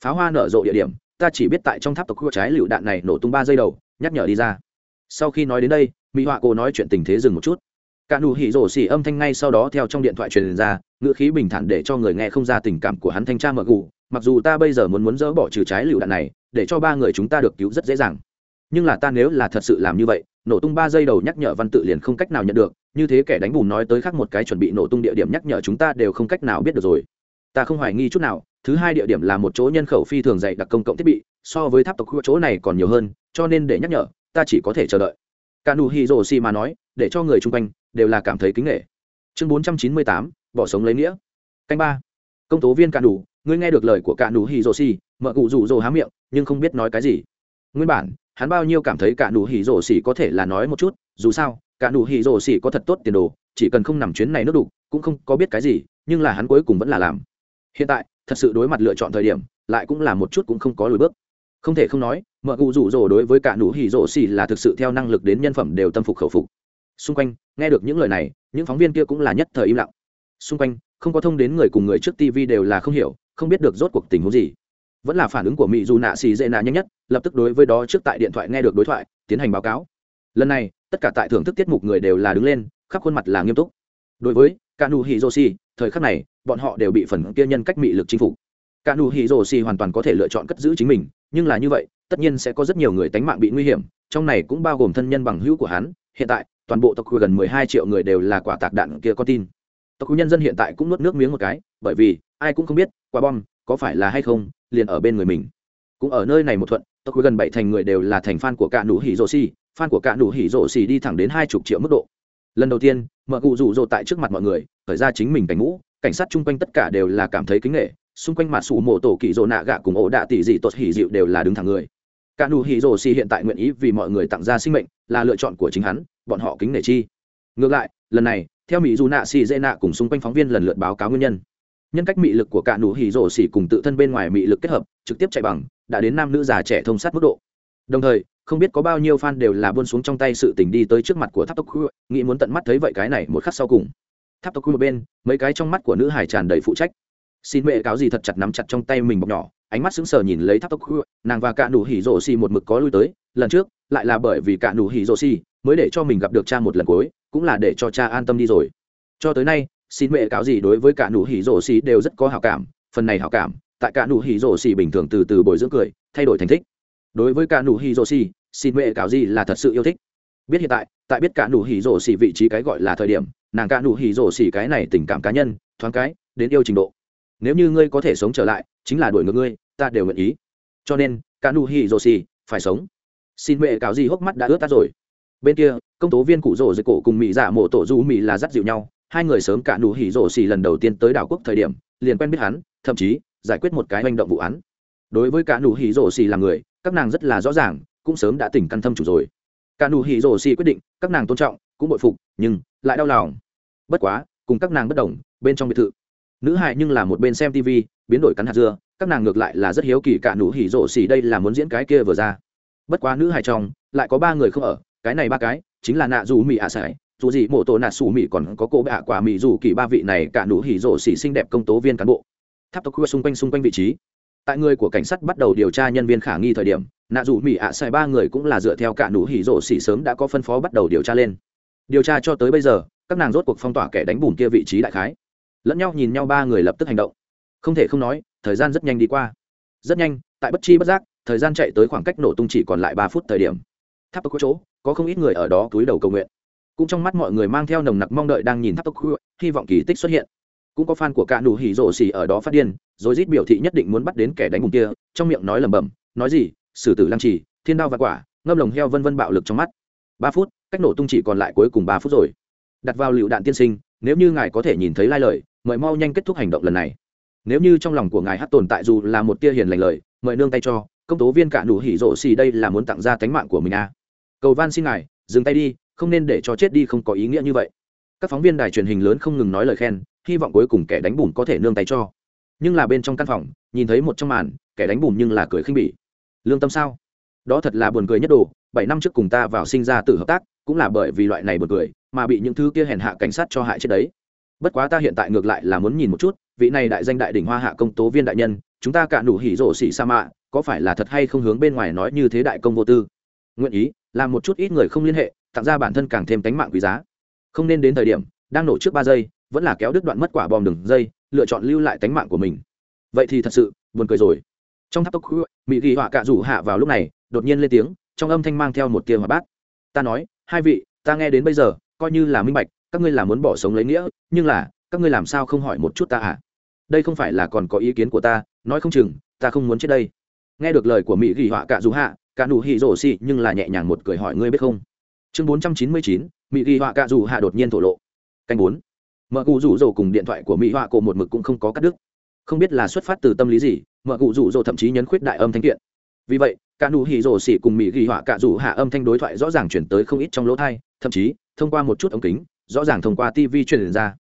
Pháo hoa nở rộ địa điểm, ta chỉ biết tại trong tháp tộc khu trái lựu đạn này nổ tung ba giây đầu, nhắc nhở đi ra. Sau khi nói đến đây mỹ họa cô nói chuyện tình thế dừng một chút cả nụ hỉ rổ xỉ âm thanh ngay sau đó theo trong điện thoại truyền ra, ngữ khí bình thản để cho người nghe không ra tình cảm của hắn thanh tra mở gù. Mặc dù ta bây giờ muốn muốn dỡ bỏ trừ trái lựu đạn này, để cho ba người chúng ta được cứu rất dễ dàng. Nhưng là ta nếu là thật sự làm như vậy, nổ tung ba giây đầu nhắc nhở văn tự liền không cách nào nhận được. Như thế kẻ đánh bùn nói tới khác một cái chuẩn bị nổ tung địa điểm nhắc nhở chúng ta đều không cách nào biết được rồi. Ta không hoài nghi chút nào, thứ hai địa điểm là một chỗ nhân khẩu phi thường dạy đặc công cộng thiết bị, so với tháp tộc chỗ này còn nhiều hơn, cho nên để nhắc nhở, ta chỉ có thể chờ đợi. Cả nụ hi rồ xì mà nói, để cho người chung quanh đều là cảm thấy kính nghệ. Chương bốn trăm chín mươi tám, bỏ sống lấy nghĩa. Canh ba. Công tố viên cạn đủ ngươi nghe được lời của cạn đủ hì rồ xì mợ cụ rủ rồ há miệng, nhưng không biết nói cái gì. Nguyên bản, hắn bao nhiêu cảm thấy cạn đủ hì rồ xì có thể là nói một chút, dù sao cạn đủ hì rồ xì có thật tốt tiền đồ, chỉ cần không nằm chuyến này nước đục, cũng không có biết cái gì, nhưng là hắn cuối cùng vẫn là làm. Hiện tại, thật sự đối mặt lựa chọn thời điểm, lại cũng là một chút cũng không có lùi bước. Không thể không nói mợ cụ rủ rồ đối với cạn đủ hỉ rổ xì là thực sự theo năng lực đến nhân phẩm đều tâm phục khẩu phục xung quanh, nghe được những lời này, những phóng viên kia cũng là nhất thời im lặng. Xung quanh, không có thông đến người cùng người trước tv đều là không hiểu, không biết được rốt cuộc tình huống gì. Vẫn là phản ứng của mỹ dù nạ xì dễ nạ nhanh nhất, lập tức đối với đó trước tại điện thoại nghe được đối thoại, tiến hành báo cáo. Lần này, tất cả tại thưởng thức tiết mục người đều là đứng lên, khắp khuôn mặt là nghiêm túc. Đối với kanu hiroshi, thời khắc này, bọn họ đều bị phần kia nhân cách mị lực chinh phục. Kanu hiroshi hoàn toàn có thể lựa chọn cất giữ chính mình, nhưng là như vậy, tất nhiên sẽ có rất nhiều người tánh mạng bị nguy hiểm, trong này cũng bao gồm thân nhân bằng hữu của hắn. Hiện tại toàn bộ tộc khu gần mười hai triệu người đều là quả tạc đạn kia con tin. Tộc khu nhân dân hiện tại cũng nuốt nước miếng một cái bởi vì ai cũng không biết quả bom có phải là hay không liền ở bên người mình. Cũng ở nơi này một thuận tộc khu gần bảy thành người đều là thành fan của cạ nũ hỉ rổ xì fan của cạ nũ hỉ rổ xì đi thẳng đến hai chục triệu mức độ. Lần đầu tiên mở cụ rủ rỗ tại trước mặt mọi người khởi ra chính mình cảnh ngũ cảnh sát chung quanh tất cả đều là cảm thấy kính nể, xung quanh mặt sủ mổ tổ kỵ rỗ nạ gạ cùng ổ đạ tỷ dị tột hỉ dịu đều là đứng thẳng người cả nụ hỉ rồ xì hiện tại nguyện ý vì mọi người tặng ra sinh mệnh, là lựa chọn của chính hắn, bọn họ kính nể chi. Ngược lại, lần này, theo mỹ dù nạ xì dễ nạ cùng xung quanh phóng viên lần lượt báo cáo nguyên nhân. Nhân cách mị lực của cả nụ hỉ rổ xỉ cùng tự thân bên ngoài mị lực kết hợp, trực tiếp chạy bằng, đã đến nam nữ già trẻ thông sát mức độ. Đồng thời, không biết có bao nhiêu fan đều là buôn xuống trong tay sự tình đi tới trước mặt của tháp tốc khu, nghĩ muốn tận mắt thấy vậy cái này một khắc sau cùng. Tháp tốc khu một bên, mấy cái trong mắt của nữ hải tràn đầy phụ trách. Xin mẹ cáo gì thật chặt nắm chặt trong tay mình bọc nhỏ ánh mắt sững sờ nhìn lấy tháp tốc khu, nàng và cả nụ hỉ rổ xì một mực có lui tới, lần trước, lại là bởi vì cả nụ hỉ rổ xì mới để cho mình gặp được cha một lần cuối, cũng là để cho cha an tâm đi rồi. Cho tới nay, xin mẹ cáo gì đối với cả nụ hỉ rổ xì đều rất có hảo cảm, phần này hảo cảm, tại cả nụ hỉ rổ xì bình thường từ từ bồi dưỡng cười, thay đổi thành thích. Đối với cả nụ hỉ rổ xì, xin mẹ cáo gì là thật sự yêu thích. Biết hiện tại tại biết cả nụ hỉ rổ xì vị trí cái gọi là thời điểm, nàng cả nụ hỉ rổ xì cái này tình cảm cá nhân, thoáng cái, đến yêu trình độ nếu như ngươi có thể sống trở lại, chính là đuổi ngược ngươi, ta đều nguyện ý. Cho nên, cả nụ hỉ rồ xì, phải sống. Xin mẹ cáo gì hốc mắt đã ướt tắt rồi. Bên kia, công tố viên cụ rồ dưới cổ cùng mỹ giả mộ tổ du mỹ là dắt dịu nhau. Hai người sớm cả nụ hỉ rồ xì lần đầu tiên tới đảo quốc thời điểm, liền quen biết hắn, thậm chí giải quyết một cái manh động vụ án. Đối với cả nụ hỉ rồ xì là người, các nàng rất là rõ ràng, cũng sớm đã tỉnh căn thâm chủ rồi. Cả nụ hỉ rồ xì quyết định, các nàng tôn trọng, cũng bội phục, nhưng lại đau lòng. Bất quá, cùng các nàng bất đồng, bên trong biệt thự nữ hài nhưng là một bên xem tv biến đổi cắn hạt dưa, các nàng ngược lại là rất hiếu kỳ cả nụ hỉ rộ xỉ đây là muốn diễn cái kia vừa ra. Bất quá nữ hài trong, lại có ba người không ở, cái này ba cái, chính là nạ dù mỹ ạ à sải, dù gì mổ tổ nạ xù mỹ còn có cô bạ quả mỹ dù kỳ ba vị này cả nụ hỉ rộ xỉ xinh đẹp công tố viên cán bộ. Tháp tộc khuya xung quanh xung quanh vị trí. Tại người của cảnh sát bắt đầu điều tra nhân viên khả nghi thời điểm, nạ dù mỹ ạ à ba người cũng là dựa theo cả nụ hỉ rộ xỉ sớm đã có phân phó bắt đầu điều tra lên. Điều tra cho tới bây giờ, các nàng rốt cuộc phong tỏa kẻ đánh bùn kia vị trí đại khái lẫn nhau nhìn nhau ba người lập tức hành động. Không thể không nói, thời gian rất nhanh đi qua. Rất nhanh, tại bất chi bất giác, thời gian chạy tới khoảng cách nổ tung chỉ còn lại ba phút thời điểm. Tháp tốc có chỗ, có không ít người ở đó túi đầu cầu nguyện. Cũng trong mắt mọi người mang theo nồng nặc mong đợi đang nhìn tháp tốc khu hy vọng kỳ tích xuất hiện. Cũng có fan của cả đủ hỉ rộ xì ở đó phát điên, rồi rít biểu thị nhất định muốn bắt đến kẻ đánh bùng kia, trong miệng nói lẩm bẩm, nói gì, xử tử lăng trì, thiên đao và quả, ngâm lồng heo vân vân bạo lực trong mắt. Ba phút, cách nổ tung chỉ còn lại cuối cùng ba phút rồi. Đặt vào lựu đạn tiên sinh, nếu như ngài có thể nhìn thấy lai lời mời mau nhanh kết thúc hành động lần này. Nếu như trong lòng của ngài hát tồn tại dù là một tia hiền lành lời, mời nương tay cho, công tố viên cả nụ hỉ rộ xì đây là muốn tặng ra tánh mạng của mình à. cầu van xin ngài, dừng tay đi, không nên để cho chết đi không có ý nghĩa như vậy. Các phóng viên đài truyền hình lớn không ngừng nói lời khen, hy vọng cuối cùng kẻ đánh bùm có thể nương tay cho. Nhưng là bên trong căn phòng, nhìn thấy một trong màn, kẻ đánh bùm nhưng là cười khinh bỉ. Lương tâm sao? Đó thật là buồn cười nhất đồ, bảy năm trước cùng ta vào sinh ra tự hợp tác, cũng là bởi vì loại này buồn cười, mà bị những thứ kia hèn hạ cảnh sát cho hại chết đấy bất quá ta hiện tại ngược lại là muốn nhìn một chút, vị này đại danh đại đỉnh hoa hạ công tố viên đại nhân, chúng ta cạn đủ hỉ rổ xỉ sa mạ, có phải là thật hay không hướng bên ngoài nói như thế đại công vô tư? Nguyện ý, làm một chút ít người không liên hệ, tặng ra bản thân càng thêm tánh mạng quý giá. Không nên đến thời điểm, đang nổ trước ba giây, vẫn là kéo đứt đoạn mất quả bom đường dây, lựa chọn lưu lại tánh mạng của mình. Vậy thì thật sự, buồn cười rồi. Trong tháp tốc khu mỹ ghi họa cạ rủ hạ vào lúc này, đột nhiên lên tiếng, trong âm thanh mang theo một tia hòa bát. Ta nói, hai vị, ta nghe đến bây giờ, coi như là minh bạch các ngươi là muốn bỏ sống lấy nghĩa, nhưng là, các ngươi làm sao không hỏi một chút ta à? Đây không phải là còn có ý kiến của ta, nói không chừng, ta không muốn chết đây. Nghe được lời của mỹ ghi họa cả dù hạ cả nụ hỉ rổ xì nhưng là nhẹ nhàng một cười hỏi ngươi biết không? Chương bốn trăm chín mươi chín, mỹ ghi họa cả dù hạ đột nhiên thổ lộ. Canh bốn. Mợ cụ rủ rổ cùng điện thoại của mỹ họa cổ một mực cũng không có cắt đứt. Không biết là xuất phát từ tâm lý gì, mợ cụ rủ rổ thậm chí nhấn khuyết đại âm thanh kiện. Vì vậy cả nụ hỉ rổ xì cùng mỹ ghi họa cả dù hạ âm thanh đối thoại rõ ràng chuyển tới không ít trong lỗ thai thậm chí, thông qua một chút ống kính rõ ràng thông qua tv truyền ra.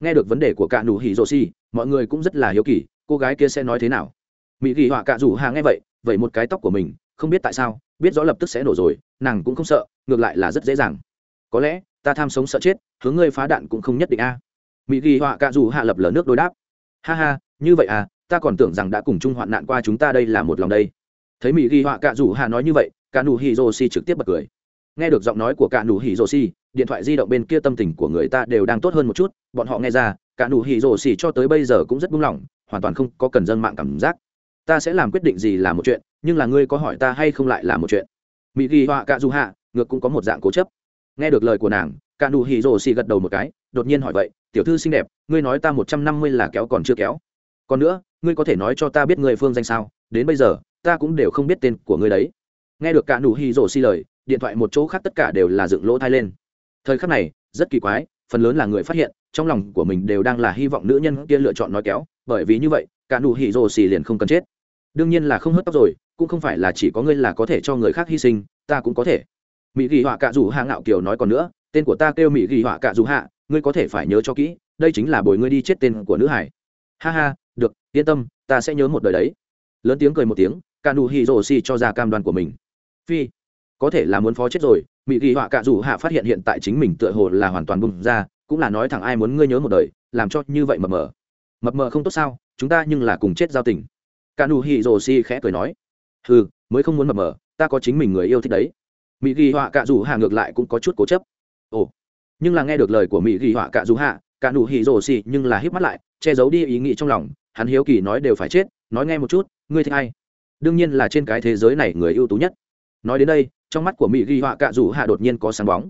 Nghe được vấn đề của cạ nụ hỉ Rô Si, mọi người cũng rất là hiếu kỳ cô gái kia sẽ nói thế nào? Mỹ ghi họa cạ rủ hà nghe vậy vậy một cái tóc của mình không biết tại sao biết rõ lập tức sẽ nổ rồi nàng cũng không sợ ngược lại là rất dễ dàng. Có lẽ ta tham sống sợ chết hướng ngươi phá đạn cũng không nhất định a. Mỹ ghi họa cạ rủ hạ lập lờ nước đối đáp. Ha ha như vậy à ta còn tưởng rằng đã cùng chung hoạn nạn qua chúng ta đây là một lòng đây. Thấy mỹ ghi họa cạ rủ hạ nói như vậy cạ nụ hỉ Rô Si trực tiếp bật cười. Nghe được giọng nói của cạ nụ hỉ Rô Si điện thoại di động bên kia tâm tình của người ta đều đang tốt hơn một chút, bọn họ nghe ra, cả nụ hỉ rồ xì cho tới bây giờ cũng rất buông lỏng, hoàn toàn không có cần dân mạng cảm giác. Ta sẽ làm quyết định gì là một chuyện, nhưng là ngươi có hỏi ta hay không lại là một chuyện. Mỹ ghi họa cả du hạ, ngược cũng có một dạng cố chấp. Nghe được lời của nàng, cả nụ hỉ rồ xì gật đầu một cái, đột nhiên hỏi vậy, tiểu thư xinh đẹp, ngươi nói ta một trăm năm mươi là kéo còn chưa kéo. Còn nữa, ngươi có thể nói cho ta biết người phương danh sao? Đến bây giờ, ta cũng đều không biết tên của ngươi đấy. Nghe được cả nụ hỉ rồ xì lời, điện thoại một chỗ khác tất cả đều là dựng lỗ thai lên thời khắc này, rất kỳ quái, phần lớn là người phát hiện, trong lòng của mình đều đang là hy vọng nữ nhân kia lựa chọn nói kéo, bởi vì như vậy, cả nụ hỉ rồ xì liền không cần chết. Đương nhiên là không hớt tóc rồi, cũng không phải là chỉ có ngươi là có thể cho người khác hy sinh, ta cũng có thể. Mỹ ghi họa cạ dù hạ ngạo kiều nói còn nữa, tên của ta kêu mỹ ghi họa cạ dù hạ, ngươi có thể phải nhớ cho kỹ, đây chính là bồi ngươi đi chết tên của nữ hải. Ha ha, được, yên tâm, ta sẽ nhớ một đời đấy. Lớn tiếng cười một tiếng, Cả nụ hỉ rồ xì cho ra cam đoan của mình. Phi có thể là muốn phó chết rồi mỹ ghi họa cạ dù hạ phát hiện hiện tại chính mình tựa hồ là hoàn toàn bùng ra, cũng là nói thẳng ai muốn ngươi nhớ một đời, làm cho như vậy mập mờ. Mập mờ không tốt sao, chúng ta nhưng là cùng chết giao tình. Cả nụ hỉ rồ si khẽ cười nói ừ mới không muốn mập mờ, ta có chính mình người yêu thích đấy. Mỹ ghi họa cạ dù hạ ngược lại cũng có chút cố chấp. Ồ, nhưng là nghe được lời của mỹ ghi họa cạ dù hạ cả nụ hỉ rồ si nhưng là hít mắt lại, che giấu đi ý nghĩ trong lòng, hắn hiếu kỳ nói đều phải chết, nói nghe một chút, ngươi thích ai? Đương nhiên là trên cái thế giới này người ưu tú nhất. Nói đến đây trong mắt của mỹ ghi họa cạ rủ hạ đột nhiên có sáng bóng.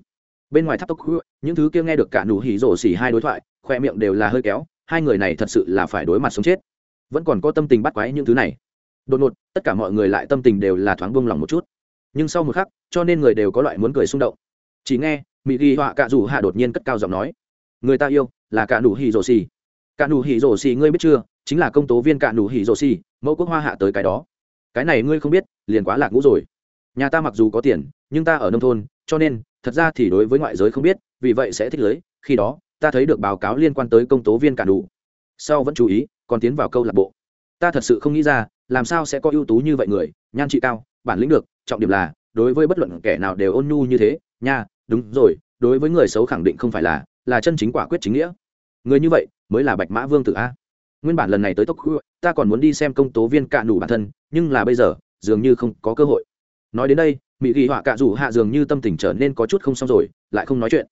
Bên ngoài tháp tốc khu những thứ kia nghe được cả nụ hỉ rổ xỉ hai đối thoại, khoe miệng đều là hơi kéo, hai người này thật sự là phải đối mặt sống chết. Vẫn còn có tâm tình bắt quái những thứ này. Đột ngột, tất cả mọi người lại tâm tình đều là thoáng buông lòng một chút. Nhưng sau một khắc, cho nên người đều có loại muốn cười xung động. Chỉ nghe, mỹ ghi họa cạ rủ hạ đột nhiên cất cao giọng nói, người ta yêu là cả nụ hỉ rổ xỉ. Cả nụ hỉ rổ xỉ ngươi biết chưa, chính là công tố viên cả nụ hỉ rổ xỉ, mẫu quốc hoa hạ tới cái đó. Cái này ngươi không biết, liền quá lạc ngũ rồi nhà ta mặc dù có tiền, nhưng ta ở nông thôn, cho nên, thật ra thì đối với ngoại giới không biết, vì vậy sẽ thích lưới, khi đó, ta thấy được báo cáo liên quan tới công tố viên cản đủ. Sau vẫn chú ý, còn tiến vào câu lạc bộ. Ta thật sự không nghĩ ra, làm sao sẽ có ưu tú như vậy người, nhan trị cao, bản lĩnh được, trọng điểm là, đối với bất luận kẻ nào đều ôn nhu như thế, nha, đúng rồi, đối với người xấu khẳng định không phải là là chân chính quả quyết chính nghĩa. Người như vậy, mới là bạch mã vương tử a. Nguyên bản lần này tới tốc ta còn muốn đi xem công tố viên cạ đủ bản thân, nhưng là bây giờ, dường như không có cơ hội nói đến đây mỹ ghi họa cạ rủ hạ dường như tâm tình trở nên có chút không xong rồi, lại không nói chuyện.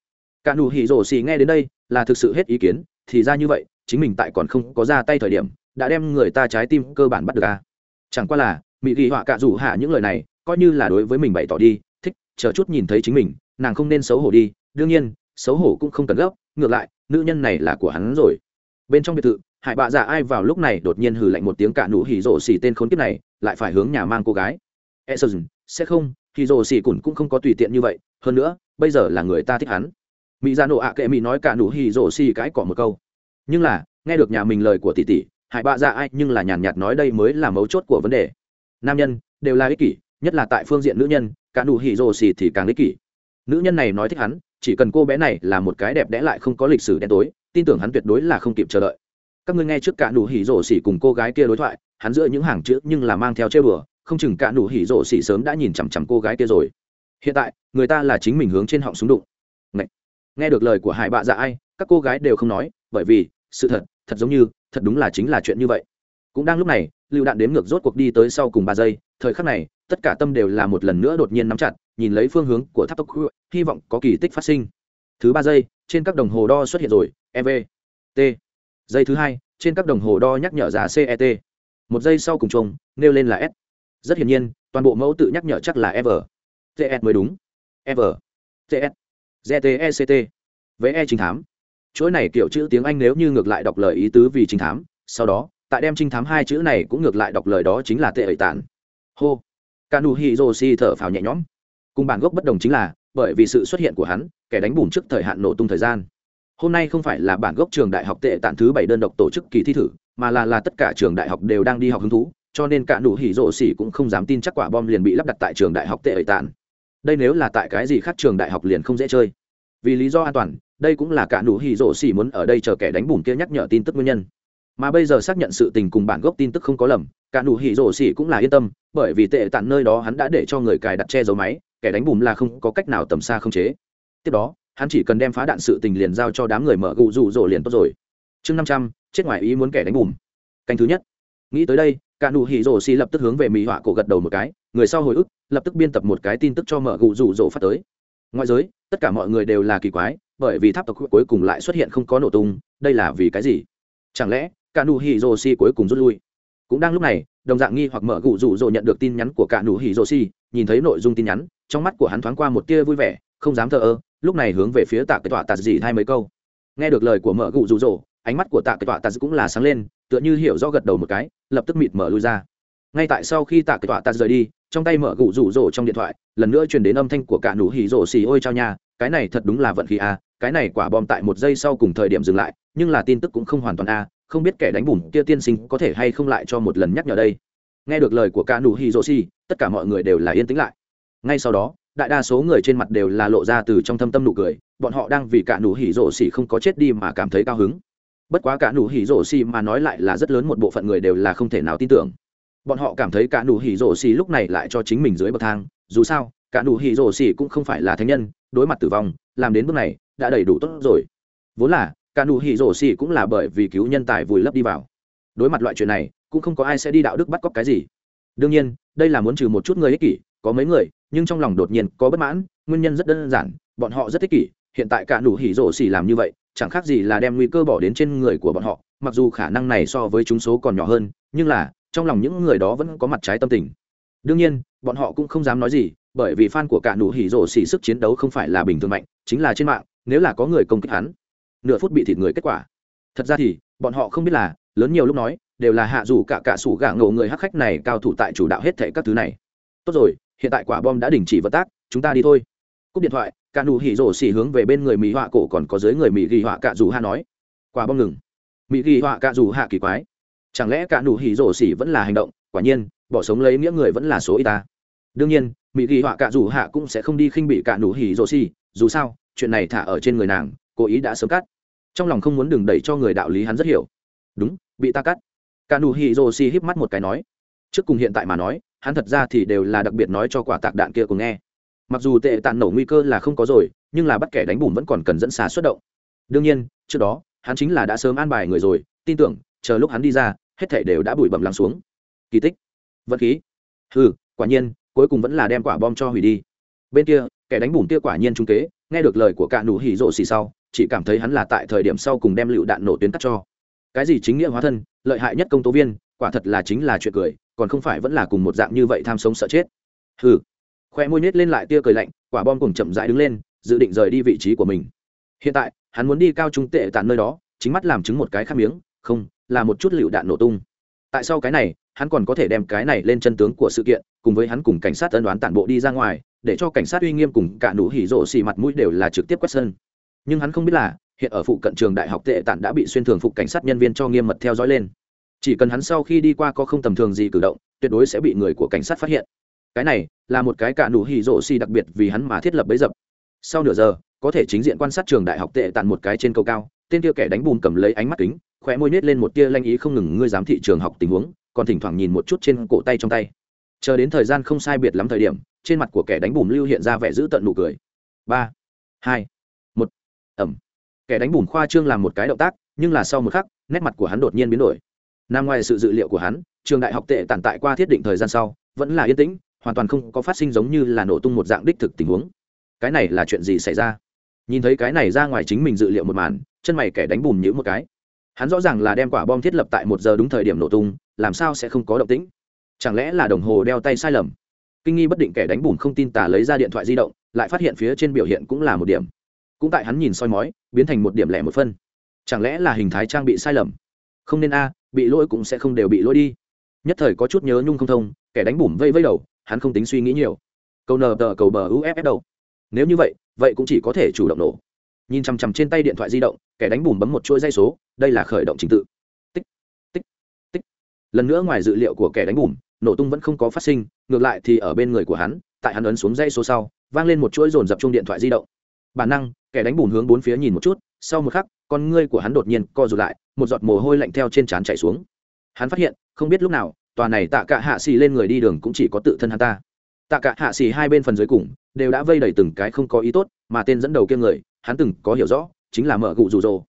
Cạ nụ hỉ rổ xì nghe đến đây, là thực sự hết ý kiến, thì ra như vậy, chính mình tại còn không có ra tay thời điểm, đã đem người ta trái tim cơ bản bắt được à. chẳng qua là mỹ ghi họa cạ rủ hạ những lời này, coi như là đối với mình bày tỏ đi, thích, chờ chút nhìn thấy chính mình, nàng không nên xấu hổ đi. Đương nhiên, xấu hổ cũng không cần gấp, ngược lại, nữ nhân này là của hắn rồi. Bên trong biệt thự, hải bạ già ai vào lúc này đột nhiên hừ lạnh một tiếng cả nụ hỉ rổ xì tên khốn kiếp này, lại phải hướng nhà mang cô gái e sơ dừng sẽ không, thì rồ xì cùn cũng không có tùy tiện như vậy, hơn nữa, bây giờ là người ta thích hắn. Mỹ dạ ra nổ ạ kệ mỹ nói cả nụ hì rồ xì cãi cỏ một câu. Nhưng là, nghe được nhà mình lời của tỷ tỷ hải bạ ra ai, nhưng là nhàn nhạt nói đây mới là mấu chốt của vấn đề. Nam nhân, đều là ích kỷ, nhất là tại phương diện nữ nhân, cả nụ hì rồ xì thì càng ích kỷ. Nữ nhân này nói thích hắn, chỉ cần cô bé này là một cái đẹp đẽ lại không có lịch sử đen tối, tin tưởng hắn tuyệt đối là không kịp chờ đợi. Các ngươi nghe trước cả nụ hỉ rổ xỉ cùng cô gái kia đối thoại, hắn giữa những hàng chữ nhưng là mang theo chơi bừa không chừng cả nụ hỉ rộ xỉ sớm đã nhìn chằm chằm cô gái kia rồi. Hiện tại, người ta là chính mình hướng trên họng súng đụng. Ngậy. nghe được lời của hải bạ dạ ai, các cô gái đều không nói, bởi vì, sự thật thật giống như, thật đúng là chính là chuyện như vậy. Cũng đang lúc này lưu đạn đếm ngược rốt cuộc đi tới sau cùng ba giây, thời khắc này, tất cả tâm đều là một lần nữa đột nhiên nắm chặt, nhìn lấy phương hướng của tháp tốc khu hy vọng có kỳ tích phát sinh. Thứ ba giây, trên các đồng hồ đo xuất hiện rồi ev t. Giây thứ hai, trên các đồng hồ đo nhắc nhở giá cet một giây sau cùng trông nêu lên là s rất hiển nhiên, toàn bộ mẫu tự nhắc nhở chắc là ever. Ts mới đúng. Ever. Ts gtect e trinh thám. Chuỗi này kiểu chữ tiếng anh nếu như ngược lại đọc lời ý tứ vì trinh thám, sau đó, tại đem trinh thám hai chữ này cũng ngược lại đọc lời đó chính là tệ ẩy tản. Hô. Ca nù si thở phào nhẹ nhõm. Cùng bản gốc bất đồng chính là, bởi vì sự xuất hiện của hắn, kẻ đánh bùn trước thời hạn nổ tung thời gian. Hôm nay không phải là bản gốc trường đại học tệ tạn thứ bảy đơn độc tổ chức kỳ thi thử, mà là là tất cả trường đại học đều đang đi học hứng thú cho nên cả nụ hỉ rộ xỉ cũng không dám tin chắc quả bom liền bị lắp đặt tại trường đại học tệ ẩy tàn đây nếu là tại cái gì khác trường đại học liền không dễ chơi. Vì lý do an toàn, đây cũng là cả nụ hỉ rộ xỉ muốn ở đây chờ kẻ đánh bùn kia nhắc nhở tin tức nguyên nhân. Mà bây giờ xác nhận sự tình cùng bản gốc tin tức không có lầm, cả nụ hỉ rổ xỉ cũng là yên tâm, bởi vì tệ tản nơi đó hắn đã để cho người cài đặt che giấu máy, kẻ đánh bùm là không có cách nào tầm xa không chế. Tiếp đó, hắn chỉ cần đem phá đạn sự tình liền giao cho đám người mở gù rụ rổ liền tốt rồi. Chương năm trăm, chết ngoài ý muốn kẻ đánh bùm canh thứ nhất. Nghĩ tới đây cả nụ hỉ rổ xì lập tức hướng về mỹ họa cổ gật đầu một cái, người sau hồi ức, lập tức biên tập một cái tin tức cho mở gụ rủ rổ phát tới. Ngoại giới, tất cả mọi người đều là kỳ quái, bởi vì tháp tộc cuối cùng lại xuất hiện không có nổ tung, đây là vì cái gì? Chẳng lẽ, cả nụ hỉ rổ xì cuối cùng rút lui? Cũng đang lúc này, đồng dạng nghi hoặc mở gụ rủ rổ nhận được tin nhắn của cả nụ hỉ rổ xì, nhìn thấy nội dung tin nhắn, trong mắt của hắn thoáng qua một tia vui vẻ, không dám thờ ơ, lúc này hướng về phía tạ cái tọa tạ gì hai mấy câu. Nghe được lời của mở gụ rủ rổ ánh mắt của tạ kệ tọa tạ cũng là sáng lên, tựa như hiểu rõ gật đầu một cái, lập tức mịt mở lui ra. Ngay tại sau khi tạ kệ tọa tạ rời đi, trong tay mở gụ rủ rổ trong điện thoại, lần nữa truyền đến âm thanh của cả nụ hỉ rổ xì ôi trao nhà cái này thật đúng là vận khí a à. cái này quả bom tại một giây sau cùng thời điểm dừng lại, nhưng là tin tức cũng không hoàn toàn a, không biết kẻ đánh bùn kia tiên sinh có thể hay không lại cho một lần nhắc nhở đây. Nghe được lời của cả nụ hỉ rổ xì, tất cả mọi người đều là yên tĩnh lại. Ngay sau đó, đại đa số người trên mặt đều là lộ ra từ trong thâm tâm nụ cười, bọn họ đang vì cả nụ hỉ rổ xỉ không có chết đi mà cảm thấy cao hứng bất quá cả nụ hỉ rổ xì mà nói lại là rất lớn một bộ phận người đều là không thể nào tin tưởng. Bọn họ cảm thấy cả nụ hỉ rổ xì lúc này lại cho chính mình dưới bậc thang. Dù sao, cả nụ hỉ rổ xì cũng không phải là thánh nhân, đối mặt tử vong, làm đến bước này, đã đầy đủ tốt rồi. Vốn là, cả nụ hỉ rổ xì cũng là bởi vì cứu nhân tài vùi lấp đi vào. Đối mặt loại chuyện này, cũng không có ai sẽ đi đạo đức bắt cóc cái gì. Đương nhiên, đây là muốn trừ một chút người ích kỷ, có mấy người, nhưng trong lòng đột nhiên có bất mãn, nguyên nhân rất đơn giản, bọn họ rất ích kỷ, hiện tại cả nụ hỉ rổ xì làm như vậy chẳng khác gì là đem nguy cơ bỏ đến trên người của bọn họ, mặc dù khả năng này so với chúng số còn nhỏ hơn, nhưng là, trong lòng những người đó vẫn có mặt trái tâm tình. Đương nhiên, bọn họ cũng không dám nói gì, bởi vì fan của cả nụ hỉ rổ xỉ sức chiến đấu không phải là bình thường mạnh, chính là trên mạng, nếu là có người công kích hắn, nửa phút bị thịt người kết quả. Thật ra thì, bọn họ không biết là, lớn nhiều lúc nói, đều là hạ dù cả cả sủ gạ ngộ người hắc khách này cao thủ tại chủ đạo hết thể các thứ này. Tốt rồi, hiện tại quả bom đã đình chỉ vận tác, chúng ta đi thôi. Cúp điện thoại cả nụ hỉ rổ xỉ hướng về bên người mỹ họa cổ còn có dưới người mỹ ghi họa cạ dù hạ nói. Quả bom ngừng. Mỹ ghi họa cạ dù hạ kỳ quái. Chẳng lẽ cả nụ hỉ rổ xỉ vẫn là hành động? Quả nhiên, bỏ sống lấy nghĩa người vẫn là số y ta. Đương nhiên, mỹ ghi họa cạ dù hạ cũng sẽ không đi khinh bị cả nụ hỉ rổ xỉ. Dù sao, chuyện này thả ở trên người nàng, cố ý đã sớm cắt. Trong lòng không muốn đừng đẩy cho người đạo lý hắn rất hiểu. Đúng, bị ta cắt. Cả nụ hỉ rổ xỉ híp mắt một cái nói. Trước cùng hiện tại mà nói, hắn thật ra thì đều là đặc biệt nói cho quả tạc đạn kia cùng nghe mặc dù tệ tàn nổ nguy cơ là không có rồi, nhưng là bắt kẻ đánh bùm vẫn còn cần dẫn xà xuất động. Đương nhiên, trước đó, hắn chính là đã sớm an bài người rồi, tin tưởng, chờ lúc hắn đi ra, hết thảy đều đã bụi bẩm lắng xuống. Kỳ tích. Vật khí. Ừ quả nhiên, cuối cùng vẫn là đem quả bom cho hủy đi. Bên kia, kẻ đánh bùm kia quả nhiên trung kế, nghe được lời của cạn nụ hỉ rộ xì sau, chỉ cảm thấy hắn là tại thời điểm sau cùng đem lựu đạn nổ tuyến cắt cho. Cái gì chính nghĩa hóa thân, lợi hại nhất công tố viên, quả thật là chính là chuyện cười, còn không phải vẫn là cùng một dạng như vậy tham sống sợ chết. Ừ khoe môi nhét lên lại tia cười lạnh, quả bom cùng chậm rãi đứng lên, dự định rời đi vị trí của mình. Hiện tại, hắn muốn đi cao trung tệ tàn nơi đó, chính mắt làm chứng một cái khắc miếng, không, là một chút lựu đạn nổ tung. Tại sau cái này, hắn còn có thể đem cái này lên chân tướng của sự kiện, cùng với hắn cùng cảnh sát ân đoán tản bộ đi ra ngoài, để cho cảnh sát uy nghiêm cùng cả nụ hỉ rộ xì mặt mũi đều là trực tiếp quét sân. Nhưng hắn không biết là, hiện ở phụ cận trường đại học tệ tản đã bị xuyên thường phục cảnh sát nhân viên cho nghiêm mật theo dõi lên. Chỉ cần hắn sau khi đi qua có không tầm thường gì cử động, tuyệt đối sẽ bị người của cảnh sát phát hiện cái này là một cái cả nụ hì rổ xì đặc biệt vì hắn mà thiết lập bấy dập. Sau nửa giờ, có thể chính diện quan sát trường đại học tệ tàn một cái trên cầu cao, tên kia kẻ đánh bùn cầm lấy ánh mắt kính, khóe môi nhếch lên một tia lanh ý không ngừng, ngươi giám thị trường học tình huống, còn thỉnh thoảng nhìn một chút trên cổ tay trong tay. Chờ đến thời gian không sai biệt lắm thời điểm, trên mặt của kẻ đánh bùn lưu hiện ra vẻ giữ tận nụ cười. Ba, hai, một, ẩm. Kẻ đánh bùn khoa trương làm một cái động tác, nhưng là sau một khắc, nét mặt của hắn đột nhiên biến đổi. Nằm ngoài sự dự liệu của hắn, trường đại học tệ tản tại qua thiết định thời gian sau, vẫn là yên tĩnh hoàn toàn không có phát sinh giống như là nổ tung một dạng đích thực tình huống. Cái này là chuyện gì xảy ra? Nhìn thấy cái này ra ngoài chính mình dự liệu một màn, chân mày kẻ đánh bùm nhữ một cái. Hắn rõ ràng là đem quả bom thiết lập tại một giờ đúng thời điểm nổ tung, làm sao sẽ không có động tĩnh? Chẳng lẽ là đồng hồ đeo tay sai lầm? Kinh nghi bất định kẻ đánh bùm không tin tả lấy ra điện thoại di động, lại phát hiện phía trên biểu hiện cũng là một điểm. Cũng tại hắn nhìn soi mói, biến thành một điểm lẻ một phân. Chẳng lẽ là hình thái trang bị sai lầm? Không nên a, bị lỗi cũng sẽ không đều bị lỗi đi. Nhất thời có chút nhớ nhung không thông, kẻ đánh bùm vây vây đầu hắn không tính suy nghĩ nhiều. Cầu nờ tờ cầu bờ uff đâu. nếu như vậy vậy cũng chỉ có thể chủ động nổ. Nhìn chằm chằm trên tay điện thoại di động, kẻ đánh bùm bấm một chuỗi dây số, đây là khởi động trình tự. Tích tích tích. Lần nữa ngoài dự liệu của kẻ đánh bùm, nổ tung vẫn không có phát sinh, ngược lại thì ở bên người của hắn, tại hắn ấn xuống dây số sau, vang lên một chuỗi dồn dập chung điện thoại di động. Bản năng, kẻ đánh bùm hướng bốn phía nhìn một chút, sau một khắc, con ngươi của hắn đột nhiên co rụt lại, một giọt mồ hôi lạnh theo trên trán chảy xuống. Hắn phát hiện, không biết lúc nào tòa này tạ cả hạ xì lên người đi đường cũng chỉ có tự thân hắn ta. Tạ cả hạ xì hai bên phần dưới cùng, đều đã vây đầy từng cái không có ý tốt, mà tên dẫn đầu kia người, hắn từng có hiểu rõ, chính là mở gụ rủ rồ.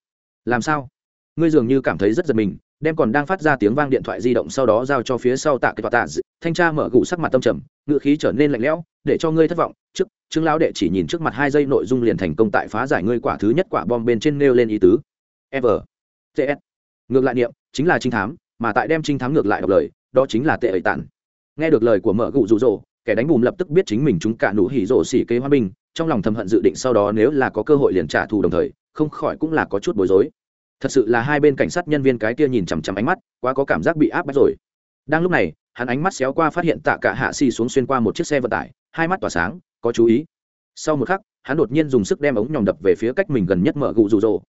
Làm sao? Ngươi dường như cảm thấy rất giật mình, đem còn đang phát ra tiếng vang điện thoại di động sau đó giao cho phía sau tạ cái tòa tạ dị. thanh tra mở gụ sắc mặt tâm trầm ngựa khí trở nên lạnh lẽo, để cho ngươi thất vọng. Trước chứng lão đệ chỉ nhìn trước mặt hai giây nội dung liền thành công tại phá giải ngươi quả thứ nhất quả bom bên trên nêu lên ý tứ. Ever. Ts ngược lại niệm, chính là trinh thám, mà tại đem trinh thám ngược lại đọc lời đó chính là tệ ẩy tản. Nghe được lời của mở gụ rụ rỗ, kẻ đánh bùm lập tức biết chính mình chúng cả nụ hỉ rỗ xỉ kế hoa binh, trong lòng thầm hận dự định sau đó nếu là có cơ hội liền trả thù đồng thời, không khỏi cũng là có chút bối rối. Thật sự là hai bên cảnh sát nhân viên cái kia nhìn chằm chằm ánh mắt, quá có cảm giác bị áp bách rồi. Đang lúc này, hắn ánh mắt xéo qua phát hiện tạ cả hạ xì xuống xuyên qua một chiếc xe vận tải, hai mắt tỏa sáng, có chú ý. Sau một khắc, hắn đột nhiên dùng sức đem ống nhòm đập về phía cách mình gần nhất mở gụ rụ rỗ.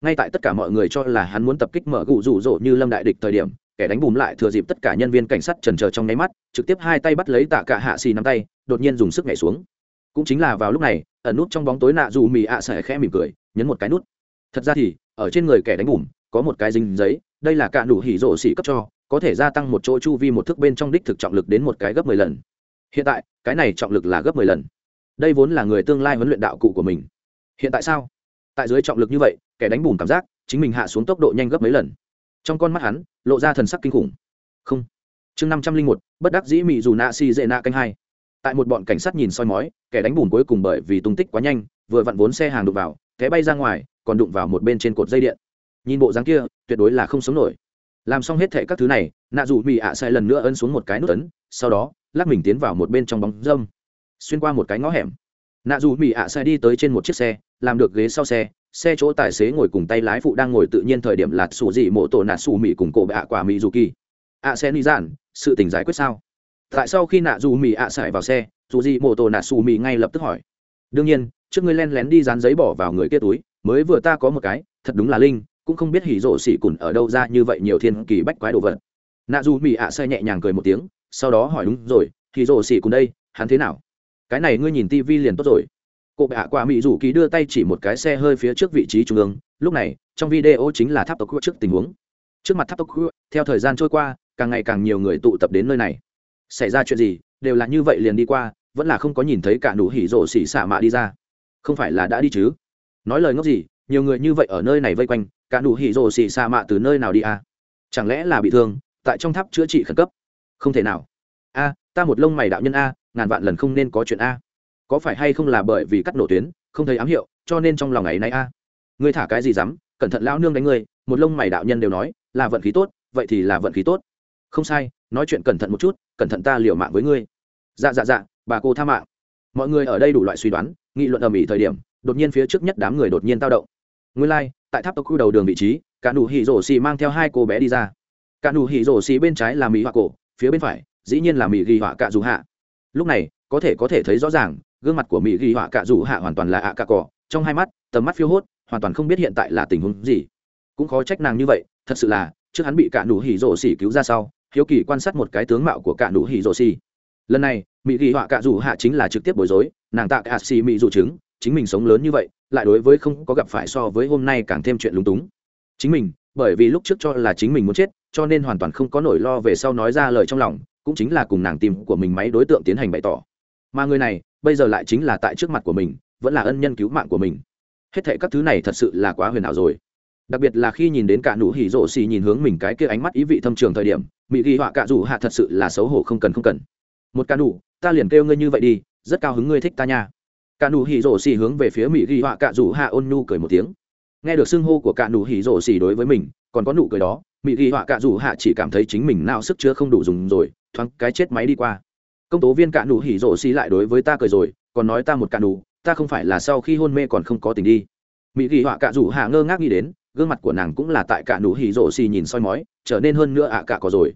Ngay tại tất cả mọi người cho là hắn muốn tập kích mở gụ rụ rỗ như lâm đại địch thời điểm kẻ đánh bùm lại thừa dịp tất cả nhân viên cảnh sát trần chờ trong nháy mắt, trực tiếp hai tay bắt lấy tạ cả hạ xì nắm tay, đột nhiên dùng sức nhảy xuống. Cũng chính là vào lúc này, ẩn nút trong bóng tối nạ dù mì ạ à sẽ khẽ mỉm cười, nhấn một cái nút. Thật ra thì, ở trên người kẻ đánh bùm, có một cái dính giấy, đây là cạn đủ hỉ rộ xỉ cấp cho, có thể gia tăng một chỗ chu vi một thước bên trong đích thực trọng lực đến một cái gấp mười lần. Hiện tại, cái này trọng lực là gấp mười lần. Đây vốn là người tương lai huấn luyện đạo cụ của mình. Hiện tại sao? Tại dưới trọng lực như vậy, kẻ đánh bùm cảm giác, chính mình hạ xuống tốc độ nhanh gấp mấy lần. Trong con mắt hắn lộ ra thần sắc kinh khủng. Không. Chương năm trăm linh một, bất đắc dĩ mị dù nạ si dễ nạ canh hai. Tại một bọn cảnh sát nhìn soi mói, kẻ đánh bùn cuối cùng bởi vì tung tích quá nhanh, vừa vặn vốn xe hàng đụng vào té bay ra ngoài, còn đụng vào một bên trên cột dây điện. Nhìn bộ dáng kia, tuyệt đối là không sống nổi. Làm xong hết thệ các thứ này, nạ dù mỹ ạ xe lần nữa ấn xuống một cái nút ấn, sau đó, lắc mình tiến vào một bên trong bóng dâm. Xuyên qua một cái ngõ hẻm. Nạ dù mỹ ạ xe đi tới trên một chiếc xe, làm được ghế sau xe xe chỗ tài xế ngồi cùng tay lái phụ đang ngồi tự nhiên thời điểm lạt xù dị mộ tổ nạt xù mỹ cùng cổ bệ quả mỹ dù kỳ. Ạ xe ni giản, sự tình giải quyết sao? Tại sau khi nạ dù mỹ ạ sải vào xe dù dị mộ tổ nạt xù mỹ ngay lập tức hỏi. Đương nhiên, trước ngươi len lén đi dán giấy bỏ vào người kia túi, mới vừa ta có một cái, thật đúng là linh, cũng không biết hỉ rộ xỉ cùn ở đâu ra như vậy nhiều thiên kỳ bách quái đồ vật. Nạ dù mỹ ạ xe nhẹ nhàng cười một tiếng, sau đó hỏi đúng rồi, hỉ rộ xỉ cùn đây, hắn thế nào? Cái này ngươi nhìn tivi liền tốt rồi cô bệ hạ quả mỹ rủ kỳ đưa tay chỉ một cái xe hơi phía trước vị trí trung ương. Lúc này, trong video chính là tháp tộc trước tình huống. Trước mặt tháp tộc theo thời gian trôi qua, càng ngày càng nhiều người tụ tập đến nơi này. Xảy ra chuyện gì, đều là như vậy liền đi qua, vẫn là không có nhìn thấy cả nụ hỉ rộ xỉ xả mạ đi ra. Không phải là đã đi chứ? Nói lời ngốc gì, nhiều người như vậy ở nơi này vây quanh, cả nụ hỉ rộ xỉ xả mạ từ nơi nào đi à? Chẳng lẽ là bị thương, tại trong tháp chữa trị khẩn cấp? Không thể nào. A, ta một lông mày đạo nhân a, ngàn vạn lần không nên có chuyện a có phải hay không là bởi vì cắt nổ tuyến không thấy ám hiệu cho nên trong lòng ấy nay a. Người thả cái gì dám cẩn thận lão nương đánh người một lông mày đạo nhân đều nói là vận khí tốt vậy thì là vận khí tốt. Không sai nói chuyện cẩn thận một chút cẩn thận ta liều mạng với ngươi. Dạ dạ dạ bà cô tha mạng. Mọi người ở đây đủ loại suy đoán nghị luận ầm ĩ thời điểm đột nhiên phía trước nhất đám người đột nhiên tao động. Nguyên lai、like, tại tháp tộc khu đầu đường vị trí cả nụ hỉ rổ xì mang theo hai cô bé đi ra. Cả nụ hỉ rổ xì bên trái là mỹ họa cổ phía bên phải dĩ nhiên là mỹ ghi họa cạ dù hạ lúc này, có thể có thể thấy rõ ràng, gương mặt của mỹ ghi họa cạ rủ hạ hoàn toàn là ạ cạ cỏ trong hai mắt, tầm mắt phiêu hốt, hoàn toàn không biết hiện tại là tình huống gì. Cũng khó trách nàng như vậy, thật sự là, trước hắn bị cạ nụ hỉ rổ xỉ cứu ra sau, hiếu kỳ quan sát một cái tướng mạo của cạ nụ hỉ rổ xỉ. Lần này, mỹ ghi họa cạ rủ hạ chính là trực tiếp bối rối, nàng tạ cạ xỉ mỹ dụ chứng, chính mình sống lớn như vậy, lại đối với không có gặp phải so với hôm nay càng thêm chuyện lúng túng. Chính mình, bởi vì lúc trước cho là chính mình muốn chết, cho nên hoàn toàn không có nỗi lo về sau nói ra lời trong lòng cũng chính là cùng nàng tìm của mình máy đối tượng tiến hành bày tỏ. Mà người này, bây giờ lại chính là tại trước mặt của mình, vẫn là ân nhân cứu mạng của mình. Hết thệ các thứ này thật sự là quá huyền ảo rồi. Đặc biệt là khi nhìn đến cả nụ hỉ rộ xì nhìn hướng mình cái kia ánh mắt ý vị thâm trường thời điểm mỹ ghi họa cạ rủ hạ thật sự là xấu hổ không cần không cần. Một ca nụ, ta liền kêu ngươi như vậy đi, rất cao hứng ngươi thích ta nha. Cả nụ hỉ rộ xì hướng về phía mỹ ghi họa cạ rủ hạ ôn nhu cười một tiếng. Nghe được xưng hô của cả nụ hỉ rộ xì đối với mình, còn có nụ cười đó mỹ ghi họa cạ rủ hạ chỉ cảm thấy chính mình nao sức chưa không đủ dùng rồi thoáng cái chết máy đi qua. Công tố viên cạn đủ hỉ rổ xì lại đối với ta cười rồi, còn nói ta một cạn đủ. ta không phải là sau khi hôn mê còn không có tình đi. Mỹ ghi họa cạ rủ hạ ngơ ngác nghĩ đến, gương mặt của nàng cũng là tại cạn đủ hỉ rổ xì nhìn soi mói, trở nên hơn nữa ạ à cạ có rồi.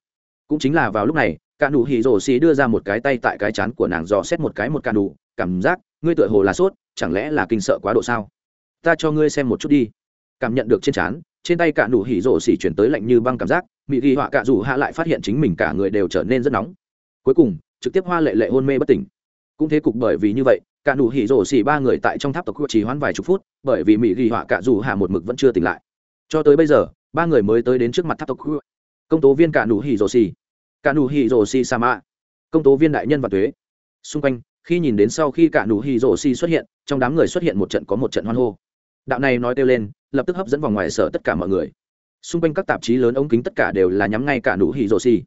Cũng chính là vào lúc này cạn đủ hỉ rổ xì đưa ra một cái tay tại cái chán của nàng dò xét một cái một cạn đủ cảm giác, ngươi tựa hồ là sốt, chẳng lẽ là kinh sợ quá độ sao? Ta cho ngươi xem một chút đi. Cảm nhận được trên chán, trên tay cạn đủ hỉ rổ xì chuyển tới lạnh như băng cảm giác mỹ ghi họa cạ rủ hạ lại phát hiện chính mình cả người đều trở nên rất nóng. Cuối cùng, trực tiếp hoa lệ lệ hôn mê bất tỉnh. Cũng thế cục bởi vì như vậy cả nụ hỉ rổ xỉ ba người tại trong tháp tộc chỉ hoãn vài chục phút, bởi vì mỹ ghi họa cạ rủ hạ một mực vẫn chưa tỉnh lại. Cho tới bây giờ, ba người mới tới đến trước mặt tháp tộc công tố viên cả nụ hỉ rổ xỉ cả nụ hỉ rổ xỉ sa mạ công tố viên đại nhân và thuế xung quanh, khi nhìn đến sau khi cả nụ hỉ rổ xỉ xuất hiện, trong đám người xuất hiện một trận có một trận hoan hô. Đạo này nói kêu lên, lập tức hấp dẫn vào ngoài sở tất cả mọi người xung quanh các tạp chí lớn ống kính tất cả đều là nhắm ngay cả nụ hỉ rồ xì.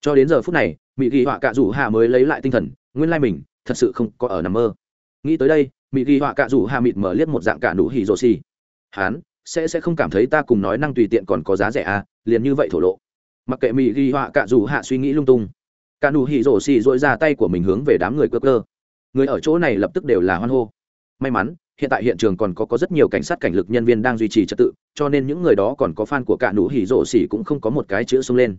Cho đến giờ phút này mỹ ghi họa cạ rủ hạ mới lấy lại tinh thần, nguyên lai mình thật sự không có ở nằm mơ. Nghĩ tới đây mỹ ghi họa cạ rủ hạ mịt mở liếc một dạng cả nụ hỉ rồ xì. Hán, sẽ sẽ không cảm thấy ta cùng nói năng tùy tiện còn có giá rẻ à liền như vậy thổ lộ. Mặc kệ mỹ ghi họa cạ rủ hạ suy nghĩ lung tung, cả nụ hỉ rồ xì dội ra tay của mình hướng về đám người cơ cơ. Người ở chỗ này lập tức đều là hoan hô. May mắn hiện tại hiện trường còn có có rất nhiều cảnh sát cảnh lực nhân viên đang duy trì trật tự, cho nên những người đó còn có fan của cả nũ hỉ rổ xỉ cũng không có một cái chữ xông lên.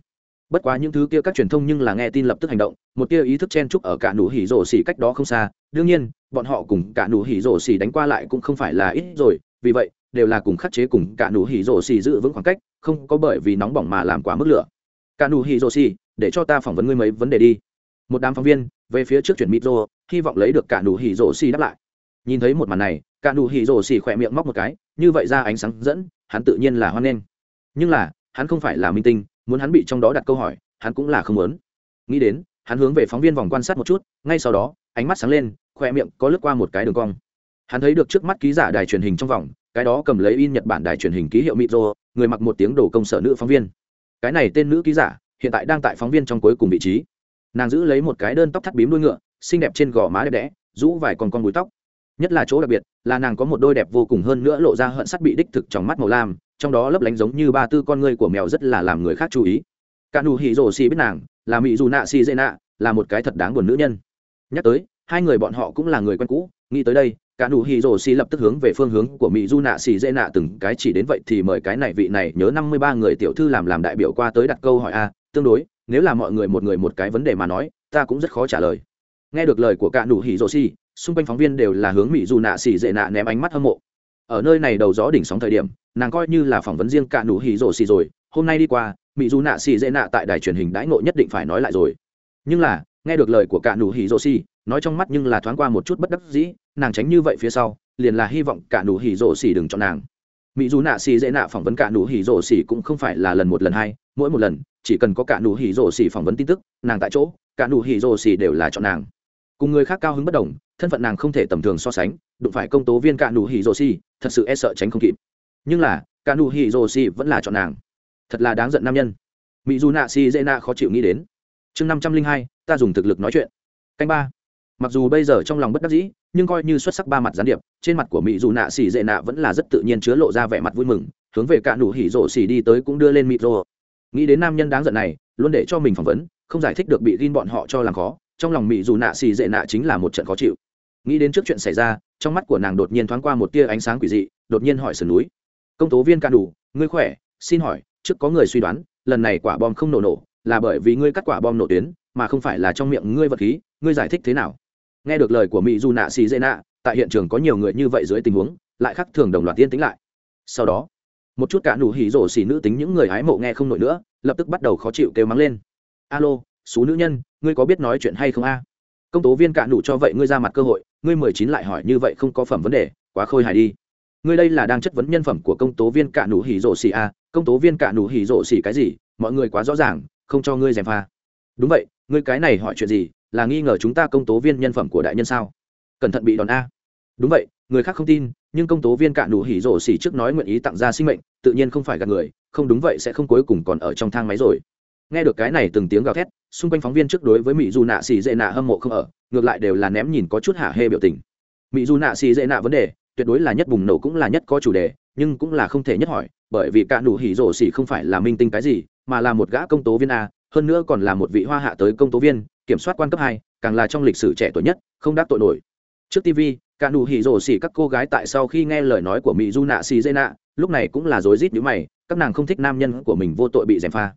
Bất quá những thứ kia các truyền thông nhưng là nghe tin lập tức hành động, một kia ý thức chen chúc ở cả nũ hỉ rổ xỉ cách đó không xa. Đương nhiên, bọn họ cùng cả nũ hỉ rổ xỉ đánh qua lại cũng không phải là ít rồi, vì vậy, đều là cùng khắc chế cùng cả nũ hỉ rổ xỉ giữ vững khoảng cách, không có bởi vì nóng bỏng mà làm quá mức lửa. Cả nũ hỉ rổ xỉ, để cho ta phỏng vấn ngươi mấy vấn đề đi. Một đám phóng viên, về phía trước chuyển micro hy vọng lấy được cả nũ hỉ rổ xỉ đáp lại nhìn thấy một màn này, cả nụ hỉ rồ xỉ khỏe miệng móc một cái, như vậy ra ánh sáng dẫn, hắn tự nhiên là hoan nghênh. Nhưng là, hắn không phải là minh tinh, muốn hắn bị trong đó đặt câu hỏi, hắn cũng là không muốn. Nghĩ đến, hắn hướng về phóng viên vòng quan sát một chút, ngay sau đó, ánh mắt sáng lên, khỏe miệng có lướt qua một cái đường cong. Hắn thấy được trước mắt ký giả đài truyền hình trong vòng, cái đó cầm lấy in nhật bản đài truyền hình ký hiệu mitro người mặc một tiếng đồ công sở nữ phóng viên. Cái này tên nữ ký giả, hiện tại đang tại phóng viên trong cuối cùng vị trí. Nàng giữ lấy một cái đơn tóc thắt bím đuôi ngựa, xinh đẹp trên gò má đẹp đẽ, rũ vài con con búi tóc nhất là chỗ đặc biệt, là nàng có một đôi đẹp vô cùng hơn nữa lộ ra hận sắt bị đích thực trong mắt màu lam, trong đó lấp lánh giống như ba tư con ngươi của mèo rất là làm người khác chú ý. Cả nụ hỉ rổ xì biết nàng, là mỹ dù nạ xì dễ nạ, là một cái thật đáng buồn nữ nhân. Nhắc tới, hai người bọn họ cũng là người quen cũ, nghĩ tới đây, cả nụ hỉ rổ xì lập tức hướng về phương hướng của mỹ du nạ xì dễ nạ từng cái chỉ đến vậy thì mời cái này vị này nhớ năm mươi ba người tiểu thư làm làm đại biểu qua tới đặt câu hỏi a, tương đối, nếu là mọi người một người một cái vấn đề mà nói, ta cũng rất khó trả lời. Nghe được lời của cả nụ hỉ rổ xì xung quanh phóng viên đều là hướng mỹ dù nạ xỉ dệ nạ ném ánh mắt hâm mộ. Ở nơi này đầu gió đỉnh sóng thời điểm nàng coi như là phỏng vấn riêng cả nụ hỉ rổ xỉ rồi hôm nay đi qua mỹ dù nạ xỉ dễ nạ tại đài truyền hình đãi ngộ nhất định phải nói lại rồi. Nhưng là nghe được lời của cả nụ hỉ rổ xỉ, nói trong mắt nhưng là thoáng qua một chút bất đắc dĩ nàng tránh như vậy phía sau liền là hy vọng cả nụ hỉ rổ xỉ đừng chọn nàng. Mỹ dù nạ xỉ dễ nạ phỏng vấn cả nụ hỉ rổ xỉ cũng không phải là lần một lần hai mỗi một lần chỉ cần có cả nụ hỉ rổ xỉ phỏng vấn tin tức nàng tại chỗ cả nụ hỉ rổ xỉ đều là chọn nàng cùng người khác cao hứng bất đồng thân phận nàng không thể tầm thường so sánh đụng phải công tố viên cạn đủ hỉ rồ si, thật sự e sợ tránh không kịp. Nhưng là cạn đủ hỉ rồ si vẫn là chọn nàng. Thật là đáng giận nam nhân. Mỹ dù nạ si dễ nạ khó chịu nghĩ đến. Chương năm trăm linh hai ta dùng thực lực nói chuyện. Canh ba. Mặc dù bây giờ trong lòng bất đắc dĩ nhưng coi như xuất sắc ba mặt gián điệp trên mặt của mỹ dù nạ xì dễ nạ vẫn là rất tự nhiên chứa lộ ra vẻ mặt vui mừng hướng về cạn đủ hỉ rồ xì đi tới cũng đưa lên mỹ rồ. Nghĩ đến nam nhân đáng giận này luôn để cho mình phỏng vấn không giải thích được bị gin bọn họ cho làm khó trong lòng mỹ dù nạ xì dệ nạ chính là một trận khó chịu. Nghĩ đến trước chuyện xảy ra, trong mắt của nàng đột nhiên thoáng qua một tia ánh sáng quỷ dị, đột nhiên hỏi sườn núi. Công tố viên ca đủ, ngươi khỏe? Xin hỏi, trước có người suy đoán, lần này quả bom không nổ nổ, là bởi vì ngươi cắt quả bom nổ tuyến, mà không phải là trong miệng ngươi vật khí, ngươi giải thích thế nào? Nghe được lời của mỹ dù nạ xì dễ nạ, tại hiện trường có nhiều người như vậy dưới tình huống, lại khắc thường đồng loạt tiên tính lại. Sau đó, một chút cả nụ hỉ rổ xỉ nữ tính những người hái mộ nghe không nổi nữa, lập tức bắt đầu khó chịu kêu mắng lên. Alo xú nữ nhân, ngươi có biết nói chuyện hay không a? Công tố viên cạn đủ cho vậy ngươi ra mặt cơ hội, ngươi mười chín lại hỏi như vậy không có phẩm vấn đề, quá khôi hài đi. Ngươi đây là đang chất vấn nhân phẩm của công tố viên cạn đủ hỉ rộ xỉ a? Công tố viên cạn đủ hỉ rộ xỉ cái gì? Mọi người quá rõ ràng, không cho ngươi dèm pha. Đúng vậy, ngươi cái này hỏi chuyện gì, là nghi ngờ chúng ta công tố viên nhân phẩm của đại nhân sao? Cẩn thận bị đòn a. Đúng vậy, người khác không tin, nhưng công tố viên cạn đủ hỉ rộ xỉ trước nói nguyện ý tặng ra sinh mệnh, tự nhiên không phải gạt người, không đúng vậy sẽ không cuối cùng còn ở trong thang máy rồi. Nghe được cái này từng tiếng gào thét xung quanh phóng viên trước đối với mỹ dù nạ xì dễ nạ hâm mộ không ở, ngược lại đều là ném nhìn có chút hả hê biểu tình. Mỹ dù nạ xì dễ nạ vấn đề, tuyệt đối là nhất bùng nổ cũng là nhất có chủ đề, nhưng cũng là không thể nhất hỏi, bởi vì cả nụ hỉ rổ xỉ không phải là minh tinh cái gì, mà là một gã công tố viên a, hơn nữa còn là một vị hoa hạ tới công tố viên, kiểm soát quan cấp hai, càng là trong lịch sử trẻ tuổi nhất, không đáp tội nổi. Trước tv cả nụ hỉ rổ xỉ các cô gái tại sau khi nghe lời nói của mỹ du nạ xì dê nạ, lúc này cũng là rối rít như mày, các nàng không thích nam nhân của mình vô tội bị gièm pha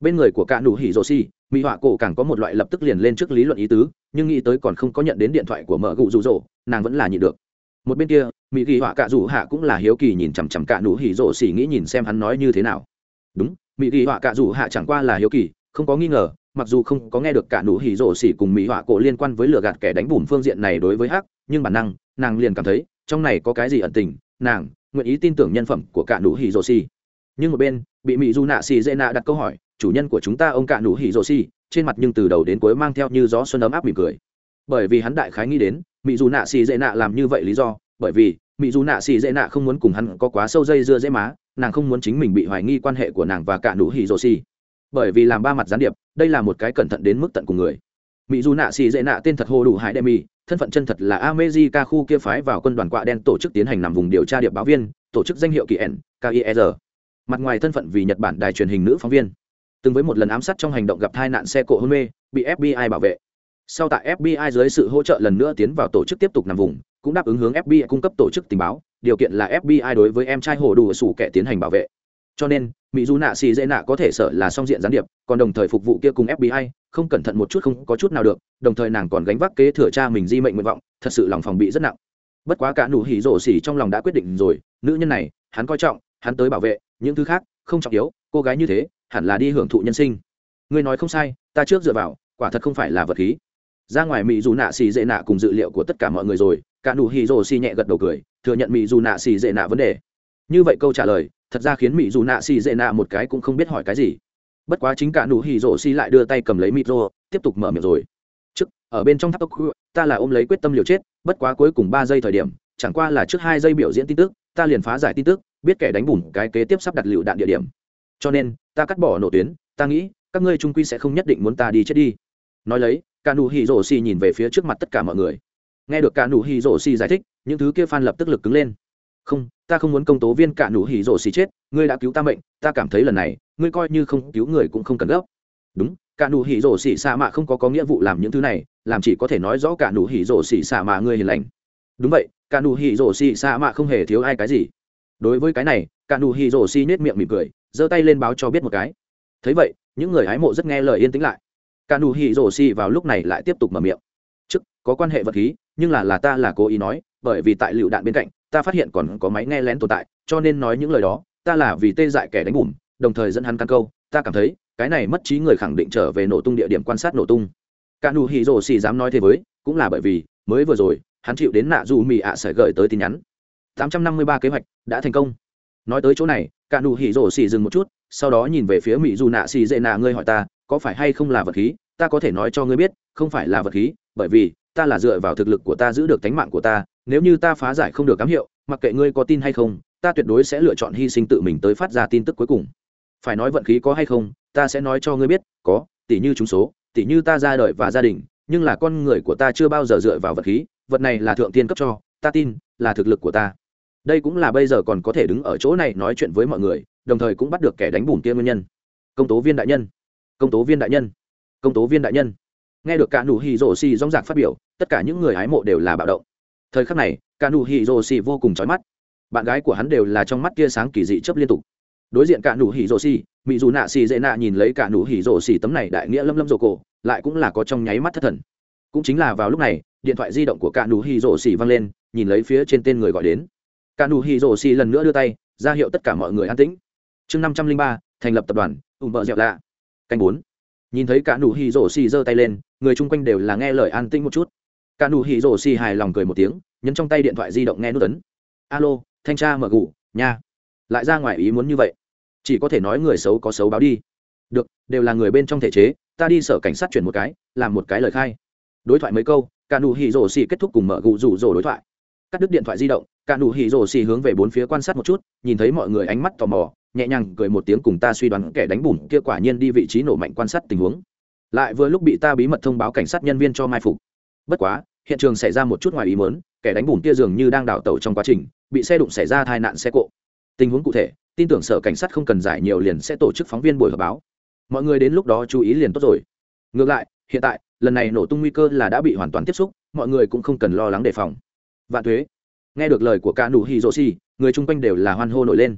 bên người của cả nụ hỉ rồ xì mỹ họa cổ càng có một loại lập tức liền lên trước lý luận ý tứ, nhưng nghĩ tới còn không có nhận đến điện thoại của mở gụ rụ rỗ nàng vẫn là nhịn được. Một bên kia mỹ kỳ họa cả rủ hạ cũng là hiếu kỳ nhìn chằm chằm cả nụ hỉ rỗ xì nghĩ nhìn xem hắn nói như thế nào. Đúng mỹ kỳ họa cả rủ hạ chẳng qua là hiếu kỳ, không có nghi ngờ, mặc dù không có nghe được cả nụ hỉ rỗ xỉ cùng mỹ họa cổ liên quan với lừa gạt kẻ đánh bùn phương diện này đối với hắc, nhưng bản năng, nàng liền cảm thấy, trong này có cái gì ẩn tình, nàng nguyện ý tin tưởng nhân phẩm của cả nụ hỉ rỗ xỉ nhưng một bên, bị mỹ du nạ xì dễ nạ đặt câu hỏi chủ nhân của chúng ta ông cạ nụ hỉ rồ xì, trên mặt nhưng từ đầu đến cuối mang theo như gió xuân ấm áp mỉm cười. Bởi vì hắn đại khái nghĩ đến mỹ dù nạ xì dễ nạ làm như vậy lý do, bởi vì mỹ dù nạ xì dễ nạ không muốn cùng hắn có quá sâu dây dưa dễ má, nàng không muốn chính mình bị hoài nghi quan hệ của nàng và cả nụ hỉ rồ xì. Bởi vì làm ba mặt gián điệp, đây là một cái cẩn thận đến mức tận cùng người. Mỹ dù nạ xì dễ nạ tên thật hồ đủ hải đệ mỹ thân phận chân thật là amejica khu kia phái vào quân đoàn quạ đen tổ chức tiến hành nằm vùng điều tra điệp báo viên, tổ chức danh hiệu kỳ n kier mặt ngoài thân phận vì nhật bản đài truyền hình nữ phóng viên từng với một lần ám sát trong hành động gặp tai nạn xe cộ hôn mê, bị fbi bảo vệ. Sau tại fbi dưới sự hỗ trợ lần nữa tiến vào tổ chức tiếp tục nằm vùng, cũng đáp ứng hướng fbi cung cấp tổ chức tình báo, điều kiện là fbi đối với em trai hồ đủ sủ kẻ tiến hành bảo vệ. Cho nên mỹ du nạ xì dễ nạ có thể sợ là song diện gián điệp, còn đồng thời phục vụ kia cùng fbi không cẩn thận một chút không có chút nào được, đồng thời nàng còn gánh vác kế thừa cha mình di mệnh nguyện vọng, thật sự lòng phòng bị rất nặng. Bất quá cả nụ hỉ rổ xỉ trong lòng đã quyết định rồi, nữ nhân này, hắn coi trọng, hắn tới bảo vệ, những thứ khác, không trọng yếu, cô gái như thế hẳn là đi hưởng thụ nhân sinh. Ngươi nói không sai, ta trước dựa vào, quả thật không phải là vật khí. Ra ngoài mỹ dù nạ xì dễ nạ cùng dự liệu của tất cả mọi người rồi, cả nụ hì rồ xì nhẹ gật đầu cười, thừa nhận mỹ dù nạ xì dễ nạ vấn đề. Như vậy câu trả lời, thật ra khiến mỹ dù nạ xì dễ nạ một cái cũng không biết hỏi cái gì. Bất quá chính cả nụ hì rồ xì lại đưa tay cầm lấy mịt rô tiếp tục mở miệng rồi. Trước, ở bên trong tháp tốc ta là ôm lấy quyết tâm liều chết, bất quá cuối cùng ba giây thời điểm, chẳng qua là trước hai giây biểu diễn tin tức, ta liền phá giải tin tức, biết kẻ đánh bùn cái kế tiếp sắp đặt lựu đạn địa điểm cho nên, ta cắt bỏ nổ tuyến, ta nghĩ, các ngươi trung quy sẽ không nhất định muốn ta đi chết đi. Nói lấy cả nụ hỉ rổ xì nhìn về phía trước mặt tất cả mọi người. Nghe được cả nụ hỉ rổ xì giải thích, những thứ kia phan lập tức lực cứng lên. Không, ta không muốn công tố viên cả nụ hỉ rổ xì chết, ngươi đã cứu ta mệnh, ta cảm thấy lần này, ngươi coi như không cứu người cũng không cần gấp. Đúng cả nụ hỉ rổ xì xạ mạ không có có nghĩa vụ làm những thứ này, làm chỉ có thể nói rõ cả nụ hỉ rổ xì xạ mạ ngươi hiền lành. Đúng vậy cả nụ hỉ rổ xì xạ mạ không hề thiếu ai cái gì. Đối với cái này cả nụ hỉ rổ xì nết miệng mỉm cười giơ tay lên báo cho biết một cái. Thấy vậy, những người hái mộ rất nghe lời yên tĩnh lại. Cả nụ hỉ rổ xì vào lúc này lại tiếp tục mở miệng. Chức có quan hệ vật khí, nhưng là là ta là cố ý nói, bởi vì tại lựu đạn bên cạnh, ta phát hiện còn có máy nghe lén tồn tại, cho nên nói những lời đó, ta là vì tê dại kẻ đánh bùm, đồng thời dẫn hắn căn câu, ta cảm thấy, cái này mất trí người khẳng định trở về nổ tung địa điểm quan sát nổ tung. Cả nụ hỉ rổ xì dám nói thế với, cũng là bởi vì, mới vừa rồi, hắn chịu đến nạ dù mì ạ sẽ gửi tới tin nhắn. 853 kế hoạch đã thành công. Nói tới chỗ này cả nụ hỉ rổ xì dừng một chút, sau đó nhìn về phía mỹ dù nạ xì dễ nạ, ngươi hỏi ta, có phải hay không là vật khí? Ta có thể nói cho ngươi biết, không phải là vật khí, bởi vì, ta là dựa vào thực lực của ta giữ được tánh mạng của ta, nếu như ta phá giải không được cám hiệu, mặc kệ ngươi có tin hay không, ta tuyệt đối sẽ lựa chọn hy sinh tự mình tới phát ra tin tức cuối cùng. Phải nói vận khí có hay không, ta sẽ nói cho ngươi biết, có tỷ như chúng số tỷ như ta ra đời và gia đình, nhưng là con người của ta chưa bao giờ dựa vào vật khí, vật này là thượng tiên cấp cho, ta tin, là thực lực của ta đây cũng là bây giờ còn có thể đứng ở chỗ này nói chuyện với mọi người, đồng thời cũng bắt được kẻ đánh bùn kia nguyên nhân. Công tố viên đại nhân. Công tố viên đại nhân. Công tố viên đại nhân. Nghe được cả nụ hì rồ xì rong rạc phát biểu, tất cả những người hái mộ đều là bạo động. Thời khắc này cả nụ hì rồ xì vô cùng trói mắt. Bạn gái của hắn đều là trong mắt tia sáng kỳ dị chấp liên tục. Đối diện cả nụ hỉ rồ xì mỹ dù nạ xì dễ nạ nhìn lấy cả nụ hỉ rồ xì tấm này đại nghĩa lâm lâm rồ cổ, lại cũng là có trong nháy mắt thất thần. Cũng chính là vào lúc này, điện thoại di động của cả nụ hỉ rồ xì vang lên, nhìn lấy phía trên tên người gọi đến cả nụ hỉ Dỗ xì lần nữa đưa tay, ra hiệu tất cả mọi người an tĩnh. Chương năm trăm linh ba, thành lập tập đoàn, ủng vợ dẻo lạ. Canh bốn. Nhìn thấy cả nụ hỉ Dỗ xì giơ tay lên, người chung quanh đều là nghe lời an tĩnh một chút. Cả nụ hỉ Dỗ xì hài lòng cười một tiếng, nhấn trong tay điện thoại di động nghe nút ấn. Alo, thanh tra mở gù nha. Lại ra ngoài ý muốn như vậy. Chỉ có thể nói người xấu có xấu báo đi. Được, đều là người bên trong thể chế, ta đi sở cảnh sát chuyển một cái, làm một cái lời khai. Đối thoại mấy câu, cả nụ hỉ Dỗ xì kết thúc cùng mở gù rủ rổ đối thoại cắt đứt điện thoại di động, cả nụ hỉ rồ xì hướng về bốn phía quan sát một chút, nhìn thấy mọi người ánh mắt tò mò, nhẹ nhàng cười một tiếng cùng ta suy đoán kẻ đánh bùn kia quả nhiên đi vị trí nổ mạnh quan sát tình huống. Lại vừa lúc bị ta bí mật thông báo cảnh sát nhân viên cho mai phục. Bất quá, hiện trường xảy ra một chút ngoài ý mớn kẻ đánh bùn kia dường như đang đào tẩu trong quá trình, bị xe đụng xảy ra tai nạn xe cộ. Tình huống cụ thể, tin tưởng sở cảnh sát không cần giải nhiều liền sẽ tổ chức phóng viên buổi họp báo. Mọi người đến lúc đó chú ý liền tốt rồi. Ngược lại, hiện tại, lần này nổ tung nguy cơ là đã bị hoàn toàn tiếp xúc, mọi người cũng không cần lo lắng đề phòng vạn thuế. Nghe được lời của cả nụ hỉ rỗ xì người chung quanh đều là hoan hô nổi lên.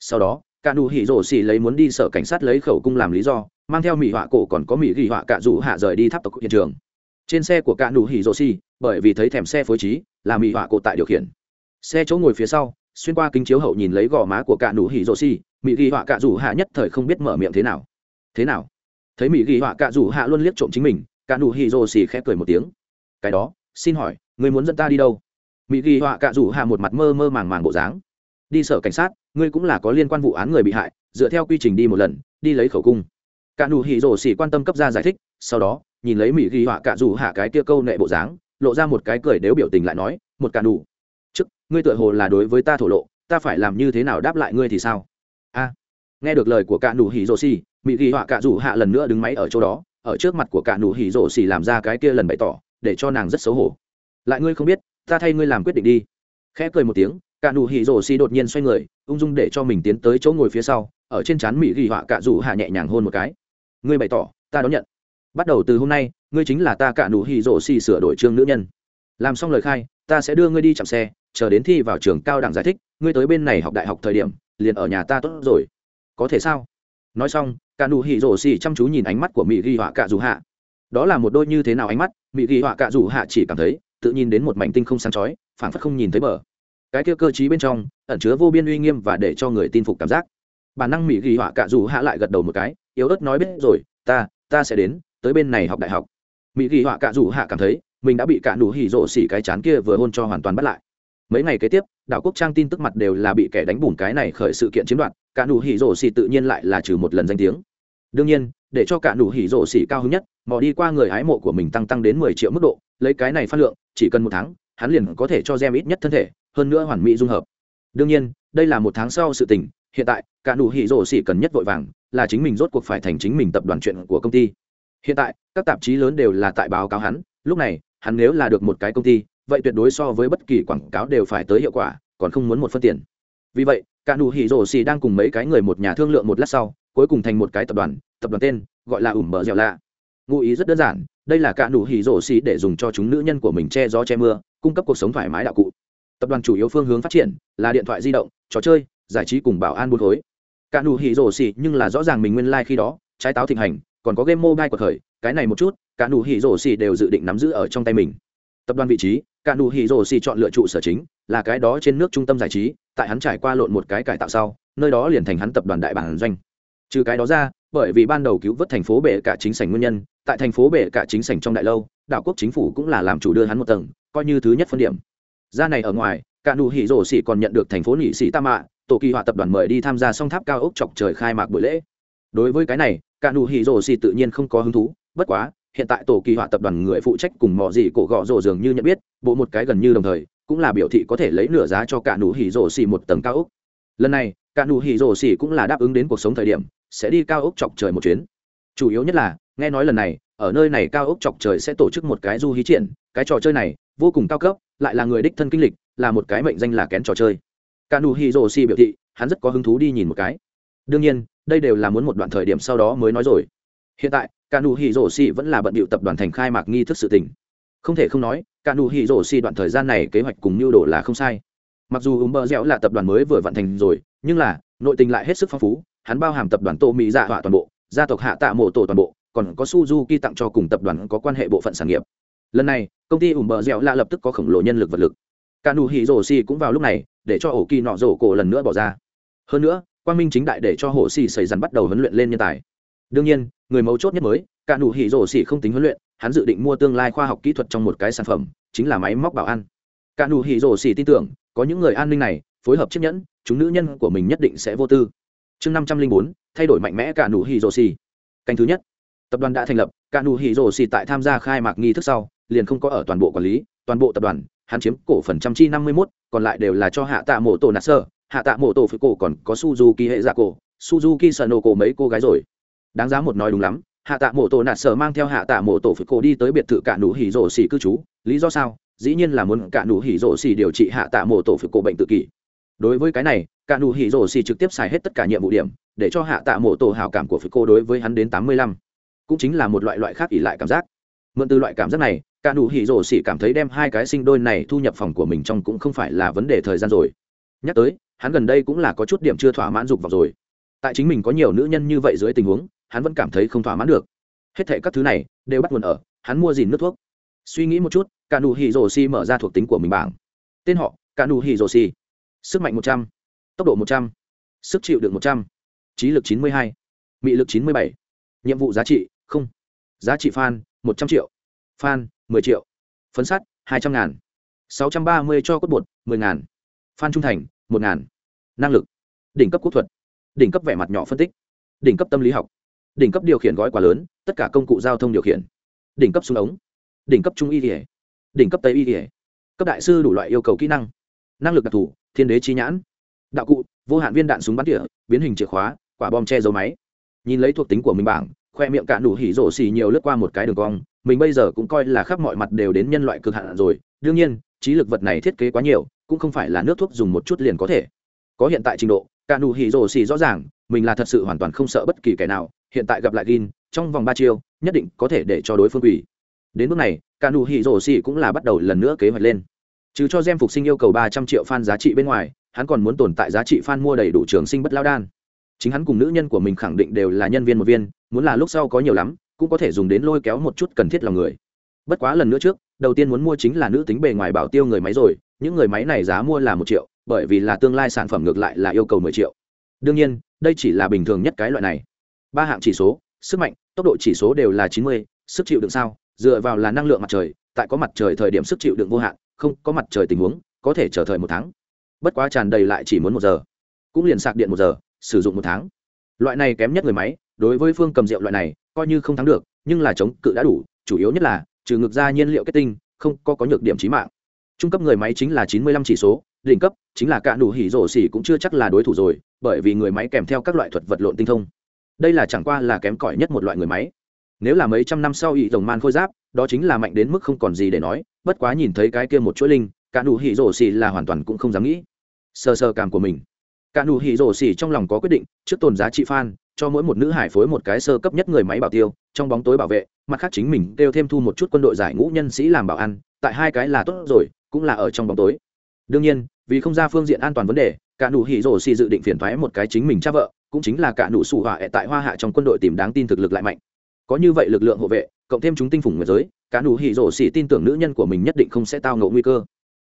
Sau đó cả nụ hỉ rỗ xì lấy muốn đi sở cảnh sát lấy khẩu cung làm lý do, mang theo mỹ họa cổ còn có mỹ ghi họa cạ rủ hạ rời đi tháp tộc hiện trường. Trên xe của cả nụ hỉ rỗ xì bởi vì thấy thèm xe phối trí, là mỹ họa cổ tại điều khiển. Xe chỗ ngồi phía sau, xuyên qua kính chiếu hậu nhìn lấy gò má của cả nụ hỉ rỗ xì mỹ ghi họa cạ rủ hạ nhất thời không biết mở miệng thế nào. Thế nào? Thấy mỹ ghi họa cạ rủ hạ luôn liếc trộm chính mình cả nụ hỉ rỗ xì khẽ cười một tiếng. Cái đó, xin hỏi, người muốn dẫn ta đi đâu? mỹ ghi họa cạ rủ hạ một mặt mơ mơ màng màng bộ dáng. Đi sở cảnh sát, ngươi cũng là có liên quan vụ án người bị hại, dựa theo quy trình đi một lần, đi lấy khẩu cung. Cả nụ hỉ rổ xỉ quan tâm cấp ra giải thích, sau đó, nhìn lấy mỹ ghi họa cạ rủ hạ cái kia câu nệ bộ dáng, lộ ra một cái cười nếu biểu tình lại nói, một cả nụ, chức, ngươi tựa hồ là đối với ta thổ lộ, ta phải làm như thế nào đáp lại ngươi thì sao? A, nghe được lời của cả nụ hỉ rổ xỉ, mỹ ghi họa cạ rủ hạ lần nữa đứng máy ở chỗ đó, ở trước mặt của cả nụ hỉ rổ xỉ làm ra cái kia lần bày tỏ, để cho nàng rất xấu hổ. Lại ngươi không biết ta thay ngươi làm quyết định đi. Khẽ cười một tiếng, cả nụ hỉ rổ xì đột nhiên xoay người, ung dung để cho mình tiến tới chỗ ngồi phía sau, ở trên trán mỹ ghi họa cả rủ hạ nhẹ nhàng hôn một cái. Ngươi bày tỏ, ta đón nhận. Bắt đầu từ hôm nay, ngươi chính là ta cả nụ hỉ rổ xì sửa đổi trương nữ nhân. Làm xong lời khai, ta sẽ đưa ngươi đi chạm xe, chờ đến thi vào trường cao đẳng giải thích, ngươi tới bên này học đại học thời điểm, liền ở nhà ta tốt rồi. Có thể sao? Nói xong, cả nụ hỉ rổ xì chăm chú nhìn ánh mắt của mỹ ghi họa cả dù hạ. Đó là một đôi như thế nào ánh mắt? Mỹ ghi họa cả dù hạ chỉ cảm thấy tự nhìn đến một mảnh tinh không sáng chói phản phất không nhìn thấy bờ. Cái kia cơ trí bên trong, ẩn chứa vô biên uy nghiêm và để cho người tin phục cảm giác. Bản năng mỹ ghi họa cả dù hạ lại gật đầu một cái, yếu ớt nói biết rồi, ta ta sẽ đến, tới bên này học đại học. Mỹ ghi họa cả dù hạ cảm thấy, mình đã bị cả nụ hỉ rộ xỉ cái chán kia vừa hôn cho hoàn toàn bắt lại. Mấy ngày kế tiếp, đảo quốc trang tin tức mặt đều là bị kẻ đánh bùn cái này khởi sự kiện chiến đoạt, cả nụ hỉ rộ xỉ tự nhiên lại là trừ một lần danh tiếng. Đương nhiên, để cho cả nụ hỉ rộ xỉ cao hứng nhất, mò đi qua người hái mộ của mình tăng tăng đến mười triệu mức độ lấy cái này phát lượng, chỉ cần một tháng, hắn liền có thể cho gem ít nhất thân thể, hơn nữa hoàn mỹ dung hợp. Đương nhiên, đây là một tháng sau sự tình, hiện tại, cả nụ hỉ rổ xỉ cần nhất vội vàng, là chính mình rốt cuộc phải thành chính mình tập đoàn chuyện của công ty. Hiện tại, các tạp chí lớn đều là tại báo cáo hắn, lúc này, hắn nếu là được một cái công ty, vậy tuyệt đối so với bất kỳ quảng cáo đều phải tới hiệu quả, còn không muốn một phân tiền. Vì vậy, cả nụ hỉ rổ xỉ đang cùng mấy cái người một nhà thương lượng một lát sau, cuối cùng thành một cái tập đoàn tập đoàn tên, gọi là ủm mở dẻo lạ. Ngụ ý rất đơn giản đây là cả nụ hỉ rổ xì để dùng cho chúng nữ nhân của mình che gió che mưa, cung cấp cuộc sống thoải mái đạo cụ. Tập đoàn chủ yếu phương hướng phát triển là điện thoại di động, trò chơi, giải trí cùng bảo an buôn khối. Cả nụ hỉ rổ xì nhưng là rõ ràng mình nguyên lai、like、khi đó, trái táo thịnh hành, còn có game mobile của thời, cái này một chút, cả nụ hỉ rổ xì đều dự định nắm giữ ở trong tay mình. Tập đoàn vị trí, cả nụ hỉ rổ xì chọn lựa trụ sở chính, là cái đó trên nước trung tâm giải trí, tại hắn trải qua lộn một cái cải tạo sau, nơi đó liền thành hắn tập đoàn đại bản doanh. Trừ cái đó ra, bởi vì ban đầu cứu vớt thành phố bệ cả chính sảnh nguyên nhân tại thành phố bể cả chính sảnh trong đại lâu, đảo quốc chính phủ cũng là làm chủ đưa hắn một tầng, coi như thứ nhất phân điểm. Ra này ở ngoài, cả nụ hỉ rổ xỉ còn nhận được thành phố nhị sĩ tam mạ, tổ kỳ họa tập đoàn mời đi tham gia song tháp cao ốc chọc trời khai mạc buổi lễ. Đối với cái này, cả nụ hỉ rổ xỉ tự nhiên không có hứng thú, bất quá, hiện tại tổ kỳ họa tập đoàn người phụ trách cùng mọi gì cổ gọ rổ dường như nhận biết, bộ một cái gần như đồng thời, cũng là biểu thị có thể lấy nửa giá cho cả nụ hỉ rổ xỉ một tầng cao ốc. Lần này, cả nụ hỉ rổ xỉ cũng là đáp ứng đến cuộc sống thời điểm, sẽ đi cao ốc chọc trời một chuyến. Chủ yếu nhất là nghe nói lần này, ở nơi này cao ốc chọc trời sẽ tổ chức một cái du hí triển, cái trò chơi này, vô cùng cao cấp, lại là người đích thân kinh lịch, là một cái mệnh danh là kén trò chơi. Kanu Si biểu thị, hắn rất có hứng thú đi nhìn một cái. Đương nhiên, đây đều là muốn một đoạn thời điểm sau đó mới nói rồi. Hiện tại kanu Si vẫn là bận bịu tập đoàn thành khai mạc nghi thức sự tình. Không thể không nói kanu Si đoạn thời gian này kế hoạch cùng mưu đồ là không sai. Mặc dù ùm bơ dẻo là tập đoàn mới vừa vận thành rồi, nhưng là, nội tình lại hết sức phong phú, hắn bao hàm tập đoàn tô mỹ dạ họa toàn bộ, gia tộc hạ tạ mộ tổ toàn bộ còn có suzuki tặng cho cùng tập đoàn có quan hệ bộ phận sản nghiệp. Lần này, công ty ủ bờ dẻo lạ lập tức có khổng lồ nhân lực vật lực. Cả nụ cũng vào lúc này, để cho ổ kỳ nọ rổ cổ lần nữa bỏ ra. Hơn nữa, quang minh chính đại để cho hồ xì xảy dần bắt đầu huấn luyện lên nhân tài. Đương nhiên, người mấu chốt nhất mới cả nụ không tính huấn luyện, hắn dự định mua tương lai khoa học kỹ thuật trong một cái sản phẩm, chính là máy móc bảo an. Cả nụ tin tưởng, có những người an ninh này, phối hợp chiếc nhẫn, chúng nữ nhân của mình nhất định sẽ vô tư. Chương năm trăm linh bốn, thay đổi mạnh mẽ cả nụ hỉ thứ nhất tập đoàn đã thành lập cả nụ hỉ rổ xì tại tham gia khai mạc nghi thức sau liền không có ở toàn bộ quản lý toàn bộ tập đoàn hắn chiếm cổ phần trăm chi năm mươi 51, còn lại đều là cho hạ tạ mộ tổ nạt sơ hạ tạ mộ tổ phụ cổ còn có suzuki hệ giả cổ suzuki sợ nổ cổ mấy cô gái rồi. Đáng giá một nói đúng lắm hạ tạ mộ tổ nạt sơ mang theo hạ tạ mộ tổ phụ cổ đi tới biệt thự cả nụ hỉ rổ xì cư trú lý do sao? Dĩ nhiên là muốn cả nụ hỉ rổ xì điều trị hạ tạ mộ tổ phụ cổ bệnh tự kỷ. Đối với cái này cả nụ hỉ rổ xì trực tiếp xài hết tất cả nhiệm vụ điểm để cho hạ tạ mộ tổ hảo cảm của phụ cô đối với hắn đến tám mươi lăm cũng chính là một loại loại khác ỉ lại cảm giác. Mượn từ loại cảm giác này, cả nụ hỉ rổ xỉ cảm thấy đem hai cái sinh đôi này thu nhập phòng của mình trong cũng không phải là vấn đề thời gian rồi. Nhắc tới, hắn gần đây cũng là có chút điểm chưa thỏa mãn dục vào rồi. Tại chính mình có nhiều nữ nhân như vậy dưới tình huống, hắn vẫn cảm thấy không thỏa mãn được. Hết thệ các thứ này đều bắt nguồn ở, hắn mua gì nước thuốc. Suy nghĩ một chút, cả nụ hỉ rổ xỉ mở ra thuộc tính của mình bảng. Tên họ, cả nụ hỉ rổ xỉ. Sức mạnh một trăm, tốc độ một trăm, sức chịu được một trăm, trí lực chín mươi hai, mị lực chín mươi bảy. Nhiệm vụ giá trị giá trị fan, một trăm triệu. Fan, mười triệu. Phấn sắt, hai trăm ngàn. Sáu trăm ba mươi cho cốt bột, mười ngàn. Fan trung thành, một ngàn. Năng lực. Đỉnh cấp quốc thuật. Đỉnh cấp vẻ mặt nhỏ phân tích. Đỉnh cấp tâm lý học. Đỉnh cấp điều khiển gói quá lớn, tất cả công cụ giao thông điều khiển. Đỉnh cấp súng ống. Đỉnh cấp trung y kỉa đỉnh cấp tây y kỉa cấp đại sư đủ loại yêu cầu kỹ năng. Năng lực đặc thù, thiên đế chi nhãn. Đạo cụ, vô hạn viên đạn súng bắn tỉa, biến hình chìa khóa, quả bom che giấu máy. Nhìn lấy thuộc tính của mình bảng khoe miệng cả nụ hỉ rổ xì nhiều lướt qua một cái đường cong, mình bây giờ cũng coi là khắp mọi mặt đều đến nhân loại cực hạn rồi. Đương nhiên, trí lực vật này thiết kế quá nhiều, cũng không phải là nước thuốc dùng một chút liền có thể. Có hiện tại trình độ, cả nụ hỉ rổ xì rõ ràng, mình là thật sự hoàn toàn không sợ bất kỳ kẻ nào. Hiện tại gặp lại gin, trong vòng ba chiêu, nhất định có thể để cho đối phương ủy. đến bước này, cả nụ hỉ rổ xì cũng là bắt đầu lần nữa kế hoạch lên. Chứ cho gem phục sinh yêu cầu ba trăm triệu fan giá trị bên ngoài, hắn còn muốn tồn tại giá trị fan mua đầy đủ trường sinh bất lao đan chính hắn cùng nữ nhân của mình khẳng định đều là nhân viên một viên, muốn là lúc sau có nhiều lắm, cũng có thể dùng đến lôi kéo một chút cần thiết lòng người. Bất quá lần nữa trước, đầu tiên muốn mua chính là nữ tính bề ngoài bảo tiêu người máy rồi, những người máy này giá mua là một triệu, bởi vì là tương lai sản phẩm ngược lại là yêu cầu mười triệu. Đương nhiên, đây chỉ là bình thường nhất cái loại này. Ba hạng chỉ số, sức mạnh, tốc độ chỉ số đều là chín mươi, sức chịu đựng sao, dựa vào là năng lượng mặt trời, tại có mặt trời thời điểm sức chịu đựng vô hạn, không, có mặt trời tình huống, có thể chờ thời một tháng. Bất quá tràn đầy lại chỉ muốn một giờ, cũng liền sạc điện một giờ sử dụng một tháng. Loại này kém nhất người máy, đối với phương cầm rượu loại này, coi như không thắng được, nhưng là chống cự đã đủ, chủ yếu nhất là, trừ ngược ra nhiên liệu kết tinh, không có có nhược điểm trí mạng. Trung cấp người máy chính là chín mươi lăm chỉ số, đỉnh cấp chính là cả đủ hỉ rổ xỉ cũng chưa chắc là đối thủ rồi, bởi vì người máy kèm theo các loại thuật vật lộn tinh thông. Đây là chẳng qua là kém cỏi nhất một loại người máy. Nếu là mấy trăm năm sau ỵ rồng man khôi giáp, đó chính là mạnh đến mức không còn gì để nói, bất quá nhìn thấy cái kia một chuỗi linh, cả đủ hỉ rổ xỉ là hoàn toàn cũng không dám nghĩ. Sơ sơ cảm của mình cả nụ hỉ rổ xỉ trong lòng có quyết định, trước tồn giá trị fan, cho mỗi một nữ hải phối một cái sơ cấp nhất người máy bảo tiêu, trong bóng tối bảo vệ, mặt khác chính mình kêu thêm thu một chút quân đội giải ngũ nhân sĩ làm bảo ăn tại hai cái là tốt rồi, cũng là ở trong bóng tối. Đương nhiên, vì không ra phương diện an toàn vấn đề, cả nụ hỉ rổ xỉ dự định phiền thoái một cái chính mình cha vợ, cũng chính là cả nụ sủ hỏa tại hoa hạ trong quân đội tìm đáng tin thực lực lại mạnh. Có như vậy lực lượng hộ vệ, cộng thêm chúng tinh phủng người giới, cả nụ hỉ rổ xỉ tin tưởng nữ nhân của mình nhất định không sẽ tao ngộ nguy cơ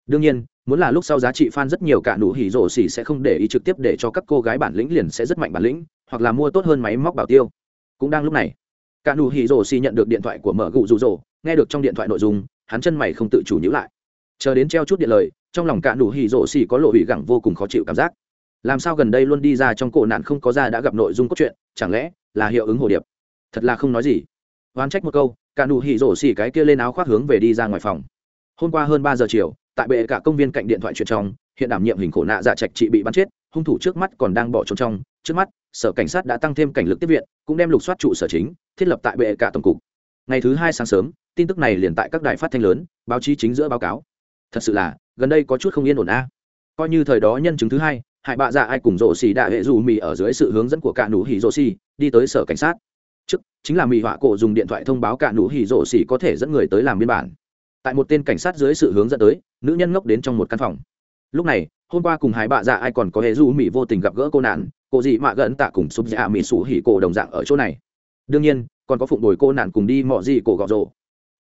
đương nhiên, muốn là lúc sau giá trị fan rất nhiều cả nụ hỉ rổ xỉ sẽ không để ý trực tiếp để cho các cô gái bản lĩnh liền sẽ rất mạnh bản lĩnh, hoặc là mua tốt hơn máy móc bảo tiêu. Cũng đang lúc này, cả nụ hỉ rổ xỉ nhận được điện thoại của mở gụ rụ rỗ nghe được trong điện thoại nội dung, hắn chân mày không tự chủ nhữ lại. Chờ đến treo chút điện lời, trong lòng cả nụ hỉ rổ xỉ có lộ hủy gẳng vô cùng khó chịu cảm giác. Làm sao gần đây luôn đi ra trong cổ nạn không có ra đã gặp nội dung cốt truyện, chẳng lẽ là hiệu ứng hồ điệp? Thật là không nói gì. Oán trách một câu, cả nụ hỉ rổ xỉ cái kia lên áo khoác hướng về đi ra ngoài phòng. Hôm qua hơn ba giờ chiều tại bệ cả công viên cạnh điện thoại chuyện trong, hiện đảm nhiệm hình khổ nạ giả trạch trị bị bắn chết, hung thủ trước mắt còn đang bỏ trốn trong. Trước mắt, sở cảnh sát đã tăng thêm cảnh lực tiếp viện, cũng đem lục soát trụ sở chính, thiết lập tại bệ cả tổng cục. Ngày thứ hai sáng sớm, tin tức này liền tại các đài phát thanh lớn, báo chí chính giữa báo cáo. Thật sự là, gần đây có chút không yên ổn a. Coi như thời đó nhân chứng thứ hai, hại bạ dạ ai cùng rộ xì đại hệ dù mì ở dưới sự hướng dẫn của cả nũ hỉ rộ xì, đi tới sở cảnh sát. Trước, chính là mì họa cổ dùng điện thoại thông báo cả nũ hỉ rộ xì có thể dẫn người tới làm biên bản. Tại một tên cảnh sát dưới sự hướng dẫn tới nữ nhân ngốc đến trong một căn phòng. Lúc này, hôm qua cùng hai bạ dạ ai còn có hệ du mỹ vô tình gặp gỡ cô nạn, cô dị mạ gẫn tạ cùng súp dạ mỹ sủ hỉ cổ đồng dạng ở chỗ này. Đương nhiên, còn có phụng đổi cô nạn cùng đi mọ gì cổ gọ rồ.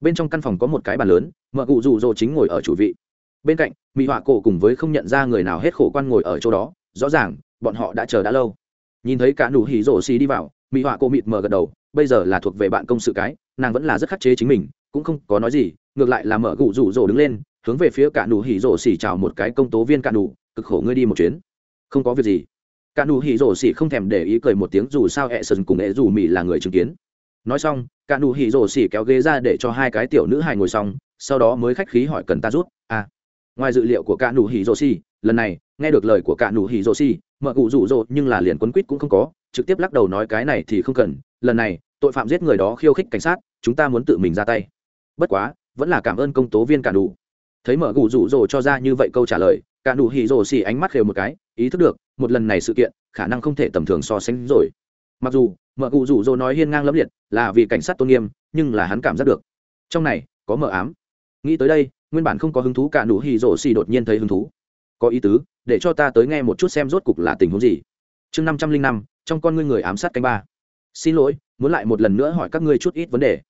Bên trong căn phòng có một cái bàn lớn, mợ cụ rủ rồ chính ngồi ở chủ vị. Bên cạnh mỹ họa cổ cùng với không nhận ra người nào hết khổ quan ngồi ở chỗ đó, rõ ràng, bọn họ đã chờ đã lâu. Nhìn thấy cả nụ hỉ rổ xì đi vào mỹ họa cổ mịt mờ gật đầu, bây giờ là thuộc về bạn công sự cái, nàng vẫn là rất khắc chế chính mình, cũng không có nói gì, ngược lại là mở cụ rủ rồ đứng lên hướng về phía cả nụ hỉ rổ xỉ chào một cái công tố viên cả nụ, cực khổ ngươi đi một chuyến. Không có việc gì. Cả nụ hỉ rổ xỉ không thèm để ý cười một tiếng dù sao ẹ sơn cùng ẹ dù mì là người chứng kiến. Nói xong, cả nụ hỉ rổ xỉ kéo ghế ra để cho hai cái tiểu nữ hài ngồi xong, sau đó mới khách khí hỏi cần ta rút à ngoài dự liệu của cả nụ hỉ rổ xỉ, lần này, nghe được lời của cả nụ hỉ rổ xỉ mợ cụ rủ rỗ nhưng là liền quấn quýt cũng không có, trực tiếp lắc đầu nói cái này thì không cần, lần này, tội phạm giết người đó khiêu khích cảnh sát, chúng ta muốn tự mình ra tay. Bất quá, vẫn là cảm ơn công tố viên cả đủ thấy mở gù rủ rồ cho ra như vậy câu trả lời, cả nụ hỉ rồ xì ánh mắt khều một cái, ý thức được, một lần này sự kiện, khả năng không thể tầm thường so sánh rồi. Mặc dù, mở gù rủ rồ nói hiên ngang lẫm liệt, là vì cảnh sát tôn nghiêm, nhưng là hắn cảm giác được. Trong này, có mờ ám. Nghĩ tới đây, nguyên bản không có hứng thú cả nụ hỉ rồ xì đột nhiên thấy hứng thú. Có ý tứ, để cho ta tới nghe một chút xem rốt cục là tình huống gì. Chương năm trăm linh năm, trong con ngươi người ám sát canh ba. Xin lỗi, muốn lại một lần nữa hỏi các ngươi chút ít vấn đề.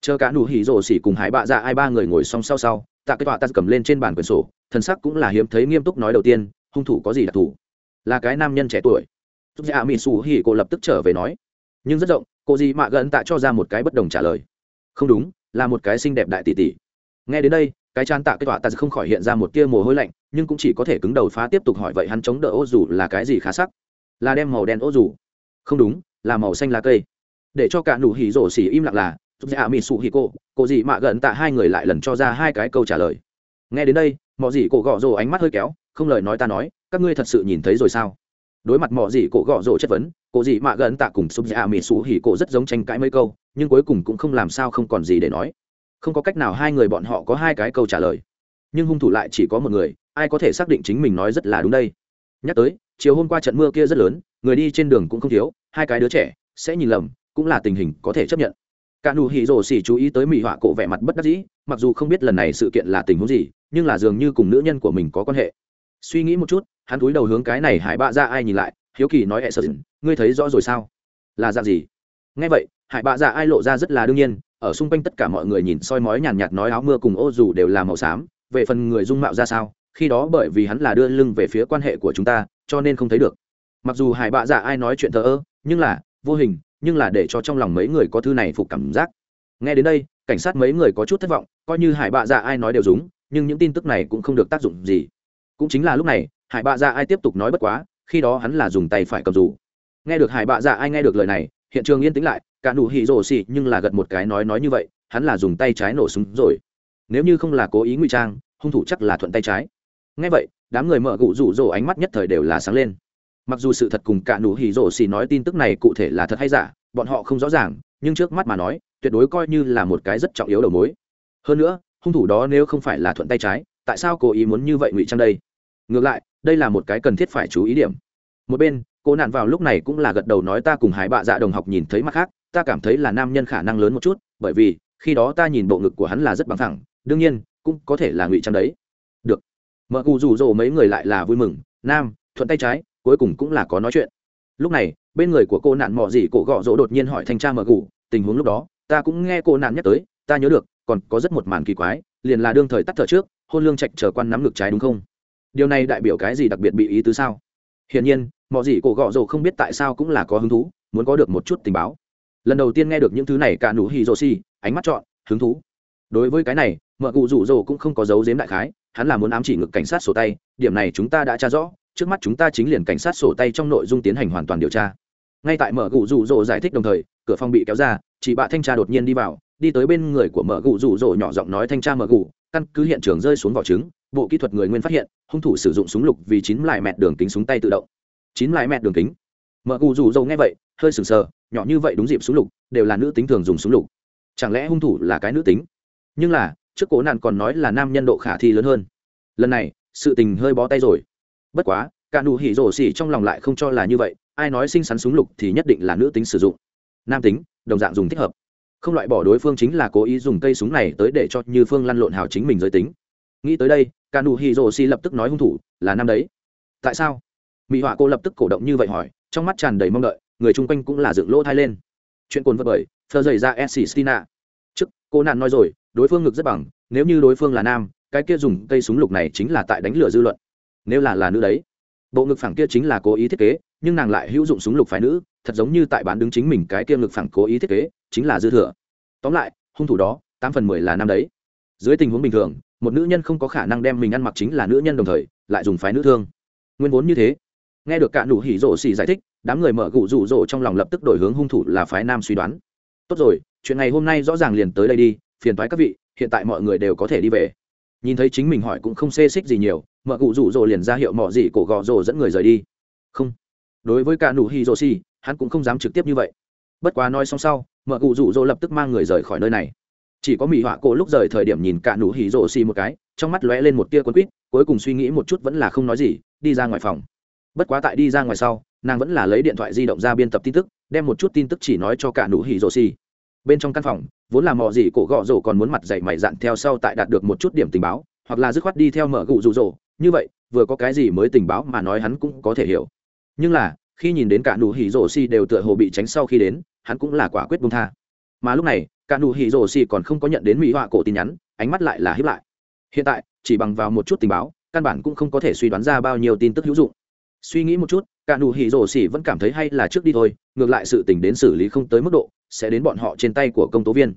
Chờ cả nụ hỉ rồ xì cùng hải bạ dạ ai ba người ngồi song sau sau tạ Cái họa ta cầm lên trên bàn quyển sổ, thần sắc cũng là hiếm thấy nghiêm túc nói đầu tiên, hung thủ có gì đặc thù? Là cái nam nhân trẻ tuổi. Giúp dạ mỹ xù hỉ cô lập tức trở về nói. Nhưng rất rộng, cô gì mạ gần tạ cho ra một cái bất đồng trả lời. Không đúng, là một cái xinh đẹp đại tỷ tỷ. Nghe đến đây, cái chán tạ Cái họa ta không khỏi hiện ra một tia mồ hôi lạnh, nhưng cũng chỉ có thể cứng đầu phá tiếp tục hỏi vậy hắn chống đỡ ô dù là cái gì khá sắc? Là đem màu đen ô dù. Không đúng, là màu xanh lá cây. Để cho cả nụ hỉ rổ xỉ im lặng là, giúp dạ mỹ xù hỉ cô cô dì mạ gần tạ hai người lại lần cho ra hai cái câu trả lời. Nghe đến đây mọi dì cổ gõ rồ ánh mắt hơi kéo, không lời nói ta nói, các ngươi thật sự nhìn thấy rồi sao? Đối mặt mọi dì cổ gõ rồ chất vấn cô dì mạ gần tạ cùng súp dạ mỹ xú hỉ cổ rất giống tranh cãi mấy câu, nhưng cuối cùng cũng không làm sao không còn gì để nói. Không có cách nào hai người bọn họ có hai cái câu trả lời. Nhưng hung thủ lại chỉ có một người, ai có thể xác định chính mình nói rất là đúng đây? Nhắc tới, chiều hôm qua trận mưa kia rất lớn, người đi trên đường cũng không thiếu, hai cái đứa trẻ, sẽ nhìn lầm, cũng là tình hình có thể chấp nhận cả nụ hỉ rồ xỉ chú ý tới mỹ họa cổ vẻ mặt bất đắc dĩ, mặc dù không biết lần này sự kiện là tình huống gì, nhưng là dường như cùng nữ nhân của mình có quan hệ. Suy nghĩ một chút, hắn túi đầu hướng cái này hải bạ ra ai nhìn lại, hiếu kỳ nói hệ sợ ngươi thấy rõ rồi sao? Là dạng gì? Nghe vậy, hải bạ ra ai lộ ra rất là đương nhiên, ở xung quanh tất cả mọi người nhìn soi mói nhàn nhạt nói áo mưa cùng ô dù đều là màu xám, về phần người dung mạo ra sao, khi đó bởi vì hắn là đưa lưng về phía quan hệ của chúng ta, cho nên không thấy được. Mặc dù hải bạ ra ai nói chuyện thờ ơ, nhưng là, vô hình nhưng là để cho trong lòng mấy người có thư này phục cảm giác. Nghe đến đây, cảnh sát mấy người có chút thất vọng, coi như hải bạ dạ ai nói đều đúng, nhưng những tin tức này cũng không được tác dụng gì. Cũng chính là lúc này, hải bạ dạ ai tiếp tục nói bất quá, khi đó hắn là dùng tay phải cầm dù. Nghe được hải bạ dạ ai nghe được lời này, hiện trường yên tĩnh lại, cả nụ hỉ rồ xì nhưng là gật một cái nói nói như vậy, hắn là dùng tay trái nổ súng rồi. Nếu như không là cố ý ngụy trang, hung thủ chắc là thuận tay trái. Nghe vậy, đám người mở gụ rủ rồ ánh mắt nhất thời đều là sáng lên mặc dù sự thật cùng cả nụ hỉ rổ xì nói tin tức này cụ thể là thật hay giả, bọn họ không rõ ràng, nhưng trước mắt mà nói, tuyệt đối coi như là một cái rất trọng yếu đầu mối. Hơn nữa, hung thủ đó nếu không phải là thuận tay trái, tại sao cô ý muốn như vậy ngụy trang đây? Ngược lại, đây là một cái cần thiết phải chú ý điểm. Một bên, cô nạn vào lúc này cũng là gật đầu nói ta cùng hải bạ dạ đồng học nhìn thấy mặt khác, ta cảm thấy là nam nhân khả năng lớn một chút, bởi vì, khi đó ta nhìn bộ ngực của hắn là rất bằng thẳng đương nhiên, cũng có thể là ngụy trang đấy. Được. Mợ cụ rủ rỗ mấy người lại là vui mừng, nam, thuận tay trái cuối cùng cũng là có nói chuyện. Lúc này, bên người của cô nạn mò gì cổ gọ rỗ đột nhiên hỏi thanh tra mở gù, tình huống lúc đó, ta cũng nghe cô nạn nhắc tới, ta nhớ được, còn có rất một màn kỳ quái, liền là đương thời tắt thở trước, hôn lương trạch chờ quan nắm ngực trái đúng không? Điều này đại biểu cái gì đặc biệt bị ý tứ sao? Hiển nhiên, mò gì cổ gọ rỗ không biết tại sao cũng là có hứng thú, muốn có được một chút tình báo. Lần đầu tiên nghe được những thứ này cả nụ hì rô si ánh mắt chọn, hứng thú. Đối với cái này mở cụ rủ rỗ cũng không có dấu giếm đại khái, hắn là muốn ám chỉ ngực cảnh sát sổ tay, điểm này chúng ta đã tra rõ trước mắt chúng ta chính liền cảnh sát sổ tay trong nội dung tiến hành hoàn toàn điều tra. Ngay tại mở gụ rụ rỗ giải thích đồng thời, cửa phòng bị kéo ra, chị bạ thanh tra đột nhiên đi vào, đi tới bên người của mở gụ rụ rỗ nhỏ giọng nói thanh tra mở gụ, căn cứ hiện trường rơi xuống vỏ trứng, bộ kỹ thuật người nguyên phát hiện, hung thủ sử dụng súng lục vì chín lại mẹt đường kính súng tay tự động. Chín lại mẹt đường kính. Mở gụ rụ rỗ nghe vậy, hơi sừng sờ, nhỏ như vậy đúng dịp súng lục, đều là nữ tính thường dùng súng lục. Chẳng lẽ hung thủ là cái nữ tính? Nhưng là, trước cố nạn còn nói là nam nhân độ khả thi lớn hơn. Lần này, sự tình hơi bó tay rồi bất quá, cả nụ hỉ rổ xỉ trong lòng lại không cho là như vậy, ai nói xinh xắn súng lục thì nhất định là nữ tính sử dụng. Nam tính, đồng dạng dùng thích hợp. Không loại bỏ đối phương chính là cố ý dùng cây súng này tới để cho như phương lăn lộn hào chính mình giới tính. Nghĩ tới đây, cả nụ hỉ rổ xỉ lập tức nói hung thủ, là nam đấy. Tại sao? Mỹ họa cô lập tức cổ động như vậy hỏi, trong mắt tràn đầy mong đợi, người chung quanh cũng là dựng lỗ thai lên. Chuyện cồn vật bởi thơ dày ra s s t i trước, cô nạn nói rồi, đối phương ngực rất bằng, nếu như đối phương là nam, cái kia dùng cây súng lục này chính là tại đánh lửa dư luận nếu là là nữ đấy. Bộ ngực phẳng kia chính là cố ý thiết kế, nhưng nàng lại hữu dụng súng lục phái nữ, thật giống như tại bán đứng chính mình cái kia ngực phẳng cố ý thiết kế, chính là dư thừa. Tóm lại, hung thủ đó, tám phần mười là nam đấy. Dưới tình huống bình thường, một nữ nhân không có khả năng đem mình ăn mặc chính là nữ nhân đồng thời, lại dùng phái nữ thương. Nguyên vốn như thế. Nghe được cả đủ hỉ rổ xì giải thích, đám người mở gụ rủ rổ trong lòng lập tức đổi hướng hung thủ là phái nam suy đoán. Tốt rồi, chuyện này hôm nay rõ ràng liền tới đây đi, phiền thoái các vị, hiện tại mọi người đều có thể đi về. Nhìn thấy chính mình hỏi cũng không xê xích gì nhiều mợ cụ rủ rỗ liền ra hiệu mỏ gì cổ gò rồ dẫn người rời đi. Không. Đối với cả nụ hi rô si hắn cũng không dám trực tiếp như vậy. Bất quá nói xong sau mợ cụ rủ rỗ lập tức mang người rời khỏi nơi này. Chỉ có mỹ họa cổ lúc rời thời điểm nhìn cả nụ hỉ rộ xì một cái, trong mắt lóe lên một tia quấn quýt, cuối cùng suy nghĩ một chút vẫn là không nói gì, đi ra ngoài phòng. Bất quá tại đi ra ngoài sau, nàng vẫn là lấy điện thoại di động ra biên tập tin tức, đem một chút tin tức chỉ nói cho cả nụ hỉ rộ xì. Bên trong căn phòng, vốn là mò gì cổ gò rổ còn muốn mặt dày mày dặn theo sau tại đạt được một chút điểm tình báo, hoặc là dứt khoát đi theo mở gụ rụ rỗ như vậy, vừa có cái gì mới tình báo mà nói hắn cũng có thể hiểu. Nhưng là, khi nhìn đến cả nụ hỉ rổ xì đều tựa hồ bị tránh sau khi đến, hắn cũng là quả quyết bung tha. Mà lúc này, cả nụ hỉ rổ xì còn không có nhận đến mỹ họa cổ tin nhắn, ánh mắt lại là hiếp lại. Hiện tại, chỉ bằng vào một chút tình báo, căn bản cũng không có thể suy đoán ra bao nhiêu tin tức hữu dụng. Suy nghĩ một chút, cả nụ hỉ rổ xì vẫn cảm thấy hay là trước đi thôi, ngược lại sự tình đến xử lý không tới mức độ, sẽ đến bọn họ trên tay của công tố viên.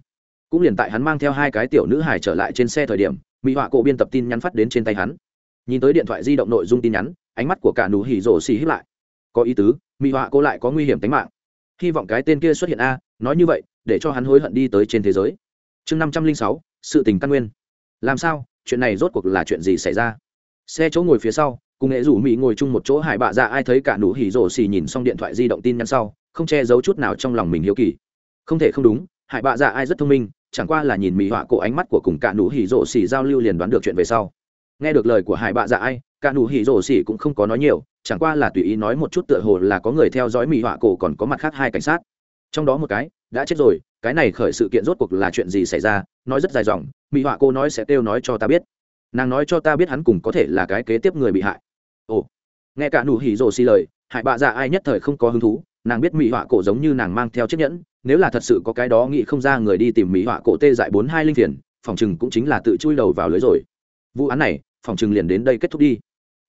Cũng liền tại hắn mang theo hai cái tiểu nữ hài trở lại trên xe thời điểm, mỹ họa cổ biên tập tin nhắn phát đến trên tay hắn nhìn tới điện thoại di động nội dung tin nhắn, ánh mắt của cả nụ hỉ rổ xì hiếp lại. Có ý tứ mỹ họa cô lại có nguy hiểm tính mạng. Hy vọng cái tên kia xuất hiện a, nói như vậy, để cho hắn hối hận đi tới trên thế giới. Chương năm trăm linh sáu, sự tình căn nguyên. Làm sao, chuyện này rốt cuộc là chuyện gì xảy ra? Xe chỗ ngồi phía sau, cùng nghệ rủ mỹ ngồi chung một chỗ hải bạ ra ai thấy cả nụ hỉ rổ xì nhìn xong điện thoại di động tin nhắn sau, không che giấu chút nào trong lòng mình hiếu kỳ. Không thể không đúng hải bạ ra ai rất thông minh, chẳng qua là nhìn mỹ họa cổ ánh mắt của cùng cả nụ hỉ rổ xì giao lưu liền đoán được chuyện về sau nghe được lời của hải bạ dạ ai, cả nụ hỉ rổ xỉ cũng không có nói nhiều, chẳng qua là tùy ý nói một chút tựa hồ là có người theo dõi mỹ họa cổ còn có mặt khác hai cảnh sát. Trong đó một cái, đã chết rồi, cái này khởi sự kiện rốt cuộc là chuyện gì xảy ra, nói rất dài dòng mỹ họa cô nói sẽ kêu nói cho ta biết. Nàng nói cho ta biết hắn cùng có thể là cái kế tiếp người bị hại. Ồ, nghe cả nụ hỉ rổ xỉ lời hại bạ dạ ai nhất thời không có hứng thú, nàng biết mỹ họa cổ giống như nàng mang theo chiếc nhẫn, nếu là thật sự có cái đó nghĩ không ra người đi tìm mỹ họa cổ tê dại bốn hai linh thiền phòng chừng cũng chính là tự chui đầu vào lưới rồi vụ án này, phòng chừng liền đến đây kết thúc đi.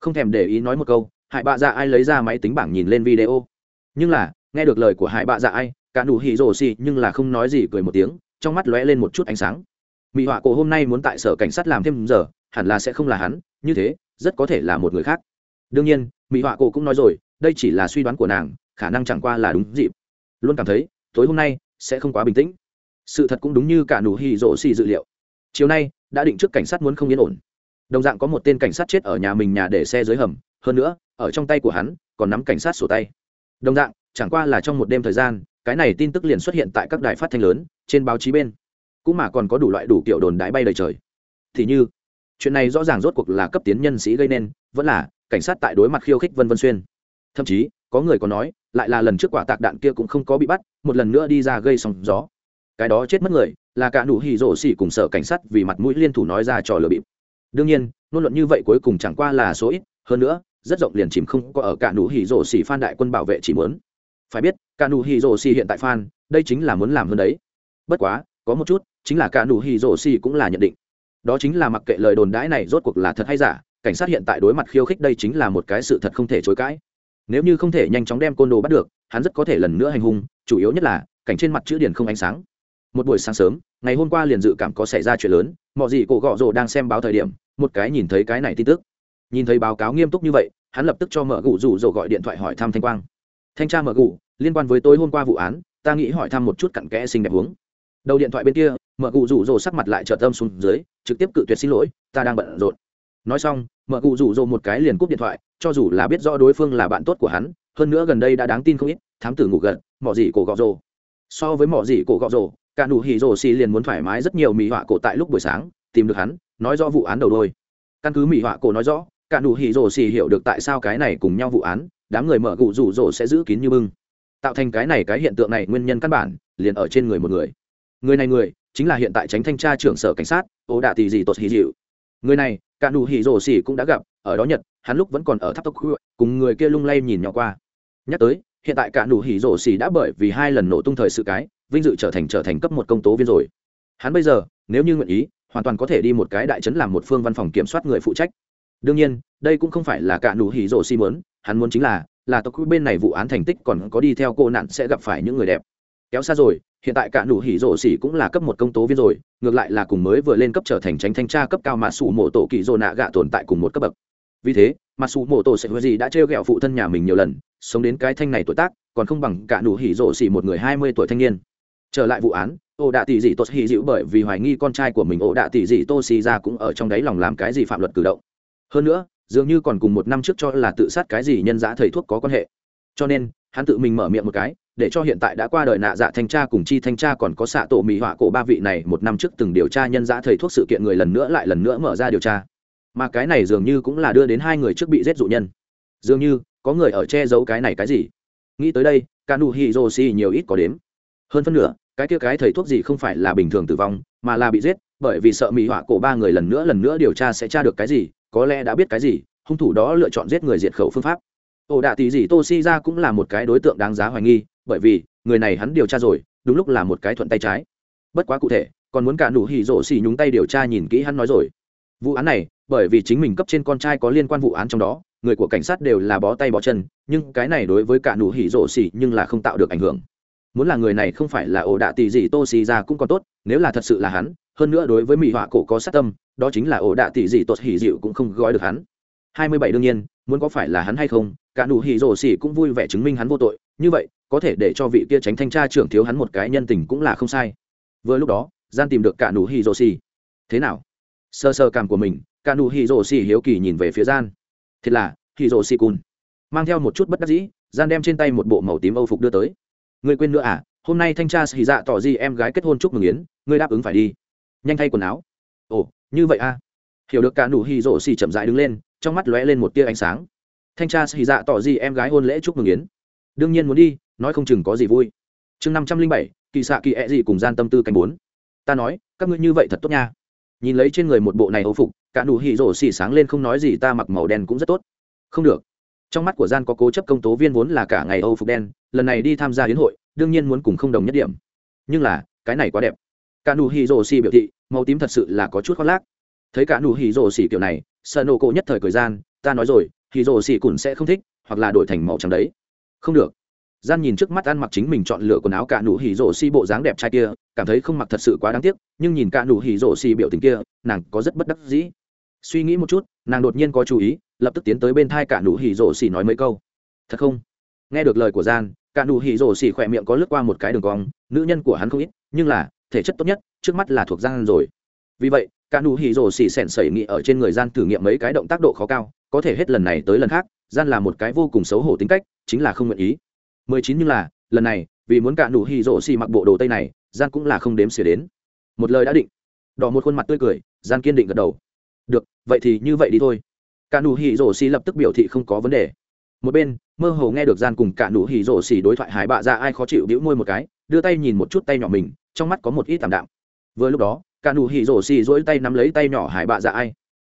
Không thèm để ý nói một câu hại bạ dạ ai lấy ra máy tính bảng nhìn lên video. Nhưng là, nghe được lời của hại bạ dạ ai, cả nụ hỉ rồ xì nhưng là không nói gì cười một tiếng, trong mắt lóe lên một chút ánh sáng. Mỹ họa cổ hôm nay muốn tại sở cảnh sát làm thêm giờ, hẳn là sẽ không là hắn, như thế, rất có thể là một người khác. Đương nhiên mỹ họa cổ cũng nói rồi, đây chỉ là suy đoán của nàng, khả năng chẳng qua là đúng dịp. Luôn cảm thấy, tối hôm nay, sẽ không quá bình tĩnh. Sự thật cũng đúng như cả nụ hỉ rồ xì dự liệu. Chiều nay, đã định trước cảnh sát muốn không yên ổn đồng dạng có một tên cảnh sát chết ở nhà mình nhà để xe dưới hầm, hơn nữa, ở trong tay của hắn, còn nắm cảnh sát sổ tay. Đồng dạng, chẳng qua là trong một đêm thời gian, cái này tin tức liền xuất hiện tại các đài phát thanh lớn, trên báo chí bên. Cũng mà còn có đủ loại đủ kiểu đồn đãi bay đầy trời. Thì như, chuyện này rõ ràng rốt cuộc là cấp tiến nhân sĩ gây nên, vẫn là, cảnh sát tại đối mặt khiêu khích vân vân xuyên. Thậm chí, có người còn nói, lại là lần trước quả tạc đạn kia cũng không có bị bắt, một lần nữa đi ra gây sóng gió. Cái đó chết mất người, là cả đủ hỉ rổ xỉ cùng sở cảnh sát vì mặt mũi liên thủ nói ra trò lừa bịp đương nhiên nôn luận như vậy cuối cùng chẳng qua là số ít, hơn nữa, rất rộng liền chìm không có ở cả nụ hì rổ xỉ phan đại quân bảo vệ chỉ muốn. Phải biết, cả nụ hì rổ xỉ hiện tại phan, đây chính là muốn làm hơn đấy. Bất quá, có một chút, chính là cả nụ hì rổ xỉ cũng là nhận định. Đó chính là mặc kệ lời đồn đãi này rốt cuộc là thật hay giả, cảnh sát hiện tại đối mặt khiêu khích đây chính là một cái sự thật không thể chối cãi. Nếu như không thể nhanh chóng đem côn đồ bắt được, hắn rất có thể lần nữa hành hung, chủ yếu nhất là, cảnh trên mặt chữ điền không ánh sáng. Một buổi sáng sớm, ngày hôm qua liền dự cảm có xảy ra chuyện lớn mọi gì cổ gọ rồ đang xem báo thời điểm một cái nhìn thấy cái này tin tức. Nhìn thấy báo cáo nghiêm túc như vậy, hắn lập tức cho mở gù rủ rồi gọi điện thoại hỏi thăm thanh quang. Thanh tra mở gù, liên quan với tôi hôm qua vụ án, ta nghĩ hỏi thăm một chút cặn kẽ xinh đẹp uống đầu điện thoại bên kia, mở gù rủ rồ sắc mặt lại trợ tâm xuống dưới, trực tiếp cự tuyệt xin lỗi, ta đang bận rộn. Nói xong, mở gù rủ rồ một cái liền cúp điện thoại, cho dù là biết rõ đối phương là bạn tốt của hắn, hơn nữa gần đây đã đáng tin không ít, thám tử ngủ gật, mỏ gì cổ gọ rồ. So với mỏ gì cổ gọ rồ, cả nụ hỉ rồ xì liền muốn thoải mái rất nhiều mỹ họa cổ tại lúc buổi sáng, tìm được hắn nói rõ vụ án đầu đôi căn cứ mỹ họa cổ nói rõ, cả nụ hỉ rổ xì hiểu được tại sao cái này cùng nhau vụ án, đám người mở cụ rủ rổ sẽ giữ kín như bưng. Tạo thành cái này cái hiện tượng này nguyên nhân căn bản, liền ở trên người một người. Người này người, chính là hiện tại tránh thanh tra trưởng sở cảnh sát ố đạ tỷ gì tột hỉ dịu. Người này, cả nụ hỉ rổ xì cũng đã gặp, ở đó nhật, hắn lúc vẫn còn ở tháp tốc khuya, cùng người kia lung lay nhìn nhỏ qua. Nhắc tới, hiện tại cả nụ hỉ rổ xì đã bởi vì hai lần nổ tung thời sự cái, vinh dự trở thành trở thành cấp một công tố viên rồi hắn bây giờ, nếu như nguyện ý, hoàn toàn có thể đi một cái đại chấn làm một phương văn phòng kiểm soát người phụ trách. Đương nhiên, đây cũng không phải là cả nụ hỉ rổ xi mớn, hắn muốn chính là là tộc bên này vụ án thành tích còn có đi theo cô nạn sẽ gặp phải những người đẹp. Kéo xa rồi, hiện tại cả nụ hỉ rổ xỉ cũng là cấp một công tố viên rồi, ngược lại là cùng mới vừa lên cấp trở thành tránh thanh tra cấp cao mà sủ mộ tổ kỳ rồ nạ gạ tồn tại cùng một cấp bậc. Vì thế, mà sủ mộ tổ sẽ hứa gì đã trêu ghẹo phụ thân nhà mình nhiều lần, sống đến cái thanh này tuổi tác, còn không bằng cả nụ hỉ rổ xỉ một người hai mươi tuổi thanh niên. Trở lại vụ án ổ đạ tỷ dị tốt hy dịu bởi vì hoài nghi con trai của mình ổ đạ tỷ dị tô xì ra cũng ở trong đáy lòng làm cái gì phạm luật cử động. Hơn nữa, dường như còn cùng một năm trước cho là tự sát cái gì nhân giã thầy thuốc có quan hệ. Cho nên, hắn tự mình mở miệng một cái, để cho hiện tại đã qua đời nạ dạ thanh tra cùng chi thanh tra còn có xạ tổ mỹ họa cổ ba vị này một năm trước từng điều tra nhân giã thầy thuốc sự kiện người lần nữa lại lần nữa mở ra điều tra. Mà cái này dường như cũng là đưa đến hai người trước bị giết dụ nhân. Dường như, có người ở che giấu cái này cái gì? Nghĩ tới đây kanu hiroshi nhiều ít có đếm. Hơn phân nửa cái kia cái thầy thuốc gì không phải là bình thường tử vong, mà là bị giết, bởi vì sợ mỹ họa cổ ba người lần nữa lần nữa điều tra sẽ tra được cái gì, có lẽ đã biết cái gì, hung thủ đó lựa chọn giết người diệt khẩu phương pháp. Ổ đạ tỷ gì tô si ra cũng là một cái đối tượng đáng giá hoài nghi, bởi vì, người này hắn điều tra rồi, đúng lúc là một cái thuận tay trái. Bất quá cụ thể, còn muốn cả nụ hỉ rổ xì nhúng tay điều tra nhìn kỹ hắn nói rồi. Vụ án này, bởi vì chính mình cấp trên con trai có liên quan vụ án trong đó, người của cảnh sát đều là bó tay bó chân, nhưng cái này đối với cả nụ hỉ rổ xì nhưng là không tạo được ảnh hưởng muốn là người này không phải là ổ đạ tỷ gì tô xì ra cũng còn tốt, nếu là thật sự là hắn, hơn nữa đối với mỹ họa cổ có sát tâm, đó chính là ổ đạ tỷ gì tốt hỉ dịu cũng không gói được hắn. Hai mươi bảy đương nhiên, muốn có phải là hắn hay không, cả nụ hỉ rổ xỉ cũng vui vẻ chứng minh hắn vô tội, như vậy, có thể để cho vị kia tránh thanh tra trưởng thiếu hắn một cái nhân tình cũng là không sai. Vừa lúc đó, gian tìm được cả nụ hỉ rổ xỉ thế nào? Sơ sơ cảm của mình, cả nụ hỉ rổ xỉ hiếu kỳ nhìn về phía gian. Thật là, hỉ rổ xỉ cùn. Mang theo một chút bất đắc dĩ, gian đem trên tay một bộ màu tím âu phục đưa tới ngươi quên nữa à hôm nay thanh tra sĩ dạ tỏ di em gái kết hôn chúc mừng yến, ngươi đáp ứng phải đi. Nhanh thay quần áo. Ồ, như vậy à? Hiểu được cả nụ hì rổ xì chậm dại đứng lên, trong mắt lóe lên một tia ánh sáng. Thanh tra sĩ dạ tỏ di em gái hôn lễ chúc mừng yến? Đương nhiên muốn đi, nói không chừng có gì vui. Chương năm trăm linh bảy, kỳ xạ kỳ ẹ、e、gì cùng gian tâm tư cảnh bốn. Ta nói, các ngươi như vậy thật tốt nha. Nhìn lấy trên người một bộ này âu phục, cả nụ hì rổ xì sáng lên không nói gì, ta mặc màu đen cũng rất tốt. Không được trong mắt của gian có cố chấp công tố viên vốn là cả ngày âu phục đen, lần này đi tham gia hiến hội, đương nhiên muốn cùng không đồng nhất điểm. Nhưng là, cái này quá đẹp. Cả nụ hỉ rồ xì biểu thị, màu tím thật sự là có chút khoác lác. Thấy cả nụ hỉ rồ xì kiểu này, sợ nổ cổ nhất thời cười gian, ta nói rồi, hỉ rồ xì cũng sẽ không thích, hoặc là đổi thành màu trắng đấy. Không được. Gian nhìn trước mắt ăn mặc chính mình chọn lựa quần áo cả nụ hỉ rồ xì bộ dáng đẹp trai kia, cảm thấy không mặc thật sự quá đáng tiếc, nhưng nhìn cả nụ hỉ rồ xì biểu tình kia, nàng có rất bất đắc dĩ. Suy nghĩ một chút, nàng đột nhiên có chú ý lập tức tiến tới bên thai cả nụ hỉ rổ xỉ nói mấy câu. Thật không? Nghe được lời của gian, cả nụ hỉ rổ xỉ khỏe miệng có lướt qua một cái đường cong, nữ nhân của hắn không ít, nhưng là, thể chất tốt nhất, trước mắt là thuộc gian rồi. Vì vậy, cả nụ hỉ rổ xỉ sẻn sẩy nghị ở trên người gian thử nghiệm mấy cái động tác độ khó cao, có thể hết lần này tới lần khác, gian là một cái vô cùng xấu hổ tính cách, chính là không nguyện ý. 19 nhưng là, lần này, vì muốn cả nụ hỉ rổ xỉ mặc bộ đồ tây này, gian cũng là không đếm xỉa đến. Một lời đã định. Đỏ một khuôn mặt tươi cười, gian kiên định gật đầu. Được, vậy thì như vậy đi thôi cả nụ hỉ rổ xì lập tức biểu thị không có vấn đề. Một bên, mơ hồ nghe được gian cùng cả nụ hỉ rổ xì đối thoại hải bạ ra ai khó chịu bĩu môi một cái, đưa tay nhìn một chút tay nhỏ mình, trong mắt có một ít tạm đạm. Vừa lúc đó, cả nụ hỉ rổ xì dỗi tay nắm lấy tay nhỏ hải bạ dạ ai.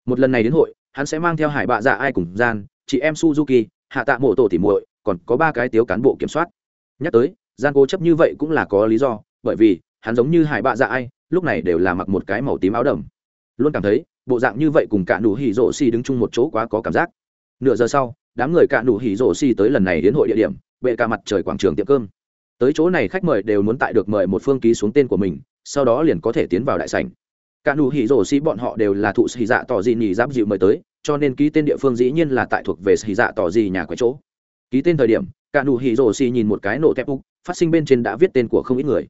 Một lần này đến hội, hắn sẽ mang theo hải bạ dạ ai cùng gian, chị em suzuki, hạ tạ mộ tổ tỉ muội, còn có ba cái tiếu cán bộ kiểm soát. Nhắc tới, gian cố chấp như vậy cũng là có lý do, bởi vì, hắn giống như hải bạ dạ ai, lúc này đều là mặc một cái màu tím áo đầm. Luôn cảm thấy bộ dạng như vậy cùng cả nụ hỉ rổ xì đứng chung một chỗ quá có cảm giác. Nửa giờ sau, đám người cả nụ hỉ rổ xì tới lần này đến hội địa điểm, bệ cả mặt trời quảng trường tiệm cơm. Tới chỗ này khách mời đều muốn tại được mời một phương ký xuống tên của mình, sau đó liền có thể tiến vào đại sảnh. Cả nụ hỉ rổ xì bọn họ đều là thụ xì dạ tỏ gì nhì giáp dịu mời tới, cho nên ký tên địa phương dĩ nhiên là tại thuộc về xì dạ tỏ gì nhà quái chỗ. Ký tên thời điểm, cả nụ hỉ rổ xì nhìn một cái nổ tép úc, phát sinh bên trên đã viết tên của không ít người.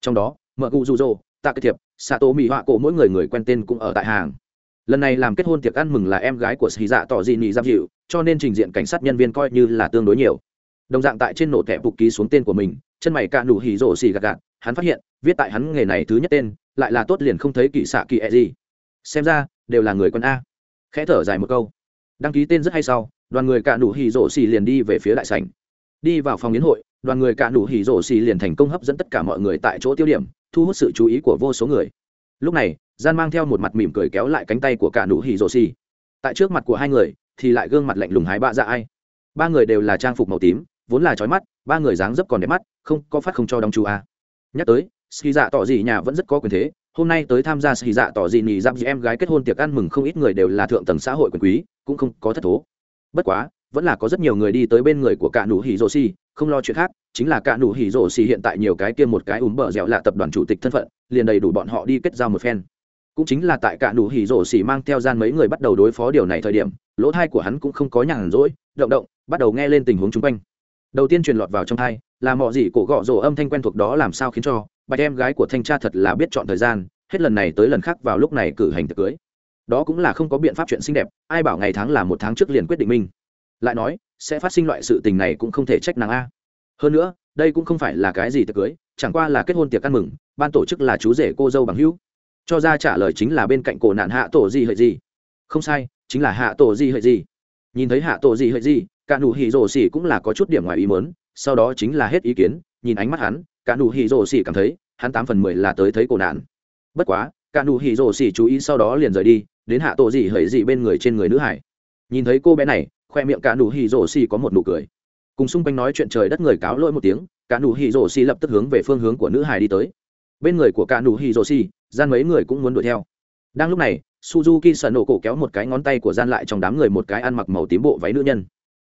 Trong đó, mợ cụ dù rồ tạ kết thiệp xạ tô mỹ họa cổ, mỗi người người quen tên cũng ở tại hàng lần này làm kết hôn tiệc ăn mừng là em gái của xì dạ tỏ dị nị giam dịu, cho nên trình diện cảnh sát nhân viên coi như là tương đối nhiều. Đồng dạng tại trên nổ thẻ bục ký xuống tên của mình, chân mày cạ nụ hỉ rổ xì gạt gạt, hắn phát hiện, viết tại hắn nghề này thứ nhất tên, lại là tốt liền không thấy kỳ xạ kỳ e gì. Xem ra, đều là người quân a. Khẽ thở dài một câu. Đăng ký tên rất hay sau, đoàn người cạ nụ hỉ rổ xì liền đi về phía đại sảnh. Đi vào phòng yến hội, đoàn người cạ nụ hỉ rổ xì liền thành công hấp dẫn tất cả mọi người tại chỗ tiêu điểm, thu hút sự chú ý của vô số người. Lúc này gian mang theo một mặt mỉm cười kéo lại cánh tay của cả nụ hỉ rồ xì. Tại trước mặt của hai người, thì lại gương mặt lạnh lùng hái bạ dạ ai. Ba người đều là trang phục màu tím, vốn là trói mắt, ba người dáng dấp còn đẹp mắt, không, có phát không cho đóng chú a à. nhắc tới ski dạ tỏ gì nhà vẫn rất có quyền thế, hôm nay tới tham gia ski dạ tỏ gì nhì giáp dị em gái kết hôn tiệc ăn mừng không ít người đều là thượng tầng xã hội quyền quý, cũng không có thất thố. Bất quá, vẫn là có rất nhiều người đi tới bên người của cả nụ hỉ rồ xì, không lo chuyện khác, chính là cả nụ hỉ rồ xì hiện tại nhiều cái kia một cái ùm bờ dẻo là tập đoàn chủ tịch thân phận, liền đầy đủ bọn họ đi kết giao một phen cũng chính là tại cả nụ hỉ rổ xỉ mang theo gian mấy người bắt đầu đối phó điều này thời điểm, lỗ thai của hắn cũng không có nhàn rỗi, động động, bắt đầu nghe lên tình huống chung quanh. Đầu tiên truyền lọt vào trong thai, là mọi gì cổ gõ rổ âm thanh quen thuộc đó làm sao khiến cho bạch em gái của thanh tra thật là biết chọn thời gian, hết lần này tới lần khác vào lúc này cử hành tiệc cưới. Đó cũng là không có biện pháp chuyện xinh đẹp, ai bảo ngày tháng là một tháng trước liền quyết định mình. Lại nói, sẽ phát sinh loại sự tình này cũng không thể trách nàng a. Hơn nữa, đây cũng không phải là cái gì tiệc cưới, chẳng qua là kết hôn tiệc ăn mừng, ban tổ chức là chú rể cô dâu bằng hữu cho ra trả lời chính là bên cạnh cổ nạn hạ tổ gì hợi gì không sai, chính là hạ tổ gì hợi gì nhìn thấy hạ tổ gì hợi gì cả nụ hỉ rổ xỉ cũng là có chút điểm ngoài ý mớn sau đó chính là hết ý kiến, nhìn ánh mắt hắn, cả nụ hỉ rổ xỉ cảm thấy, hắn tám phần mười là tới thấy cổ nạn. Bất quá, cả nụ hỉ rổ xỉ chú ý sau đó liền rời đi, đến hạ tổ gì hợi gì bên người trên người nữ hải. Nhìn thấy cô bé này, khoe miệng cả nụ hỉ rổ xỉ có một nụ cười. Cùng xung quanh nói chuyện trời đất người cáo lỗi một tiếng, cả nụ hỉ rổ xỉ lập tức hướng về phương hướng của nữ hải đi tới. Bên người của cả nụ hỉ rổ xỉ gian mấy người cũng muốn đuổi theo. Đang lúc này, suzuki sợ nổ cổ kéo một cái ngón tay của gian lại trong đám người một cái ăn mặc màu tím bộ váy nữ nhân.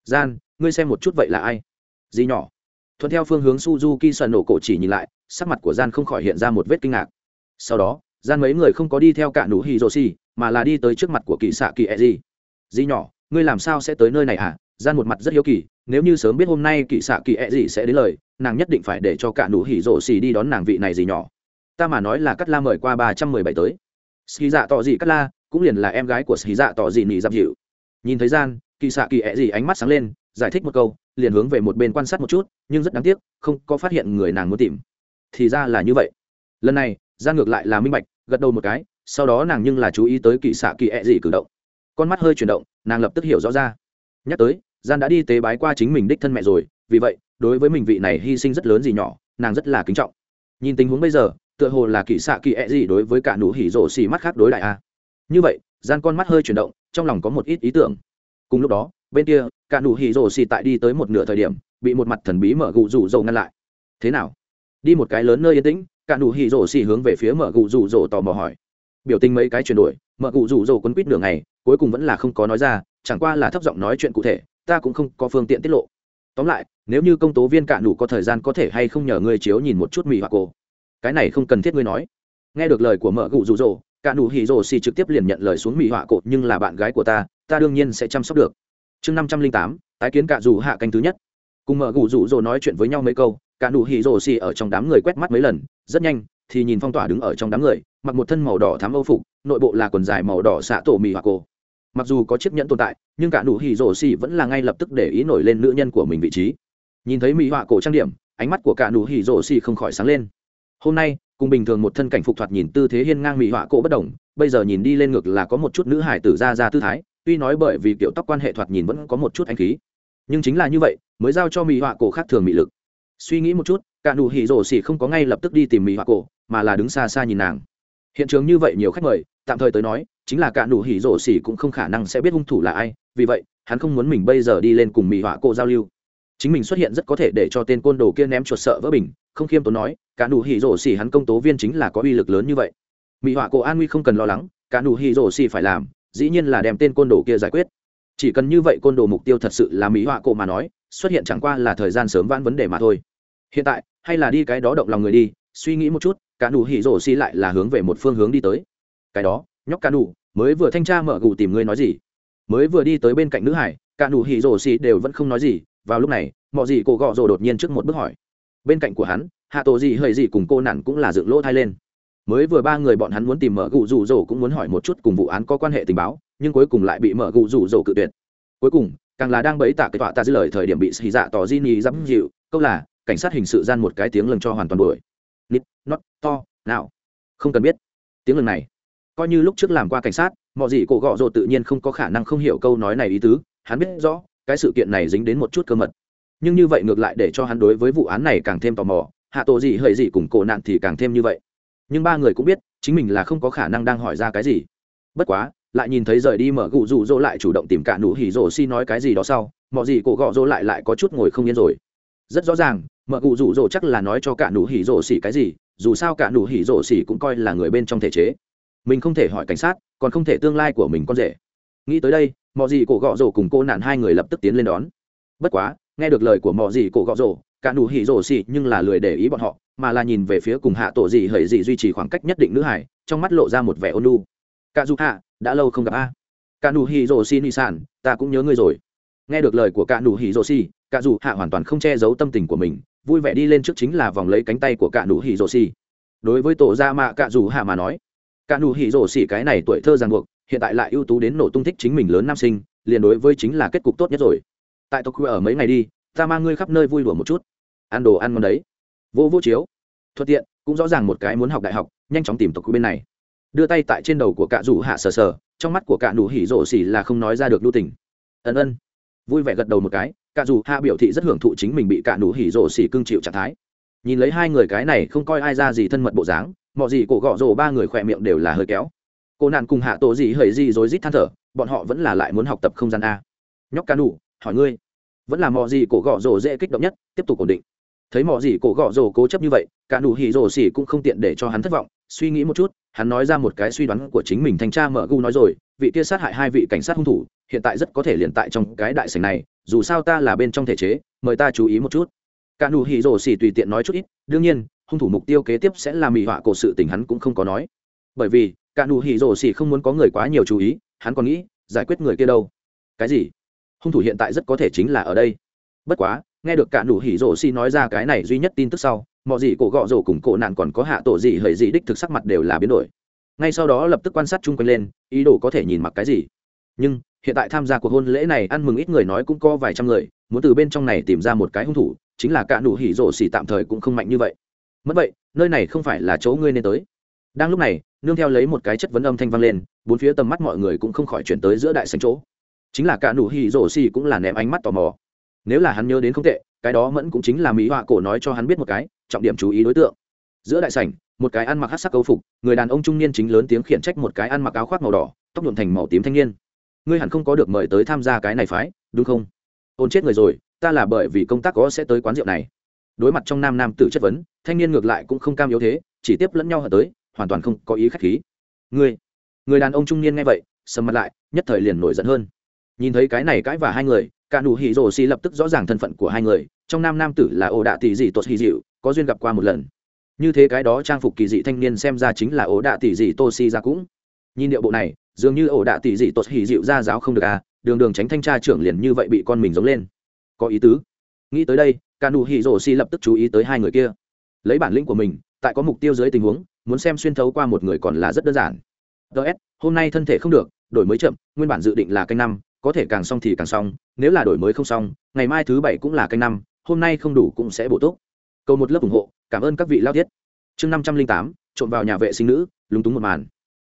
Gian, ngươi xem một chút vậy là ai? Gì nhỏ. Thuận theo phương hướng, suzuki sợ nổ cổ chỉ nhìn lại, sắc mặt của gian không khỏi hiện ra một vết kinh ngạc. Sau đó, gian mấy người không có đi theo cả nụ hiroshi, mà là đi tới trước mặt của kỳ xạ kỳ e gì gì nhỏ, ngươi làm sao sẽ tới nơi này à gian một mặt rất hiếu kỳ, nếu như sớm biết hôm nay kỳ xạ kỳ e gì sẽ đến lời, nàng nhất định phải để cho cả nụ hỉ rổ xì đi đón nàng vị này gì nhỏ ta mà nói là cắt la mời qua ba trăm mười bảy tới. Ski dạ tỏ dị cắt la, cũng liền là em gái của ski dạ tỏ dị nị dạp dịu. Nhìn thấy gian, kỳ xạ kỳ ẹ gì ánh mắt sáng lên, giải thích một câu, liền hướng về một bên quan sát một chút, nhưng rất đáng tiếc, không có phát hiện người nàng muốn tìm. Thì ra là như vậy. Lần này, gian ngược lại là minh bạch, gật đầu một cái, sau đó nàng nhưng là chú ý tới kỳ xạ kỳ ẹ gì cử động. Con mắt hơi chuyển động, nàng lập tức hiểu rõ ra. Nhắc tới, gian đã đi tế bái qua chính mình đích thân mẹ rồi, vì vậy, đối với mình vị này hy sinh rất lớn gì nhỏ, nàng rất là kính trọng. Nhìn tình huống bây giờ tựa hồ là kỳ xạ kỳ ẹ、e、gì đối với cả nụ hỉ rổ xì mắt khác đối đại a. Như vậy, gian con mắt hơi chuyển động, trong lòng có một ít ý tưởng. Cùng lúc đó, bên kia, cả nụ hỉ rổ xì tại đi tới một nửa thời điểm, bị một mặt thần bí mở gù rủ dầu ngăn lại. Thế nào? Đi một cái lớn nơi yên tĩnh, cả nụ hỉ rổ xì hướng về phía mở gù rủ dầu tò mò hỏi. Biểu tình mấy cái chuyển đổi, mở gù rủ dầu quấn quýt đường này cuối cùng vẫn là không có nói ra, chẳng qua là thấp giọng nói chuyện cụ thể, ta cũng không có phương tiện tiết lộ. Tóm lại, nếu như công tố viên cả nụ có thời gian có thể hay không nhờ người chiếu nhìn một chút mì hoặc cô cái này không cần thiết ngươi nói. Nghe được lời của mợ gụ rụ rỗ, cả nụ hỉ rồ xì trực tiếp liền nhận lời xuống mỹ họa cột nhưng là bạn gái của ta ta đương nhiên sẽ chăm sóc được. Chương năm trăm linh tám, tái kiến cả dù hạ canh thứ nhất. Cùng mợ gụ rụ rỗ nói chuyện với nhau mấy câu, cả nụ hỉ rồ xì ở trong đám người quét mắt mấy lần, rất nhanh thì nhìn phong tỏa đứng ở trong đám người, mặc một thân màu đỏ thám âu phục, nội bộ là quần dài màu đỏ xạ tổ mỹ họa cổ. Mặc dù có chiếc nhẫn tồn tại, nhưng cả nụ hỉ rồ xì vẫn là ngay lập tức để ý nổi lên nữ nhân của mình vị trí. Nhìn thấy mỹ họa cổ trang điểm, ánh mắt của cả nụ hỉ rồ xì không khỏi sáng lên hôm nay, cùng bình thường một thân cảnh phục thoạt nhìn tư thế hiên ngang mỹ họa cổ bất đồng, bây giờ nhìn đi lên ngược là có một chút nữ hải tử ra ra tư thái, tuy nói bởi vì kiểu tóc quan hệ thoạt nhìn vẫn có một chút anh khí. Nhưng chính là như vậy, mới giao cho mỹ họa cổ khác thường mỹ lực. Suy nghĩ một chút, cả nụ hỉ rổ xỉ không có ngay lập tức đi tìm mỹ họa cổ, mà là đứng xa xa nhìn nàng. Hiện trường như vậy nhiều khách mời, tạm thời tới nói, chính là cả nụ hỉ rổ xỉ cũng không khả năng sẽ biết hung thủ là ai, vì vậy, hắn không muốn mình bây giờ đi lên cùng mỹ họa cổ giao lưu. Chính mình xuất hiện rất có thể để cho tên côn đồ kia ném chuột sợ vỡ bình không khiêm tốn nói, cả nụ hỉ rổ xỉ hắn công tố viên chính là có uy lực lớn như vậy. Mỹ họa cổ an nguy không cần lo lắng, cả nụ hỉ rổ xỉ phải làm, dĩ nhiên là đem tên côn đồ kia giải quyết. Chỉ cần như vậy côn đồ mục tiêu thật sự là mỹ họa cổ mà nói, xuất hiện chẳng qua là thời gian sớm vãn vấn đề mà thôi. Hiện tại, hay là đi cái đó động lòng người đi, suy nghĩ một chút, cả nụ hỉ rổ xỉ lại là hướng về một phương hướng đi tới. Cái đó, nhóc cả nụ, mới vừa thanh tra mở gù tìm ngươi nói gì? Mới vừa đi tới bên cạnh nữ hải, cả nụ hỉ rổ xỉ đều vẫn không nói gì, vào lúc này mọi gì cổ gọ rồ đột nhiên trước một bước hỏi bên cạnh của hắn, hạ tổ gì hơi gì cùng cô nản cũng là dựng lỗ thai lên. Mới vừa ba người bọn hắn muốn tìm mở gụ rủ rỗ cũng muốn hỏi một chút cùng vụ án có quan hệ tình báo, nhưng cuối cùng lại bị mở gụ rủ rỗ cự tuyệt. Cuối cùng, càng là đang bấy tả cái tọa ta dư lời thời điểm bị xì dạ tỏ di nhì dắm dịu, câu là, cảnh sát hình sự gian một cái tiếng lừng cho hoàn toàn đuổi. Nít nót to, nào. Không cần biết. Tiếng lừng này, coi như lúc trước làm qua cảnh sát, mọi gì cổ gọ rồ tự nhiên không có khả năng không hiểu câu nói này ý tứ, hắn biết rõ, cái sự kiện này dính đến một chút cơ mật nhưng như vậy ngược lại để cho hắn đối với vụ án này càng thêm tò mò, hạ tổ gì hơi gì cùng cổ nạn thì càng thêm như vậy. Nhưng ba người cũng biết, chính mình là không có khả năng đang hỏi ra cái gì. Bất quá, lại nhìn thấy rời đi mở gụ rụ rỗ lại chủ động tìm cả nụ hỉ rỗ xi nói cái gì đó sau, mọi gì cổ gọ rỗ lại lại có chút ngồi không yên rồi. Rất rõ ràng, mở gụ rụ rỗ chắc là nói cho cả nụ hỉ rỗ xỉ cái gì, dù sao cả nụ hỉ rỗ xỉ cũng coi là người bên trong thể chế. Mình không thể hỏi cảnh sát, còn không thể tương lai của mình con rể. Nghĩ tới đây, mọi gì cổ gọ rỗ cùng cô nạn hai người lập tức tiến lên đón. Bất quá nghe được lời của mò gì cổ gọ rổ, cả nụ hỉ rổ xì nhưng là lười để ý bọn họ, mà là nhìn về phía cùng hạ tổ gì hầy gì duy trì khoảng cách nhất định nữ hải, trong mắt lộ ra một vẻ ôn lu cả dù hạ, đã lâu không gặp a. Cả nụ hỉ rổ xì nị sản ta cũng nhớ ngươi rồi. Nghe được lời của cả nụ hỉ rổ xì cả dù hạ hoàn toàn không che giấu tâm tình của mình, vui vẻ đi lên trước chính là vòng lấy cánh tay của cả nụ hỉ rổ xì đối với tổ gia mạ cả dù hạ mà nói, cả nụ hỉ rổ xì cái này tuổi thơ ràng buộc, hiện tại lại ưu tú đến nổ tung thích chính mình lớn nam sinh, liền đối với chính là kết cục tốt nhất rồi tại tộc khuya ở mấy ngày đi, ta mang ngươi khắp nơi vui đùa một chút. Ăn đồ ăn món đấy. Vô vô chiếu. Thuận tiện, cũng rõ ràng một cái muốn học đại học, nhanh chóng tìm tộc khuya bên này. Đưa tay tại trên đầu của cạ rủ hạ sờ sờ, trong mắt của cạ nụ hỉ rộ xỉ là không nói ra được lưu tình. Ân ân. Vui vẻ gật đầu một cái, cạ rủ hạ biểu thị rất hưởng thụ chính mình bị cạ nụ hỉ rộ xỉ cưng chịu trạng thái. Nhìn lấy hai người cái này không coi ai ra gì thân mật bộ dáng, mọi gì cổ gọ rồ ba người khỏe miệng đều là hơi kéo. Cô nạn cùng hạ tổ gì hời gì rối rít than thở, bọn họ vẫn là lại muốn học tập không gian a. Nhóc ca nụ hỏi ngươi, vẫn là mò gì cổ gọ rổ dễ kích động nhất, tiếp tục ổn định. Thấy mò gì cổ gọ rổ cố chấp như vậy, cả nụ hỉ Rổ xỉ cũng không tiện để cho hắn thất vọng, suy nghĩ một chút, hắn nói ra một cái suy đoán của chính mình thanh tra mở gu nói rồi, vị kia sát hại hai vị cảnh sát hung thủ, hiện tại rất có thể liền tại trong cái đại sảnh này, dù sao ta là bên trong thể chế, mời ta chú ý một chút. Cả nụ hỉ Rổ xỉ tùy tiện nói chút ít, đương nhiên, hung thủ mục tiêu kế tiếp sẽ là mỹ họa cổ sự tình hắn cũng không có nói. Bởi vì, cả nụ hỉ Rổ xỉ không muốn có người quá nhiều chú ý, hắn còn nghĩ, giải quyết người kia đâu. Cái gì? hung thủ hiện tại rất có thể chính là ở đây. Bất quá, nghe được cả nụ hỉ rổ xi nói ra cái này duy nhất tin tức sau, mọi gì cổ gọ rổ cùng cổ nạn còn có hạ tổ gì hời gì đích thực sắc mặt đều là biến đổi. Ngay sau đó lập tức quan sát chung quanh lên, ý đồ có thể nhìn mặc cái gì. Nhưng, hiện tại tham gia cuộc hôn lễ này ăn mừng ít người nói cũng có vài trăm người, muốn từ bên trong này tìm ra một cái hung thủ, chính là cả nụ hỉ rổ xỉ tạm thời cũng không mạnh như vậy. Mất vậy, nơi này không phải là chỗ ngươi nên tới. Đang lúc này, nương theo lấy một cái chất vấn âm thanh vang lên, bốn phía tầm mắt mọi người cũng không khỏi chuyển tới giữa đại sành chỗ chính là cả nụ hỉ rổ xì cũng là ném ánh mắt tò mò. Nếu là hắn nhớ đến không tệ, cái đó mẫn cũng chính là mỹ họa cổ nói cho hắn biết một cái, trọng điểm chú ý đối tượng. Giữa đại sảnh, một cái ăn mặc hát sắc câu phục, người đàn ông trung niên chính lớn tiếng khiển trách một cái ăn mặc áo khoác màu đỏ, tóc nhuộm thành màu tím thanh niên. Ngươi hẳn không có được mời tới tham gia cái này phái, đúng không? Ôn chết người rồi, ta là bởi vì công tác có sẽ tới quán rượu này. Đối mặt trong nam nam tử chất vấn, thanh niên ngược lại cũng không cam yếu thế, chỉ tiếp lẫn nhau hở tới, hoàn toàn không có ý khách khí. Ngươi, người đàn ông trung niên nghe vậy, sầm mặt lại, nhất thời liền nổi giận hơn nhìn thấy cái này cãi và hai người, cả nụ hỉ rổ xì lập tức rõ ràng thân phận của hai người, trong nam nam tử là ổ đạ tỷ dị tốt hì dịu, có duyên gặp qua một lần. Như thế cái đó trang phục kỳ dị thanh niên xem ra chính là ổ đạ tỷ dị tô si ra cũng. Nhìn điệu bộ này, dường như ổ đạ tỷ dị tốt hì dịu ra giáo không được à đường đường tránh thanh tra trưởng liền như vậy bị con mình giống lên. Có ý tứ. Nghĩ tới đây, cả nụ hỉ rổ xì lập tức chú ý tới hai người kia. Lấy bản lĩnh của mình, tại có mục tiêu dưới tình huống, muốn xem xuyên thấu qua một người còn là rất đơn giản. Ts hôm nay thân thể không được, đổi mới chậm, nguyên bản dự định là canh năm có thể càng xong thì càng xong, nếu là đổi mới không xong, ngày mai thứ bảy cũng là canh năm, hôm nay không đủ cũng sẽ bổ túc. Câu một lớp ủng hộ, cảm ơn các vị lao thiết. Chương năm trăm linh tám, trộm vào nhà vệ sinh nữ, lúng túng một màn.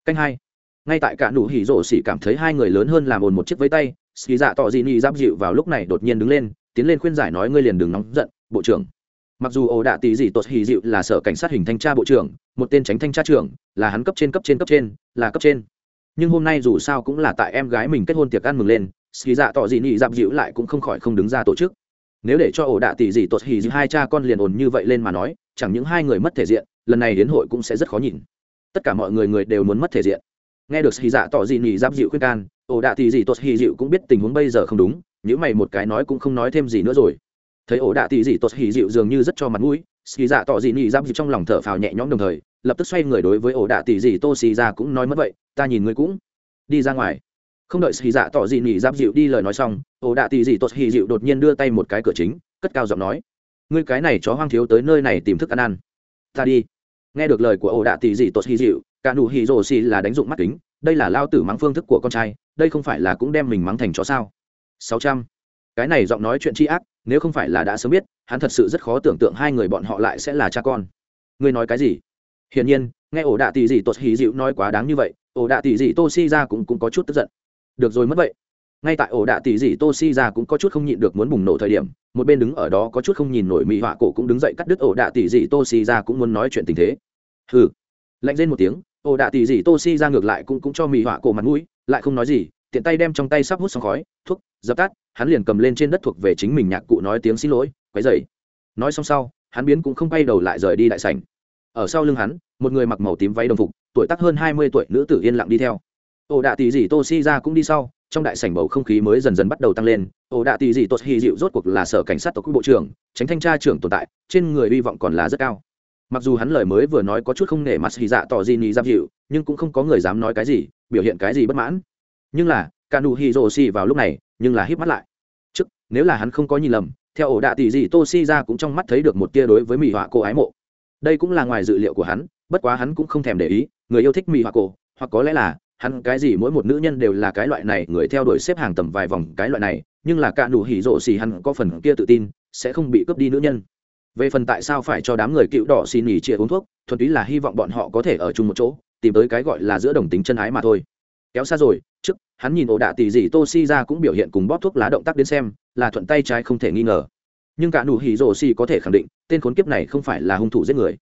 Canh hai. Ngay tại cả nụ hỉ rổ xỉ cảm thấy hai người lớn hơn làm ồn một chiếc vấy tay, xì dạ tỏ dị nị giáp dịu vào lúc này đột nhiên đứng lên, tiến lên khuyên giải nói ngươi liền đừng nóng giận, bộ trưởng. Mặc dù ồ đạ tỷ dị tột hỉ dịu là sở cảnh sát hình thanh tra bộ trưởng, một tên tránh thanh tra trưởng, là hắn cấp trên cấp trên cấp trên, là cấp trên nhưng hôm nay dù sao cũng là tại em gái mình kết hôn tiệc ăn mừng lên, ski dạ tỏ dị nị dạp dịu lại cũng không khỏi không đứng ra tổ chức. Nếu để cho ổ đạ tỷ dị tột hì dịu hai cha con liền ồn như vậy lên mà nói, chẳng những hai người mất thể diện, lần này đến hội cũng sẽ rất khó nhìn. Tất cả mọi người người đều muốn mất thể diện. Nghe được ski dạ tỏ dị nị dạp dịu khuyên can, ổ đạ tỷ dị tột hì dịu cũng biết tình huống bây giờ không đúng những mày một cái nói cũng không nói thêm gì nữa rồi. Thấy ổ đạ tỷ dị tột hì dịu dường như rất cho mặt mũi, ski dạ tỏ dị nị dạp dịu trong lòng thở phào nhẹ nhõm đồng thời lập tức xoay người đối với ổ đạ tỷ gì tô xì ra cũng nói mất vậy, ta nhìn ngươi cũng đi ra ngoài. Không đợi xì dạ tỏ gì nỉ giáp dịu đi lời nói xong, ổ đạ tỷ gì tô xì dịu đột nhiên đưa tay một cái cửa chính, cất cao giọng nói, ngươi cái này chó hoang thiếu tới nơi này tìm thức ăn ăn. Ta đi. Nghe được lời của ổ đạ tỷ dị tô xì dịu, cả nụ hì rồ xì là đánh dụng mắt kính, đây là lao tử mắng phương thức của con trai, đây không phải là cũng đem mình mắng thành chó sao? Sáu trăm. Cái này giọng nói chuyện tri ác, nếu không phải là đã sớm biết, hắn thật sự rất khó tưởng tượng hai người bọn họ lại sẽ là cha con. Ngươi nói cái gì? hiển nhiên nghe ổ đạ tỷ dị tốt hí dịu nói quá đáng như vậy ổ đạ tỷ dị tô si ra cũng, cũng có chút tức giận. Được rồi mất vậy. Ngay tại ổ đạ tỷ dị tô si ra cũng có chút không nhịn được muốn bùng nổ thời điểm một bên đứng ở đó có chút không nhìn nổi mỹ họa cổ cũng đứng dậy cắt đứt ổ đạ tỷ dị tô si ra cũng muốn nói chuyện tình thế. Hừ. Lạnh rên một tiếng ổ đạ tỷ dị tô si ra ngược lại cũng, cũng cho mỹ họa cổ mặt mũi lại không nói gì tiện tay đem trong tay sắp hút xong khói thuốc dập tắt hắn liền cầm lên trên đất thuộc về chính mình nhạc cụ nói tiếng xin lỗi quấy dày nói xong sau hắn biến cũng không quay đầu lại rời đi đại sảnh ở sau lưng hắn, một người mặc màu tím váy đồng phục, tuổi tác hơn hai mươi tuổi nữ tử yên lặng đi theo. Ổ đạ tỷ dị tô si ra cũng đi sau, trong đại sảnh bầu không khí mới dần dần bắt đầu tăng lên. Ổ đạ tỷ dị tốt hy dịu rốt cuộc là sở cảnh sát tổ quốc bộ trưởng, tránh thanh tra trưởng tồn tại, trên người hy vọng còn là rất cao. Mặc dù hắn lời mới vừa nói có chút không nể mặt hy dạ tỏ di ni giam dịu, nhưng cũng không có người dám nói cái gì, biểu hiện cái gì bất mãn. Nhưng là cả nụ hy rồ xì vào lúc này, nhưng là hít mắt lại. Trước, nếu là hắn không có nhìn lầm, theo ổ đạ tỷ dị tô si ra cũng trong mắt thấy được một tia đối với mỹ họa cô ái mộ đây cũng là ngoài dự liệu của hắn, bất quá hắn cũng không thèm để ý, người yêu thích mì hoặc cổ, hoặc có lẽ là, hắn cái gì mỗi một nữ nhân đều là cái loại này, người theo đuổi xếp hàng tầm vài vòng cái loại này, nhưng là cả nụ hỉ rộ xì hắn có phần kia tự tin, sẽ không bị cướp đi nữ nhân. Về phần tại sao phải cho đám người cựu đỏ xin nghỉ chia uống thuốc, thuần túy là hy vọng bọn họ có thể ở chung một chỗ, tìm tới cái gọi là giữa đồng tính chân ái mà thôi. Kéo xa rồi, trước, hắn nhìn ổ đạ tỷ dị tô si ra cũng biểu hiện cùng bóp thuốc lá động tác đến xem, là thuận tay trái không thể nghi ngờ. Nhưng cả nụ hỉ rộ xì có thể khẳng định tên khốn kiếp này không phải là hung thủ giết người.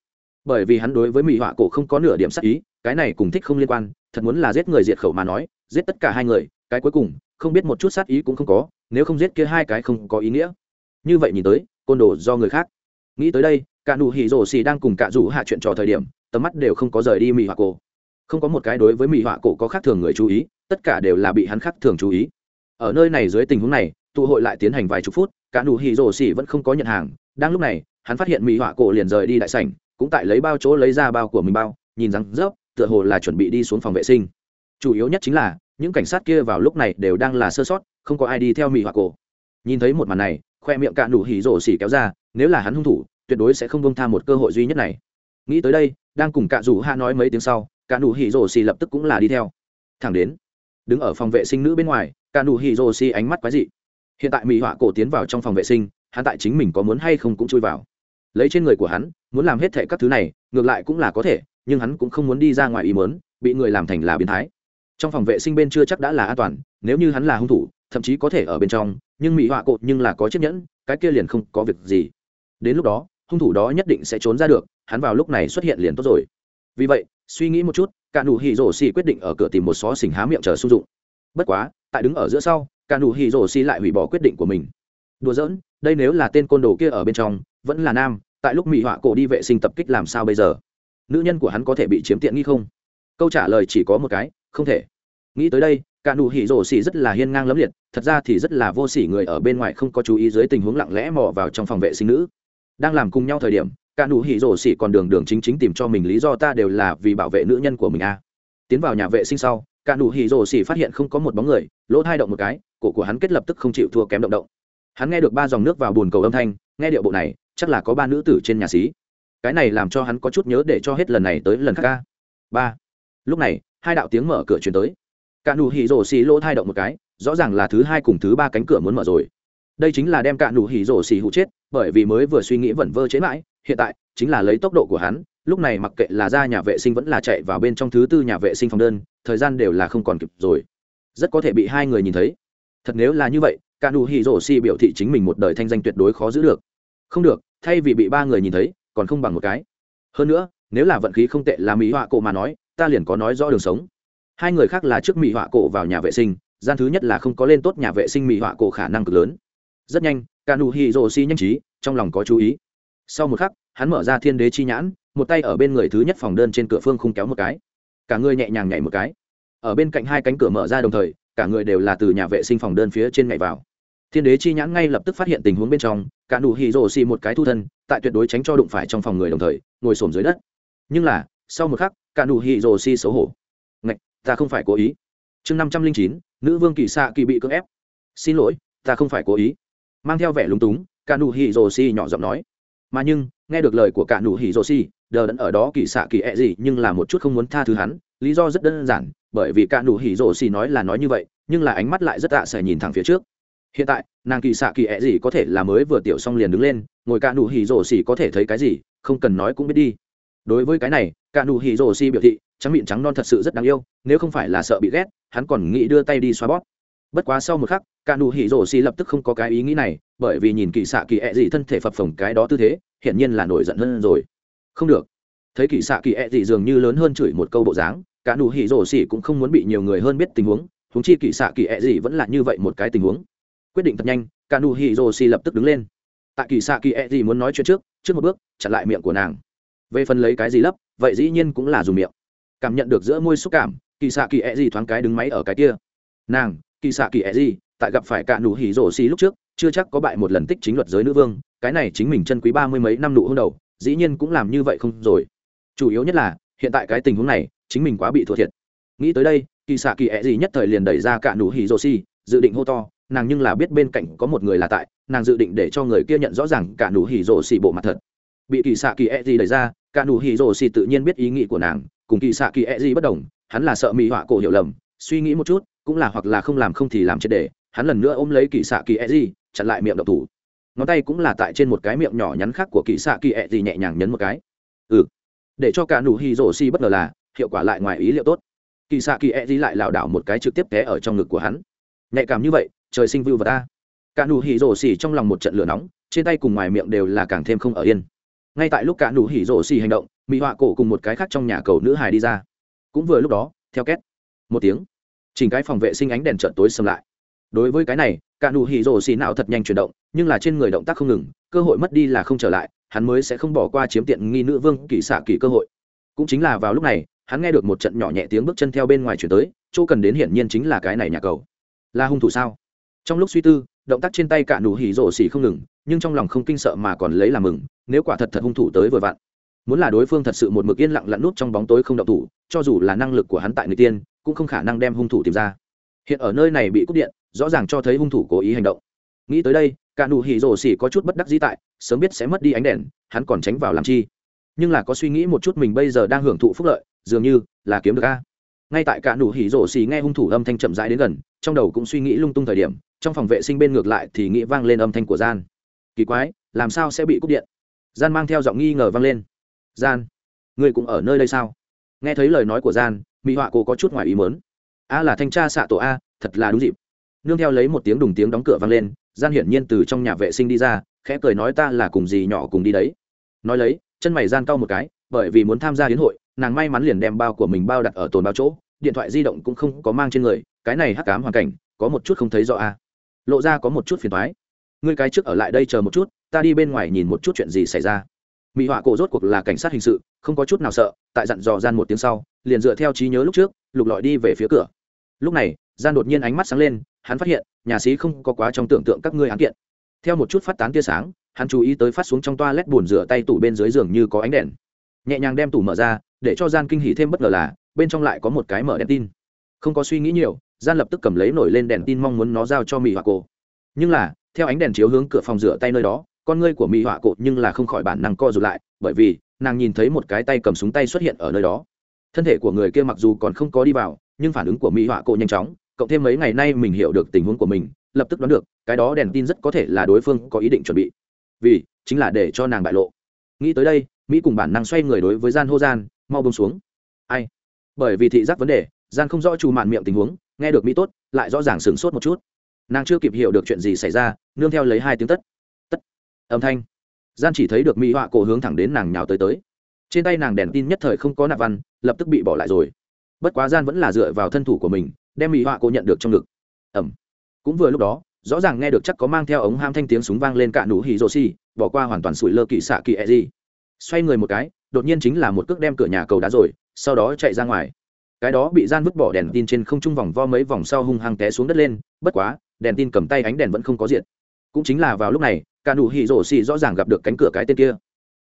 Bởi vì hắn đối với mỹ họa cổ không có nửa điểm sắc ý, cái này cùng thích không liên quan, thật muốn là giết người diệt khẩu mà nói, giết tất cả hai người, cái cuối cùng, không biết một chút sát ý cũng không có, nếu không giết kia hai cái không có ý nghĩa. Như vậy nhìn tới, côn đồ do người khác. Nghĩ tới đây, cả nụ hỉ rổ xì đang cùng cả rủ hạ chuyện trò thời điểm, tầm mắt đều không có rời đi mỹ họa cổ. Không có một cái đối với mỹ họa cổ có khác thường người chú ý, tất cả đều là bị hắn khác thường chú ý. Ở nơi này dưới tình huống này, tụ hội lại tiến hành vài chục phút, cả nụ hỉ rổ xì vẫn không có nhận hàng, đang lúc này hắn phát hiện mỹ họa cổ liền rời đi đại sảnh, cũng tại lấy bao chỗ lấy ra bao của mình bao, nhìn rằng rớp, tựa hồ là chuẩn bị đi xuống phòng vệ sinh. Chủ yếu nhất chính là, những cảnh sát kia vào lúc này đều đang là sơ sót, không có ai đi theo mỹ họa cổ. Nhìn thấy một màn này, khoe miệng cạn đủ hỉ rổ xỉ kéo ra, nếu là hắn hung thủ, tuyệt đối sẽ không bông tha một cơ hội duy nhất này. Nghĩ tới đây, đang cùng cạn rủ hạ nói mấy tiếng sau cạn đủ hỉ rổ xỉ lập tức cũng là đi theo. Thẳng đến, đứng ở phòng vệ sinh nữ bên ngoài cạn đủ hỉ rổ xỉ ánh mắt quái dị. Hiện tại mỹ họa cổ tiến vào trong phòng vệ sinh, hắn tại chính mình có muốn hay không cũng chui vào lấy trên người của hắn, muốn làm hết thệ các thứ này, ngược lại cũng là có thể, nhưng hắn cũng không muốn đi ra ngoài ý mớn bị người làm thành là biến thái. Trong phòng vệ sinh bên chưa chắc đã là an toàn, nếu như hắn là hung thủ, thậm chí có thể ở bên trong, nhưng mỹ họa cột nhưng là có chiếc nhẫn, cái kia liền không có việc gì. Đến lúc đó, hung thủ đó nhất định sẽ trốn ra được, hắn vào lúc này xuất hiện liền tốt rồi. Vì vậy, suy nghĩ một chút, cả nụ hỉ rổ xì quyết định ở cửa tìm một xó xỉnh há miệng chờ sung dụng. Bất quá, tại đứng ở giữa sau, cả nụ hỉ rổ xì lại hủy bỏ quyết định của mình. Đùa giỡn, đây nếu là tên côn đồ kia ở bên trong, vẫn là nam tại lúc mỹ họa cổ đi vệ sinh tập kích làm sao bây giờ? Nữ nhân của hắn có thể bị chiếm tiện nghi không? Câu trả lời chỉ có một cái, không thể. Nghĩ tới đây, cả nụ hỉ rổ xỉ rất là hiên ngang lẫm liệt, thật ra thì rất là vô sỉ người ở bên ngoài không có chú ý dưới tình huống lặng lẽ mò vào trong phòng vệ sinh nữ. Đang làm cùng nhau thời điểm, cả nụ hỉ rổ xỉ còn đường đường chính chính tìm cho mình lý do ta đều là vì bảo vệ nữ nhân của mình a tiến vào nhà vệ sinh sau, cả nụ hỉ rổ xỉ phát hiện không có một bóng người, lỗ thai động một cái, cổ của hắn kết lập tức không chịu thua kém động động. Hắn nghe được ba dòng nước vào bồn cầu âm thanh, nghe điệu bộ này chắc là có ba nữ tử trên nhà xí. Cái này làm cho hắn có chút nhớ để cho hết lần này tới lần khác ca. Ba. Lúc này, hai đạo tiếng mở cửa chuyển tới. Cả nụ hỉ rổ xì lỗ thai động một cái, rõ ràng là thứ hai cùng thứ ba cánh cửa muốn mở rồi. Đây chính là đem cả nụ hỉ rổ xì hụ chết, bởi vì mới vừa suy nghĩ vẩn vơ chế mãi, hiện tại chính là lấy tốc độ của hắn, lúc này mặc kệ là ra nhà vệ sinh vẫn là chạy vào bên trong thứ tư nhà vệ sinh phòng đơn, thời gian đều là không còn kịp rồi. Rất có thể bị hai người nhìn thấy. Thật nếu là như vậy, cả nụ hỉ rổ xì biểu thị chính mình một đời thanh danh tuyệt đối khó giữ được. Không được thay vì bị ba người nhìn thấy, còn không bằng một cái. Hơn nữa, nếu là vận khí không tệ là mỹ họa cổ mà nói, ta liền có nói rõ đường sống. Hai người khác là trước mỹ họa cổ vào nhà vệ sinh, gian thứ nhất là không có lên tốt nhà vệ sinh mỹ họa cổ khả năng cực lớn. Rất nhanh ca nụ nhanh trí, trong lòng có chú ý. Sau một khắc, hắn mở ra thiên đế chi nhãn, một tay ở bên người thứ nhất phòng đơn trên cửa phương không kéo một cái. Cả người nhẹ nhàng nhảy một cái. Ở bên cạnh hai cánh cửa mở ra đồng thời, cả người đều là từ nhà vệ sinh phòng đơn phía trên nhảy vào thiên đế chi nhãn ngay lập tức phát hiện tình huống bên trong, cả nụ hỉ rổ xì một cái thu thân, tại tuyệt đối tránh cho đụng phải trong phòng người đồng thời, ngồi xổm dưới đất. Nhưng là, sau một khắc, cả nụ hỉ rổ xì xấu hổ. Ngạch, ta không phải cố ý. Chương năm trăm linh chín, nữ vương kỳ xạ kỳ bị cưỡng ép. Xin lỗi, ta không phải cố ý. Mang theo vẻ lúng túng, cả nụ hỉ rổ xì nhỏ giọng nói. Mà nhưng, nghe được lời của cả nụ hỉ rổ xì, đờ đẫn ở đó kỳ xạ kỳ ẹ、e、gì, nhưng là một chút không muốn tha thứ hắn, lý do rất đơn giản, bởi vì cả nụ hỉ rổ xì nói là nói như vậy, nhưng là ánh mắt lại rất tạ sẽ nhìn thẳng phía trước hiện tại, nàng kỳ xạ kỳ ẹ gì có thể là mới vừa tiểu xong liền đứng lên, ngồi cả nụ hỉ rổ xỉ có thể thấy cái gì, không cần nói cũng biết đi. Đối với cái này, cả nụ hỉ rổ xỉ biểu thị, trắng miệng trắng non thật sự rất đáng yêu, nếu không phải là sợ bị ghét, hắn còn nghĩ đưa tay đi xoa bót bất quá sau một khắc, cả nụ hỉ rổ xỉ lập tức không có cái ý nghĩ này, bởi vì nhìn kỳ xạ kỳ ẹ gì thân thể phập phồng cái đó tư thế, hiển nhiên là nổi giận hơn rồi. Không được. Thấy kỳ xạ kỳ ẹ gì dường như lớn hơn chửi một câu bộ dáng, cả nụ hỉ rổ xỉ cũng không muốn bị nhiều người hơn biết tình huống húng chi kỳ xạ kỳ ẹ gì vẫn là như vậy một cái tình huống quyết định thật nhanh cả nụ hỉ rồ xì lập tức đứng lên. Tại kỳ xạ kỳ e gì muốn nói chuyện trước trước một bước, chặn lại miệng của nàng. Về phần lấy cái gì lấp, vậy dĩ nhiên cũng là dùng miệng. Cảm nhận được giữa môi xúc cảm, kỳ xạ kỳ e gì thoáng cái đứng máy ở cái kia. Nàng, kỳ xạ kỳ e gì, tại gặp phải cả nụ hỉ rồ xì lúc trước, chưa chắc có bại một lần tích chính luật giới nữ vương, cái này chính mình chân quý ba mươi mấy năm nụ hôn đầu, dĩ nhiên cũng làm như vậy không rồi. Chủ yếu nhất là, hiện tại cái tình huống này, chính mình quá bị thua thiệt. Nghĩ tới đây, kỳ xạ kỳ E gì nhất thời liền đẩy ra cả nụ hỉ rô si dự định hô to nàng nhưng là biết bên cạnh có một người là tại, nàng dự định để cho người kia nhận rõ ràng cả nụ hỉ rổ xì bộ mặt thật. Bị kỳ xạ kỳ e gì đẩy ra, cả nụ hỉ rổ xì tự nhiên biết ý nghĩ của nàng, cùng kỳ xạ kỳ e gì bất đồng, hắn là sợ mỹ họa cổ hiểu lầm, suy nghĩ một chút, cũng là hoặc là không làm không thì làm chết để, hắn lần nữa ôm lấy kỳ xạ kỳ e gì chặn lại miệng độc thủ. Ngón tay cũng là tại trên một cái miệng nhỏ nhắn khác của kỳ xạ kỳ e gì nhẹ nhàng nhấn một cái. Ừ. Để cho cả nụ hỉ rổ xì bất ngờ là, hiệu quả lại ngoài ý liệu tốt. Kỳ xạ kỳ e gì lại lảo đảo một cái trực tiếp té ở trong ngực của hắn. Nhạy cảm như vậy trời sinh vưu vật ta cả nụ hỉ rổ xỉ trong lòng một trận lửa nóng, trên tay cùng ngoài miệng đều là càng thêm không ở yên. Ngay tại lúc cả nụ hỉ rổ xỉ hành động mỹ họa cổ cùng một cái khác trong nhà cầu nữ hài đi ra. Cũng vừa lúc đó, theo két, một tiếng, chỉnh cái phòng vệ sinh ánh đèn trợn tối xâm lại. Đối với cái này, cả nụ hỉ rổ xỉ não thật nhanh chuyển động, nhưng là trên người động tác không ngừng, cơ hội mất đi là không trở lại, hắn mới sẽ không bỏ qua chiếm tiện nghi nữ vương kỳ xạ kỳ cơ hội. Cũng chính là vào lúc này, hắn nghe được một trận nhỏ nhẹ tiếng bước chân theo bên ngoài chuyển tới, chỗ cần đến hiển nhiên chính là cái này nhà cầu. Là hung thủ sao? trong lúc suy tư, động tác trên tay cả nụ hỉ rổ xỉ không ngừng, nhưng trong lòng không kinh sợ mà còn lấy làm mừng, nếu quả thật thật hung thủ tới vừa vặn. Muốn là đối phương thật sự một mực yên lặng lặn nút trong bóng tối không động thủ, cho dù là năng lực của hắn tại người tiên, cũng không khả năng đem hung thủ tìm ra. Hiện ở nơi này bị cúp điện, rõ ràng cho thấy hung thủ cố ý hành động. Nghĩ tới đây, cả nụ hỉ rổ xỉ có chút bất đắc dĩ tại, sớm biết sẽ mất đi ánh đèn, hắn còn tránh vào làm chi. Nhưng là có suy nghĩ một chút mình bây giờ đang hưởng thụ phúc lợi, dường như là kiếm được a. Ngay tại cả nụ hỉ rổ xỉ nghe hung thủ âm thanh chậm rãi đến gần trong đầu cũng suy nghĩ lung tung thời điểm, trong phòng vệ sinh bên ngược lại thì nghĩ vang lên âm thanh của gian. Kỳ quái, làm sao sẽ bị cúp điện? Gian mang theo giọng nghi ngờ vang lên. Gian người cũng ở nơi đây sao? Nghe thấy lời nói của gian mỹ họa cô có chút ngoài ý muốn. A là thanh tra xạ tổ a, thật là đúng dịp. Nương theo lấy một tiếng đùng tiếng đóng cửa vang lên, gian hiển nhiên từ trong nhà vệ sinh đi ra, khẽ cười nói ta là cùng gì nhỏ cùng đi đấy. Nói lấy, chân mày gian cau một cái, bởi vì muốn tham gia hiến hội, nàng may mắn liền đem bao của mình bao đặt ở tồn bao chỗ, điện thoại di động cũng không có mang trên người cái này hắc cám hoàn cảnh, có một chút không thấy rõ a. À. lộ ra có một chút phiền thoái ngươi cái trước ở lại đây chờ một chút, ta đi bên ngoài nhìn một chút chuyện gì xảy ra. Mỹ họa cổ rốt cuộc là cảnh sát hình sự, không có chút nào sợ, tại dặn dò gian một tiếng sau, liền dựa theo trí nhớ lúc trước, lục lọi đi về phía cửa. Lúc này, gian đột nhiên ánh mắt sáng lên, hắn phát hiện, nhà sĩ không có quá trong tưởng tượng các ngươi án kiện. Theo một chút phát tán tia sáng, hắn chú ý tới phát xuống trong toa lét buồn rửa tay tủ bên dưới giường như có ánh đèn. Nhẹ nhàng đem tủ mở ra, để cho gian kinh hỉ thêm bất ngờ là, bên trong lại có một cái mở đèn tin. Không có suy nghĩ nhiều gian lập tức cầm lấy nổi lên đèn tin mong muốn nó giao cho mỹ họa cổ. Nhưng là, theo ánh đèn chiếu hướng cửa phòng rửa tay nơi đó, con ngươi của mỹ họa cổ nhưng là không khỏi bản năng co rụt lại, bởi vì, nàng nhìn thấy một cái tay cầm súng tay xuất hiện ở nơi đó. Thân thể của người kia mặc dù còn không có đi vào, nhưng phản ứng của mỹ họa cổ nhanh chóng, cộng thêm mấy ngày nay mình hiểu được tình huống của mình, lập tức đoán được, cái đó đèn tin rất có thể là đối phương có ý định chuẩn bị. Vì, chính là để cho nàng bại lộ. Nghĩ tới đây, mỹ cùng bản năng xoay người đối với gian hô gian, mau bông xuống. Ai? Bởi vì thị giác vấn đề, gian không rõ trù mạn miệng tình huống nghe được mỹ tốt, lại rõ ràng sửng sốt một chút. Nàng chưa kịp hiểu được chuyện gì xảy ra, nương theo lấy hai tiếng tất tất, âm thanh. Gian chỉ thấy được mỹ họa cổ hướng thẳng đến nàng nhào tới tới. Trên tay nàng đèn tin nhất thời không có nạp văn, lập tức bị bỏ lại rồi. Bất quá gian vẫn là dựa vào thân thủ của mình, đem mỹ họa cổ nhận được trong ngực. Ẩm. Cũng vừa lúc đó, rõ ràng nghe được chắc có mang theo ống ham thanh tiếng súng vang lên cả nụ hì rô xi, bỏ qua hoàn toàn sủi lơ kỵ xạ kỵ e gì xoay người một cái, đột nhiên chính là một cước đem cửa nhà cầu đá rồi, sau đó chạy ra ngoài cái đó bị gian vứt bỏ đèn tin trên không trung vòng vo mấy vòng sau hung hăng té xuống đất lên, bất quá, đèn tin cầm tay ánh đèn vẫn không có diện cũng chính là vào lúc này, cả nụ hỉ rổ xỉ rõ ràng gặp được cánh cửa cái tên kia.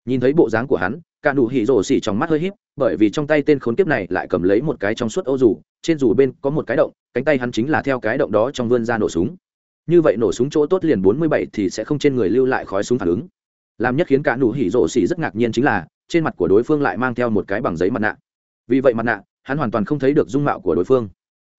Nhìn thấy bộ dáng của hắn, cả nụ hỉ rổ xỉ trong mắt hơi híp, bởi vì trong tay tên khốn kiếp này lại cầm lấy một cái trong suốt ô dù, trên dù bên có một cái động, cánh tay hắn chính là theo cái động đó trong vươn ra nổ súng. Như vậy nổ súng chỗ tốt liền bốn mươi bảy thì sẽ không trên người lưu lại khói súng phản ứng. Làm nhất khiến cả nụ hỉ rổ xỉ rất ngạc nhiên chính là, trên mặt của đối phương lại mang theo một cái bằng giấy mặt nạ. Vì vậy mặt nạ hắn hoàn toàn không thấy được dung mạo của đối phương.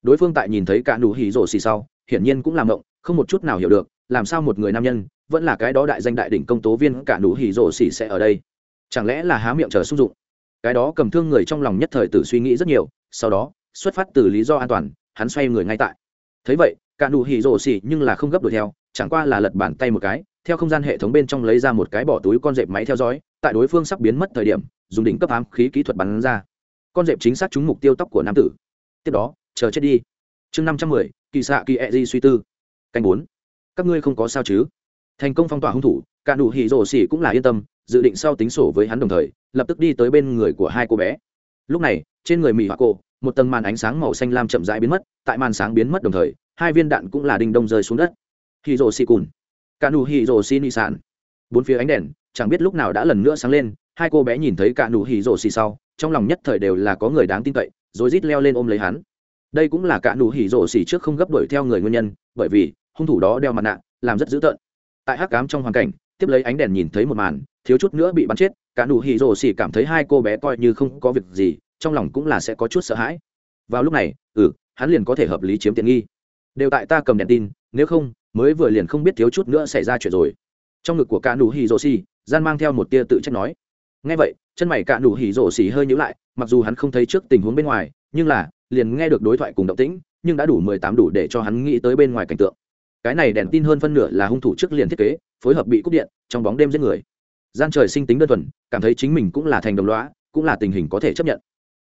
Đối phương tại nhìn thấy cả nụ hỉ rổ xì sau hiển nhiên cũng làm mộng, không một chút nào hiểu được làm sao một người nam nhân vẫn là cái đó đại danh đại đỉnh công tố viên cả nụ hỉ rổ xì sẽ ở đây? Chẳng lẽ là há miệng chờ xung dụng? Cái đó cầm thương người trong lòng nhất thời tử suy nghĩ rất nhiều sau đó xuất phát từ lý do an toàn hắn xoay người ngay tại. Thấy vậy cả nụ hỉ rổ xì nhưng là không gấp đuổi theo chẳng qua là lật bàn tay một cái theo không gian hệ thống bên trong lấy ra một cái bỏ túi con dẹp máy theo dõi tại đối phương sắp biến mất thời điểm dùng đỉnh cấp ám khí kỹ thuật bắn ra con dẹp chính xác trúng mục tiêu tóc của nam tử. Tiếp đó, chờ chết đi. Chương năm trăm mười, kỳ xạ kỳ e di suy tư. Canh bốn. Các ngươi không có sao chứ? Thành công phong tỏa hung thủ, cả nụ hỉ rổ xỉ cũng là yên tâm, dự định sau tính sổ với hắn đồng thời, lập tức đi tới bên người của hai cô bé. Lúc này, trên người mỹ hoa cô một tầng màn ánh sáng màu xanh lam chậm rãi biến mất, tại màn sáng biến mất đồng thời, hai viên đạn cũng là đinh đông rơi xuống đất. Hỉ rổ xỉ cùn. Cả nụ hỉ rổ xỉ nị sản bốn phía ánh đèn, chẳng biết lúc nào đã lần nữa sáng lên, hai cô bé nhìn thấy cả nụ hỉ rổ xỉ sau trong lòng nhất thời đều là có người đáng tin cậy, rồi rít leo lên ôm lấy hắn. Đây cũng là cả nụ hỉ rổ xỉ trước không gấp đuổi theo người nguyên nhân, bởi vì, hung thủ đó đeo mặt nạ, làm rất dữ tợn. Tại hắc cám trong hoàn cảnh, tiếp lấy ánh đèn nhìn thấy một màn, thiếu chút nữa bị bắn chết, cả nụ hỉ rổ xỉ cảm thấy hai cô bé coi như không có việc gì, trong lòng cũng là sẽ có chút sợ hãi. Vào lúc này ừ hắn liền có thể hợp lý chiếm tiện nghi. Đều tại ta cầm đèn tin, nếu không, mới vừa liền không biết thiếu chút nữa xảy ra chuyện rồi. Trong ngực của cả nụ hỉ rổ xỉ, gian mang theo một tia tự trách nói ngay vậy, chân mày cạn nụ hỉ rổ xỉ hơi nhữ lại, mặc dù hắn không thấy trước tình huống bên ngoài, nhưng là, liền nghe được đối thoại cùng động tĩnh, nhưng đã đủ mười tám đủ để cho hắn nghĩ tới bên ngoài cảnh tượng. Cái này đèn tin hơn phân nửa là hung thủ trước liền thiết kế, phối hợp bị cúp điện, trong bóng đêm giết người. Gian trời sinh tính đơn thuần, cảm thấy chính mình cũng là thành đồng lõa, cũng là tình hình có thể chấp nhận.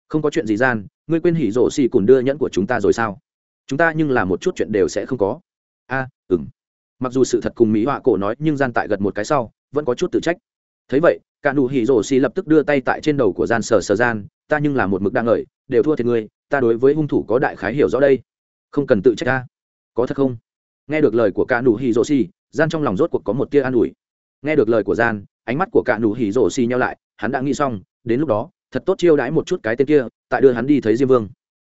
Không có chuyện gì gian, ngươi quên hỉ rổ xỉ cùn đưa nhẫn của chúng ta rồi sao? Chúng ta nhưng là một chút chuyện đều sẽ không có. A, ừm. mặc dù sự thật cùng mỹ họa cổ nói, nhưng gian tại gật một cái sau, vẫn có chút tự trách thấy vậy, cả nụ hỉ rổ xì lập tức đưa tay tại trên đầu của gian sở sở gian, ta nhưng là một mực đang ngợi, đều thua thiệt ngươi, ta đối với hung thủ có đại khái hiểu rõ đây. Không cần tự trách ta. Có thật không? Nghe được lời của cả nụ hỉ rổ xì, gian trong lòng rốt cuộc có một tia an ủi. Nghe được lời của gian, ánh mắt của cả nụ hỉ rổ xì nhau lại, hắn đã nghĩ xong, đến lúc đó, thật tốt chiêu đãi một chút cái tên kia, tại đưa hắn đi thấy diêm vương.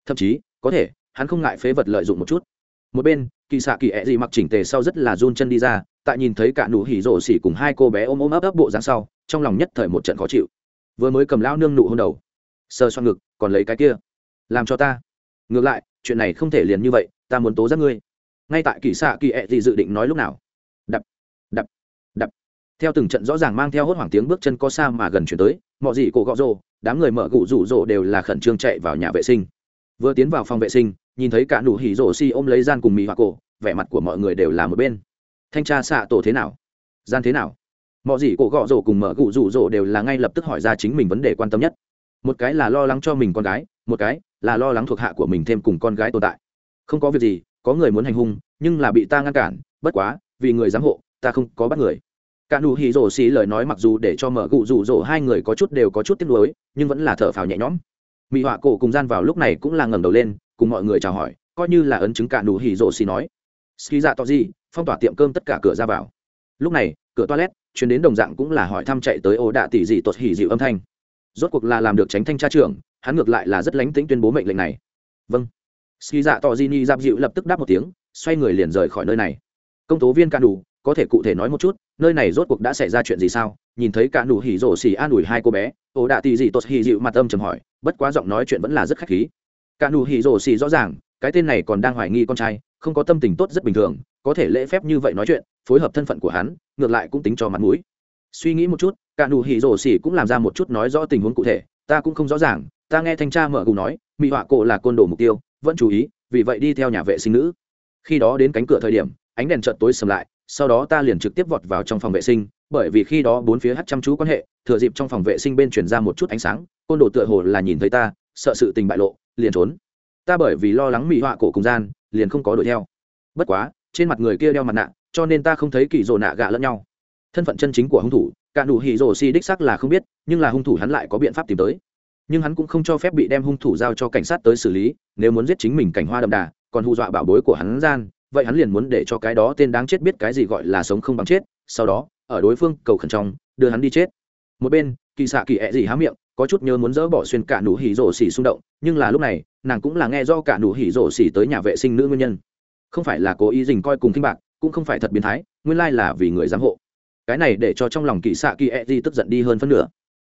Thậm chí, có thể, hắn không ngại phế vật lợi dụng một chút. Một bên, kỳ xạ kỳ ẹ gì mặc chỉnh tề sau rất là run chân đi ra tại nhìn thấy cả nụ hỉ rổ xỉ cùng hai cô bé ôm ôm ấp ấp bộ dáng sau, trong lòng nhất thời một trận khó chịu. Vừa mới cầm lão nương nụ hôn đầu, sờ xoan ngực, còn lấy cái kia. Làm cho ta. Ngược lại, chuyện này không thể liền như vậy, ta muốn tố giác ngươi. Ngay tại kỳ xạ kỳ ẹ gì dự định nói lúc nào. Đập đập đập. Theo từng trận rõ ràng mang theo hốt hoảng tiếng bước chân có xa mà gần chuyển tới, mọi gì cổ gọ rồ, đám người mở gụ rủ rồ đều là khẩn trương chạy vào nhà vệ sinh. Vừa tiến vào phòng vệ sinh, nhìn thấy cả nụ hỉ rổ xi ôm lấy gian cùng mì hoa cổ, vẻ mặt của mọi người đều là một bên thanh tra xạ tổ thế nào? Gian thế nào? Mọi gì cổ gọ rổ cùng mở gụ rủ rổ đều là ngay lập tức hỏi ra chính mình vấn đề quan tâm nhất. Một cái là lo lắng cho mình con gái, một cái là lo lắng thuộc hạ của mình thêm cùng con gái tồn tại. Không có việc gì, có người muốn hành hung, nhưng là bị ta ngăn cản, bất quá, vì người giám hộ, ta không có bắt người. Cả nụ hỉ rổ xì lời nói mặc dù để cho mở gụ rủ rổ hai người có chút đều có chút tiếc nuối, nhưng vẫn là thở phào nhẹ nhõm. Mỹ họa cổ cùng gian vào lúc này cũng là ngẩng đầu lên, cùng mọi người chào hỏi, coi như là ấn chứng cả nụ hỉ rổ xì nói ski dạ to gì, phong tỏa tiệm cơm tất cả cửa ra vào. Lúc này, cửa toilet chuyến đến đồng dạng cũng là hỏi thăm chạy tới Ô đạ tỷ dị tột hỉ dịu âm thanh. Rốt cuộc là làm được tránh thanh tra trưởng, hắn ngược lại là rất lánh tính tuyên bố mệnh lệnh này. Vâng. Ski dạ to di ni giáp dịu lập tức đáp một tiếng, xoay người liền rời khỏi nơi này. Công tố viên cạn đủ có thể cụ thể nói một chút, nơi này rốt cuộc đã xảy ra chuyện gì sao? Nhìn thấy cạn đủ hỉ rổ xỉ an ủi hai cô bé Ô đạ tỷ dị tột hỉ dịu mặt âm chầm hỏi, bất quá giọng nói chuyện vẫn là rất khách khí. Cạn đủ hỉ rổ xỉ rõ ràng, cái tên này còn đang hoài nghi con trai không có tâm tình tốt rất bình thường, có thể lễ phép như vậy nói chuyện, phối hợp thân phận của hắn, ngược lại cũng tính cho mặt mũi. Suy nghĩ một chút, cả nụ hỉ rổ xỉ cũng làm ra một chút nói rõ tình huống cụ thể, ta cũng không rõ ràng, ta nghe thanh tra mở cùng nói mỹ họa cổ là côn đồ mục tiêu, vẫn chú ý, vì vậy đi theo nhà vệ sinh nữ. Khi đó đến cánh cửa thời điểm, ánh đèn chợt tối sầm lại, sau đó ta liền trực tiếp vọt vào trong phòng vệ sinh, bởi vì khi đó bốn phía hắt chăm chú quan hệ, thừa dịp trong phòng vệ sinh bên chuyển ra một chút ánh sáng, côn đồ tựa hồ là nhìn thấy ta, sợ sự tình bại lộ, liền trốn. Ta bởi vì lo lắng mỹ họa cổ cùng gian liền không có đuổi theo. Bất quá, trên mặt người kia đeo mặt nạ, cho nên ta không thấy kỳ rồ nạ gạ lẫn nhau. Thân phận chân chính của hung thủ, cả nụ hỉ rồ si đích xác là không biết, nhưng là hung thủ hắn lại có biện pháp tìm tới. Nhưng hắn cũng không cho phép bị đem hung thủ giao cho cảnh sát tới xử lý, nếu muốn giết chính mình cảnh hoa đậm đà, còn hù dọa bảo bối của hắn gian, vậy hắn liền muốn để cho cái đó tên đáng chết biết cái gì gọi là sống không bằng chết, sau đó, ở đối phương cầu khẩn trong, đưa hắn đi chết. Một bên, kỳ xạ kỳ ẹ gì há miệng, có chút nhớ muốn dỡ bỏ xuyên cả nụ hỉ rổ xỉ xung động, nhưng là lúc này nàng cũng là nghe do cả nụ hỉ rổ xỉ tới nhà vệ sinh nữ nguyên nhân. Không phải là cố ý dình coi cùng kinh bạc, cũng không phải thật biến thái, nguyên lai là vì người giám hộ. Cái này để cho trong lòng kỳ xạ kỳ e di tức giận đi hơn phân nửa.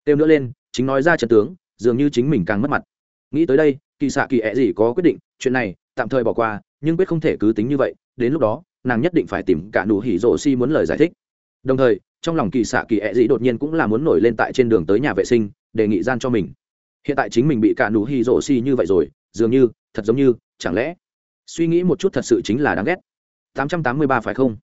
Têu nữa lên, chính nói ra trận tướng, dường như chính mình càng mất mặt. Nghĩ tới đây kỳ xạ kỳ e di có quyết định, chuyện này tạm thời bỏ qua, nhưng quyết không thể cứ tính như vậy, đến lúc đó, nàng nhất định phải tìm cả nụ hỉ rổ xỉ muốn lời giải thích. Đồng thời, trong lòng kỳ xạ kỳ e di đột nhiên cũng là muốn nổi lên tại trên đường tới nhà vệ sinh, đề nghị gian cho mình hiện tại chính mình bị cả nụ hy rổ xi như vậy rồi, dường như, thật giống như, chẳng lẽ? Suy nghĩ một chút thật sự chính là đáng ghét. 883 phải không?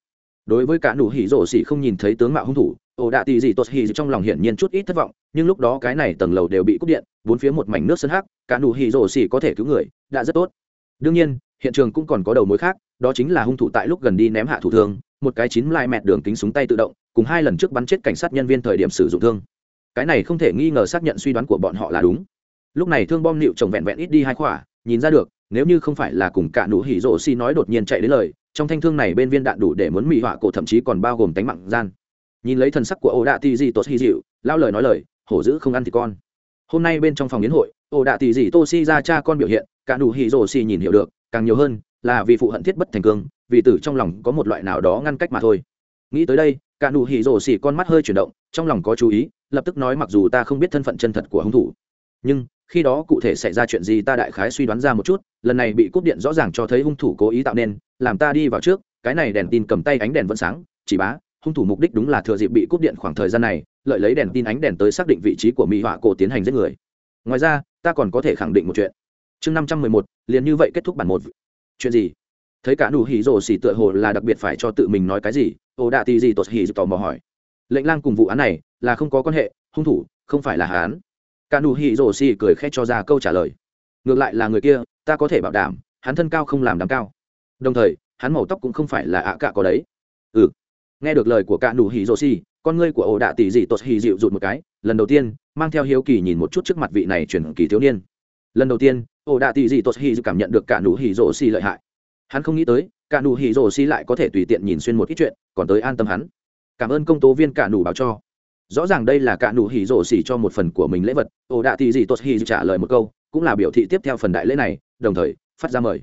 Đối với cả nụ hỉ rổ xỉ không nhìn thấy tướng mạo hung thủ, ổ đạ tì dị tốt hỉ trong lòng hiển nhiên chút ít thất vọng, nhưng lúc đó cái này tầng lầu đều bị cúp điện, bốn phía một mảnh nước sân hắc, cả nụ hỉ rổ xỉ có thể cứu người, đã rất tốt. Đương nhiên, hiện trường cũng còn có đầu mối khác, đó chính là hung thủ tại lúc gần đi ném hạ thủ thương, một cái chín lai mẹt đường kính súng tay tự động, cùng hai lần trước bắn chết cảnh sát nhân viên thời điểm sử dụng thương cái này không thể nghi ngờ xác nhận suy đoán của bọn họ là đúng. Lúc này thương bom nịu trồng vẹn vẹn ít đi hai khỏa, nhìn ra được, nếu như không phải là cùng cả nụ hỉ rộ si nói đột nhiên chạy đến lời, trong thanh thương này bên viên đạn đủ để muốn mỹ họa cổ thậm chí còn bao gồm tánh mạng gian. Nhìn lấy thần sắc của ô đạ tì dì tốt hy dịu lao lời nói lời, hổ dữ không ăn thì con. Hôm nay bên trong phòng yến hội ô đạ tì dì tô si ra cha con biểu hiện, cả nụ hỉ rộ si nhìn hiểu được, càng nhiều hơn là vì phụ hận thiết bất thành cương, vì tử trong lòng có một loại nào đó ngăn cách mà thôi. Nghĩ tới đây, cả nụ hỉ rộ si con mắt hơi chuyển động, trong lòng có chú ý lập tức nói mặc dù ta không biết thân phận chân thật của hung thủ, nhưng khi đó cụ thể xảy ra chuyện gì ta đại khái suy đoán ra một chút, lần này bị cúp điện rõ ràng cho thấy hung thủ cố ý tạo nên, làm ta đi vào trước, cái này đèn tin cầm tay ánh đèn vẫn sáng, chỉ bá, hung thủ mục đích đúng là thừa dịp bị cúp điện khoảng thời gian này, lợi lấy đèn tin ánh đèn tới xác định vị trí của mỹ họa cổ tiến hành giết người. Ngoài ra, ta còn có thể khẳng định một chuyện. Chương năm trăm mười một, liền như vậy kết thúc bản một. Chuyện gì? Thấy cả nụ hỉ rồ xỉ tựa hồ là đặc biệt phải cho tự mình nói cái gì ô đạ tì gì tột hỉ tò mò hỏi. Lệnh lang cùng vụ án này là không có quan hệ hung thủ không phải là hán cả nụ hỉ rổ xì cười khét cho ra câu trả lời. Ngược lại là người kia ta có thể bảo đảm hắn thân cao không làm đáng cao. Đồng thời hắn màu tóc cũng không phải là ạ à cạ có đấy. Ừ. Nghe được lời của cả đủ hỉ rổ si, con ngươi của ổ đạ tỷ dị tốt hỉ dịu rụt một cái lần đầu tiên mang theo hiếu kỳ nhìn một chút trước mặt vị này truyền kỳ thiếu niên. Lần đầu tiên ổ đạ tỷ dị tốt hỉ cảm nhận được cả đủ hỉ rổ si lợi hại. Hắn không nghĩ tới cả đủ hỉ rổ si lại có thể tùy tiện nhìn xuyên một ít chuyện còn tới an tâm hắn. Cảm ơn công tố viên cả đủ báo cho rõ ràng đây là cả nụ hỉ rổ xỉ cho một phần của mình lễ vật. Ổ đạ thì gì tốt hỉ trả lời một câu, cũng là biểu thị tiếp theo phần đại lễ này, đồng thời, phát ra mời.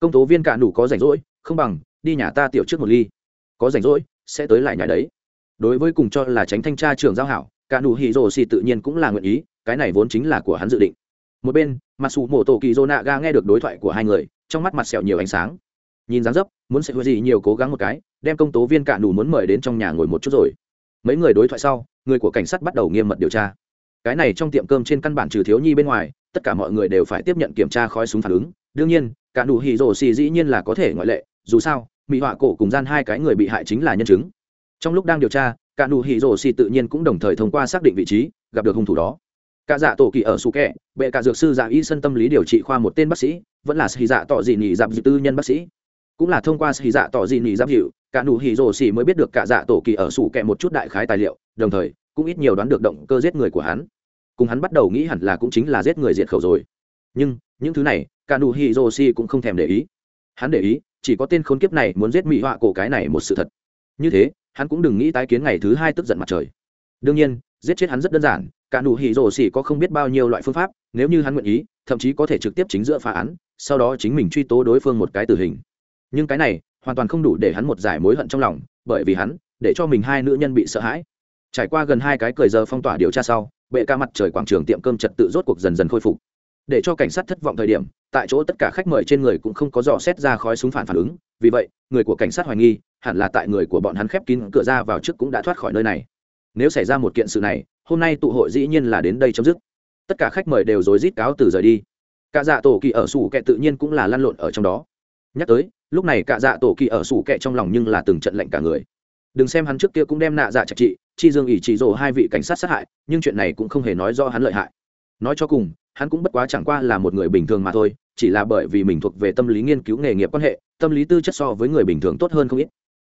Công tố viên cả nụ có rảnh rỗi, không bằng, đi nhà ta tiểu trước một ly. Có rảnh rỗi, sẽ tới lại nhà đấy. Đối với cùng cho là tránh thanh tra trường giao hảo, cả nụ hỉ rổ xỉ tự nhiên cũng là nguyện ý, cái này vốn chính là của hắn dự định. Một bên, mặt dù mổ tổ kỳ dô nạ ga nghe được đối thoại của hai người, trong mắt mặt sẹo nhiều ánh sáng. Nhìn dáng dấp, muốn sẽ hứa gì nhiều cố gắng một cái, đem công tố viên cả nụ muốn mời đến trong nhà ngồi một chút rồi mấy người đối thoại sau, người của cảnh sát bắt đầu nghiêm mật điều tra. Cái này trong tiệm cơm trên căn bản trừ thiếu nhi bên ngoài, tất cả mọi người đều phải tiếp nhận kiểm tra khói súng phản ứng. Đương nhiên, cả nụ hỉ rổ xì dĩ nhiên là có thể ngoại lệ, dù sao mỹ họa cổ cùng gian hai cái người bị hại chính là nhân chứng. Trong lúc đang điều tra, cả nụ hỉ rổ xì tự nhiên cũng đồng thời thông qua xác định vị trí, gặp được hung thủ đó. Cả dạ tổ kỳ ở su kẹ, bệ cả dược sư dạ y sân tâm lý điều trị khoa một tên bác sĩ, vẫn là sĩ dạ tỏ dị nhị dạp dị tư nhân bác sĩ. Cũng là thông qua sĩ dạ tỏ dị nhị dạp dịu cả nụ hỉ rồ xỉ mới biết được cả dạ tổ kỳ ở sủ kẹ một chút đại khái tài liệu, đồng thời, cũng ít nhiều đoán được động cơ giết người của hắn. Cùng hắn bắt đầu nghĩ hẳn là cũng chính là giết người diệt khẩu rồi. Nhưng, những thứ này, cả nụ hỉ rồ xỉ cũng không thèm để ý. Hắn để ý, chỉ có tên khốn kiếp này muốn giết mỹ họa cổ cái này một sự thật. Như thế, hắn cũng đừng nghĩ tái kiến ngày thứ hai tức giận mặt trời. Đương nhiên, giết chết hắn rất đơn giản, cả nụ hỉ rồ xỉ có không biết bao nhiêu loại phương pháp, nếu như hắn nguyện ý, thậm chí có thể trực tiếp chính giữa phá án, sau đó chính mình truy tố đối phương một cái tử hình. Nhưng cái này hoàn toàn không đủ để hắn một giải mối hận trong lòng, bởi vì hắn, để cho mình hai nữ nhân bị sợ hãi. Trải qua gần hai cái cười giờ phong tỏa điều tra sau, bệ ca mặt trời quảng trường tiệm cơm trật tự rốt cuộc dần dần khôi phục. Để cho cảnh sát thất vọng thời điểm, tại chỗ tất cả khách mời trên người cũng không có dò xét ra khói súng phản phản ứng, vì vậy, người của cảnh sát hoài nghi, hẳn là tại người của bọn hắn khép kín cửa ra vào trước cũng đã thoát khỏi nơi này. Nếu xảy ra một kiện sự này, hôm nay tụ hội dĩ nhiên là đến đây chấm dứt. Tất cả khách mời đều rối rít cáo từ rời đi. Cả dạ tổ kỳ ở sủ kệ tự nhiên cũng là lăn lộn ở trong đó nhắc tới, lúc này cả dạ tổ kỳ ở sủ kệ trong lòng nhưng là từng trận lệnh cả người. Đừng xem hắn trước kia cũng đem nạ dạ chặt trị, chi dương ỷ chỉ rồ hai vị cảnh sát sát hại, nhưng chuyện này cũng không hề nói do hắn lợi hại. Nói cho cùng, hắn cũng bất quá chẳng qua là một người bình thường mà thôi, chỉ là bởi vì mình thuộc về tâm lý nghiên cứu nghề nghiệp quan hệ, tâm lý tư chất so với người bình thường tốt hơn không ít.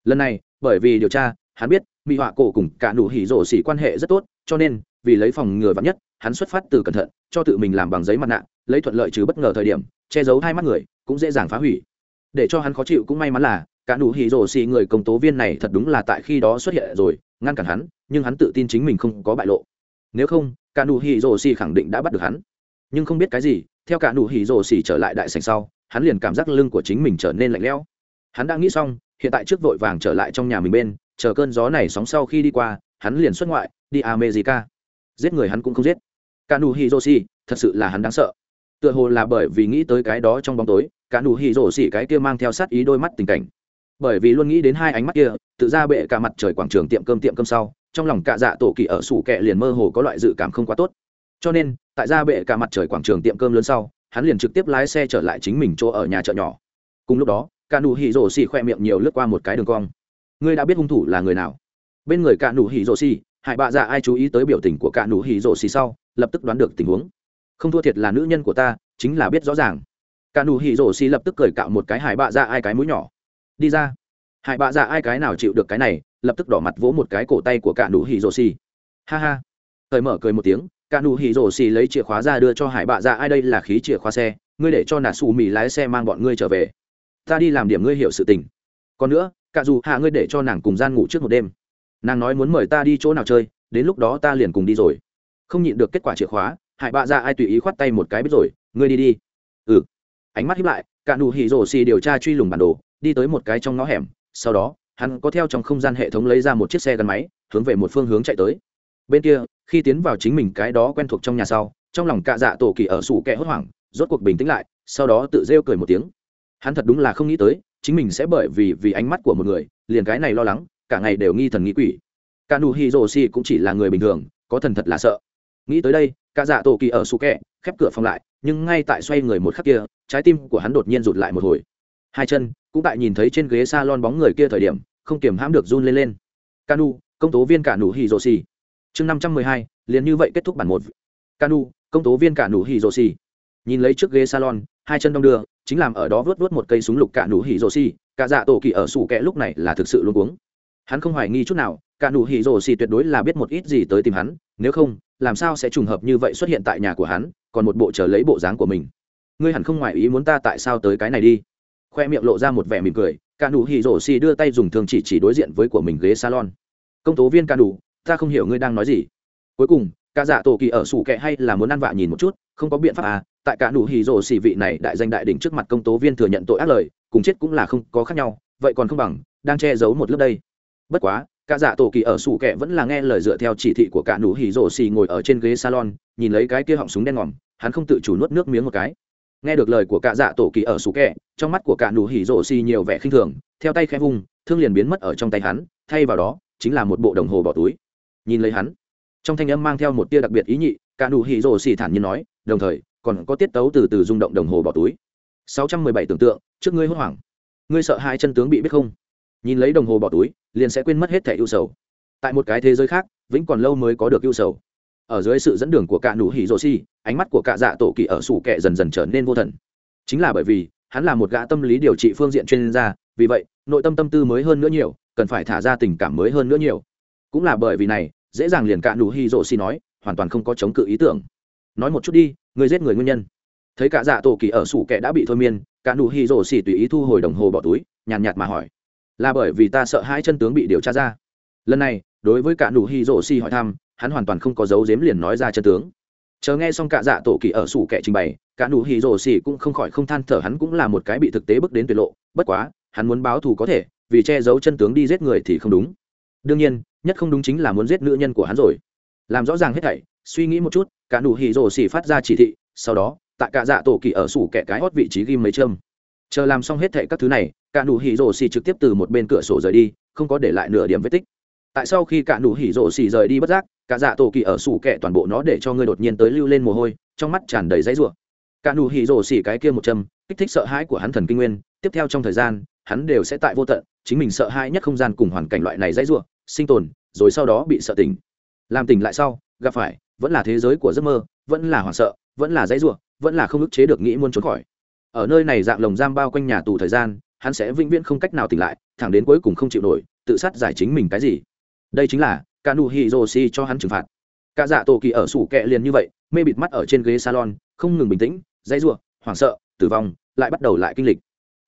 Lần này, bởi vì điều tra, hắn biết mỹ họa cổ cùng cả nụ hỉ rổ xỉ quan hệ rất tốt, cho nên, vì lấy phòng ngừa vắn nhất, hắn xuất phát từ cẩn thận, cho tự mình làm bằng giấy mặt nạ, lấy thuận lợi trừ bất ngờ thời điểm, che giấu hai mắt người, cũng dễ dàng phá hủy để cho hắn khó chịu cũng may mắn là, cả nụ hỉ rổ xì người công tố viên này thật đúng là tại khi đó xuất hiện rồi, ngăn cản hắn, nhưng hắn tự tin chính mình không có bại lộ. Nếu không, cả nụ hỉ rổ xì khẳng định đã bắt được hắn. Nhưng không biết cái gì, theo cả nụ hỉ rổ xì trở lại đại sành sau, hắn liền cảm giác lưng của chính mình trở nên lạnh lẽo. Hắn đã nghĩ xong, hiện tại trước vội vàng trở lại trong nhà mình bên, chờ cơn gió này sóng sau khi đi qua, hắn liền xuất ngoại, đi america. Giết người hắn cũng không giết. Cả nụ thật sự là hắn đáng sợ tựa hồ là bởi vì nghĩ tới cái đó trong bóng tối, cả nụ hỉ rổ xỉ cái kia mang theo sát ý đôi mắt tình cảnh. Bởi vì luôn nghĩ đến hai ánh mắt kia, tự ra bệ cả mặt trời quảng trường tiệm cơm tiệm cơm sau, trong lòng cạ dạ tổ kỳ ở sủ kẹ liền mơ hồ có loại dự cảm không quá tốt. Cho nên, tại ra bệ cả mặt trời quảng trường tiệm cơm lớn sau, hắn liền trực tiếp lái xe trở lại chính mình chỗ ở nhà chợ nhỏ. Cùng lúc đó, cả nụ hỉ rổ xỉ khoe miệng nhiều lướt qua một cái đường cong. Ngươi đã biết hung thủ là người nào? Bên người cả nụ hỉ rổ xỉ hải bạ dạ ai chú ý tới biểu tình của cả nụ hỉ rổ xỉ sau, lập tức đoán được tình huống không thua thiệt là nữ nhân của ta, chính là biết rõ ràng. Cả nụ hỉ rổ xì lập tức cười cạo một cái hải bạ ra ai cái mũi nhỏ. Đi ra. Hải bạ ra ai cái nào chịu được cái này, lập tức đỏ mặt vỗ một cái cổ tay của cả nụ hỉ rổ xì. Ha ha. Thời mở cười một tiếng, cả nụ hỉ rổ xì lấy chìa khóa ra đưa cho hải bạ ra ai đây là khí chìa khóa xe, ngươi để cho nà xù mì lái xe mang bọn ngươi trở về. Ta đi làm điểm ngươi hiểu sự tình. Còn nữa, cả dù hạ ngươi để cho nàng cùng gian ngủ trước một đêm. Nàng nói muốn mời ta đi chỗ nào chơi, đến lúc đó ta liền cùng đi rồi. Không nhịn được kết quả chìa khóa hải bạ ra ai tùy ý khoát tay một cái biết rồi, ngươi đi đi. Ừ. Ánh mắt hiếp lại cả nụ hỉ rổ xì điều tra truy lùng bản đồ, đi tới một cái trong ngõ hẻm, sau đó, hắn có theo trong không gian hệ thống lấy ra một chiếc xe gắn máy, hướng về một phương hướng chạy tới. Bên kia, khi tiến vào chính mình cái đó quen thuộc trong nhà sau, trong lòng cạ dạ tổ kỳ ở sủ kẹ hốt hoảng, rốt cuộc bình tĩnh lại, sau đó tự rêu cười một tiếng. Hắn thật đúng là không nghĩ tới, chính mình sẽ bởi vì vì ánh mắt của một người, liền cái này lo lắng, cả ngày đều nghi thần nghĩ quỷ. Cả nụ hi rồ si cũng chỉ là người bình thường, có thần thật là sợ nghĩ tới đây, cả dạ tổ kỳ ở sụ kẹ, khép cửa phòng lại, nhưng ngay tại xoay người một khắc kia, trái tim của hắn đột nhiên rụt lại một hồi. Hai chân cũng tại nhìn thấy trên ghế s a lon bóng người kia thời điểm, không kiềm hãm được run lên lên. Canu, công tố viên cả nụ hì rồ xì. Chương năm trăm mười hai, liền như vậy kết thúc bản một. Canu, công tố viên cả nụ hì rồ xì. Nhìn lấy trước ghế salon, hai chân đong đưa, chính làm ở đó vớt vớt một cây súng lục cả nụ hỉ rồ xì, cả dạ tổ kỳ ở sủ kẹ lúc này là thực sự luôn uống hắn không hoài nghi chút nào, cả nụ hỉ rồ xì tuyệt đối là biết một ít gì tới tìm hắn, nếu không làm sao sẽ trùng hợp như vậy xuất hiện tại nhà của hắn, còn một bộ chờ lấy bộ dáng của mình. Ngươi hẳn không ngoài ý muốn ta tại sao tới cái này đi. Khoe miệng lộ ra một vẻ mỉm cười, cả nụ hỉ rổ xì đưa tay dùng thương chỉ chỉ đối diện với của mình ghế salon. Công tố viên cả nụ, ta không hiểu ngươi đang nói gì. Cuối cùng, cả dạ tổ kỳ ở sủ kệ hay là muốn ăn vạ nhìn một chút, không có biện pháp à tại cả nụ hỉ rổ xì vị này đại danh đại đỉnh trước mặt công tố viên thừa nhận tội ác lời, cùng chết cũng là không có khác nhau, vậy còn không bằng, đang che giấu một lớp đây. Bất quá cả dạ tổ kỳ ở sủ kẹ vẫn là nghe lời dựa theo chỉ thị của cả nụ hỉ rổ xì ngồi ở trên ghế salon, nhìn lấy cái kia họng súng đen ngòm, hắn không tự chủ nuốt nước miếng một cái. Nghe được lời của cả dạ tổ kỳ ở sủ kẹ trong mắt của cả nụ hỉ rổ xì nhiều vẻ khinh thường, theo tay khẽ vung, thương liền biến mất ở trong tay hắn, thay vào đó, chính là một bộ đồng hồ bỏ túi. Nhìn lấy hắn, trong thanh âm mang theo một tia đặc biệt ý nhị, cả nụ hỉ rổ xì thản nhiên nói, đồng thời, còn có tiết tấu từ từ rung động đồng hồ bỏ túi. 617 tưởng tượng, trước ngươi hốt hoảng. Ngươi sợ hai chân tướng bị biết không? nhìn lấy đồng hồ bỏ túi, liền sẽ quên mất hết thẻ ưu sầu. Tại một cái thế giới khác, vĩnh còn lâu mới có được ưu sầu. Ở dưới sự dẫn đường của cạ nụ hỉ rồ xi, ánh mắt của cạ dạ tổ kỳ ở sủ kệ dần dần trở nên vô thần. Chính là bởi vì, hắn là một gã tâm lý điều trị phương diện chuyên gia, vì vậy, nội tâm tâm tư mới hơn nữa nhiều, cần phải thả ra tình cảm mới hơn nữa nhiều. Cũng là bởi vì này, dễ dàng liền cạ nụ hỉ rồ xi nói, hoàn toàn không có chống cự ý tưởng. Nói một chút đi, người giết người nguyên nhân. Thấy cạ dạ tổ kỳ ở sủ kệ đã bị thôi miên cạ nụ hỉ rồ xi tùy ý thu hồi đồng hồ bỏ túi, nhàn nhạt mà hỏi là bởi vì ta sợ hai chân tướng bị điều tra ra. Lần này, đối với cả nụ hy rổ si hỏi thăm, hắn hoàn toàn không có dấu dếm liền nói ra chân tướng. Chờ nghe xong cả dạ tổ kỳ ở sủ kẻ trình bày, cả nụ hy rồ si cũng không khỏi không than thở, hắn cũng là một cái bị thực tế bước đến tuyệt lộ, bất quá, hắn muốn báo thù có thể, vì che giấu chân tướng đi giết người thì không đúng. Đương nhiên, nhất không đúng chính là muốn giết nữ nhân của hắn rồi. Làm rõ ràng hết thảy, suy nghĩ một chút, cả nụ hy rồ si phát ra chỉ thị, sau đó tại cả dạ tổ kỳ ở sủ kẻ cái hót vị trí ghim mấy châm chờ làm xong hết thệ các thứ này, cả nụ hỉ rổ xì trực tiếp từ một bên cửa sổ rời đi, không có để lại nửa điểm vết tích. Tại sau khi cả nụ hỉ rổ xì rời đi bất giác, cả dạ tổ kỳ ở sủ kẹ toàn bộ nó để cho ngươi đột nhiên tới lưu lên mồ hôi, trong mắt tràn đầy dãy rủa. Cả nụ hỉ rổ xì cái kia một châm, kích thích sợ hãi của hắn thần kinh nguyên, tiếp theo trong thời gian, hắn đều sẽ tại vô tận, chính mình sợ hãi nhất không gian cùng hoàn cảnh loại này dãy rủa, sinh tồn, rồi sau đó bị sợ tỉnh. Làm tỉnh lại sau, gặp phải, vẫn là thế giới của giấc mơ, vẫn là hoảng sợ, vẫn là dãy rủa, vẫn là không ức chế được nghĩ muốn trốn khỏi ở nơi này dạng lồng giam bao quanh nhà tù thời gian, hắn sẽ vĩnh viễn không cách nào tỉnh lại, thẳng đến cuối cùng không chịu nổi, tự sát giải chính mình cái gì. Đây chính là cả nụ hỉ rồ xì cho hắn trừng phạt. Cả dạ tổ kỳ ở sủ kẹ liền như vậy, mê bịt mắt ở trên ghế salon, không ngừng bình tĩnh, dãy ruộng hoảng sợ, tử vong, lại bắt đầu lại kinh lịch.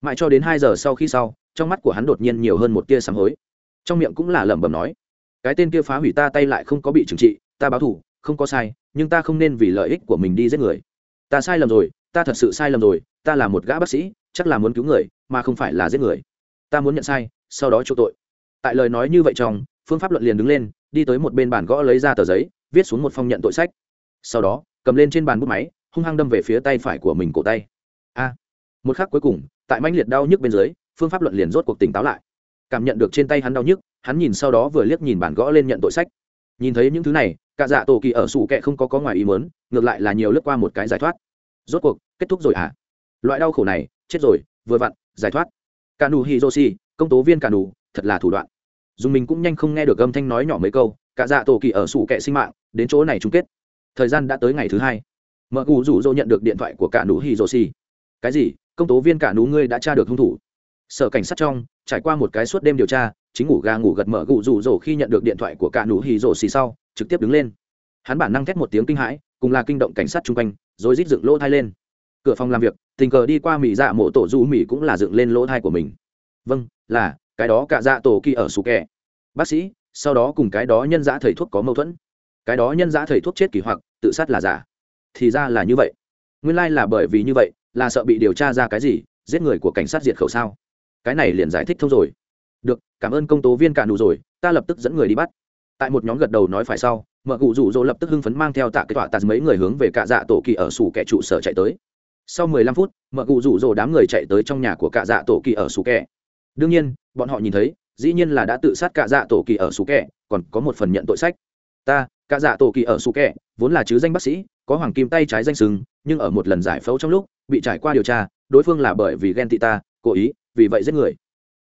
Mãi cho đến hai giờ sau khi sau, trong mắt của hắn đột nhiên nhiều hơn một tia sám hối. Trong miệng cũng là lẩm bẩm nói, cái tên kia phá hủy ta tay lại không có bị trừng trị, ta báo thủ không có sai, nhưng ta không nên vì lợi ích của mình đi giết người. Ta sai lầm rồi, ta thật sự sai lầm rồi ta là một gã bác sĩ chắc là muốn cứu người mà không phải là giết người. Ta muốn nhận sai sau đó chỗ tội. Tại lời nói như vậy chồng, phương pháp luận liền đứng lên đi tới một bên bàn gõ lấy ra tờ giấy viết xuống một phong nhận tội sách. Sau đó cầm lên trên bàn bút máy hung hăng đâm về phía tay phải của mình cổ tay. A! Một khắc cuối cùng tại manh liệt đau nhức bên dưới phương pháp luận liền rốt cuộc tỉnh táo lại. Cảm nhận được trên tay hắn đau nhức hắn nhìn sau đó vừa liếc nhìn bàn gõ lên nhận tội sách. Nhìn thấy những thứ này cả dạ tổ kỳ ở sủ kệ không có có ngoài ý mớn ngược lại là nhiều lướt qua một cái giải thoát. Rốt cuộc kết thúc rồi à loại đau khổ này, chết rồi, vừa vặn, giải thoát. Cả nụ hiroshi, công tố viên cả nụ thật là thủ đoạn. Dùng mình cũng nhanh không nghe được âm thanh nói nhỏ mấy câu, cả dạ tổ kỳ ở sủ kệ sinh mạng, đến chỗ này chung kết. Thời gian đã tới ngày thứ hai. Mợ cụ rủ rỗ nhận được điện thoại của cả nụ hiroshi. Cái gì? Công tố viên cả nụ ngươi đã tra được hung thủ? Sở cảnh sát trong, trải qua một cái suốt đêm điều tra, chính ngủ gà ngủ gật mở cụ rủ rỗ khi nhận được điện thoại của cả nụ hiroshi sau, trực tiếp đứng lên. Hắn bản năng thét một tiếng kinh hãi, cùng là kinh động cảnh sát chung quanh, rồi rít dựng lỗ thai lên cửa phòng làm việc, tình cờ đi qua mỹ dạ mộ tổ du mỹ cũng là dựng lên lỗ thai của mình. Vâng là, cái đó cả dạ tổ kỳ ở sủ kẹ. Bác sĩ, sau đó cùng cái đó nhân giã thầy thuốc có mâu thuẫn. Cái đó nhân giã thầy thuốc chết kỳ hoặc, tự sát là giả. Thì ra là như vậy. Nguyên lai là bởi vì như vậy, là sợ bị điều tra ra cái gì, giết người của cảnh sát diệt khẩu sao? Cái này liền giải thích thông rồi. Được, cảm ơn công tố viên cả đủ rồi, ta lập tức dẫn người đi bắt. Tại một nhóm gật đầu nói phải sau, mợ cụ rủ rỗ lập tức hưng phấn mang theo tạ kết tọa tạt mấy người hướng về cả dạ tổ kỳ ở sủ kẻ trụ sở chạy tới sau mười lăm phút mợ cụ rủ rồ đám người chạy tới trong nhà của cạ dạ tổ kỳ ở sủ Kẻ. đương nhiên bọn họ nhìn thấy dĩ nhiên là đã tự sát cạ dạ tổ kỳ ở sủ Kẻ, còn có một phần nhận tội sách. Ta cạ dạ tổ kỳ ở sủ Kẻ vốn là chứ danh bác sĩ có hoàng kim tay trái danh sừng nhưng ở một lần giải phẫu trong lúc bị trải qua điều tra đối phương là bởi vì ghen tị ta cố ý vì vậy giết người.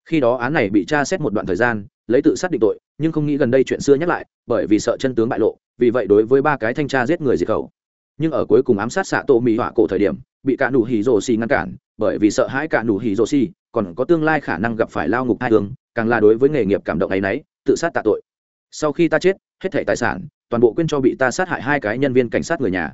Khi đó án này bị tra xét một đoạn thời gian lấy tự sát định tội nhưng không nghĩ gần đây chuyện xưa nhắc lại bởi vì sợ chân tướng bại lộ vì vậy đối với ba cái thanh tra giết người diệt khẩu nhưng ở cuối cùng ám sát xạ tổ mỹ họa cổ thời điểm, bị cả nụ hỉ rồ xì ngăn cản, bởi vì sợ hãi cả nụ hỉ rồ xì, còn có tương lai khả năng gặp phải lao ngục hai hướng càng là đối với nghề nghiệp cảm động ấy nấy, tự sát tạ tội. Sau khi ta chết, hết thẻ tài sản, toàn bộ quyên cho bị ta sát hại hai cái nhân viên cảnh sát người nhà.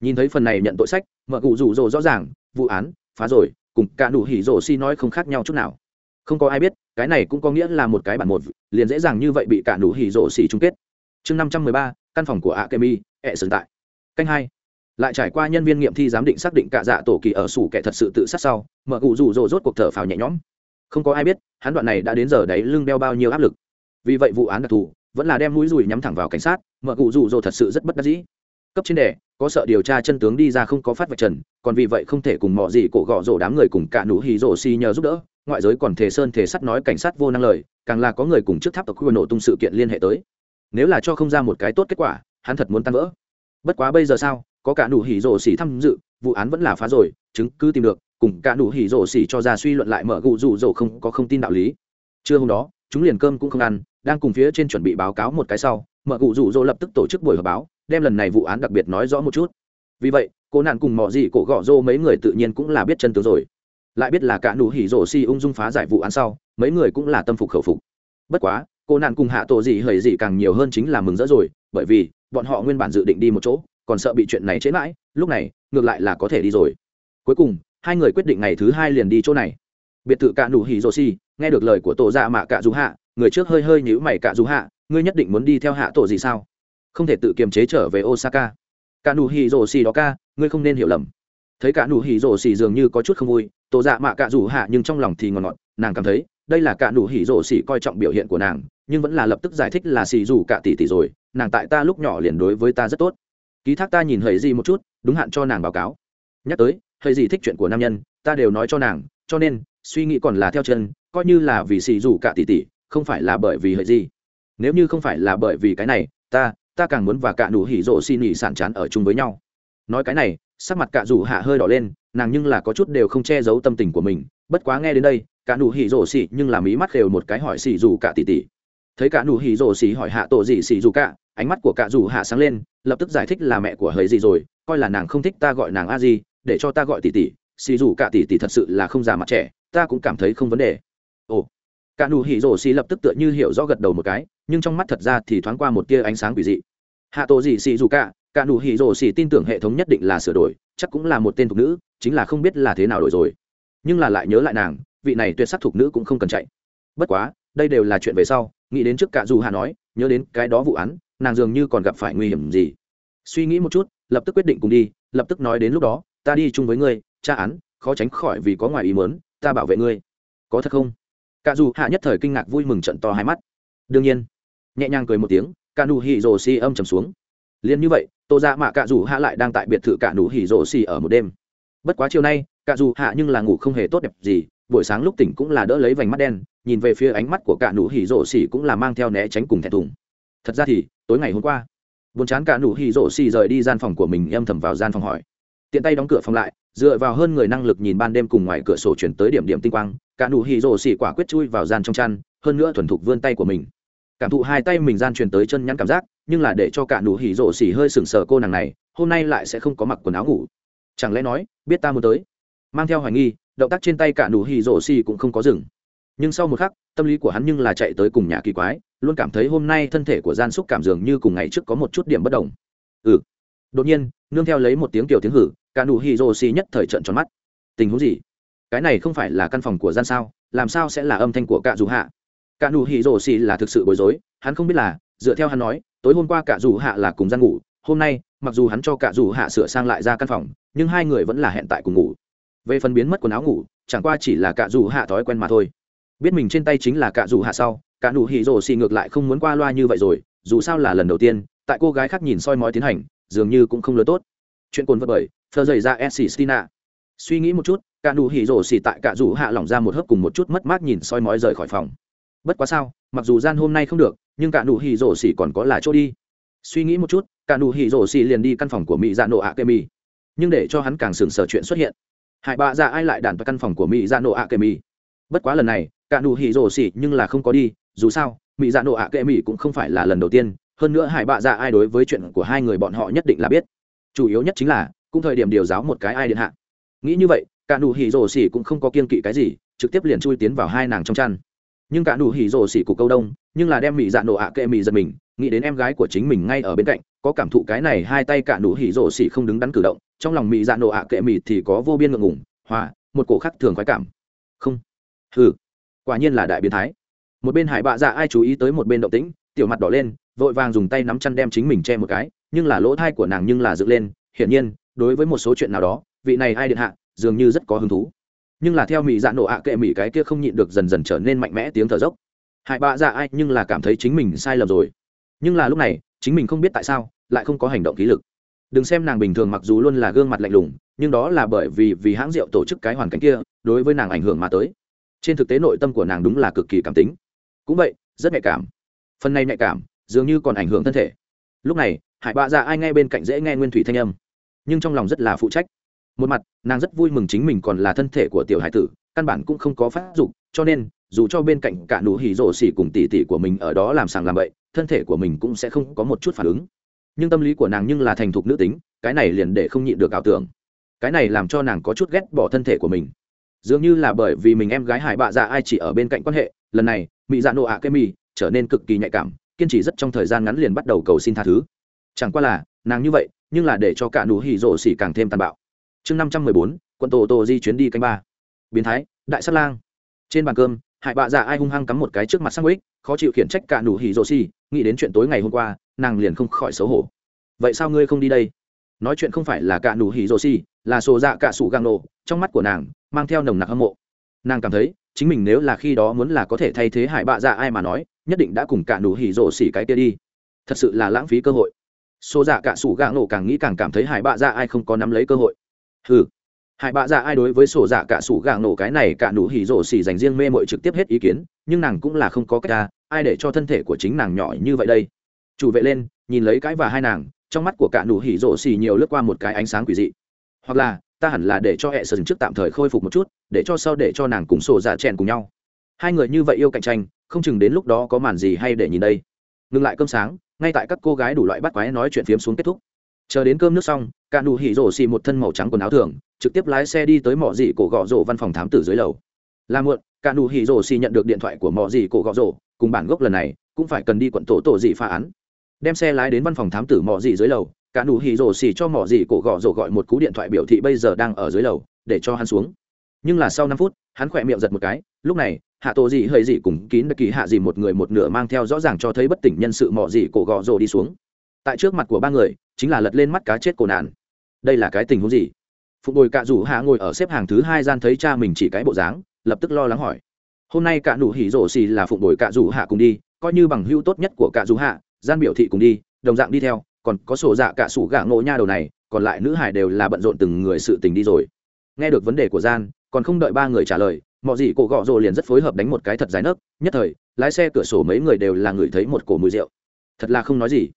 Nhìn thấy phần này nhận tội sách, mợ cụ rủ rồ rõ ràng, vụ án, phá rồi, cùng cả nụ hỉ rồ xì nói không khác nhau chút nào. Không có ai biết, cái này cũng có nghĩa là một cái bản một, liền dễ dàng như vậy bị cả nụ hỉ rồ xì chung kết. Chương năm trăm mười ba, căn phòng của akemi ẹ e sừng tại. Canh hai lại trải qua nhân viên nghiệm thi giám định xác định cả dạ tổ kỳ ở sủ kẻ thật sự tự sát sau, mở cụ rủ rỗ rốt cuộc thở phào nhẹ nhõm. Không có ai biết, hắn đoạn này đã đến giờ đấy lưng đeo bao nhiêu áp lực. Vì vậy vụ án đặc thù vẫn là đem mũi rùi nhắm thẳng vào cảnh sát, mở cụ rủ rỗ thật sự rất bất đắc dĩ. Cấp trên đề có sợ điều tra chân tướng đi ra không có phát vạch trần, còn vì vậy không thể cùng mọi gì cổ gọ rổ đám người cùng cả nụ hì rổ xì nhờ giúp đỡ, ngoại giới còn thể sơn thể sắt nói cảnh sát vô năng lời, càng là có người cùng trước tháp tộc khu nổ tung sự kiện liên hệ tới. Nếu là cho không ra một cái tốt kết quả, hắn thật muốn tan vỡ. Bất quá bây giờ sao? có cả nụ hỉ rổ xỉ tham dự, vụ án vẫn là phá rồi, chứng cứ tìm được, cùng cả nụ hỉ rổ xỉ cho ra suy luận lại mở gụ rụ rỗ không có không tin đạo lý. Trưa hôm đó, chúng liền cơm cũng không ăn, đang cùng phía trên chuẩn bị báo cáo một cái sau, mở gụ rụ rỗ lập tức tổ chức buổi họp báo, đem lần này vụ án đặc biệt nói rõ một chút. Vì vậy, cô nạn cùng mọ gì cổ gõ rô mấy người tự nhiên cũng là biết chân tướng rồi. Lại biết là cả nụ hỉ rổ xỉ ung dung phá giải vụ án sau, mấy người cũng là tâm phục khẩu phục. Bất quá, cô nạn cùng hạ tổ gì hời gì càng nhiều hơn chính là mừng rỡ rồi, bởi vì bọn họ nguyên bản dự định đi một chỗ còn sợ bị chuyện này chế mãi lúc này ngược lại là có thể đi rồi. Cuối cùng hai người quyết định ngày thứ hai liền đi chỗ này. Biệt thự cạ đủ hỉ rồ si, nghe được lời của tổ dạ mạ cạ dù hạ người trước hơi hơi nhíu mày cạ dù hạ ngươi nhất định muốn đi theo hạ tổ gì sao? Không thể tự kiềm chế trở về osaka. Cạ đủ hỉ rồ si đó ca ngươi không nên hiểu lầm. Thấy cạ đủ hỉ rồ si dường như có chút không vui tổ dạ mạ cạ dù hạ nhưng trong lòng thì ngọt ngọt nàng cảm thấy đây là cạ đủ hỉ rồ si coi trọng biểu hiện của nàng nhưng vẫn là lập tức giải thích là xì dù cạ tỷ tỷ rồi nàng tại ta lúc nhỏ liền đối với ta rất tốt ký thác ta nhìn hầy gì một chút, đúng hạn cho nàng báo cáo. Nhắc tới hầy gì thích chuyện của nam nhân, ta đều nói cho nàng, cho nên, suy nghĩ còn là theo chân, coi như là vì xì rủ cả tỷ tỷ, không phải là bởi vì hầy gì nếu như không phải là bởi vì cái này, ta ta càng muốn và cả nụ hỉ rộ xin Nỉ sản chán ở chung với nhau. Nói cái này, sắc mặt cả rủ hạ hơi đỏ lên, nàng nhưng là có chút đều không che giấu tâm tình của mình. Bất quá nghe đến đây, cả nụ hỉ rộ xì nhưng là mí mắt đều một cái hỏi xỉ dù cả tỷ tỷ. thấy cả nụ hỉ rộ xì hỏi hạ tổ gì xỉ dù cả, ánh mắt của cả dù hạ sáng lên lập tức giải thích là mẹ của hầy gì rồi, coi là nàng không thích ta gọi nàng a gì để cho ta gọi tỷ tỷ, xì dù cả tỷ tỷ thật sự là không già mặt trẻ, ta cũng cảm thấy không vấn đề. Ồ, cả nụ hỉ rổ xì lập tức tựa như hiểu rõ gật đầu một cái, nhưng trong mắt thật ra thì thoáng qua một tia ánh sáng quỷ dị. Hạ tổ gì xì dù cả cả nụ hỉ rổ xì tin tưởng hệ thống nhất định là sửa đổi, chắc cũng là một tên thục nữ, chính là không biết là thế nào đổi rồi. Nhưng là lại nhớ lại nàng, vị này tuyệt sắc thục nữ cũng không cần chạy. Bất quá, đây đều là chuyện về sau, nghĩ đến trước cả dù hạ nói, nhớ đến cái đó vụ án nàng dường như còn gặp phải nguy hiểm gì. Suy nghĩ một chút, lập tức quyết định cùng đi, lập tức nói đến lúc đó, ta đi chung với ngươi, tra án, khó tránh khỏi vì có ngoài ý mớn ta bảo vệ ngươi. Có thật không? Cả dù hạ nhất thời kinh ngạc vui mừng trận to hai mắt. Đương nhiên. Nhẹ nhàng cười một tiếng, cả nụ hỉ rồ xì âm trầm xuống. Liền như vậy, tô dạ mạ cả dù hạ lại đang tại biệt thự cả nụ hỉ rồ xì ở một đêm. Bất quá chiều nay, cả dù hạ nhưng là ngủ không hề tốt đẹp gì, buổi sáng lúc tỉnh cũng là đỡ lấy vành mắt đen, nhìn về phía ánh mắt của cả nụ hỉ rồ xì cũng là mang theo né tránh cùng thẹn thùng. Thật ra thì tối ngày hôm qua. Buồn chán cả nụ hỉ rổ xì rời đi gian phòng của mình âm thầm vào gian phòng hỏi. Tiện tay đóng cửa phòng lại, dựa vào hơn người năng lực nhìn ban đêm cùng ngoài cửa sổ chuyển tới điểm điểm tinh quang, cả nụ hỉ rổ xì quả quyết chui vào gian trong chăn, hơn nữa thuần thục vươn tay của mình. Cảm thụ hai tay mình gian truyền tới chân nhắn cảm giác, nhưng là để cho cả nụ hỉ rổ xì hơi sừng sờ cô nàng này, hôm nay lại sẽ không có mặc quần áo ngủ. Chẳng lẽ nói, biết ta muốn tới? Mang theo hoài nghi, động tác trên tay cả nụ hỉ rổ xì cũng không có dừng nhưng sau một khắc, tâm lý của hắn nhưng là chạy tới cùng nhà kỳ quái, luôn cảm thấy hôm nay thân thể của gian xúc cảm dường như cùng ngày trước có một chút điểm bất đồng. Ừ. Đột nhiên, nương theo lấy một tiếng kiểu tiếng hử, cả nụ hì rô xì nhất thời trận tròn mắt. Tình huống gì? Cái này không phải là căn phòng của gian sao? Làm sao sẽ là âm thanh của Cả dù hạ? Cả nụ hì rô xì là thực sự bối rối, hắn không biết là, dựa theo hắn nói, tối hôm qua Cả dù hạ là cùng gian ngủ, hôm nay, mặc dù hắn cho Cả dù hạ sửa sang lại ra căn phòng, nhưng hai người vẫn là hẹn tại cùng ngủ. Về phần biến mất quần áo ngủ, chẳng qua chỉ là Cả dù hạ thói quen mà thôi biết mình trên tay chính là cạ dù hạ sau cạ nụ hỉ rổ xì ngược lại không muốn qua loa như vậy rồi, dù sao là lần đầu tiên, tại cô gái khác nhìn soi mói tiến hành, dường như cũng không lớn tốt. Chuyện cồn vật bởi, thơ dày ra s stina suy nghĩ một chút cạ nụ hỉ rổ xì tại cạ dù hạ lỏng ra một hớp cùng một chút mất mát nhìn soi mói rời khỏi phòng. Bất quá sao, mặc dù gian hôm nay không được, nhưng cạ nụ hỉ rổ xì còn có là chỗ đi. Suy nghĩ một chút cạ nụ hỉ rổ xì liền đi căn phòng của mỹ dạ nộ ạ kê mi nhưng để cho hắn càng sừng sờ chuyện xuất hiện. Hải bạ dạ ai lại đàn vào căn phòng của mỹ dạ nộ ạ kê mi bất quá lần này, cả nụ hỉ rồ xỉ nhưng là không có đi, dù sao mỹ dạ nộ ạ kệ mỹ cũng không phải là lần đầu tiên. Hơn nữa hải bạ dạ ai đối với chuyện của hai người bọn họ nhất định là biết. Chủ yếu nhất chính là, cũng thời điểm điều giáo một cái ai điện hạ. Nghĩ như vậy, cả nụ hỉ rồ xỉ cũng không có kiên kỵ cái gì, trực tiếp liền chui tiến vào hai nàng trong chăn. Nhưng cả nụ hỉ rồ xỉ của câu đông, nhưng là đem mỹ dạ nộ ạ kệ mỹ giật mình, nghĩ đến em gái của chính mình ngay ở bên cạnh, có cảm thụ cái này hai tay cả nụ hỉ rồ xỉ không đứng đắn cử động, trong lòng mỹ dạ nộ ạ kệ mỹ thì có vô biên ngượng ngùng, hòa, một cổ khắc thường khoái cảm hừ, quả nhiên là đại biến thái. Một bên hải bạ dạ ai chú ý tới một bên động tĩnh, tiểu mặt đỏ lên, vội vàng dùng tay nắm chăn đem chính mình che một cái, nhưng là lỗ thai của nàng nhưng là dựng lên, hiển nhiên, đối với một số chuyện nào đó, vị này ai điện hạ, dường như rất có hứng thú. Nhưng là theo mỹ dạ nổ ạ kệ mỹ cái kia không nhịn được dần dần trở nên mạnh mẽ tiếng thở dốc. Hải bạ dạ ai nhưng là cảm thấy chính mình sai lầm rồi. Nhưng là lúc này, chính mình không biết tại sao, lại không có hành động khí lực. Đừng xem nàng bình thường mặc dù luôn là gương mặt lạnh lùng, nhưng đó là bởi vì vì hãng rượu tổ chức cái hoàn cảnh kia, đối với nàng ảnh hưởng mà tới trên thực tế nội tâm của nàng đúng là cực kỳ cảm tính. Cũng vậy, rất nhạy cảm. Phần này nhạy cảm, dường như còn ảnh hưởng thân thể. Lúc này, hải bạ ra ai ngay bên cạnh dễ nghe nguyên thủy thanh âm. Nhưng trong lòng rất là phụ trách. Một mặt, nàng rất vui mừng chính mình còn là thân thể của tiểu hải tử, căn bản cũng không có phát dục, cho nên, dù cho bên cạnh cả nụ hỉ rổ xỉ cùng tỉ tỉ của mình ở đó làm sàng làm bậy, thân thể của mình cũng sẽ không có một chút phản ứng. Nhưng tâm lý của nàng nhưng là thành thục nữ tính, cái này liền để không nhịn được ảo tưởng. Cái này làm cho nàng có chút ghét bỏ thân thể của mình dường như là bởi vì mình em gái hải bạ dạ ai chỉ ở bên cạnh quan hệ, lần này mỹ dạ nộ ạ cái mì trở nên cực kỳ nhạy cảm, kiên trì rất trong thời gian ngắn liền bắt đầu cầu xin tha thứ. Chẳng qua là, nàng như vậy, nhưng là để cho cả nụ hỉ rộ xỉ càng thêm tàn bạo. Chương năm trăm mười bốn, quận tổ tổ di chuyến đi canh ba. Biến thái, đại sát lang. Trên bàn cơm, hải bạ dạ ai hung hăng cắm một cái trước mặt sang ích khó chịu khiển trách cả nụ hỉ rộ xỉ, nghĩ đến chuyện tối ngày hôm qua, nàng liền không khỏi xấu hổ. Vậy sao ngươi không đi đây? nói chuyện không phải là cả nụ hỉ rồ xì, là sổ dạ cả sủ gang nổ, trong mắt của nàng mang theo nồng nặc hâm mộ. Nàng cảm thấy, chính mình nếu là khi đó muốn là có thể thay thế hải bạ dạ ai mà nói, nhất định đã cùng cả nụ hỉ rồ xì cái kia đi. Thật sự là lãng phí cơ hội. Sổ dạ cả sủ gang nổ càng nghĩ càng cảm thấy hải bạ dạ ai không có nắm lấy cơ hội. Ừ hải bạ dạ ai đối với sổ dạ cả sủ gang nổ cái này cả nụ hỉ rồ xì dành riêng mê mội trực tiếp hết ý kiến, nhưng nàng cũng là không có cách ra ai để cho thân thể của chính nàng nhỏ như vậy đây? Chủ vệ lên, nhìn lấy cái và hai nàng trong mắt của cả nụ hỉ rổ xì nhiều lướt qua một cái ánh sáng quỷ dị. Hoặc là, ta hẳn là để cho hệ sừng trước tạm thời khôi phục một chút, để cho sau để cho nàng cùng sổ dạ chèn cùng nhau. Hai người như vậy yêu cạnh tranh, không chừng đến lúc đó có màn gì hay để nhìn đây. Ngừng lại cơm sáng, ngay tại các cô gái đủ loại bắt quái nói chuyện phiếm xuống kết thúc. Chờ đến cơm nước xong, cả nụ hỉ rổ xì một thân màu trắng quần áo thường, trực tiếp lái xe đi tới mỏ dị cổ gọ rổ văn phòng thám tử dưới lầu. Là muộn, cả nụ hỉ rổ xì nhận được điện thoại của mỏ dị cổ gọ rổ, cùng bản gốc lần này, cũng phải cần đi quận tổ tổ dị phá án đem xe lái đến văn phòng thám tử mỏ dị dưới lầu, cả nụ hỉ rổ xì cho mỏ dị cổ gọ rổ gọi một cú điện thoại biểu thị bây giờ đang ở dưới lầu, để cho hắn xuống. Nhưng là sau năm phút, hắn khỏe miệng giật một cái, lúc này, hạ tổ dị hơi dị cùng kín đặc kỳ hạ dị một người một nửa mang theo rõ ràng cho thấy bất tỉnh nhân sự mỏ dị cổ gọ rổ đi xuống. Tại trước mặt của ba người, chính là lật lên mắt cá chết cổ nạn. Đây là cái tình huống gì? Phục bồi cạ rủ hạ ngồi ở xếp hàng thứ hai gian thấy cha mình chỉ cái bộ dáng, lập tức lo lắng hỏi. Hôm nay cạ nụ hỉ rổ xì là phục bồi cạ rủ hạ cùng đi, coi như bằng hưu tốt nhất của cạ rủ hạ gian biểu thị cùng đi, đồng dạng đi theo, còn có sổ dạ cả sủ gạ ngộ nha đầu này, còn lại nữ hải đều là bận rộn từng người sự tình đi rồi. Nghe được vấn đề của gian, còn không đợi ba người trả lời, mọi gì cổ gọ rồ liền rất phối hợp đánh một cái thật dài nấc, nhất thời, lái xe cửa sổ mấy người đều là người thấy một cổ mùi rượu. Thật là không nói gì.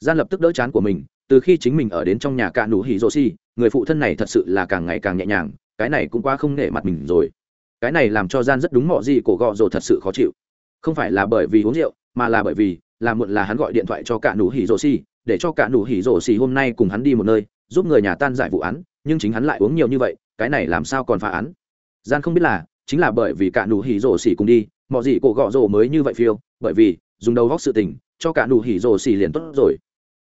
Gian lập tức đỡ chán của mình, từ khi chính mình ở đến trong nhà cạ nụ hỉ rô si người phụ thân này thật sự là càng ngày càng nhẹ nhàng, cái này cũng quá không nể mặt mình rồi. Cái này làm cho gian rất đúng mọi gì cổ gọ rồ thật sự khó chịu. Không phải là bởi vì uống rượu, mà là bởi vì là muộn là hắn gọi điện thoại cho cả nụ hỉ rổ xì, để cho cả nụ hỉ rổ xì hôm nay cùng hắn đi một nơi, giúp người nhà tan giải vụ án, nhưng chính hắn lại uống nhiều như vậy, cái này làm sao còn phá án? Gian không biết là, chính là bởi vì cả nụ hỉ rổ xì cùng đi mọi gì cổ gọ rổ mới như vậy phiêu, bởi vì, dùng đầu góc sự tình, cho cả nụ hỉ rổ xì liền tốt rồi.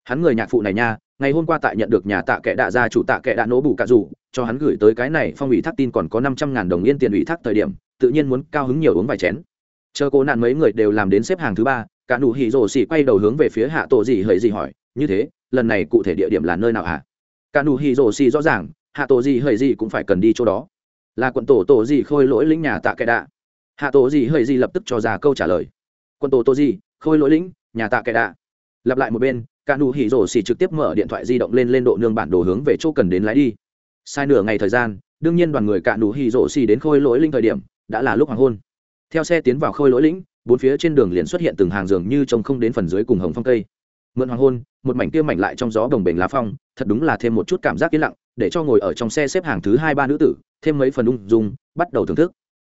Hắn người nhạc phụ này nha, ngày hôm qua tại nhận được nhà tạ kệ đạ gia chủ tạ kệ đạ nỗ bù cả dù cho hắn gửi tới cái này phong ủy thác tin còn có năm trăm ngàn đồng yên tiền ủy thác thời điểm, tự nhiên muốn cao hứng nhiều uống vài chén chờ cô nạn mấy người đều làm đến xếp hàng thứ ba, cả nụ hỉ rồ xỉ quay đầu hướng về phía hạ tổ gì hỡi gì hỏi, như thế, lần này cụ thể địa điểm là nơi nào hả? Cả nụ hỉ rồ xỉ rõ ràng, hạ tổ gì hỡi gì cũng phải cần đi chỗ đó. Là quận tổ tổ gì khôi lỗi lĩnh nhà tạ kệ đạ. Hạ tổ gì hỡi gì lập tức cho ra câu trả lời. Quận tổ tổ gì khôi lỗi lĩnh, nhà tạ kệ đạ. Lặp lại một bên, cả nụ hỉ rồ xỉ trực tiếp mở điện thoại di động lên lên độ nương bản đồ hướng về chỗ cần đến lái đi. Sai nửa ngày thời gian, đương nhiên đoàn người cả nụ hỉ rồ xỉ đến khôi lỗi linh thời điểm, đã là lúc hoàng hôn theo xe tiến vào khôi lỗi lĩnh, bốn phía trên đường liền xuất hiện từng hàng giường như trông không đến phần dưới cùng hồng phong cây. Mượn hoàng hôn, một mảnh kia mảnh lại trong gió đồng bình lá phong, thật đúng là thêm một chút cảm giác yên lặng, để cho ngồi ở trong xe xếp hàng thứ hai ba nữ tử, thêm mấy phần ung dung, bắt đầu thưởng thức.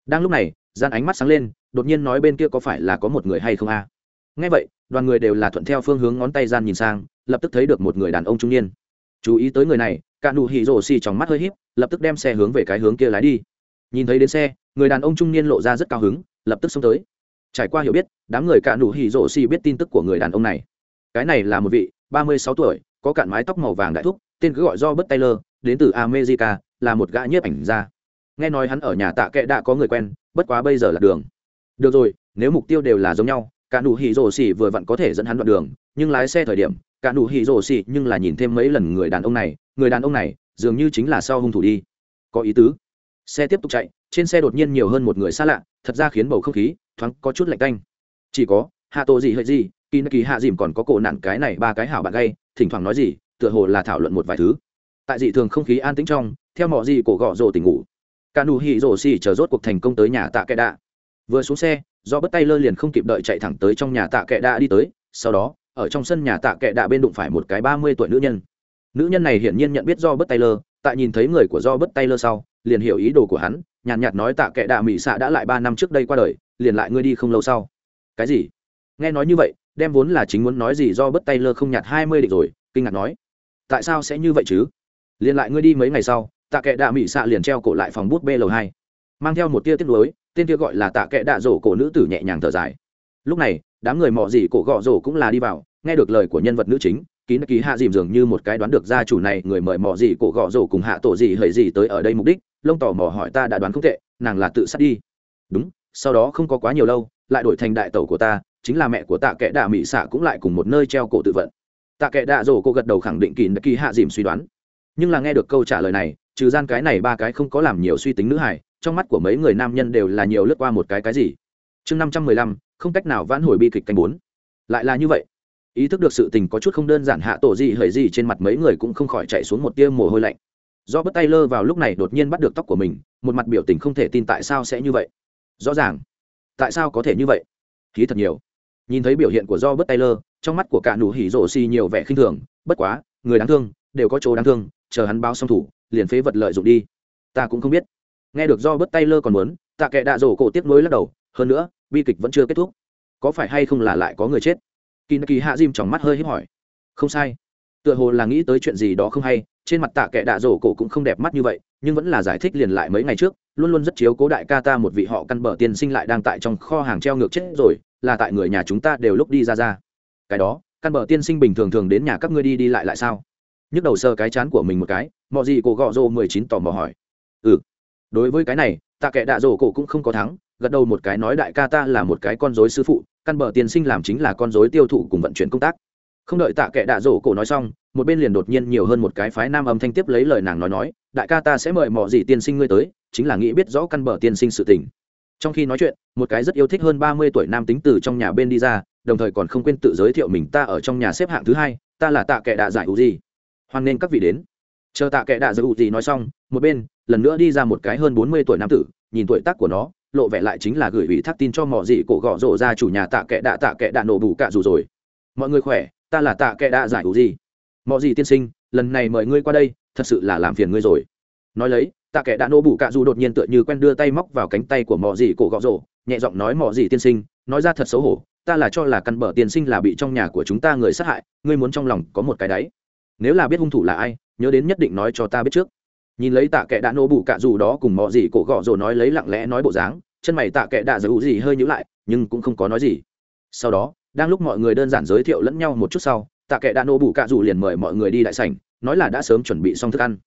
Đang lúc này, gian ánh mắt sáng lên, đột nhiên nói bên kia có phải là có một người hay không a? À? nghe vậy, đoàn người đều là thuận theo phương hướng ngón tay gian nhìn sang, lập tức thấy được một người đàn ông trung niên. Chú ý tới người này cả nụ hỉ rổ xì trong mắt hơi híp, lập tức đem xe hướng về cái hướng kia lái đi. Nhìn thấy đến xe người đàn ông trung niên lộ ra rất cao hứng, lập tức xông tới. Trải qua hiểu biết, đám người cạn đủ hỉ rổ xì biết tin tức của người đàn ông này. Cái này là một vị, ba mươi sáu tuổi, có cạn mái tóc màu vàng đại thúc, tên cứ gọi do bất taylor, đến từ america, là một gã nhiếp ảnh gia. Nghe nói hắn ở nhà tạ kệ đã có người quen, bất quá bây giờ là đường. Được rồi, nếu mục tiêu đều là giống nhau, cả đủ hỉ rổ xỉ vừa vặn có thể dẫn hắn đoạn đường, nhưng lái xe thời điểm, cả đủ hỉ rổ xỉ nhưng là nhìn thêm mấy lần người đàn ông này, người đàn ông này dường như chính là sau hung thủ đi. Có ý tứ xe tiếp tục chạy trên xe đột nhiên nhiều hơn một người xa lạ thật ra khiến bầu không khí thoáng có chút lạnh canh chỉ có hạ tổ gì hơi gì kỳ kỳ hạ dìm còn có cổ nạn cái này ba cái hảo bạn gây, thỉnh thoảng nói gì tựa hồ là thảo luận một vài thứ. Tại dị thường không khí an tĩnh trong theo mọi gì cổ gọ rồ tỉnh ngủ. Cả nụ hỉ rồ xì chờ rốt cuộc thành công tới nhà tạ kệ đạ. Vừa xuống xe do bất tay lơ liền không kịp đợi chạy thẳng tới trong nhà tạ kệ đạ đi tới sau đó ở trong sân nhà tạ kệ đạ bên đụng phải một cái ba mươi tuổi nữ nhân. Nữ nhân này hiển nhiên nhận biết do bất tay lơ tại nhìn thấy người của do bất tay lơ sau liền hiểu ý đồ của hắn, nhàn nhạt nói tạ kệ đạ mỹ xạ đã lại ba năm trước đây qua đời, liền lại ngươi đi không lâu sau. Cái gì? Nghe nói như vậy, đem vốn là chính muốn nói gì do bất tay lơ không nhạt hai mươi định rồi, kinh ngạc nói. Tại sao sẽ như vậy chứ? Liền lại ngươi đi mấy ngày sau, tạ kệ đạ mỹ xạ liền treo cổ lại phòng bút b lầu hai. Mang theo một tia tiết nuối, tên kia gọi là tạ kệ đạ rổ cổ nữ tử nhẹ nhàng thở dài. Lúc này, đám người mọ gì cổ gọ rổ cũng là đi vào, nghe được lời của nhân vật nữ chính, kín ký hạ dìm dường như một cái đoán được gia chủ này, người mời mọ gì cổ gọ rổ cùng hạ tổ gì hời gì tới ở đây mục đích lông tò mò hỏi ta đã đoán không tệ, nàng là tự sát đi. Đúng, sau đó không có quá nhiều lâu, lại đổi thành đại tẩu của ta, chính là mẹ của tạ kệ đạ mỹ xạ cũng lại cùng một nơi treo cổ tự vận. Tạ kệ đạ rổ cô gật đầu khẳng định kỳ kỳ hạ dìm suy đoán. Nhưng là nghe được câu trả lời này, trừ gian cái này ba cái không có làm nhiều suy tính nữ hải trong mắt của mấy người nam nhân đều là nhiều lướt qua một cái cái gì. Chương năm trăm mười lăm, không cách nào vãn hồi bi kịch canh bốn. Lại là như vậy. Ý thức được sự tình có chút không đơn giản, hạ tổ gì hời gì trên mặt mấy người cũng không khỏi chạy xuống một tia mồ hôi lạnh do bất tay lơ vào lúc này đột nhiên bắt được tóc của mình, một mặt biểu tình không thể tin tại sao sẽ như vậy. Rõ ràng, tại sao có thể như vậy? Khí thật nhiều. Nhìn thấy biểu hiện của do bất tay lơ, trong mắt của cả nụ hỉ rổ xì nhiều vẻ khinh thường, bất quá, người đáng thương, đều có chỗ đáng thương, chờ hắn báo xong thủ, liền phế vật lợi dụng đi. Ta cũng không biết. Nghe được do bất tay lơ còn muốn, tạ kệ đạ rổ cổ tiếp nối lắc đầu, hơn nữa, bi kịch vẫn chưa kết thúc. Có phải hay không là lại có người chết? Kỳ kỳ hạ dìm trong mắt hơi hít hỏi. Không sai tựa hồ là nghĩ tới chuyện gì đó không hay, trên mặt tạ kệ đạ rổ cổ cũng không đẹp mắt như vậy, nhưng vẫn là giải thích liền lại mấy ngày trước, luôn luôn rất chiếu cố đại ca ta một vị họ căn bờ tiên sinh lại đang tại trong kho hàng treo ngược chết rồi, là tại người nhà chúng ta đều lúc đi ra ra. Cái đó, căn bờ tiên sinh bình thường thường đến nhà các ngươi đi đi lại lại sao? Nhức đầu sơ cái chán của mình một cái mọi gì cổ gọ rô mười chín tò mò hỏi. Ừ. Đối với cái này, tạ kệ đạ rổ cổ cũng không có thắng, gật đầu một cái nói đại ca ta là một cái con dối sư phụ, căn bờ tiên sinh làm chính là con dối tiêu thụ cùng vận chuyển công tác không đợi tạ kệ đạ rổ cổ nói xong, một bên liền đột nhiên nhiều hơn một cái phái nam âm thanh tiếp lấy lời nàng nói nói, đại ca ta sẽ mời mọi gì tiên sinh ngươi tới, chính là nghĩ biết rõ căn bờ tiên sinh sự tình. Trong khi nói chuyện, một cái rất yêu thích hơn ba mươi tuổi nam tính từ trong nhà bên đi ra, đồng thời còn không quên tự giới thiệu mình ta ở trong nhà xếp hạng thứ hai, ta là tạ kệ đạ giải u gì hoan nên các vị đến. Chờ tạ kệ đạ giải u gì nói xong, một bên lần nữa đi ra một cái hơn bốn mươi tuổi nam tử, nhìn tuổi tác của nó, lộ vẻ lại chính là gửi ủy thác tin cho mọi gì cổ gõ rộ ra chủ nhà tạ kệ đạ, tạ kệ đạ nổ bù cạ dù rồi. Mọi người khỏe? ta là tạ kệ đã giải hữu gì? Mọi gì tiên sinh, lần này mời ngươi qua đây, thật sự là làm phiền ngươi rồi. Nói lấy, tạ kệ đã nô bụ cạ dù đột nhiên tựa như quen đưa tay móc vào cánh tay của mọi gì cổ gọ rổ, nhẹ giọng nói mọi gì tiên sinh, nói ra thật xấu hổ, ta là cho là căn bờ tiên sinh là bị trong nhà của chúng ta người sát hại, ngươi muốn trong lòng có một cái đáy. Nếu là biết hung thủ là ai, nhớ đến nhất định nói cho ta biết trước. Nhìn lấy tạ kệ đã nô bụ cạ dù đó cùng mọi gì cổ gọ rổ nói lấy lặng lẽ nói bộ dáng, chân mày tạ kệ đã giữ gì hơi nhữ lại, nhưng cũng không có nói gì. Sau đó đang lúc mọi người đơn giản giới thiệu lẫn nhau một chút sau, tạ kệ đã nổ bù cạ rủ liền mời mọi người đi đại sảnh, nói là đã sớm chuẩn bị xong thức ăn.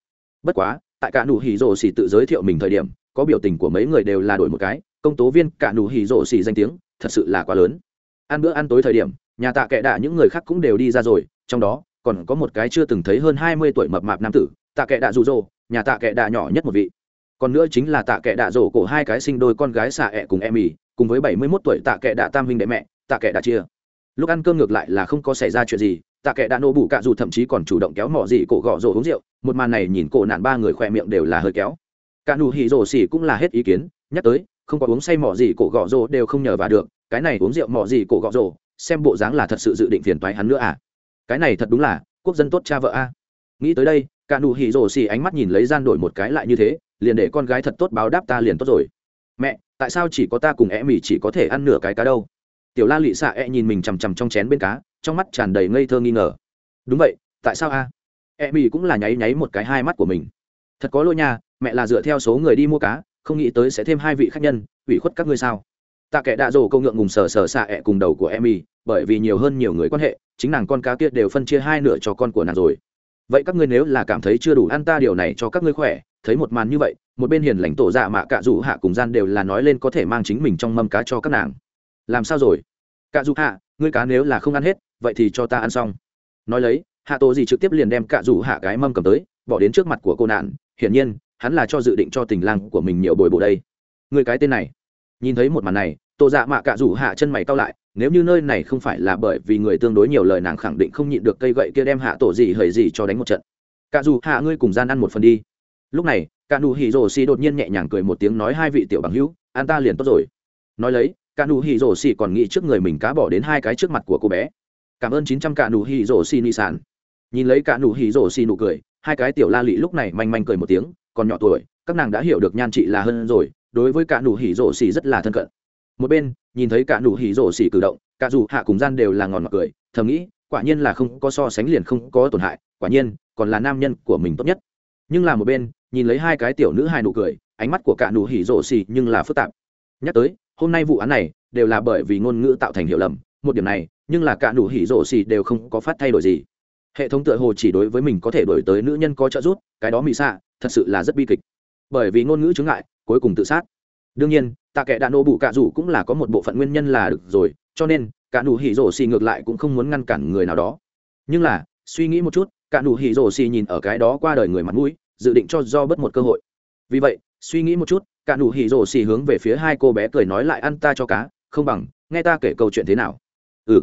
Bất quá, tại cả nụ hì rổ xì tự giới thiệu mình thời điểm, có biểu tình của mấy người đều là đổi một cái, công tố viên cả nụ hì rổ xì danh tiếng, thật sự là quá lớn. Ăn bữa ăn tối thời điểm, nhà tạ kệ đạ những người khác cũng đều đi ra rồi, trong đó, còn có một cái chưa từng thấy hơn hai mươi tuổi mập mạp nam tử, tạ kệ đạ rụ rỗ nhà tạ kệ đạ nhỏ nhất một vị. Còn nữa chính là tạ kệ đạ rổ cổ hai cái sinh đôi con gái xạ ẹ cùng em ỉ cùng với bảy mươi mốt tuổi tạ kệ đạ tam huynh đệ mẹ, tạ kệ đạ chia lúc ăn cơm ngược lại là không có xảy ra chuyện gì, tạ kệ đã nổ bủ cạ dù thậm chí còn chủ động kéo mỏ dị cổ gõ rổ uống rượu, một màn này nhìn cổ nạn ba người khỏe miệng đều là hơi kéo. Cả nụ hỉ rổ xỉ cũng là hết ý kiến, nhắc tới, không có uống say mỏ gì cổ gõ rồ đều không nhờ vào được, cái này uống rượu mỏ gì cổ gõ rồ xem bộ dáng là thật sự dự định phiền toái hắn nữa à. Cái này thật đúng là, quốc dân tốt cha vợ a. Nghĩ tới đây cả nụ hỉ rổ xỉ ánh mắt nhìn lấy gian đổi một cái lại như thế, liền để con gái thật tốt báo đáp ta liền tốt rồi. Mẹ, tại sao chỉ có ta cùng é mỉ chỉ có thể ăn nửa cái cá đâu? tiểu la lị xạ e nhìn mình chằm chằm trong chén bên cá, trong mắt tràn đầy ngây thơ nghi ngờ. Đúng vậy, tại sao a? À? e mỹ cũng là nháy nháy một cái hai mắt của mình. Thật có lỗi nha, mẹ là dựa theo số người đi mua cá, không nghĩ tới sẽ thêm hai vị khách nhân, ủy khuất các ngươi sao? Tạ Kẻ đạ rổ câu ngượng ngùng sờ sờ xạ e cùng đầu của em y bởi vì nhiều hơn nhiều người quan hệ, chính nàng con cá kia đều phân chia hai nửa cho con của nàng rồi. Vậy các ngươi nếu là cảm thấy chưa đủ ăn ta điều này cho các ngươi khỏe, thấy một màn như vậy, một bên hiền lãnh tổ dạ mạ cạ rủ hạ cùng gian đều là nói lên có thể mang chính mình trong mâm cá cho các nàng làm sao rồi? Cả dù hạ, ngươi cá nếu là không ăn hết, vậy thì cho ta ăn xong. Nói lấy, hạ tổ gì trực tiếp liền đem cả dù hạ cái mâm cầm tới, bỏ đến trước mặt của cô nạn. Hiển nhiên, hắn là cho dự định cho tình lang của mình nhiều bồi bổ đây. Người cái tên này. Nhìn thấy một màn này tổ dạ mạ cả rủ hạ chân mày cao lại, nếu như nơi này không phải là bởi vì người tương đối nhiều lời nàng khẳng định không nhịn được cây gậy kia đem hạ tổ gì hời gì cho đánh một trận. Cả rủ hạ ngươi cùng gian ăn một phần đi. Lúc này cả nụ hỉ rồ xì đột nhiên nhẹ nhàng cười một tiếng nói hai vị tiểu bằng hữu an ta liền tốt rồi. Nói lấy cả nụ hỉ rổ xì còn nghĩ trước người mình cá bỏ đến hai cái trước mặt của cô bé. Cảm ơn chín trăm cả nụ hỉ rổ xì ni sản. Nhìn lấy cả nụ hỉ rổ xì nụ cười, hai cái tiểu la lị lúc này manh manh cười một tiếng, còn nhỏ tuổi, các nàng đã hiểu được nhan chị là hơn rồi, đối với cả nụ hỉ rổ xì rất là thân cận. Một bên, nhìn thấy cả nụ hỉ rổ xì cử động, cả dù hạ cùng gian đều là ngòn mặt cười, thầm nghĩ, quả nhiên là không có so sánh liền không có tổn hại, quả nhiên, còn là nam nhân của mình tốt nhất. Nhưng là một bên, nhìn lấy hai cái tiểu nữ hai nụ cười, ánh mắt của cả nụ hỉ rổ xì nhưng là phức tạp. Nhắc tới hôm nay vụ án này đều là bởi vì ngôn ngữ tạo thành hiểu lầm, một điểm này, nhưng là cả nụ hỉ rổ xì đều không có phát thay đổi gì. Hệ thống tựa hồ chỉ đối với mình có thể đổi tới nữ nhân có trợ giúp, cái đó mỹ xạ, thật sự là rất bi kịch. Bởi vì ngôn ngữ chứng ngại, cuối cùng tự sát. Đương nhiên, tạ kệ đạn nổ bụ cạ rủ cũng là có một bộ phận nguyên nhân là được rồi, cho nên, cả nụ hỉ rổ xì ngược lại cũng không muốn ngăn cản người nào đó. Nhưng là, suy nghĩ một chút, cả nụ hỉ rổ xì nhìn ở cái đó qua đời người mặt mũi, dự định cho do bất một cơ hội. Vì vậy, suy nghĩ một chút cả nụ hỉ rồ xì hướng về phía hai cô bé cười nói lại ăn ta cho cá, không bằng, nghe ta kể câu chuyện thế nào. Ừ.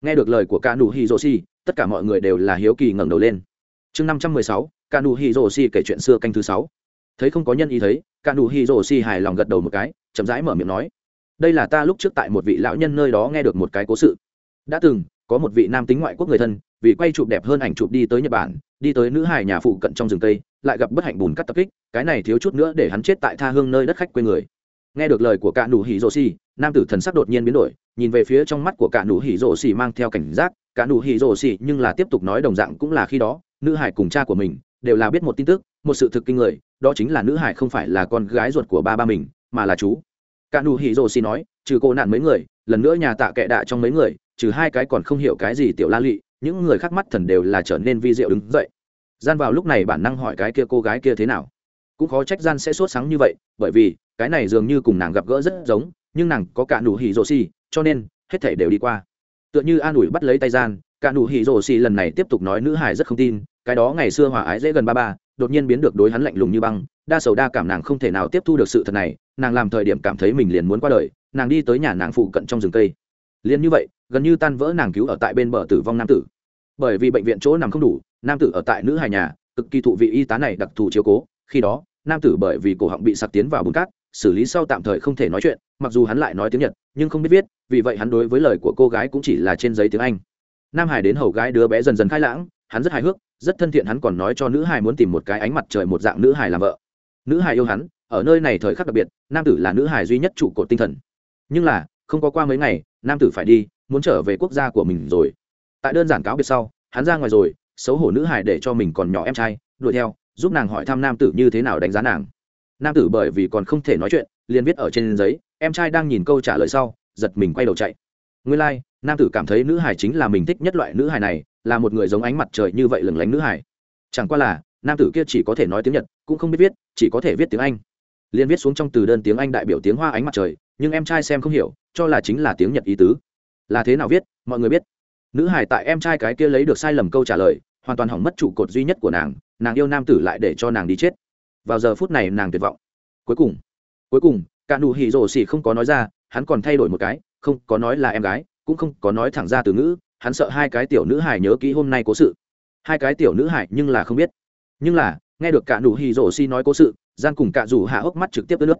Nghe được lời của cả nụ hỉ rồ xì, tất cả mọi người đều là hiếu kỳ ngẩng đầu lên. Chương năm trăm mười sáu, cả nụ hỉ rồ xì kể chuyện xưa canh thứ sáu. Thấy không có nhân ý thấy, cả nụ hỉ rồ xì hài lòng gật đầu một cái, chậm rãi mở miệng nói. Đây là ta lúc trước tại một vị lão nhân nơi đó nghe được một cái cố sự. Đã từng, có một vị nam tính ngoại quốc người thân, vì quay chụp đẹp hơn ảnh chụp đi tới nhật bản, đi tới nữ hải nhà phụ cận trong rừng tây lại gặp bất hạnh bùn cắt tập kích, cái này thiếu chút nữa để hắn chết tại tha hương nơi đất khách quê người. Nghe được lời của cả nụ hỉ rổ xì, nam tử thần sắc đột nhiên biến đổi, nhìn về phía trong mắt của cả nụ hỉ rổ xì mang theo cảnh giác, cả nụ hỉ rổ xì nhưng là tiếp tục nói đồng dạng cũng là khi đó, nữ hải cùng cha của mình đều là biết một tin tức, một sự thực kinh người, đó chính là nữ hải không phải là con gái ruột của ba ba mình, mà là chú. Cả nụ hỉ rổ xì nói, trừ cô nạn mấy người, lần nữa nhà tạ kệ đạ trong mấy người, trừ hai cái còn không hiểu cái gì tiểu la lị, những người khác mắt thần đều là trở nên vi diệu đứng dậy gian vào lúc này bản năng hỏi cái kia cô gái kia thế nào? Cũng khó trách gian sẽ sốt sáng như vậy, bởi vì, cái này dường như cùng nàng gặp gỡ rất giống, nhưng nàng có cả nụ hỉ rồ xì, cho nên, hết thể đều đi qua. Tựa như an ủi bắt lấy tay gian, cả nụ hỉ rồ xì lần này tiếp tục nói nữ hải rất không tin, cái đó ngày xưa hòa ái dễ gần ba ba, đột nhiên biến được đối hắn lạnh lùng như băng, đa sầu đa cảm nàng không thể nào tiếp thu được sự thật này, nàng làm thời điểm cảm thấy mình liền muốn qua đời, nàng đi tới nhà nàng phụ cận trong rừng cây. Liền như vậy, gần như tan vỡ nàng cứu ở tại bên bờ tử vong nam tử. Bởi vì bệnh viện chỗ nằm không đủ nam tử ở tại nữ hài nhà, cực kỳ thụ vị y tá này đặc thù chiếu cố. Khi đó, nam tử bởi vì cổ họng bị sặc tiến vào bùn cát, xử lý sau tạm thời không thể nói chuyện, mặc dù hắn lại nói tiếng nhật, nhưng không biết viết, vì vậy hắn đối với lời của cô gái cũng chỉ là trên giấy tiếng anh. Nam hải đến hầu gái đứa bé dần dần khai lãng, hắn rất hài hước, rất thân thiện hắn còn nói cho nữ hải muốn tìm một cái ánh mặt trời một dạng nữ hải làm vợ. Nữ hải yêu hắn, ở nơi này thời khắc đặc biệt, nam tử là nữ hải duy nhất trụ cột tinh thần. Nhưng là, không có qua mấy ngày, nam tử phải đi, muốn trở về quốc gia của mình rồi. Tại đơn giản cáo biệt sau, hắn ra ngoài rồi xấu hổ nữ hải để cho mình còn nhỏ em trai đuổi theo giúp nàng hỏi thăm nam tử như thế nào đánh giá nàng. Nam tử bởi vì còn không thể nói chuyện liền viết ở trên giấy em trai đang nhìn câu trả lời sau giật mình quay đầu chạy. Nguyên lai、like, nam tử cảm thấy nữ hải chính là mình thích nhất loại nữ hải này là một người giống ánh mặt trời như vậy lừng lánh nữ hải chẳng qua là nam tử kia chỉ có thể nói tiếng nhật cũng không biết viết chỉ có thể viết tiếng anh. Liền viết xuống trong từ đơn tiếng anh đại biểu tiếng hoa ánh mặt trời nhưng em trai xem không hiểu cho là chính là tiếng nhật ý tứ. Là thế nào viết mọi người biết nữ hải tại em trai cái kia lấy được sai lầm câu trả lời, hoàn toàn hỏng mất trụ cột duy nhất của nàng nàng yêu nam tử lại để cho nàng đi chết. Vào giờ phút này nàng tuyệt vọng. Cuối cùng cuối cùng, cả nụ hỉ rổ xỉ không có nói ra, hắn còn thay đổi một cái, không, có nói là em gái, cũng không có nói thẳng ra từ ngữ, hắn sợ hai cái tiểu nữ hải nhớ kỹ hôm nay cố sự. Hai cái tiểu nữ hải nhưng là không biết. Nhưng là, nghe được cả nụ hỉ rổ xỉ nói cố sự, gian cùng cả rủ hạ hốc mắt trực tiếp tới nước.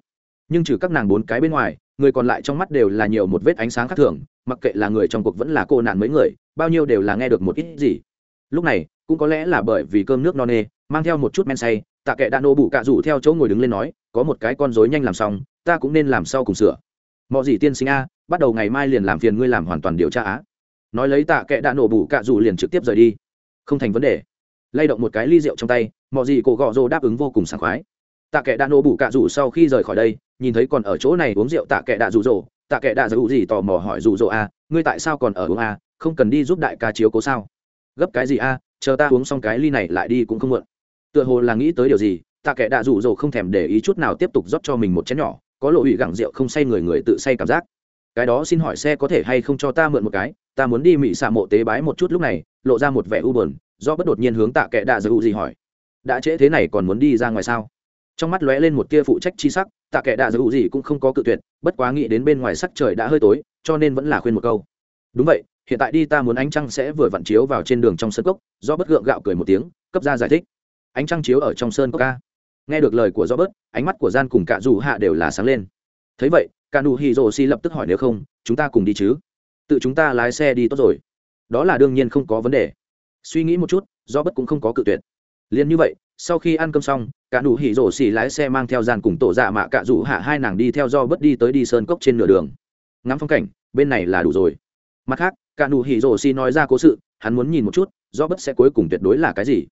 Nhưng trừ các nàng bốn cái bên ngoài, người còn lại trong mắt đều là nhiều một vết ánh sáng khác thường, mặc kệ là người trong cuộc vẫn là cô nạn mấy người bao nhiêu đều là nghe được một ít gì. Lúc này, cũng có lẽ là bởi vì cơm nước no nê, mang theo một chút men say, tạ kệ đã nô bụ cạ rủ theo chỗ ngồi đứng lên nói, có một cái con rối nhanh làm xong, ta cũng nên làm sau cùng sửa. Mọi gì tiên sinh a, bắt đầu ngày mai liền làm phiền ngươi làm hoàn toàn điều tra á. Nói lấy tạ kệ đã nổ bụ cạ rủ liền trực tiếp rời đi. Không thành vấn đề. Lay động một cái ly rượu trong tay mọi gì cổ gọ rô đáp ứng vô cùng sảng khoái. Tạ kệ đã nổ bụ cạ rủ sau khi rời khỏi đây, nhìn thấy còn ở chỗ này uống rượu tạ kệ đã rủ rồ tạ kệ đã rủ gì tò mò hỏi rủ rồ a, ngươi tại sao còn ở uống a? không cần đi giúp đại ca chiếu cố sao? Gấp cái gì a, chờ ta uống xong cái ly này lại đi cũng không mượn tựa hồ là nghĩ tới điều gì tạ kệ đạ rủ rồ không thèm để ý chút nào tiếp tục rót cho mình một chén nhỏ, có lộ ủy gẳng rượu không say người người tự say cảm giác. Cái đó xin hỏi xe có thể hay không cho ta mượn một cái, ta muốn đi mỹ xạ mộ tế bái một chút lúc này, lộ ra một vẻ u buồn, do bất đột nhiên hướng tạ kệ đạ rủ gì hỏi. Đã trễ thế này còn muốn đi ra ngoài sao? Trong mắt lóe lên một tia phụ trách chi sắc, tạ kệ đạ dữ gì cũng không có cự tuyệt, bất quá nghĩ đến bên ngoài sắc trời đã hơi tối, cho nên vẫn là khuyên một câu. Đúng vậy hiện tại đi ta muốn ánh trăng sẽ vừa vặn chiếu vào trên đường trong sân cốc, do bất gượng gạo cười một tiếng, cấp ra giải thích. Ánh trăng chiếu ở trong sơn cốc ca nghe được lời của do bớt ánh mắt của gian cùng cả dù hạ đều là sáng lên. Thấy vậy, cả nụ hì rồ xi lập tức hỏi nếu không, chúng ta cùng đi chứ? Tự chúng ta lái xe đi tốt rồi. Đó là đương nhiên không có vấn đề. Suy nghĩ một chút, do bất cũng không có cự tuyệt. Liền như vậy, sau khi ăn cơm xong, cả nụ hỉ rổ xỉ lái xe mang theo gian cùng tổ dạ mạ cả rủ hạ hai nàng đi theo do bất đi tới đi sơn cốc trên nửa đường. Ngắm phong cảnh, bên này là đủ rồi. Mặt khác cả nụ hỉ rổ xì nói ra cố sự, hắn muốn nhìn một chút do bất sẽ cuối cùng tuyệt đối là cái gì.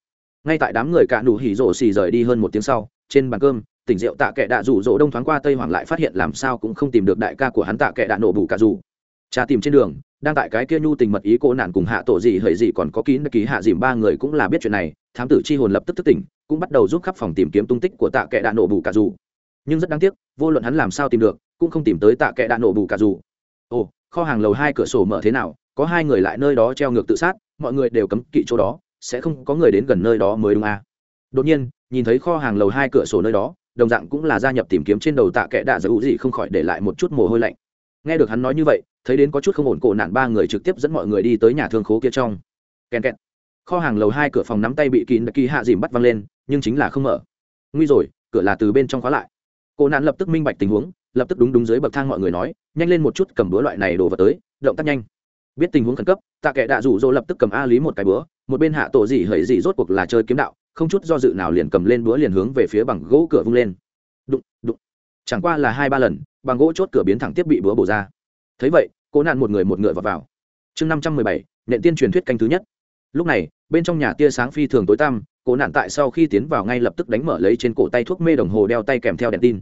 Ngay tại đám người cả nụ hỉ rổ xì rời đi hơn một tiếng sau, trên bàn cơm, tỉnh rượu tạ kệ đạ rủ rỗ đông thoáng qua tây hoàng lại phát hiện làm sao cũng không tìm được đại ca của hắn tạ kệ đạ nổ bù cả dù. Cha tìm trên đường, đang tại cái kia nhu tình mật ý cô nạn cùng hạ tổ gì hời gì còn có kín ký hạ dìm ba người cũng là biết chuyện này, thám tử chi hồn lập tức thức tỉnh, cũng bắt đầu giúp khắp phòng tìm kiếm tung tích của tạ kệ đạ nổ bù cả dù. Nhưng rất đáng tiếc, vô luận hắn làm sao tìm được, cũng không tìm tới tạ kệ đạ nổ bù cả dù. Ồ, kho hàng lầu hai cửa sổ mở thế nào? có hai người lại nơi đó treo ngược tự sát, mọi người đều cấm kỵ chỗ đó, sẽ không có người đến gần nơi đó mới đúng à. đột nhiên, nhìn thấy kho hàng lầu hai cửa sổ nơi đó, đồng dạng cũng là gia nhập tìm kiếm trên đầu tạ kệ đạ giải gì không khỏi để lại một chút mồ hôi lạnh. Nghe được hắn nói như vậy, thấy đến có chút không ổn cổ nạn ba người trực tiếp dẫn mọi người đi tới nhà thương khố kia trong. Kèn kẹt. Kho hàng lầu hai cửa phòng nắm tay bị kín kỳ hạ dìm bắt văng lên, nhưng chính là không mở. Nguy rồi, cửa là từ bên trong khóa lại. Cổ nạn lập tức minh bạch tình huống, lập tức đúng đúng dưới bậc thang mọi người nói, nhanh lên một chút cầm búa loại này đổ vào tới, động tác nhanh biết tình huống khẩn cấp, tạ kệ đạ rủ rỗ lập tức cầm a lý một cái búa, một bên hạ tổ dị hẩy dị rốt cuộc là chơi kiếm đạo, không chút do dự nào liền cầm lên búa liền hướng về phía bằng gỗ cửa vung lên. Đụng đụng. Chẳng qua là hai ba lần, bằng gỗ chốt cửa biến thẳng tiếp bị búa bổ ra. Thấy vậy, cố nạn một người một ngựa vào vào. Chương năm trăm mười bảy, nện tiên truyền thuyết canh thứ nhất. Lúc này, bên trong nhà tia sáng phi thường tối tăm, cố nạn tại sau khi tiến vào ngay lập tức đánh mở lấy trên cổ tay thuốc mê đồng hồ đeo tay kèm theo đèn tin.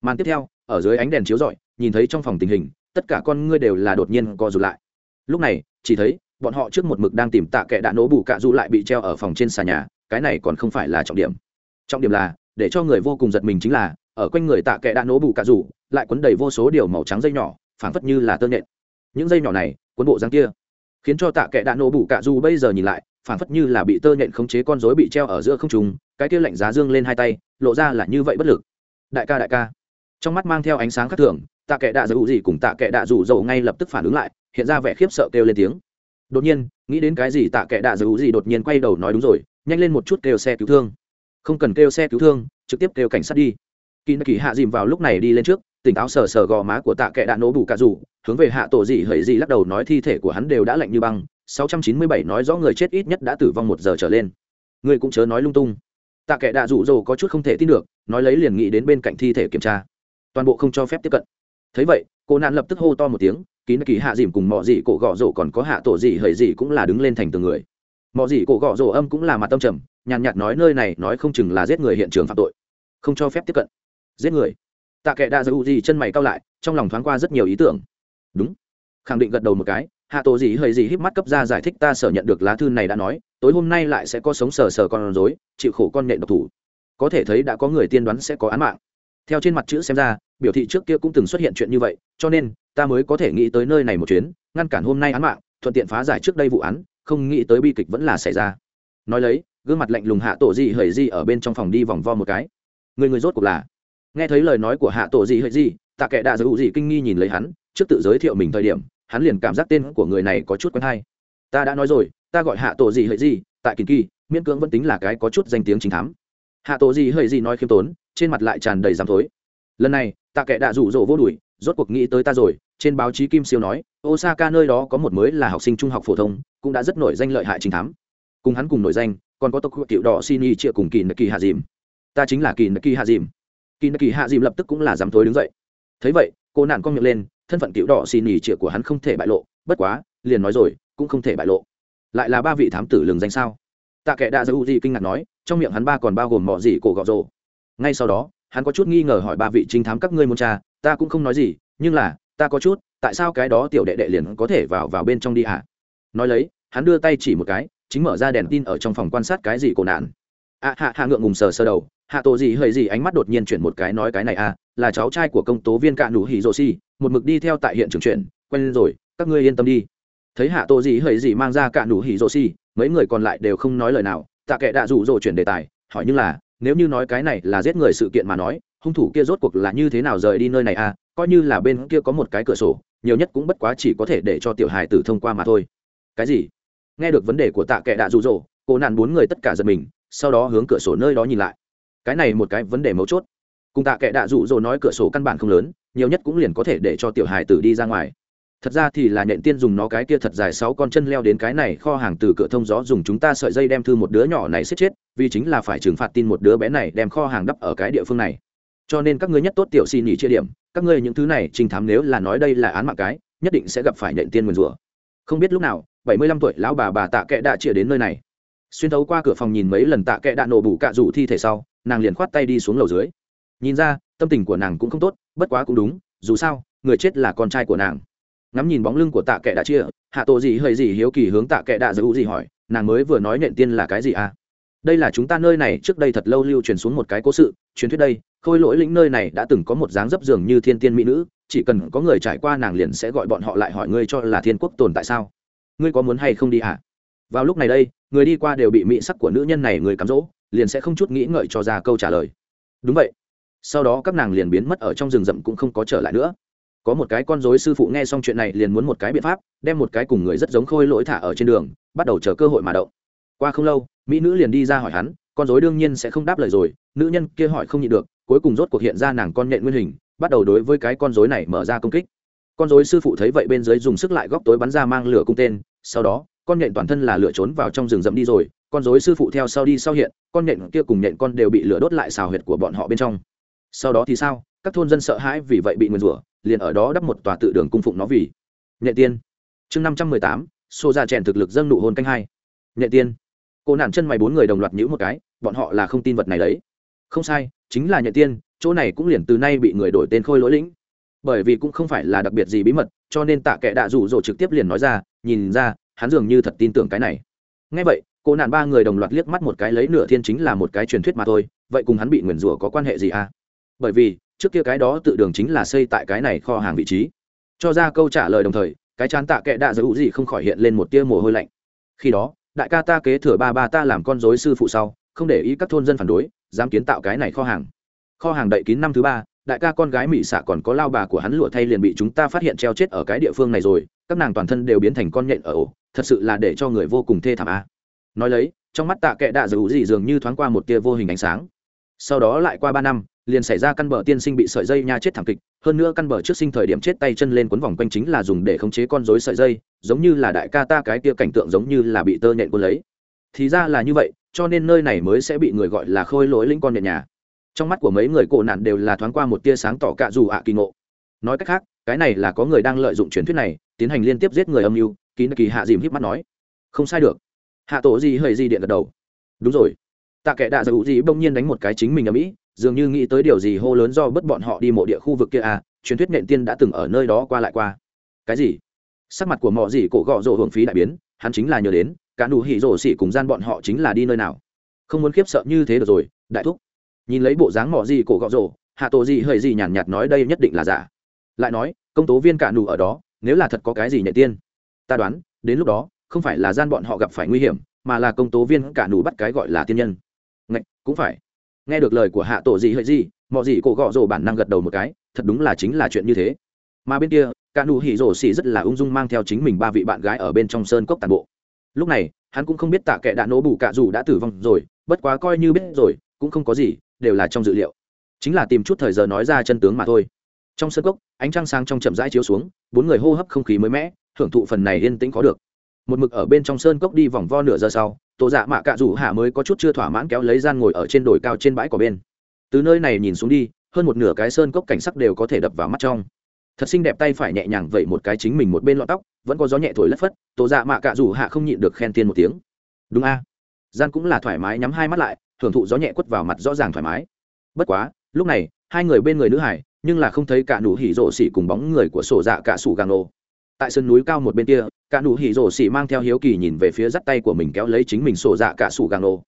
Màn tiếp theo, ở dưới ánh đèn chiếu rọi, nhìn thấy trong phòng tình hình, tất cả con ngươi đều là đột nhiên co rụt lại lúc này, chỉ thấy, bọn họ trước một mực đang tìm tạ kệ đã nổ bù cạ du lại bị treo ở phòng trên xà nhà, cái này còn không phải là trọng điểm. Trọng điểm là, để cho người vô cùng giật mình chính là, ở quanh người tạ kệ đã nổ bù cạ du lại quấn đầy vô số điều màu trắng dây nhỏ, phảng phất như là tơ nện những dây nhỏ này quấn bộ răng kia, khiến cho tạ kệ đã nổ bù cạ du bây giờ nhìn lại, phảng phất như là bị tơ nện khống chế con rối bị treo ở giữa không trung, cái kia lạnh giá dương lên hai tay, lộ ra là như vậy bất lực. Đại ca đại ca. Trong mắt mang theo ánh sáng khác thường, tạ kệ đạ dầu gì cùng tạ kệ đạ rủ dầu ngay lập tức phản ứng lại hiện ra vẻ khiếp sợ kêu lên tiếng. Đột nhiên, nghĩ đến cái gì tạ kệ đạ giữ gì đột nhiên quay đầu nói đúng rồi, nhanh lên một chút kêu xe cứu thương. Không cần kêu xe cứu thương, trực tiếp kêu cảnh sát đi. Kỳ nạ kỳ hạ dìm vào lúc này đi lên trước, tỉnh táo sờ sờ gò má của tạ kệ đã nổ bù cả rủ, hướng về hạ tổ gì hẩy gì lắc đầu nói thi thể của hắn đều đã lạnh như băng 697 nói rõ người chết ít nhất đã tử vong một giờ trở lên. Người cũng chớ nói lung tung. Tạ kệ đã rủ rồ có chút không thể tin được, nói lấy liền nghĩ đến bên cạnh thi thể kiểm tra. Toàn bộ không cho phép tiếp cận. Thấy vậy, cô nạn lập tức hô to một tiếng kín kỳ hạ dìm cùng mọi dị cổ gõ rổ còn có hạ tổ dị hời dị cũng là đứng lên thành từng người. Mọi dị cổ gõ rổ âm cũng là mặt tâm trầm, nhàn nhạt nói nơi này nói không chừng là giết người hiện trường phạm tội. Không cho phép tiếp cận. Giết người. Tạ kệ đa dữ dị chân mày cao lại, trong lòng thoáng qua rất nhiều ý tưởng. Đúng. Khẳng định gật đầu một cái, hạ tổ dị hời dị híp mắt cấp ra giải thích ta sở nhận được lá thư này đã nói, tối hôm nay lại sẽ có sống sờ sờ con rối, chịu khổ con nhện độc thủ. Có thể thấy đã có người tiên đoán sẽ có án mạng theo trên mặt chữ xem ra, biểu thị trước kia cũng từng xuất hiện chuyện như vậy, cho nên, ta mới có thể nghĩ tới nơi này một chuyến, ngăn cản hôm nay án mạng, thuận tiện phá giải trước đây vụ án, không nghĩ tới bi kịch vẫn là xảy ra. Nói lấy, gương mặt lạnh lùng hạ tổ di hời di ở bên trong phòng đi vòng vo một cái. Người người rốt cuộc là? Nghe thấy lời nói của hạ tổ di hời di, tạ kệ đạ giữ gì kinh nghi nhìn lấy hắn, trước tự giới thiệu mình thời điểm, hắn liền cảm giác tên của người này có chút quen hay. Ta đã nói rồi, ta gọi hạ tổ di hời di, tại kỳ kỳ, miễn cưỡng vẫn tính là cái có chút danh tiếng chính thám hạ tổ gì hơi gì nói khiêm tốn trên mặt lại tràn đầy giảm thối. Lần này tạ kệ đã rủ rỗ vô đuổi, rốt cuộc nghĩ tới ta rồi trên báo chí kim siêu nói osaka nơi đó có một mới là học sinh trung học phổ thông cũng đã rất nổi danh lợi hại trình thám. Cùng hắn cùng nổi danh còn có tộc hội tiểu đỏ xin y chia cùng kỳ naki hạ dìm ta chính là kỳ naki hạ dìm kỳ naki hạ dìm lập tức cũng là dám thối đứng dậy. Thấy vậy cô nạn con miệng lên thân phận tiểu đỏ xin y chia của hắn không thể bại lộ bất quá liền nói rồi cũng không thể bại lộ. Lại là ba vị thám tử lường danh sao? tạ kệ đạ dư u di kinh ngạc nói trong miệng hắn ba còn bao gồm mọi gì cổ gọ rồ. Ngay sau đó hắn có chút nghi ngờ hỏi ba vị trinh thám các ngươi muốn cha ta cũng không nói gì nhưng là ta có chút tại sao cái đó tiểu đệ đệ liền có thể vào vào bên trong đi ạ nói lấy hắn đưa tay chỉ một cái chính mở ra đèn tin ở trong phòng quan sát cái gì cổ nạn. Ạ à, hạ hạ ngượng ngùng sờ sơ đầu hạ tổ gì hơi gì ánh mắt đột nhiên chuyển một cái nói cái này a, là cháu trai của công tố viên cạ nụ hỉ rô si một mực đi theo tại hiện trường chuyện quen rồi các ngươi yên tâm đi thấy hạ tô gì hầy gì mang ra cạn đủ hỉ rồ xi mấy người còn lại đều không nói lời nào. Tạ kệ đã rủ rồ chuyển đề tài, hỏi như là, nếu như nói cái này là giết người sự kiện mà nói, hung thủ kia rốt cuộc là như thế nào rời đi nơi này à? Coi như là bên kia có một cái cửa sổ, nhiều nhất cũng bất quá chỉ có thể để cho tiểu hài tử thông qua mà thôi. Cái gì? Nghe được vấn đề của tạ kệ đạ rụ rỗ cô nạn bốn người tất cả giật mình, sau đó hướng cửa sổ nơi đó nhìn lại. Cái này một cái vấn đề mấu chốt. Cùng tạ kệ đạ rụ rỗ nói cửa sổ căn bản không lớn, nhiều nhất cũng liền có thể để cho tiểu hài tử đi ra ngoài thật ra thì là nện tiên dùng nó cái kia thật dài sáu con chân leo đến cái này kho hàng từ cửa thông gió dùng chúng ta sợi dây đem thư một đứa nhỏ này xếp chết, vì chính là phải trừng phạt tin một đứa bé này đem kho hàng đắp ở cái địa phương này. Cho nên các ngươi nhất tốt tiểu xin nhỉ chia điểm, các ngươi những thứ này trình thám nếu là nói đây là án mạng cái, nhất định sẽ gặp phải nện tiên nguyền rủa. Không biết lúc nào, bảy mươi lăm tuổi lão bà bà tạ kệ đã chia đến nơi này. Xuyên thấu qua cửa phòng nhìn mấy lần tạ kệ đã nổ bù cạ rủ thi thể sau, nàng liền khoát tay đi xuống lầu dưới. Nhìn ra, tâm tình của nàng cũng không tốt, bất quá cũng đúng, dù sao, người chết là con trai của nàng ngắm nhìn bóng lưng của tạ kệ đã chia, hạ tổ gì hơi gì hiếu kỳ hướng tạ kệ đã giữ gì hỏi, nàng mới vừa nói nện tiên là cái gì à? Đây là chúng ta nơi này, trước đây thật lâu lưu truyền xuống một cái cố sự, truyền thuyết đây, khôi lỗi lĩnh nơi này đã từng có một dáng dấp dường như thiên tiên mỹ nữ, chỉ cần có người trải qua nàng liền sẽ gọi bọn họ lại hỏi ngươi cho là thiên quốc tồn tại sao? Ngươi có muốn hay không đi à? Vào lúc này đây, người đi qua đều bị mỹ sắc của nữ nhân này người cám dỗ, liền sẽ không chút nghĩ ngợi cho ra câu trả lời. Đúng vậy. Sau đó các nàng liền biến mất ở trong rừng rậm cũng không có trở lại nữa có một cái con rối sư phụ nghe xong chuyện này liền muốn một cái biện pháp, đem một cái cùng người rất giống khôi lỗi thả ở trên đường, bắt đầu chờ cơ hội mà động. Qua không lâu, mỹ nữ liền đi ra hỏi hắn, con rối đương nhiên sẽ không đáp lời rồi, nữ nhân kia hỏi không nhịn được, cuối cùng rốt cuộc hiện ra nàng con nhện nguyên hình, bắt đầu đối với cái con rối này mở ra công kích. Con rối sư phụ thấy vậy bên dưới dùng sức lại góc tối bắn ra mang lửa cung tên, sau đó, con nhện toàn thân là lửa trốn vào trong rừng rậm đi rồi, con rối sư phụ theo sau đi sau hiện, con nhện kia cùng nhện con đều bị lửa đốt lại xào huyệt của bọn họ bên trong. Sau đó thì sao? Các thôn dân sợ hãi vì vậy bị nguyền rủa liền ở đó đắp một tòa tự đường cung phụng nó vì. Nhẹ tiên. Chương năm trăm mười tám xô ra trẻn thực lực dâng nụ hôn canh hai. Nhẹ tiên. Cô nản chân mày bốn người đồng loạt nhữ một cái, bọn họ là không tin vật này đấy. Không sai, chính là nhẹ tiên, chỗ này cũng liền từ nay bị người đổi tên khôi lỗi lĩnh. Bởi vì cũng không phải là đặc biệt gì bí mật, cho nên tạ kệ đạ rủ rỗ trực tiếp liền nói ra, nhìn ra, hắn dường như thật tin tưởng cái này. Ngay vậy, cô nạn ba người đồng loạt liếc mắt một cái, lấy nửa thiên chính là một cái truyền thuyết mà thôi, vậy cùng hắn bị nguyền rủa có quan hệ gì à? bởi vì, trước kia cái đó tự đường chính là xây tại cái này kho hàng vị trí. Cho ra câu trả lời đồng thời, cái chán tạ kệ đạ giới hữu gì không khỏi hiện lên một tia mồ hôi lạnh. Khi đó, đại ca ta kế thừa ba ba ta làm con dối sư phụ sau, không để ý các thôn dân phản đối, dám kiến tạo cái này kho hàng. Kho hàng đậy kín năm thứ ba, đại ca con gái mỹ xạ còn có lao bà của hắn lụa thay liền bị chúng ta phát hiện treo chết ở cái địa phương này rồi, các nàng toàn thân đều biến thành con nhện ở ổ, thật sự là để cho người vô cùng thê thảm a. Nói lấy, trong mắt tạ kệ đạ giữ gì dường như thoáng qua một tia vô hình ánh sáng. Sau đó lại qua ba năm liền xảy ra căn bờ tiên sinh bị sợi dây nha chết thảm kịch, hơn nữa căn bờ trước sinh thời điểm chết tay chân lên cuốn vòng quanh chính là dùng để khống chế con rối sợi dây, giống như là đại ca ta cái tia cảnh tượng giống như là bị tơ nhện cuốn lấy. Thì ra là như vậy, cho nên nơi này mới sẽ bị người gọi là khôi lỗi lĩnh con nhện nhà. Trong mắt của mấy người cổ nạn đều là thoáng qua một tia sáng tỏ cạ dù ạ kỳ ngộ. Nói cách khác, cái này là có người đang lợi dụng truyền thuyết này, tiến hành liên tiếp giết người âm mưu kín kỳ hạ dìm hít mắt nói. Không sai được. Hạ tổ gì hơi gì điện gật đầu. Đúng rồi. Tạ kệ đạ dầu gì bỗng nhiên đánh một cái chính mình ở mỹ dường như nghĩ tới điều gì hô lớn do bất bọn họ đi mộ địa khu vực kia à truyền thuyết nện tiên đã từng ở nơi đó qua lại qua. Cái gì? Sắc mặt của mọi gì cổ gọ rồ hưởng phí đại biến hắn chính là nhờ đến cả nụ hỉ rồ xỉ cùng gian bọn họ chính là đi nơi nào. Không muốn khiếp sợ như thế được rồi đại thúc. Nhìn lấy bộ dáng mọi gì cổ gọ rồ hạ tổ gì hơi gì nhàn nhạt, nói đây nhất định là giả. Lại nói công tố viên cả nụ ở đó nếu là thật có cái gì nhện tiên? Ta đoán đến lúc đó không phải là gian bọn họ gặp phải nguy hiểm mà là công tố viên cả nụ bắt cái gọi là tiên nhân. Ngạch cũng phải nghe được lời của hạ tổ gì hỡi gì mọi gì cổ gọ rồ bản năng gật đầu một cái, thật đúng là chính là chuyện như thế. Mà bên kia, cả nụ hỉ rổ xì rất là ung dung mang theo chính mình ba vị bạn gái ở bên trong sơn cốc tàn bộ. Lúc này, hắn cũng không biết tạ kệ đã nổ bù cạ dù đã tử vong rồi, bất quá coi như biết rồi, cũng không có gì, đều là trong dự liệu. Chính là tìm chút thời giờ nói ra chân tướng mà thôi. Trong sân cốc, ánh trăng sáng trong chậm rãi chiếu xuống, bốn người hô hấp không khí mới mẻ, hưởng thụ phần này yên tĩnh có được một mực ở bên trong sơn cốc đi vòng vo nửa giờ sau tổ dạ mạ cạ rủ hạ mới có chút chưa thỏa mãn kéo lấy gian ngồi ở trên đồi cao trên bãi cỏ bên. Từ nơi này nhìn xuống đi, hơn một nửa cái sơn cốc cảnh sắc đều có thể đập vào mắt trong. Thật xinh đẹp tay phải nhẹ nhàng vậy một cái chính mình một bên lọn tóc, vẫn có gió nhẹ thổi lất phất tổ dạ mạ cạ rủ hạ không nhịn được khen tiên một tiếng. Đúng a. Gian cũng là thoải mái nhắm hai mắt lại, thưởng thụ gió nhẹ quất vào mặt rõ ràng thoải mái. Bất quá, lúc này, hai người bên người nữ hải, nhưng là không thấy cả nụ hỉ rộ xỉ cùng bóng người của sổ dạ cạ sủ gàng nổ tại sân núi cao một bên kia, cả nụ hỉ rổ xỉ mang theo hiếu kỳ nhìn về phía dắt tay của mình kéo lấy chính mình sổ dạ cả sủ gàng nổ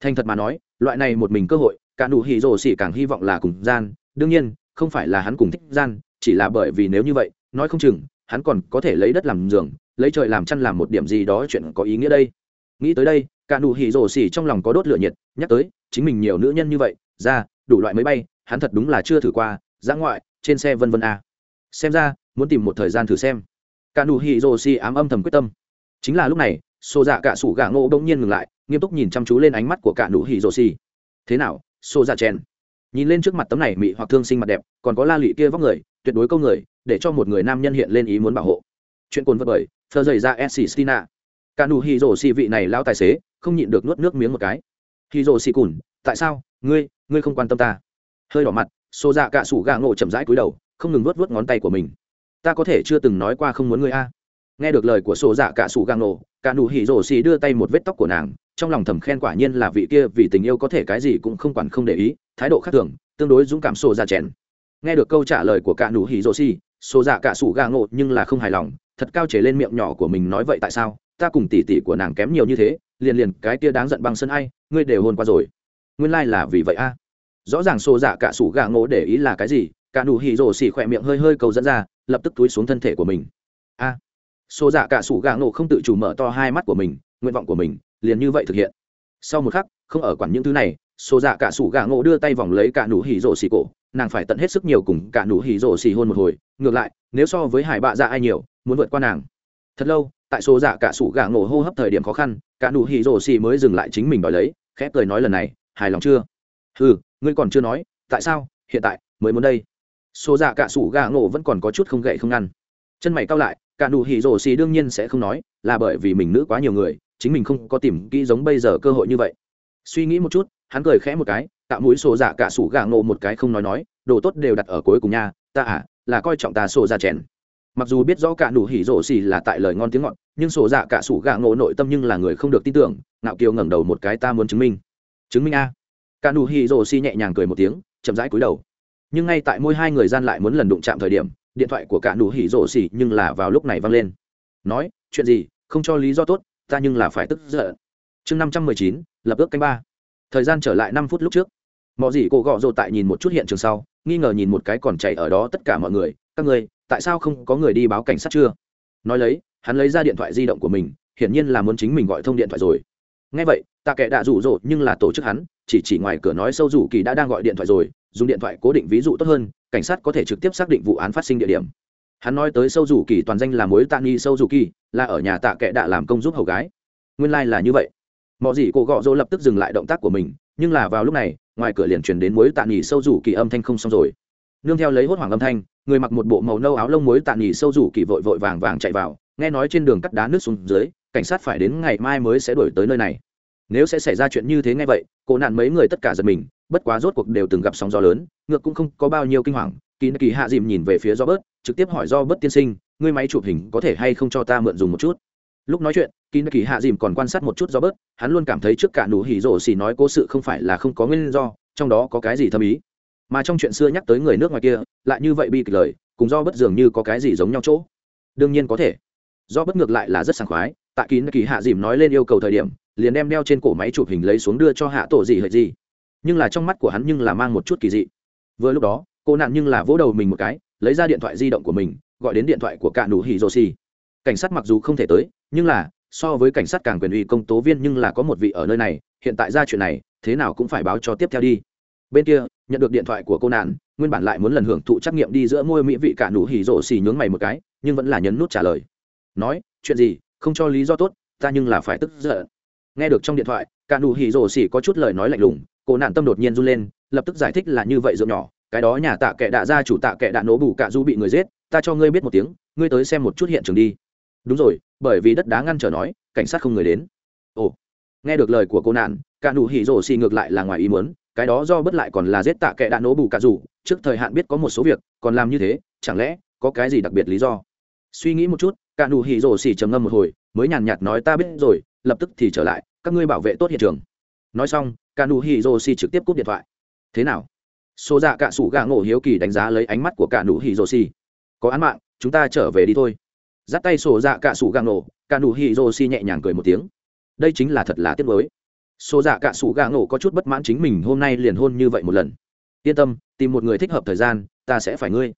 thành thật mà nói, loại này một mình cơ hội, cả nụ hỉ rổ xỉ càng hy vọng là cùng gian. Đương nhiên, không phải là hắn cùng thích gian, chỉ là bởi vì nếu như vậy, nói không chừng, hắn còn có thể lấy đất làm giường, lấy trời làm chăn làm một điểm gì đó chuyện có ý nghĩa đây. Nghĩ tới đây, cả nụ hỉ rổ xỉ trong lòng có đốt lửa nhiệt, nhắc tới, chính mình nhiều nữ nhân như vậy, ra, đủ loại máy bay, hắn thật đúng là chưa thử qua ra ngoại, trên xe vân vân a. Xem ra, muốn tìm một thời gian thử xem cả nụ hỉ rồ xì ám âm thầm quyết tâm. Chính là lúc này xô dạ cả sủ gà ngộ bỗng nhiên ngừng lại, nghiêm túc nhìn chăm chú lên ánh mắt của cả nụ hỉ rồ xì. Thế nào xô dạ chèn? Nhìn lên trước mặt tấm này mị hoặc thương sinh mặt đẹp, còn có la lụy kia vóc người, tuyệt đối câu người, để cho một người nam nhân hiện lên ý muốn bảo hộ. Chuyện cồn vật bởi thơ dày dạ ra s stina cả nụ hỉ rồ xì vị này lao tài xế, không nhịn được nuốt nước miếng một cái. Hỉ rồ xì cùn, tại sao? Ngươi ngươi không quan tâm ta? Hơi đỏ mặt xô dạ cả sủ gà ngộ chậm rãi cúi đầu, không ngừng nuốt nuốt ngón tay của mình ta có thể chưa từng nói qua không muốn ngươi a. Nghe được lời của sổ dạ cả sủ gang nổ, cả nụ hỉ rổ xì đưa tay một vết tóc của nàng, trong lòng thầm khen quả nhiên là vị kia vì tình yêu có thể cái gì cũng không quản không để ý, thái độ khác thường, tương đối dũng cảm sổ dạ chèn. Nghe được câu trả lời của cả nụ hỉ rổ xì, sổ dạ cả sủ gang nổ nhưng là không hài lòng, thật cao chế lên miệng nhỏ của mình nói vậy tại sao, ta cùng tỷ tỷ của nàng kém nhiều như thế, liền liền cái kia đáng giận băng sân ai, ngươi đều hôn qua rồi. Nguyên lai là vì vậy a. Rõ ràng sổ dạ cả sủ gang nổ để ý là cái gì, cả nụ hỉ rổ xì khỏe miệng hơi hơi cầu dẫn ra lập tức túi xuống thân thể của mình. A. À, xô dạ cả sủ gà nổ không tự chủ mở to hai mắt của mình nguyện vọng của mình liền như vậy thực hiện. Sau một khắc không ở quản những thứ này xô dạ cả sủ gà nổ đưa tay vòng lấy cả nụ hỉ rổ xì cổ nàng phải tận hết sức nhiều cùng cả nụ hỉ rổ xì hôn một hồi ngược lại nếu so với hải bạ dạ ai nhiều muốn vượt qua nàng. Thật lâu tại xô dạ cả sủ gà nổ hô hấp thời điểm khó khăn cả nụ hỉ rổ xì mới dừng lại chính mình đòi lấy khẽ cười nói lần này hài lòng chưa? Ừ ngươi còn chưa nói tại sao? Hiện tại mới muốn đây xô dạ cả sủ gà ngộ vẫn còn có chút không gậy không ngăn. Chân mày cao lại, cả nụ hỉ rổ xì đương nhiên sẽ không nói là bởi vì mình nữ quá nhiều người, chính mình không có tìm kỹ giống bây giờ cơ hội như vậy. Suy nghĩ một chút, hắn cười khẽ một cái tạo mũi xô dạ cả sủ gà ngộ một cái không nói nói, đồ tốt đều đặt ở cuối cùng nha, ta à là coi trọng ta xô ra chèn. Mặc dù biết rõ cả nụ hỉ rổ xì là tại lời ngon tiếng ngọt, nhưng sổ dạ cả sủ gạ ngộ nội tâm nhưng là người không được tin tưởng nạo kiều ngẩng đầu một cái ta muốn chứng minh. Chứng minh a. Cả nụ hỉ rổ xì nhẹ nhàng cười một tiếng, chậm rãi cúi đầu nhưng ngay tại môi hai người gian lại muốn lần đụng chạm thời điểm, điện thoại của cả nụ hỉ rổ xỉ nhưng là vào lúc này vang lên. Nói, chuyện gì? Không cho lý do tốt, ta nhưng là phải tức giận. Chương năm trăm mười chín, lập ước canh ba. Thời gian trở lại năm phút lúc trước. Mọi gì cô gọ rồ tại nhìn một chút hiện trường sau, nghi ngờ nhìn một cái còn chạy ở đó tất cả mọi người, các người tại sao không có người đi báo cảnh sát chưa? Nói lấy, hắn lấy ra điện thoại di động của mình, hiển nhiên là muốn chính mình gọi thông điện thoại rồi. Ngay vậy ta kệ đã rủ rộ nhưng là tổ chức hắn, chỉ chỉ ngoài cửa nói sâu rủ kỳ đã đang gọi điện thoại rồi dùng điện thoại cố định ví dụ tốt hơn, cảnh sát có thể trực tiếp xác định vụ án phát sinh địa điểm. Hắn nói tới sâu dù kỳ toàn danh là mối tạ nghi sâu dù kỳ là ở nhà tạ kệ đạ làm công giúp hầu gái. Nguyên lai、like、là như vậy. Mọi gì cô gọ dỗ lập tức dừng lại động tác của mình, nhưng là vào lúc này, ngoài cửa liền truyền đến mối tạ nghỉ sâu rủ kỳ âm thanh không xong rồi. Nương theo lấy hốt hoảng âm thanh, người mặc một bộ màu nâu áo lông mối tạ nghỉ sâu rủ kỳ vội vội vàng vàng chạy vào, nghe nói trên đường cắt đá nước xuống dưới, cảnh sát phải đến ngày mai mới sẽ đổi tới nơi này. Nếu sẽ xảy ra chuyện như thế ngay vậy cô nạn mấy người tất cả giật mình bất quá rốt cuộc đều từng gặp sóng gió lớn, ngược cũng không có bao nhiêu kinh hoàng. Kỳ kỳ hạ dìm nhìn về phía do bớt trực tiếp hỏi do bớt tiên sinh, ngươi máy chụp hình có thể hay không cho ta mượn dùng một chút? Lúc nói chuyện, kỳ kỳ hạ dìm còn quan sát một chút do bớt hắn luôn cảm thấy trước cả nụ hỉ rổ xỉ nói cố sự không phải là không có nguyên do, trong đó có cái gì thâm ý. Mà trong chuyện xưa nhắc tới người nước ngoài kia, lại như vậy bi kịch lời, cùng do bớt dường như có cái gì giống nhau chỗ. Đương nhiên có thể. Do bớt ngược lại là rất sảng khoái, tại kín kỳ hạ dìm nói lên yêu cầu thời điểm, liền đem đeo trên cổ máy chụp hình lấy xuống đưa cho hạ tổ gì hệt gì nhưng là trong mắt của hắn nhưng là mang một chút kỳ dị. Vừa lúc đó, cô nạn nhưng là vỗ đầu mình một cái, lấy ra điện thoại di động của mình, gọi đến điện thoại của cạn đủ hỉ rô xì. Cảnh sát mặc dù không thể tới, nhưng là, so với cảnh sát càng quyền uy công tố viên nhưng là có một vị ở nơi này, hiện tại ra chuyện này, thế nào cũng phải báo cho tiếp theo đi. Bên kia, nhận được điện thoại của cô nạn, nguyên bản lại muốn lần hưởng thụ trắc nghiệm đi giữa môi mỹ vị cạn đủ hỉ rộ xì nhướng mày một cái, nhưng vẫn là nhấn nút trả lời. Nói, chuyện gì? Không cho lý do tốt, ta nhưng là phải tức giận. Nghe được trong điện thoại cạn đủ hỉ rộ xì có chút lời nói lạnh lùng cô nạn tâm đột nhiên run lên, lập tức giải thích là như vậy ruộng nhỏ, cái đó nhà tạ kệ đạ ra chủ tạ kệ đạ nổ bù cạ du bị người giết, ta cho ngươi biết một tiếng, ngươi tới xem một chút hiện trường đi. Đúng rồi, bởi vì đất đá ngăn trở nói, cảnh sát không người đến. Ồ, nghe được lời của cô nạn, cả nụ hỉ rổ xì ngược lại là ngoài ý muốn, cái đó do bất lại còn là giết tạ kệ đạn nổ bù cạ du, trước thời hạn biết có một số việc, còn làm như thế, chẳng lẽ có cái gì đặc biệt lý do? Suy nghĩ một chút, cả nụ hỉ rổ xì trầm ngâm một hồi, mới nhàn nhạt nói ta biết rồi, lập tức thì trở lại, các ngươi bảo vệ tốt hiện trường nói xong cả nụ hỉ rồ xì trực tiếp cúp điện thoại. Thế nào? Xô dạ cạ sủ gà ngộ hiếu kỳ đánh giá lấy ánh mắt của cả nụ hỉ rồ xì có án mạng, chúng ta trở về đi thôi. Dắt tay sổ dạ cạ sủ gà ngộ cả nụ hỉ rồ xì nhẹ nhàng cười một tiếng. Đây chính là thật là tiếc mới xô dạ cạ sủ gà ngộ có chút bất mãn chính mình hôm nay liền hôn như vậy một lần. Yên tâm, tìm một người thích hợp thời gian, ta sẽ phải ngươi.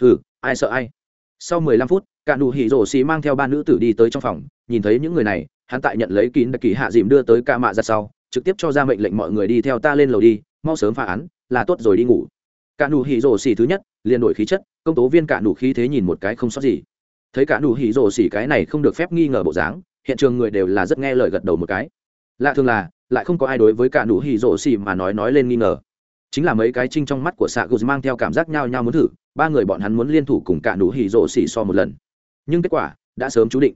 Hừ, ai sợ ai? Sau mười lăm phút cả nụ hỉ rổ xì mang theo ba nữ tử đi tới trong phòng, nhìn thấy những người này, hắn tại nhận lấy kín đặc kỳ hạ dìm đưa tới ca mạ ra sau trực tiếp cho ra mệnh lệnh mọi người đi theo ta lên lầu đi, mau sớm phá án, là tốt rồi đi ngủ. Cả nụ hỉ rổ xỉ thứ nhất, liền đổi khí chất, công tố viên cả nụ khí thế nhìn một cái không sót gì. Thấy cả nụ hỉ rổ xỉ cái này không được phép nghi ngờ bộ dáng, hiện trường người đều là rất nghe lời gật đầu một cái. Lạ thường là, lại không có ai đối với cả nụ hỉ rổ xỉ mà nói nói lên nghi ngờ. Chính là mấy cái trinh trong mắt của xạ gù mang theo cảm giác nhao nhau muốn thử, ba người bọn hắn muốn liên thủ cùng cả nụ hỉ rổ xỉ so một lần. Nhưng kết quả đã sớm chú định.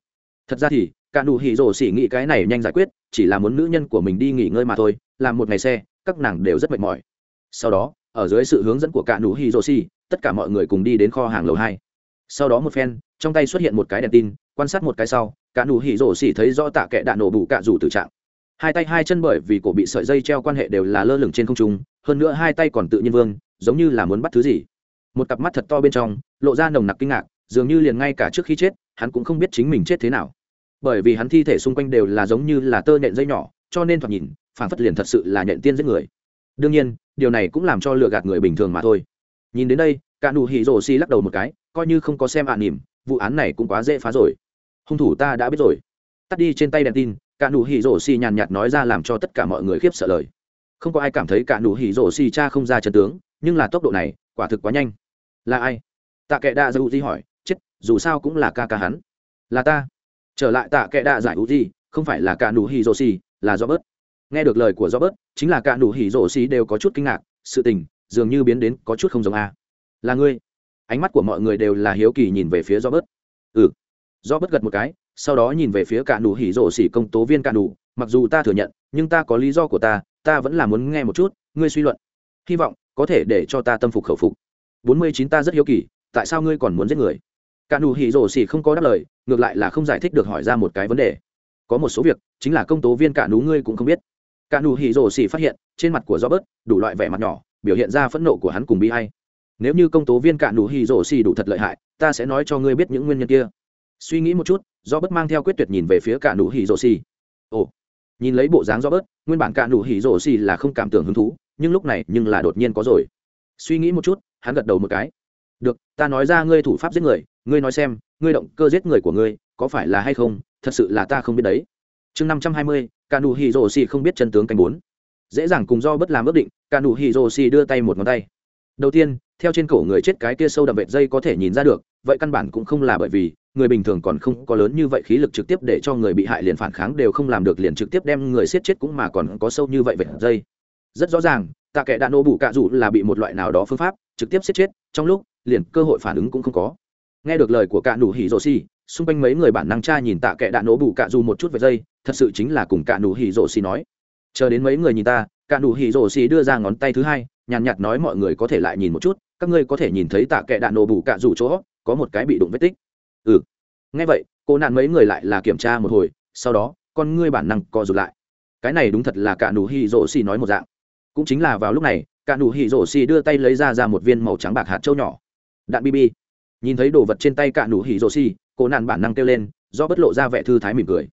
Thật ra thì cả nụ hỉ rồ xỉ nghĩ cái này nhanh giải quyết, chỉ là muốn nữ nhân của mình đi nghỉ ngơi mà thôi, làm một ngày xe, các nàng đều rất mệt mỏi. Sau đó, ở dưới sự hướng dẫn của cả nụ hỉ rồ xỉ, tất cả mọi người cùng đi đến kho hàng lầu hai. Sau đó một phen, trong tay xuất hiện một cái đèn tin, quan sát một cái sau, cả nụ hỉ rồ xỉ thấy rõ tạ kệ đạn nổ bù cả rủ tử trạng. Hai tay hai chân bởi vì cổ bị sợi dây treo quan hệ đều là lơ lửng trên không trung, hơn nữa hai tay còn tự nhiên vương, giống như là muốn bắt thứ gì. Một cặp mắt thật to bên trong, lộ ra nồng nặc kinh ngạc, dường như liền ngay cả trước khi chết, hắn cũng không biết chính mình chết thế nào bởi vì hắn thi thể xung quanh đều là giống như là tơ nhện dây nhỏ, cho nên thoạt nhìn phản phất liền thật sự là nhện tiên giết người. Đương nhiên, điều này cũng làm cho lừa gạt người bình thường mà thôi. Nhìn đến đây, cả nụ hỉ rổ xì lắc đầu một cái, coi như không có xem ạ à nỉm, vụ án này cũng quá dễ phá rồi. Hung thủ ta đã biết rồi. Tắt đi trên tay đèn tin, cả nụ hỉ rổ xì nhàn nhạt nói ra làm cho tất cả mọi người khiếp sợ lời. Không có ai cảm thấy cả nụ hỉ rổ xì cha không ra trận tướng, nhưng là tốc độ này, quả thực quá nhanh. Là ai? Tạ kệ đa dư di hỏi, chết, dù sao cũng là ca ca hắn. Là ta trở lại tạ kệ đạ giải u di không phải là cả nụ hỉ rổ xì, là do bớt nghe được lời của do bớt chính là cả nụ hỉ rổ xì đều có chút kinh ngạc, sự tình dường như biến đến có chút không giống a. À. là ngươi? Ánh mắt của mọi người đều là hiếu kỳ nhìn về phía do bớt ừ. Do bớt gật một cái, sau đó nhìn về phía cả nụ hỉ rổ xì công tố viên cả nụ, mặc dù ta thừa nhận, nhưng ta có lý do của ta ta vẫn là muốn nghe một chút, ngươi suy luận. Hy vọng có thể để cho ta tâm phục khẩu phục. Bốn mươi chín ta rất hiếu kỳ, tại sao ngươi còn muốn giết người? cả nụ hỉ rổ xỉ không có đáp lời, ngược lại là không giải thích được hỏi ra một cái vấn đề. Có một số việc, chính là công tố viên cả nú ngươi cũng không biết. Cả nụ hỉ rổ xỉ phát hiện, trên mặt của robert, đủ loại vẻ mặt nhỏ, biểu hiện ra phẫn nộ của hắn cùng bi ai. nếu như công tố viên cả nụ hỉ rổ xỉ đủ thật lợi hại, ta sẽ nói cho ngươi biết những nguyên nhân kia. Suy nghĩ một chút, robert mang theo quyết tuyệt nhìn về phía cả nụ hỉ rổ xỉ. Ồ, nhìn lấy bộ dáng robert, nguyên bản cả nụ hỉ rổ xỉ là không cảm tưởng hứng thú, nhưng lúc này nhưng là đột nhiên có rồi. Suy nghĩ một chút, hắn gật đầu một cái được, ta nói ra ngươi thủ pháp giết người, ngươi nói xem, ngươi động cơ giết người của ngươi, có phải là hay không? Thật sự là ta không biết đấy. Chương năm trăm hai mươi cả nụ hì rồ xì không biết chân tướng canh bốn. Dễ dàng cùng do bất làm ước định cả nụ hì rồ xì đưa tay một ngón tay. Đầu tiên, theo trên cổ người chết cái kia sâu đậm vệt dây có thể nhìn ra được, vậy căn bản cũng không là bởi vì, người bình thường còn không có lớn như vậy khí lực trực tiếp để cho người bị hại liền phản kháng đều không làm được liền trực tiếp đem người siết chết cũng mà còn có sâu như vậy vệt dây. Rất rõ ràng tạ kệ đã nô bù cạ dụ là bị một loại nào đó phương pháp trực tiếp siết chết, trong lúc liền cơ hội phản ứng cũng không có. Nghe được lời của cả nụ hỉ rồ xì xung quanh mấy người bản năng tra nhìn tạ kệ đạn nổ bù cạ dù một chút về dây, thật sự chính là cùng cả nụ hỉ rồ xì nói. Chờ đến mấy người nhìn ta, cả nụ hỉ rồ xì đưa ra ngón tay thứ hai, nhàn nhạt nói mọi người có thể lại nhìn một chút, các ngươi có thể nhìn thấy tạ kệ đạn nổ bù cạ dù chỗ, có một cái bị đụng vết tích. Ừ. Nghe vậy, cô nạn mấy người lại là kiểm tra một hồi, sau đó, con ngươi bản năng co rụt lại. Cái này đúng thật là cả nụ hỉ rồ xì nói một dạng. Cũng chính là vào lúc này, cả nụ hỉ rồ xì đưa tay lấy ra ra một viên màu trắng bạc hạt châu nhỏ đạn bb nhìn thấy đồ vật trên tay cạ nụ hỉ rồ xì, cô nạn bản năng kêu lên, do bất lộ ra vẻ thư thái mỉm cười.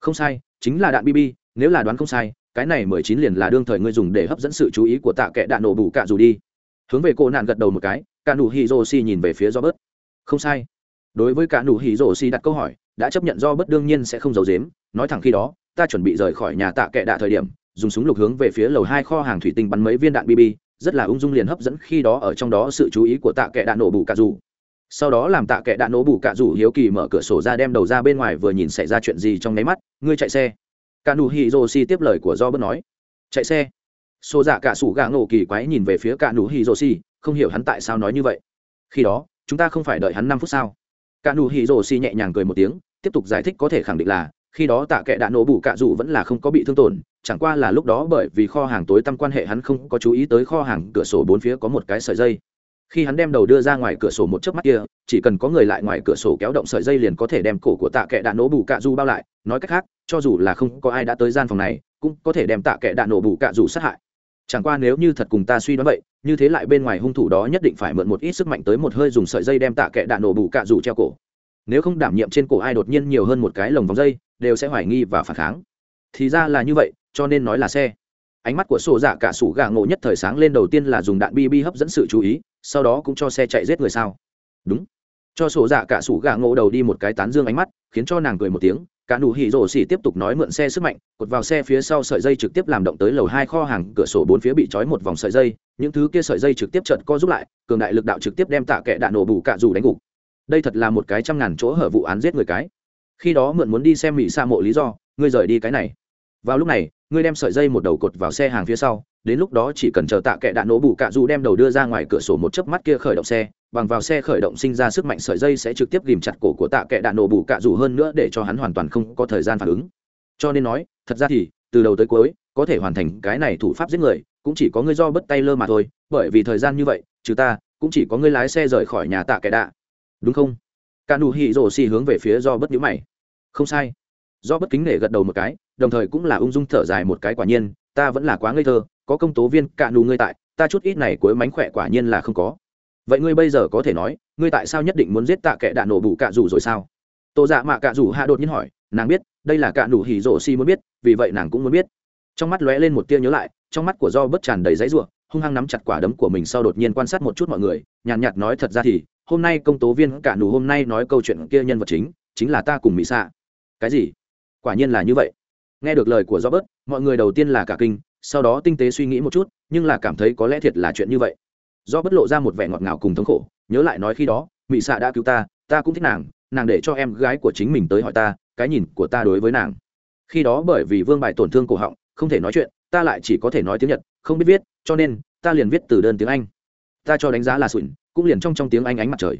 Không sai, chính là đạn bb nếu là đoán không sai, cái này mười chín liền là đương thời người dùng để hấp dẫn sự chú ý của tạ kệ đạn nổ bù cạ dù đi. Hướng về cô nạn gật đầu một cái cạ nụ hỉ rồ xì nhìn về phía do bớt không sai. Đối với cạ nụ hỉ rồ xì đặt câu hỏi, đã chấp nhận do bất đương nhiên sẽ không giấu giếm, nói thẳng khi đó, ta chuẩn bị rời khỏi nhà tạ kệ đạ thời điểm, dùng súng lục hướng về phía lầu hai kho hàng thủy tinh bắn mấy viên đạn bb rất là ung dung liền hấp dẫn khi đó ở trong đó sự chú ý của tạ kệ đạn nổ bù cả dù sau đó làm tạ kệ đạn nổ bù cả dù hiếu kỳ mở cửa sổ ra đem đầu ra bên ngoài vừa nhìn xảy ra chuyện gì trong nháy mắt, ngươi chạy xe. Cả nụ hỉ rồ si tiếp lời của do bớt nói, chạy xe. Xô dạ cả sủ gà ngộ kỳ quái nhìn về phía cả nụ hỉ rồ si không hiểu hắn tại sao nói như vậy. Khi đó, chúng ta không phải đợi hắn năm phút sao? Cả nụ hỉ rồ si nhẹ nhàng cười một tiếng, tiếp tục giải thích có thể khẳng định là khi đó tạ kệ đã nổ bù cạ dù vẫn là không có bị thương tổn, chẳng qua là lúc đó bởi vì kho hàng tối tăm quan hệ hắn không có chú ý tới kho hàng cửa sổ bốn phía có một cái sợi dây. Khi hắn đem đầu đưa ra ngoài cửa sổ một chớp mắt kia, chỉ cần có người lại ngoài cửa sổ kéo động sợi dây liền có thể đem cổ của tạ kệ đã nổ bù cạ dù bao lại. Nói cách khác, cho dù là không có ai đã tới gian phòng này, cũng có thể đem tạ kệ đạn nổ bù cạ dù sát hại. Chẳng qua nếu như thật cùng ta suy đoán vậy, như thế lại bên ngoài hung thủ đó nhất định phải mượn một ít sức mạnh tới một hơi dùng sợi dây đem tạ kệ đạn nổ bù cạ dù treo cổ. Nếu không đảm nhiệm trên cổ ai đột nhiên nhiều hơn một cái lồng vòng dây đều sẽ hoài nghi và phản kháng. Thì ra là như vậy, cho nên nói là xe. Ánh mắt của sổ dạ cả sủ gà ngộ nhất thời sáng lên đầu tiên là dùng đạn bi bi hấp dẫn sự chú ý, sau đó cũng cho xe chạy giết người sao. Đúng. Cho sổ dạ cả sủ gà ngộ đầu đi một cái tán dương ánh mắt, khiến cho nàng cười một tiếng, cả nụ hỉ rổ xỉ tiếp tục nói mượn xe sức mạnh, cột vào xe phía sau sợi dây trực tiếp làm động tới lầu hai kho hàng, cửa sổ bốn phía bị trói một vòng sợi dây, những thứ kia sợi dây trực tiếp chợt co giúp lại, cường đại lực đạo trực tiếp đem tạ kệ đạn nổ bù cạ dù đánh gục. Đây thật là một cái trăm ngàn chỗ hở vụ án giết người cái khi đó mượn muốn đi xem mỹ xa mộ lý do, ngươi rời đi cái này. Vào lúc này, ngươi đem sợi dây một đầu cột vào xe hàng phía sau, đến lúc đó chỉ cần chờ tạ kệ đạn nổ bù cạ dù đem đầu đưa ra ngoài cửa sổ một chớp mắt kia khởi động xe, bằng vào xe khởi động sinh ra sức mạnh sợi dây sẽ trực tiếp ghìm chặt cổ của tạ kệ đạn nổ bù cạ dù hơn nữa để cho hắn hoàn toàn không có thời gian phản ứng. Cho nên nói, thật ra thì, từ đầu tới cuối, có thể hoàn thành cái này thủ pháp giết người, cũng chỉ có ngươi do bất tay lơ mà thôi, bởi vì thời gian như vậy chứ ta, cũng chỉ có ngươi lái xe rời khỏi nhà tạ kệ đạ. Đúng không? cả nụ hỉ rổ xì hướng về phía do bất nhũ mày. Không sai. Do bất kính nể gật đầu một cái, đồng thời cũng là ung dung thở dài một cái quả nhiên, ta vẫn là quá ngây thơ, có công tố viên, cả nụ ngươi tại, ta chút ít này cuối mánh khỏe quả nhiên là không có. Vậy ngươi bây giờ có thể nói, ngươi tại sao nhất định muốn giết tạ kệ đạn nổ bụ cạ rủ rồi sao? Tô dạ mạ cạ rủ hạ đột nhiên hỏi, nàng biết, đây là cạ nụ hỉ rổ xì muốn biết, vì vậy nàng cũng muốn biết. Trong mắt lóe lên một tia nhớ lại, trong mắt của do bất tràn đầy giấy ruộng hung hăng nắm chặt quả đấm của mình sau đột nhiên quan sát một chút mọi người, nhàn nhạt nói thật ra thì hôm nay công tố viên cả nụ hôm nay nói câu chuyện kia nhân vật chính chính là ta cùng mỹ xạ cái gì? Quả nhiên là như vậy. Nghe được lời của robert, mọi người đầu tiên là cả kinh, sau đó tinh tế suy nghĩ một chút, nhưng là cảm thấy có lẽ thiệt là chuyện như vậy. Do bất lộ ra một vẻ ngọt ngào cùng thống khổ, nhớ lại nói khi đó mỹ xạ đã cứu ta ta cũng thích nàng nàng để cho em gái của chính mình tới hỏi ta, cái nhìn của ta đối với nàng. Khi đó bởi vì vương bài tổn thương cổ họng, không thể nói chuyện, ta lại chỉ có thể nói tiếng nhật, không biết viết, cho nên, ta liền viết từ đơn tiếng anh. Ta cho đánh giá là sụn cũng liền trong trong tiếng anh ánh mặt trời.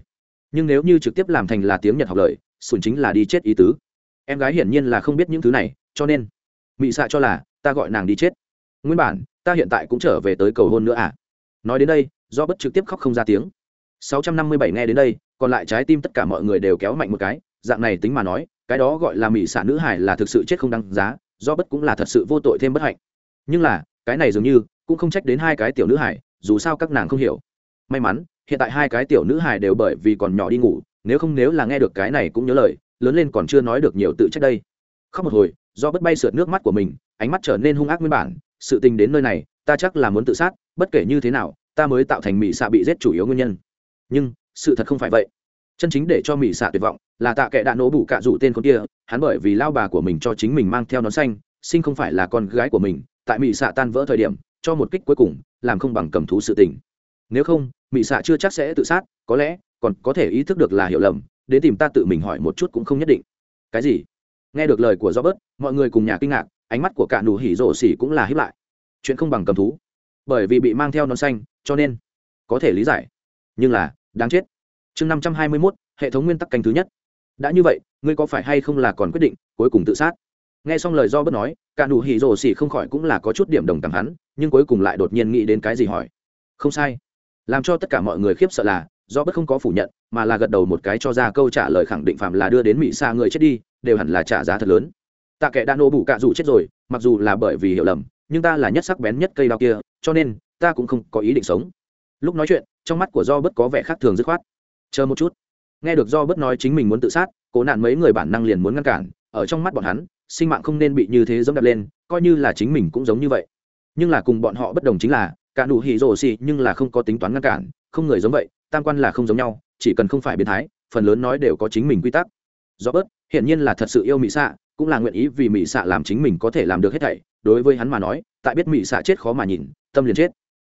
Nhưng nếu như trực tiếp làm thành là tiếng nhật học lời sùn chính là đi chết ý tứ. Em gái hiển nhiên là không biết những thứ này, cho nên, mị xạ cho là, ta gọi nàng đi chết. Nguyên bản, ta hiện tại cũng trở về tới cầu hôn nữa à? Nói đến đây, do bất trực tiếp khóc không ra tiếng. 657 nghe đến đây, còn lại trái tim tất cả mọi người đều kéo mạnh một cái, dạng này tính mà nói, cái đó gọi là mỹ xạ nữ hải là thực sự chết không đăng giá, do bất cũng là thật sự vô tội thêm bất hạnh. Nhưng là, cái này dường như, cũng không trách đến hai cái tiểu nữ hải dù sao các nàng không hiểu. May mắn hiện tại hai cái tiểu nữ hài đều bởi vì còn nhỏ đi ngủ, nếu không nếu là nghe được cái này cũng nhớ lời, lớn lên còn chưa nói được nhiều tự trách đây. Khóc một hồi, do bất bay sượt nước mắt của mình, ánh mắt trở nên hung ác nguyên bản, sự tình đến nơi này, ta chắc là muốn tự sát, bất kể như thế nào, ta mới tạo thành mỹ xạ bị giết chủ yếu nguyên nhân. Nhưng, sự thật không phải vậy. Chân chính để cho mỹ xạ tuyệt vọng là tạ kệ đã nổ bủ cạ rủ tên con kia, hắn bởi vì lao bà của mình cho chính mình mang theo nón xanh, sinh không phải là con gái của mình, tại mỹ xạ tan vỡ thời điểm, cho một kích cuối cùng, làm không bằng cầm thú sự tình nếu không mỹ xạ chưa chắc sẽ tự sát, có lẽ còn có thể ý thức được là hiểu lầm, đến tìm ta tự mình hỏi một chút cũng không nhất định. Cái gì? Nghe được lời của robert, mọi người cùng nhà kinh ngạc, ánh mắt của cả nụ hỉ rổ xỉ cũng là hiếp lại. Chuyện không bằng cầm thú. Bởi vì bị mang theo non xanh, cho nên có thể lý giải. Nhưng là, đáng chết. Chương năm trăm hai mươi mốt, hệ thống nguyên tắc canh thứ nhất. Đã như vậy, ngươi có phải hay không là còn quyết định, cuối cùng tự sát? Nghe xong lời do bớt nói, cả nụ hỉ rổ xỉ không khỏi cũng là có chút điểm đồng cảm hắn, nhưng cuối cùng lại đột nhiên nghĩ đến cái gì hỏi. Không sai làm cho tất cả mọi người khiếp sợ là, do bất không có phủ nhận, mà là gật đầu một cái cho ra câu trả lời khẳng định phạm là đưa đến mỹ xa người chết đi, đều hẳn là trả giá thật lớn. Tạ kệ đã nô bủ cạ dù chết rồi, mặc dù là bởi vì hiểu lầm, nhưng ta là nhất sắc bén nhất cây đao kia, cho nên, ta cũng không có ý định sống. Lúc nói chuyện, trong mắt của do bất có vẻ khác thường dứt khoát. Chờ một chút. Nghe được do bất nói chính mình muốn tự sát, cố nạn mấy người bản năng liền muốn ngăn cản, ở trong mắt bọn hắn, sinh mạng không nên bị như thế giống đạp lên, coi như là chính mình cũng giống như vậy. Nhưng là cùng bọn họ bất đồng chính là cả nụ hỉ rồ xì nhưng là không có tính toán ngăn cản, không người giống vậy, tam quan là không giống nhau, chỉ cần không phải biến thái, phần lớn nói đều có chính mình quy tắc. Do bớt hiển nhiên là thật sự yêu mỹ xạ cũng là nguyện ý vì mỹ xạ làm chính mình có thể làm được hết thảy. Đối với hắn mà nói, tại biết mỹ xạ chết khó mà nhìn, tâm liền chết.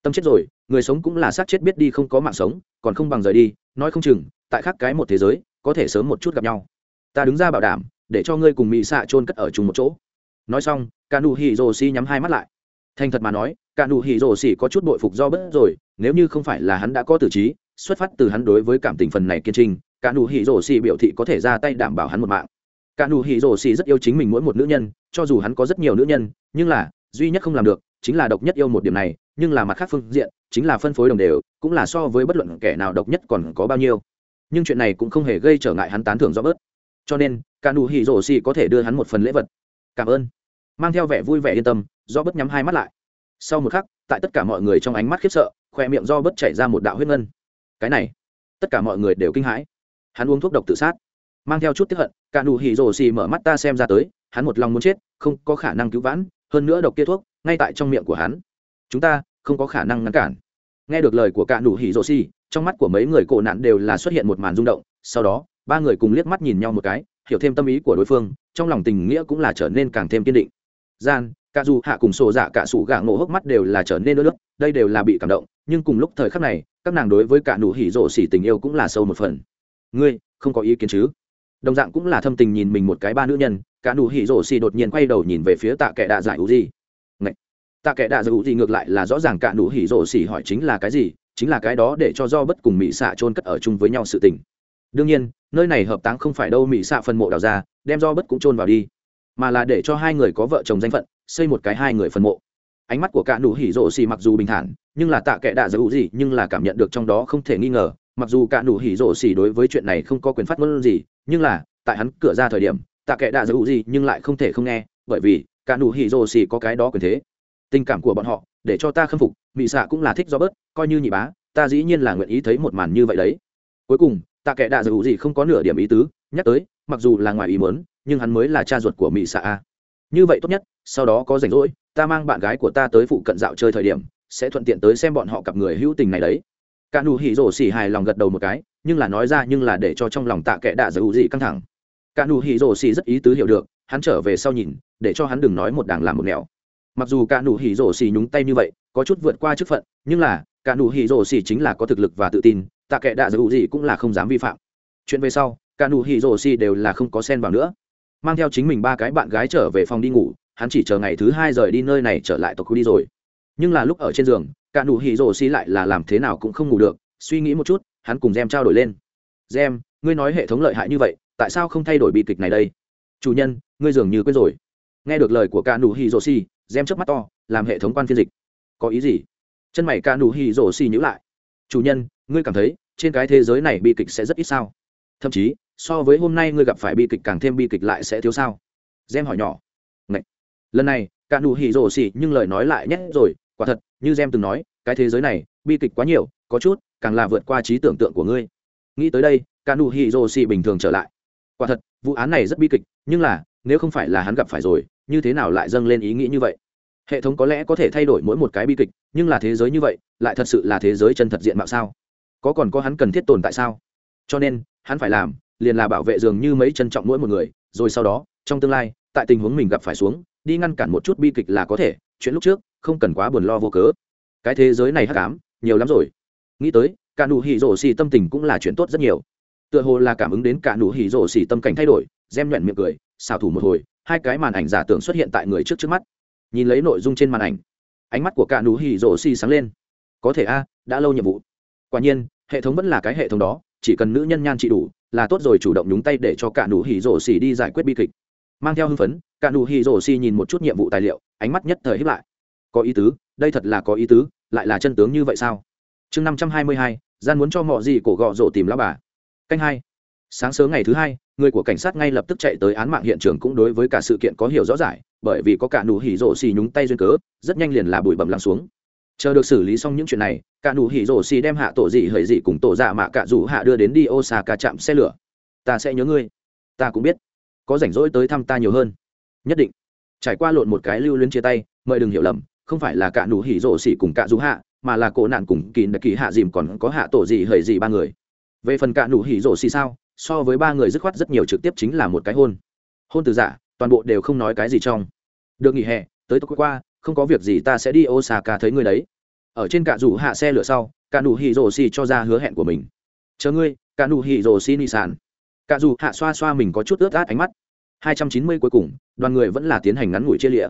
Tâm chết rồi, người sống cũng là xác chết biết đi không có mạng sống, còn không bằng rời đi, nói không chừng, tại khác cái một thế giới, có thể sớm một chút gặp nhau. Ta đứng ra bảo đảm, để cho ngươi cùng mỹ xạ chôn cất ở chung một chỗ. Nói xong kanu hi rô si nhắm hai mắt lại. Thành thật mà nói cả nụ hỉ rổ xỉ có chút bội phục do bất rồi, nếu như không phải là hắn đã có tử trí, xuất phát từ hắn đối với cảm tình phần này kiên trinh, cả nụ hỉ rổ xỉ biểu thị có thể ra tay đảm bảo hắn một mạng. Cả nụ hỉ rổ xỉ rất yêu chính mình mỗi một nữ nhân, cho dù hắn có rất nhiều nữ nhân, nhưng là, duy nhất không làm được, chính là độc nhất yêu một điểm này, nhưng là mặt khác phương diện, chính là phân phối đồng đều, cũng là so với bất luận kẻ nào độc nhất còn có bao nhiêu. Nhưng chuyện này cũng không hề gây trở ngại hắn tán thưởng do bớt. Cho nên, cả nụ hỉ rổ xỉ có thể đưa hắn một phần lễ vật. Cảm ơn. Mang theo vẻ vui vẻ yên tâm, do bớt nhắm hai mắt lại sau một khắc, tại tất cả mọi người trong ánh mắt khiếp sợ, khoe miệng do bớt chảy ra một đạo huyết ngân. Cái này, tất cả mọi người đều kinh hãi. Hắn uống thuốc độc tự sát, mang theo chút tiếp hận, cả nụ hỉ rồ xì mở mắt ta xem ra tới, hắn một lòng muốn chết, không có khả năng cứu vãn, hơn nữa độc kia thuốc, ngay tại trong miệng của hắn. Chúng ta, không có khả năng ngăn cản. Nghe được lời của cả nụ hỉ rồ xì, trong mắt của mấy người cổ nạn đều là xuất hiện một màn rung động, sau đó, ba người cùng liếc mắt nhìn nhau một cái, hiểu thêm tâm ý của đối phương, trong lòng tình nghĩa cũng là trở nên càng thêm kiên định. Gian cả dù hạ cùng sổ dạ cả sủ gà ngộ hốc mắt đều là trở nên nước đây đều là bị cảm động, nhưng cùng lúc thời khắc này, các nàng đối với cả nụ hỉ rộ xỉ tình yêu cũng là sâu một phần. Ngươi, không có ý kiến chứ? Đồng dạng cũng là thâm tình nhìn mình một cái ba nữ nhân, cả nụ hỉ rộ xỉ đột nhiên quay đầu nhìn về phía tạ Kẻ đạ giải ủ gì. Ngậy! tạ Kẻ đạ giải ủ gì ngược lại là rõ ràng cả nụ hỉ rộ xỉ hỏi chính là cái gì, chính là cái đó để cho do bất cùng mỹ xạ chôn cất ở chung với nhau sự tình. Đương nhiên, nơi này hợp táng không phải đâu mỹ xạ phân mộ đào ra, đem do bất cũng chôn vào đi, mà là để cho hai người có vợ chồng danh phận xây một cái hai người phần mộ. Ánh mắt của cả nụ hỉ rổ xì mặc dù bình thản, nhưng là tạ kệ đạ giữ gì, nhưng là cảm nhận được trong đó không thể nghi ngờ, mặc dù cả nụ hỉ rổ xì đối với chuyện này không có quyền phát ngôn gì, nhưng là, tại hắn cửa ra thời điểm, tạ kệ đạ giữ gì nhưng lại không thể không nghe, bởi vì, cả nụ hỉ rổ xì có cái đó quyền thế. Tình cảm của bọn họ, để cho ta khâm phục, Mị xạ cũng là thích do bớt coi như nhị bá, ta dĩ nhiên là nguyện ý thấy một màn như vậy đấy. Cuối cùng, tạ kệ đạ giữ gì không có nửa điểm ý tứ, nhắc tới, mặc dù là ngoài ý muốn, nhưng hắn mới là cha ruột của Mị xạ a như vậy tốt nhất, sau đó có rảnh rỗi, ta mang bạn gái của ta tới phụ cận dạo chơi thời điểm, sẽ thuận tiện tới xem bọn họ cặp người hữu tình này đấy. Cả nụ hỉ rổ xỉ hài lòng gật đầu một cái, nhưng là nói ra nhưng là để cho trong lòng tạ kệ đạ giải ủ gì căng thẳng. Cả nụ hỉ rổ xỉ rất ý tứ hiểu được, hắn trở về sau nhìn, để cho hắn đừng nói một đảng làm một nẻo. Mặc dù cả nụ hỉ rổ xỉ nhúng tay như vậy, có chút vượt qua chức phận, nhưng là, cả nụ hỉ rổ xỉ chính là có thực lực và tự tin, tạ kệ đạ giải ủ gì cũng là không dám vi phạm. Chuyện về sau, cả nụ hỉ rổ xỉ đều là không có xen vào nữa mang theo chính mình ba cái bạn gái trở về phòng đi ngủ, hắn chỉ chờ ngày thứ hai rời đi nơi này trở lại tộc khu đi rồi. Nhưng là lúc ở trên giường, cả nụ hỉ rổ xì lại là làm thế nào cũng không ngủ được, suy nghĩ một chút, hắn cùng gem trao đổi lên. Gem, ngươi nói hệ thống lợi hại như vậy, tại sao không thay đổi bi kịch này đây? Chủ nhân, ngươi dường như quên rồi. Nghe được lời của cả nụ hỉ rổ xì, gem chớp mắt to, làm hệ thống quan phiên dịch. Có ý gì? Chân mày cả nụ hỉ rổ xì nhữ lại. Chủ nhân, ngươi cảm thấy trên cái thế giới này bi kịch sẽ rất ít sao? Thậm chí so với hôm nay ngươi gặp phải bi kịch càng thêm bi kịch lại sẽ thiếu sao? Gem hỏi nhỏ. Ngậy. lần này, cả đủ hỉ rồ xỉ, nhưng lời nói lại nhét rồi. Quả thật, như gem từng nói, cái thế giới này, bi kịch quá nhiều, có chút, càng là vượt qua trí tưởng tượng của ngươi. Nghĩ tới đây, cả đủ hỉ rồ xỉ bình thường trở lại. Quả thật, vụ án này rất bi kịch, nhưng là, nếu không phải là hắn gặp phải rồi, như thế nào lại dâng lên ý nghĩ như vậy? Hệ thống có lẽ có thể thay đổi mỗi một cái bi kịch, nhưng là thế giới như vậy, lại thật sự là thế giới chân thật diện mạo sao? Có còn có hắn cần thiết tồn tại sao? Cho nên, hắn phải làm liền là bảo vệ dường như mấy trân trọng mỗi một người, rồi sau đó, trong tương lai, tại tình huống mình gặp phải xuống, đi ngăn cản một chút bi kịch là có thể, chuyện lúc trước, không cần quá buồn lo vô cớ. Cái thế giới này hắc ám, nhiều lắm rồi. Nghĩ tới, cả nụ hỉ rổ xì tâm tình cũng là chuyện tốt rất nhiều. Tựa hồ là cảm ứng đến cả nụ hỉ rổ xì tâm cảnh thay đổi gem nhuận miệng cười xào thủ một hồi, hai cái màn ảnh giả tưởng xuất hiện tại người trước trước mắt. Nhìn lấy nội dung trên màn ảnh, ánh mắt của cả nụ hỉ rổ xì sáng lên. Có thể a, đã lâu nhiệm vụ. Quả nhiên, hệ thống vẫn là cái hệ thống đó, chỉ cần nữ nhân nhan trị đủ là tốt rồi, chủ động nhúng tay để cho cả nụ hỉ rổ xì đi giải quyết bi kịch. Mang theo hưng phấn, cả nụ hỉ rổ xì nhìn một chút nhiệm vụ tài liệu, ánh mắt nhất thời hiếp lại. Có ý tứ, đây thật là có ý tứ, lại là chân tướng như vậy sao? Chương năm trăm hai mươi hai, gian muốn cho mọi gì cổ gọ rổ tìm lão bà. Canh hai. Sáng sớm ngày thứ hai, người của cảnh sát ngay lập tức chạy tới án mạng hiện trường cũng đối với cả sự kiện có hiểu rõ giải, bởi vì có cả nụ hỉ rổ xì nhúng tay duyên cớ, rất nhanh liền là bụi bẩm lắng xuống chờ được xử lý xong những chuyện này, cả nụ hỉ rổ xì đem hạ tổ dị hời dị cùng tổ dạ mạ cả rủ hạ đưa đến đi ô xà osaka chạm xe lửa. Ta sẽ nhớ ngươi. Ta cũng biết. Có rảnh rỗi tới thăm ta nhiều hơn. Nhất định. Trải qua lộn một cái lưu luyến chia tay, mời đừng hiểu lầm, không phải là cả nụ hỉ rổ xì cùng cả rú hạ, mà là cổ nạn cùng kỳ đặc kỳ hạ dìm còn có hạ tổ dị hời dị ba người. Về phần cả nụ hỉ rổ xì sao, so với ba người dứt khoát rất nhiều trực tiếp chính là một cái hôn. Hôn từ giả, toàn bộ đều không nói cái gì trong. Được nghỉ hè, tới tối qua không có việc gì ta sẽ đi osaka thấy ngươi đấy. Ở trên cả rủ hạ xe lửa sau, cả nụ hỉ rồ xì cho ra hứa hẹn của mình. Chờ ngươi, cả nụ hỉ rồ xì nị sản cả dù hạ xoa xoa mình có chút ướt át ánh mắt. 290 cuối cùng, đoàn người vẫn là tiến hành ngắn ngủi chia lịa.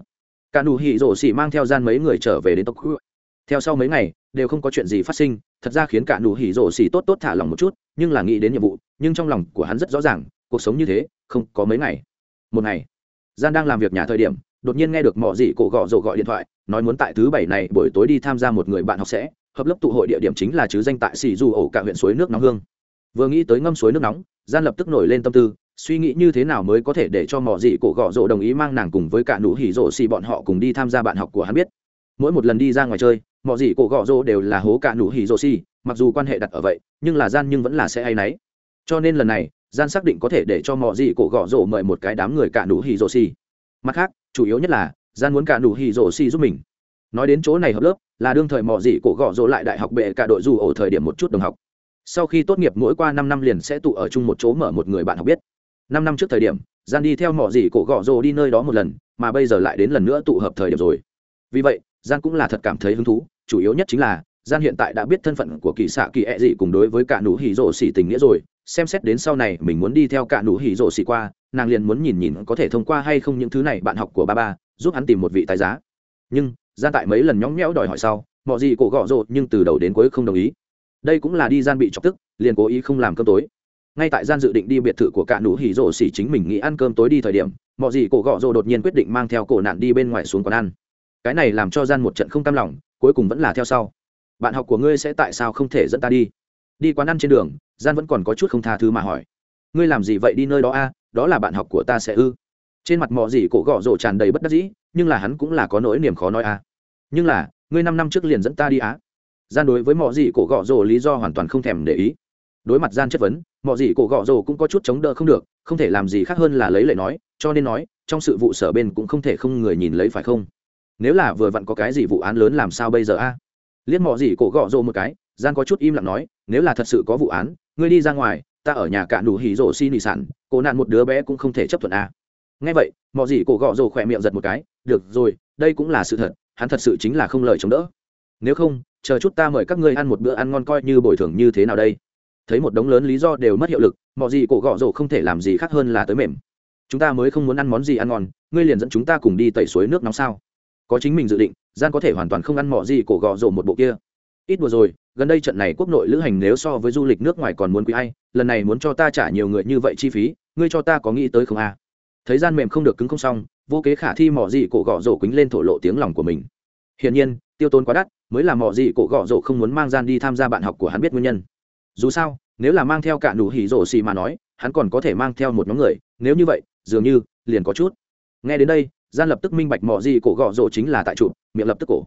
Cả nụ hỉ rồ xì mang theo gian mấy người trở về đến tộc khu theo sau mấy ngày, đều không có chuyện gì phát sinh, thật ra khiến cả nụ hỉ rồ xì tốt tốt thả lòng một chút, nhưng là nghĩ đến nhiệm vụ, nhưng trong lòng của hắn rất rõ ràng, cuộc sống như thế, không có mấy ngày. Một ngày, gian đang làm việc nhà thời điểm đột nhiên nghe được mỏ dị cổ gọ rồ gọi điện thoại, nói muốn tại thứ bảy này buổi tối đi tham gia một người bạn học sẽ, hợp lớp tụ hội địa điểm chính là chứ danh tại xì dù ổ cả huyện suối nước nóng hương. Vừa nghĩ tới ngâm suối nước nóng, gian lập tức nổi lên tâm tư, suy nghĩ như thế nào mới có thể để cho mỏ dị cổ gọ rồ đồng ý mang nàng cùng với cả nụ hỉ rồ xì bọn họ cùng đi tham gia bạn học của hắn biết. Mỗi một lần đi ra ngoài chơi, mỏ dị cổ gọ rồ đều là hố cả nụ hỉ rồ xì, mặc dù quan hệ đặt ở vậy, nhưng là gian nhưng vẫn là sẽ hay nấy cho nên lần này, gian xác định có thể để cho mỏ dị cổ gọ rồ mời một cái đám người cả nụ hỉ rồ xì. Mặt khác chủ yếu nhất là, gian muốn cả nụ hỉ rổ xì giúp mình. Nói đến chỗ này hợp lớp, là đương thời mò dị cổ gọ rỗ lại đại học bệ cả đội dù ổ thời điểm một chút đồng học. Sau khi tốt nghiệp mỗi qua năm năm liền sẽ tụ ở chung một chỗ mở một người bạn học biết. Năm năm trước thời điểm, gian đi theo mỏ dị cổ gọ rỗ đi nơi đó một lần, mà bây giờ lại đến lần nữa tụ hợp thời điểm rồi. Vì vậy, gian cũng là thật cảm thấy hứng thú, chủ yếu nhất chính là, gian hiện tại đã biết thân phận của kỳ xạ kỳ e ẹ、e、dị cùng đối với cả nụ hỉ rồ xì tình nghĩa rồi xem xét đến sau này mình muốn đi theo cả nụ hỉ rổ xì qua, nàng liền muốn nhìn nhìn có thể thông qua hay không những thứ này bạn học của ba ba, giúp hắn tìm một vị tài giá. Nhưng, gian tại mấy lần nhõng nhẽo đòi hỏi sau mọi gì cổ gọ rộ nhưng từ đầu đến cuối không đồng ý. Đây cũng là đi gian bị chọc tức, liền cố ý không làm cơm tối. Ngay tại gian dự định đi biệt thự của cả nụ hỉ rổ xỉ chính mình nghĩ ăn cơm tối đi thời điểm mọi gì cổ gọ rồ đột nhiên quyết định mang theo cổ nạn đi bên ngoài xuống quán ăn. Cái này làm cho gian một trận không cam lòng, cuối cùng vẫn là theo sau. Bạn học của ngươi sẽ tại sao không thể dẫn ta đi? đi quán ăn trên đường, gian vẫn còn có chút không tha thứ mà hỏi. Ngươi làm gì vậy đi nơi đó a? Đó là bạn học của ta sẽ ư? Trên mặt mọ gì cổ gõ rổ tràn đầy bất đắc dĩ, nhưng là hắn cũng là có nỗi niềm khó nói a. Nhưng là, ngươi năm năm trước liền dẫn ta đi á. Gian đối với mọ gì cổ gõ rổ lý do hoàn toàn không thèm để ý. Đối mặt gian chất vấn, mọ gì cổ gõ rổ cũng có chút chống đỡ không được, không thể làm gì khác hơn là lấy lệ nói, cho nên nói, trong sự vụ sở bên cũng không thể không người nhìn lấy phải không? Nếu là vừa vặn có cái gì vụ án lớn làm sao bây giờ a? À? liếc mọ gì cổ gõ rổ một cái gian có chút im lặng nói, nếu là thật sự có vụ án, ngươi đi ra ngoài, ta ở nhà cạn đủ hỉ rổ xin nị sản cô nạn một đứa bé cũng không thể chấp thuận à. nghe vậy mọi gì cổ gọ rồ khỏe miệng giật một cái, được rồi, đây cũng là sự thật, hắn thật sự chính là không lời chống đỡ. Nếu không, chờ chút ta mời các ngươi ăn một bữa ăn ngon coi như bồi thường như thế nào đây. Thấy một đống lớn lý do đều mất hiệu lực mọi gì cổ gọ rồ không thể làm gì khác hơn là tới mềm. Chúng ta mới không muốn ăn món gì ăn ngon, ngươi liền dẫn chúng ta cùng đi tẩy suối nước nóng sao? Có chính mình dự định, gian có thể hoàn toàn không ăn mọ gì cổ gọ rồ một bộ kia. Ít đùa rồi gần đây trận này quốc nội lữ hành nếu so với du lịch nước ngoài còn muốn quý ai, lần này muốn cho ta trả nhiều người như vậy chi phí, ngươi cho ta có nghĩ tới không a? Thấy gian mềm không được cứng không xong, vô kế khả thi mỏ gì cổ gõ rổ quýnh lên thổ lộ tiếng lòng của mình. Hiển nhiên, tiêu tốn quá đắt, mới là mỏ gì cổ gõ rổ không muốn mang gian đi tham gia bạn học của hắn biết nguyên nhân. Dù sao, nếu là mang theo cả nụ hỉ rổ xì mà nói, hắn còn có thể mang theo một nhóm người, nếu như vậy, dường như, liền có chút. Nghe đến đây, gian lập tức minh bạch mỏ gì cổ gõ rổ chính là tại trụ, miệng lập tức cổ.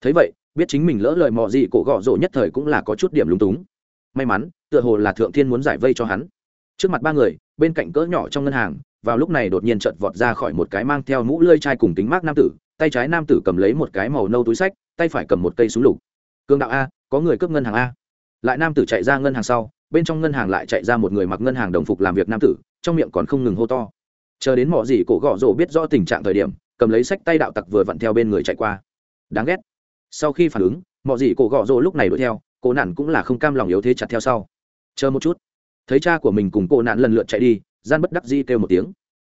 Thấy vậy biết chính mình lỡ lời mò gì cổ gọ rổ nhất thời cũng là có chút điểm lúng túng. May mắn, tựa hồ là thượng thiên muốn giải vây cho hắn. Trước mặt ba người, bên cạnh cỡ nhỏ trong ngân hàng, vào lúc này đột nhiên chợt vọt ra khỏi một cái mang theo mũ lơi chai cùng tính mác nam tử, tay trái nam tử cầm lấy một cái màu nâu túi sách, tay phải cầm một cây súng lục. Cương đạo a, có người cướp ngân hàng a. Lại nam tử chạy ra ngân hàng sau, bên trong ngân hàng lại chạy ra một người mặc ngân hàng đồng phục làm việc nam tử, trong miệng còn không ngừng hô to. Chờ đến mỏ gì cổ gõ rổ biết rõ tình trạng thời điểm, cầm lấy sách tay đạo tặc vừa vặn theo bên người chạy qua. Đáng ghét sau khi phản ứng, mọi gì cổ gọ rồ lúc này đuổi theo cô nạn cũng là không cam lòng yếu thế chặt theo sau. Chờ một chút. Thấy cha của mình cùng cô nạn lần lượt chạy đi, gian bất đắc di kêu một tiếng.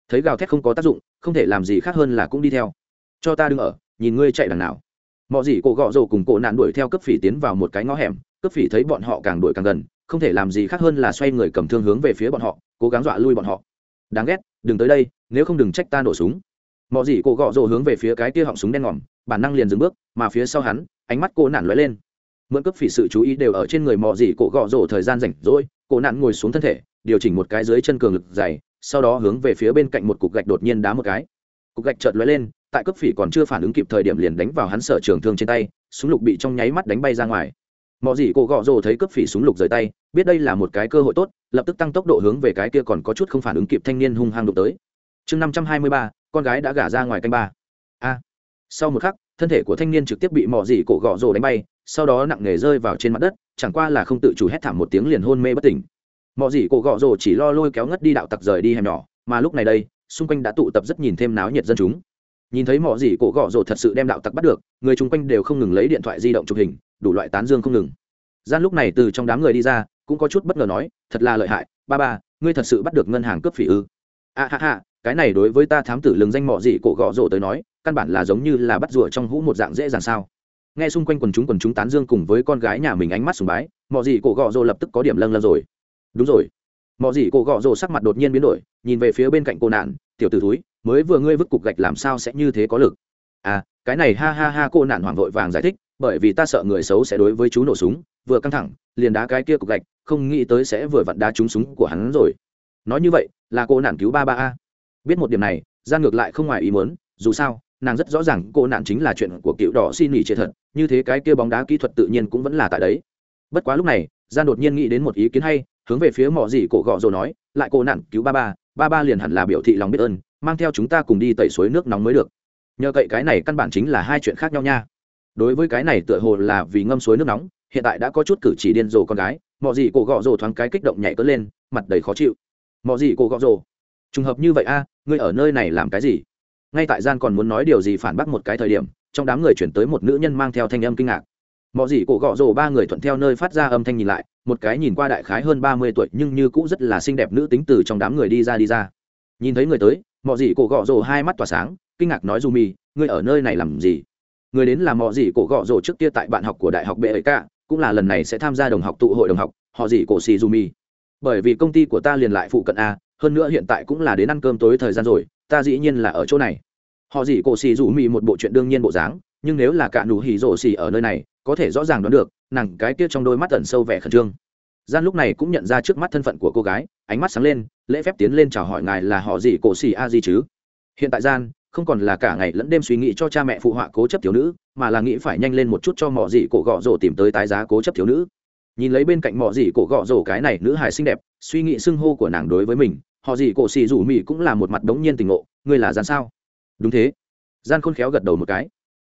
Thấy gào thét không có tác dụng, không thể làm gì khác hơn là cũng đi theo. Cho ta đứng ở, nhìn ngươi chạy đằng nào. Mọi gì cổ gọ rồ cùng cô nạn đuổi theo cấp phỉ tiến vào một cái ngõ hẻm, cấp phỉ thấy bọn họ càng đuổi càng gần, không thể làm gì khác hơn là xoay người cầm thương hướng về phía bọn họ, cố gắng dọa lui bọn họ. Đáng ghét, đừng tới đây, nếu không đừng trách ta nổ súng mọi gì cổ gọ rồ hướng về phía cái kia họng súng đen ngòm, bản năng liền dừng bước, mà phía sau hắn, ánh mắt cô nản lóe lên. Mượn cướp phỉ sự chú ý đều ở trên người mọi gì cổ gọ rồ thời gian rảnh rỗi, cô nản ngồi xuống thân thể, điều chỉnh một cái dưới chân cường lực dày, sau đó hướng về phía bên cạnh một cục gạch đột nhiên đá một cái. Cục gạch chợt lóe lên, tại cướp phỉ còn chưa phản ứng kịp thời điểm liền đánh vào hắn sở trường thương trên tay, súng lục bị trong nháy mắt đánh bay ra ngoài. Mọi gì cổ gọ rồ thấy cướp phỉ súng lục rời tay, biết đây là một cái cơ hội tốt, lập tức tăng tốc độ hướng về cái kia còn có chút không phản ứng kịp thanh niên hung hăng đụng tới. Chương năm trăm hai mươi ba con gái đã gả ra ngoài canh ba. A. Sau một khắc, thân thể của thanh niên trực tiếp bị mỏ dị cổ gõ rồ đánh bay, sau đó nặng nề rơi vào trên mặt đất, chẳng qua là không tự chủ hét thảm một tiếng liền hôn mê bất tỉnh. Mỏ dị cổ gõ rồ chỉ lo lôi kéo ngất đi đạo tặc rời đi hẻm nhỏ, mà lúc này đây, xung quanh đã tụ tập rất nhìn thêm náo nhiệt dân chúng. Nhìn thấy mỏ dị cổ gõ rồ thật sự đem đạo tặc bắt được, người chung quanh đều không ngừng lấy điện thoại di động chụp hình, đủ loại tán dương không ngừng. Gian lúc này từ trong đám người đi ra, cũng có chút bất ngờ nói, thật là lợi hại, ba ba, ngươi thật sự bắt được ngân hàng cướp phỉ ư? A, ha ha cái này đối với ta thám tử lừng danh mọ dị cổ gõ rổ tới nói, căn bản là giống như là bắt rùa trong hũ một dạng dễ dàng sao. Nghe xung quanh quần chúng quần chúng tán dương cùng với con gái nhà mình ánh mắt sùng bái mọ dị cổ gõ rổ lập tức có điểm lâng lâng rồi. Đúng rồi. Mọ dị cổ gõ rổ sắc mặt đột nhiên biến đổi, nhìn về phía bên cạnh cô nạn, tiểu tử thúi, mới vừa ngươi vứt cục gạch làm sao sẽ như thế có lực? À cái này ha ha ha, cô nạn hoảng vội vàng giải thích, bởi vì ta sợ người xấu sẽ đối với chú nổ súng, vừa căng thẳng, liền đá cái kia cục gạch, không nghĩ tới sẽ vừa vặn đá trúng súng của hắn rồi. Nói như vậy, là cô nạn cứu ba ba a biết một điểm này gian ngược lại không ngoài ý muốn, dù sao, nàng rất rõ ràng cô nạn chính là chuyện của cựu đỏ xin nghỉ chết thật, như thế cái kia bóng đá kỹ thuật tự nhiên cũng vẫn là tại đấy. Bất quá lúc này gian đột nhiên nghĩ đến một ý kiến hay, hướng về phía mỏ gì cổ gọ rồi nói, lại cô nạn, cứu ba ba ba ba liền hẳn là biểu thị lòng biết ơn, mang theo chúng ta cùng đi tẩy suối nước nóng mới được. Nhờ cậy cái này căn bản chính là hai chuyện khác nhau nha. Đối với cái này tựa hồ là vì ngâm suối nước nóng, hiện tại đã có chút cử chỉ điên rồ con gái mọ gì cổ gọ rồ thoáng cái kích động nhảy cất lên, mặt đầy khó chịu. Mọ gì cổ gọ rồ trùng hợp như vậy a à, ngươi ở nơi này làm cái gì? Ngay tại gian còn muốn nói điều gì phản bác một cái thời điểm trong đám người chuyển tới một nữ nhân mang theo thanh âm kinh ngạc. Mọ gì cổ gọ rồ ba người thuận theo nơi phát ra âm thanh nhìn lại một cái nhìn qua đại khái hơn ba mươi tuổi nhưng như cũng rất là xinh đẹp nữ tính từ trong đám người đi ra đi ra. Nhìn thấy người tới mọ gì cổ gọ rồ hai mắt tỏa sáng kinh ngạc nói dù mì ngươi ở nơi này làm gì? Người đến là mọ gì cổ gọ rồ trước kia tại bạn học của đại học bệ ấy cả cũng là lần này sẽ tham gia đồng học tụ hội đồng học họ gì cổ xì dù mì bởi vì công ty của ta liền lại phụ cận a hơn nữa hiện tại cũng là đến ăn cơm tối thời gian rồi, ta dĩ nhiên là ở chỗ này. Họ gì cổ xì rủ mị một bộ chuyện đương nhiên bộ dáng, nhưng nếu là cả nụ hỉ rổ xì ở nơi này, có thể rõ ràng đoán được, nàng cái kia trong đôi mắt tận sâu vẻ khẩn trương. Gian lúc này cũng nhận ra trước mắt thân phận của cô gái, ánh mắt sáng lên, lễ phép tiến lên chào hỏi ngài là họ gì cổ xì a gì chứ. Hiện tại gian, không còn là cả ngày lẫn đêm suy nghĩ cho cha mẹ phụ họa cố chấp thiếu nữ, mà là nghĩ phải nhanh lên một chút cho mỏ gì cổ gọ rổ tìm tới tái giá cố chấp thiếu nữ nhìn lấy bên cạnh mọi gì cổ gọ rổ cái này nữ hài xinh đẹp, suy nghĩ xưng hô của nàng đối với mình, họ gì cổ xì rủ mị cũng là một mặt đống nhiên tình ngộ, ngươi là gian sao? Đúng thế. Gian khôn khéo gật đầu một cái.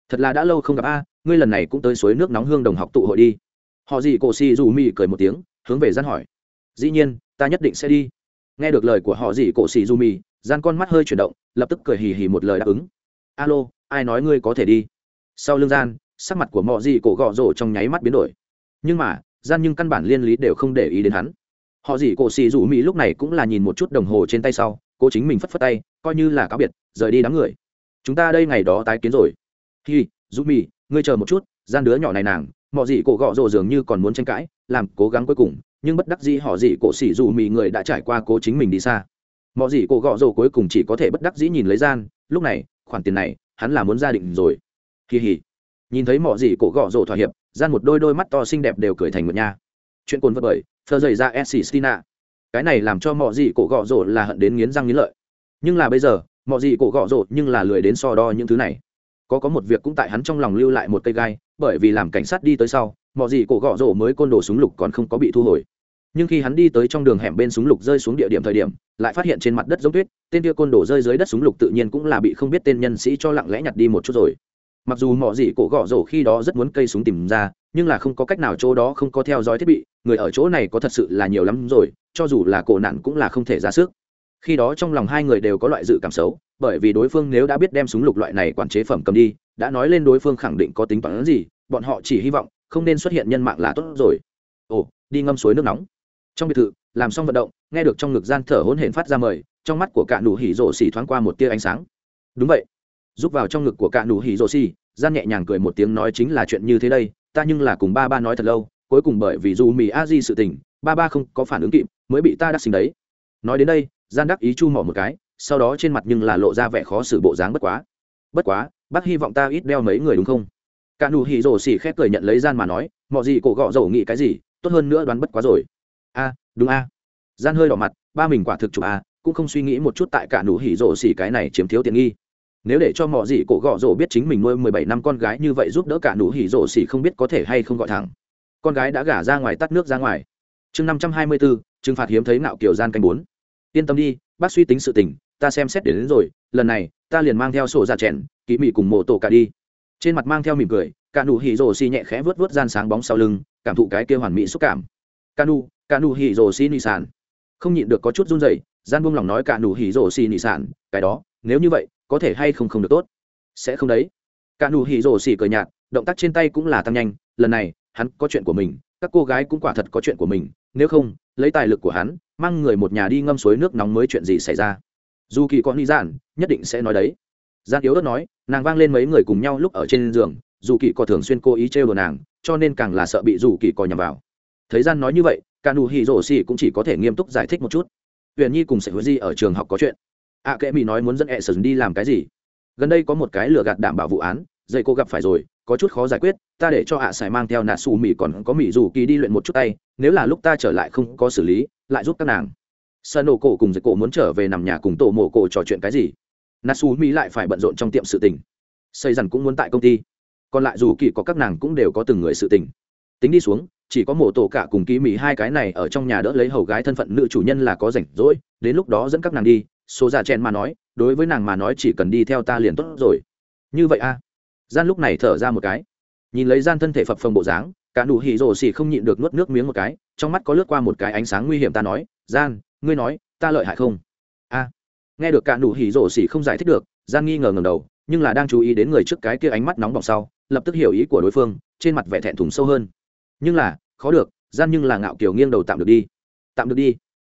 Thật là đã lâu không gặp a, ngươi lần này cũng tới suối nước nóng hương đồng học tụ hội đi. Họ gì cổ xì rủ mị cười một tiếng, hướng về gian hỏi. Dĩ nhiên, ta nhất định sẽ đi. Nghe được lời của họ gì cổ xì rủ mị gian con mắt hơi chuyển động, lập tức cười hì hì một lời đáp ứng. Alo, ai nói ngươi có thể đi? Sau lưng gian, sắc mặt của mọi gì cổ gọ rổ trong nháy mắt biến đổi. Nhưng mà gian nhưng căn bản liên lý đều không để ý đến hắn. Họ gì cổ xì rủ mỹ lúc này cũng là nhìn một chút đồng hồ trên tay sau cô chính mình phất phất tay, coi như là cáo biệt, rời đi đám người. Chúng ta đây ngày đó tái kiến rồi. Hi, rủ mỹ ngươi chờ một chút, gian đứa nhỏ này nàng mọi gì cổ gọ rồ dường như còn muốn tranh cãi, làm cố gắng cuối cùng, nhưng bất đắc dĩ họ gì cổ xì rủ mỹ người đã trải qua cố chính mình đi xa. Mọi gì cổ gọ rồ cuối cùng chỉ có thể bất đắc dĩ nhìn lấy gian, lúc này, khoản tiền này, hắn là muốn gia định rồi. Kỳ hỉ nhìn thấy mọi gì cổ gọ rồ thỏa hiệp gian một đôi đôi mắt to xinh đẹp đều cười thành nguyệt nha. Chuyện cồn vật bởi thơ dậy ra s cái này làm cho mọi gì cổ gọ rổ là hận đến nghiến răng nghiến lợi. Nhưng là bây giờ mọi gì cổ gọ rổ nhưng là lười đến so đo những thứ này. Có có một việc cũng tại hắn trong lòng lưu lại một cây gai, bởi vì làm cảnh sát đi tới sau mọi gì cổ gọ rổ mới côn đồ súng lục còn không có bị thu hồi. Nhưng khi hắn đi tới trong đường hẻm bên súng lục rơi xuống địa điểm thời điểm, lại phát hiện trên mặt đất giống tuyết, tên kia côn đồ rơi dưới đất súng lục tự nhiên cũng là bị không biết tên nhân sĩ cho lặng lẽ nhặt đi một chút rồi mặc dù mọi gì cổ gõ rổ khi đó rất muốn cây súng tìm ra, nhưng là không có cách nào chỗ đó không có theo dõi thiết bị, người ở chỗ này có thật sự là nhiều lắm rồi, cho dù là cổ nạn cũng là không thể ra sức. Khi đó trong lòng hai người đều có loại dự cảm xấu, bởi vì đối phương nếu đã biết đem súng lục loại này quản chế phẩm cầm đi, đã nói lên đối phương khẳng định có tính phản ứng gì, bọn họ chỉ hy vọng không nên xuất hiện nhân mạng là tốt rồi. Ồ, đi ngâm suối nước nóng. Trong biệt thự, làm xong vận động, nghe được trong ngực gian thở hôn hển phát ra mời, trong mắt của cạn đủ hỉ rộ xỉ thoáng qua một tia ánh sáng. Đúng vậy giúp vào trong ngực của cạn nụ hỉ rồ xì. Gian nhẹ nhàng cười một tiếng nói chính là chuyện như thế đây, ta nhưng là cùng ba ba nói thật lâu, cuối cùng bởi vì dù mì a di sự tình, ba ba không có phản ứng kịp, mới bị ta đắc sinh đấy. Nói đến đây, gian đắc ý chu mỏ một cái, sau đó trên mặt nhưng là lộ ra vẻ khó xử bộ dáng bất quá. Bất quá, bác hy vọng ta ít đeo mấy người đúng không? Cạn nụ hỉ rồ xỉ khép cười nhận lấy gian mà nói, mọi gì cổ gọ dầu nghĩ cái gì, tốt hơn nữa đoán bất quá rồi. A, đúng a. Gian hơi đỏ mặt, ba mình quả thực chụp a, cũng không suy nghĩ một chút tại cả nụ hỉ rồ xỉ cái này chiếm thiếu tiện nghi nếu để cho mọi gì cổ gọ rổ biết chính mình nuôi mười bảy năm con gái như vậy giúp đỡ cả nụ hỉ rổ xỉ không biết có thể hay không gọi thẳng. Con gái đã gả ra ngoài tắt nước ra ngoài. Chương năm trăm hai mươi bốn trừng phạt hiếm thấy nạo kiểu gian canh bốn. Yên tâm đi bác suy tính sự tình ta xem xét đến, đến rồi lần này ta liền mang theo sổ ra chèn kỹ mị cùng mộ tổ cả đi. Trên mặt mang theo mỉm cười cả nụ hỉ rổ xỉ nhẹ khẽ vớt vớt gian sáng bóng sau lưng cảm thụ cái kêu hoàn mỹ xúc cảm. Cả nụ cả nụ hỉ rổ xỉ nị sản. Không nhịn được có chút run rẩy gian buông lòng nói cả nụ hỉ rổ xỉ nị sản cái đó nếu như vậy có thể hay không không được tốt. Sẽ không đấy. Cả nụ hỉ rồ xỉ cười nhạt, động tác trên tay cũng là tăng nhanh, lần này, hắn có chuyện của mình, các cô gái cũng quả thật có chuyện của mình, nếu không, lấy tài lực của hắn, mang người một nhà đi ngâm suối nước nóng mới chuyện gì xảy ra. Dù kỳ có ni giản, nhất định sẽ nói đấy. Gian yếu ớt nói, nàng vang lên mấy người cùng nhau lúc ở trên giường, dù kỳ có thường xuyên cố ý trêu đồ nàng, cho nên càng là sợ bị dù kỳ có nhầm vào. Thấy gian nói như vậy cả nụ hỉ rổ xỉ cũng chỉ có thể nghiêm túc giải thích một chút. Huyền nhi cùng sẽ hứa di ở trường học có chuyện ạ kệ mỹ nói muốn dẫn e sơn đi làm cái gì? Gần đây có một cái lừa gạt đảm bảo vụ án dây cô gặp phải rồi, có chút khó giải quyết, ta để cho ạ à sài mang theo nạt xù mỹ còn có mỹ dù kỳ đi luyện một chút tay, nếu là lúc ta trở lại không có xử lý, lại giúp các nàng. Sơn nổ cổ cùng dây cổ muốn trở về nằm nhà cùng tổ mổ cổ trò chuyện cái gì? Nạt xù mỹ lại phải bận rộn trong tiệm sự tình. Xây dần cũng muốn tại công ty. Còn lại dù kỳ có các nàng cũng đều có từng người sự tình. Tính đi xuống, chỉ có mổ tổ cả cùng ký mỹ hai cái này ở trong nhà đỡ lấy hầu gái thân phận nữ chủ nhân là có rảnh rỗi, đến lúc đó dẫn các nàng đi số già chen mà nói, đối với nàng mà nói chỉ cần đi theo ta liền tốt rồi. Như vậy a gian lúc này thở ra một cái. Nhìn lấy gian thân thể phập phồng bộ dáng, cả nụ hỉ rồ xỉ không nhịn được nuốt nước miếng một cái, trong mắt có lướt qua một cái ánh sáng nguy hiểm ta nói, gian, ngươi nói, ta lợi hại không? A. Nghe được cả nụ hỉ rồ xỉ không giải thích được, gian nghi ngờ ngẩng đầu, nhưng là đang chú ý đến người trước cái kia ánh mắt nóng bỏng sau, lập tức hiểu ý của đối phương, trên mặt vẻ thẹn thùng sâu hơn. Nhưng là, khó được, gian nhưng là ngạo kiểu nghiêng đầu tạm được đi. Tạm được đi.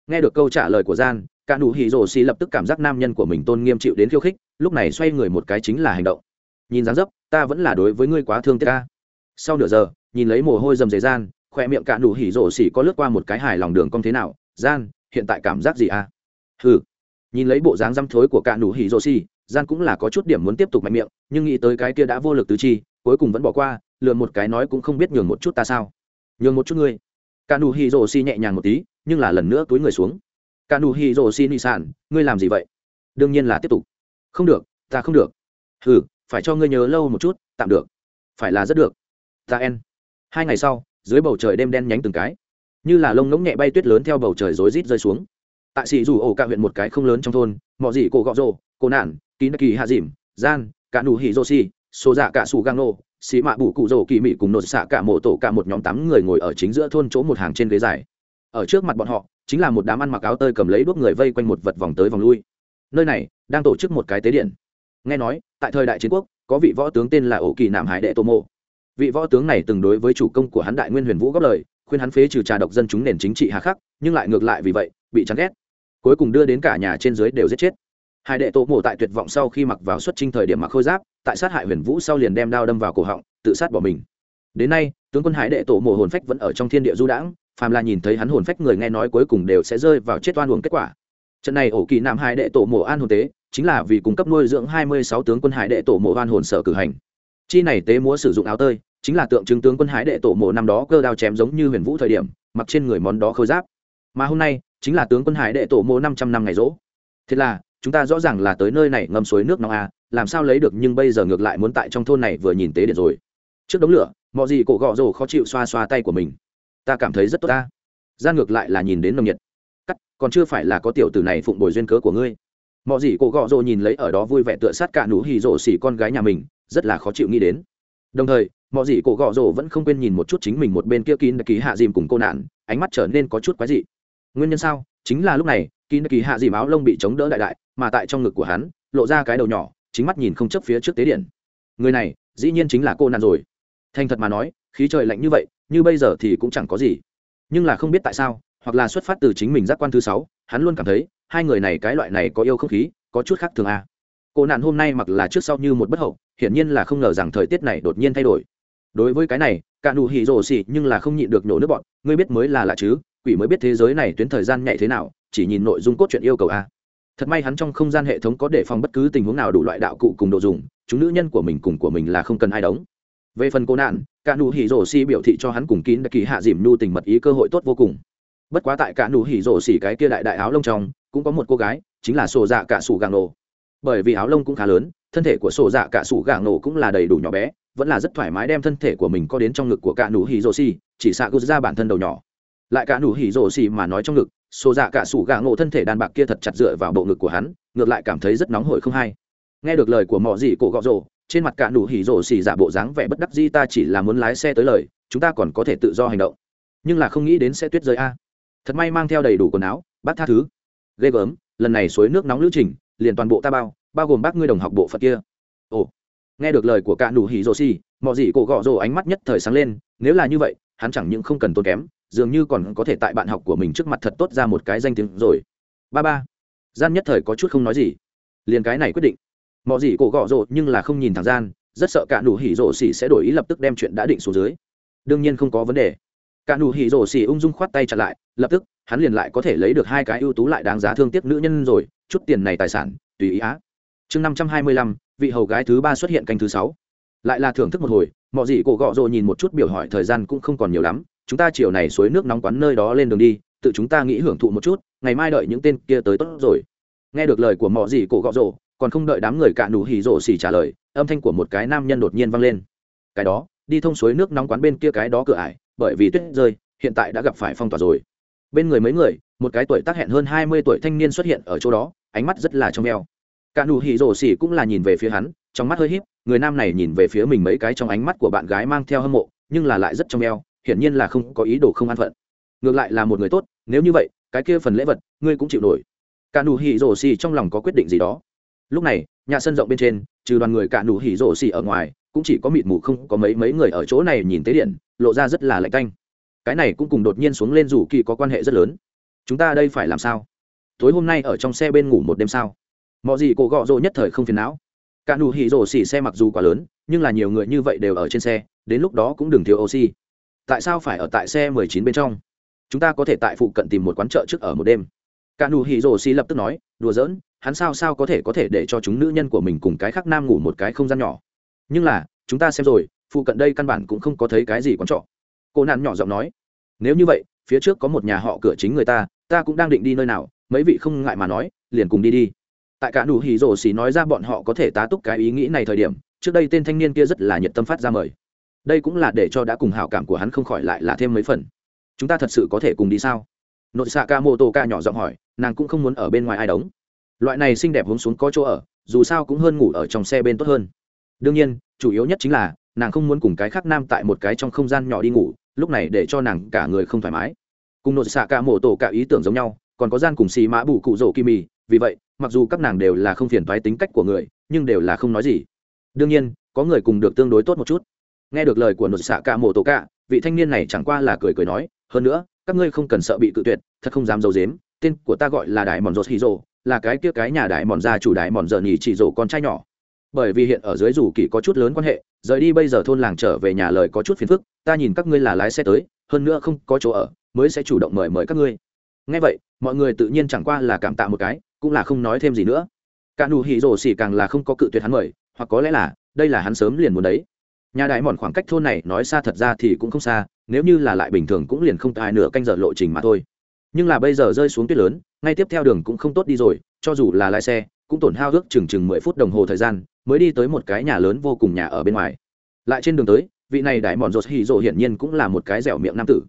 Nghe được câu trả lời của gian cả nụ hỉ rồ xì lập tức cảm giác nam nhân của mình tôn nghiêm chịu đến khiêu khích, lúc này xoay người một cái chính là hành động. Nhìn dáng dấp, ta vẫn là đối với ngươi quá thương tiếc ca sau nửa giờ, nhìn lấy mồ hôi dầm dề gian, khỏe miệng cả nụ hỉ rồ xì có lướt qua một cái hài lòng đường cong thế nào, gian, hiện tại cảm giác gì à hừ. Nhìn lấy bộ dáng răm thối của cả nụ hỉ rồ xì, gian cũng là có chút điểm muốn tiếp tục mạnh miệng, nhưng nghĩ tới cái kia đã vô lực tứ chi, cuối cùng vẫn bỏ qua Lừa một cái nói cũng không biết nhường một chút ta sao. Nhường một chút ngươi. Cả nụ hỉ rồ xì nhẹ nhàng một tí, nhưng là lần nữa túi người xuống cả nụ hì Rô xin y sản ngươi làm gì vậy? Đương nhiên là tiếp tục. Không được, ta không được. Ừ phải cho ngươi nhớ lâu một chút, tạm được. Phải là rất được. Ta en. Hai ngày sau, dưới bầu trời đêm đen nhánh từng cái. Như là lông ngỗng nhẹ bay tuyết lớn theo bầu trời rối rít rơi xuống. Tại xì dù ổ cả huyện một cái không lớn trong thôn, mọi gì cổ gọ rồ, cổ nản, kín kỳ hạ dìm, gian, cả nụ hỉ rô xì xô dạ cả sù gang nô, xì mạ bù cụ rồ kỳ mỹ cùng nột xạ cả mộ tổ cả một nhóm tám người ngồi ở chính giữa thôn chỗ một hàng trên ghế dài. Ở trước mặt bọn họ chính là một đám ăn mặc áo tơi cầm lấy đuốc người vây quanh một vật vòng tới vòng lui. Nơi này đang tổ chức một cái tế điện. Nghe nói, tại thời đại chiến quốc, có vị võ tướng tên là ổ kỳ nạm hải đệ tô mộ. Vị võ tướng này từng đối với chủ công của hắn đại nguyên huyền vũ góp lời, khuyên hắn phế trừ trà độc dân chúng nền chính trị hà khắc, nhưng lại ngược lại vì vậy, bị chán ghét. Cuối cùng đưa đến cả nhà trên dưới đều giết chết. Hải đệ tô mộ tại tuyệt vọng sau khi mặc vào xuất trinh thời điểm mặc khôi giáp, tại sát hại huyền vũ sau liền đem đao đâm vào cổ họng, tự sát bỏ mình. Đến nay, tướng quân hải đệ tô mộ hồn phách vẫn ở trong thiên địa du đãng phàm là nhìn thấy hắn hồn phách người nghe nói cuối cùng đều sẽ rơi vào chết oan uổng kết quả. Trận này ổ kỳ nam hải đệ tổ mộ an hồn tế chính là vì cung cấp nuôi dưỡng hai mươi sáu tướng quân hải đệ tổ mộ an hồn sở cử hành. Chi này tế múa sử dụng áo tơi chính là tượng trưng tướng quân hải đệ tổ mộ năm đó cơ đao chém giống như huyền vũ thời điểm mặc trên người món đó khôi giáp. Mà hôm nay chính là tướng quân hải đệ tổ mộ năm trăm năm ngày rỗ. Thế là chúng ta rõ ràng là tới nơi này ngâm suối nước nóng a à, làm sao lấy được nhưng bây giờ ngược lại muốn tại trong thôn này vừa nhìn tế điện rồi. Trước đống lửa mọi gì cổ gọ rồ khó chịu xoa xoa tay của mình ta cảm thấy rất tốt ta. Gian ngược lại là nhìn đến nồng nhiệt. Cắt, còn chưa phải là có tiểu tử này phụng bồi duyên cớ của ngươi. Mọi gì cô gọ rồ nhìn lấy ở đó vui vẻ tựa sát cả nụ hì rổ xỉ con gái nhà mình, rất là khó chịu nghĩ đến. Đồng thời mọi gì cô gọ rồ vẫn không quên nhìn một chút chính mình một bên kia kín ký hạ dìm cùng cô nạn, ánh mắt trở nên có chút quái dị. Nguyên nhân sao? Chính là lúc này, kín ký hạ dìm áo lông bị chống đỡ đại đại, mà tại trong ngực của hắn, lộ ra cái đầu nhỏ, chính mắt nhìn không chấp phía trước tế điện. Người này, dĩ nhiên chính là cô nạn rồi. Thành thật mà nói khí trời lạnh như vậy, như bây giờ thì cũng chẳng có gì nhưng là không biết tại sao, hoặc là xuất phát từ chính mình giác quan thứ sáu, hắn luôn cảm thấy, hai người này cái loại này có yêu không khí, có chút khác thường à. cô nạn hôm nay mặc là trước sau như một bất hậu, hiển nhiên là không ngờ rằng thời tiết này đột nhiên thay đổi đối với cái này, cả đủ hỉ rồ xỉ nhưng là không nhịn được nổ nước bọn ngươi biết mới là lạ chứ, quỷ mới biết thế giới này tuyến thời gian nhạy thế nào, chỉ nhìn nội dung cốt truyện yêu cầu a à. thật may hắn trong không gian hệ thống có đề phòng bất cứ tình huống nào đủ loại đạo cụ cùng đồ dùng, chúng nữ nhân của mình cùng của mình là không cần ai đóng về phần cô nạn, cả nụ hỉ rổ xỉ biểu thị cho hắn cùng kín đặc kỳ hạ dìm nhu tình mật ý cơ hội tốt vô cùng. Bất quá tại cả nụ hỉ rổ xỉ cái kia đại đại áo lông trong, cũng có một cô gái, chính là sổ dạ cả sủ gàng nổ bởi vì áo lông cũng khá lớn, thân thể của sổ dạ cả sủ gàng nổ cũng là đầy đủ nhỏ bé, vẫn là rất thoải mái đem thân thể của mình co đến trong ngực của cả nụ hỉ rổ xỉ chỉ xạ gút ra bản thân đầu nhỏ. Lại cả nụ hỉ rổ xỉ mà nói trong ngực, sổ dạ cả sủ gàng nổ thân thể đàn bạc kia thật chặt dựa vào bộ ngực của hắn, ngược lại cảm thấy rất nóng hổi không hay. Nghe được lời của mọ gì cổ gọ rổ trên mặt cả nụ hỉ rổ xì giả bộ dáng vẻ bất đắc di ta chỉ là muốn lái xe tới lời, chúng ta còn có thể tự do hành động. Nhưng là không nghĩ đến sẽ tuyết rơi a. Thật may mang theo đầy đủ quần áo, bác tha thứ. Ghê gớm, lần này suối nước nóng lữ trình, liền toàn bộ ta bao bao gồm bác ngươi đồng học bộ phận kia. Ồ, nghe được lời của cả nụ hỉ rổ xì, mọi gì cổ gọ rổ ánh mắt nhất thời sáng lên, nếu là như vậy, hắn chẳng những không cần tốn kém, dường như còn có thể tại bạn học của mình trước mặt thật tốt ra một cái danh tiếng rồi. Ba ba, gian nhất thời có chút không nói gì. Liền cái này quyết định mọi gì cổ gọ rộ nhưng là không nhìn thẳng gian, rất sợ cả nụ hỉ rộ xỉ sẽ đổi ý lập tức đem chuyện đã định xuống dưới. Đương nhiên không có vấn đề. Cả nụ hỉ rộ xỉ ung dung khoát tay chặt lại, lập tức, hắn liền lại có thể lấy được hai cái ưu tú lại đáng giá thương tiếc nữ nhân rồi, chút tiền này tài sản, tùy ý á. Chương năm trăm hai mươi lăm, vị hầu gái thứ ba xuất hiện canh thứ sáu. Lại là thưởng thức một hồi mọi gì cổ gọ rộ nhìn một chút biểu hỏi thời gian cũng không còn nhiều lắm, chúng ta chiều này suối nước nóng quán nơi đó lên đường đi, tự chúng ta nghĩ hưởng thụ một chút, ngày mai đợi những tên kia tới tốt rồi. Nghe được lời của mọi gì cổ gọ rộ còn không đợi đám người cạn nụ hỉ rổ xỉ trả lời âm thanh của một cái nam nhân đột nhiên vang lên. Cái đó đi thông suối nước nóng quán bên kia cái đó cửa ải bởi vì tuyết rơi hiện tại đã gặp phải phong tỏa rồi. Bên người mấy người một cái tuổi tác hẹn hơn hai mươi tuổi thanh niên xuất hiện ở chỗ đó ánh mắt rất là trong veo. Cạn nụ hỉ rổ xỉ cũng là nhìn về phía hắn trong mắt hơi híp, người nam này nhìn về phía mình mấy cái trong ánh mắt của bạn gái mang theo hâm mộ nhưng là lại rất trong veo hiển nhiên là không có ý đồ không an phận. Ngược lại là một người tốt nếu như vậy cái kia phần lễ vật ngươi cũng chịu nổi. Cạn nụ hỉ rổ xỉ trong lòng có quyết định gì đó lúc này, nhà sân rộng bên trên, trừ đoàn người cả nụ hỉ rổ xì ở ngoài, cũng chỉ có mịt mù không có mấy mấy người ở chỗ này nhìn tế điện, lộ ra rất là lạnh canh cái này cũng cùng đột nhiên xuống lên rủ kỳ có quan hệ rất lớn. Chúng ta đây phải làm sao? Tối hôm nay ở trong xe bên ngủ một đêm sao? Mọi gì cổ gọ rộ nhất thời không phiền não. Cả nụ hỉ rổ xì xe mặc dù quá lớn, nhưng là nhiều người như vậy đều ở trên xe, đến lúc đó cũng đừng thiếu oxy. Tại sao phải ở tại xe 19 bên trong? Chúng ta có thể tại phụ cận tìm một quán chợ trước ở một đêm. Cả nụ hỉ rổ xì lập tức nói, đùa giỡn hắn sao sao có thể có thể để cho chúng nữ nhân của mình cùng cái khác nam ngủ một cái không gian nhỏ. Nhưng là, chúng ta xem rồi, phụ cận đây căn bản cũng không có thấy cái gì quan trọ cô nạn nhỏ giọng nói, nếu như vậy, phía trước có một nhà họ cửa chính người ta ta cũng đang định đi nơi nào, mấy vị không ngại mà nói, liền cùng đi đi. Tại cả nụ hì rổ xì nói ra bọn họ có thể tá túc cái ý nghĩ này thời điểm, trước đây tên thanh niên kia rất là nhiệt tâm phát ra mời. Đây cũng là để cho đã cùng hảo cảm của hắn không khỏi lại là thêm mấy phần. Chúng ta thật sự có thể cùng đi sao? Nội xạ ca mô tô ca nhỏ giọng hỏi, nàng cũng không muốn ở bên ngoài ai đóng loại này xinh đẹp hướng xuống có chỗ ở, dù sao cũng hơn ngủ ở trong xe bên tốt hơn. Đương nhiên, chủ yếu nhất chính là, nàng không muốn cùng cái khác nam tại một cái trong không gian nhỏ đi ngủ, lúc này để cho nàng cả người không thoải mái. Cùng nội xạ cả mổ tổ cả ý tưởng giống nhau, còn có gian cùng xì mã bù cụ rỗ kỳ mì vì vậy, mặc dù các nàng đều là không phiền toái tính cách của người, nhưng đều là không nói gì. Đương nhiên, có người cùng được tương đối tốt một chút. Nghe được lời của nội xạ cả mổ tổ cả, vị thanh niên này chẳng qua là cười cười nói, hơn nữa, các ngươi không cần sợ bị cự tuyệt, thật không dám giấu dếm tên của ta gọi là đại mòn rột hì rồ là cái kia cái nhà đại mòn gia chủ đại mòn giờ nhì chỉ rổ con trai nhỏ. Bởi vì hiện ở dưới rủ kỳ có chút lớn quan hệ, rời đi bây giờ thôn làng trở về nhà lời có chút phiền phức, ta nhìn các ngươi là lái xe tới, hơn nữa không có chỗ ở, mới sẽ chủ động mời mời các ngươi. Ngay vậy, mọi người tự nhiên chẳng qua là cảm tạ một cái, cũng là không nói thêm gì nữa. Cả nụ hỉ rổ xỉ càng là không có cự tuyệt hắn mời, hoặc có lẽ là, đây là hắn sớm liền muốn đấy. Nhà đại mòn khoảng cách thôn này nói xa thật ra thì cũng không xa, nếu như là lại bình thường cũng liền không tài nửa canh giờ lộ trình mà thôi. Nhưng là bây giờ rơi xuống tuyết lớn ngay tiếp theo đường cũng không tốt đi rồi, cho dù là lái xe, cũng tổn hao ước chừng chừng mười phút đồng hồ thời gian, mới đi tới một cái nhà lớn vô cùng nhà ở bên ngoài. Lại trên đường tới, vị này đại mòn rột hì rộ hiển nhiên cũng là một cái dẻo miệng nam tử.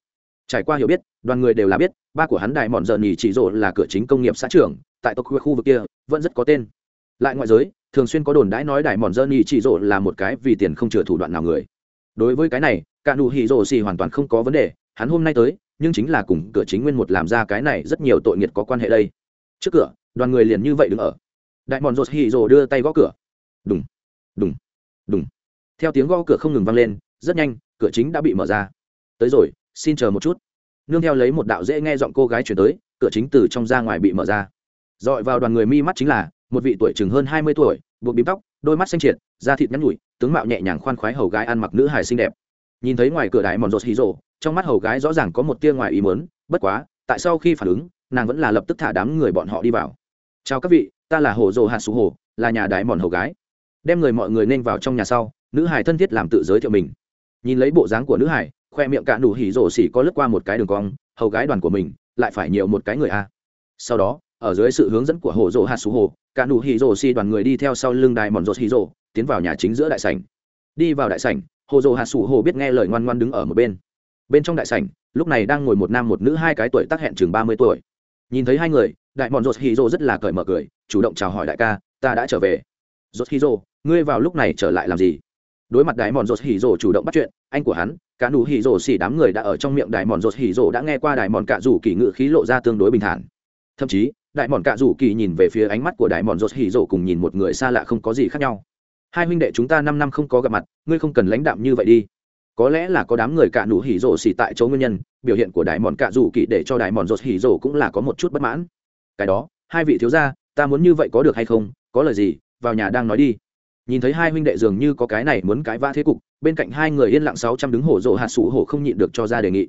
Trải qua hiểu biết, đoàn người đều là biết, ba của hắn đại mòn giờ nhì chỉ rộ là cửa chính công nghiệp xã trưởng, tại tộc khu vực kia, vẫn rất có tên. Lại ngoại giới, thường xuyên có đồn đãi nói đại mòn giờ nhì chỉ rộ là một cái vì tiền không chừa thủ đoạn nào người. Đối với cái này cả đủ hì rộ xì hoàn toàn không có vấn đề, hắn hôm nay tới nhưng chính là cùng cửa chính nguyên một làm ra cái này rất nhiều tội nghiệt có quan hệ đây. Trước cửa, đoàn người liền như vậy đứng ở. Đại mòn rột hì rồ đưa tay gõ cửa. Đùng đùng đùng. Theo tiếng gõ cửa không ngừng vang lên, rất nhanh, cửa chính đã bị mở ra. Tới rồi, xin chờ một chút. Nương theo lấy một đạo dễ nghe giọng cô gái chuyển tới, cửa chính từ trong ra ngoài bị mở ra. Dọi vào đoàn người mi mắt chính là, một vị tuổi chừng hơn hai mươi tuổi, buộc bím tóc, đôi mắt xanh triệt, da thịt nhắn nhủi, tướng mạo nhẹ nhàng khoan khoái hầu gái ăn mặc nữ hài xinh đẹp. Nhìn thấy ngoài cửa đại mòn rột hì rồ trong mắt hầu gái rõ ràng có một tia ngoài ý muốn, bất quá, tại sau khi phản ứng, nàng vẫn là lập tức thả đám người bọn họ đi vào. Chào các vị, ta là hồ dồ hạt sú hồ, là nhà đại mòn hầu gái. Đem người mọi người nên vào trong nhà sau, nữ hải thân thiết làm tự giới thiệu mình. Nhìn lấy bộ dáng của nữ hải khoe miệng cạn đủ hỉ rồ xỉ có lướt qua một cái đường cong, hầu gái đoàn của mình lại phải nhiều một cái người a. Sau đó, ở dưới sự hướng dẫn của hồ rộ hạt sú hồ cả đủ hỉ rồ xỉ đoàn người đi theo sau lưng đài mòn rột hỉ rồ tiến vào nhà chính giữa đại sảnh. Đi vào đại sảnh, hồ rộ hạt sú hồ biết nghe lời ngoan ngoãn đứng ở một bên bên trong đại sảnh, lúc này đang ngồi một nam một nữ hai cái tuổi tác hẹn chừng ba mươi tuổi. Nhìn thấy hai người, đại bọn rột hì rô rất là cởi mở cười, chủ động chào hỏi đại ca, ta đã trở về. Rột hì rô ngươi vào lúc này trở lại làm gì? Đối mặt đại mòn rột hì rô chủ động bắt chuyện, anh của hắn, cả nụ hì rô xỉ đám người đã ở trong miệng đại mòn rột hì rô đã nghe qua đại mòn cạ rủ kỳ ngự khí lộ ra tương đối bình thản. Thậm chí, đại mòn cạ rủ kỳ nhìn về phía ánh mắt của đại mòn rột hì rô cùng nhìn một người xa lạ không có gì khác nhau. Hai huynh đệ chúng ta năm năm không có gặp mặt, ngươi không cần lãnh đạm như vậy đi có lẽ là có đám người cạ nụ hỉ rổ xỉ tại chỗ nguyên nhân, biểu hiện của đại mòn cạ dù kỵ để cho đại mòn rột hỉ rổ cũng là có một chút bất mãn. Cái đó, hai vị thiếu gia, ta muốn như vậy có được hay không? Có lời gì? Vào nhà đang nói đi. Nhìn thấy hai huynh đệ dường như có cái này muốn cái vã thế cục, bên cạnh hai người yên lặng sáu trăm đứng hổ rộ hạt sủ hổ không nhịn được cho ra đề nghị.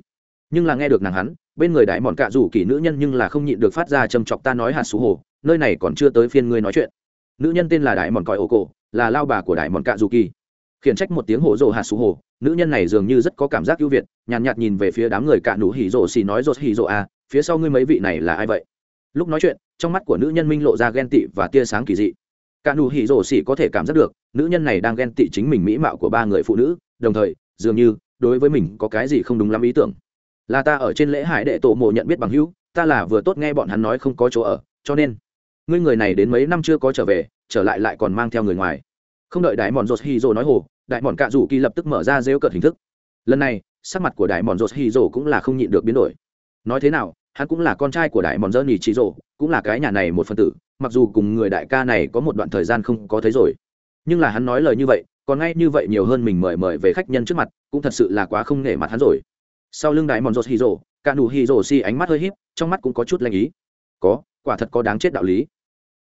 Nhưng là nghe được nàng hắn, bên người đại mòn cạ rủ kỵ nữ nhân nhưng là không nhịn được phát ra châm chọc ta nói hạt sủ hổ, nơi này còn chưa tới phiên ngươi nói chuyện. Nữ nhân tên là đại mòn còi ô cổ, là lao bà của đại mòn cạ rủ kỳ khiển trách một tiếng hổ rồ hạ xù hổ, nữ nhân này dường như rất có cảm giác ưu việt nhàn nhạt, nhạt nhìn về phía đám người cạn nụ hỉ rồ xì nói rột hỉ rồ à phía sau ngươi mấy vị này là ai vậy? Lúc nói chuyện trong mắt của nữ nhân minh lộ ra ghen tị và tia sáng kỳ dị. Cạn nụ hỉ rồ xì có thể cảm giác được nữ nhân này đang ghen tị chính mình mỹ mạo của ba người phụ nữ đồng thời dường như đối với mình có cái gì không đúng lắm ý tưởng. Là ta ở trên lễ hải đệ tổ mộ nhận biết bằng hữu ta là vừa tốt nghe bọn hắn nói không có chỗ ở cho nên ngươi người này đến mấy năm chưa có trở về trở lại lại còn mang theo người ngoài. Không đợi đại mòn rột hi rô nói hồ đại mòn cạ rủ kỳ lập tức mở ra rêu cợt hình thức. Lần này, sắc mặt của đại mòn Rô hì rổ cũng là không nhịn được biến đổi. Nói thế nào, hắn cũng là con trai của đại mòn dơ Nhì trí rổ cũng là cái nhà này một phần tử, mặc dù cùng người đại ca này có một đoạn thời gian không có thấy rồi. Nhưng là hắn nói lời như vậy, còn ngay như vậy nhiều hơn mình mời mời về khách nhân trước mặt, cũng thật sự là quá không nể mặt hắn rồi. Sau lưng đại mòn Rô hì rổ cả nụ hì rổ xi ánh mắt hơi híp, trong mắt cũng có chút lanh ý. Có, quả thật có đáng chết đạo lý.